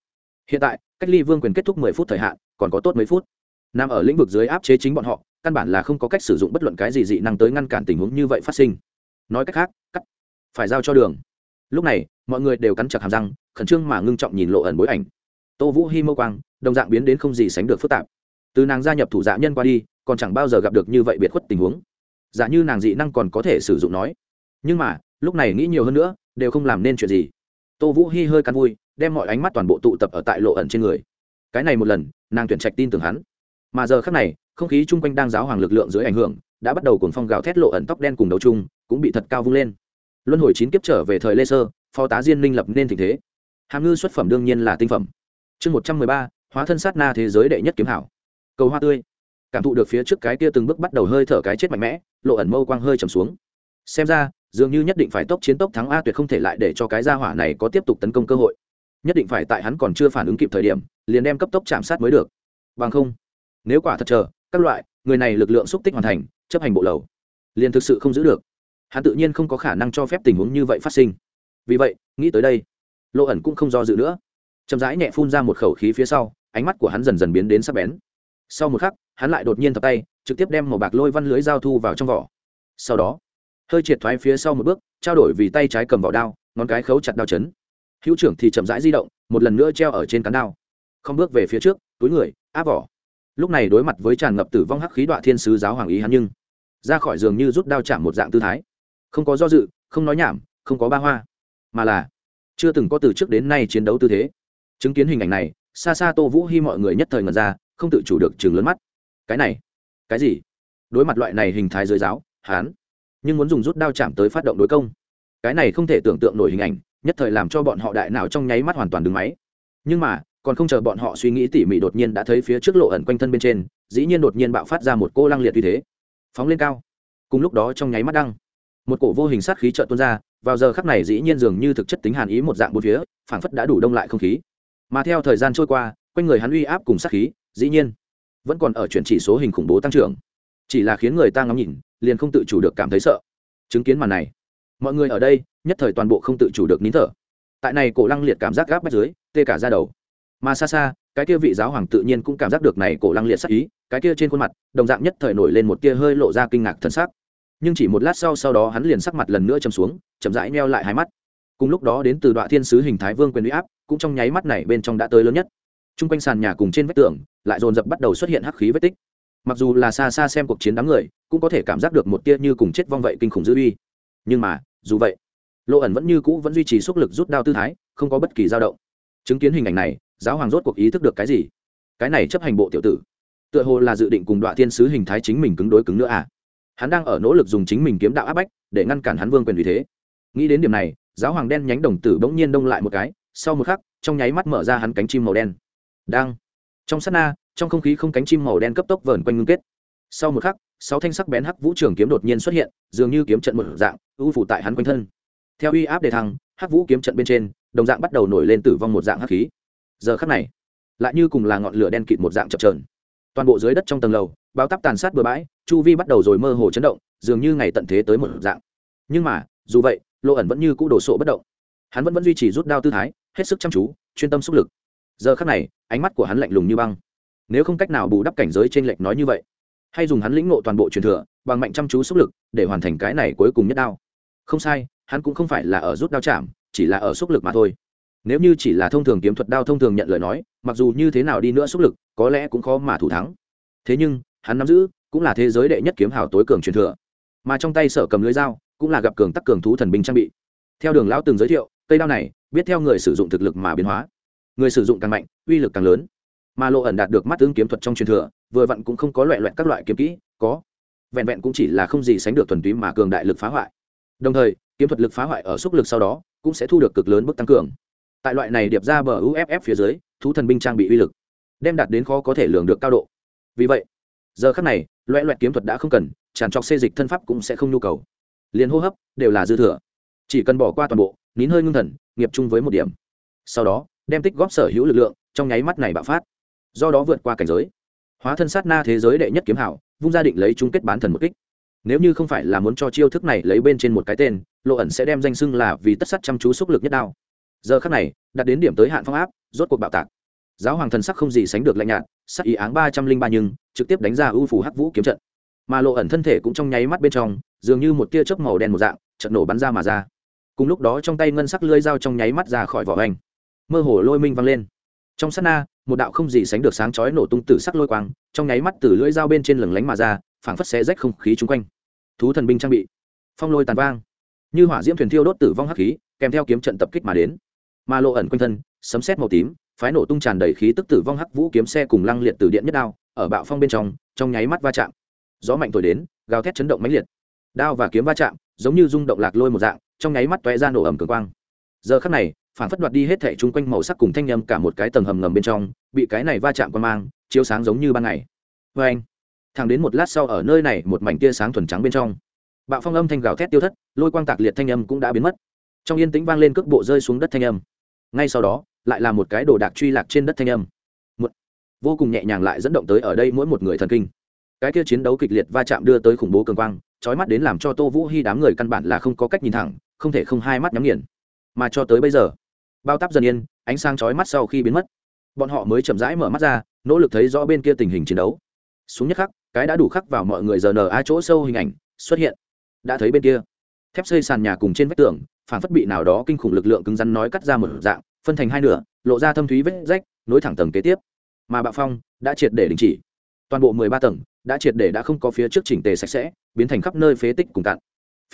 Hiện tại, cách ly vương quyền kết thúc mười phút thời hạn, còn có tốt mấy phút. Nằm ở lĩnh vực dưới áp chế chính bọn họ, căn bản là không có cách sử dụng bất luận cái gì dị năng tới ngăn cản tình huống như vậy phát sinh. Nói cách khác, cắt. Phải giao cho đường. Lúc này, mọi người đều cắn chặt hàm răng, khẩn trương mà ngưng trọng nhìn lộ ẩn bối ảnh. Tô vũ hi mâu quang, đồng dạng biến đến không gì sánh được phức tạp. Từ nàng gia nhập thủ dạ nhân qua đi, còn chẳng bao giờ gặp được như vậy biệt khuất tình huống. Giả như nàng dị năng còn có thể sử dụng nói. Nhưng mà lúc này nghĩ nhiều hơn nữa, đều không làm nên chuyện gì. Tô vũ hi hơi cắn vui, đem mọi ánh mắt toàn bộ tụ tập ở tại lộ ẩn trên người. Cái này một lần, nàng tuyển trạch tin tưởng hắn. Mà giờ khác này, không khí chung quanh đang giáo hoàng lực lượng dưới ảnh hưởng, đã bắt đầu cuồng phong gào thét lộ ẩn tóc đen cùng đấu chung, cũng bị thật cao vung lên. Luân hồi chín kiếp trở về thời lê sơ, phó tá diên minh lập nên tình thế. Hàm ngư xuất phẩm đương nhiên là tinh phẩm. Chương một trăm mười ba, hóa thân sát na thế giới đệ nhất kiếm hảo. Cầu hoa tươi. Cảm thụ được phía trước cái kia từng bước bắt đầu hơi thở cái chết mạnh mẽ, lộ ẩn mâu quang hơi trầm xuống. Xem ra dường như nhất định phải tốc chiến tốc thắng a tuyệt không thể lại để cho cái gia hỏa này có tiếp tục tấn công cơ hội. Nhất định phải tại hắn còn chưa phản ứng kịp thời điểm, liền đem cấp tốc chạm sát mới được. Bằng không, nếu quả thật chờ, các loại, người này lực lượng xúc tích hoàn thành, chấp hành bộ lầu, liền thực sự không giữ được. Hắn tự nhiên không có khả năng cho phép tình huống như vậy phát sinh. Vì vậy, nghĩ tới đây lộ ẩn cũng không do dự nữa. Chậm rãi nhẹ phun ra một khẩu khí phía sau, ánh mắt của hắn dần dần biến đến sắc bén. Sau một khắc, hắn lại đột nhiên tập tay, trực tiếp đem màu bạc lôi văn lưới giao thu vào trong vỏ. Sau đó hơi triệt thoái phía sau một bước, trao đổi vì tay trái cầm vỏ đao, ngón cái khấu chặt đao chấn. Hữu trưởng thì chậm rãi di động, một lần nữa treo ở trên cán đao. Không bước về phía trước, túi người, áp vỏ. Lúc này đối mặt với tràn ngập tử vong hắc khí đoạn thiên sứ giáo hoàng ý hắn nhưng, ra khỏi giường như rút đao chạm một dạng tư thái. Không có do dự, không nói nhảm, không có ba hoa, mà là chưa từng có từ trước đến nay chiến đấu tư thế. Chứng kiến hình ảnh này xa xa tô vũ hy mọi người nhất thời ngần ra, không tự chủ được chừng lớn mắt. Cái này, cái gì? Đối mặt loại này hình thái giới giáo hán nhưng muốn dùng rút đao chạm tới phát động đối công. Cái này không thể tưởng tượng nổi hình ảnh, nhất thời làm cho bọn họ đại não trong nháy mắt hoàn toàn đứng máy. Nhưng mà, còn không chờ bọn họ suy nghĩ tỉ mỉ đột nhiên đã thấy phía trước lộ ẩn quanh thân bên trên, dĩ nhiên đột nhiên bạo phát ra một cô lăng liệt như thế. Phóng lên cao. Cùng lúc đó trong nháy mắt đăng, một cổ vô hình sát khí trợn tuôn ra, vào giờ khắc này dĩ nhiên dường như thực chất tính hàn ý một dạng bốn phía, phảng phất đã đủ đông lại không khí. Mà theo thời gian trôi qua, quanh người hắn uy áp cùng sát khí, dĩ nhiên vẫn còn ở chuyển chỉ số hình khủng bố tăng trưởng. Chỉ là khiến người ta ngắm nhìn liền không tự chủ được cảm thấy sợ. Chứng kiến màn này, mọi người ở đây, nhất thời toàn bộ không tự chủ được nín thở. Tại này cổ lăng liệt cảm giác gáp bách dưới, tê cả ra đầu. Mà xa xa, cái kia vị giáo hoàng tự nhiên cũng cảm giác được này cổ lăng liệt sắc ý, cái kia trên khuôn mặt, đồng dạng nhất thời nổi lên một tia hơi lộ ra kinh ngạc thần sắc. Nhưng chỉ một lát sau sau đó hắn liền sắc mặt lần nữa chầm xuống, chậm rãi neo lại hai mắt. Cùng lúc đó đến từ đoạn thiên sứ hình thái vương quyền uy áp, cũng trong nháy mắt này bên trong đã tới lớn nhất. T r u n g quanh sàn nhà cùng trên vách tường, lại dồn dập bắt đầu xuất hiện hắc khí vết tích mặc dù là xa xa xem cuộc chiến đám người, cũng có thể cảm giác được một tia như cùng chết vong vậy kinh khủng dư uy nhưng mà, dù vậy lộ ẩn vẫn như cũ vẫn duy trì sức lực rút đao tư thái, không có bất kỳ dao động. Chứng kiến hình ảnh này, giáo hoàng rốt cuộc ý thức được cái gì? Cái này chấp hành bộ tiểu tử, tựa hồ là dự định cùng đoạn thiên sứ hình thái chính mình cứng đối cứng nữa à? Hắn đang ở nỗ lực dùng chính mình kiếm đạo áp bách, để ngăn cản hắn vương quyền vì thế. Nghĩ đến điểm này, giáo hoàng đen nhánh đồng tử bỗng nhiên đông lại một cái, sau một khắc, trong nháy mắt mở ra hắn cánh chim màu đen. Đang. Trong sát na trong không khí không cánh chim màu đen cấp tốc vờn quanh ngưng kết. Sau một khắc, sáu thanh sắc bén hắc vũ trường kiếm đột nhiên xuất hiện, dường như kiếm trận một dạng, ưu phủ tại hắn quanh thân. Theo uy áp đề thăng, hắc vũ kiếm trận bên trên, đồng dạng bắt đầu nổi lên tử vong một dạng hắc khí. Giờ khắc này, lại như cùng là ngọn lửa đen kịt một dạng chập trờn toàn bộ dưới đất trong tầng lầu báo tắp tàn sát bừa bãi, chu vi bắt đầu rồi mơ hồ chấn động, dường như ngày tận thế tới một dạng. Nhưng mà, dù vậy lộ ẩn vẫn như cũ đổ sộ bất động. Hắn vẫn vẫn duy trì rút đao tư thái, hết sức chăm chú, chuyên tâm sức lực. Giờ khắc này, ánh mắt của hắn lạnh lùng như băng nếu không cách nào bù đắp cảnh giới t r ê n lệch nói như vậy, hay dùng hắn lĩnh ngộ toàn bộ truyền thừa, bằng mạnh chăm chú xúc lực, để hoàn thành cái này cuối cùng nhất đao. Không sai, hắn cũng không phải là ở rút đao chạm, chỉ là ở xúc lực mà thôi. Nếu như chỉ là thông thường kiếm thuật đao thông thường nhận lời nói, mặc dù như thế nào đi nữa xúc lực, có lẽ cũng khó mà thủ thắng. Thế nhưng, hắn nắm giữ, cũng là thế giới đệ nhất kiếm hào tối cường truyền thừa. Mà trong tay sở cầm lưới dao, cũng là gặp cường tắc cường thú thần binh trang bị. Theo đường lão từng giới thiệu, cây đao này, biết theo người sử dụng thực lực mà biến hóa. Người sử dụng càng mạnh, uy lực càng lớn mà lộ ẩn đạt được mắt ứng kiếm thuật trong truyền thừa, vừa vặn cũng không có loại loại các loại kiếm kỹ, có. Vẹn vẹn cũng chỉ là không gì sánh được thuần túy mà cường đại lực phá hoại. Đồng thời, kiếm thuật lực phá hoại ở xúc lực sau đó, cũng sẽ thu được cực lớn mức tăng cường. Tại loại này điệp ra bờ uff phía dưới, thú thần binh trang bị uy lực đem đạt đến khó có thể lường được cao độ. Vì vậy, giờ khắc này loại loại kiếm thuật đã không cần, tràn trọc xê dịch thân pháp cũng sẽ không nhu cầu. Liền hô hấp đều là dư thừa. Chỉ cần bỏ qua toàn bộ, nín hơi ngưng thần, nghiệp chung với một điểm. Sau đó, đem tích góp sở hữu lực lượng, trong nháy mắt này bạo phát do đó vượt qua cảnh giới. Hóa thân sát na thế giới đệ nhất kiếm hảo, vung ra định lấy chung kết bán thần một kích. Nếu như không phải là muốn cho chiêu thức này lấy bên trên một cái tên, lộ ẩn sẽ đem danh xưng là vì tất sắt chăm chú xúc lực nhất đao. Giờ khắc này, đặt đến điểm tới hạn phong áp, rốt cuộc bạo tạc. Giáo hoàng thần sắc không gì sánh được lạnh nhạt, sắc ý áng ba trăm linh ba nhưng, trực tiếp đánh ra ưu phủ hắc vũ kiếm trận. Mà lộ ẩn thân thể cũng trong nháy mắt bên trong, dường như một tia chớp màu đen một dạng trận nổ bắn ra mà ra. Cùng lúc đó trong tay ngân sắc lưỡi dao trong nháy mắt ra khỏi vỏ anh mơ hồ lôi minh văng lên trong sát na, một đạo không gì sánh được sáng chói nổ tung tử sắc lôi quang, trong nháy mắt từ lưỡi dao bên trên lửng lánh mà ra, phảng phất xé rách không khí chung quanh. Thú thần binh trang bị. Phong lôi tàn vang. Như hỏa diễm thuyền thiêu đốt tử vong hắc khí, kèm theo kiếm trận tập kích mà đến. Mà lộ ẩn quanh thân, sấm sét màu tím, phái nổ tung tràn đầy khí tức tử vong hắc vũ kiếm xe cùng lăng liệt từ điện nhất đao, ở bạo phong bên trong trong nháy mắt va chạm. Gió mạnh thổi đến, gào thét chấn động mãnh liệt. Đao và kiếm va chạm, giống như rung động lạc lôi một dạng, trong nháy mắt tóe ra nổ ẩm cường quang giờ khắc này phản phất đoạt đi hết thẻ chung quanh màu sắc cùng thanh nhâm cả một cái tầng hầm ngầm bên trong bị cái này va chạm qua mang chiếu sáng giống như ban ngày. Vê anh thẳng đến một lát sau ở nơi này một mảnh tia sáng thuần trắng bên trong. Bạo phong âm thanh gào thét tiêu thất lôi quang tạc liệt thanh âm cũng đã biến mất. Trong yên tĩnh vang lên cước bộ rơi xuống đất thanh âm. Ngay sau đó lại là một cái đồ đạc truy lạc trên đất thanh âm. Một, vô cùng nhẹ nhàng lại dẫn động tới ở đây mỗi một người thần kinh. Cái kia chiến đấu kịch liệt va chạm đưa tới khủng bố cường quang trói mắt đến làm cho tô vũ hy đám người căn bản là không có cách nhìn thẳng không thể không hai mắt nhắm nghiền mà cho tới bây giờ. Bao tắp dần yên, ánh sáng chói mắt sau khi biến mất. Bọn họ mới chậm rãi mở mắt ra, nỗ lực thấy rõ bên kia tình hình chiến đấu. Xuống nhất khắc, cái đã đủ khắc vào mọi người giờ nờ a chỗ sâu hình ảnh xuất hiện. Đã thấy bên kia. Thép xây sàn nhà cùng trên vách tường phản phất bị nào đó kinh khủng lực lượng cứng rắn nói cắt ra một dạng, phân thành hai nửa, lộ ra thâm thúy vết rách, nối thẳng tầng kế tiếp. Mà bạo phong đã triệt để đình chỉ. Toàn bộ mười ba tầng đã triệt để đã không có phía trước chỉnh tề sạch sẽ, biến thành khắp nơi phế tích cùng cạn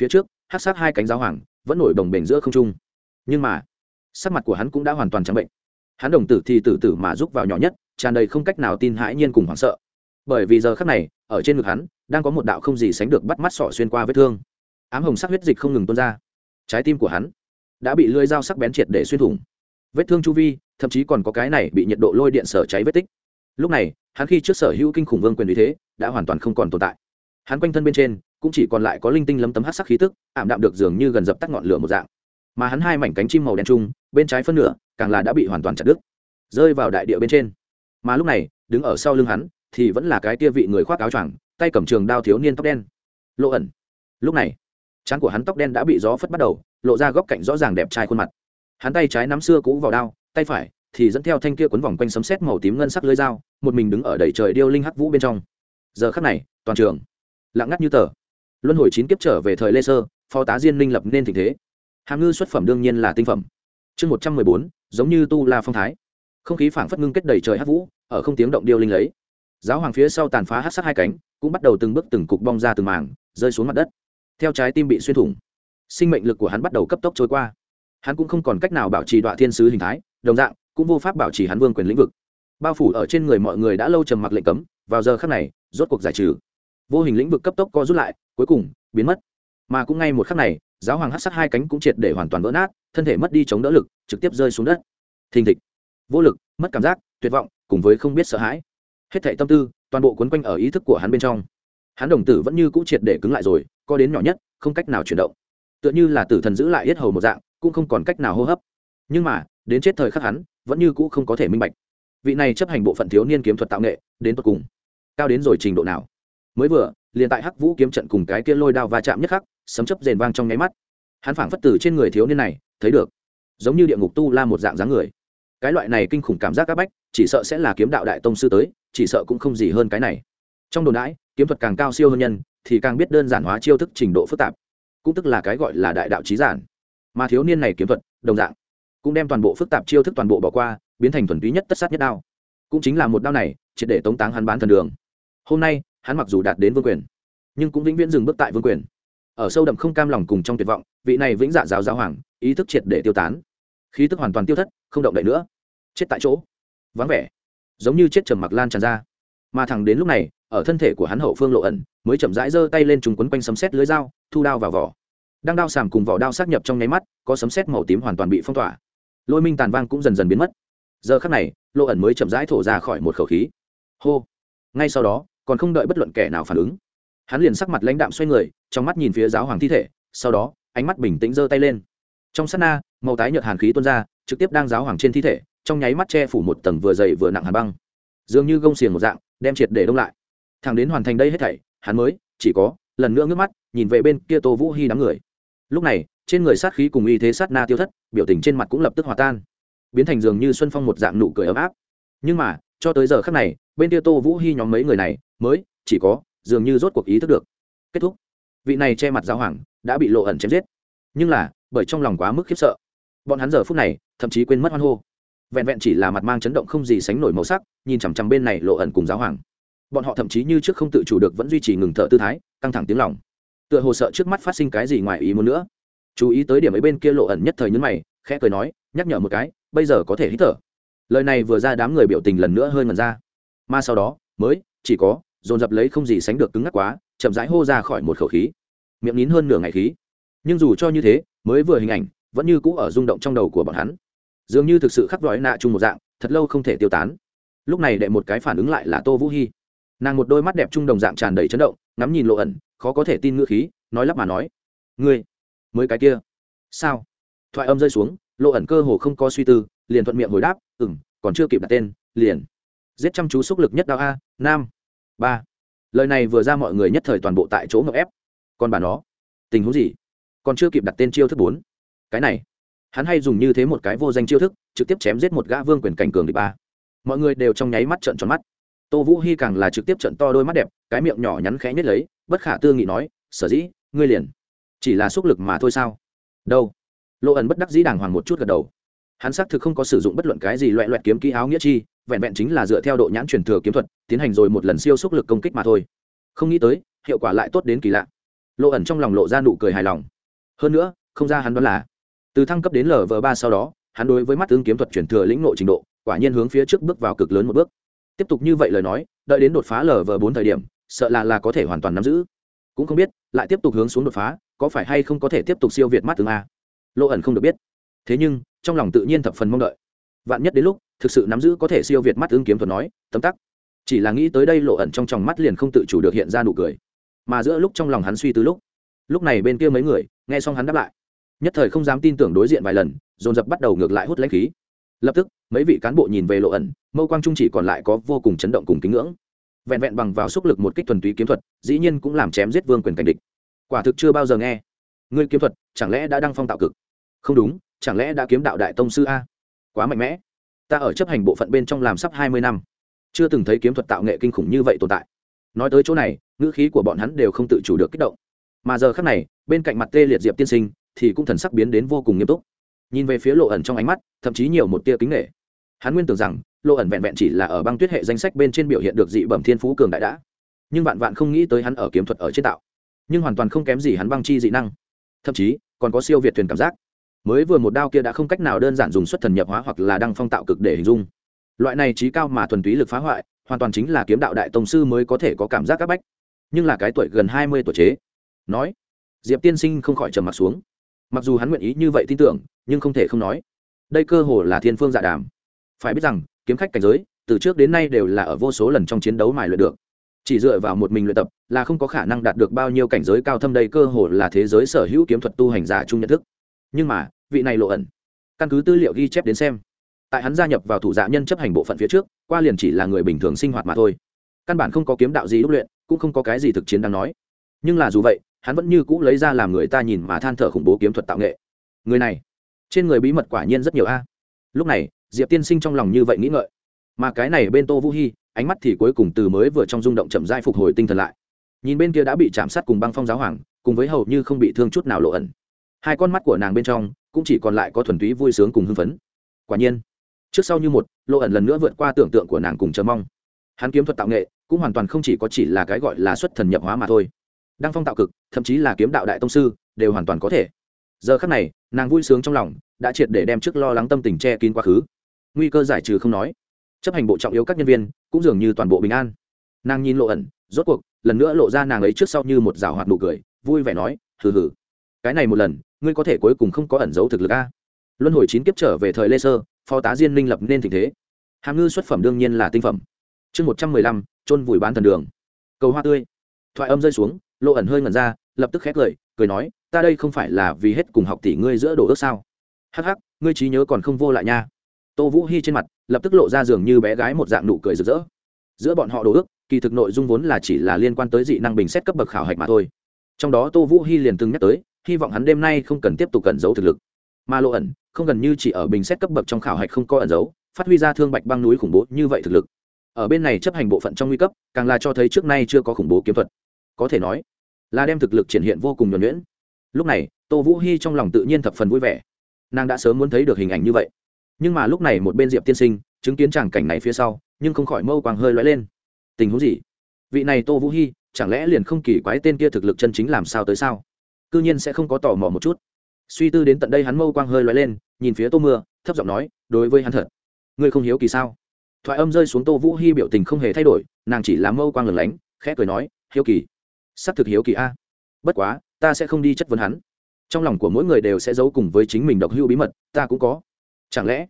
phía trước hát sát hai cánh giáo hoàng vẫn nổi đồng bền giữa không trung nhưng mà, sắc mặt của hắn cũng đã hoàn toàn trắng bệnh. Hắn đồng tử thì tử tử mà rúc vào nhỏ nhất, tràn đầy không cách nào tin hãi nhiên cùng hoảng sợ. Bởi vì giờ khắc này, ở trên ngực hắn, đang có một đạo không gì sánh được bắt mắt sỏ xuyên qua vết thương. Ám hồng sắc huyết dịch không ngừng tuôn ra. Trái tim của hắn đã bị lưỡi dao sắc bén triệt để xuyên thủng. Vết thương chu vi, thậm chí còn có cái này bị nhiệt độ lôi điện sở cháy vết tích. Lúc này, hắn khi trước sở hữu kinh khủng vương quyền vì thế, đã hoàn toàn không còn tồn tại. Hắn quanh thân bên trên, cũng chỉ còn lại có linh tinh lấm tấm hát sắc khí tức, ảm đạm được dường như gần dập tắt ngọn lửa một dạng mà hắn hai mảnh cánh chim màu đen chung, bên trái phân nửa, càng là đã bị hoàn toàn chặt đứt, rơi vào đại địa bên trên. Mà lúc này, đứng ở sau lưng hắn, thì vẫn là cái kia vị người khoác áo choàng, tay cầm trường đao thiếu niên tóc đen. Lộ ẩn. Lúc này, trán của hắn tóc đen đã bị gió phất bắt đầu, lộ ra góc cạnh rõ ràng đẹp trai khuôn mặt. Hắn tay trái nắm xưa cũ vào đao, tay phải thì dẫn theo thanh kia quấn vòng quanh sấm sét màu tím ngân sắc lưới dao, một mình đứng ở đầy trời điêu linh hắc vũ bên trong. Giờ khắc này, toàn trường lặng ngắt như tờ. Luân hồi chín kiếp trở về thời lê sơ phó tá diên linh lập nên tình thế hàm ngư xuất phẩm đương nhiên là tinh phẩm. Chương một trăm mười bốn giống như tu la phong thái. Không khí phảng phất ngưng kết đầy trời hát vũ ở không tiếng động điêu linh lấy. Giáo hoàng phía sau tàn phá hát sát hai cánh cũng bắt đầu từng bước từng cục bong ra từng mảng, rơi xuống mặt đất. Theo trái tim bị xuyên thủng sinh mệnh lực của hắn bắt đầu cấp tốc trôi qua. Hắn cũng không còn cách nào bảo trì đoạn thiên sứ hình thái đồng dạng cũng vô pháp bảo trì hắn vương quyền lĩnh vực. Bao phủ ở trên người mọi người đã lâu trầm mặc lệnh cấm vào giờ khắc này rốt cuộc giải trừ. Vô hình lĩnh vực cấp tốc co rút lại cuối cùng biến mất. Mà cũng ngay một khắc này giáo hoàng hát sát hai cánh cũng triệt để hoàn toàn vỡ nát, thân thể mất đi chống đỡ lực, trực tiếp rơi xuống đất. Thình thịch. Vô lực, mất cảm giác, tuyệt vọng, cùng với không biết sợ hãi. Hết thảy tâm tư, toàn bộ quấn quanh ở ý thức của hắn bên trong. Hắn đồng tử vẫn như cũ triệt để cứng lại rồi, co đến nhỏ nhất, không cách nào chuyển động. Tựa như là tử thần giữ lại hết hầu một dạng, cũng không còn cách nào hô hấp. Nhưng mà, đến chết thời khắc hắn, vẫn như cũ không có thể minh bạch. Vị này chấp hành bộ phận thiếu niên kiếm thuật tạo nghệ, đến tột cùng. Cao đến rồi trình độ nào? Mới vừa, liền tại hắc vũ kiếm trận cùng cái kia lôi đao va chạm nhất khắc, sấm chấp rền vang trong nháy mắt. Hắn phảng phất từ trên người thiếu niên này, thấy được, giống như địa ngục tu la một dạng dáng người. Cái loại này kinh khủng cảm giác áp bách, chỉ sợ sẽ là kiếm đạo đại tông sư tới, chỉ sợ cũng không gì hơn cái này. Trong đồn đãi, kiếm thuật càng cao siêu hơn nhân, thì càng biết đơn giản hóa chiêu thức trình độ phức tạp, cũng tức là cái gọi là đại đạo trí giản. Mà thiếu niên này kiếm thuật, đồng dạng, cũng đem toàn bộ phức tạp chiêu thức toàn bộ bỏ qua, biến thành thuần túy nhất tất sát nhất đao. Cũng chính là một đao này, triệt để tống táng hắn bán thần đường. Hôm nay hắn mặc dù đạt đến vương quyền, nhưng cũng vĩnh viễn dừng bước tại vương quyền. Ở sâu đậm không cam lòng cùng trong tuyệt vọng, vị này vĩnh dạ giáo giáo hoàng, ý thức triệt để tiêu tán. Khí tức hoàn toàn tiêu thất, không động đậy nữa. Chết tại chỗ. Vắng vẻ. Giống như chết trầm mặc lan tràn ra. Mà thẳng đến lúc này, ở thân thể của hắn hậu phương lộ ẩn, mới chậm rãi giơ tay lên trùng quấn quanh sấm xét lưới dao, thu đao vào vỏ. Đang đao sàm cùng vỏ đao sát nhập trong nháy mắt, có sấm xét màu tím hoàn toàn bị phong tỏa. Lôi minh tàn vang cũng dần dần biến mất. Giờ khắc này, lộ ẩn mới chậm rãi thổ ra khỏi một khẩu khí. Hô. Ngay sau đó còn không đợi bất luận kẻ nào phản ứng. Hắn liền sắc mặt lãnh đạm xoay người, trong mắt nhìn phía giáo hoàng thi thể, sau đó, ánh mắt bình tĩnh giơ tay lên. Trong sát na, màu tái nhợt hàn khí tuôn ra, trực tiếp đang giáo hoàng trên thi thể, trong nháy mắt che phủ một tầng vừa dày vừa nặng hàn băng. Dường như gông xiềng một dạng, đem triệt để đông lại. Thằng đến hoàn thành đây hết thảy, hắn mới, chỉ có, lần nữa ngước mắt, nhìn về bên kia tô vũ hy đám người. Lúc này, trên người sát khí cùng y thế sát na tiêu thất, biểu tình trên mặt cũng lập tức hòa tan. Biến thành dường như xuân phong một dạng nụ cười ấm áp. Nhưng mà cho tới giờ khắc này, bên kia tô vũ hy nhóm mấy người này mới chỉ có dường như rốt cuộc ý thức được. Kết thúc. Vị này che mặt giáo hoàng đã bị lộ ẩn chém giết. Nhưng là, bởi trong lòng quá mức khiếp sợ. Bọn hắn giờ phút này thậm chí quên mất hoan hô. Vẹn vẹn chỉ là mặt mang chấn động không gì sánh nổi màu sắc, nhìn chằm chằm bên này lộ ẩn cùng giáo hoàng. Bọn họ thậm chí như trước không tự chủ được vẫn duy trì ngừng thở tư thái, căng thẳng tiếng lòng. Tựa hồ sợ trước mắt phát sinh cái gì ngoài ý muốn nữa. Chú ý tới điểm ấy bên kia lộ ẩn nhất thời nhấn mày, khẽ cười nói, nhắc nhở một cái, bây giờ có thể hít thở lời này vừa ra đám người biểu tình lần nữa hơi ngần ra. Mà sau đó, mới, chỉ có, dồn dập lấy không gì sánh được cứng ngắc quá, chậm rãi hô ra khỏi một khẩu khí. Miệng nín hơn nửa ngày khí. Nhưng dù cho như thế, mới vừa hình ảnh, vẫn như cũ ở rung động trong đầu của bọn hắn. Dường như thực sự khắc vói nạ chung một dạng, thật lâu không thể tiêu tán. Lúc này đệ một cái phản ứng lại là tô vũ hy nàng một đôi mắt đẹp trung đồng dạng tràn đầy chấn động, ngắm nhìn lộ ẩn, khó có thể tin ngữ khí, nói lắp mà nói, ngươi, mới cái kia. Sao? Thoại âm rơi xuống, lộ ẩn cơ hồ không có suy tư liền thuận miệng hồi đáp ừ m còn chưa kịp đặt tên, liền. Giết chăm chú xúc lực nhất đao a, nam. Ba. Lời này vừa ra mọi người nhất thời toàn bộ tại chỗ ngập ép. Còn bà nó, tình huống gì? Còn chưa kịp đặt tên chiêu thức bốn. Cái này, hắn hay dùng như thế một cái vô danh chiêu thức, trực tiếp chém giết một gã vương quyền cảnh cường địch ba. Mọi người đều trong nháy mắt trận tròn mắt. Tô vũ hy càng là trực tiếp trận to đôi mắt đẹp, cái miệng nhỏ nhắn khẽ nhất lấy, bất khả tư nghị nói, sở dĩ, ngươi liền chỉ là sức lực mà thôi sao? Đâu? Lộ ẩn bất đắc dĩ đàng hoàng một chút gật đầu hắn xác thực không có sử dụng bất luận cái gì loại loại kiếm kỹ áo nghĩa chi, vẹn vẹn chính là dựa theo độ nhãn truyền thừa kiếm thuật, tiến hành rồi một lần siêu xúc lực công kích mà thôi. Không nghĩ tới, hiệu quả lại tốt đến kỳ lạ. Lộ ẩn trong lòng lộ ra nụ cười hài lòng. Hơn nữa, không ra hắn đoán là, từ thăng cấp đến lv ba sau đó, hắn đối với mắt tương kiếm thuật truyền thừa lĩnh nội trình độ, quả nhiên hướng phía trước bước vào cực lớn một bước. Tiếp tục như vậy lời nói, đợi đến đột phá lv bốn thời điểm, sợ là là có thể hoàn toàn nắm giữ. Cũng không biết, lại tiếp tục hướng xuống đột phá, có phải hay không có thể tiếp tục siêu việt mắt tướng a? Lộ ẩn không được biết. Thế nhưng trong lòng tự nhiên thập phần mong đợi. Vạn nhất đến lúc, thực sự nắm giữ có thể siêu việt mắt ứng kiếm thuật nói, tấm tắc. Chỉ là nghĩ tới đây lộ ẩn trong tròng mắt liền không tự chủ được hiện ra nụ cười. Mà giữa lúc trong lòng hắn suy tư lúc lúc này bên kia mấy người, nghe xong hắn đáp lại. Nhất thời không dám tin tưởng đối diện vài lần, dồn dập bắt đầu ngược lại hút lãnh khí. Lập tức, mấy vị cán bộ nhìn về lộ ẩn, mâu quang trung chỉ còn lại có vô cùng chấn động cùng kính ngưỡng. Vẹn vẹn bằng vào sức lực một kích thuần túy kiếm thuật, dĩ nhiên cũng làm chém giết vương quyền cảnh địch. Quả thực chưa bao giờ nghe. Ngươi kiếm thuật, chẳng lẽ đã đăng phong tạo cực? Không đúng chẳng lẽ đã kiếm đạo đại tông sư a? Quá mạnh mẽ. Ta ở chấp hành bộ phận bên trong làm sắp hai mươi năm. Chưa từng thấy kiếm thuật tạo nghệ kinh khủng như vậy tồn tại. Nói tới chỗ này, ngữ khí của bọn hắn đều không tự chủ được kích động. Mà giờ khác này, bên cạnh mặt tê liệt diệp tiên sinh, thì cũng thần sắc biến đến vô cùng nghiêm túc. Nhìn về phía lộ ẩn trong ánh mắt, thậm chí nhiều một tia kính nghệ hắn nguyên tưởng rằng, lộ ẩn vẹn vẹn chỉ là ở băng tuyết hệ danh sách bên trên biểu hiện được dị bẩm thiên phú cường đại đã. Nhưng vạn vạn không nghĩ tới hắn ở kiếm thuật ở chế tạo. Nhưng hoàn toàn không kém gì hắn băng chi dị năng. Thậm chí, còn có siêu việt thuyền cảm giác mới vừa một đao kia đã không cách nào đơn giản dùng xuất thần nhập hóa hoặc là đăng phong tạo cực để hình dung. Loại này trí cao mà thuần túy lực phá hoại, hoàn toàn chính là kiếm đạo đại tông sư mới có thể có cảm giác các bách. Nhưng là cái tuổi gần hai mươi tuổi chế. Nói, diệp tiên sinh không khỏi trầm m ặ t xuống. Mặc dù hắn nguyện ý như vậy tin tưởng, nhưng không thể không nói, đây cơ hồ là thiên phương dạ đàm. Phải biết rằng, kiếm khách cảnh giới, từ trước đến nay đều là ở vô số lần trong chiến đấu mài luyện được. Chỉ dựa vào một mình luyện tập, là không có khả năng đạt được bao nhiêu cảnh giới cao thâm đây cơ hồ là thế giới sở hữu kiếm thuật tu hành giả chung nhận thức nhưng mà, vị này lộ ẩn. Căn cứ tư liệu ghi chép đến xem, tại hắn gia nhập vào thủ dạ nhân chấp hành bộ phận phía trước, qua liền chỉ là người bình thường sinh hoạt mà thôi. Căn bản không có kiếm đạo gì đúc luyện, cũng không có cái gì thực chiến đáng nói. Nhưng là dù vậy, hắn vẫn như cũ lấy ra làm người ta nhìn mà than thở khủng bố kiếm thuật tạo nghệ. Người này, trên người bí mật quả nhiên rất nhiều a. Lúc này, diệp tiên sinh trong lòng như vậy nghĩ ngợi. Mà cái này bên tô vũ hy ánh mắt thì cuối cùng từ mới vừa trong rung động chậm dai phục hồi tinh thần lại. Nhìn bên kia đã bị chạm sát cùng băng phong giáo hoàng, cùng với hầu như không bị thương chút nào lộ ẩn hai con mắt của nàng bên trong cũng chỉ còn lại có thuần túy vui sướng cùng hưng phấn. Quả nhiên, trước sau như một lộ ẩn lần nữa vượt qua tưởng tượng của nàng cùng chờ mong. Hắn kiếm thuật tạo nghệ cũng hoàn toàn không chỉ có chỉ là cái gọi là xuất thần nhập hóa mà thôi. Đăng phong tạo cực, thậm chí là kiếm đạo đại tông sư, đều hoàn toàn có thể. Giờ khắc này, nàng vui sướng trong lòng đã triệt để đem trước lo lắng tâm tình che kín quá khứ. Nguy cơ giải trừ không nói. Chấp hành bộ trọng yếu các nhân viên cũng dường như toàn bộ bình an. Nàng nhìn lộ ẩn, rốt cuộc, lần nữa lộ ra nàng ấy trước sau như một rào hoạt nụ cười, vui vẻ nói, hừ hừ cái này một lần, ngươi có thể cuối cùng không có ẩn giấu thực lực a. Luân hồi chín kiếp trở về thời lê sơ, phó tá diên minh lập nên tình thế. Hàm ngư xuất phẩm đương nhiên là tinh phẩm. Chương một trăm mười lăm trôn vùi bán thần đường. Cầu hoa tươi. Thoại âm rơi xuống, lộ ẩn hơi ngẩn ra, lập tức khét lời, cười nói, ta đây không phải là vì hết cùng học tỷ ngươi giữa đồ ước sao? Hắc hắc, ngươi trí nhớ còn không vô lại nha. Tô vũ hy trên mặt lập tức lộ ra giường như bé gái một dạng nụ cười rực rỡ. Giữa bọn họ đồ ước, kỳ thực nội dung vốn là chỉ là liên quan tới dị năng bình xét cấp bậc khảo hạch mà thôi. Trong đó tô vũ hy liền từng nhắc tới hy vọng hắn đêm nay không cần tiếp tục cẩn giấu thực lực. Mà lộ ẩn, không gần như chỉ ở bình xét cấp bậc trong khảo hạch không có ẩn giấu, phát huy ra thương bạch băng núi khủng bố như vậy thực lực. Ở bên này chấp hành bộ phận trong nguy cấp, càng là cho thấy trước nay chưa có khủng bố kiếm thuật. Có thể nói, là đem thực lực triển hiện vô cùng nhuẩn nhuyễn. Lúc này, tô vũ hy trong lòng tự nhiên thập phần vui vẻ. Nàng đã sớm muốn thấy được hình ảnh như vậy. Nhưng mà lúc này một bên diệp tiên sinh, chứng kiến tràng cảnh này phía sau, nhưng không khỏi mâu quàng hơi lóe lên. Tình huống gì? Vị này tô vũ hy chẳng lẽ liền không kỳ quái tên kia thực lực chân chính làm sao tới sao? Cư nhiên sẽ không có tò mò một chút. Suy tư đến tận đây hắn mâu quang hơi lóe lên, nhìn phía tô mưa, thấp giọng nói, đối với hắn thật, ngươi không hiếu kỳ sao? Thoại âm rơi xuống tô vũ hy biểu tình không hề thay đổi, nàng chỉ làm mâu quang lửng lánh, khẽ cười nói, hiếu kỳ? S ắ c thực hiếu kỳ a. Bất quá, ta sẽ không đi chất vấn hắn. Trong lòng của mỗi người đều sẽ giấu cùng với chính mình độc hưu bí mật, ta cũng có. Chẳng lẽ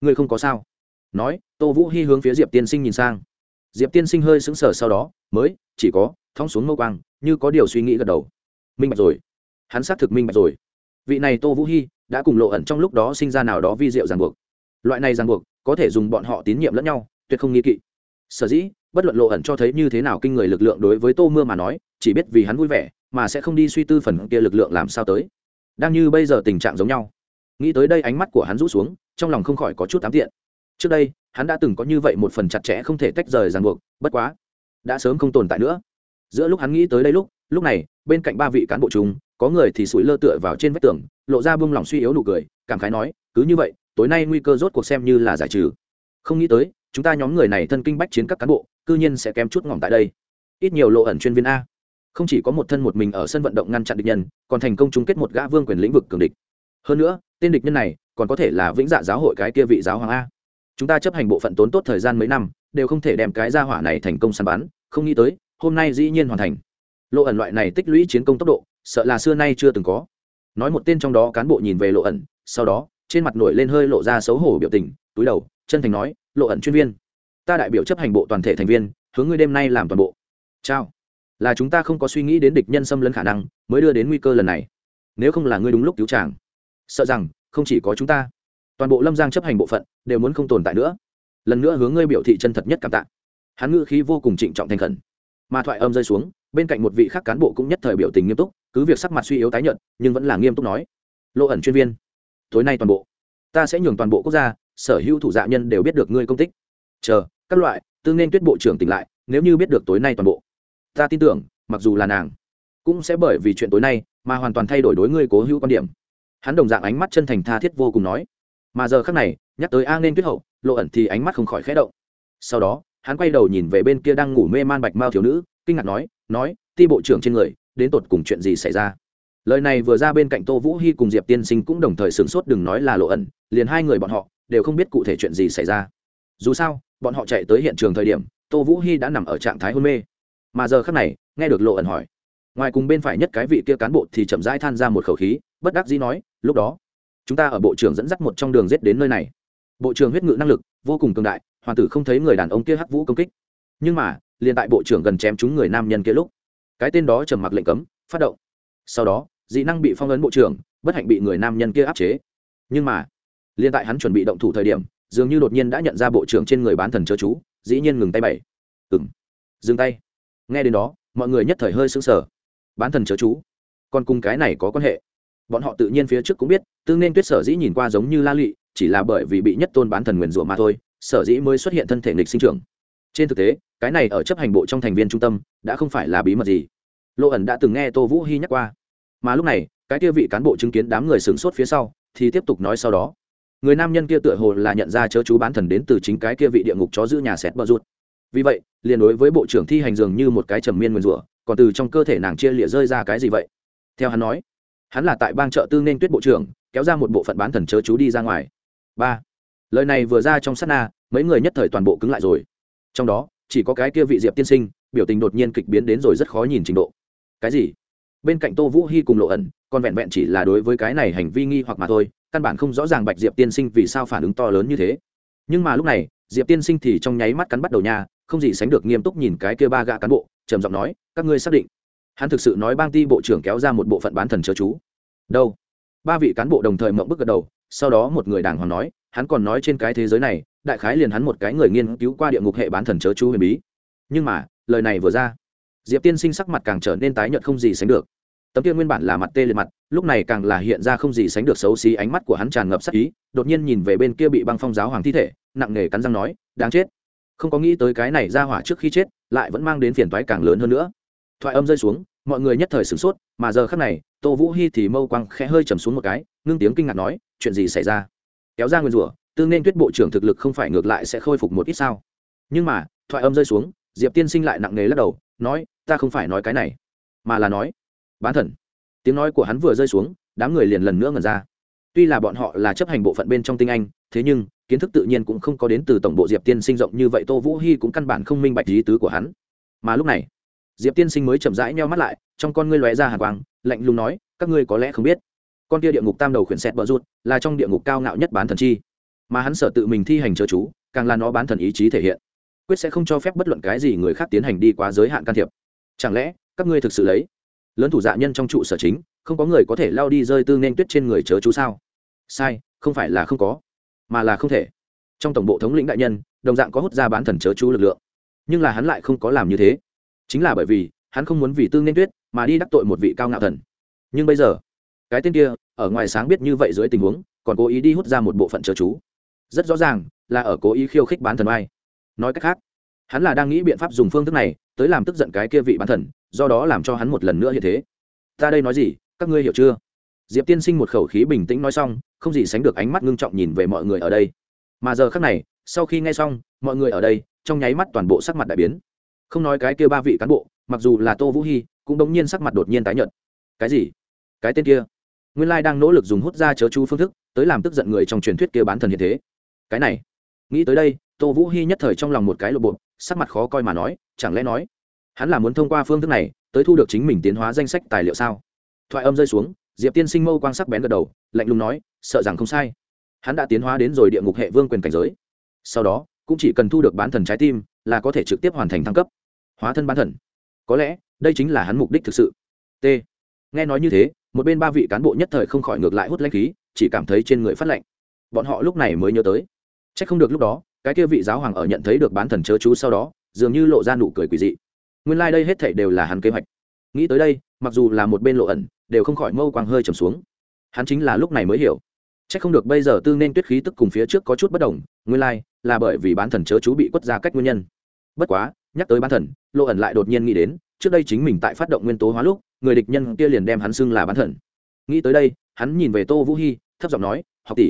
ngươi không có sao? Nói, tô vũ hy hướng phía diệp tiên sinh nhìn sang. Diệp tiên sinh hơi sững sờ sau đó, mới, chỉ có, thong xuống mâu quang, như có điều suy nghĩ gật đầu. Minh bạch rồi hắn xác thực minh bạch rồi. Vị này tô vũ hy đã cùng lộ ẩn trong lúc đó sinh ra nào đó vi diệu ràng buộc. Loại này ràng buộc có thể dùng bọn họ tín nhiệm lẫn nhau, tuyệt không nghi kỵ. Sở dĩ, bất luận lộ ẩn cho thấy như thế nào kinh người lực lượng đối với tô mưa mà nói, chỉ biết vì hắn vui vẻ, mà sẽ không đi suy tư phần kia lực lượng làm sao tới. Đang như bây giờ tình trạng giống nhau. Nghĩ tới đây ánh mắt của hắn rũ xuống, trong lòng không khỏi có chút tám tiện. Trước đây, hắn đã từng có như vậy một phần chặt chẽ không thể tách rời ràng buộc, bất quá, đã sớm không tồn tại nữa. Giữa lúc hắn nghĩ tới đây lúc lúc này, bên cạnh ba vị cán bộ chúng có người thì sủi lơ tựa vào trên vách tường, lộ ra bông lòng suy yếu nụ cười, cảm khái nói, cứ như vậy, tối nay nguy cơ rốt cuộc xem như là giải trừ. Không nghĩ tới, chúng ta nhóm người này thân kinh bách chiến các cán bộ, cư nhiên sẽ kém chút ngỏm tại đây. Ít nhiều lộ ẩn chuyên viên a. Không chỉ có một thân một mình ở sân vận động ngăn chặn địch nhân, còn thành công chung kết một gã vương quyền lĩnh vực cường địch. Hơn nữa, tên địch nhân này còn có thể là vĩnh dạ giáo hội cái kia vị giáo hoàng a. Chúng ta chấp hành bộ phận tốn tốt thời gian mấy năm, đều không thể đem cái gia hỏa này thành công săn bắn, không nghĩ tới, hôm nay dĩ nhiên hoàn thành. Lộ ẩn loại này tích lũy chiến công tốc độ sợ là xưa nay chưa từng có. Nói một tên trong đó cán bộ nhìn về lộ ẩn, sau đó, trên mặt nổi lên hơi lộ ra xấu hổ biểu tình, túi đầu, chân thành nói, lộ ẩn chuyên viên, ta đại biểu chấp hành bộ toàn thể thành viên, hướng ngươi đêm nay làm toàn bộ. Chào, là chúng ta không có suy nghĩ đến địch nhân xâm lấn khả năng, mới đưa đến nguy cơ lần này. Nếu không là ngươi đúng lúc cứu chàng, sợ rằng, không chỉ có chúng ta, toàn bộ lâm giang chấp hành bộ phận, đều muốn không tồn tại nữa. Lần nữa hướng ngươi biểu thị chân thật nhất cảm tạ. Hắn ngữ khí vô cùng trịnh trọng thành khẩn, mà thoại âm rơi xuống, bên cạnh một vị khác cán bộ cũng nhất thời biểu tình nghiêm túc cứ việc sắc mặt suy yếu tái nhợt, nhưng vẫn là nghiêm túc nói. Lộ ẩn chuyên viên, tối nay toàn bộ, ta sẽ nhường toàn bộ quốc gia, sở hữu thủ dạ nhân đều biết được ngươi công tích. Chờ, các loại tương nên tuyết bộ trưởng tỉnh lại, nếu như biết được tối nay toàn bộ, ta tin tưởng, mặc dù là nàng, cũng sẽ bởi vì chuyện tối nay mà hoàn toàn thay đổi đối ngươi cố hữu quan điểm. Hắn đồng dạng ánh mắt chân thành tha thiết vô cùng nói. Mà giờ khác này, nhắc tới a nên tuyết hậu, lộ ẩn thì ánh mắt không khỏi khẽ động. Sau đó, hắn quay đầu nhìn về bên kia đang ngủ mê man bạch mao thiếu nữ, kinh ngạc nói nói, ti bộ trưởng trên người đến tột cùng chuyện gì xảy ra. Lời này vừa ra bên cạnh tô vũ hy cùng diệp tiên sinh cũng đồng thời sửng sốt đừng nói là lộ ẩn, liền hai người bọn họ đều không biết cụ thể chuyện gì xảy ra. Dù sao, bọn họ chạy tới hiện trường thời điểm, tô vũ hy đã nằm ở trạng thái hôn mê. Mà giờ khác này, nghe được lộ ẩn hỏi, ngoài cùng bên phải nhất cái vị kia cán bộ thì chậm rãi than ra một khẩu khí, bất đắc dĩ nói, lúc đó, chúng ta ở bộ trưởng dẫn dắt một trong đường rết đến nơi này. Bộ trưởng huyết ngự năng lực vô cùng cường đại hoàng tử không thấy người đàn ông kia hắc vũ công kích. Nhưng mà, liền tại bộ trưởng gần chém chúng người nam nhân kia lúc cái tên đó trầm mặc lệnh cấm, phát động. Sau đó, dị năng bị phong ấn bộ trưởng, bất hạnh bị người nam nhân kia áp chế. Nhưng mà liên tại hắn chuẩn bị động thủ thời điểm, dường như đột nhiên đã nhận ra bộ trưởng trên người bán thần chớ chú, dĩ nhiên ngừng tay bảy ừng dừng tay. Nghe đến đó, mọi người nhất thời hơi sững sờ. Bán thần chớ chú, còn cùng cái này có quan hệ? Bọn họ tự nhiên phía trước cũng biết tương nên tuyết sở dĩ nhìn qua giống như la lụy, chỉ là bởi vì bị nhất tôn bán thần nguyền rủa mà thôi, sở dĩ mới xuất hiện thân thể nghịch sinh trưởng trên thực tế, cái này ở chấp hành bộ trong thành viên trung tâm, đã không phải là bí mật gì. Lộ ẩn đã từng nghe tô vũ hy nhắc qua. Mà lúc này, cái kia vị cán bộ chứng kiến đám người sửng sốt phía sau, thì tiếp tục nói sau đó. Người nam nhân kia tựa hồ là nhận ra chớ chú bán thần đến từ chính cái kia vị địa ngục chó giữ nhà sẹt bờ ruột. vì vậy, liền đối với bộ trưởng thi hành dường như một cái trầm miên nguyền rủa, còn từ trong cơ thể nàng chia lịa rơi ra cái gì vậy? Theo hắn nói, hắn là tại bang chợ tư nên tuyết bộ trưởng, kéo ra một bộ phận bán thần chớ chú đi ra ngoài. Ba. Lời này vừa ra trong sát na, mấy người nhất thời toàn bộ cứng lại rồi trong đó, chỉ có cái kia vị diệp tiên sinh, biểu tình đột nhiên kịch biến đến rồi rất khó nhìn trình độ. Cái gì? Bên cạnh tô vũ hy cùng lộ ẩn, còn vẹn vẹn chỉ là đối với cái này hành vi nghi hoặc mà thôi, căn bản không rõ ràng bạch diệp tiên sinh vì sao phản ứng to lớn như thế. Nhưng mà lúc này, diệp tiên sinh thì trong nháy mắt cắn bắt đầu nha, không gì sánh được nghiêm túc nhìn cái kia ba gạ cán bộ, trầm giọng nói, các ngươi xác định. Hắn thực sự nói bang ti bộ trưởng kéo ra một bộ phận bán thần chớ chú. Đâu? Ba vị cán bộ đồng thời mộng bức gật đầu, sau đó một người đàng hoàng nói, hắn còn nói trên cái thế giới này đại khái liền hắn một cái người nghiên cứu qua địa ngục hệ bán thần chớ chú huyền bí. Nhưng mà, lời này vừa ra, diệp tiên sinh sắc mặt càng trở nên tái nhợt không gì sánh được. Tấm kia nguyên bản là mặt tê liệt mặt, lúc này càng là hiện ra không gì sánh được xấu xí ánh mắt của hắn tràn ngập sắc ý, đột nhiên nhìn về bên kia bị băng phong giáo hoàng thi thể, nặng nề cắn răng nói, đáng chết. Không có nghĩ tới cái này ra hỏa trước khi chết, lại vẫn mang đến phiền toái càng lớn hơn nữa. Thoại âm rơi xuống, mọi người nhất thời sửng sốt, mà giờ khắc này, tô vũ hy thì mâu quang khẽ hơi trầm xuống một cái, ngưng tiếng kinh ngạc nói, chuyện gì xảy ra? Kéo ra nguyên rủa tương nên tuyết bộ trưởng thực lực không phải ngược lại sẽ khôi phục một ít sao? Nhưng mà, thoại âm rơi xuống, diệp tiên sinh lại nặng nề lắc đầu, nói, ta không phải nói cái này, mà là nói, bán thần. Tiếng nói của hắn vừa rơi xuống, đám người liền lần nữa ngần ra. Tuy là bọn họ là chấp hành bộ phận bên trong tinh anh, thế nhưng, kiến thức tự nhiên cũng không có đến từ tổng bộ diệp tiên sinh rộng như vậy, tô vũ hy cũng căn bản không minh bạch lý tứ của hắn. Mà lúc này, diệp tiên sinh mới chậm rãi nheo mắt lại, trong con ngươi lóe ra hàng quang, lạnh lùng nói, các ngươi có lẽ không biết, con kia địa ngục tam đầu khuyển xẹt bờ rút là trong địa ngục cao ngạo nhất bán thần chi mà hắn sở tự mình thi hành chớ chú, càng là nó bán thần ý chí thể hiện. Quyết sẽ không cho phép bất luận cái gì người khác tiến hành đi quá giới hạn can thiệp. Chẳng lẽ, các ngươi thực sự lấy? Lớn thủ dạ nhân trong trụ sở chính, không có người có thể lao đi rơi tư nên tuyết trên người chớ chú sao? Sai, không phải là không có, mà là không thể. Trong tổng bộ thống lĩnh đại nhân, đồng dạng có hút ra bán thần chớ chú lực lượng. Nhưng là hắn lại không có làm như thế. Chính là bởi vì, hắn không muốn vì tương nên tuyết mà đi đắc tội một vị cao ngạo thần. Nhưng bây giờ, cái tên kia, ở ngoài sáng biết như vậy dưới tình huống, còn cố ý đi hút ra một bộ phận chớ chú rất rõ ràng là ở cố ý khiêu khích bán thần oai. Nói cách khác, hắn là đang nghĩ biện pháp dùng phương thức này tới làm tức giận cái kia vị bán thần, do đó làm cho hắn một lần nữa hiện thế. Ta đây nói gì, các ngươi hiểu chưa? Diệp tiên sinh một khẩu khí bình tĩnh nói xong, không gì sánh được ánh mắt ngưng trọng nhìn về mọi người ở đây. Mà giờ khác này, sau khi nghe xong, mọi người ở đây, trong nháy mắt toàn bộ sắc mặt đại biến. Không nói cái kia ba vị cán bộ, mặc dù là tô vũ hy cũng đống nhiên sắc mặt đột nhiên tái nhợt. Cái gì? Cái tên kia? Nguyên lai đang nỗ lực dùng hút ra chớ chú phương thức, tới làm tức giận người trong truyền thuyết kia bán thần hiện thế cái này. Nghĩ tới đây, tô vũ hy nhất thời trong lòng một cái lộ bộ, sắc mặt khó coi mà nói, chẳng lẽ nói, hắn là muốn thông qua phương thức này, tới thu được chính mình tiến hóa danh sách tài liệu sao? Thoại âm rơi xuống, diệp tiên sinh mâu quang sắc bén gật đầu, lạnh lùng nói, sợ rằng không sai. Hắn đã tiến hóa đến rồi địa ngục hệ vương quyền cảnh giới. Sau đó, cũng chỉ cần thu được bán thần trái tim, là có thể trực tiếp hoàn thành thăng cấp. Hóa thân bán thần. Có lẽ, đây chính là hắn mục đích thực sự. T. Nghe nói như thế, một bên ba vị cán bộ nhất thời không khỏi ngược lại hút lãnh khí, chỉ cảm thấy trên người phát lạnh. Bọn họ lúc này mới nhớ tới c h ắ c không được lúc đó cái kia vị giáo hoàng ở nhận thấy được bán thần chớ chú sau đó dường như lộ ra nụ cười quỳ dị. Nguyên lai、like、đây hết thảy đều là hắn kế hoạch. Nghĩ tới đây mặc dù là một bên lộ ẩn đều không khỏi mâu quang hơi trầm xuống. Hắn chính là lúc này mới hiểu. c h ắ c không được bây giờ tư nên tuyết khí tức cùng phía trước có chút bất đồng nguyên lai、like, là bởi vì bán thần chớ chú bị quất ra cách nguyên nhân. Bất quá nhắc tới bán thần lộ ẩn lại đột nhiên nghĩ đến trước đây chính mình tại phát động nguyên tố hóa lúc người địch nhân kia liền đem hắn xưng là bán thần. Nghĩ tới đây hắn nhìn về tô vũ hy thấp giọng nói học tỷ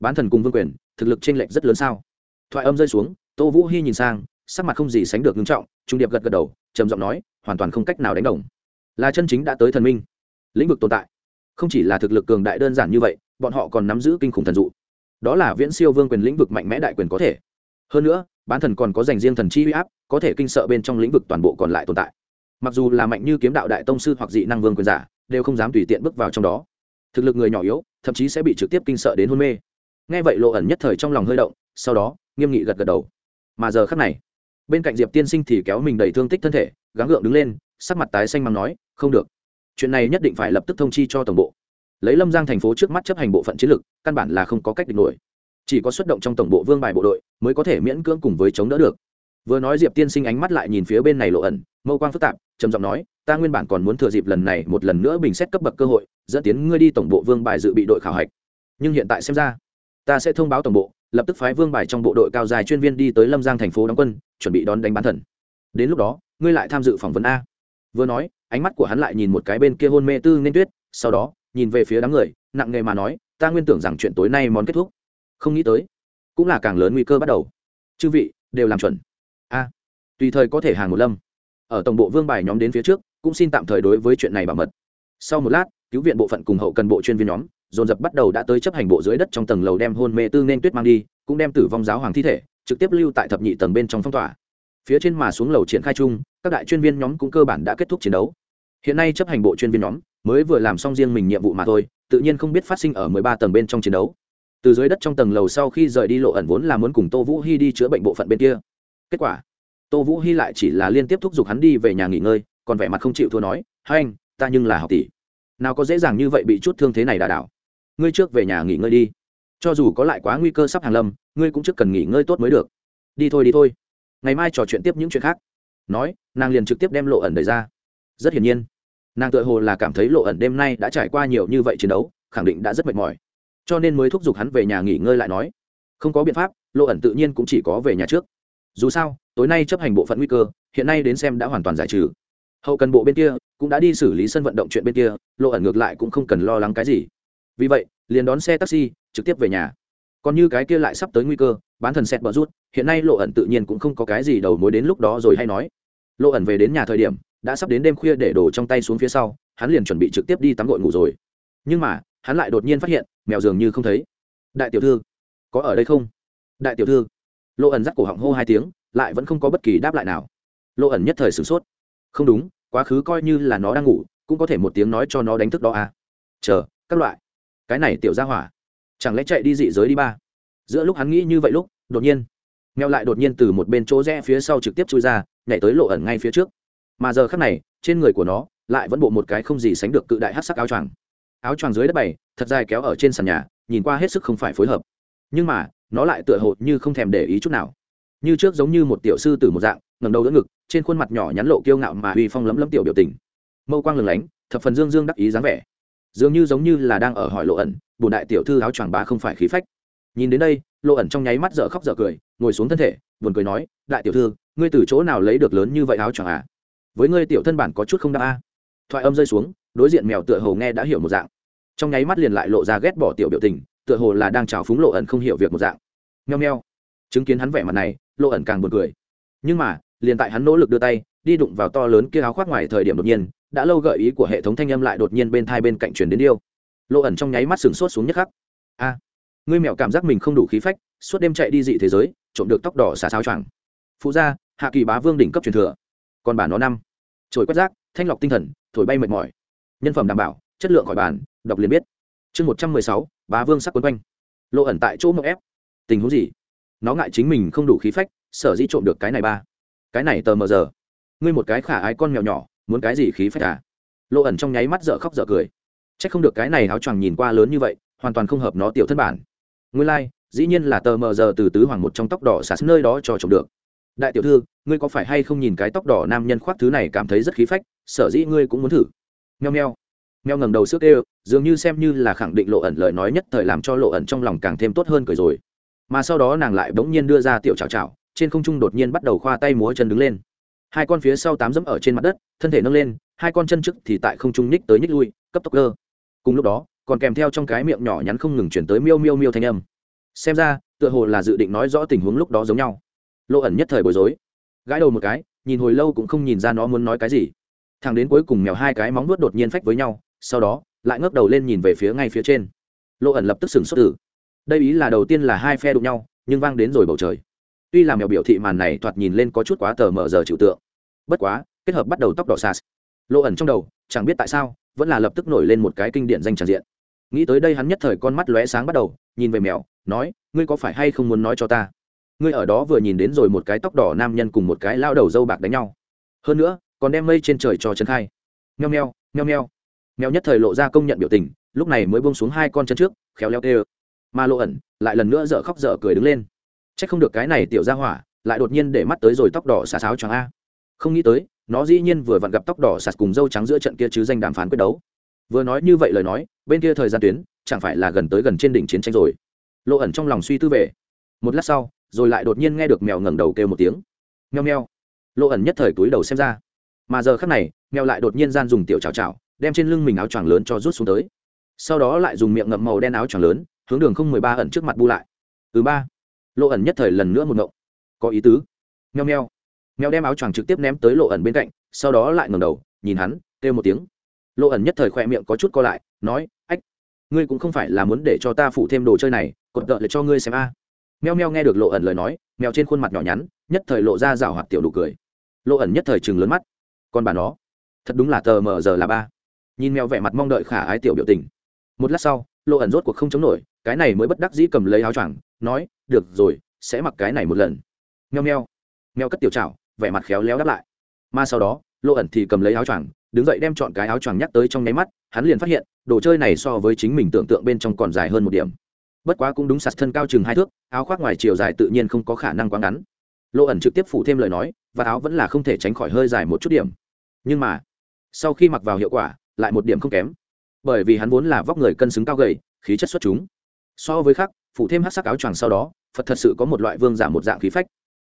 bán thần cùng vương quyền thực lực chênh lệch rất lớn sao? Thoại âm rơi xuống, tô vũ hy nhìn sang, sắc mặt không gì sánh được ngưng trọng, trung điệp gật gật đầu, trầm giọng nói, hoàn toàn không cách nào đánh đồng. Là chân chính đã tới thần minh. Lĩnh vực tồn tại. Không chỉ là thực lực cường đại đơn giản như vậy, bọn họ còn nắm giữ kinh khủng thần dụ. Đó là viễn siêu vương quyền lĩnh vực mạnh mẽ đại quyền có thể. Hơn nữa, bán thần còn có dành riêng thần chi huy áp, có thể kinh sợ bên trong lĩnh vực toàn bộ còn lại tồn tại. Mặc dù là mạnh như kiếm đạo đại tông sư hoặc dị năng vương quyền giả, đều không dám tùy tiện bước vào trong đó. Thực lực người nhỏ yếu, thậm chí sẽ bị trực tiếp kinh sợ đến hôn mê nghe vậy lộ ẩn nhất thời trong lòng hơi động, sau đó, nghiêm nghị gật gật đầu. Mà giờ khắc này, bên cạnh diệp tiên sinh thì kéo mình đầy thương tích thân thể, gắng gượng đứng lên, sắc mặt tái xanh mắng nói, không được. Chuyện này nhất định phải lập tức thông chi cho tổng bộ. Lấy lâm giang thành phố trước mắt chấp hành bộ phận chiến lược, căn bản là không có cách địch nổi. Chỉ có xuất động trong tổng bộ vương bài bộ đội mới có thể miễn cưỡng cùng với chống đỡ được. Vừa nói diệp tiên sinh ánh mắt lại nhìn phía bên này lộ ẩn, mâu quang phức tạp, trầm giọng nói, ta nguyên bản còn muốn thừa dịp lần này một lần nữa bình xét cấp bậc cơ hội, dẫn tiến ngươi đi tổng bộ vương bài dự bị đội khảo hạch. Nhưng hiện tại xem ra ta sẽ thông báo tổng bộ, lập tức phái vương bài trong bộ đội cao dài chuyên viên đi tới lâm giang thành phố đóng quân, chuẩn bị đón đánh bán thần. Đến lúc đó, ngươi lại tham dự phỏng vấn a. Vừa nói, ánh mắt của hắn lại nhìn một cái bên kia hôn mê tư nên tuyết, sau đó, nhìn về phía đám người, nặng nề mà nói, ta nguyên tưởng rằng chuyện tối nay món kết thúc. Không nghĩ tới, cũng là càng lớn nguy cơ bắt đầu. Chư vị, đều làm chuẩn. A, tùy thời có thể hàng một lâm. Ở tổng bộ vương bài nhóm đến phía trước, cũng xin tạm thời đối với chuyện này bảo mật. Sau một lát, cứu viện bộ phận cùng hậu cần bộ chuyên viên nhóm dồn dập bắt đầu đã tới chấp hành bộ dưới đất trong tầng lầu đem hôn mê tư nên tuyết mang đi, cũng đem tử vong giáo hoàng thi thể trực tiếp lưu tại thập nhị tầng bên trong phong tỏa. Phía trên mà xuống lầu triển khai chung, các đại chuyên viên nhóm cũng cơ bản đã kết thúc chiến đấu. Hiện nay chấp hành bộ chuyên viên nhóm mới vừa làm xong riêng mình nhiệm vụ mà thôi, tự nhiên không biết phát sinh ở mười ba tầng bên trong chiến đấu. Từ dưới đất trong tầng lầu sau khi rời đi lộ ẩn vốn là muốn cùng tô vũ hy đi chữa bệnh bộ phận bên kia. Kết quả, tô vũ hy lại chỉ là liên tiếp thúc giục hắn đi về nhà nghỉ ngơi, còn vẻ mặt không chịu thua nói, hai anh, ta nhưng là học tỷ. Nào có dễ dàng như vậy bị chút thương thế này đà đảo ngươi trước về nhà nghỉ ngơi đi. Cho dù có lại quá nguy cơ sắp hàng lâm, ngươi cũng trước cần nghỉ ngơi tốt mới được. Đi thôi đi thôi. Ngày mai trò chuyện tiếp những chuyện khác. Nói, nàng liền trực tiếp đem lộ ẩn đẩy ra. Rất hiển nhiên, nàng tự hồ là cảm thấy lộ ẩn đêm nay đã trải qua nhiều như vậy chiến đấu, khẳng định đã rất mệt mỏi. Cho nên mới thúc giục hắn về nhà nghỉ ngơi lại nói, không có biện pháp, lộ ẩn tự nhiên cũng chỉ có về nhà trước. Dù sao, tối nay chấp hành bộ phận nguy cơ, hiện nay đến xem đã hoàn toàn giải trừ. Hậu cần bộ bên kia, cũng đã đi xử lý sân vận động chuyện bên kia, lộ ẩn ngược lại cũng không cần lo lắng cái gì vì vậy, liền đón xe taxi, trực tiếp về nhà. Còn như cái kia lại sắp tới nguy cơ, bán thần xét bờ rút, hiện nay lộ ẩn tự nhiên cũng không có cái gì đầu mối đến lúc đó rồi hay nói. Lộ ẩn về đến nhà thời điểm, đã sắp đến đêm khuya để đổ trong tay xuống phía sau, hắn liền chuẩn bị trực tiếp đi tắm gội ngủ rồi. Nhưng mà, hắn lại đột nhiên phát hiện, mèo dường như không thấy. Đại tiểu thư, có ở đây không? Đại tiểu thư. Lộ ẩn dắt cổ họng hô hai tiếng, lại vẫn không có bất kỳ đáp lại nào. Lộ ẩn nhất thời sửng sốt. Không đúng, quá khứ coi như là nó đang ngủ, cũng có thể một tiếng nói cho nó đánh thức đó à. Chờ, các loại cái này tiểu ra hỏa, chẳng lẽ chạy đi dị giới đi ba? Giữa lúc hắn nghĩ như vậy lúc, đột nhiên, mèo lại đột nhiên từ một bên chỗ rẽ phía sau trực tiếp chui ra, nhảy tới lộ ẩn ngay phía trước. Mà giờ khắc này, trên người của nó lại vẫn bộ một cái không gì sánh được cự đại hát sắc áo choàng. Áo choàng dưới đất bày, thật dài kéo ở trên sàn nhà, nhìn qua hết sức không phải phối hợp. Nhưng mà, nó lại tựa hồ như không thèm để ý chút nào. Như trước giống như một tiểu sư tử một dạng ngầm đầu đỡ ngực, trên khuôn mặt nhỏ nhắn lộ kiêu ngạo mà uy phong lấm lấm tiểu biểu tình. Mâu quang lừng lánh, thập phần dương dương đắc ý dáng vẻ dường như giống như là đang ở hỏi lộ ẩn bùn đại tiểu thư áo choàng bá không phải khí phách. Nhìn đến đây, lộ ẩn trong nháy mắt dở khóc dở cười, ngồi xuống thân thể, buồn cười nói, đại tiểu thư, ngươi từ chỗ nào lấy được lớn như vậy áo choàng à? Với ngươi tiểu thân bản có chút không đa a. Thoại âm rơi xuống, đối diện mèo tựa hồ nghe đã hiểu một dạng. Trong nháy mắt liền lại lộ ra ghét bỏ tiểu biểu tình, tựa hồ là đang trào phúng lộ ẩn không hiểu việc một dạng. Nheo nheo chứng kiến hắn vẻ mặt này, lộ ẩn càng buồn cười. Nhưng mà, liền tại hắn nỗ lực đưa tay, đi đụng vào to lớn kia áo khoác ngoài thời điểm đột nhiên đã lâu gợi ý của hệ thống thanh âm lại đột nhiên bên thai bên cạnh truyền đến điêu. Lộ ẩn trong nháy mắt sừng sốt xuống nhất khắc. A, ngươi mẹo cảm giác mình không đủ khí phách, suốt đêm chạy đi dị thế giới, trộm được tóc đỏ xả sao choàng. Phụ gia, hạ kỳ bá vương đỉnh cấp truyền thừa. Còn bà nó năm. Trồi quét rác, thanh lọc tinh thần, thổi bay mệt mỏi. Nhân phẩm đảm bảo, chất lượng khỏi bản đọc liền biết. Chương một trăm mười sáu, bá vương sắc quấn quanh. Lộ ẩn tại chỗ mậu ép. Tình huống gì? Nó ngại chính mình không đủ khí phách, sở dĩ trộm được cái này ba. Cái này tờ mờ giờ. Ngươi một cái khả ái con mèo nhỏ muốn cái gì khí phách à? Lộ ẩn trong nháy mắt dở khóc dở cười. C h ắ c không được cái này áo choàng nhìn qua lớn như vậy hoàn toàn không hợp nó tiểu thân bản. Ngươi lai、like, dĩ nhiên là tờ mờ giờ từ tứ hoàng một trong tóc đỏ xả nơi đó cho trộm được. Đại tiểu thư ngươi có phải hay không nhìn cái tóc đỏ nam nhân khoác thứ này cảm thấy rất khí phách sở dĩ ngươi cũng muốn thử? Nheo nheo nheo ngầm đầu xước ê dường như xem như là khẳng định lộ ẩn lời nói nhất thời làm cho lộ ẩn trong lòng càng thêm tốt hơn cười rồi. Mà sau đó nàng lại bỗng nhiên đưa ra tiểu chào chào trên không trung đột nhiên bắt đầu khoa tay múa chân đứng lên hai con phía sau tám dẫm ở trên mặt đất, thân thể nâng lên, hai con chân trước thì tại không trung nhích tới nhích lui, cấp tốc cơ cùng lúc đó, còn kèm theo trong cái miệng nhỏ nhắn không ngừng chuyển tới miêu miêu miêu thanh âm. Xem ra, tựa hồ là dự định nói rõ tình huống lúc đó giống nhau. Lộ ẩn nhất thời bối rối. Gãi đầu một cái, nhìn hồi lâu cũng không nhìn ra nó muốn nói cái gì. Thằng đến cuối cùng mèo hai cái móng nuốt đột nhiên phách với nhau, sau đó, lại ngước đầu lên nhìn về phía ngay phía trên. Lộ ẩn lập tức sừng xuất tử đây ý là đầu tiên là hai phe đụng nhau, nhưng vang đến rồi bầu trời tuy là mèo biểu thị màn này thoạt nhìn lên có chút quá tờ mờ giờ chịu tượng. Bất quá, kết hợp bắt đầu tóc đỏ sas lộ ẩn trong đầu, chẳng biết tại sao, vẫn là lập tức nổi lên một cái kinh điển danh tràn diện. Nghĩ tới đây hắn nhất thời con mắt lóe sáng bắt đầu, nhìn về mèo, nói, ngươi có phải hay không muốn nói cho ta? Ngươi ở đó vừa nhìn đến rồi một cái tóc đỏ nam nhân cùng một cái lao đầu dâu bạc đánh nhau. Hơn nữa, còn đem mây trên trời cho trấn khai. Nheo nheo nheo nheo mèo nhất thời lộ ra công nhận biểu tình, lúc này mới buông xuống hai con chân trước, khéo leo tê mà lộ ẩn lại lần nữa dở khóc dở cười đứng lên chắc không được cái này tiểu ra hỏa, lại đột nhiên để mắt tới rồi tóc đỏ xà sáo choáng a. Không nghĩ tới, nó dĩ nhiên vừa vặn gặp tóc đỏ sạt cùng dâu trắng giữa trận kia chứ danh đàm phán quyết đấu. Vừa nói như vậy lời nói, bên kia thời gian tuyến, chẳng phải là gần tới gần trên đỉnh chiến tranh rồi. Lộ ẩn trong lòng suy tư về. Một lát sau, rồi lại đột nhiên nghe được mèo ngẩng đầu kêu một tiếng. Nheo nheo lộ ẩn nhất thời túi đầu xem ra. Mà giờ khắc này, mèo lại đột nhiên gian dùng tiểu chảo chảo, đem trên lưng mình áo choàng lớn cho rút xuống tới. Sau đó lại dùng miệng ngậm màu đen áo choàng lớn, hướng đường không mười ba ẩn trước mặt bu lại. Thứ ba lộ ẩn nhất thời lần nữa một ngộng. Có ý tứ. Nheo nheo nheo đem áo choàng trực tiếp ném tới lộ ẩn bên cạnh, sau đó lại ngẩng đầu, nhìn hắn, kêu một tiếng. Lộ ẩn nhất thời khoe miệng có chút co lại, nói, ách, ngươi cũng không phải là muốn để cho ta phụ thêm đồ chơi này cột đợi lại cho ngươi xem a. Meo meo nghe được lộ ẩn lời nói mèo trên khuôn mặt nhỏ nhắn, nhất thời lộ ra rào hoạt tiểu đủ cười. Lộ ẩn nhất thời chừng lớn mắt. Còn bà nó, thật đúng là tờ mờ giờ là ba. Nhìn mèo vẻ mặt mong đợi khả ái tiểu biểu tình. Một lát sau, lộ ẩn rốt cuộc không chống nổi, cái này mới bất đắc dĩ cầm lấy áo choàng, nói được rồi, sẽ mặc cái này một lần. Meo meo. Meo cất tiểu trảo vẻ mặt khéo léo đáp lại. Mà sau đó lộ ẩn thì cầm lấy áo choàng, đứng dậy đem chọn cái áo choàng nhắc tới trong nháy mắt, hắn liền phát hiện, đồ chơi này so với chính mình tưởng tượng bên trong còn dài hơn một điểm. Bất quá cũng đúng sạt thân cao chừng hai thước, áo khoác ngoài chiều dài tự nhiên không có khả năng quá ngắn. Lộ ẩn trực tiếp phủ thêm lời nói, và áo vẫn là không thể tránh khỏi hơi dài một chút điểm. Nhưng mà, sau khi mặc vào hiệu quả, lại một điểm không kém. Bởi vì hắn vốn là vóc người cân xứng cao gầy, khí chất xuất chúng. So với khác phủ thêm hát sắc áo choàng sau đó, phật thật sự có một loại vương giả một dạng khí phách.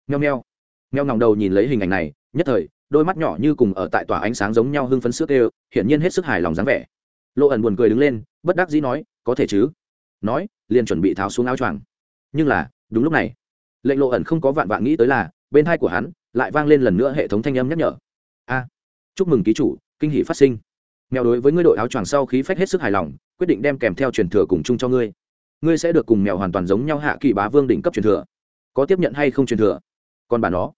Nheo nheo nheo ngòng đầu nhìn lấy hình ảnh này, nhất thời, đôi mắt nhỏ như cùng ở tại tòa ánh sáng giống nhau hưng phấn sức đều hiển nhiên hết sức hài lòng dáng vẻ. Lộ ẩn buồn cười đứng lên, bất đắc dĩ nói, có thể chứ? Nói, liền chuẩn bị tháo xuống áo choàng. Nhưng là, đúng lúc này, lệnh lộ ẩn không có vạn vạn nghĩ tới là, bên hai của hắn lại vang lên lần nữa hệ thống thanh âm nhắc nhở. A, chúc mừng ký chủ, kinh hỷ phát sinh. Mèo đối với ngươi đội áo choàng sau khí phách hết sức hài lòng, quyết định đem kèm theo truyền thừa cùng chung cho ngươi ngươi sẽ được cùng mèo hoàn toàn giống nhau hạ kỳ bá vương đỉnh cấp truyền thừa. Có tiếp nhận hay không truyền thừa? Còn bà nó.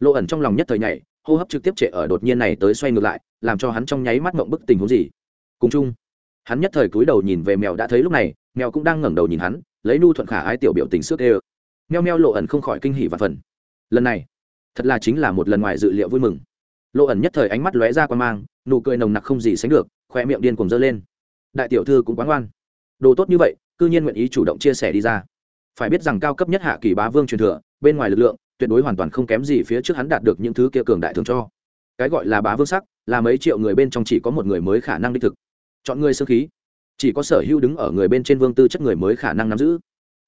Lộ ẩn trong lòng nhất thời nhảy, hô hấp trực tiếp trệ ở đột nhiên này tới xoay ngược lại, làm cho hắn trong nháy mắt mộng bức tình huống gì. Cùng chung, hắn nhất thời cúi đầu nhìn về mèo đã thấy lúc này, mèo cũng đang ngẩng đầu nhìn hắn, lấy nu thuận khả ái tiểu biểu tình sức ê meo meo lộ ẩn không khỏi kinh hỉ và phần. Lần này, thật là chính là một lần ngoài dự liệu vui mừng. Lộ ẩn nhất thời ánh mắt lóe ra quan mang, nụ cười nồng nặc không gì sánh được khoe miệng điên cùng dơ lên. Đại tiểu thư cũng quán ngoan. Đồ tốt như vậy cư nhiên nguyện ý chủ động chia sẻ đi ra. Phải biết rằng cao cấp nhất hạ kỳ bá vương truyền thừa, bên ngoài lực lượng, tuyệt đối hoàn toàn không kém gì phía trước hắn đạt được những thứ kia cường đại thường cho. Cái gọi là bá vương sắc, là mấy triệu người bên trong chỉ có một người mới khả năng đích thực. Chọn người sơ khí. Chỉ có sở hữu đứng ở người bên trên vương tư chất người mới khả năng nắm giữ.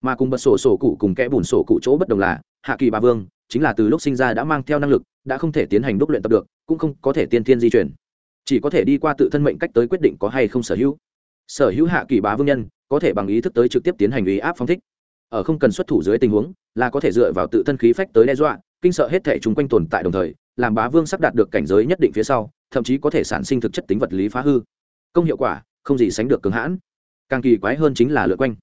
Mà cùng bật sổ sổ cụ cùng kẽ bùn sổ cụ chỗ bất đồng là, hạ kỳ bá vương chính là từ lúc sinh ra đã mang theo năng lực, đã không thể tiến hành đúc luyện tập được, cũng không có thể tiên thiên di chuyển. Chỉ có thể đi qua tự thân mệnh cách tới quyết định có hay không sở hữu sở hữu hạ kỳ bá vương nhân, có thể bằng ý thức tới trực tiếp tiến hành ý áp phong thích. Ở không cần xuất thủ dưới tình huống, là có thể dựa vào tự thân khí phách tới đe dọa, kinh sợ hết thể chúng quanh tồn tại đồng thời, làm bá vương sắp đạt được cảnh giới nhất định phía sau, thậm chí có thể sản sinh thực chất tính vật lý phá hư. Công hiệu quả, không gì sánh được cường hãn. Càng kỳ quái hơn chính là lượt quanh.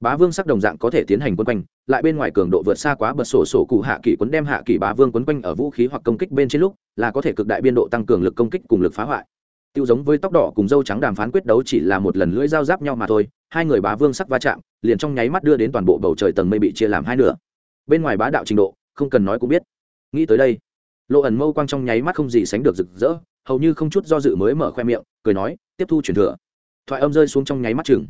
Bá vương sắc đồng dạng có thể tiến hành quân quanh, lại bên ngoài cường độ vượt xa quá bật sổ sổ cụ hạ kỳ quấn đem hạ kỳ bá vương quấn quanh ở vũ khí hoặc công kích bên trên lúc, là có thể cực đại biên độ tăng cường lực công kích cùng lực phá hoại tiêu giống với tóc đỏ cùng dâu trắng đàm phán quyết đấu chỉ là một lần lưỡi dao giáp nhau mà thôi, hai người bá vương sắc va chạm, liền trong nháy mắt đưa đến toàn bộ bầu trời tầng mây bị chia làm hai nửa. Bên ngoài bá đạo trình độ, không cần nói cũng biết. Nghĩ tới đây, lộ ẩn mâu quang trong nháy mắt không gì sánh được rực rỡ, hầu như không chút do dự mới mở khoe miệng, cười nói, tiếp thu truyền thừa. Thoại âm rơi xuống trong nháy mắt chừng.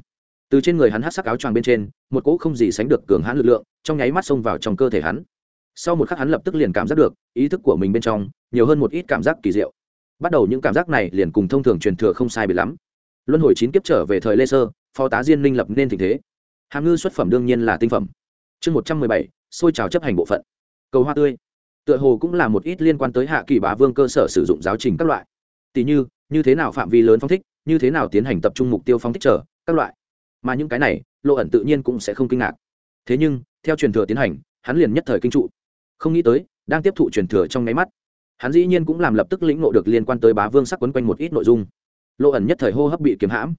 Từ trên người hắn hát sắc áo choàng bên trên, một cỗ không gì sánh được cường hãn lực lượng trong nháy mắt xông vào trong cơ thể hắn. Sau một khắc hắn lập tức liền cảm giác được ý thức của mình bên trong, nhiều hơn một ít cảm giác kỳ diệu bắt đầu những cảm giác này liền cùng thông thường truyền thừa không sai biệt lắm. Luân hồi chín kiếp trở về thời lê sơ, phó tá diên minh lập nên tình thế. Hàm ngư xuất phẩm đương nhiên là tinh phẩm. Chương một trăm mười bảy, xôi trào chấp hành bộ phận. Cầu hoa tươi. Tựa hồ cũng là một ít liên quan tới hạ kỳ bá vương cơ sở sử dụng giáo trình các loại. Tỷ như như thế nào phạm vi lớn phong thích, như thế nào tiến hành tập trung mục tiêu phong thích trở các loại. Mà những cái này, lộ ẩn tự nhiên cũng sẽ không kinh ngạc. Thế nhưng, theo truyền thừa tiến hành, hắn liền nhất thời kinh trụ. Không nghĩ tới, đang tiếp thụ truyền thừa trong nháy mắt hắn dĩ nhiên cũng làm lập tức lĩnh ngộ được liên quan tới bá vương sắc quấn quanh một ít nội dung. Lộ ẩn nhất thời hô hấp bị kiếm hãm.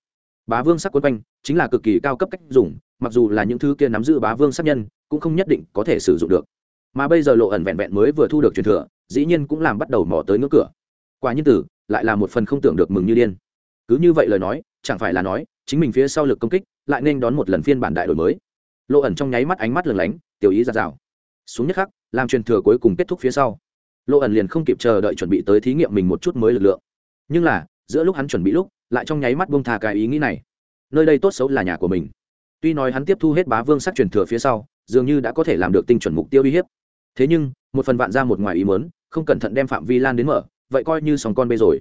Bá vương sắc quấn quanh chính là cực kỳ cao cấp cách dùng, mặc dù là những thứ kia nắm giữ bá vương sắc nhân, cũng không nhất định có thể sử dụng được. Mà bây giờ lộ ẩn vẹn vẹn mới vừa thu được truyền thừa, dĩ nhiên cũng làm bắt đầu mò tới ngưỡng cửa. Quả nhiên tử, lại là một phần không tưởng được mừng như điên. Cứ như vậy lời nói, chẳng phải là nói, chính mình phía sau lực công kích, lại nên đón một lần phiên bản đại đổi mới. Lộ ẩn trong nháy mắt ánh mắt lừng lánh, tiểu ý ra rào. Xuống nhất khắc, làm truyền thừa cuối cùng kết thúc phía sau lộ ẩn liền không kịp chờ đợi chuẩn bị tới thí nghiệm mình một chút mới lực lượng. Nhưng là, giữa lúc hắn chuẩn bị lúc, lại trong nháy mắt buông thà cái ý nghĩ này. Nơi đây tốt xấu là nhà của mình. Tuy nói hắn tiếp thu hết bá vương sắc truyền thừa phía sau, dường như đã có thể làm được tinh chuẩn mục tiêu uy hiếp. Thế nhưng, một phần vạn ra một ngoài ý muốn, không cẩn thận đem phạm vi lan đến mở, vậy coi như sòng con bê rồi.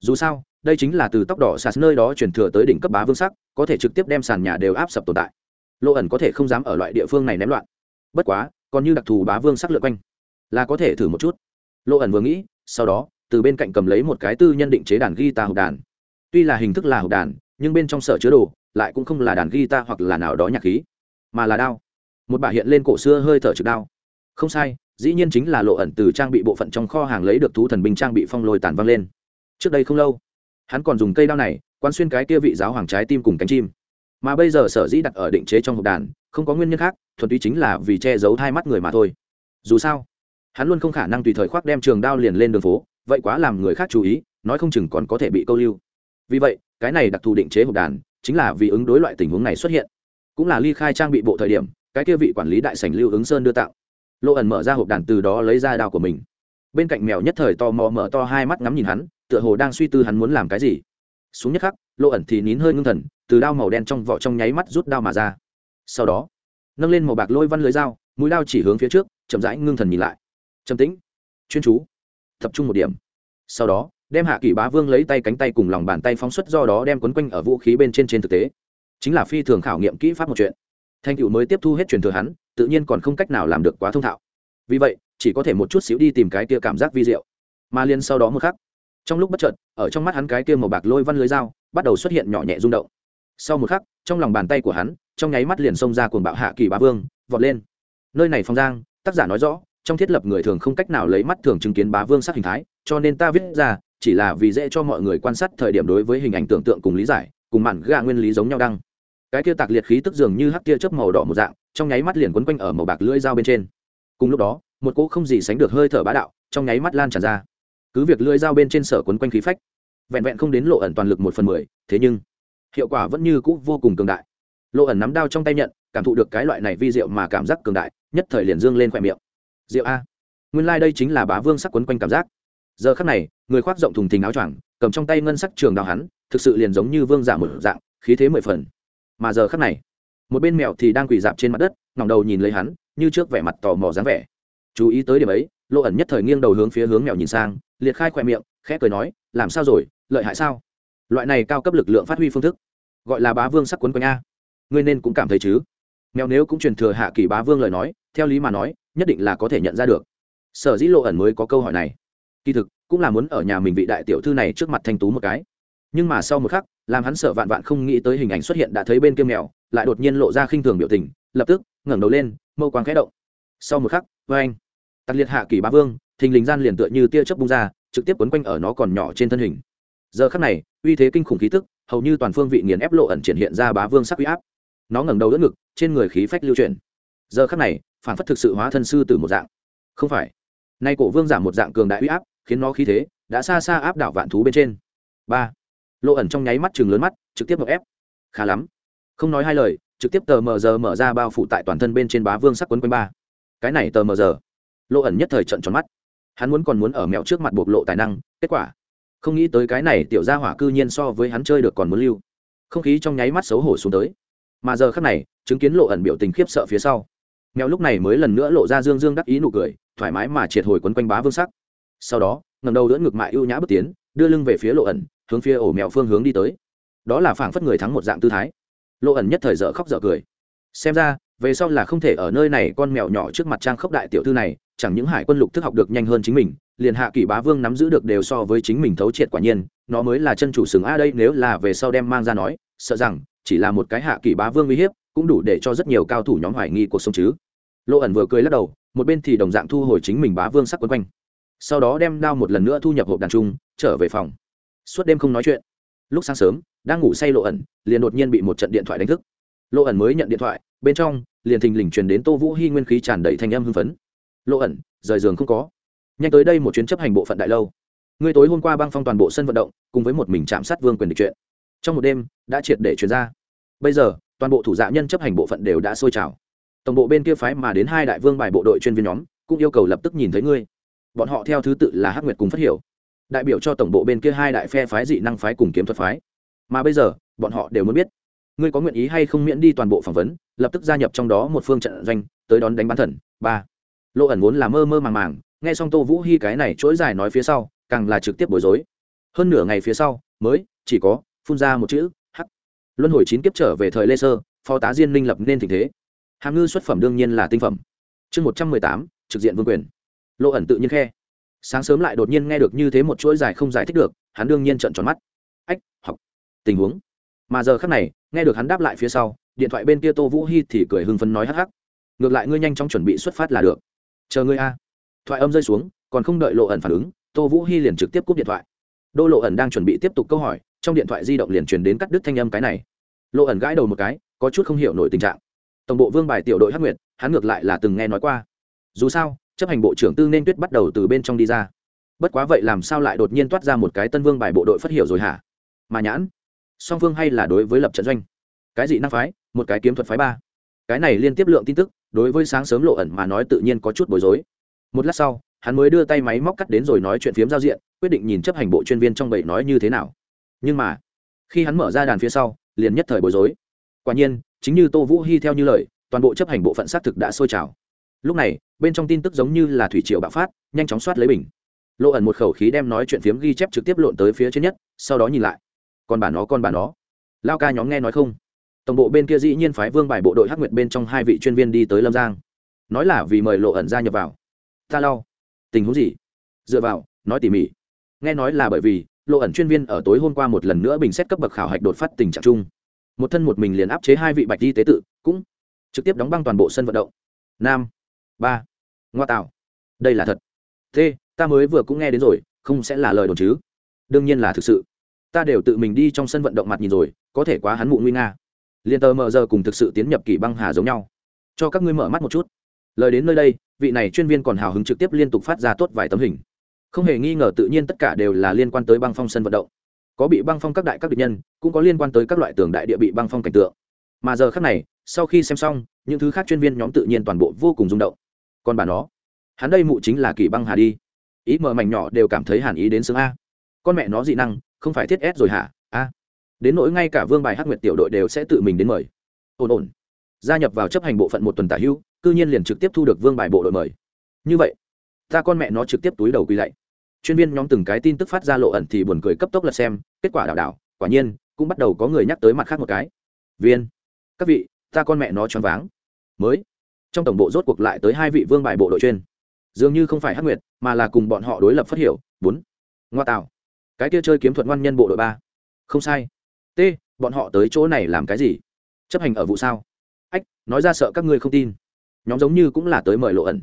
Dù sao, đây chính là từ tóc đỏ sạt nơi đó chuyển thừa tới đỉnh cấp bá vương sắc, có thể trực tiếp đem sàn nhà đều áp sập tồn tại. Lộ ẩn có thể không dám ở loại địa phương này ném loạn. Bất quá, còn như đặc thù bá vương sắc lượt quanh, là có thể thử một chút lộ ẩn vừa nghĩ, sau đó, từ bên cạnh cầm lấy một cái tư nhân định chế đàn guitar hộp đàn. Tuy là hình thức là hộp đàn, nhưng bên trong sở chứa đồ lại cũng không là đàn guitar hoặc là nào đó nhạc khí, mà là đao. Một bà hiện lên cổ xưa hơi thở trực đao. Không sai, dĩ nhiên chính là lộ ẩn từ trang bị bộ phận trong kho hàng lấy được thú thần binh trang bị phong lôi tàn văng lên. Trước đây không lâu, hắn còn dùng cây đao này quan xuyên cái kia vị giáo hoàng trái tim cùng cánh chim. Mà bây giờ sở dĩ đặt ở định chế trong hộp đàn, không có nguyên nhân khác, thuần túy chính là vì che giấu hai mắt người mà thôi. Dù sao hắn luôn không khả năng tùy thời khoác đem trường đao liền lên đường phố, vậy quá làm người khác chú ý, nói không chừng còn có thể bị câu lưu. Vì vậy, cái này đặc thù định chế hộp đàn, chính là vì ứng đối loại tình huống này xuất hiện. Cũng là ly khai trang bị bộ thời điểm, cái kia vị quản lý đại sảnh lưu ứng sơn đưa tạo lộ ẩn mở ra hộp đàn từ đó lấy ra đao của mình. Bên cạnh mèo nhất thời to mò mở to hai mắt ngắm nhìn hắn, tựa hồ đang suy tư hắn muốn làm cái gì. Xuống nhất khắc lộ ẩn thì nín hơi ngưng thần, từ đao màu đen trong vỏ trong nháy mắt rút đao mà ra. Sau đó, nâng lên màu bạc lôi văn lưới dao, mũi đao chỉ hướng phía trước, chậm rãi ngưng thần nhìn lại trầm tĩnh. Chuyên chú. Tập trung một điểm. Sau đó, đem hạ kỳ bá vương lấy tay cánh tay cùng lòng bàn tay phóng xuất do đó đem quấn quanh ở vũ khí bên trên trên thực tế. Chính là phi thường khảo nghiệm kỹ pháp một chuyện. Thanh cựu mới tiếp thu hết truyền thừa hắn, tự nhiên còn không cách nào làm được quá thông thạo. Vì vậy, chỉ có thể một chút xíu đi tìm cái kia cảm giác vi diệu. Mà liên sau đó một khắc, trong lúc bất chợt, ở trong mắt hắn cái kia màu bạc lôi văn lưới dao, bắt đầu xuất hiện nhỏ nhẹ rung động. Sau một khắc, trong lòng bàn tay của hắn, trong nháy mắt liền xông ra cuồng bạo hạ kỳ bá vương, vọt lên. Nơi này phong giang, tác giả nói rõ trong thiết lập người thường không cách nào lấy mắt thường chứng kiến bá vương sắc hình thái, cho nên ta viết ra, chỉ là vì dễ cho mọi người quan sát thời điểm đối với hình ảnh tưởng tượng cùng lý giải, cùng mạn gà nguyên lý giống nhau đăng. Cái kia tạc liệt khí tức dường như hắc kia chớp màu đỏ một dạng, trong nháy mắt liền quấn quanh ở màu bạc lưỡi dao bên trên. Cùng lúc đó, một cỗ không gì sánh được hơi thở bá đạo, trong nháy mắt lan tràn ra. Cứ việc lưỡi dao bên trên sở quấn quanh khí phách, vẹn vẹn không đến lộ ẩn toàn lực một phần mười, thế nhưng, hiệu quả vẫn như cũ vô cùng cường đại. Lộ ẩn nắm đao trong tay nhận, cảm thụ được cái loại này vi diệu mà cảm giác cường đại, nhất thời liền dương lên khoe miệng diệu a. Nguyên lai、like、đây chính là bá vương sắc quấn quanh cảm giác. Giờ khắc này, người khoác rộng thùng thình áo choàng, cầm trong tay ngân sắc trường đào hắn, thực sự liền giống như vương giả một dạng, khí thế mười phần. Mà giờ khắc này, một bên mèo thì đang quỳ dạp trên mặt đất ngỏng đầu nhìn lấy hắn, như trước vẻ mặt tò mò dáng vẻ. Chú ý tới điểm ấy lộ ẩn nhất thời nghiêng đầu hướng phía hướng mèo nhìn sang, liệt khai khoe miệng, khẽ cười nói, làm sao rồi, lợi hại sao? Loại này cao cấp lực lượng phát huy phương thức, gọi là bá vương sắc quấn quanh a. Ngươi nên cũng cảm thấy chứ. Mèo nếu cũng truyền thừa hạ kỳ bá vương lời nói, theo lý mà nói nhất định là có thể nhận ra được. Sở dĩ lộ ẩn mới có câu hỏi này. Kỳ thực, cũng là muốn ở nhà mình vị đại tiểu thư này trước mặt thanh tú một cái. Nhưng mà sau một khắc, làm hắn sợ vạn vạn không nghĩ tới hình ảnh xuất hiện đã thấy bên kia mèo, lại đột nhiên lộ ra khinh thường biểu tình, lập tức, ngẩng đầu lên, mâu quang khẽ động. Sau một khắc vê anh, tặc liệt hạ kỳ bá vương, thình lình gian liền tựa như tia chớp bung ra, trực tiếp quấn quanh ở nó còn nhỏ trên thân hình. Giờ khắc này, uy thế kinh khủng khí tức, hầu như toàn phương vị nghiền ép lộ ẩn triển hiện ra bá vương sắc uy áp. Nó ngẩng đầu đỡ ngực, trên người khí phách lưu chuyển. Giờ khắc này phản phất thực sự hóa thân sư từ một dạng. Không phải. Nay cổ vương giảm một dạng cường đại uy áp, khiến nó khí thế đã xa xa áp đảo vạn thú bên trên. Ba. Lộ ẩn trong nháy mắt chừng lớn mắt, trực tiếp ngọc ép. Khá lắm. Không nói hai lời, trực tiếp tờ mờ giờ mở ra bao phủ tại toàn thân bên trên bá vương sắc quấn quanh ba. Cái này tờ mờ giờ. Lộ ẩn nhất thời trận tròn mắt. Hắn muốn còn muốn ở mẹo trước mặt bộc lộ tài năng, kết quả. Không nghĩ tới cái này tiểu gia hỏa cư nhiên so với hắn chơi được còn muốn lưu. Không khí trong nháy mắt xấu hổ xuống tới. Mà giờ khắc này, chứng kiến lộ ẩn biểu tình khiếp sợ phía sau mèo lúc này mới lần nữa lộ ra dương dương đắc ý nụ cười, thoải mái mà triệt hồi quấn quanh bá vương sắc. Sau đó ngầm đầu đỡ ngược mại ưu nhã bước tiến, đưa lưng về phía lộ ẩn, hướng phía ổ mèo phương hướng đi tới. Đó là phảng phất người thắng một dạng tư thái. Lộ ẩn nhất thời dở khóc dở cười. Xem ra, về sau là không thể ở nơi này con mèo nhỏ trước mặt trang khốc đại tiểu thư này, chẳng những hải quân lục thức học được nhanh hơn chính mình, liền hạ kỷ bá vương nắm giữ được đều so với chính mình thấu triệt quả nhiên, nó mới là chân chủ sừng a đây nếu là về sau đem mang ra nói, sợ rằng chỉ là một cái hạ kỳ bá vương uy hiếp, cũng đủ để cho rất nhiều cao thủ nhóm hoài nghi cuộc sống chứ. Lộ ẩn vừa cười lắc đầu, một bên thì đồng dạng thu hồi chính mình bá vương sắc quấn quanh. Sau đó đem đao một lần nữa thu nhập hộp đàn trung, trở về phòng. Suốt đêm không nói chuyện. Lúc sáng sớm, đang ngủ say lộ ẩn, liền đột nhiên bị một trận điện thoại đánh thức. Lộ ẩn mới nhận điện thoại, bên trong, liền thình lình truyền đến tô vũ hy nguyên khí tràn đầy thanh âm hưng phấn. Lộ ẩn, rời giường không có. Nhanh tới đây một chuyến chấp hành bộ phận đại lâu. Ngươi tối hôm qua băng phong toàn bộ sân vận động, cùng với một mình chạm sát vương quyền địch chuyện trong một đêm, đã triệt để chuyển ra. Bây giờ, toàn bộ thủ dạ nhân chấp hành bộ phận đều đã sôi trào. Tổng bộ bên kia phái mà đến hai đại vương bài bộ đội chuyên viên nhóm, cũng yêu cầu lập tức nhìn thấy ngươi. Bọn họ theo thứ tự là hắc nguyệt cùng phát hiểu. Đại biểu cho tổng bộ bên kia hai đại phe phái dị năng phái cùng kiếm thuật phái. Mà bây giờ, bọn họ đều muốn biết, ngươi có nguyện ý hay không miễn đi toàn bộ phỏng vấn, lập tức gia nhập trong đó một phương trận doanh, tới đón đánh bán thần. Ba. Lộ ẩn vốn là mơ mơ màng màng, nghe xong tô vũ hy cái này chối dài nói phía sau, càng là trực tiếp bối rối. Hơn nửa ngày phía sau, mới chỉ có phun ra một chữ hắc luân hồi chín kiếp trở về thời lê sơ, phó tá diên minh lập nên tình thế. Hàm ngư xuất phẩm đương nhiên là tinh phẩm. Chương một trăm mười tám, trực diện vương quyền. Lộ ẩn tự nhiên khe. Sáng sớm lại đột nhiên nghe được như thế một chuỗi dài không giải thích được, hắn đương nhiên trợn tròn mắt. Ách, học, tình huống. Mà giờ khắc này, nghe được hắn đáp lại phía sau, điện thoại bên kia tô vũ hy thì cười hưng phấn nói hắc hắc. Ngược lại ngươi nhanh chóng chuẩn bị xuất phát là được. Chờ ngươi a. Thoại âm rơi xuống, còn không đợi lộ ẩn phản ứng, tô vũ hy liền trực tiếp cúp điện thoại. Đô lộ ẩn đang chuẩn bị tiếp tục câu hỏi trong điện thoại di động liền truyền đến cắt đứt thanh âm cái này. Lộ ẩn gãi đầu một cái, có chút không hiểu nổi tình trạng. Tổng bộ vương bài tiểu đội hắc nguyệt, hắn ngược lại là từng nghe nói qua. Dù sao, chấp hành bộ trưởng tư nên tuyết bắt đầu từ bên trong đi ra. Bất quá vậy làm sao lại đột nhiên toát ra một cái tân vương bài bộ đội phát hiểu rồi hả? Mà nhãn, song phương hay là đối với lập trận doanh? Cái gì năng phái? Một cái kiếm thuật phái ba. Cái này liên tiếp lượng tin tức, đối với sáng sớm lộ ẩn mà nói tự nhiên có chút bối rối. Một lát sau, hắn mới đưa tay máy móc cắt đến rồi nói chuyện phiếm giao diện, quyết định nhìn chấp hành bộ chuyên viên trong bầy nói như thế nào nhưng mà, khi hắn mở ra đàn phía sau, liền nhất thời bối rối. Quả nhiên, chính như tô vũ hy theo như lời, toàn bộ chấp hành bộ phận xác thực đã sôi trào. Lúc này, bên trong tin tức giống như là thủy triều bạo phát, nhanh chóng soát lấy bình. Lộ ẩn một khẩu khí đem nói chuyện phiếm ghi chép trực tiếp lộn tới phía trên nhất, sau đó nhìn lại. Con bà nó, con bà nó. Lao ca nhóm nghe nói không? Tổng bộ bên kia dĩ nhiên phái vương bài bộ đội hắc nguyệt bên trong hai vị chuyên viên đi tới lâm giang. Nói là vì mời lộ ẩn gia nhập vào. Ta lau. Tình huống gì? Dựa vào, nói tỉ mỉ. Nghe nói là bởi vì lộ ẩn chuyên viên ở tối hôm qua một lần nữa bình xét cấp bậc khảo hạch đột phát tình trạng chung. Một thân một mình liền áp chế hai vị bạch y tế tự, cũng trực tiếp đóng băng toàn bộ sân vận động. Nam, ba, ngoa tạo. Đây là thật. Thế ta mới vừa cũng nghe đến rồi, không sẽ là lời đồn chứ. Đương nhiên là thực sự. Ta đều tự mình đi trong sân vận động mặt nhìn rồi, có thể quá hắn mụ nguy nga. Liền tờ mờ giờ cùng thực sự tiến nhập kỷ băng hà giống nhau. Cho các ngươi mở mắt một chút. Lời đến nơi đây, vị này chuyên viên còn hào hứng trực tiếp liên tục phát ra tốt vài tấm hình không hề nghi ngờ tự nhiên tất cả đều là liên quan tới băng phong sân vận động. Có bị băng phong các đại các địch nhân, cũng có liên quan tới các loại tường đại địa bị băng phong cảnh tượng. Mà giờ khác này, sau khi xem xong, những thứ khác chuyên viên nhóm tự nhiên toàn bộ vô cùng rung động. Còn bà nó, hắn đây mụ chính là kỳ băng hà đi. Ý mở mảnh nhỏ đều cảm thấy hàn ý đến xương a. Con mẹ nó dị năng, không phải thiết ép rồi hả? A. Đến nỗi ngay cả vương bài hắc nguyệt tiểu đội đều sẽ tự mình đến mời. Ổn ổn. Gia nhập vào chấp hành bộ phận một tuần tả hưu, cư nhiên liền trực tiếp thu được vương bài bộ đội mời. Như vậy, ta con mẹ nó trực tiếp túi đầu quỳ lạy chuyên viên nhóm từng cái tin tức phát ra lộ ẩn thì buồn cười cấp tốc lật xem, kết quả đảo đảo, quả nhiên, cũng bắt đầu có người nhắc tới mặt khác một cái. Viên, các vị, ta con mẹ nó choáng váng. Mới, trong tổng bộ rốt cuộc lại tới hai vị vương bài bộ đội chuyên. Dường như không phải hắc nguyệt, mà là cùng bọn họ đối lập phát hiểu, bốn. Ngoa tạo, cái kia chơi kiếm thuật ngoan nhân bộ đội ba. Không sai. T, bọn họ tới chỗ này làm cái gì? Chấp hành ở vụ sao? Ách, nói ra sợ các ngươi không tin. Nhóm giống như cũng là tới mời lộ ẩn.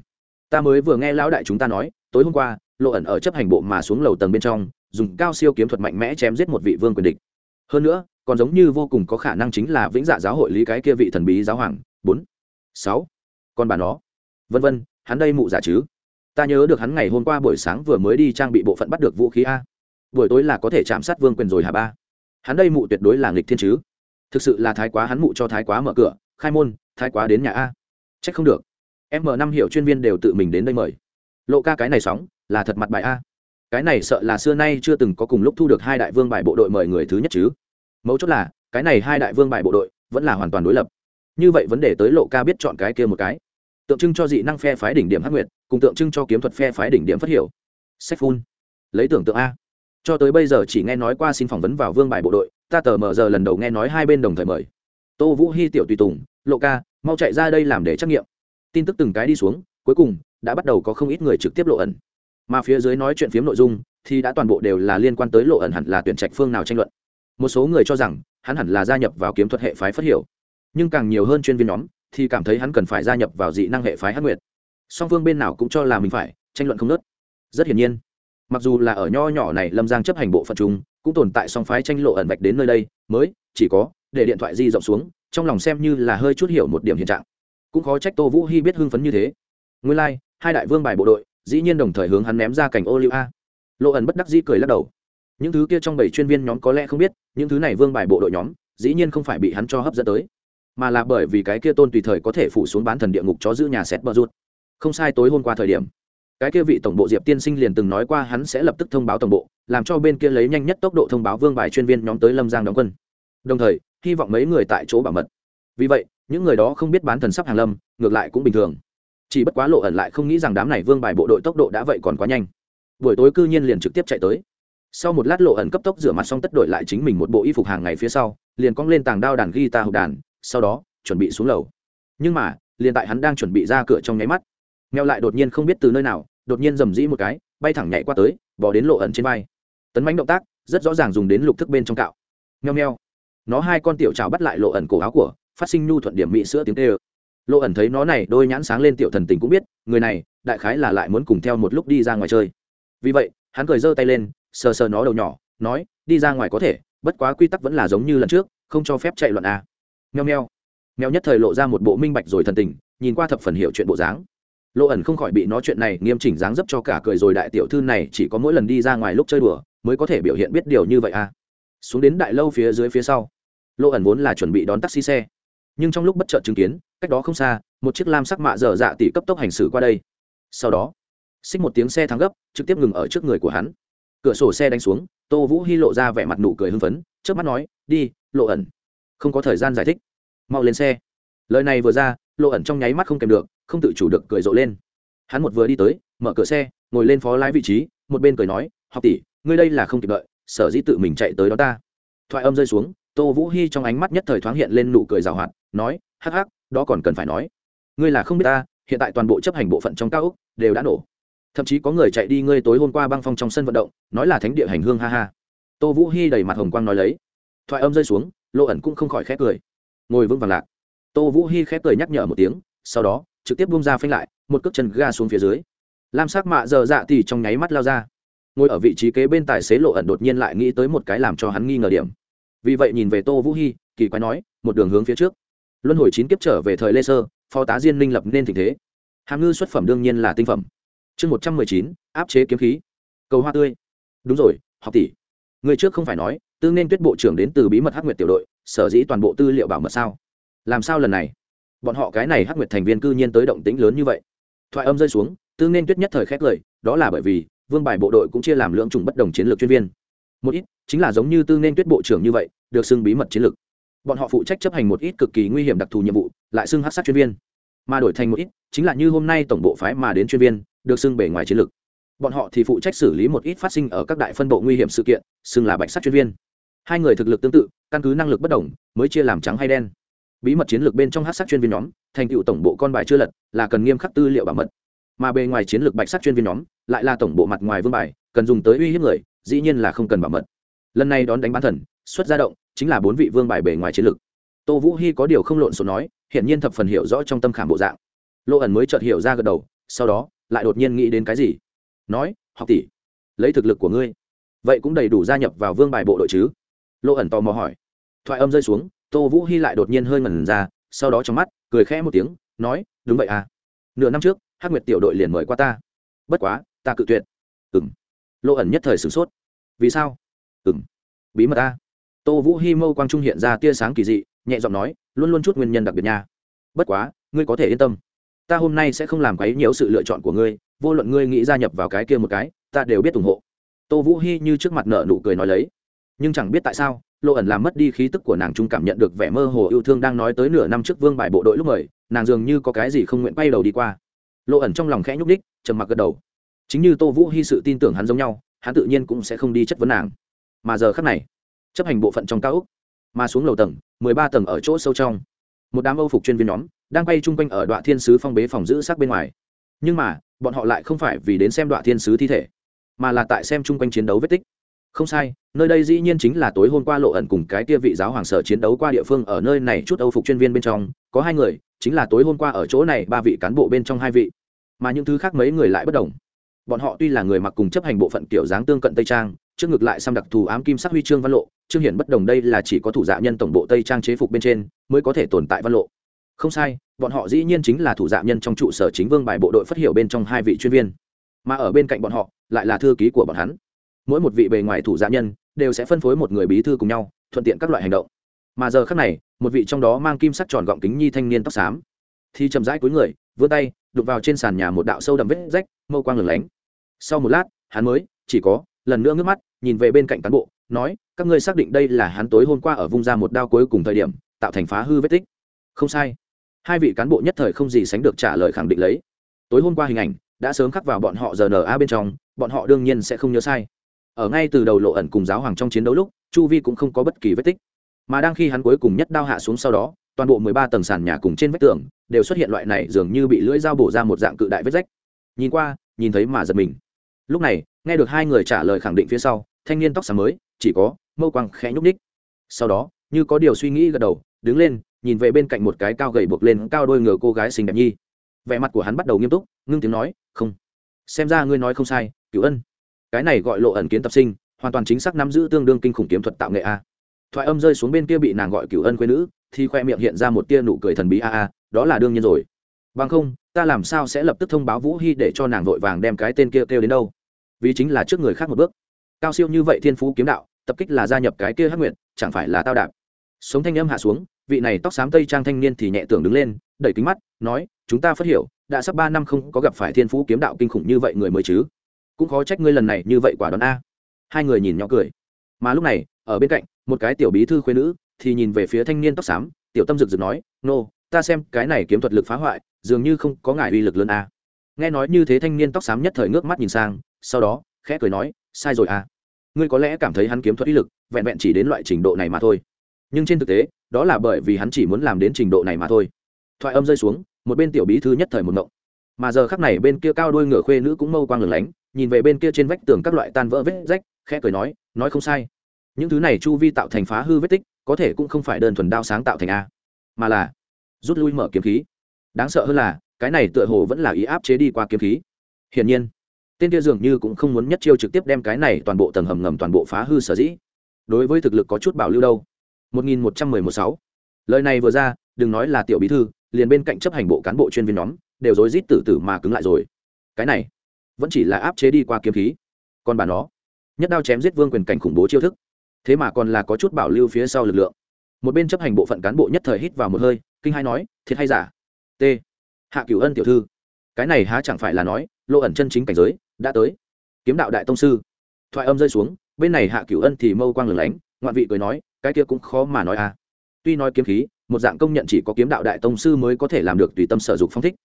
Ta mới vừa nghe lão đại chúng ta nói, tối hôm qua lộ ẩn ở chấp hành bộ mà xuống lầu tầng bên trong, dùng cao siêu kiếm thuật mạnh mẽ chém giết một vị vương quyền địch. Hơn nữa, còn giống như vô cùng có khả năng chính là vĩnh dạ giáo hội lý cái kia vị thần bí giáo hoàng. Bốn, sáu, con bà nó. Vân vân, hắn đây mụ giả chứ? Ta nhớ được hắn ngày hôm qua buổi sáng vừa mới đi trang bị bộ phận bắt được vũ khí a. Buổi tối là có thể chạm sát vương quyền rồi hả ba? Hắn đây mụ tuyệt đối là nghịch thiên chứ? Thực sự là thái quá hắn mụ cho thái quá mở cửa. Khai môn, thái quá đến nhà a. Trách không được. M năm hiệu chuyên viên đều tự mình đến đây mời. Lộ ca cái này sóng là thật mặt bài a. Cái này sợ là xưa nay chưa từng có cùng lúc thu được hai đại vương bài bộ đội mời người thứ nhất chứ. Mấu chốt là, cái này hai đại vương bài bộ đội vẫn là hoàn toàn đối lập. Như vậy vấn đề tới lộ ca biết chọn cái kia một cái. Tượng trưng cho dị năng phe phái đỉnh điểm hắc nguyệt, cùng tượng trưng cho kiếm thuật phe phái đỉnh điểm phát hiểu. Sách phun. Lấy tưởng tượng a. Cho tới bây giờ chỉ nghe nói qua xin phỏng vấn vào vương bài bộ đội, ta tờ mờ giờ lần đầu nghe nói hai bên đồng thời mời. Tô vũ hy tiểu tùy tùng, lộ ca, mau chạy ra đây làm để trắc nghiệm. Tin tức từng cái đi xuống, cuối cùng đã bắt đầu có không ít người trực tiếp lộ ẩn mà phía dưới nói chuyện phiếm nội dung thì đã toàn bộ đều là liên quan tới lộ ẩn hẳn là tuyển trạch phương nào tranh luận. Một số người cho rằng hắn hẳn là gia nhập vào kiếm thuật hệ phái phát hiểu. Nhưng càng nhiều hơn chuyên viên nhóm thì cảm thấy hắn cần phải gia nhập vào dị năng hệ phái hát nguyệt. Song phương bên nào cũng cho là mình phải tranh luận không nớt rất hiển nhiên mặc dù là ở nho nhỏ này lâm giang chấp hành bộ phận chúng cũng tồn tại song phái tranh lộ ẩn vạch đến nơi đây mới chỉ có để điện thoại di rộng xuống trong lòng xem như là hơi chút hiểu một điểm hiện trạng. Cũng khó trách tô vũ hy biết hưng phấn như thế. Nguyên lai、like, hai đại vương bài bộ đội dĩ nhiên đồng thời hướng hắn ném ra cảnh ô liu a. Lộ ẩn bất đắc dĩ cười lắc đầu. Những thứ kia trong bảy chuyên viên nhóm có lẽ không biết, những thứ này vương bài bộ đội nhóm, dĩ nhiên không phải bị hắn cho hấp dẫn tới, mà là bởi vì cái kia tôn tùy thời có thể phủ xuống bán thần địa ngục chó giữ nhà xét bờ rút. Không sai, tối hôm qua thời điểm, cái kia vị tổng bộ diệp tiên sinh liền từng nói qua hắn sẽ lập tức thông báo tổng bộ, làm cho bên kia lấy nhanh nhất tốc độ thông báo vương bài chuyên viên nhóm tới lâm giang đóng quân. Đồng thời, hy vọng mấy người tại chỗ bảo mật. Vì vậy, những người đó không biết bán thần sắp hàng lâm, ngược lại cũng bình thường chỉ bất quá lộ ẩn lại không nghĩ rằng đám này vương bài bộ đội tốc độ đã vậy còn quá nhanh. Buổi tối cư nhiên liền trực tiếp chạy tới. Sau một lát lộ ẩn cấp tốc rửa mặt xong tất đổi lại chính mình một bộ y phục hàng ngày phía sau, liền cong lên tàng đao đàn guitar hộp đàn, sau đó, chuẩn bị xuống lầu. Nhưng mà, liền tại hắn đang chuẩn bị ra cửa trong nháy mắt, mèo lại đột nhiên không biết từ nơi nào, đột nhiên rầm rĩ một cái, bay thẳng nhảy qua tới bỏ đến lộ ẩn trên vai. Tấn bánh động tác, rất rõ ràng dùng đến lục thức bên trong cạo. Nheo nheo nó hai con tiểu trào bắt lại lộ ẩn cổ áo của, phát sinh nhu thuận điểm mỹ sữa tiếng tê ơ lộ ẩn thấy nó này đôi nhãn sáng lên tiểu thần tình cũng biết, người này, đại khái là lại muốn cùng theo một lúc đi ra ngoài chơi. Vì vậy, hắn cười giơ tay lên, sờ sờ nó đầu nhỏ, nói, đi ra ngoài có thể, bất quá quy tắc vẫn là giống như lần trước, không cho phép chạy loạn a à. nheo nheo mèo nhất thời lộ ra một bộ minh bạch rồi thần tình, nhìn qua thập phần hiểu chuyện bộ dáng. Lộ ẩn không khỏi bị nó chuyện này nghiêm chỉnh dáng dấp cho cả cười rồi đại tiểu thư này chỉ có mỗi lần đi ra ngoài lúc chơi đùa, mới có thể biểu hiện biết điều như vậy à. Xuống đến đại lâu phía dưới phía sau lộ ẩn vốn là chuẩn bị đón taxi xe, nhưng trong lúc bất chợt chứng kiến cách đó không xa, một chiếc lam sắc mạ dở dạ tỷ cấp tốc hành xử qua đây. Sau đó, xích một tiếng xe thắng gấp, trực tiếp ngừng ở trước người của hắn. Cửa sổ xe đánh xuống, tô vũ hy lộ ra vẻ mặt nụ cười hưng phấn trước mắt nói, đi, lộ ẩn. Không có thời gian giải thích. Mau lên xe. Lời này vừa ra, lộ ẩn trong nháy mắt không kèm được, không tự chủ được cười rộ lên. Hắn một vừa đi tới, mở cửa xe, ngồi lên phó lái vị trí, một bên cười nói, học tỷ, ngươi đây là không kịp đợi, sở dĩ tự mình chạy tới đó ta. Thoại âm rơi xuống, tô vũ hy trong ánh mắt nhất thời thoáng hiện lên nụ cười rào hoạt, nói, hắc hắc đó còn cần phải nói. Ngươi là không biết ta, hiện tại toàn bộ chấp hành bộ phận trong cao úc đều đã nổ. Thậm chí có người chạy đi ngươi tối hôm qua băng phong trong sân vận động, nói là thánh địa hành hương, ha ha. Tô vũ hy đầy mặt hồng quang nói lấy. Thoại âm rơi xuống lộ ẩn cũng không khỏi khét cười. Ngồi vững vàng lạc. Tô vũ hy khét cười nhắc nhở một tiếng, sau đó, trực tiếp bung ra phanh lại, một cước chân ga xuống phía dưới. Lam sắc mạ giờ dạ thì trong nháy mắt lao ra. Ngồi ở vị trí kế bên tài xế lộ ẩn đột nhiên lại nghĩ tới một cái làm cho hắn nghi ngờ điểm. Vì vậy nhìn về tô vũ hy kỳ quái nói, một đường hướng phía trước luân hồi chín kiếp trở về thời lê sơ, phó tá diên minh lập nên tình thế. Hàm ngư xuất phẩm đương nhiên là tinh phẩm. Chương một trăm mười chín, áp chế kiếm khí. Cầu hoa tươi. Đúng rồi, học tỷ. Người trước không phải nói tương nên tuyết bộ trưởng đến từ bí mật hắc nguyệt tiểu đội, sở dĩ toàn bộ tư liệu bảo mật sao? Làm sao lần này? Bọn họ cái này hắc nguyệt thành viên cư nhiên tới động tĩnh lớn như vậy. Thoại âm rơi xuống tương nên tuyết nhất thời khét lời, đó là bởi vì, vương bài bộ đội cũng chia làm lưỡng chủng bất đồng chiến lược chuyên viên. Một ít, chính là giống như tương nên tuyết bộ trưởng như vậy, được xưng bí mật chiến lược bọn họ phụ trách chấp hành một ít cực kỳ nguy hiểm đặc thù nhiệm vụ, lại xưng hát sát chuyên viên. Mà đổi thành một ít, chính là như hôm nay tổng bộ phái mà đến chuyên viên, được xưng bề ngoài chiến lược. Bọn họ thì phụ trách xử lý một ít phát sinh ở các đại phân bộ nguy hiểm sự kiện, xưng là bạch sát chuyên viên. Hai người thực lực tương tự, căn cứ năng lực bất đồng, mới chia làm trắng hay đen. Bí mật chiến lược bên trong hát sát chuyên viên nhóm, thành tựu tổng bộ con bài chưa lật, là cần nghiêm khắc tư liệu bảo mật. Mà bề ngoài chiến lược bạch sát chuyên viên nhóm, lại là tổng bộ mặt ngoài vương bài, cần dùng tới uy hiếp người, dĩ nhiên là không cần bảo mật. Lần này đón đánh bán thần, xuất ra động chính là bốn vị vương bài bề ngoài chiến lực. tô vũ hy có điều không lộn xộn nói, hiển nhiên thập phần hiểu rõ trong tâm khảm bộ dạng. Lộ ẩn mới chợt hiểu ra gật đầu, sau đó, lại đột nhiên nghĩ đến cái gì? Nói, học tỷ, lấy thực lực của ngươi, vậy cũng đầy đủ gia nhập vào vương bài bộ đội chứ? Lộ ẩn tò mò hỏi. Thoại âm rơi xuống, tô vũ hy lại đột nhiên hơi ngẩn ra, sau đó trong mắt, cười khẽ một tiếng, nói, đúng vậy à. Nửa năm trước, hắc nguyệt tiểu đội liền mời qua ta. Bất quá, ta cự tuyệt. Ừng lộ ẩn nhất thời sửng sốt. Vì sao? Ừng bí mật ta tô vũ hy mâu quang trung hiện ra tia sáng kỳ dị, nhẹ giọng nói, luôn luôn chút nguyên nhân đặc biệt nha. Bất quá, ngươi có thể yên tâm. Ta hôm nay sẽ không làm quấy nhiễu sự lựa chọn của ngươi, vô luận ngươi nghĩ gia nhập vào cái kia một cái, ta đều biết ủng hộ. Tô vũ hy như trước mặt nợ nụ cười nói lấy. Nhưng chẳng biết tại sao, lộ ẩn làm mất đi khí tức của nàng trung cảm nhận được vẻ mơ hồ yêu thương đang nói tới nửa năm trước vương bài bộ đội lúc mời, nàng dường như có cái gì không nguyện bay đầu đi qua. Lộ ẩn trong lòng khẽ nhúc đích trầm mặc gật đầu. Chính như tô vũ hy sự tin tưởng hắn giống nhau, hắn tự nhiên cũng sẽ không đi chất vấn nàng. Mà giờ khắc này chấp hành bộ phận trong cao ốc mà xuống lầu tầng, mười ba tầng ở chỗ sâu trong. Một đám âu phục chuyên viên nhóm đang bay chung quanh ở đoạn thiên sứ phong bế phòng giữ sát bên ngoài. Nhưng mà, bọn họ lại không phải vì đến xem đoạn thiên sứ thi thể, mà là tại xem chung quanh chiến đấu vết tích. Không sai, nơi đây dĩ nhiên chính là tối hôm qua lộ ẩn cùng cái tia vị giáo hoàng sở chiến đấu qua địa phương ở nơi này chút âu phục chuyên viên bên trong, có hai người, chính là tối hôm qua ở chỗ này ba vị cán bộ bên trong hai vị. Mà những thứ khác mấy người lại bất đồng. Bọn họ tuy là người mặc cùng chấp hành bộ phận kiểu dáng tương cận tây trang trước ngược lại xăm đặc thù ám kim sắc huy chương văn lộ, trương hiển bất đồng đây là chỉ có thủ dạ nhân tổng bộ tây trang chế phục bên trên mới có thể tồn tại văn lộ. Không sai, bọn họ dĩ nhiên chính là thủ dạ nhân trong trụ sở chính vương bài bộ đội phát hiệu bên trong hai vị chuyên viên. Mà ở bên cạnh bọn họ, lại là thư ký của bọn hắn. Mỗi một vị bề ngoài thủ dạ nhân đều sẽ phân phối một người bí thư cùng nhau, thuận tiện các loại hành động. Mà giờ khác này, một vị trong đó mang kim sắc tròn gọng kính nhi thanh niên tóc xám, thì chậm rãi cuối người, vươn tay đục vào trên sàn nhà một đạo sâu đậm vết rách, mâu quang lửng lánh. Sau một lát, hắn mới, chỉ có, lần nữa ngước mắt nhìn về bên cạnh cán bộ, nói, các ngươi xác định đây là hắn tối hôm qua ở vung ra một đao cuối cùng thời điểm, tạo thành phá hư vết tích. Không sai. Hai vị cán bộ nhất thời không gì sánh được trả lời khẳng định lấy. Tối hôm qua hình ảnh đã sớm khắc vào bọn họ giờ rna bên trong, bọn họ đương nhiên sẽ không nhớ sai. Ở ngay từ đầu lộ ẩn cùng giáo hoàng trong chiến đấu lúc, chu vi cũng không có bất kỳ vết tích. Mà đang khi hắn cuối cùng nhất đao hạ xuống sau đó, toàn bộ mười ba tầng sàn nhà cùng trên vách tường đều xuất hiện loại này dường như bị lưỡi dao bổ ra một dạng cự đại vết rách. Nhìn qua, nhìn thấy mà giật mình. Lúc này nghe được hai người trả lời khẳng định phía sau, thanh niên tóc xám mới, chỉ có mâu quang khẽ nhúc ních sau đó, như có điều suy nghĩ gật đầu, đứng lên, nhìn về bên cạnh một cái cao gầy buộc lên cao đôi ngờ cô gái xinh đẹp nhi. Vẻ mặt của hắn bắt đầu nghiêm túc, ngưng tiếng nói, không. Xem ra ngươi nói không sai, cửu ân. Cái này gọi lộ ẩn kiến tập sinh, hoàn toàn chính xác nắm giữ tương đương kinh khủng kiếm thuật tạo nghệ a. Thoại âm rơi xuống bên kia bị nàng gọi cửu ân quê nữ, thì khoe miệng hiện ra một tia nụ cười thần bí, a a, đó là đương nhiên rồi. Bằng không, ta làm sao sẽ lập tức thông báo vũ hy để cho nàng vội vàng đem cái tên kia kêu đến đâu? Vì chính là trước người khác một bước. Cao siêu như vậy thiên phú kiếm đạo tập kích là gia nhập cái kia hắc nguyện chẳng phải là tao đạp. Sống thanh âm hạ xuống vị này tóc xám tây trang thanh niên thì nhẹ tưởng đứng lên đẩy kính mắt nói chúng ta phát hiểu đã sắp ba năm không có gặp phải thiên phú kiếm đạo kinh khủng như vậy người mới chứ? Cũng khó trách ngươi lần này như vậy quả đoán a. Hai người nhìn nhỏ cười. Mà lúc này ở bên cạnh một cái tiểu bí thư khuyên nữ thì nhìn về phía thanh niên tóc xám tiểu tâm rực rực nói nô、no, ta xem cái này kiếm thuật lực phá hoại dường như không có ngại uy lực lớn a. Nghe nói như thế thanh niên tóc xám nhất thời ngước mắt nhìn sang sau đó, khẽ cười nói, sai rồi à? ngươi có lẽ cảm thấy hắn kiếm thuật ý lực vẹn vẹn chỉ đến loại trình độ này mà thôi. Nhưng trên thực tế, đó là bởi vì hắn chỉ muốn làm đến trình độ này mà thôi. Thoại âm rơi xuống, một bên tiểu bí thư nhất thời một ngộng. Mà giờ khắc này bên kia cao đôi ngựa khuê nữ cũng mâu quang lửng lánh, nhìn về bên kia trên vách tường các loại tan vỡ vết rách, khẽ cười nói nói không sai. Những thứ này chu vi tạo thành phá hư vết tích, có thể cũng không phải đơn thuần đao sáng tạo thành a. Mà là, rút lui mở kiếm khí. Đáng sợ hơn là, cái này tựa hồ vẫn là ý áp chế đi qua kiếm khí. Hiển nhiên tên kia dường như cũng không muốn nhất chiêu trực tiếp đem cái này toàn bộ tầng hầm ngầm toàn bộ phá hư sở dĩ. Đối với thực lực có chút bảo lưu đâu. 1116. lời này vừa ra, đừng nói là tiểu bí thư, liền bên cạnh chấp hành bộ cán bộ chuyên viên nhóm, đều rối rít tử tử mà cứng lại rồi. Cái này, vẫn chỉ là áp chế đi qua kiếm khí. Còn bà nó, nhất đao chém giết vương quyền cảnh khủng bố chiêu thức. Thế mà còn là có chút bảo lưu phía sau lực lượng. Một bên chấp hành bộ phận cán bộ nhất thời hít vào một hơi, kinh hai nói, thiệt hay giả? T. Hạ cửu ân tiểu thư. Cái này há chẳng phải là nói, lộ ẩn chân chính cảnh giới đã tới. Kiếm đạo đại tông sư. Thoại âm rơi xuống, bên này hạ cửu ân thì mâu quang lửng lánh, ngoạn vị cười nói, cái kia cũng khó mà nói à. Tuy nói kiếm khí, một dạng công nhận chỉ có kiếm đạo đại tông sư mới có thể làm được tùy tâm sở dục phong thích.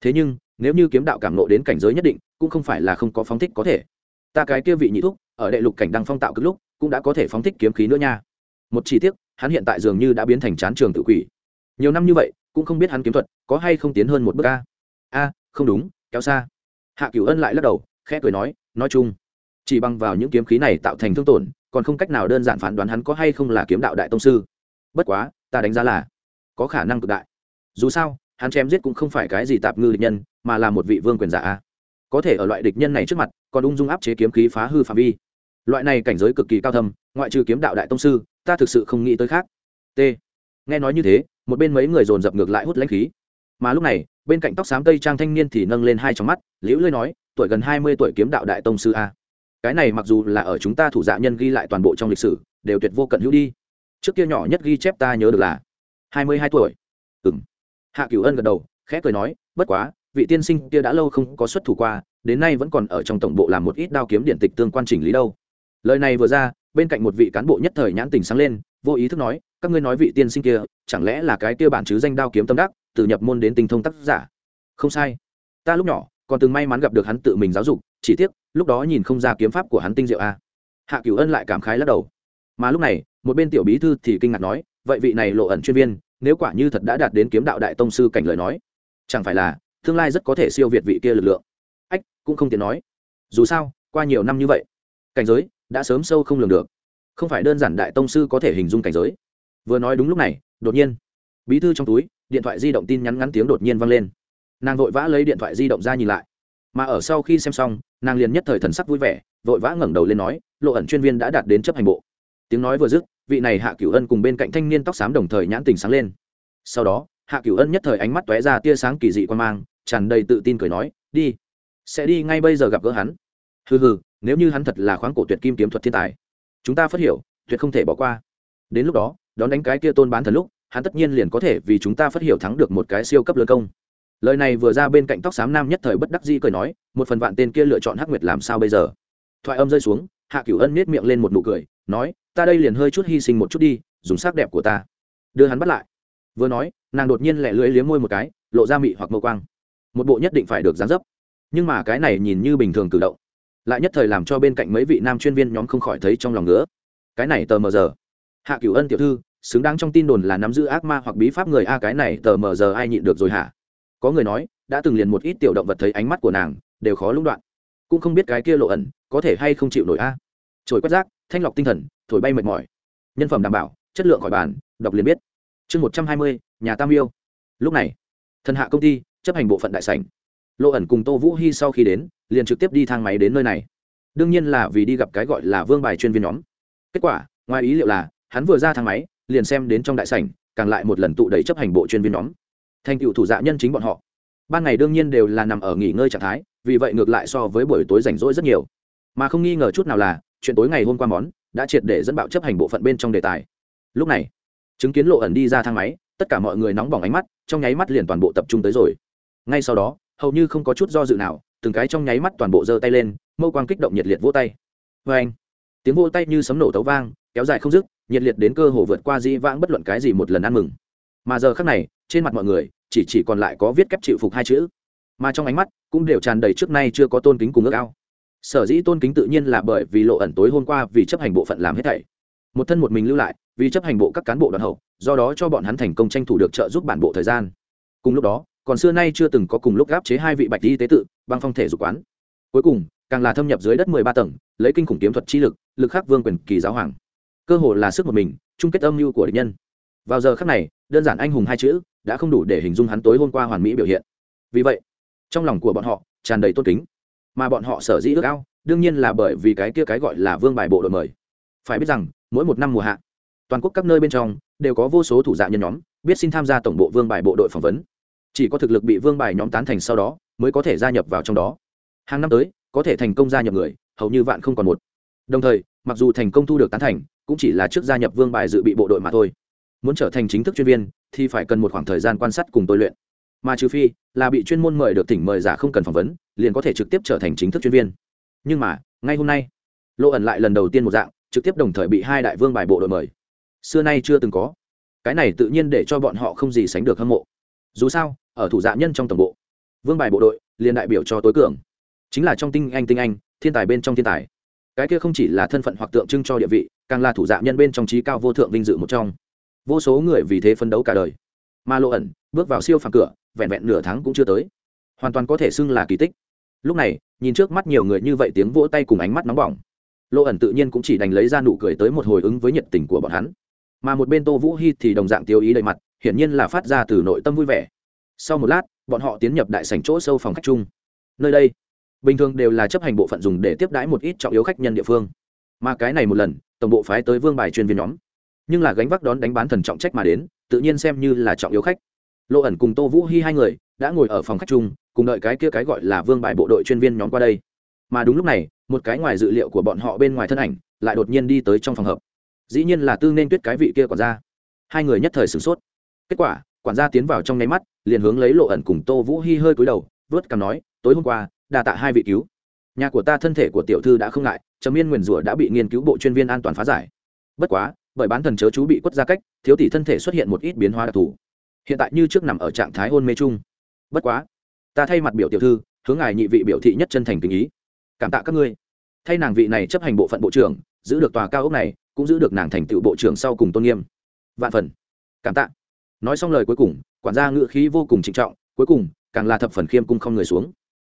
Thế nhưng, nếu như kiếm đạo cảm nộ đến cảnh giới nhất định, cũng không phải là không có phóng thích có thể. Ta cái kia vị nhị thúc, ở đệ lục cảnh đăng phong tạo cực lúc, cũng đã có thể phóng thích kiếm khí nữa nha. Một chi tiết hắn hiện tại dường như đã biến thành chán trường tự quỷ. Nhiều năm như vậy, cũng không biết hắn kiếm thuật có hay không tiến hơn một bước a. A, không đúng, kéo xa. Hạ cửu ân lại lắc đầu khẽ cười nói nói chung, chỉ bằng vào những kiếm khí này tạo thành thương tổn, còn không cách nào đơn giản phán đoán hắn có hay không là kiếm đạo đại tông sư. Bất quá, ta đánh giá là có khả năng cực đại. Dù sao, hắn chém giết cũng không phải cái gì tạp ngư địch nhân, mà là một vị vương quyền giả có thể ở loại địch nhân này trước mặt, còn ung dung áp chế kiếm khí phá hư phạm vi. Loại này cảnh giới cực kỳ cao thâm, ngoại trừ kiếm đạo đại tông sư, ta thực sự không nghĩ tới khác. T. Nghe nói như thế, một bên mấy người dồn dập ngược lại hút lãnh khí. Mà lúc này, bên cạnh tóc xám tây trang thanh niên thì nâng lên hai trong mắt, liễu lơi nói tuổi gần hai mươi tuổi kiếm đạo đại tông sư a. Cái này mặc dù là ở chúng ta thủ dạ nhân ghi lại toàn bộ trong lịch sử, đều tuyệt vô cận hữu đi. Trước kia nhỏ nhất ghi chép ta nhớ được là hai mươi hai tuổi. Ừ hạ cửu ân gật đầu, khẽ cười nói, bất quá, vị tiên sinh kia đã lâu không có xuất thủ qua, đến nay vẫn còn ở trong tổng bộ làm một ít đao kiếm điện tịch tương quan chỉnh lý đâu. Lời này vừa ra, bên cạnh một vị cán bộ nhất thời nhãn tình sáng lên, vô ý thức nói, các ngươi nói vị tiên sinh kia, chẳng lẽ là cái kia bản chứ danh đao kiếm tâm đắc, từ nhập môn đến tinh thông tác giả? Không sai. Ta lúc nhỏ còn từng may mắn gặp được hắn tự mình giáo dục, chỉ tiếc, lúc đó nhìn không ra kiếm pháp của hắn tinh diệu a. Hạ cửu ân lại cảm khái lắc đầu. Mà lúc này, một bên tiểu bí thư thì kinh ngạc nói, vậy vị này lộ ẩn chuyên viên, nếu quả như thật đã đạt đến kiếm đạo đại tông sư cảnh lời nói, chẳng phải là tương lai rất có thể siêu việt vị kia lực lượng? Ách, cũng không tiện nói. Dù sao, qua nhiều năm như vậy, cảnh giới đã sớm sâu không lường được. Không phải đơn giản đại tông sư có thể hình dung cảnh giới. Vừa nói đúng lúc này, đột nhiên, bí thư trong túi, điện thoại di động tin nhắn ngắn tiếng đột nhiên vang lên nàng vội vã lấy điện thoại di động ra nhìn lại. Mà ở sau khi xem xong, nàng liền nhất thời thần sắc vui vẻ, vội vã ngẩng đầu lên nói, lộ ẩn chuyên viên đã đạt đến chấp hành bộ. Tiếng nói vừa dứt, vị này hạ cửu ân cùng bên cạnh thanh niên tóc xám đồng thời nhãn tình sáng lên. Sau đó, hạ cửu ân nhất thời ánh mắt tóe ra tia sáng kỳ dị quan mang, tràn đầy tự tin cười nói, đi, sẽ đi ngay bây giờ gặp gỡ hắn. Hừ hừ, nếu như hắn thật là khoáng cổ tuyệt kim kiếm thuật thiên tài, chúng ta phát hiểu, tuyệt không thể bỏ qua. Đến lúc đó, đón đánh cái kia tôn bán thần lúc, hắn tất nhiên liền có thể vì chúng ta phát hiểu thắng được một cái siêu cấp lớn công lời này vừa ra bên cạnh tóc xám nam nhất thời bất đắc dĩ cười nói, một phần vạn tên kia lựa chọn hắc nguyệt làm sao bây giờ? Thoại âm rơi xuống, hạ cửu ân nết miệng lên một nụ cười, nói, ta đây liền hơi chút hy sinh một chút đi, dùng sắc đẹp của ta. Đưa hắn bắt lại. Vừa nói, nàng đột nhiên lẹ lưỡi liếm môi một cái, lộ ra mị hoặc mơ quang. Một bộ nhất định phải được gián dấp. Nhưng mà cái này nhìn như bình thường cử động. Lại nhất thời làm cho bên cạnh mấy vị nam chuyên viên nhóm không khỏi thấy trong lòng nữa cái này tờ mờ giờ. Hạ cửu ân tiểu thư, xứng đáng trong tin đồn là nắm giữ ác ma hoặc bí pháp người a, cái này tờ mờ giờ ai nhịn được rồi hả? Có người nói, đã từng liền một ít tiểu động vật thấy ánh mắt của nàng, đều khó lũng đoạn. Cũng không biết cái kia lộ ẩn, có thể hay không chịu nổi a. Trồi quét rác, thanh lọc tinh thần, thổi bay mệt mỏi. Nhân phẩm đảm bảo, chất lượng khỏi bàn, đọc liền biết. Chương một trăm hai mươi, nhà tam yêu lúc này, thần hạ công ty, chấp hành bộ phận đại sảnh. Lộ ẩn cùng tô vũ hy sau khi đến, liền trực tiếp đi thang máy đến nơi này. Đương nhiên là vì đi gặp cái gọi là vương bài chuyên viên nhóm. Kết quả, ngoài ý liệu là, hắn vừa ra thang máy, liền xem đến trong đại sảnh, càng lại một lần tụ đẩy chấp hành bộ chuyên viên nhóm thành cựu thủ dạ nhân chính bọn họ. Ban ngày đương nhiên đều là nằm ở nghỉ ngơi trạng thái, vì vậy ngược lại so với buổi tối rảnh rỗi rất nhiều. Mà không nghi ngờ chút nào là, chuyện tối ngày hôm qua món đã triệt để dẫn bạo chấp hành bộ phận bên trong đề tài. Lúc này, chứng kiến lộ ẩn đi ra thang máy, tất cả mọi người nóng bỏng ánh mắt, trong nháy mắt liền toàn bộ tập trung tới rồi. Ngay sau đó, hầu như không có chút do dự nào, từng cái trong nháy mắt toàn bộ giơ tay lên, mâu quang kích động nhiệt liệt vỗ tay. Vê anh, tiếng vỗ tay như sấm nổ tấu vang, kéo dài không dứt, nhiệt liệt đến cơ hồ vượt qua dĩ vãng bất luận cái gì một lần ăn mừng. Mà giờ khác này trên mặt mọi người, chỉ chỉ còn lại có viết kép chịu phục hai chữ. Mà trong ánh mắt cũng đều tràn đầy trước nay chưa có tôn kính cùng ước ao. Sở dĩ tôn kính tự nhiên là bởi vì lộ ẩn tối hôm qua vì chấp hành bộ phận làm hết thảy. Một thân một mình lưu lại, vì chấp hành bộ các cán bộ đoàn hậu, do đó cho bọn hắn thành công tranh thủ được trợ giúp bản bộ thời gian. Cùng lúc đó, còn xưa nay chưa từng có cùng lúc gáp chế hai vị bạch y tế tự, băng phong thể dục quán. Cuối cùng, càng là thâm nhập dưới đất mười ba tầng, lấy kinh khủng kiếm thuật chi lực lực khắc vương quyền kỳ giáo hoàng. Cơ hồ là sức một mình, chung kết âm mưu của địch nhân. Vào giờ khắc này, đơn giản anh hùng hai chữ đã không đủ để hình dung hắn tối hôm qua hoàn mỹ biểu hiện. Vì vậy, trong lòng của bọn họ tràn đầy tôn kính. Mà bọn họ sở dĩ ước ao, đương nhiên là bởi vì cái kia cái gọi là vương bài bộ đội mời. Phải biết rằng, mỗi một năm mùa hạ, toàn quốc các nơi bên trong đều có vô số thủ dạ nhân nhóm biết xin tham gia tổng bộ vương bài bộ đội phỏng vấn. Chỉ có thực lực bị vương bài nhóm tán thành sau đó mới có thể gia nhập vào trong đó. Hàng năm tới, có thể thành công gia nhập người, hầu như vạn không còn một. Đồng thời, mặc dù thành công thu được tán thành, cũng chỉ là trước gia nhập vương bài dự bị bộ đội mà thôi muốn trở thành chính thức chuyên viên, thì phải cần một khoảng thời gian quan sát cùng tôi luyện. Mà trừ phi là bị chuyên môn mời được tỉnh mời giả không cần phỏng vấn, liền có thể trực tiếp trở thành chính thức chuyên viên. Nhưng mà, ngay hôm nay lộ ẩn lại lần đầu tiên một dạng, trực tiếp đồng thời bị hai đại vương bài bộ đội mời. Xưa nay chưa từng có. Cái này tự nhiên để cho bọn họ không gì sánh được hâm mộ. Dù sao, ở thủ dạ nhân trong tổng bộ, vương bài bộ đội liền đại biểu cho tối cường. Chính là trong tinh anh tinh anh, thiên tài bên trong thiên tài. Cái kia không chỉ là thân phận hoặc tượng trưng cho địa vị, càng là thủ dạ nhân bên trong trí cao vô thượng vinh dự một trong vô số người vì thế phấn đấu cả đời. Mà lộ ẩn bước vào siêu phàm cửa, vẹn vẹn nửa tháng cũng chưa tới. Hoàn toàn có thể xưng là kỳ tích. Lúc này, nhìn trước mắt nhiều người như vậy tiếng vỗ tay cùng ánh mắt nóng bỏng. Lộ ẩn tự nhiên cũng chỉ đành lấy ra nụ cười tới một hồi ứng với nhiệt tình của bọn hắn. Mà một bên tô vũ hy thì đồng dạng tiêu ý đầy mặt, hiển nhiên là phát ra từ nội tâm vui vẻ. Sau một lát, bọn họ tiến nhập đại sảnh chỗ sâu phòng khách chung. Nơi đây, bình thường đều là chấp hành bộ phận dùng để tiếp đãi một ít trọng yếu khách nhân địa phương. Mà cái này một lần, tổng bộ phái tới vương bài chuyên viên nhóm nhưng là gánh vác đón đánh bán thần trọng trách mà đến, tự nhiên xem như là trọng yếu khách. Lộ ẩn cùng tô vũ hy hai người đã ngồi ở phòng khách chung, cùng đợi cái kia cái gọi là vương bài bộ đội chuyên viên nhóm qua đây. Mà đúng lúc này, một cái ngoài dự liệu của bọn họ bên ngoài thân ảnh lại đột nhiên đi tới trong phòng hợp dĩ nhiên là tư nên tuyết cái vị kia quản gia. Hai người nhất thời sửng sốt. Kết quả, quản gia tiến vào trong nháy mắt, liền hướng lấy lộ ẩn cùng tô vũ hy hơi cúi đầu, vớt cằm nói, tối hôm qua đà tạ hai vị cứu. Nhà của ta thân thể của tiểu thư đã không ngại, trầm yên nguyền rủa đã bị nghiên cứu bộ chuyên viên an toàn phá giải. Bất quá bởi bán thần chớ chú bị quất ra cách, thiếu tỷ thân thể xuất hiện một ít biến hóa đặc thù. Hiện tại như trước nằm ở trạng thái hôn mê chung. Bất quá, ta thay mặt biểu tiểu thư, hướng ngài nhị vị biểu thị nhất chân thành tình ý. Cảm tạ các ngươi. Thay nàng vị này chấp hành bộ phận bộ trưởng, giữ được tòa cao ốc này, cũng giữ được nàng thành tựu bộ trưởng sau cùng tôn nghiêm. Vạn phần. Cảm tạ. Nói xong lời cuối cùng, quản gia ngự khí vô cùng trịnh trọng, cuối cùng, càng là thập phần khiêm cung không người xuống.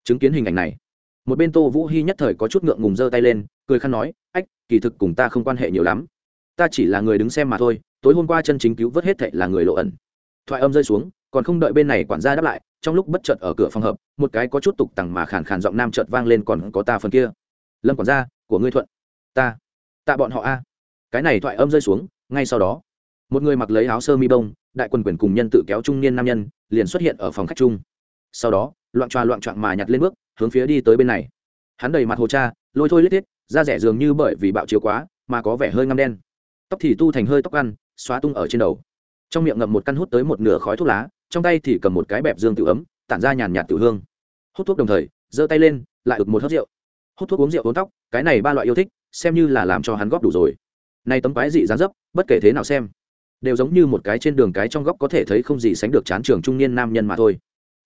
Chứng kiến hình ảnh này, một bên tô vũ hy nhất thời có chút ngượng ngùng giơ tay lên, cười khăn nói, ách, kỳ thực cùng ta không quan hệ nhiều lắm ta chỉ là người đứng xem mà thôi, tối hôm qua chân chính cứu vớt hết thệ là người lộ ẩn. Thoại âm rơi xuống, còn không đợi bên này quản gia đáp lại, trong lúc bất chợt ở cửa phòng hợp, một cái có chút tục tằng mà khàn khàn giọng nam chợt vang lên còn có ta phần kia. Lâm quản gia, của ngươi thuận. Ta, tạ bọn họ a. Cái này thoại âm rơi xuống, ngay sau đó, một người mặc lấy áo sơ mi bông, đại quần quyền cùng nhân tự kéo trung niên nam nhân, liền xuất hiện ở phòng khách chung. Sau đó, loạn tròa loạn trọn mà nhặt lên bước, hướng phía đi tới bên này. Hắn đầy mặt hồ cha, lôi thôi lết thiết, da rẻ dường như bởi vì bạo chiếu quá, mà có vẻ hơi ngăm đen tóc thì tu thành hơi tóc ăn, xóa tung ở trên đầu. Trong miệng ngậm một căn hút tới một nửa khói thuốc lá, trong tay thì cầm một cái bẹp dương tự ấm, tản ra nhàn nhạt tự hương. Hút thuốc đồng thời, giơ tay lên, lại ực một hớt rượu. Hút thuốc uống rượu uống tóc, cái này ba loại yêu thích, xem như là làm cho hắn góp đủ rồi. Nay tấm quái dị dán dấp, bất kể thế nào xem, đều giống như một cái trên đường cái trong góc có thể thấy không gì sánh được chán trường trung niên nam nhân mà thôi.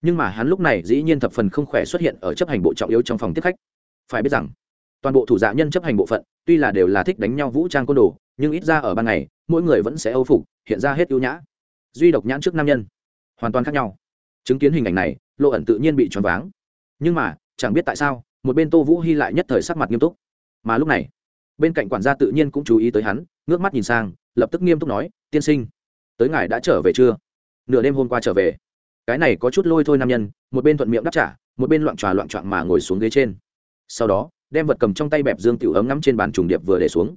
Nhưng mà hắn lúc này dĩ nhiên thập phần không khỏe xuất hiện ở chấp hành bộ trọng yếu trong phòng tiếp khách. Phải biết rằng toàn bộ thủ dạ nhân chấp hành bộ phận, tuy là đều là thích đánh nhau vũ trang côn đồ, nhưng ít ra ở ban ngày, mỗi người vẫn sẽ âu phục, hiện ra hết ưu nhã. Duy độc nhãn trước nam nhân, hoàn toàn khác nhau. Chứng kiến hình ảnh này, lộ ẩn tự nhiên bị choáng váng. Nhưng mà, chẳng biết tại sao, một bên tô vũ hy lại nhất thời sắc mặt nghiêm túc. Mà lúc này, bên cạnh quản gia tự nhiên cũng chú ý tới hắn, ngước mắt nhìn sang, lập tức nghiêm túc nói, tiên sinh, tới ngài đã trở về chưa? Nửa đêm hôm qua trở về. Cái này có chút lôi thôi nam nhân, một bên thuận miệng đáp trả, một bên loạn tròa loạn trọn mà ngồi xuống ghế trên. Sau đó đem vật cầm trong tay bẹp dương tiểu ấm ngắm trên bàn trùng điệp vừa để xuống.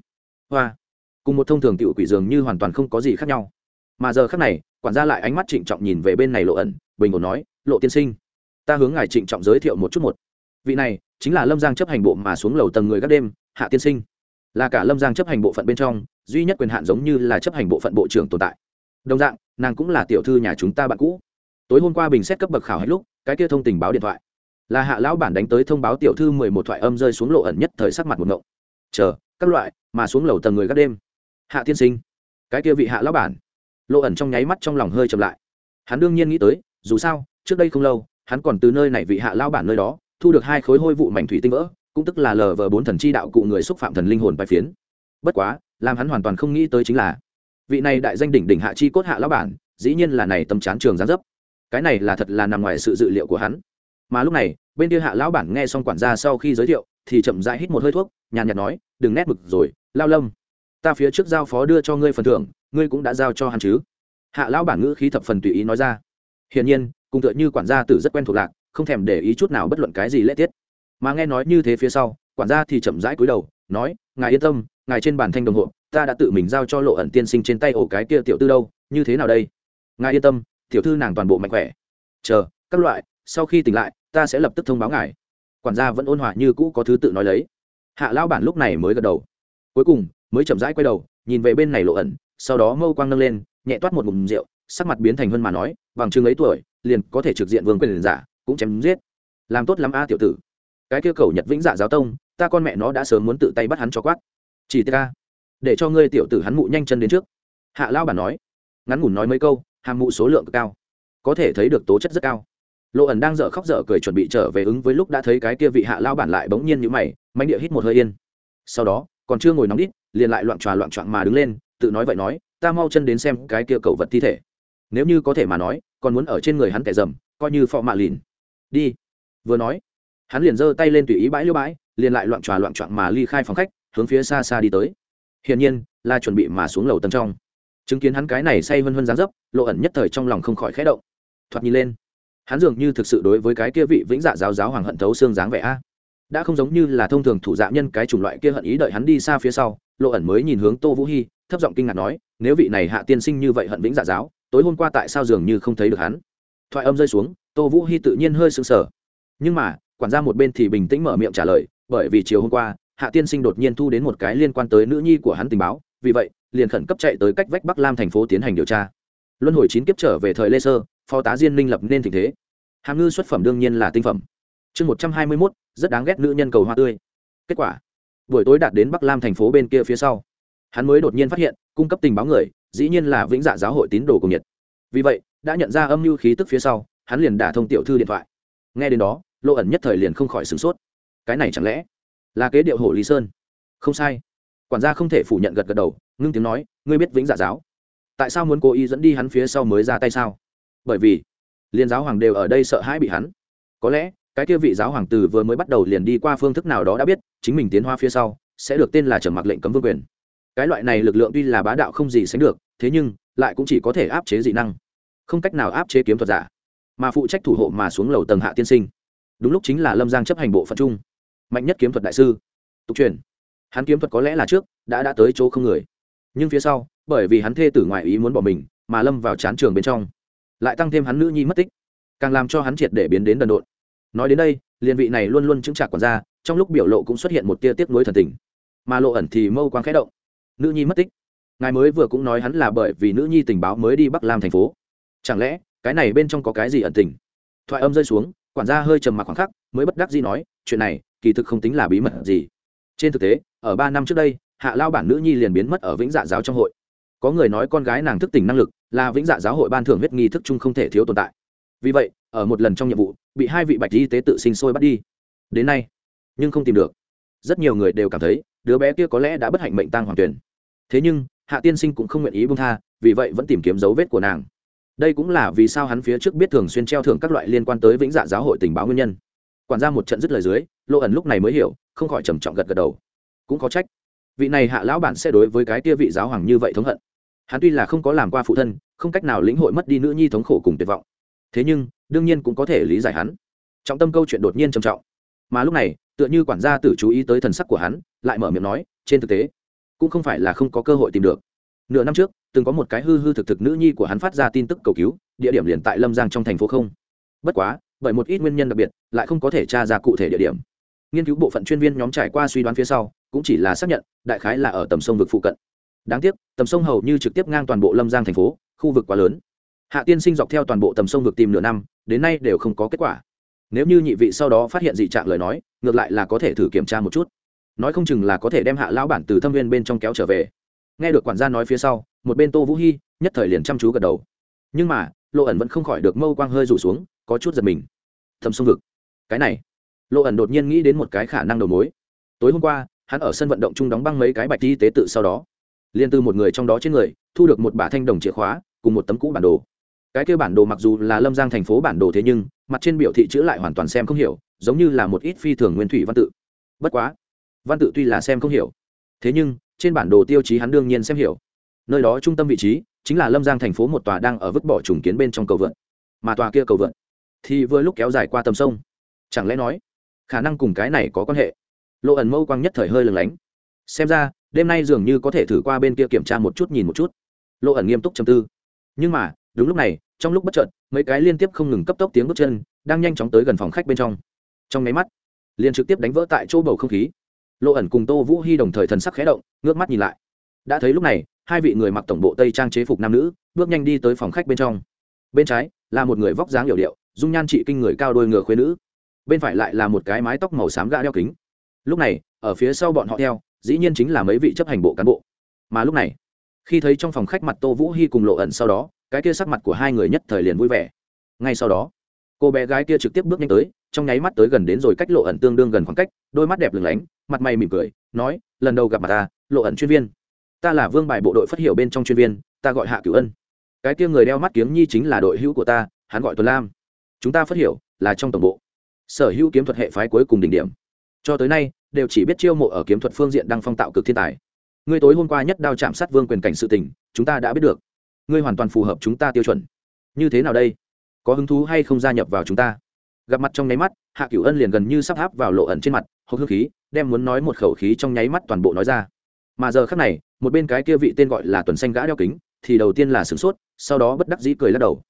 Hoa. Cùng một thông thường tiểu quỷ dường như hoàn toàn không có gì khác nhau. Mà giờ khác này, quản gia lại ánh mắt trịnh trọng nhìn về bên này lộ ẩn, bình ổn nói, lộ tiên sinh, ta hướng ngài trịnh trọng giới thiệu một chút một. Vị này, chính là lâm giang chấp hành bộ mà xuống lầu tầng người các đêm, hạ tiên sinh. Là cả lâm giang chấp hành bộ phận bên trong, duy nhất quyền hạn giống như là chấp hành bộ phận bộ trưởng tồn tại. Đồng dạng, nàng cũng là tiểu thư nhà chúng ta bạn cũ. Tối hôm qua bình xét cấp bậc khảo hết lúc, cái kia thông tình báo điện thoại là hạ lão bản đánh tới thông báo tiểu thư mười một thoại âm rơi xuống lộ ẩn nhất thời sắc mặt một ngộng. Chờ, các loại, mà xuống lầu tầng người các đêm. Hạ tiên sinh, cái kia vị hạ lão bản. Lộ ẩn trong nháy mắt trong lòng hơi chậm lại. Hắn đương nhiên nghĩ tới, dù sao, trước đây không lâu, hắn còn từ nơi này vị hạ lão bản nơi đó, thu được hai khối hôi vụ mảnh thủy tinh vỡ, cũng tức là lờ vờ bốn thần chi đạo cụ người xúc phạm thần linh hồn bài phiến. Bất quá, làm hắn hoàn toàn không nghĩ tới chính là, vị này đại danh đỉnh đỉnh hạ chi cốt hạ lão bản, dĩ nhiên là này tâm chán trường gián dấp. Cái này là thật là nằm ngoài sự dự liệu của hắn mà lúc này, bên kia hạ lão bản nghe xong quản gia sau khi giới thiệu, thì chậm rãi hít một hơi thuốc, nhàn nhạt nói, đừng nét mực rồi, lao lâm. Ta phía trước giao phó đưa cho ngươi phần thưởng, ngươi cũng đã giao cho hắn chứ? Hạ lão bản ngữ khí thập phần tùy ý nói ra. Hiển nhiên, cùng tựa như quản gia tử rất quen thuộc lạc, không thèm để ý chút nào bất luận cái gì lễ tiết. Mà nghe nói như thế phía sau, quản gia thì chậm rãi cúi đầu, nói, ngài yên tâm, ngài trên bàn thanh đồng hộ, ta đã tự mình giao cho lộ ẩn tiên sinh trên tay ổ cái kia tiểu tư đâu, như thế nào đây? Ngài yên tâm, tiểu thư nàng toàn bộ mạnh khỏe. Chờ, các loại, sau khi tỉnh lại ta sẽ lập tức thông báo ngài. Quản gia vẫn ôn hòa như cũ có thứ tự nói lấy. Hạ lão bản lúc này mới gật đầu. Cuối cùng, mới chậm rãi quay đầu, nhìn về bên này lộ ẩn, sau đó mâu quang nâng lên, nhẹ toát một ngụm rượu, sắc mặt biến thành hơn mà nói, bằng chừng ấy tuổi, liền có thể trực diện vương quyền giả, cũng chém giết. Làm tốt lắm a, tiểu tử. Cái kia cầu nhật vĩnh dạ giáo tông, ta con mẹ nó đã sớm muốn tự tay bắt hắn cho quát. Chỉ ta để cho ngươi tiểu tử hắn mụ nhanh chân đến trước. Hạ lao bản nói. Ngắn ngủn nói mấy câu, hàm mụ số lượng cao. Có thể thấy được tố chất rất cao lộ ẩn đang dở khóc dở cười chuẩn bị trở về ứng với lúc đã thấy cái kia vị hạ lao bản lại bỗng nhiên như mày manh địa hít một hơi yên. Sau đó, còn chưa ngồi nóng đít, liền lại loạn tròa loạn trọn mà đứng lên, tự nói vậy nói, ta mau chân đến xem cái kia cầu vật thi thể. Nếu như có thể mà nói, còn muốn ở trên người hắn kẻ dầm, coi như phò mạ lìn. Đi. Vừa nói, hắn liền giơ tay lên tùy ý bãi liêu bãi, liền lại loạn tròa loạn trọn mà ly khai phòng khách, hướng phía xa xa đi tới. Hiển nhiên, là chuẩn bị mà xuống lầu tầng trong. Chứng kiến hắn cái này say vân vân dán dấp, lộ ẩn nhất thời trong lòng không khỏi khẽ động. Thoạt nhìn lên hắn dường như thực sự đối với cái kia vị vĩnh dạ giáo giáo hoàng hận thấu xương dáng vẻ a. Đã không giống như là thông thường thủ dạ nhân cái chủng loại kia hận ý đợi hắn đi xa phía sau, lộ ẩn mới nhìn hướng tô vũ hy thấp giọng kinh ngạc nói, nếu vị này hạ tiên sinh như vậy hận vĩnh dạ giáo, tối hôm qua tại sao dường như không thấy được hắn? Thoại âm rơi xuống, tô vũ hy tự nhiên hơi sững sờ. Nhưng mà, quản gia một bên thì bình tĩnh mở miệng trả lời, bởi vì chiều hôm qua, hạ tiên sinh đột nhiên thu đến một cái liên quan tới nữ nhi của hắn tình báo, vì vậy, liền khẩn cấp chạy tới cách vách bắc lam thành phố tiến hành điều tra. Luân hồi chín kiếp trở về thời lê sơ phó tá diên minh lập nên tình thế. Hàm ngư xuất phẩm đương nhiên là tinh phẩm. Chương một trăm hai mươi mốt, rất đáng ghét nữ nhân cầu hoa tươi. Kết quả, buổi tối đạt đến bắc lam thành phố bên kia phía sau, hắn mới đột nhiên phát hiện, cung cấp tình báo người, dĩ nhiên là vĩnh dạ giáo hội tín đồ cùng nhiệt. Vì vậy, đã nhận ra âm mưu khí tức phía sau, hắn liền đả thông tiểu thư điện thoại. Nghe đến đó lộ ẩn nhất thời liền không khỏi sửng sốt. Cái này chẳng lẽ là kế điệu hồ lý sơn? Không sai. Quản gia không thể phủ nhận gật gật đầu, ngưng tiếng nói, ngươi biết vĩnh dạ giáo? Tại sao muốn cố ý dẫn đi hắn phía sau mới ra tay sao? Bởi vì liên giáo hoàng đều ở đây sợ hãi bị hắn. Có lẽ, cái kia vị giáo hoàng từ vừa mới bắt đầu liền đi qua phương thức nào đó đã biết, chính mình tiến hoa phía sau, sẽ được tên là trầm mặc lệnh cấm vương quyền. Cái loại này lực lượng tuy là bá đạo không gì sánh được, thế nhưng, lại cũng chỉ có thể áp chế dị năng. Không cách nào áp chế kiếm thuật giả, mà phụ trách thủ hộ mà xuống lầu tầng hạ tiên sinh. Đúng lúc chính là lâm giang chấp hành bộ phận chung. Mạnh nhất kiếm thuật đại sư. Tục truyền. Hắn kiếm thuật có lẽ là trước, đã đã tới chỗ không người. Nhưng phía sau, bởi vì hắn thê tử ngoại ý muốn bỏ mình, mà lâm vào chán trường bên trong lại tăng thêm hắn nữ nhi mất tích. Càng làm cho hắn triệt để biến đến đần độn. Nói đến đây liền vị này luôn luôn chứng trạc quản gia, trong lúc biểu lộ cũng xuất hiện một tia tiếc nuối thần tình. Mà lộ ẩn thì mâu quang khẽ động. Nữ nhi mất tích. Ngài mới vừa cũng nói hắn là bởi vì nữ nhi tình báo mới đi bắc lam thành phố. Chẳng lẽ cái này bên trong có cái gì ẩn tình? Thoại âm rơi xuống quản gia hơi trầm mặc khoảng khắc mới bất đắc gì nói chuyện này kỳ thực không tính là bí mật gì. Trên thực tế ở ba năm trước đây hạ lao bản nữ nhi liền biến mất ở vĩnh dạ giáo trong hội có người nói con gái nàng thức tỉnh năng lực là vĩnh dạ giáo hội ban thưởng huyết nghi thức chung không thể thiếu tồn tại. Vì vậy, ở một lần trong nhiệm vụ, bị hai vị bạch y tế tự sinh sôi bắt đi. Đến nay, nhưng không tìm được. Rất nhiều người đều cảm thấy, đứa bé kia có lẽ đã bất hạnh mệnh tang hoàng tuyển. Thế nhưng, hạ tiên sinh cũng không nguyện ý bung tha, vì vậy vẫn tìm kiếm dấu vết của nàng. Đây cũng là vì sao hắn phía trước biết thường xuyên treo thưởng các loại liên quan tới vĩnh dạ giáo hội tình báo nguyên nhân. Quản ra một trận dứt lời dưới lộ ẩn lúc này mới hiểu, không khỏi trầm trọng gật gật đầu. Cũng có trách. Vị này hạ lão bản sẽ đối với cái kia vị giáo hoàng như vậy thống hận hắn tuy là không có làm qua phụ thân, không cách nào lĩnh hội mất đi nữ nhi thống khổ cùng tuyệt vọng. Thế nhưng, đương nhiên cũng có thể lý giải hắn. Trọng tâm câu chuyện đột nhiên trầm trọng. Mà lúc này, tựa như quản gia tử chú ý tới thần sắc của hắn, lại mở miệng nói, trên thực tế, cũng không phải là không có cơ hội tìm được. Nửa năm trước, từng có một cái hư hư thực thực nữ nhi của hắn phát ra tin tức cầu cứu, địa điểm liền tại lâm giang trong thành phố không. Bất quá, bởi một ít nguyên nhân đặc biệt, lại không có thể tra ra cụ thể địa điểm. Nghiên cứu bộ phận chuyên viên nhóm trải qua suy đoán phía sau, cũng chỉ là xác nhận, đại khái là ở tầm sông vực phụ cận đáng tiếc, tầm sông hầu như trực tiếp ngang toàn bộ lâm giang thành phố, khu vực quá lớn. Hạ tiên sinh dọc theo toàn bộ tầm sông vực tìm nửa năm, đến nay đều không có kết quả. Nếu như nhị vị sau đó phát hiện dị trạng lời nói, ngược lại là có thể thử kiểm tra một chút. Nói không chừng là có thể đem hạ lão bản từ thâm viên bên trong kéo trở về. Nghe được quản gia nói phía sau, một bên tô vũ hy nhất thời liền chăm chú gật đầu. Nhưng mà, lộ ẩn vẫn không khỏi được mâu quang hơi rủ xuống, có chút giật mình. Thầm sông vực. Cái này. Lộ ẩn đột nhiên nghĩ đến một cái khả năng đầu mối. Tối hôm qua, hắn ở sân vận động chung đóng băng mấy cái bạch y tế tự sau đó liên từ một người trong đó trên người, thu được một bả thanh đồng chìa khóa, cùng một tấm cũ bản đồ. Cái kêu bản đồ mặc dù là lâm giang thành phố bản đồ thế nhưng, mặt trên biểu thị chữ lại hoàn toàn xem không hiểu, giống như là một ít phi thường nguyên thủy văn tự. Bất quá, văn tự tuy là xem không hiểu, thế nhưng, trên bản đồ tiêu chí hắn đương nhiên xem hiểu. Nơi đó trung tâm vị trí, chính là lâm giang thành phố một tòa đang ở vứt bỏ trùng kiến bên trong cầu vượt mà tòa kia cầu vượt thì vừa lúc kéo dài qua tầm sông. Chẳng lẽ nói, khả năng cùng cái này có quan hệ? Lộ ẩn mâu quang nhất thời hơi lừng lánh. Xem ra đêm nay dường như có thể thử qua bên kia kiểm tra một chút nhìn một chút. Lộ ẩn nghiêm túc chầm tư. Nhưng mà, đúng lúc này, trong lúc bất chợt, mấy cái liên tiếp không ngừng cấp tốc tiếng bước chân đang nhanh chóng tới gần phòng khách bên trong. Trong máy mắt, liền trực tiếp đánh vỡ tại chỗ bầu không khí. Lộ ẩn cùng tô vũ hy đồng thời thần sắc khé động, ngước mắt nhìn lại. Đã thấy lúc này, hai vị người mặc tổng bộ tây trang chế phục nam nữ, bước nhanh đi tới phòng khách bên trong. Bên trái, là một người vóc dáng hiệu điệu, dung nhan trị kinh người cao đôi ngựa khuyên nữ. Bên phải lại là một cái mái tóc màu xám gã đeo kính. Lúc này, ở phía sau bọn họ theo dĩ nhiên chính là mấy vị chấp hành bộ cán bộ. Mà lúc này, khi thấy trong phòng khách mặt tô vũ hy cùng lộ ẩn sau đó, cái kia sắc mặt của hai người nhất thời liền vui vẻ. Ngay sau đó, cô bé gái kia trực tiếp bước nhanh tới, trong nháy mắt tới gần đến rồi cách lộ ẩn tương đương gần khoảng cách, đôi mắt đẹp lừng lánh, mặt mày mỉm cười, nói, lần đầu gặp mặt ta, lộ ẩn chuyên viên. Ta là vương bài bộ đội phát hiểu bên trong chuyên viên, ta gọi hạ cửu ân. Cái kia người đeo mắt kiếm nhi chính là đội hữu của ta, hắn gọi tuấn lam. Chúng ta phát hiểu là trong tổng bộ. Sở hữu kiếm thuật hệ phái cuối cùng đỉnh điểm. Cho tới nay đều chỉ biết chiêu mộ ở kiếm thuật phương diện đang phong tạo cực thiên tài. Ngươi tối hôm qua nhất đao chạm sát vương quyền cảnh sự tình, chúng ta đã biết được. Ngươi hoàn toàn phù hợp chúng ta tiêu chuẩn. Như thế nào đây? Có hứng thú hay không gia nhập vào chúng ta? Gặp mặt trong nháy mắt, hạ cửu ân liền gần như sắp áp vào lộ ẩn trên mặt hộp hương khí, đem muốn nói một khẩu khí trong nháy mắt toàn bộ nói ra. Mà giờ khác này, một bên cái kia vị tên gọi là tuần xanh gã đeo kính, thì đầu tiên là sửng sốt, sau đó bất đắc dĩ cười lắc đầu.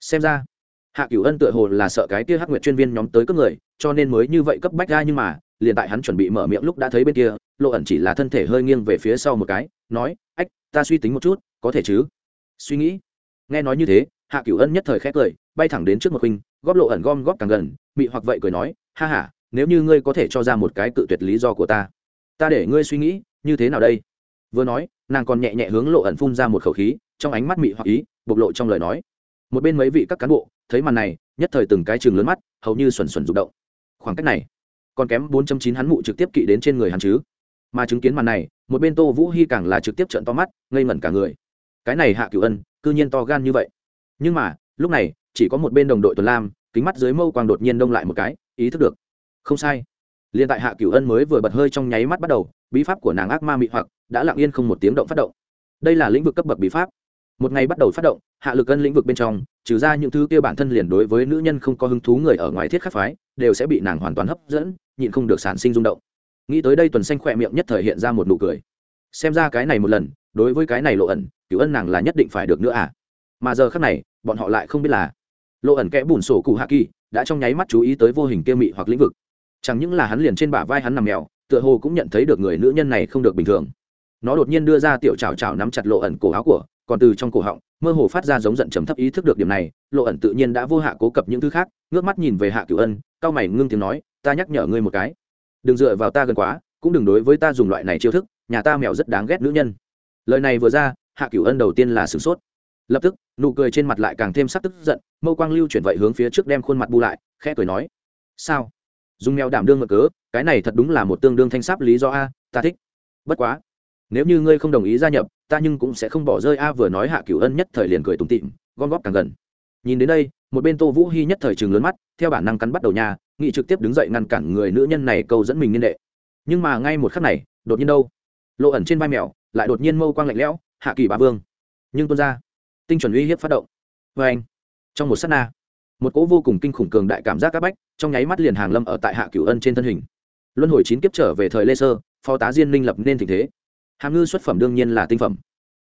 Xem ra, hạ cửu ân tựa hồ là sợ cái kia hắc nguyệt chuyên viên nhóm tới cướp người, cho nên mới như vậy cấp bách ra nhưng mà liền tại hắn chuẩn bị mở miệng lúc đã thấy bên kia, lộ ẩn chỉ là thân thể hơi nghiêng về phía sau một cái, nói, ách, ta suy tính một chút, có thể chứ? Suy nghĩ. Nghe nói như thế, hạ cửu ân nhất thời khét cười, bay thẳng đến trước một huynh, góp lộ ẩn gom góp càng gần, mị hoặc vậy cười nói, ha ha, nếu như ngươi có thể cho ra một cái cự tuyệt lý do của ta ta để ngươi suy nghĩ, như thế nào đây? Vừa nói, nàng còn nhẹ nhẹ hướng lộ ẩn phun ra một khẩu khí, trong ánh mắt mị hoặc ý, bộc lộ trong lời nói. Một bên mấy vị các cán bộ, thấy màn này, nhất thời từng cái trường lớn mắt, hầu như xuẩn xuẩn rụng động. Khoảng cách này còn kém 4.9 hắn mụ trực tiếp kỵ đến trên người hắn chứ. Mà chứng kiến màn này, một bên tô vũ hy càng là trực tiếp trợn to mắt, ngây ngẩn cả người. Cái này hạ cửu ân, cư nhiên to gan như vậy. Nhưng mà, lúc này, chỉ có một bên đồng đội tuần lam, kính mắt dưới mâu quang đột nhiên đông lại một cái, ý thức được. Không sai. Liền tại hạ cửu ân mới vừa bật hơi trong nháy mắt bắt đầu, bí pháp của nàng ác ma mị hoặc, đã lặng yên không một tiếng động phát động. Đây là lĩnh vực cấp bậc bí pháp một ngày bắt đầu phát động, hạ lực cân lĩnh vực bên trong, trừ ra những thứ kia bản thân liền đối với nữ nhân không có hứng thú người ở ngoài thiết khắc phái, đều sẽ bị nàng hoàn toàn hấp dẫn, nhịn không được sản sinh rung động. Nghĩ tới đây tuần xanh khỏe miệng nhất thời hiện ra một nụ cười. Xem ra cái này một lần, đối với cái này lộ ẩn cứu ân nàng là nhất định phải được nữa à? Mà giờ khác này, bọn họ lại không biết là lộ ẩn kẽ bùn sổ cụ hạ kỳ đã trong nháy mắt chú ý tới vô hình kia mị hoặc lĩnh vực. Chẳng những là hắn liền trên bả vai hắn nằm mèo, tựa hồ cũng nhận thấy được người nữ nhân này không được bình thường. Nó đột nhiên đưa ra tiểu trào trào nắm chặt lộ ẩn cổ áo của còn từ trong cổ họng, mơ hồ phát ra giống giận trầm thấp ý thức được điểm này, lộ ẩn tự nhiên đã vô hạ cố cập những thứ khác, ngước mắt nhìn về hạ cửu ân, cao mày ngưng tiếng nói, ta nhắc nhở ngươi một cái, đừng dựa vào ta gần quá, cũng đừng đối với ta dùng loại này chiêu thức, nhà ta mèo rất đáng ghét nữ nhân. Lời này vừa ra, hạ cửu ân đầu tiên là sửng sốt. Lập tức, nụ cười trên mặt lại càng thêm sắc tức giận, mâu quang lưu chuyển vậy hướng phía trước đem khuôn mặt bu lại, khẽ cười nói, sao? Dùng mèo đảm đương mở cớ, cái này thật đúng là một tương đương thanh sáp lý do a, ta thích. Bất quá, nếu như ngươi không đồng ý gia nhập ta nhưng cũng sẽ không bỏ rơi a vừa nói hạ cửu ân nhất thời liền cười tủm tịm gom góp càng gần. Nhìn đến đây, một bên tô vũ hy nhất thời chừng lớn mắt, theo bản năng cắn bắt đầu nhà, nghị trực tiếp đứng dậy ngăn cản người nữ nhân này câu dẫn mình niên đệ. Nhưng mà ngay một khắc này, đột nhiên đâu? Lộ ẩn trên vai mèo, lại đột nhiên mâu quang lạnh lẽo, hạ kỳ bà vương. Nhưng tuôn ra, tinh chuẩn uy hiếp phát động. Vê anh, trong một s á t na, một cỗ vô cùng kinh khủng cường đại cảm giác áp bách, trong nháy mắt liền hàng lâm ở tại hạ cửu ân trên thân hình. Luân hồi chín kiếp trở về thời lê sơ, phó tá diên minh lập nên tình thế hàm ngư xuất phẩm đương nhiên là tinh phẩm.